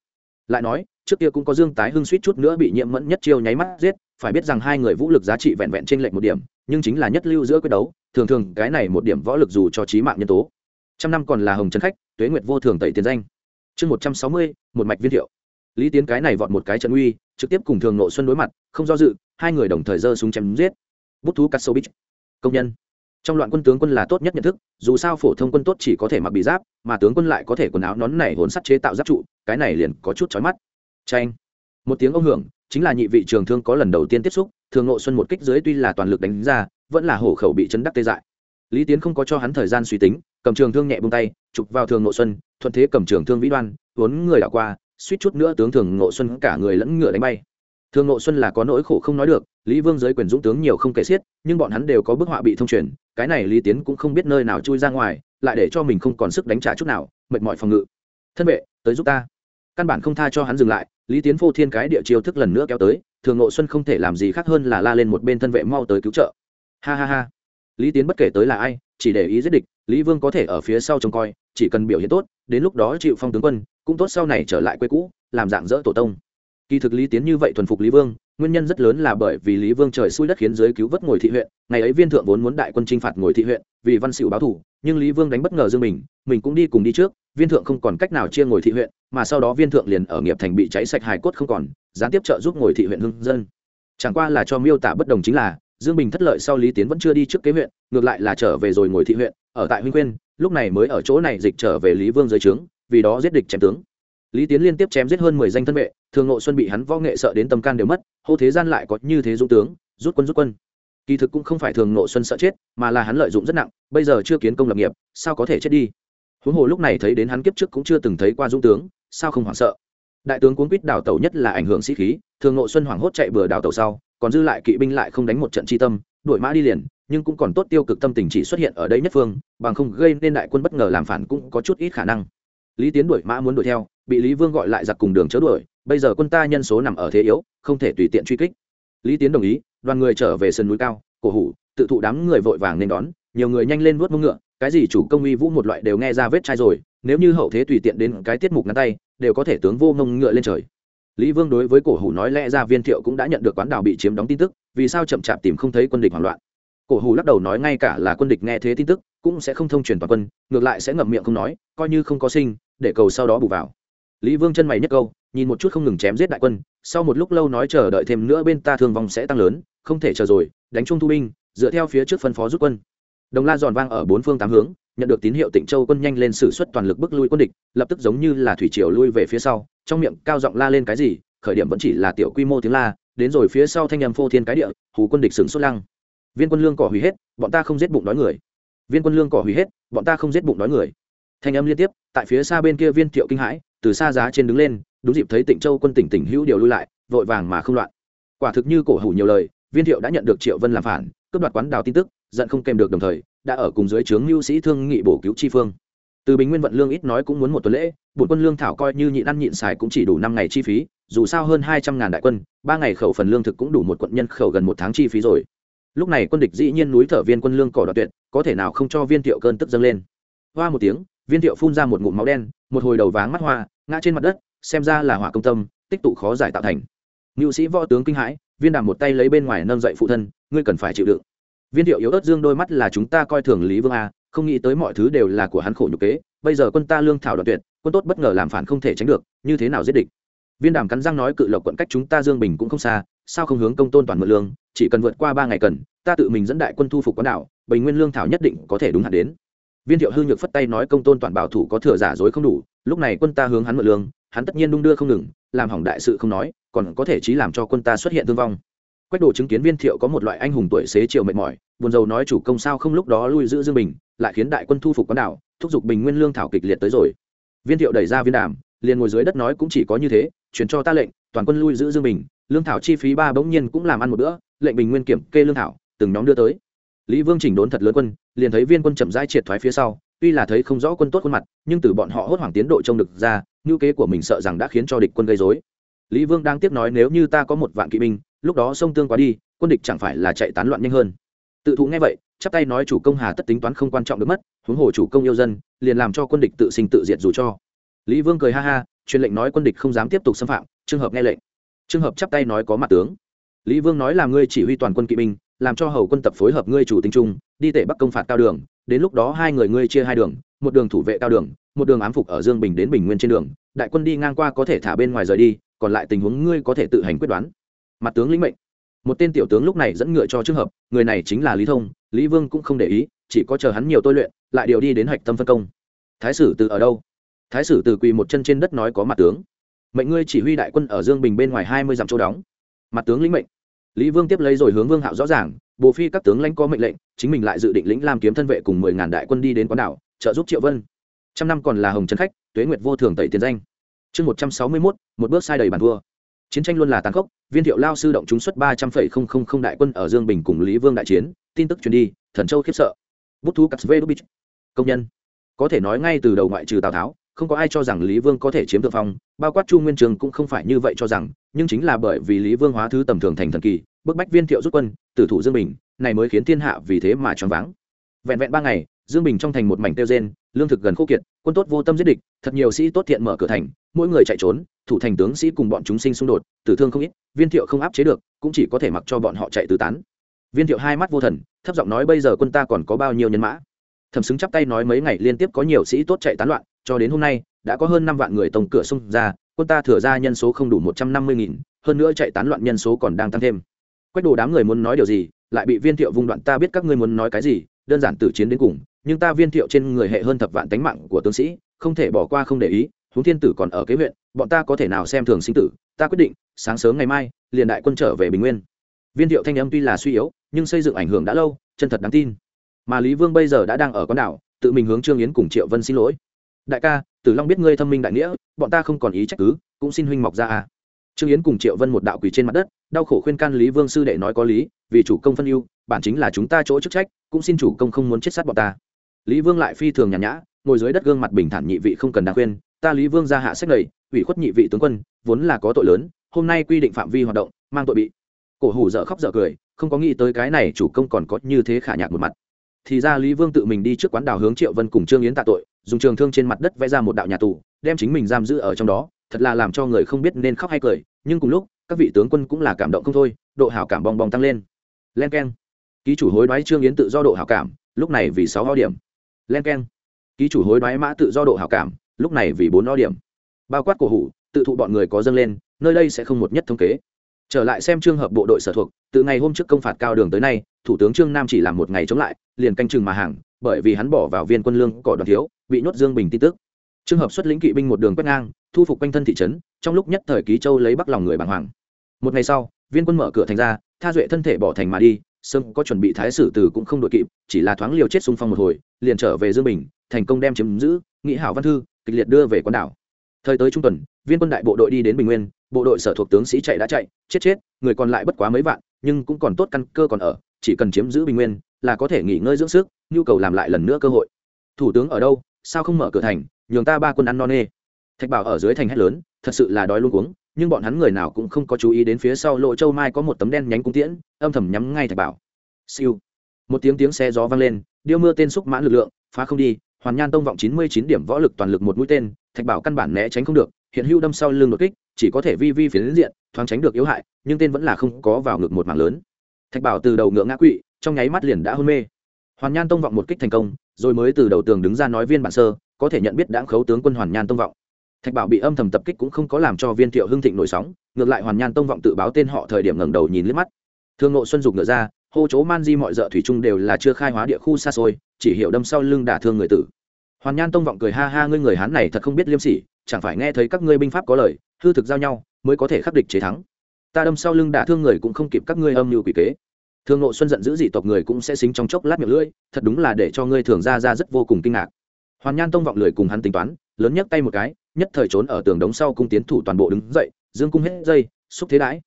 Lại nói, trước kia cũng có dương tái hưng suýt chút nữa bị nhiễm mẫn nhất chiêu nháy mắt giết, phải biết rằng hai người vũ lực giá trị vẹn vẹn trên lệch một điểm, nhưng chính là nhất lưu giữa quyết đấu, thường thường cái này một điểm võ lực dù cho trí mạng nhân tố trăm năm còn là hồng trần khách, tuế nguyệt vô thường tẩy tiền danh. Chương một trăm sáu mươi, một mạch viên thiệu. Lý tiến cái này vọt một cái trận uy, trực tiếp cùng thường nội xuân đối mặt, không do dự, hai người đồng thời giơ súng chém giết. Bút thú cắt sâu bích công nhân. Trong loạn quân tướng quân là tốt nhất nhận thức, dù sao phổ thông quân tốt chỉ có thể mặc bị giáp, mà tướng quân lại có thể quần áo nón này hốn sắt chế tạo giáp trụ, cái này liền có chút chói mắt. Tranh một tiếng ông hưởng, chính là nhị vị trường thương có lần đầu tiên tiếp xúc, thường nội xuân một kích dưới tuy là toàn lực đánh ra, vẫn là hổ khẩu bị chấn đắc tê dại. Lý tiến không có cho hắn thời gian suy tính cầm trường thương nhẹ buông tay, chụp vào thường ngộ xuân, thuận thế cầm trường thương vĩ đoan vốn người đảo qua, suýt chút nữa tướng thường ngộ xuân cả người lẫn ngựa đánh bay. Thường ngộ xuân là có nỗi khổ không nói được, lý vương giới quyền dũng tướng nhiều không kể xiết, nhưng bọn hắn đều có bức họa bị thông truyền, cái này lý tiến cũng không biết nơi nào chui ra ngoài, lại để cho mình không còn sức đánh trả chút nào, mệt mỏi phòng ngự. Thân vệ, tới giúp ta. Căn bản không tha cho hắn dừng lại, lý tiến phô thiên cái địa chiêu thức lần nữa kéo tới, thường ngộ xuân không thể làm gì khác hơn là la lên một bên thân vệ mau tới cứu trợ. Ha ha ha. Lý tiến bất kể tới là ai, chỉ để ý giết địch lý vương có thể ở phía sau trông coi, chỉ cần biểu hiện tốt, đến lúc đó chịu phong tướng quân, cũng tốt sau này trở lại quê cũ, làm dạng dỡ tổ tông. Kỳ thực lý tiến như vậy thuần phục lý vương, nguyên nhân rất lớn là bởi vì lý vương trời xui đất khiến giới cứu vớt ngồi thị huyện, ngày ấy viên thượng vốn muốn đại quân chinh phạt ngồi thị huyện, vì văn xịu báo thủ, nhưng lý vương đánh bất ngờ dương mình mình cũng đi cùng đi trước, viên thượng không còn cách nào chia ngồi thị huyện, mà sau đó viên thượng liền ở nghiệp thành bị cháy sạch hài cốt không còn, gián tiếp trợ giúp ngồi thị huyện hưng dân. Chẳng qua là cho miêu tả bất đồng chính là dương bình thất lợi sau lý tiến vẫn chưa đi trước kế huyện, ngược lại là trở về rồi ngồi thị huyện, ở tại huynh quyên, lúc này mới ở chỗ này dịch trở về lý vương dưới trướng, vì đó giết địch chém tướng. Lý tiến liên tiếp chém giết hơn mười danh thân vệ, thường ngộ xuân bị hắn võ nghệ sợ đến tâm can đều mất, hô thế gian lại có như thế dũng tướng, rút quân rút quân. Kỳ thực cũng không phải thường ngộ xuân sợ chết, mà là hắn lợi dụng rất nặng, bây giờ chưa kiến công lập nghiệp, sao có thể chết đi? Huống hồ lúc này thấy đến hắn kiếp trước cũng chưa từng thấy qua dũng tướng, sao không hoảng sợ? Đại tướng cuốn quýt đào tẩu nhất là ảnh hưởng sĩ khí, thường ngộ xuân hoảng hốt chạy bừa đào tẩu sau còn dư lại kỵ binh lại không đánh một trận chi tâm, đuổi mã đi liền, nhưng cũng còn tốt tiêu cực tâm tình chỉ xuất hiện ở đây nhất phương, bằng không gây nên đại quân bất ngờ làm phản cũng có chút ít khả năng. Lý tiến đuổi mã muốn đuổi theo, bị lý vương gọi lại giặc cùng đường chớ đuổi, bây giờ quân ta nhân số nằm ở thế yếu, không thể tùy tiện truy kích. Lý tiến đồng ý, đoàn người trở về sơn núi cao, cổ hủ, tự thụ đám người vội vàng nên đón, nhiều người nhanh lên vuốt mông ngựa, cái gì chủ công uy vũ một loại đều nghe ra vết chai rồi, nếu như hậu thế tùy tiện đến cái tiết mục ngắn tay, đều có thể tướng vô mông ngựa lên trời lý vương đối với cổ hủ nói lẽ ra viên thiệu cũng đã nhận được quán đảo bị chiếm đóng tin tức, vì sao chậm chạp tìm không thấy quân địch hoảng loạn? Cổ hủ lắc đầu nói ngay cả là quân địch nghe thế tin tức, cũng sẽ không thông truyền toàn quân, ngược lại sẽ ngậm miệng không nói, coi như không có sinh, để cầu sau đó bù vào. Lý vương chân mày nhất câu, nhìn một chút không ngừng chém giết đại quân, sau một lúc lâu nói chờ đợi thêm nữa bên ta thương vong sẽ tăng lớn, không thể chờ rồi, đánh chung thu binh, dựa theo phía trước phân phó rút quân. Đồng la giòn vang ở bốn phương tám hướng nhận được tín hiệu tịnh châu quân nhanh lên xử suất toàn lực bức lui quân địch, lập tức giống như là thủy triều lui về phía sau, trong miệng cao giọng la lên cái gì, khởi điểm vẫn chỉ là tiểu quy mô tiếng la, đến rồi phía sau thanh âm phô thiên cái địa, hù quân địch sừng sốt lăng. Viên quân lương cỏ hủy hết, bọn ta không giết bụng đói người. Viên quân lương cỏ hủy hết, bọn ta không giết bụng đói người. Thanh âm liên tiếp, tại phía xa bên kia viên thiệu kinh hãi, từ xa giá trên đứng lên, đúng dịp thấy tịnh châu quân tỉnh tỉnh hữu điều lui lại, vội vàng mà không loạn. Quả thực như cổ hủ nhiều lời, viên thiệu đã nhận được triệu vân làm phản, cướp đoạt quán đào tin tức, giận không kèm được đồng thời đã ở cùng dưới trướng mưu sĩ thương nghị bổ cứu chi phương. Từ bình nguyên vận lương ít nói cũng muốn một tuần lễ, bổn quân lương thảo coi như nhịn ăn nhịn xài cũng chỉ đủ năm ngày chi phí, dù sao hơn hai trăm ngàn đại quân, ba ngày khẩu phần lương thực cũng đủ một quận nhân khẩu gần một tháng chi phí rồi. Lúc này quân địch dĩ nhiên núi thở viên quân lương cỏ đoạt tuyệt, có thể nào không cho viên thiệu cơn tức dâng lên. Hoa một tiếng, viên thiệu phun ra một ngụm máu đen, một hồi đầu váng mắt hoa, ngã trên mặt đất, xem ra là hỏa công tâm, tích tụ khó giải tạo thành. Ngưu sĩ võ tướng kinh hãi, viên đàm một tay lấy bên ngoài nâng dậy phụ thân, ngươi cần phải chịu đựng viên thiệu yếu ớt dương đôi mắt là chúng ta coi thường lý vương a, không nghĩ tới mọi thứ đều là của hắn khổ nhục kế, bây giờ quân ta lương thảo đoạn tuyệt, quân tốt bất ngờ làm phản không thể tránh được, như thế nào giết địch? Viên đàm cắn răng nói cự lộc quận cách chúng ta dương bình cũng không xa, sao không hướng công tôn toàn mượn lương, chỉ cần vượt qua ba ngày cần, ta tự mình dẫn đại quân thu phục quán đảo, bình nguyên lương thảo nhất định có thể đúng hạn đến. Viên thiệu hư nhược phất tay nói công tôn toàn bảo thủ có thừa giả dối không đủ, lúc này quân ta hướng hắn mượn lương, hắn tất nhiên đung đưa không ngừng, làm hỏng đại sự không nói, còn có thể chí làm cho quân ta xuất hiện thương vong quách đồ chứng kiến viên thiệu có một loại anh hùng tuổi xế chiều mệt mỏi, buồn rầu nói chủ công sao không lúc đó lui giữ dương bình, lại khiến đại quân thu phục quán đảo, thúc giục bình nguyên lương thảo kịch liệt tới rồi. Viên thiệu đẩy ra viên đàm, liền ngồi dưới đất nói cũng chỉ có như thế chuyển cho ta lệnh, toàn quân lui giữ dương bình, lương thảo chi phí ba bỗng nhiên cũng làm ăn một bữa, lệnh bình nguyên kiểm kê lương thảo, từng nhóm đưa tới. Lý vương chỉnh đốn thật lớn quân, liền thấy viên quân chậm rãi triệt thoái phía sau, tuy là thấy không rõ quân tốt khuôn mặt, nhưng từ bọn họ hốt hoảng tiến độ trông được ra, ngữ kế của mình sợ rằng đã khiến cho địch quân gây dối lý vương đang tiếp nói nếu như ta có một vạn kỵ binh lúc đó sông tương quá đi, quân địch chẳng phải là chạy tán loạn nhanh hơn. Tự thụ nghe vậy, chắp tay nói chủ công hà tất tính toán không quan trọng được mất, huống hồ chủ công yêu dân, liền làm cho quân địch tự sinh tự diệt dù cho. Lý vương cười ha ha, truyền lệnh nói quân địch không dám tiếp tục xâm phạm, trường hợp nghe lệnh. Trường hợp chắp tay nói có mặt tướng. Lý vương nói là ngươi chỉ huy toàn quân kỵ binh, làm cho hầu quân tập phối hợp ngươi chủ tính trung, đi tể bắc công phạt cao đường, đến lúc đó hai người ngươi chia hai đường, một đường thủ vệ cao đường, một đường ám phục ở dương bình đến bình nguyên trên đường, đại quân đi ngang qua có thể thả bên ngoài rời đi, còn lại tình huống ngươi có thể tự hành quyết đoán mặt tướng lĩnh mệnh. Một tên tiểu tướng lúc này dẫn ngựa cho trường hợp, người này chính là lý thông, lý vương cũng không để ý, chỉ có chờ hắn nhiều tôi luyện, lại điều đi đến hạch tâm phân công. Thái sử từ ở đâu? Thái sử từ quỳ một chân trên đất nói có mặt tướng. Mệnh ngươi chỉ huy đại quân ở dương bình bên ngoài hai mươi dặm chỗ đóng. Mặt tướng lĩnh mệnh. Lý vương tiếp lấy rồi hướng vương hạo rõ ràng bộ phi các tướng lãnh có mệnh lệnh, chính mình lại dự định lĩnh làm kiếm thân vệ cùng mười ngàn đại quân đi đến quán đảo, trợ giúp triệu vân. Trăm năm còn là hồng trấn khách, tuế nguyệt vô thường tẩy tiền danh. Chương một trăm sáu mươi mốt, một bước sai đầy bàn thua chiến tranh luôn là tàn khốc, viên thiệu lao sư động chúng xuất ba trăm phẩy không không không đại quân ở dương bình cùng lý vương đại chiến, tin tức truyền đi, thần châu khiếp sợ. Bút thú katsvedubich công nhân. Có thể nói ngay từ đầu ngoại trừ tào tháo, không có ai cho rằng lý vương có thể chiếm thượng phong, bao quát chu nguyên trường cũng không phải như vậy cho rằng, nhưng chính là bởi vì lý vương hóa thứ tầm thường thành thần kỳ, bức bách viên thiệu rút quân, tử thủ dương bình, này mới khiến thiên hạ vì thế mà choáng váng. Vẹn vẹn ba ngày, dương bình trong thành một mảnh tiêu gen lương thực gần khô kiệt, quân tốt vô tâm giết địch, thật nhiều sĩ tốt thiện mở cửa thành, mỗi người chạy trốn thủ thành tướng sĩ cùng bọn chúng sinh xung đột, tử thương không ít, viên thiệu không áp chế được, cũng chỉ có thể mặc cho bọn họ chạy tứ tán. Viên thiệu hai mắt vô thần, thấp giọng nói bây giờ quân ta còn có bao nhiêu nhân mã? Thẩm xứng chắp tay nói mấy ngày liên tiếp có nhiều sĩ tốt chạy tán loạn, cho đến hôm nay, đã có hơn năm vạn người tổng cửa xông ra, quân ta thừa ra nhân số không đủ một trăm năm mươi nghìn, hơn nữa chạy tán loạn nhân số còn đang tăng thêm. Quách đồ đám người muốn nói điều gì, lại bị viên thiệu vung đoạn ta biết các ngươi muốn nói cái gì, đơn giản tử chiến đến cùng, nhưng ta viên thiệu trên người hệ hơn thập vạn tánh mạng của tướng sĩ, không thể bỏ qua không để ý huống thiên tử còn ở kế huyện, bọn ta có thể nào xem thường sinh tử? Ta quyết định, sáng sớm ngày mai, liền đại quân trở về bình nguyên. Viên thiệu thanh âm tuy là suy yếu, nhưng xây dựng ảnh hưởng đã lâu, chân thật đáng tin. Mà lý vương bây giờ đã đang ở con đảo, tự mình hướng trương yến cùng triệu vân xin lỗi. Đại ca, tử long biết ngươi thâm minh đại nghĩa, bọn ta không còn ý trách cứ, cũng xin huynh mọc ra à. Trương yến cùng triệu vân một đạo quỳ trên mặt đất, đau khổ khuyên can lý vương sư đệ nói có lý, vì chủ công phân ưu, bản chính là chúng ta chỗ chức trách, cũng xin chủ công không muốn chết sát bọn ta. Lý vương lại phi thường nhàn nhã, ngồi dưới đất gương mặt bình thản nhị vị không cần đáng khuyên ta lý vương ra hạ sách lầy ủy khuất nhị vị tướng quân, vốn là có tội lớn, hôm nay quy định phạm vi hoạt động, mang tội bị. Cổ hủ dở khóc dở cười, không có nghĩ tới cái này chủ công còn có như thế khả nhạc một mặt. Thì ra lý vương tự mình đi trước quán đào hướng triệu vân cùng trương yến tạ tội, dùng trường thương trên mặt đất vẽ ra một đạo nhà tù, đem chính mình giam giữ ở trong đó, thật là làm cho người không biết nên khóc hay cười, nhưng cùng lúc, các vị tướng quân cũng là cảm động không thôi, độ hảo cảm bong bong tăng lên. Len k e n ký chủ hối đoái trương yến tự do độ hảo cảm, lúc này vì sáu ho điểm. Len k e n ký chủ hối đoái mã tự do độ hảo cảm lúc này vì bốn o điểm. Bao quát cổ hủ, tự thụ bọn người có dâng lên, nơi đây sẽ không một nhất thống kế. Trở lại xem trường hợp bộ đội sở thuộc, từ ngày hôm trước công phạt cao đường tới nay, thủ tướng trương nam chỉ làm một ngày chống lại, liền canh chừng mà hàng, bởi vì hắn bỏ vào viên quân lương cỏ đoàn thiếu, bị nhốt dương bình tin tức. Trường hợp xuất lĩnh kỵ binh một đường quét ngang, thu phục quanh thân thị trấn, trong lúc nhất thời ký châu lấy bắc lòng người bàng hoàng. Một ngày sau, viên quân mở cửa thành ra, tha duệ thân thể bỏ thành mà đi sớm có chuẩn bị thái sử từ cũng không đội kịp, chỉ là thoáng liều chết xung phong một hồi, liền trở về dương bình, thành công đem chiếm giữ, nghị hảo văn thư kịch liệt đưa về quán đảo. Thời tới trung tuần, viên quân đại bộ đội đi đến bình nguyên, bộ đội sở thuộc tướng sĩ chạy đã chạy, chết chết, người còn lại bất quá mấy vạn, nhưng cũng còn tốt căn cơ còn ở, chỉ cần chiếm giữ bình nguyên là có thể nghỉ ngơi dưỡng sức, nhu cầu làm lại lần nữa cơ hội. Thủ tướng ở đâu, sao không mở cửa thành, nhường ta ba quân ăn no nê. Thạch bảo ở dưới thành hét lớn, thật sự là đói luôn uống nhưng bọn hắn người nào cũng không có chú ý đến phía sau lộ châu mai có một tấm đen nhánh cung tiễn, âm thầm nhắm ngay thạch bảo. Siêu. Một tiếng tiếng xe gió vang lên, điêu mưa tên xúc mãn lực lượng, phá không đi hoàn nhan tông vọng chín mươi chín điểm võ lực toàn lực một mũi tên, thạch bảo căn bản né tránh không được, hiện hưu đâm sau lưng đột kích, chỉ có thể vi vi phiến diện, thoáng tránh được yếu hại, nhưng tên vẫn là không có vào ngực một mảng lớn. Thạch bảo từ đầu ngựa ngã quỵ, trong nháy mắt liền đã hôn mê. Hoàn nhan tông vọng một kích thành công, rồi mới từ đầu tường đứng ra nói viên bản sơ, có thể nhận biết đáng khấu tướng quân hoàn nhan tông vọng. Thạch bảo bị âm thầm tập kích cũng không có làm cho viên thiệu hưng thịnh nổi sóng, ngược lại hoàn nhan tông vọng tự báo tên họ thời điểm ngẩng đầu nhìn liếc mắt. Thương ngộ xuân dục ngựa ra hô chỗ man di mọi d thủy trung đều là chưa khai hóa địa khu xa xôi, chỉ hiểu đâm sau lưng đả thương người tử. Hoàn nhan tông vọng cười ha ha, ngươi người hán này thật không biết liêm sỉ, chẳng phải nghe thấy các ngươi binh pháp có lời, hư thực giao nhau, mới có thể khắc địch chế thắng. Ta đâm sau lưng đả thương người cũng không kịp các ngươi âm mưu quỷ kế. Thương nộ xuân giận dữ dị tộc người cũng sẽ xính trong chốc lát miệng lưỡi, thật đúng là để cho ngươi thường ra ra rất vô cùng kinh ngạc. Hoàn nhan tông vọng lười cùng hắn tính toán, lớn nhấc tay một cái, nhất thời trốn ở tường đống sau cung tiến thủ toàn bộ đứng dậy, dương cung hết dây, xúc thế đãi.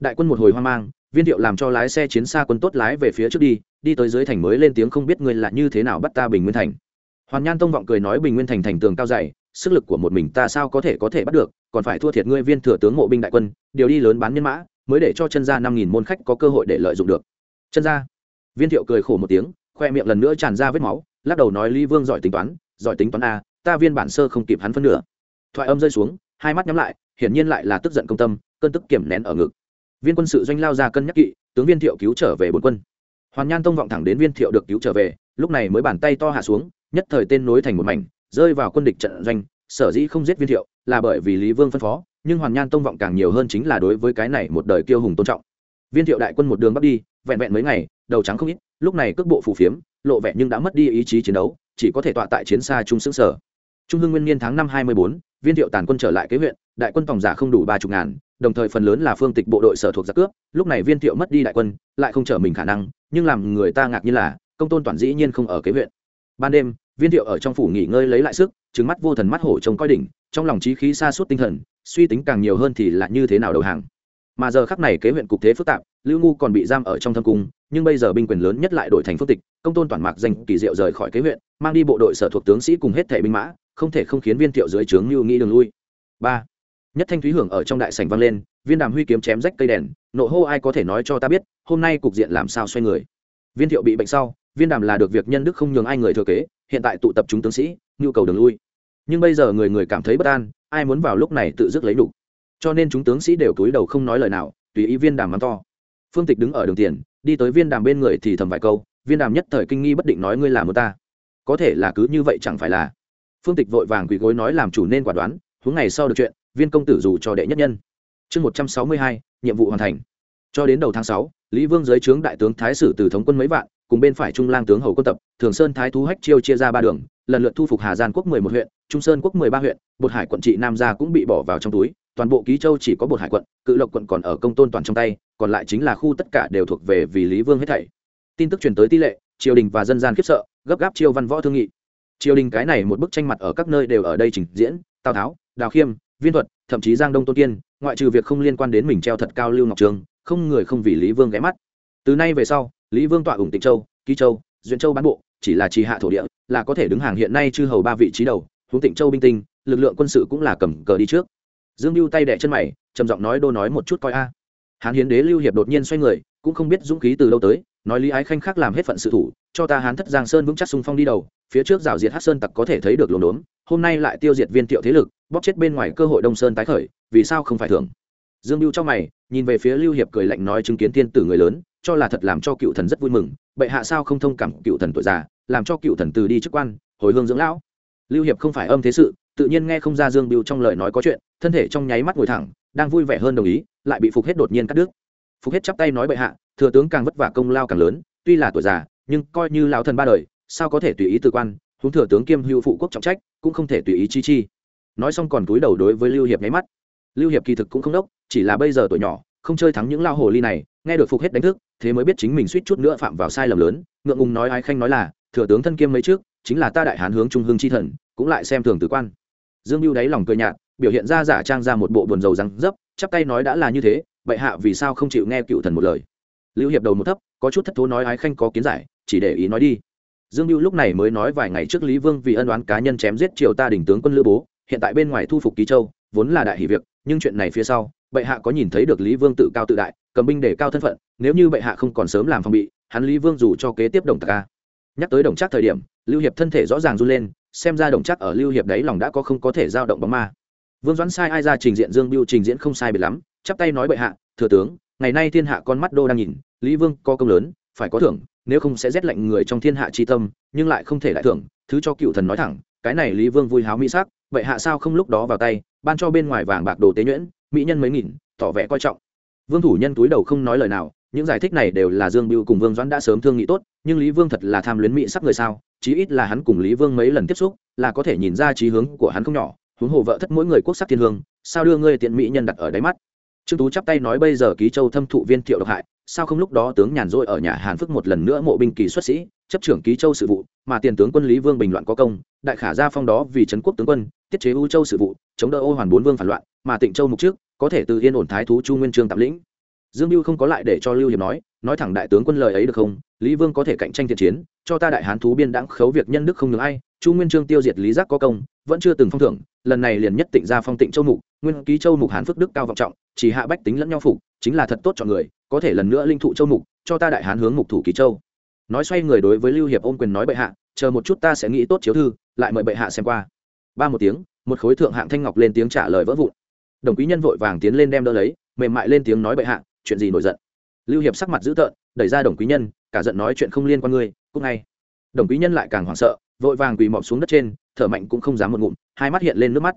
Đại quân một hồi hoang mang viên thiệu làm cho lái xe chiến xa quân tốt lái về phía trước đi đi tới dưới thành mới lên tiếng không biết ngươi là như thế nào bắt ta bình nguyên thành. Hoàn nhan tông vọng cười nói bình nguyên thành thành tường cao dày, sức lực của một mình ta sao có thể có thể bắt được, còn phải thua thiệt ngươi viên thừa tướng mộ binh đại quân, điều đi lớn bán nhân mã, mới để cho chân gia năm nghìn môn khách có cơ hội để lợi dụng được. Chân gia. Viên thiệu cười khổ một tiếng, khoe miệng lần nữa tràn ra vết máu, lắc đầu nói lý vương giỏi tính toán, giỏi tính toán a, ta viên bản sơ không kịp hắn phân nửa. Thoại âm rơi xuống, hai mắt nhắm lại, hiển nhiên lại là tức giận công tâm, cơn tức kiểm nén ở ngực viên quân sự doanh lao ra cân nhắc kỵ, tướng viên thiệu cứu trở về bốn quân. Hoàn nhan tông vọng thẳng đến viên thiệu được cứu trở về, lúc này mới bàn tay to hạ xuống, nhất thời tên nối thành một mảnh, rơi vào quân địch trận doanh, sở dĩ không giết viên thiệu là bởi vì lý vương phân phó, nhưng hoàn nhan tông vọng càng nhiều hơn chính là đối với cái này một đời kiêu hùng tôn trọng. Viên thiệu đại quân một đường bắt đi, vẹn vẹn mấy ngày, đầu trắng không ít, lúc này cước bộ phủ phiếm, lộ vẻ nhưng đã mất đi ý chí chiến đấu, chỉ có thể tọa tại chiến xa trung xứng sở. Trung Hương nguyên niên tháng năm hai mươi bốn, viên thiệu tàn quân trở lại kế huyện, đại quân tổng giả không đủ ba chục ngàn đồng thời phần lớn là phương tịch bộ đội sở thuộc giặc cướp, lúc này viên thiệu mất đi đại quân, lại không trở mình khả năng, nhưng làm người ta ngạc như là, công tôn toàn dĩ nhiên không ở kế huyện. Ban đêm, viên thiệu ở trong phủ nghỉ ngơi lấy lại sức trứng mắt vô thần mắt hổ trông coi đỉnh, trong lòng trí khí xa suốt tinh thần, suy tính càng nhiều hơn thì là như thế nào đầu hàng. Mà giờ khắc này kế huyện cục thế phức tạp, lưu ngu còn bị giam ở trong thâm cung, nhưng bây giờ binh quyền lớn nhất lại đổi thành phương tịch, công tôn toàn mạc danh kỳ diệu rời khỏi kế huyện, mang đi bộ đội sở thuộc tướng sĩ cùng hết thẻ binh mã, không thể không khiến viên thiệu dưới trướng lưu nghĩ đường lui. Ba nhất thanh thúy hưởng ở trong đại sảnh vang lên, viên đàm huy kiếm chém rách cây đèn, nộ hô ai có thể nói cho ta biết, hôm nay cục diện làm sao xoay người. Viên thiệu bị bệnh sau, viên đàm là được việc nhân đức không nhường ai người thừa kế, hiện tại tụ tập chúng tướng sĩ, nhu cầu đường lui. Nhưng bây giờ người người cảm thấy bất an, ai muốn vào lúc này tự dứt lấy đủ. Cho nên chúng tướng sĩ đều cúi đầu không nói lời nào, tùy ý viên đàm mắng to. Phương tịch đứng ở đường tiền, đi tới viên đàm bên người thì thầm vài câu, viên đàm nhất thời kinh nghi bất định nói ngươi làm một ta. Có thể là cứ như vậy chẳng phải là. Phương tịch vội vàng quỳ gối nói làm chủ nên quả đoán hướng ngày sau được chuyện viên công tử dù cho đệ nhất nhân. Chương một trăm sáu mươi hai, nhiệm vụ hoàn thành. Cho đến đầu tháng sáu, lý vương giới trướng đại tướng thái sử từ thống quân mấy vạn, cùng bên phải trung lang tướng hầu quân tập, thường sơn thái thú hách chiêu chia ra ba đường, lần lượt thu phục hà giang quốc mười một huyện, trung sơn quốc mười ba huyện, bột hải quận trị nam gia cũng bị bỏ vào trong túi, toàn bộ ký châu chỉ có bột hải quận, cự lộc quận còn ở công tôn toàn trong tay, còn lại chính là khu tất cả đều thuộc về vì lý vương hết thảy. Tin tức truyền tới tỷ lệ, triều đình và dân gian khiếp sợ, gấp gáp chiêu văn võ thương nghị. Triều đình cái này một bức tranh mặt ở các nơi đều ở đây trình diễn, tào tháo, đào khiêm viên thuật, thậm chí giang đông tôn kiên, ngoại trừ việc không liên quan đến mình treo thật cao lưu ngọc trường, không người không vì lý vương ghé mắt. Từ nay về sau, lý vương tọa ủng tịnh châu, ký châu, duyện châu bán bộ, chỉ là trì hạ thổ địa, là có thể đứng hàng hiện nay chư hầu ba vị trí đầu, huống tịnh châu binh tinh, lực lượng quân sự cũng là cầm cờ đi trước. Dương lưu tay đẻ chân mày, trầm giọng nói, đô nói một chút coi a. Hán hiến đế lưu hiệp đột nhiên xoay người, cũng không biết dũng khí từ đâu tới nói lý ái khanh khác làm hết phận sự thủ, cho ta hán thất giang sơn vững chắc sung phong đi đầu, phía trước rào diệt hát sơn tặc có thể thấy được lồn đốn, hôm nay lại tiêu diệt viên tiệu thế lực, bóp chết bên ngoài cơ hội đông sơn tái khởi, vì sao không phải thường dương lưu trong mày, nhìn về phía lưu hiệp cười lạnh nói chứng kiến tiên tử người lớn, cho là thật làm cho cựu thần rất vui mừng, bệ hạ sao không thông cảm cựu thần tuổi già, làm cho cựu thần từ đi chức quan, hồi hương dưỡng lão. Lưu hiệp không phải âm thế sự, tự nhiên nghe không ra dương biêu trong lời nói có chuyện, thân thể trong nháy mắt ngồi thẳng, đang vui vẻ hơn đồng ý, lại bị phục hết đột nhiên cắt đứt phục hết chắp tay nói bệ hạ, thừa tướng càng vất vả công lao càng lớn, tuy là tuổi già, nhưng coi như lão thần ba đời, sao có thể tùy ý từ quan, huống thừa tướng kiêm hữu phụ quốc trọng trách, cũng không thể tùy ý chi chi. Nói xong còn túi đầu đối với lưu hiệp nháy mắt. Lưu hiệp kỳ thực cũng không đốc, chỉ là bây giờ tuổi nhỏ, không chơi thắng những lao hồ ly này, nghe được phục hết đánh thức, thế mới biết chính mình suýt chút nữa phạm vào sai lầm lớn, ngượng ngùng nói ái khanh nói là, thừa tướng thân kiêm mấy trước, chính là ta đại hán hướng trung hương chi thần, cũng lại xem thường tử quan. Dương mưu đáy lòng cười nhạt, biểu hiện ra giả trang ra một bộ buồn rầu răng dấp, chắp tay nói đã là như thế bệ hạ vì sao không chịu nghe cựu thần một lời? Lưu hiệp đầu một thấp, có chút thất thố nói ái khanh có kiến giải, chỉ để ý nói đi. Dương mưu lúc này mới nói vài ngày trước lý vương vì ân oán cá nhân chém giết triều ta đỉnh tướng quân lữ bố, hiện tại bên ngoài thu phục ký châu, vốn là đại hỷ việc, nhưng chuyện này phía sau, bệ hạ có nhìn thấy được lý vương tự cao tự đại, cầm binh để cao thân phận, nếu như bệ hạ không còn sớm làm phòng bị, hắn lý vương dù cho kế tiếp đồng tạc ca nhắc tới đồng chắc thời điểm, lưu hiệp thân thể rõ ràng run lên, xem ra đồng chắc ở lưu hiệp đấy lòng đã có không có thể giao động bóng ma. Vương doãn sai ai ra trình diện dương biêu trình diễn không sai biệt lắm chắp tay nói bệ hạ, thừa tướng, ngày nay thiên hạ con mắt đô đang nhìn, lý vương có công lớn, phải có thưởng, nếu không sẽ rét lạnh người trong thiên hạ chi tâm, nhưng lại không thể lại thưởng, thứ cho cựu thần nói thẳng, cái này lý vương vui háo mỹ sắc vậy hạ sao không lúc đó vào tay, ban cho bên ngoài vàng bạc đồ tế nhuyễn, mỹ nhân mấy nghìn, tỏ vẻ coi trọng. Vương thủ nhân túi đầu không nói lời nào, những giải thích này đều là dương biêu cùng vương doãn đã sớm thương nghị tốt, nhưng lý vương thật là tham luyến mỹ sắc người sao, chí ít là hắn cùng lý vương mấy lần tiếp xúc, là có thể nhìn ra trí hướng của hắn không nhỏ, huống hồ vợ thất mỗi người quốc sắc thiên hương, sao đưa ngươi tiện mỹ nhân đặt ở đáy mắt? Trương tú chắp tay nói bây giờ ký châu thâm thụ viên thiệu độc hại, sao không lúc đó tướng nhàn rỗi ở nhà hàn phước một lần nữa mộ binh kỳ xuất sĩ, chấp trưởng ký châu sự vụ, mà tiền tướng quân lý vương bình loạn có công, đại khả gia phong đó vì trấn quốc tướng quân, tiết chế u châu sự vụ, chống đỡ ô hoàn bốn vương phản loạn, mà tịnh châu mục trước, có thể từ yên ổn thái thú chu nguyên trương tạm lĩnh. Dương mưu không có lại để cho lưu hiệp nói nói thẳng đại tướng quân lời ấy được không? Lý vương có thể cạnh tranh thiện chiến, cho ta đại hán thú biên đãng khấu việc nhân đức không ngừng ai, chu nguyên trương tiêu diệt lý giác có công, vẫn chưa từng phong thưởng, lần này liền nhất tịnh ra phong tịnh châu mục nguyên ký châu mục hán phước đức cao vọng trọng, chỉ hạ bách tính lẫn nhau phục, chính là thật tốt cho người, có thể lần nữa linh thụ châu mục, cho ta đại hán hướng mục thủ ký châu. Nói xoay người đối với lưu hiệp ôm quyền nói bệ hạ, chờ một chút ta sẽ nghĩ tốt chiếu thư, lại mời bệ hạ xem qua. Ba một tiếng, một khối thượng hạng thanh ngọc lên tiếng trả lời vỡ vụn. Đồng quý nhân vội vàng tiến lên đem đỡ lấy, mềm mại lên tiếng nói bệ hạ, chuyện gì nổi giận? Lưu hiệp sắc mặt dữ tợn, đẩy ra đồng quý nhân, cả giận nói chuyện không liên quan ngươi cúc ngay. Đồng quý nhân lại càng hoảng sợ, vội vàng quỳ mọp xuống đất trên, thở mạnh cũng không dám một ngụm, hai mắt hiện lên nước mắt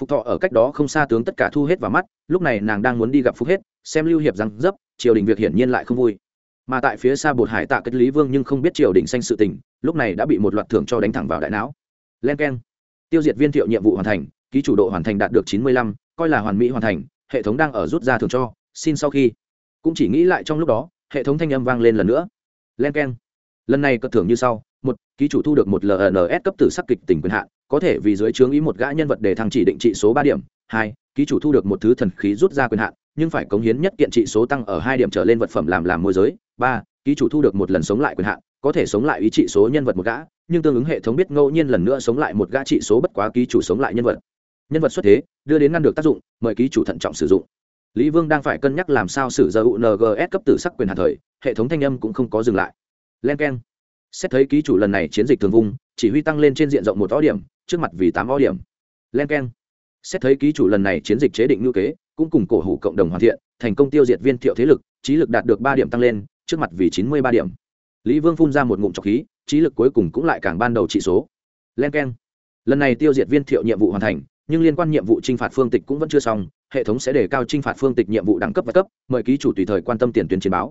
phục thọ ở cách đó không xa tướng tất cả thu hết vào mắt, lúc này nàng đang muốn đi gặp phục hết, xem lưu hiệp rằng dấp, triều đình việc hiển nhiên lại không vui. Mà tại phía xa bột hải tạ kết lý vương nhưng không biết triều đình xanh sự tình, lúc này đã bị một loạt thưởng cho đánh thẳng vào đại não. Len k e n tiêu diệt viên thiệu nhiệm vụ hoàn thành, ký chủ độ hoàn thành đạt được chín mươi lăm, coi là hoàn mỹ hoàn thành, hệ thống đang ở rút ra thưởng cho, xin sau khi. Cũng chỉ nghĩ lại trong lúc đó, hệ thống thanh âm vang lên lần nữa. Len k e n lần này cất thưởng như sau, một, ký chủ thu được một lns cấp tử sắc kịch tỉnh quyền hạn có thể vì dưới chướng ý một gã nhân vật để thăng chỉ định trị số ba điểm, hai, ký chủ thu được một thứ thần khí rút ra quyền hạn, nhưng phải cống hiến nhất kiện trị số tăng ở hai điểm trở lên vật phẩm làm làm môi giới, ba, ký chủ thu được một lần sống lại quyền hạn, có thể sống lại ý trị số nhân vật một gã, nhưng tương ứng hệ thống biết ngẫu nhiên lần nữa sống lại một gã trị số bất quá ký chủ sống lại nhân vật. Nhân vật xuất thế, đưa đến ngăn được tác dụng, mời ký chủ thận trọng sử dụng. Lý vương đang phải cân nhắc làm sao sử giờ ungs cấp tử sắc quyền hạt thời, hệ thống thanh âm cũng không có dừng lại. Len k e n xét thấy ký chủ lần này chiến dịch thường vùng chỉ huy tăng lên trên diện rộng một ó điểm trước mặt vì tám o điểm. Len k e n xét thấy ký chủ lần này chiến dịch chế định ngữ kế, cũng cùng cổ hủ cộng đồng hoàn thiện, thành công tiêu diệt viên thiệu thế lực, trí lực đạt được ba điểm tăng lên, trước mặt vì chín mươi ba điểm. Lý vương phun ra một ngụm trọc khí, trí lực cuối cùng cũng lại càng ban đầu trị số. Len k e n lần này tiêu diệt viên thiệu nhiệm vụ hoàn thành, nhưng liên quan nhiệm vụ t r i n h phạt phương tịch cũng vẫn chưa xong, hệ thống sẽ đề cao t r i n h phạt phương tịch nhiệm vụ đẳng cấp và cấp, mời ký chủ tùy thời quan tâm tiền tuyến chiến báo.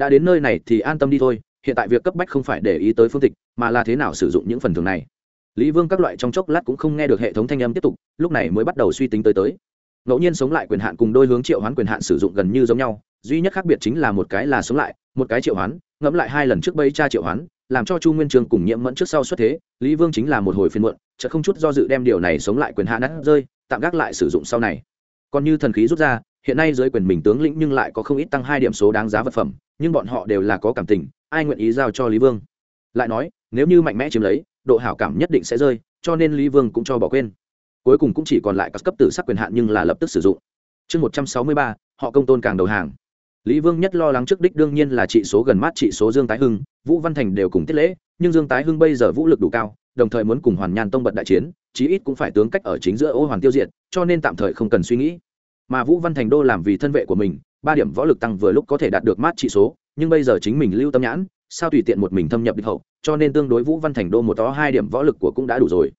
Đã đến nơi này thì an tâm đi thôi, hiện tại việc cấp bách không phải để ý tới phương tịch, mà là thế nào sử dụng những phần thường này lý vương các loại trong chốc lát cũng không nghe được hệ thống thanh âm tiếp tục, lúc này mới bắt đầu suy tính tới tới. Ngẫu nhiên sống lại quyền hạn cùng đôi hướng triệu hoán quyền hạn sử dụng gần như giống nhau, duy nhất khác biệt chính là một cái là sống lại, một cái triệu hoán, ngẫm lại hai lần trước bây cha triệu hoán, làm cho chu nguyên trường cùng nhiễm mẫn trước sau xuất thế, lý vương chính là một hồi phiên muộn, chợt không chút do dự đem điều này sống lại quyền hạn nát rơi, tạm gác lại sử dụng sau này. Còn như thần khí rút ra, hiện nay dưới quyền mình tướng lĩnh nhưng lại có không ít tăng hai điểm số đáng giá vật phẩm, nhưng bọn họ đều là có cảm tình, ai nguyện ý giao cho lý vương? Lại nói, nếu như mạnh mẽ chiếm lấy độ hảo cảm nhất định sẽ rơi, cho nên lý vương cũng cho bỏ quên. Cuối cùng cũng chỉ còn lại các cấp tử sắc quyền hạn nhưng là lập tức sử dụng. Chương một trăm sáu mươi ba, họ công tôn càng đầu hàng. Lý vương nhất lo lắng trước đích đương nhiên là trị số gần mát trị số dương tái hưng, vũ văn thành đều cùng tiết lễ, nhưng dương tái hưng bây giờ vũ lực đủ cao, đồng thời muốn cùng hoàn nhan tông bật đại chiến, chí ít cũng phải tướng cách ở chính giữa ô hoàn tiêu diệt, cho nên tạm thời không cần suy nghĩ. Mà vũ văn thành đô làm vì thân vệ của mình, ba điểm võ lực tăng vừa lúc có thể đạt được mát trị số, nhưng bây giờ chính mình lưu tâm nhãn sao tùy tiện một mình thâm nhập địch hậu, cho nên tương đối vũ văn thành đô một đó hai điểm võ lực của cũng đã đủ rồi.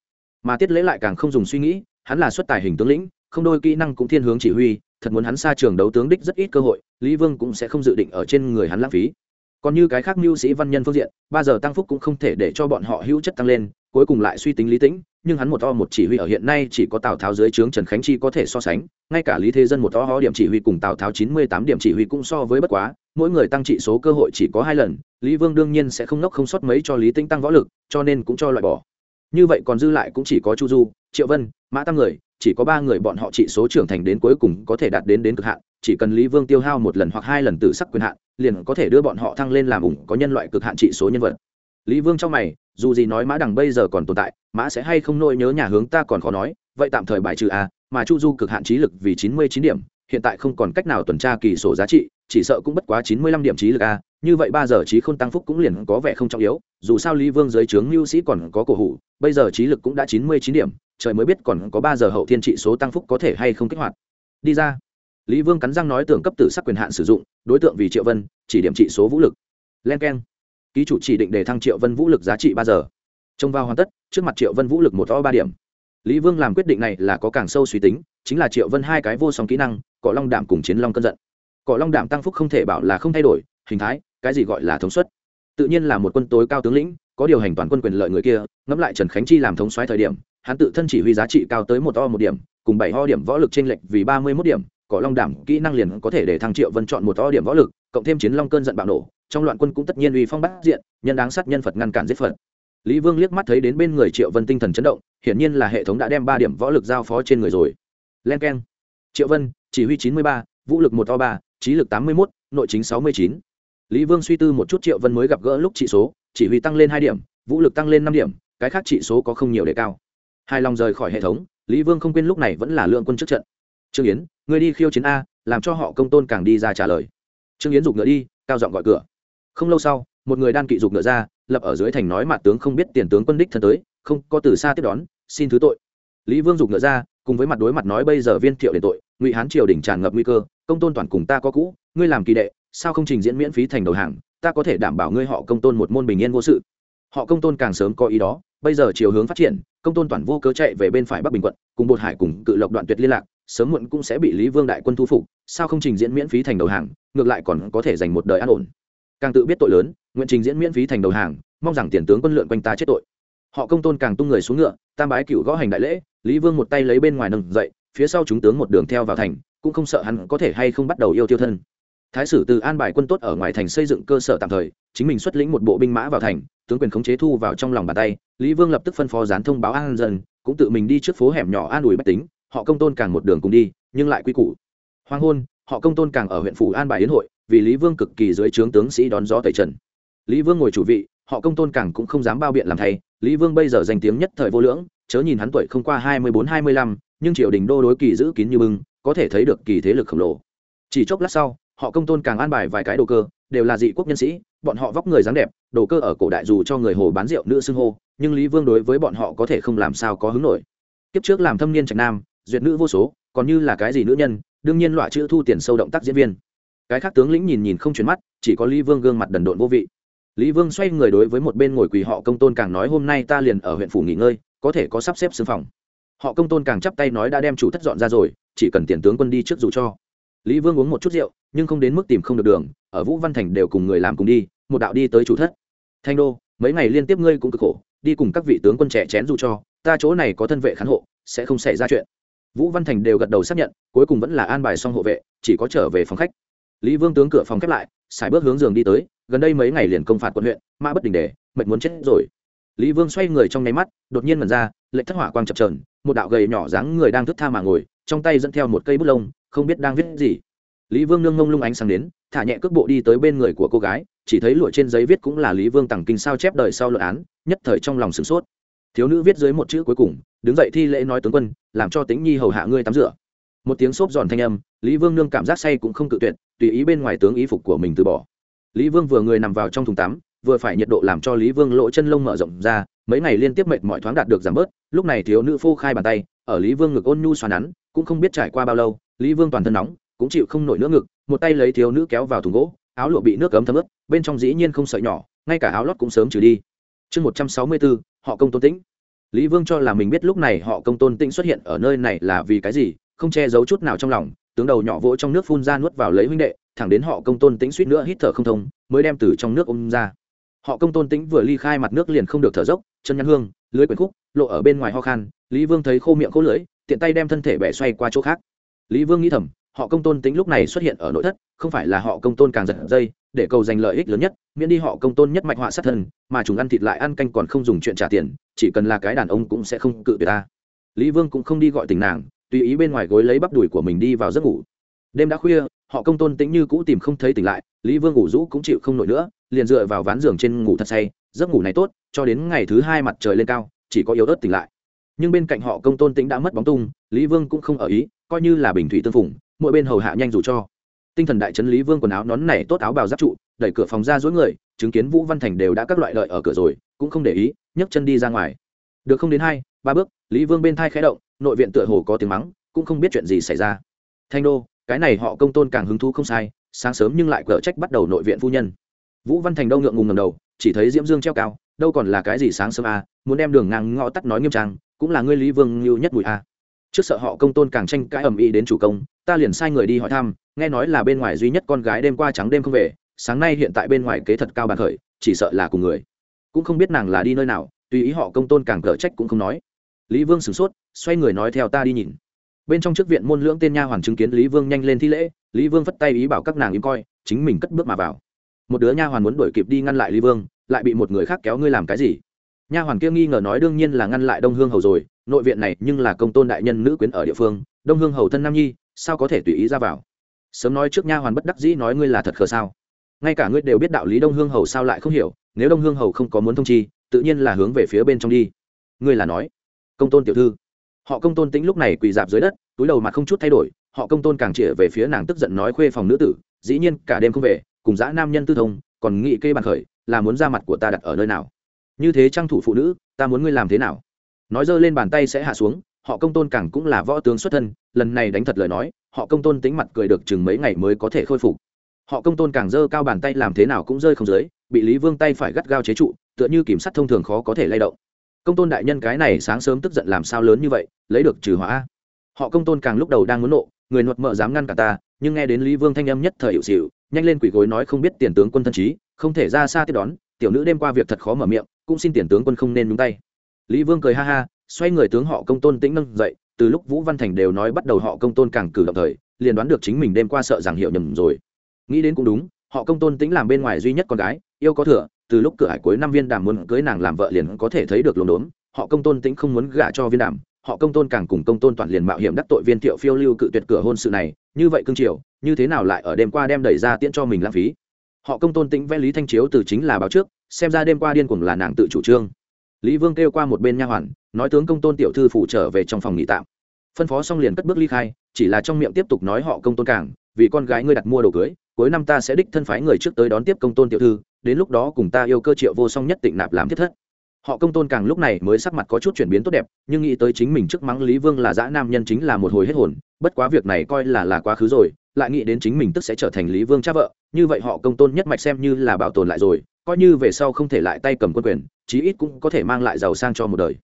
Mà tiết lễ lại càng không dùng suy nghĩ, hắn là xuất tài hình tướng lĩnh, không đôi kỹ năng cũng thiên hướng chỉ huy, thật muốn hắn xa trường đấu tướng đích rất ít cơ hội, lý vương cũng sẽ không dự định ở trên người hắn lãng phí. Còn như cái khác mưu sĩ văn nhân phương diện, ba giờ tăng phúc cũng không thể để cho bọn họ hữu chất tăng lên, cuối cùng lại suy tính lý tĩnh, nhưng hắn một to một chỉ huy ở hiện nay chỉ có tào tháo dưới trướng trần khánh chi có thể so sánh, ngay cả lý thế dân một to ho điểm chỉ huy cùng tào tháo chín mươi tám điểm chỉ huy cũng so với bất quá mỗi người tăng trị số cơ hội chỉ có hai lần, lý vương đương nhiên sẽ không nốc không sót mấy cho lý Tinh tăng võ lực, cho nên cũng cho loại bỏ. Như vậy còn dư lại cũng chỉ có chu du, triệu vân, mã tam người, chỉ có ba người bọn họ trị số trưởng thành đến cuối cùng có thể đạt đến đến cực hạn, chỉ cần lý vương tiêu hao một lần hoặc hai lần từ sắc quyền hạn, liền có thể đưa bọn họ thăng lên làm ủng có nhân loại cực hạn trị số nhân vật. Lý vương trong mày, dù gì nói mã đằng bây giờ còn tồn tại, mã sẽ hay không nỗi nhớ nhà hướng ta còn khó nói, vậy tạm thời bài trừ a, mà chu du cực hạn trí lực vì chín mươi chín điểm, hiện tại không còn cách nào tuần tra kỳ sổ giá trị chỉ sợ cũng bất quá chín mươi lăm điểm trí lực a, như vậy ba giờ trí không tăng phúc cũng liền có vẻ không trọng yếu, dù sao lý vương dưới trướng mưu sĩ còn có cổ hủ, bây giờ trí lực cũng đã chín mươi chín điểm, trời mới biết còn có ba giờ hậu thiên trị số tăng phúc có thể hay không kích hoạt. Đi ra. Lý vương cắn răng nói tưởng cấp tử sắc quyền hạn sử dụng, đối tượng vì triệu vân, chỉ điểm trị số vũ lực. Len k e n ký chủ chỉ định để thăng triệu vân vũ lực giá trị ba giờ. Trông vào hoàn tất, trước mặt triệu vân vũ lực một to ba điểm. Lý vương làm quyết định này là có càng sâu suy tính, chính là triệu vân hai cái vô song kỹ năng, cọ long đảm cùng chiến long cân giận cỏ long đảm tăng phúc không thể bảo là không thay đổi, hình thái, cái gì gọi là thống suất. Tự nhiên là một quân tối cao tướng lĩnh, có điều hành toàn quân quyền lợi người kia, ngẫm lại trần khánh chi làm thống xoáy thời điểm, hắn tự thân chỉ huy giá trị cao tới một o một điểm, cùng bảy ho điểm võ lực t r ê n lệch vì ba mươi mốt điểm, cỏ long đảm kỹ năng liền có thể để thăng triệu vân chọn một o điểm võ lực, cộng thêm chiến long cơn giận bạo nổ, trong loạn quân cũng tất nhiên uy phong bắt diện, nhân đáng sát nhân phật ngăn cản giết phật. Lý vương liếc mắt thấy đến bên người triệu vân tinh thần chấn động, hiển nhiên là hệ thống đã đem ba điểm võ lực giao phó trên người rồi. Len k e n triệu vân, chỉ huy chín mươi ba, vũ lực một o ba trí lực tám mươi một nội chính sáu mươi chín. Lý vương suy tư một chút triệu vân mới gặp gỡ lúc trị số, chỉ huy tăng lên hai điểm, vũ lực tăng lên năm điểm, cái khác trị số có không nhiều để cao. Hai lòng rời khỏi hệ thống, lý vương không quên lúc này vẫn là lượng quân trước trận. Trương yến người đi khiêu chiến a, làm cho họ công tôn càng đi ra trả lời. Trương yến giục ngựa đi, cao giọng gọi cửa. Không lâu sau, một người đan kỵ giục ngựa ra, lập ở dưới thành nói mặt tướng không biết tiền tướng quân đích thân tới, không có từ xa tiếp đón, xin thứ tội. Lý vương giục ngựa ra, cùng với mặt đối mặt nói bây giờ viên thiệu để tội ngụy hán triều đình tràn ngập nguy cơ, công tôn toàn cùng ta có cũ, ngươi làm kỳ đệ, sao không trình diễn miễn phí thành đầu hàng, ta có thể đảm bảo ngươi họ công tôn một môn bình yên vô sự. Họ công tôn càng sớm có ý đó, bây giờ chiều hướng phát triển, công tôn toàn vô cớ chạy về bên phải bắc bình quận, cùng bột hải cùng cự lộc đoạn tuyệt liên lạc, sớm muộn cũng sẽ bị lý vương đại quân thu phục, sao không trình diễn miễn phí thành đầu hàng, ngược lại còn có thể dành một đời an ổn. Càng tự biết tội lớn, nguyện trình diễn miễn phí thành đầu hàng, mong rằng tiền tướng quân lượn quanh ta chết tội. Họ công tôn càng tung người xuống ngựa, tam bái cựu gõ hành đại lễ, lý vương một tay lấy bên ngoài nâng dậy phía sau chúng tướng một đường theo vào thành, cũng không sợ hắn có thể hay không bắt đầu yêu tiêu thân. Thái sử từ an bài quân tốt ở ngoài thành xây dựng cơ sở tạm thời, chính mình xuất lĩnh một bộ binh mã vào thành, tướng quyền khống chế thu vào trong lòng bàn tay, lý vương lập tức phân phó gián thông báo an dân, cũng tự mình đi trước phố hẻm nhỏ an ủi bách tính, họ công tôn càng một đường cùng đi, nhưng lại quy củ. Hoàng hôn, họ công tôn càng ở huyện phủ an bài yến hội, vì lý vương cực kỳ dưới trướng tướng sĩ đón gió tẩy trần. Lý vương ngồi chủ vị, họ công tôn càng cũng không dám bao biện làm thay, lý vương bây giờ danh tiếng nhất thời vô lưỡng, chớ nhìn hắn tuổi không qua hai mươi bốn hai mươi lăm nhưng triều đình đô đối kỳ giữ kín như bưng, có thể thấy được kỳ thế lực khổng lồ. Chỉ chốc lát sau, họ công tôn càng an bài vài cái đồ cơ, đều là dị quốc nhân sĩ, bọn họ vóc người dáng đẹp, đồ cơ ở cổ đại dù cho người hồ bán rượu nữ xưng hô, nhưng lý vương đối với bọn họ có thể không làm sao có hứng nổi. Kiếp trước làm thâm niên trạch nam, duyệt nữ vô số, còn như là cái gì nữ nhân, đương nhiên loại chữ thu tiền sâu động tác diễn viên. Cái khác tướng lĩnh nhìn nhìn không chuyển mắt, chỉ có lý vương gương mặt đần độn vô vị. Lý vương xoay người đối với một bên ngồi quỳ họ công tôn càng nói, hôm nay ta liền ở huyện phủ nghỉ ngơi, có thể có sắp xếp xương phòng họ công tôn càng chắp tay nói đã đem chủ thất dọn ra rồi, chỉ cần tiền tướng quân đi trước dù cho. Lý vương uống một chút rượu, nhưng không đến mức tìm không được đường, ở vũ văn thành đều cùng người làm cùng đi, một đạo đi tới chủ thất. Thanh đô, mấy ngày liên tiếp ngươi cũng cực khổ, đi cùng các vị tướng quân trẻ chén dù cho, ta chỗ này có thân vệ khán hộ, sẽ không xảy ra chuyện. Vũ văn thành đều gật đầu xác nhận, cuối cùng vẫn là an bài xong hộ vệ, chỉ có trở về phòng khách. Lý vương tướng cửa phòng khép lại, xài bước hướng giường đi tới, gần đây mấy ngày liền công phạt quận huyện, mã bất đình đề mệt muốn chết rồi lý vương xoay người trong nháy mắt, đột nhiên mần ra, lệnh thất hỏa quang chập trờn một đạo gầy nhỏ dáng người đang thức tha mà ngồi, trong tay dẫn theo một cây bút lông, không biết đang viết gì. Lý vương nương ngông lung ánh sáng đến, thả nhẹ cước bộ đi tới bên người của cô gái, chỉ thấy lụa trên giấy viết cũng là lý vương tặng kinh sao chép đời sau luận án, nhất thời trong lòng sửng sốt. Thiếu nữ viết dưới một chữ cuối cùng, đứng dậy thi lễ nói tướng quân, làm cho tính nhi hầu hạ ngươi tắm rửa. Một tiếng xốp giòn thanh âm, lý vương nương cảm giác say cũng không cự tuyệt, tùy ý bên ngoài tướng ý phục của mình từ bỏ. Lý vương vừa người nằm vào trong thùng tắm vừa phải nhiệt độ làm cho lý vương lỗ chân lông mở rộng ra, mấy ngày liên tiếp mệt mọi thoáng đạt được giảm bớt, lúc này thiếu nữ phô khai bàn tay, ở lý vương ngực ôn nhu xoắn nắn, cũng không biết trải qua bao lâu, lý vương toàn thân nóng, cũng chịu không nổi nữa ngực, một tay lấy thiếu nữ kéo vào thùng gỗ, áo lụa bị nước cấm thấm ướt, bên trong dĩ nhiên không sợi nhỏ, ngay cả áo lót cũng sớm trừ đi. Chương một trăm sáu mươi bốn, họ công tôn tĩnh. Lý vương cho là mình biết lúc này họ công tôn tĩnh xuất hiện ở nơi này là vì cái gì, không che giấu chút nào trong lòng, tướng đầu nhỏ vỗ trong nước phun ra nuốt vào lấy huynh đệ, thẳng đến họ công tôn tĩnh suýt nữa hít thở không thông, mới đem từ trong nước ôm ra họ công tôn tĩnh vừa ly khai mặt nước liền không được thở dốc, chân nhăn hương, lưới quyển khúc, lộ ở bên ngoài ho khan, lý vương thấy khô miệng khô lưỡi, tiện tay đem thân thể bẻ xoay qua chỗ khác. Lý vương nghĩ thầm, họ công tôn tính lúc này xuất hiện ở nội thất, không phải là họ công tôn càng giật dây, để cầu giành lợi ích lớn nhất, miễn đi họ công tôn nhất mạch họa sát thân, mà chúng ăn thịt lại ăn canh còn không dùng chuyện trả tiền, chỉ cần là cái đàn ông cũng sẽ không cự tuyệt ta. Lý vương cũng không đi gọi tình nàng, tùy ý bên ngoài gối lấy bắp đùi của mình đi vào giấc ngủ. Đêm đã khuya, họ công tôn tĩnh như cũ tìm không thấy tỉnh lại, lý vương ngủ rũ cũng chịu không nổi nữa liền dựa vào ván giường trên ngủ thật say, giấc ngủ này tốt, cho đến ngày thứ hai mặt trời lên cao, chỉ có yếu ớt tỉnh lại. Nhưng bên cạnh họ công tôn tĩnh đã mất bóng tung, lý vương cũng không ở ý, coi như là bình thủy tương phùng, mỗi bên hầu hạ nhanh dù cho. Tinh thần đại trấn lý vương quần áo nón này tốt áo bào giáp trụ, đẩy cửa phòng ra dối người, chứng kiến vũ văn thành đều đã các loại lợi ở cửa rồi, cũng không để ý, nhấc chân đi ra ngoài. Được không đến hai, ba bước, lý vương bên thai khẽ động, nội viện tựa hồ có tiếng mắng, cũng không biết chuyện gì xảy ra. Thanh đô, cái này họ công tôn càng hứng thú không sai, sáng sớm nhưng lại cở trách bắt đầu nội viện phu nhân vũ văn thành đâu ngượng ngùng ngầm đầu, chỉ thấy diễm dương treo cao, đâu còn là cái gì sáng sớm a muốn đem đường ngang ngõ tắt nói nghiêm trang, cũng là ngươi lý vương lưu nhất bụi a trước sợ họ công tôn càng tranh cãi ầm ĩ đến chủ công, ta liền sai người đi hỏi thăm, nghe nói là bên ngoài duy nhất con gái đêm qua trắng đêm không về, sáng nay hiện tại bên ngoài kế thật cao bàn khởi, chỉ sợ là cùng người. Cũng không biết nàng là đi nơi nào, tùy ý họ công tôn càng cở trách cũng không nói. Lý vương sửng sốt, xoay người nói theo ta đi nhìn. Bên trong trước viện môn lưỡng tên nha hoàn chứng kiến lý vương nhanh lên thi lễ, lý vương phất tay ý bảo các nàng im coi, chính mình cất bước mà vào một đứa nha hoàn muốn đuổi kịp đi ngăn lại lý vương, lại bị một người khác kéo ngươi làm cái gì? Nha hoàn kia nghi ngờ nói đương nhiên là ngăn lại đông hương hầu rồi, nội viện này nhưng là công tôn đại nhân nữ quyến ở địa phương, đông hương hầu thân nam nhi, sao có thể tùy ý ra vào? Sớm nói trước nha hoàn bất đắc dĩ nói ngươi là thật khờ sao? Ngay cả ngươi đều biết đạo lý đông hương hầu sao lại không hiểu, nếu đông hương hầu không có muốn thông chi, tự nhiên là hướng về phía bên trong đi. Ngươi là nói, công tôn tiểu thư. Họ công tôn tĩnh lúc này quỳ dạp dưới đất, túi đầu mặt không chút thay đổi, họ công tôn càng chĩa về phía nàng tức giận nói khuê phòng nữ tử, dĩ nhiên cả đêm không về cùng dã nam nhân tư thông, còn nghị kê bàn khởi, là muốn ra mặt của ta đặt ở nơi nào? Như thế trang thủ phụ nữ, ta muốn ngươi làm thế nào? Nói dơ lên bàn tay sẽ hạ xuống, họ công tôn càng cũng là võ tướng xuất thân, lần này đánh thật lời nói, họ công tôn tính mặt cười được chừng mấy ngày mới có thể khôi phục. Họ công tôn càng dơ cao bàn tay làm thế nào cũng rơi không dưới, bị lý vương tay phải gắt gao chế trụ, tựa như kiểm sắt thông thường khó có thể lay động. Công tôn đại nhân cái này sáng sớm tức giận làm sao lớn như vậy, lấy được trừ hỏa họ công tôn càng lúc đầu đang muốn nộ, người nuột mợ dám ngăn cả ta, nhưng nghe đến lý vương thanh âm nhất thời hiệu xịu nhanh lên quỷ gối nói không biết tiền tướng quân thân trí, không thể ra xa tiếp đón, tiểu nữ đêm qua việc thật khó mở miệng, cũng xin tiền tướng quân không nên nhúng tay. Lý vương cười ha ha, xoay người tướng họ công tôn tĩnh nâng dậy, từ lúc vũ văn thành đều nói bắt đầu họ công tôn càng cử động thời, liền đoán được chính mình đêm qua sợ rằng hiểu nhầm rồi. Nghĩ đến cũng đúng, họ công tôn tĩnh làm bên ngoài duy nhất con gái, yêu có thừa, từ lúc cửa hải cuối năm viên đàm muốn cưới nàng làm vợ liền có thể thấy được lồn đốn, họ công tôn tĩnh không muốn gả cho viên đàm họ công tôn càng cùng công tôn toàn liền mạo hiểm đắc tội viên thiệu phiêu lưu cự tuyệt cửa hôn sự này như vậy cương triều như thế nào lại ở đêm qua đem đẩy ra tiễn cho mình lãng phí? Họ công tôn tĩnh vẽ lý thanh chiếu từ chính là báo trước xem ra đêm qua điên cuồng là nàng tự chủ trương. Lý vương kêu qua một bên nha hoàn nói tướng công tôn tiểu thư phụ trở về trong phòng nghỉ tạm. Phân phó xong liền cất bước ly khai chỉ là trong miệng tiếp tục nói họ công tôn càng, vì con gái ngươi đặt mua đồ cưới cuối năm ta sẽ đích thân phái người trước tới đón tiếp công tôn tiểu thư đến lúc đó cùng ta yêu cơ triệu vô song nhất tịnh nạp làm thiết thất họ công tôn càng lúc này mới sắc mặt có chút chuyển biến tốt đẹp, nhưng nghĩ tới chính mình trước mắng lý vương là dã nam nhân chính là một hồi hết hồn, bất quá việc này coi là là quá khứ rồi, lại nghĩ đến chính mình tức sẽ trở thành lý vương cha vợ, như vậy họ công tôn nhất mạch xem như là bảo tồn lại rồi, coi như về sau không thể lại tay cầm quân quyền, chí ít cũng có thể mang lại giàu sang cho một đời.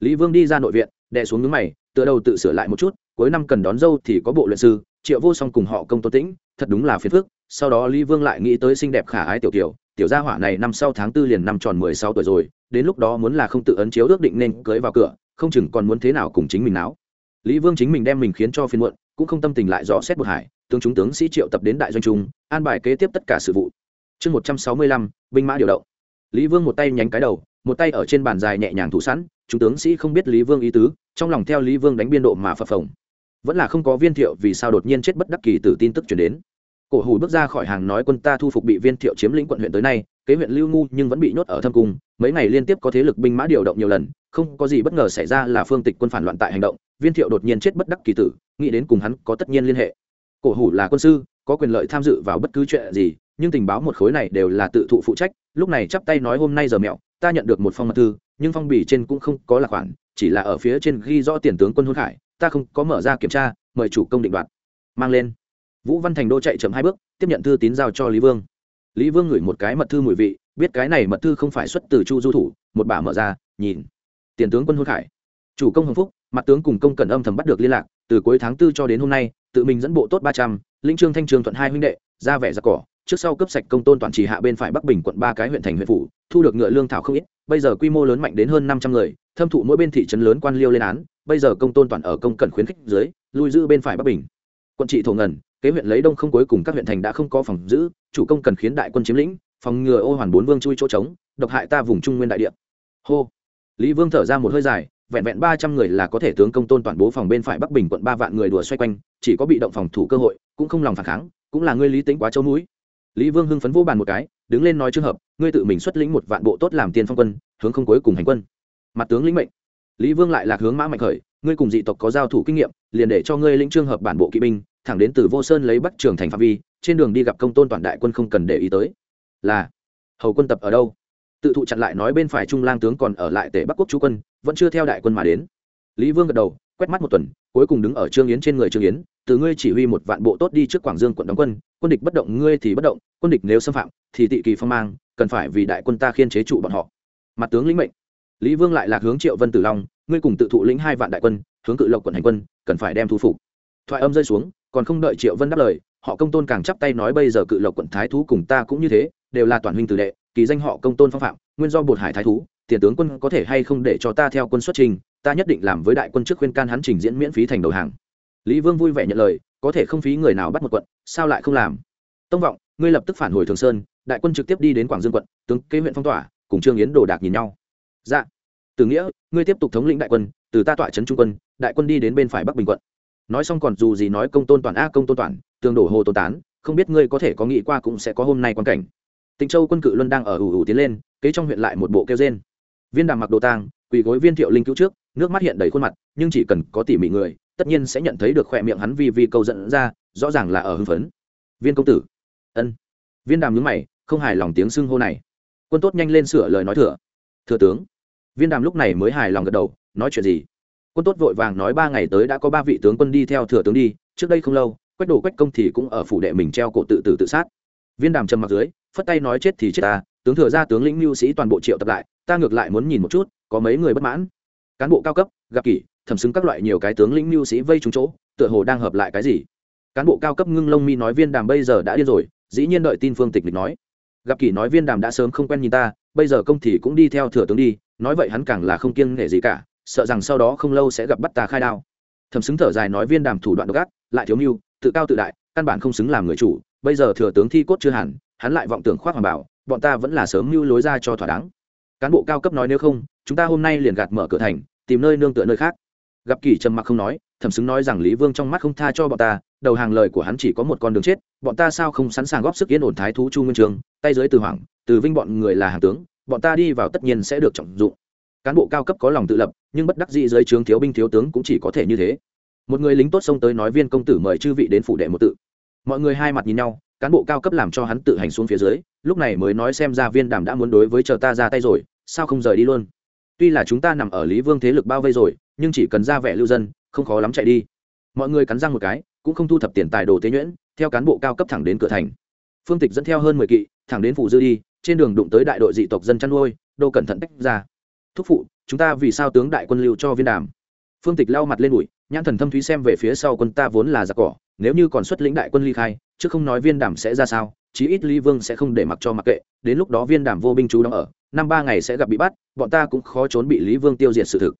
Lý vương đi ra nội viện, đè xuống nước mày, tựa đầu tự sửa lại một chút, cuối năm cần đón dâu thì có bộ luyện sư, triệu vô song cùng họ công tôn tĩnh, thật đúng là phiền phức, sau đó lý vương lại nghĩ tới xinh đẹp khả ái tiểu tiểu tiểu gia hỏa này năm sau tháng tư liền năm tròn mười sáu tuổi rồi, đến lúc đó muốn là không tự ấn chiếu ước định nên cưới vào cửa, không chừng còn muốn thế nào cùng chính mình não lý vương chính mình đem mình khiến cho phiền muộn, cũng không tâm tình lại rõ xét một hải, tướng chúng tướng sĩ triệu tập đến đại doanh trung, an bài kế tiếp tất cả sự vụ. Chương một trăm sáu mươi lăm, binh mã điều động. Lý vương một tay nhánh cái đầu, một tay ở trên bàn dài nhẹ nhàng thủ sẵn, chúng tướng sĩ không biết lý vương ý tứ, trong lòng theo lý vương đánh biên độ mà phập phồng. Vẫn là không có viên thiệu vì sao đột nhiên chết bất đắc kỳ từ tin tức chuyển đến cổ hủ bước ra khỏi hàng nói quân ta thu phục bị viên thiệu chiếm lĩnh quận huyện tới nay, kế huyện lưu ngu nhưng vẫn bị nhốt ở thâm cung, mấy ngày liên tiếp có thế lực binh mã điều động nhiều lần, không có gì bất ngờ xảy ra là phương tịch quân phản loạn tại hành động, viên thiệu đột nhiên chết bất đắc kỳ tử, nghĩ đến cùng hắn có tất nhiên liên hệ. Cổ hủ là quân sư, có quyền lợi tham dự vào bất cứ chuyện gì, nhưng tình báo một khối này đều là tự thụ phụ trách, lúc này chắp tay nói hôm nay giờ mẹo, ta nhận được một phong mật thư, nhưng phong bì trên cũng không có là khoản, chỉ là ở phía trên ghi rõ tiền tướng quân hôn khải, ta không có mở ra kiểm tra, mời chủ công định đoạt. Mang lên vũ văn thành đô chạy chậm hai bước, tiếp nhận thư tín giao cho lý vương. Lý vương gửi một cái mật thư mùi vị, biết cái này mật thư không phải xuất từ chu du thủ, một bà mở ra, nhìn. Tiền tướng quân hôn khải. Chủ công hồng phúc, mặt tướng cùng công cần âm thầm bắt được liên lạc, từ cuối tháng tư cho đến hôm nay, tự mình dẫn bộ tốt ba trăm linh trương thanh trường thuận hai huynh đệ, ra vẻ giặc cỏ, trước sau cấp sạch công tôn toàn trì hạ bên phải bắc bình quận ba cái huyện thành huyện phủ, thu được ngựa lương thảo không ít, bây giờ quy mô lớn mạnh đến hơn năm trăm người, thâm thụ mỗi bên thị trấn lớn quan liêu lên án, bây giờ công tôn toàn ở công cần khuyến khích dưới, lui giữ bên phải bắc bình quận trị thổ ngần, kế huyện lấy đông không cuối cùng các huyện thành đã không có phòng giữ, chủ công cần khiến đại quân chiếm lĩnh, phòng ngừa ô hoàn bốn vương chui chỗ trống, độc hại ta vùng trung nguyên đại địa. Hô. Lý vương thở ra một hơi dài, vẹn vẹn ba trăm người là có thể tướng công tôn toàn bố phòng bên phải bắc bình quận ba vạn người đùa xoay quanh, chỉ có bị động phòng thủ cơ hội, cũng không lòng phản kháng, cũng là ngươi lý tính quá châu núi lý vương hưng phấn vô bàn một cái, đứng lên nói trường hợp, ngươi tự mình xuất lĩnh một vạn bộ tốt làm tiền phong quân, hướng không cuối cùng hành quân. Mặt tướng lĩnh mệnh. Lý vương lại lạc hướng mã mạnh khởi ngươi cùng dị tộc có giao thủ kinh nghiệm, liền để cho ngươi lĩnh trường hợp bản bộ kỵ binh, thẳng đến từ vô sơn lấy bắc trường thành phạm vi, trên đường đi gặp công tôn toàn đại quân không cần để ý tới. Là, hầu quân tập ở đâu? Tự thụ chặn lại nói bên phải trung lang tướng còn ở lại tể bắc quốc chú quân, vẫn chưa theo đại quân mà đến. Lý vương gật đầu, quét mắt một tuần, cuối cùng đứng ở trương yến trên người trương yến, từ ngươi chỉ huy một vạn bộ tốt đi trước quảng dương quận đóng quân quân địch bất động ngươi thì bất động, quân địch nếu xâm phạm, thì tị kỳ phong mang, cần phải vì đại quân ta khiên chế trụ bọn họ. Mặt tướng lĩnh mệnh lý vương lại lạc hướng triệu vân tử long, ngươi cùng tự thụ lĩnh hai vạn đại quân, hướng cự lộc quận hành quân, cần phải đem thu phục. Thoại âm rơi xuống, còn không đợi triệu vân đáp lời, họ công tôn càng chắp tay nói bây giờ cự lộc quận thái thú cùng ta cũng như thế, đều là toàn huynh tử đệ, kỳ danh họ công tôn phong phạm, nguyên do bột hải thái thú, tiền tướng quân có thể hay không để cho ta theo quân xuất trình, ta nhất định làm với đại quân trước khuyên can hắn trình diễn miễn phí thành đầu hàng. Lý vương vui vẻ nhận lời, có thể không phí người nào bắt một quận, sao lại không làm? Tông vọng, ngươi lập tức phản hồi thường sơn, đại quân trực tiếp đi đến quảng dương quận, tướng kế huyện phong tỏa, cùng trương yến đồ đạc nhìn nhau dạ. Từ nghĩa, ngươi tiếp tục thống lĩnh đại quân, từ ta tọa trấn trung quân, đại quân đi đến bên phải bắc bình quận. Nói xong còn dù gì nói công tôn toàn a, công tôn toàn, tường đổ hồ tôn tán, không biết ngươi có thể có nghĩ qua cũng sẽ có hôm nay quan cảnh. Tịnh châu quân cự luân đang ở ủ ủ tiến lên, kế trong huyện lại một bộ kêu trên viên đàm mặc đồ tang, quỳ gối viên thiệu linh cứu trước, nước mắt hiện đầy khuôn mặt, nhưng chỉ cần có tỉ mỉ người, tất nhiên sẽ nhận thấy được khỏe miệng hắn vì vì câu dẫn ra, rõ ràng là ở hưng phấn. Viên công tử. Ân. Viên đàm nhướng mày, không hài lòng tiếng xưng hô này. Quân tốt nhanh lên sửa lời nói thừa thừa tướng. Viên đàm lúc này mới hài lòng gật đầu, nói chuyện gì? Quân tốt vội vàng nói ba ngày tới đã có ba vị tướng quân đi theo thừa tướng đi, trước đây không lâu, quách đồ quách công thì cũng ở phủ đệ mình treo cổ tự tử tự sát. Viên đàm trầm mặc dưới, phất tay nói chết thì chết ta, tướng thừa ra tướng lĩnh mưu sĩ toàn bộ triệu tập lại, ta ngược lại muốn nhìn một chút, có mấy người bất mãn. Cán bộ cao cấp, gặp kỷ, thẩm xứng các loại nhiều cái tướng lĩnh mưu sĩ vây trúng chỗ, tựa hồ đang hợp lại cái gì? Cán bộ cao cấp ngưng lông mi nói viên đàm bây giờ đã điên rồi, dĩ nhiên đợi tin phương tịch lịch nói. Gặp kỷ nói viên đàm đã sớm không quen nhìn ta bây giờ công thì cũng đi theo thừa tướng đi, nói vậy hắn càng là không kiêng nể gì cả, sợ rằng sau đó không lâu sẽ gặp bắt ta khai đao. Thầm xứng thở dài nói viên đàm thủ đoạn độc ác, lại thiếu mưu, tự cao tự đại, căn bản không xứng làm người chủ, bây giờ thừa tướng thi cốt chưa hẳn, hắn lại vọng tưởng khoác hoàng bảo, bọn ta vẫn là sớm mưu lối ra cho thỏa đáng. Cán bộ cao cấp nói nếu không, chúng ta hôm nay liền gạt mở cửa thành, tìm nơi nương tựa nơi khác. Gặp kỳ trầm mặc không nói, thẩm xứng nói rằng lý vương trong mắt không tha cho bọn ta đầu hàng lời của hắn chỉ có một con đường chết, bọn ta sao không sẵn sàng góp sức yên ổn thái thú chu nguyên trường, tay dưới từ hoàng, từ vinh bọn người là hàng tướng, bọn ta đi vào tất nhiên sẽ được trọng dụng. Cán bộ cao cấp có lòng tự lập, nhưng bất đắc dĩ dưới trướng thiếu binh thiếu tướng cũng chỉ có thể như thế. Một người lính tốt xông tới nói viên công tử mời chư vị đến phủ đệ một tự. Mọi người hai mặt nhìn nhau, cán bộ cao cấp làm cho hắn tự hành xuống phía dưới, lúc này mới nói xem ra viên đàm đã muốn đối với chờ ta ra tay rồi, sao không rời đi luôn. Tuy là chúng ta nằm ở lý vương thế lực bao vây rồi, nhưng chỉ cần ra vẻ lưu dân, không khó lắm chạy đi. Mọi người cắn răng một cái cũng không thu thập tiền tài đồ tế nhuyễn, theo cán bộ cao cấp thẳng đến cửa thành. Phương tịch dẫn theo hơn mười kỵ, thẳng đến phủ dư đi, trên đường đụng tới đại đội dị tộc dân chăn nuôi đô cẩn thận tách ra. Thúc phụ, chúng ta vì sao tướng đại quân lưu cho viên đàm? Phương tịch lau mặt lên đùi, nhãn thần thâm thúy xem về phía sau quân ta vốn là giặc cỏ, nếu như còn xuất lĩnh đại quân ly khai, chứ không nói viên đàm sẽ ra sao, chí ít ly vương sẽ không để mặc cho mặc kệ, đến lúc đó viên đàm vô binh chú đóng ở, năm ba ngày sẽ gặp bị bắt, bọn ta cũng khó trốn bị lý vương tiêu diệt sự thực.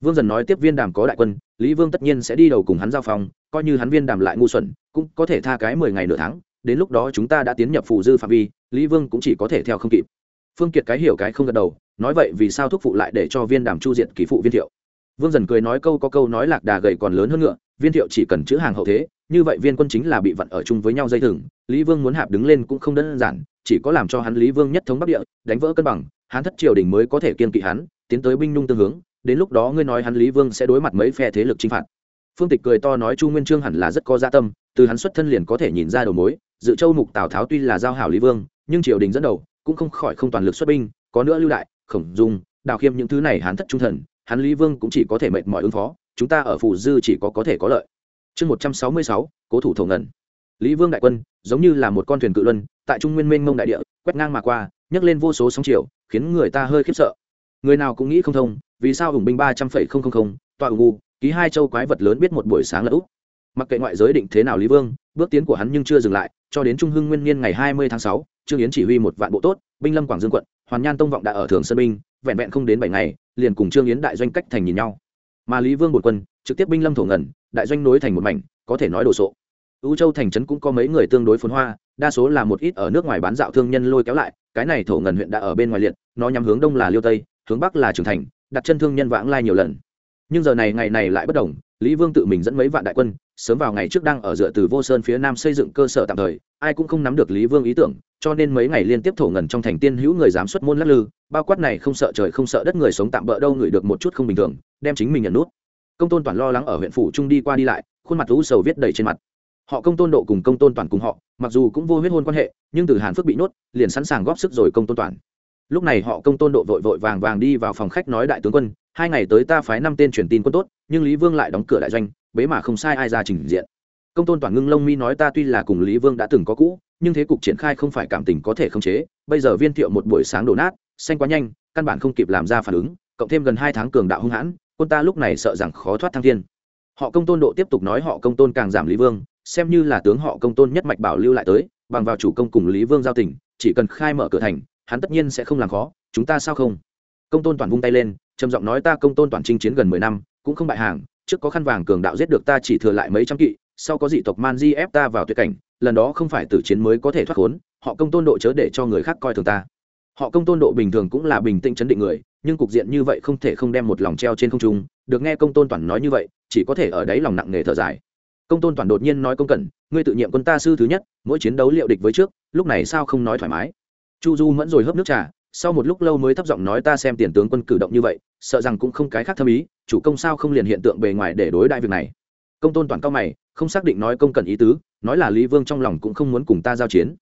Vương dần nói tiếp viên đàm có đại quân lý vương tất nhiên sẽ đi đầu cùng hắn giao phòng coi như hắn viên đàm lại ngu xuẩn, cũng có thể tha cái mười ngày nửa tháng, đến lúc đó chúng ta đã tiến nhập phụ dư phạm vi, lý vương cũng chỉ có thể theo không kịp. Phương kiệt cái hiểu cái không gật đầu, nói vậy vì sao thúc phụ lại để cho viên đàm chu diệt kỳ phụ viên thiệu? Vương dần cười nói câu có câu nói lạc đà gầy còn lớn hơn ngựa, viên thiệu chỉ cần chữ hàng hậu thế, như vậy viên quân chính là bị vận ở chung với nhau dây thừng, lý vương muốn hạp đứng lên cũng không đơn giản, chỉ có làm cho hắn lý vương nhất thống bắc địa, đánh vỡ cân bằng, hắn thất triều đình mới có thể kiên kỵ hắn, tiến tới binh nhung tương hướng đến lúc đó ngươi nói hắn lý vương sẽ đối mặt mấy phe thế lực chinh phạt. Phương tịch cười to nói chu nguyên trương hẳn là rất có gia tâm, từ hắn xuất thân liền có thể nhìn ra đầu mối, dự châu mục tào tháo tuy là giao hảo lý vương, nhưng triều đình dẫn đầu, cũng không khỏi không toàn lực xuất binh, có nữa lưu đại, khổng dung, đào khiêm những thứ này hắn thất trung thần, hắn lý vương cũng chỉ có thể mệt mỏi ứng phó, chúng ta ở phủ dư chỉ có có thể có lợi. Chương một trăm sáu mươi sáu, cố thủ thổ ngẩn lý vương đại quân, giống như là một con thuyền cự luân, tại trung nguyên mênh mông đại địa, quét ngang mà qua, nhấc lên vô số sóng chiều, khiến người ta hơi khiếp sợ. Người nào cũng nghĩ không thông vì sao hùng binh ba trăm phẩy không không không, tọa ủng u, ký hai châu quái vật lớn biết một buổi sáng là úc mặc kệ ngoại giới định thế nào lý vương, bước tiến của hắn nhưng chưa dừng lại, cho đến trung hưng nguyên niên ngày hai mươi tháng sáu, trương yến chỉ huy một vạn bộ tốt, binh lâm quảng dương quận, hoàn nhan tông vọng đã ở thường sơn binh, vẹn vẹn không đến bảy ngày, liền cùng trương yến đại doanh cách thành nhìn nhau. Mà lý vương bột quân, trực tiếp binh lâm thổ ngẩn đại doanh nối thành một mảnh, có thể nói đồ sộ. U châu thành trấn cũng có mấy người tương đối phồn hoa, đa số là một ít ở nước ngoài bán dạo thương nhân lôi kéo lại, cái này thổ ngần huyện đã ở bên ngoài liệt, nó nhắm hướng đông là liêu tây, hướng bắc là trường thành đặt chân thương nhân vãng lai nhiều lần. Nhưng giờ này ngày này lại bất đồng, lý vương tự mình dẫn mấy vạn đại quân, sớm vào ngày trước đang ở dựa từ vô sơn phía nam xây dựng cơ sở tạm thời, ai cũng không nắm được lý vương ý tưởng, cho nên mấy ngày liên tiếp thổ ngần trong thành tiên hữu người dám xuất môn lắc lư, bao quát này không sợ trời không sợ đất người sống tạm bỡ đâu người được một chút không bình thường, đem chính mình nhận nút. Công tôn toàn lo lắng ở huyện phủ trung đi qua đi lại, khuôn mặt lũ sầu viết đầy trên mặt. Họ công tôn độ cùng công tôn toàn cùng họ, mặc dù cũng vô huyết hôn quan hệ, nhưng từ hàn phước bị nhốt, liền sẵn sàng góp sức rồi công tôn toàn lúc này họ công tôn độ vội vội vàng vàng đi vào phòng khách nói đại tướng quân, hai ngày tới ta phái năm tên truyền tin quân tốt, nhưng lý vương lại đóng cửa đại doanh, bế mà không sai ai ra trình diện. Công tôn toàn ngưng lông mi nói ta tuy là cùng lý vương đã từng có cũ, nhưng thế cục triển khai không phải cảm tình có thể khống chế, bây giờ viên thiệu một buổi sáng đổ nát, xanh quá nhanh, căn bản không kịp làm ra phản ứng, cộng thêm gần hai tháng cường đạo hung hãn, quân ta lúc này sợ rằng khó thoát thăng thiên. Họ công tôn độ tiếp tục nói họ công tôn càng giảm lý vương, xem như là tướng họ công tôn nhất mạch bảo lưu lại tới, bằng vào chủ công cùng lý vương giao tình, chỉ cần khai mở cửa thành hắn tất nhiên sẽ không làm khó, chúng ta sao không? Công tôn toàn vung tay lên, trầm giọng nói ta công tôn toàn chinh chiến gần mười năm, cũng không bại hàng, trước có khăn vàng cường đạo giết được ta chỉ thừa lại mấy trăm kỵ, sau có dị tộc man di ép ta vào tuyệt cảnh, lần đó không phải tử chiến mới có thể thoát khốn, họ công tôn độ chớ để cho người khác coi thường ta. Họ công tôn độ bình thường cũng là bình tĩnh chấn định người, nhưng cục diện như vậy không thể không đem một lòng treo trên không trung, được nghe công tôn toàn nói như vậy, chỉ có thể ở đấy lòng nặng nề thở dài. Công tôn toàn đột nhiên nói công cẩn, ngươi tự nhiệm quân ta sư thứ nhất, mỗi chiến đấu liệu địch với trước, lúc này sao không nói thoải mái? Chu du mẫn rồi hớp nước trà, sau một lúc lâu mới thấp giọng nói ta xem tiền tướng quân cử động như vậy, sợ rằng cũng không cái khác thâm ý, chủ công sao không liền hiện tượng bề ngoài để đối đại việc này. Công tôn toàn cao mày, không xác định nói công cần ý tứ, nói là lý vương trong lòng cũng không muốn cùng ta giao chiến.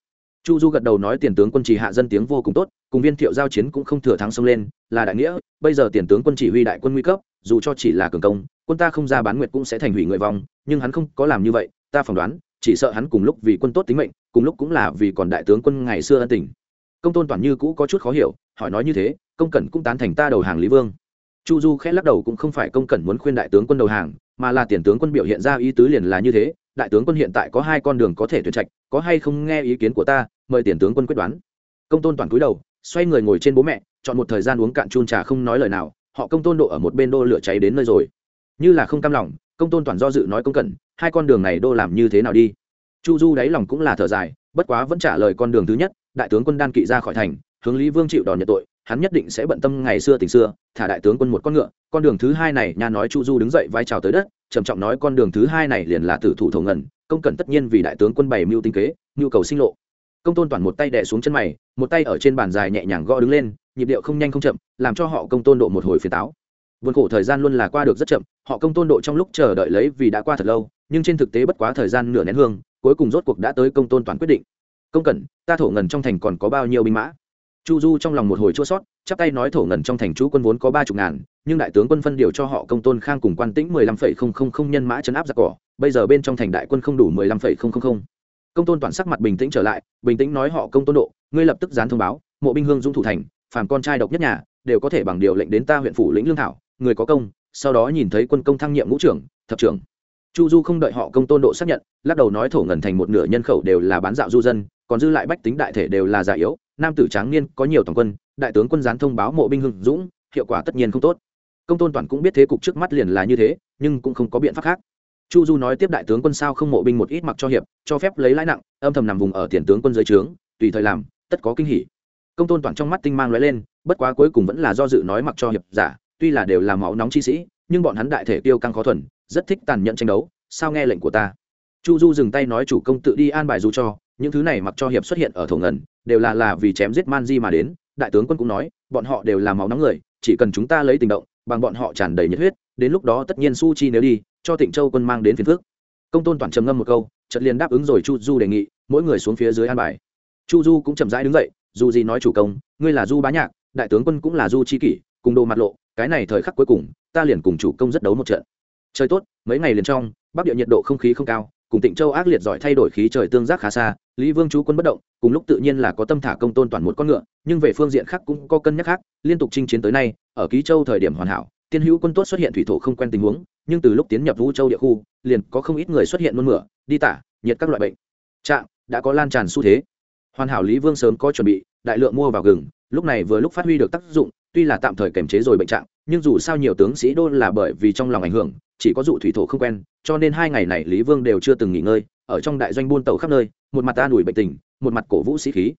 Chu du gật đầu nói tiền tướng quân chỉ hạ dân tiếng vô cùng tốt, cùng viên thiệu giao chiến cũng không thừa thắng xông lên, là đại nghĩa, bây giờ tiền tướng quân chỉ huy đại quân nguy cấp, dù cho chỉ là cường công, quân ta không ra bán nguyệt cũng sẽ thành hủy người vong, nhưng hắn không có làm như vậy, ta phỏng đoán, chỉ sợ hắn cùng lúc vì quân tốt tính mệnh, cùng lúc cũng là vì còn đại tướng quân ngày xưa ân tình công tôn toàn như cũ có chút khó hiểu, hỏi nói như thế, công cẩn cũng tán thành ta đầu hàng lý vương. Chu du khẽ lắc đầu cũng không phải công cẩn muốn khuyên đại tướng quân đầu hàng, mà là tiền tướng quân biểu hiện ra ý tứ liền là như thế, đại tướng quân hiện tại có hai con đường có thể tuyển trạch, có hay không nghe ý kiến của ta, mời tiền tướng quân quyết đoán. Công tôn toàn cúi đầu, xoay người ngồi trên bố mẹ, chọn một thời gian uống cạn chun trà không nói lời nào, họ công tôn độ ở một bên đô lửa cháy đến nơi rồi. Như là không cam lòng, công tôn toàn do dự nói công cẩn, hai con đường này đô làm như thế nào đi? Chu du đáy lòng cũng là thở dài, bất quá vẫn trả lời con đường thứ nhất đại tướng quân đan kỵ ra khỏi thành, hướng lý vương chịu đòn nhận tội, hắn nhất định sẽ bận tâm ngày xưa tình xưa, thả đại tướng quân một con ngựa, con đường thứ hai này nha nói chu du đứng dậy vai trào tới đất, trầm trọng nói con đường thứ hai này liền là tử thủ thổ ngẩn công cần tất nhiên vì đại tướng quân bày mưu tinh kế, nhu cầu sinh lộ. Công tôn toàn một tay đè xuống chân mày, một tay ở trên bàn dài nhẹ nhàng gõ đứng lên, nhịp điệu không nhanh không chậm, làm cho họ công tôn độ một hồi phiền táo. Vườn khổ thời gian luôn là qua được rất chậm, họ công tôn độ trong lúc chờ đợi lấy vì đã qua thật lâu, nhưng trên thực tế bất quá thời gian nửa nén hương, cuối cùng rốt cuộc đã tới công tôn toàn quyết định công cẩn ta thổ ngần trong thành còn có bao nhiêu binh mã? Chu du trong lòng một hồi chua sót, chắp tay nói thổ ngần trong thành chú quân vốn có ba chục ngàn, nhưng đại tướng quân phân điều cho họ công tôn khang cùng quan tĩnh mười lăm phẩy không không không nhân mã chấn áp giặc cỏ, bây giờ bên trong thành đại quân không đủ mười lăm phẩy không không không. Công tôn toàn sắc mặt bình tĩnh trở lại, bình tĩnh nói họ công tôn độ, ngươi lập tức dán thông báo, mộ binh hương dũng thủ thành, phàm con trai độc nhất nhà, đều có thể bằng điều lệnh đến ta huyện phủ lĩnh lương thảo, người có công, sau đó nhìn thấy quân công thăng nhiệm ngũ trưởng, thập trưởng. Chu du không đợi họ công tôn độ xác nhận, lắc đầu nói thổ ngần thành một nửa nhân khẩu đều là bán dạo du dân còn dư lại bách tính đại thể đều là già yếu, nam tử tráng niên có nhiều tổng quân, đại tướng quân gián thông báo mộ binh hưng dũng, hiệu quả tất nhiên không tốt. Công tôn toàn cũng biết thế cục trước mắt liền là như thế, nhưng cũng không có biện pháp khác. Chu du nói tiếp đại tướng quân sao không mộ binh một ít mặc cho hiệp, cho phép lấy lãi nặng, âm thầm nằm vùng ở tiền tướng quân dưới trướng, tùy thời làm, tất có kinh hỉ. Công tôn toàn trong mắt tinh mang lóe lên, bất quá cuối cùng vẫn là do dự nói mặc cho hiệp giả, tuy là đều là máu nóng chi sĩ, nhưng bọn hắn đại thể tiêu căng khó thuần, rất thích tàn nhẫn tranh đấu, sao nghe lệnh của ta? Chu du dừng tay nói chủ công tự đi an bài dù cho những thứ này mặc cho hiệp xuất hiện ở thổ ngần đều là là vì chém giết man di mà đến, đại tướng quân cũng nói, bọn họ đều là máu nóng người, chỉ cần chúng ta lấy tình động, bằng bọn họ tràn đầy nhiệt huyết, đến lúc đó tất nhiên su chi nếu đi, cho tịnh châu quân mang đến phiền phước công tôn toàn trầm ngâm một câu trận liền đáp ứng rồi chu du đề nghị, mỗi người xuống phía dưới an bài. Chu du cũng chậm rãi đứng dậy, dù gì nói chủ công, ngươi là du bá nhạc, đại tướng quân cũng là du chi kỷ, cùng đồ mặt lộ, cái này thời khắc cuối cùng, ta liền cùng chủ công rất đấu một trận. Trời tốt, mấy ngày liền trong, bắc địa nhiệt độ không khí không cao cùng tịnh châu ác liệt giỏi thay đổi khí trời tương giác khá xa, lý vương chú quân bất động, cùng lúc tự nhiên là có tâm thả công tôn toàn một con ngựa, nhưng về phương diện khác cũng có cân nhắc khác, liên tục chinh chiến tới nay, ở ký châu thời điểm hoàn hảo, tiên hữu quân tốt xuất hiện thủy thổ không quen tình huống, nhưng từ lúc tiến nhập vũ châu địa khu, liền có không ít người xuất hiện nôn mửa, đi tả, nhiệt các loại bệnh. Trạng, đã có lan tràn xu thế. Hoàn hảo lý vương sớm có chuẩn bị, đại lượng mua vào gừng, lúc này vừa lúc phát huy được tác dụng, tuy là tạm thời kiềm chế rồi bệnh trạng, nhưng dù sao nhiều tướng sĩ đô là bởi vì trong lòng ảnh hưởng chỉ có dụ thủy thổ không quen, cho nên hai ngày này lý vương đều chưa từng nghỉ ngơi, ở trong đại doanh buôn tàu khắp nơi, một mặt ta đuổi bệnh tình, một mặt cổ vũ sĩ khí.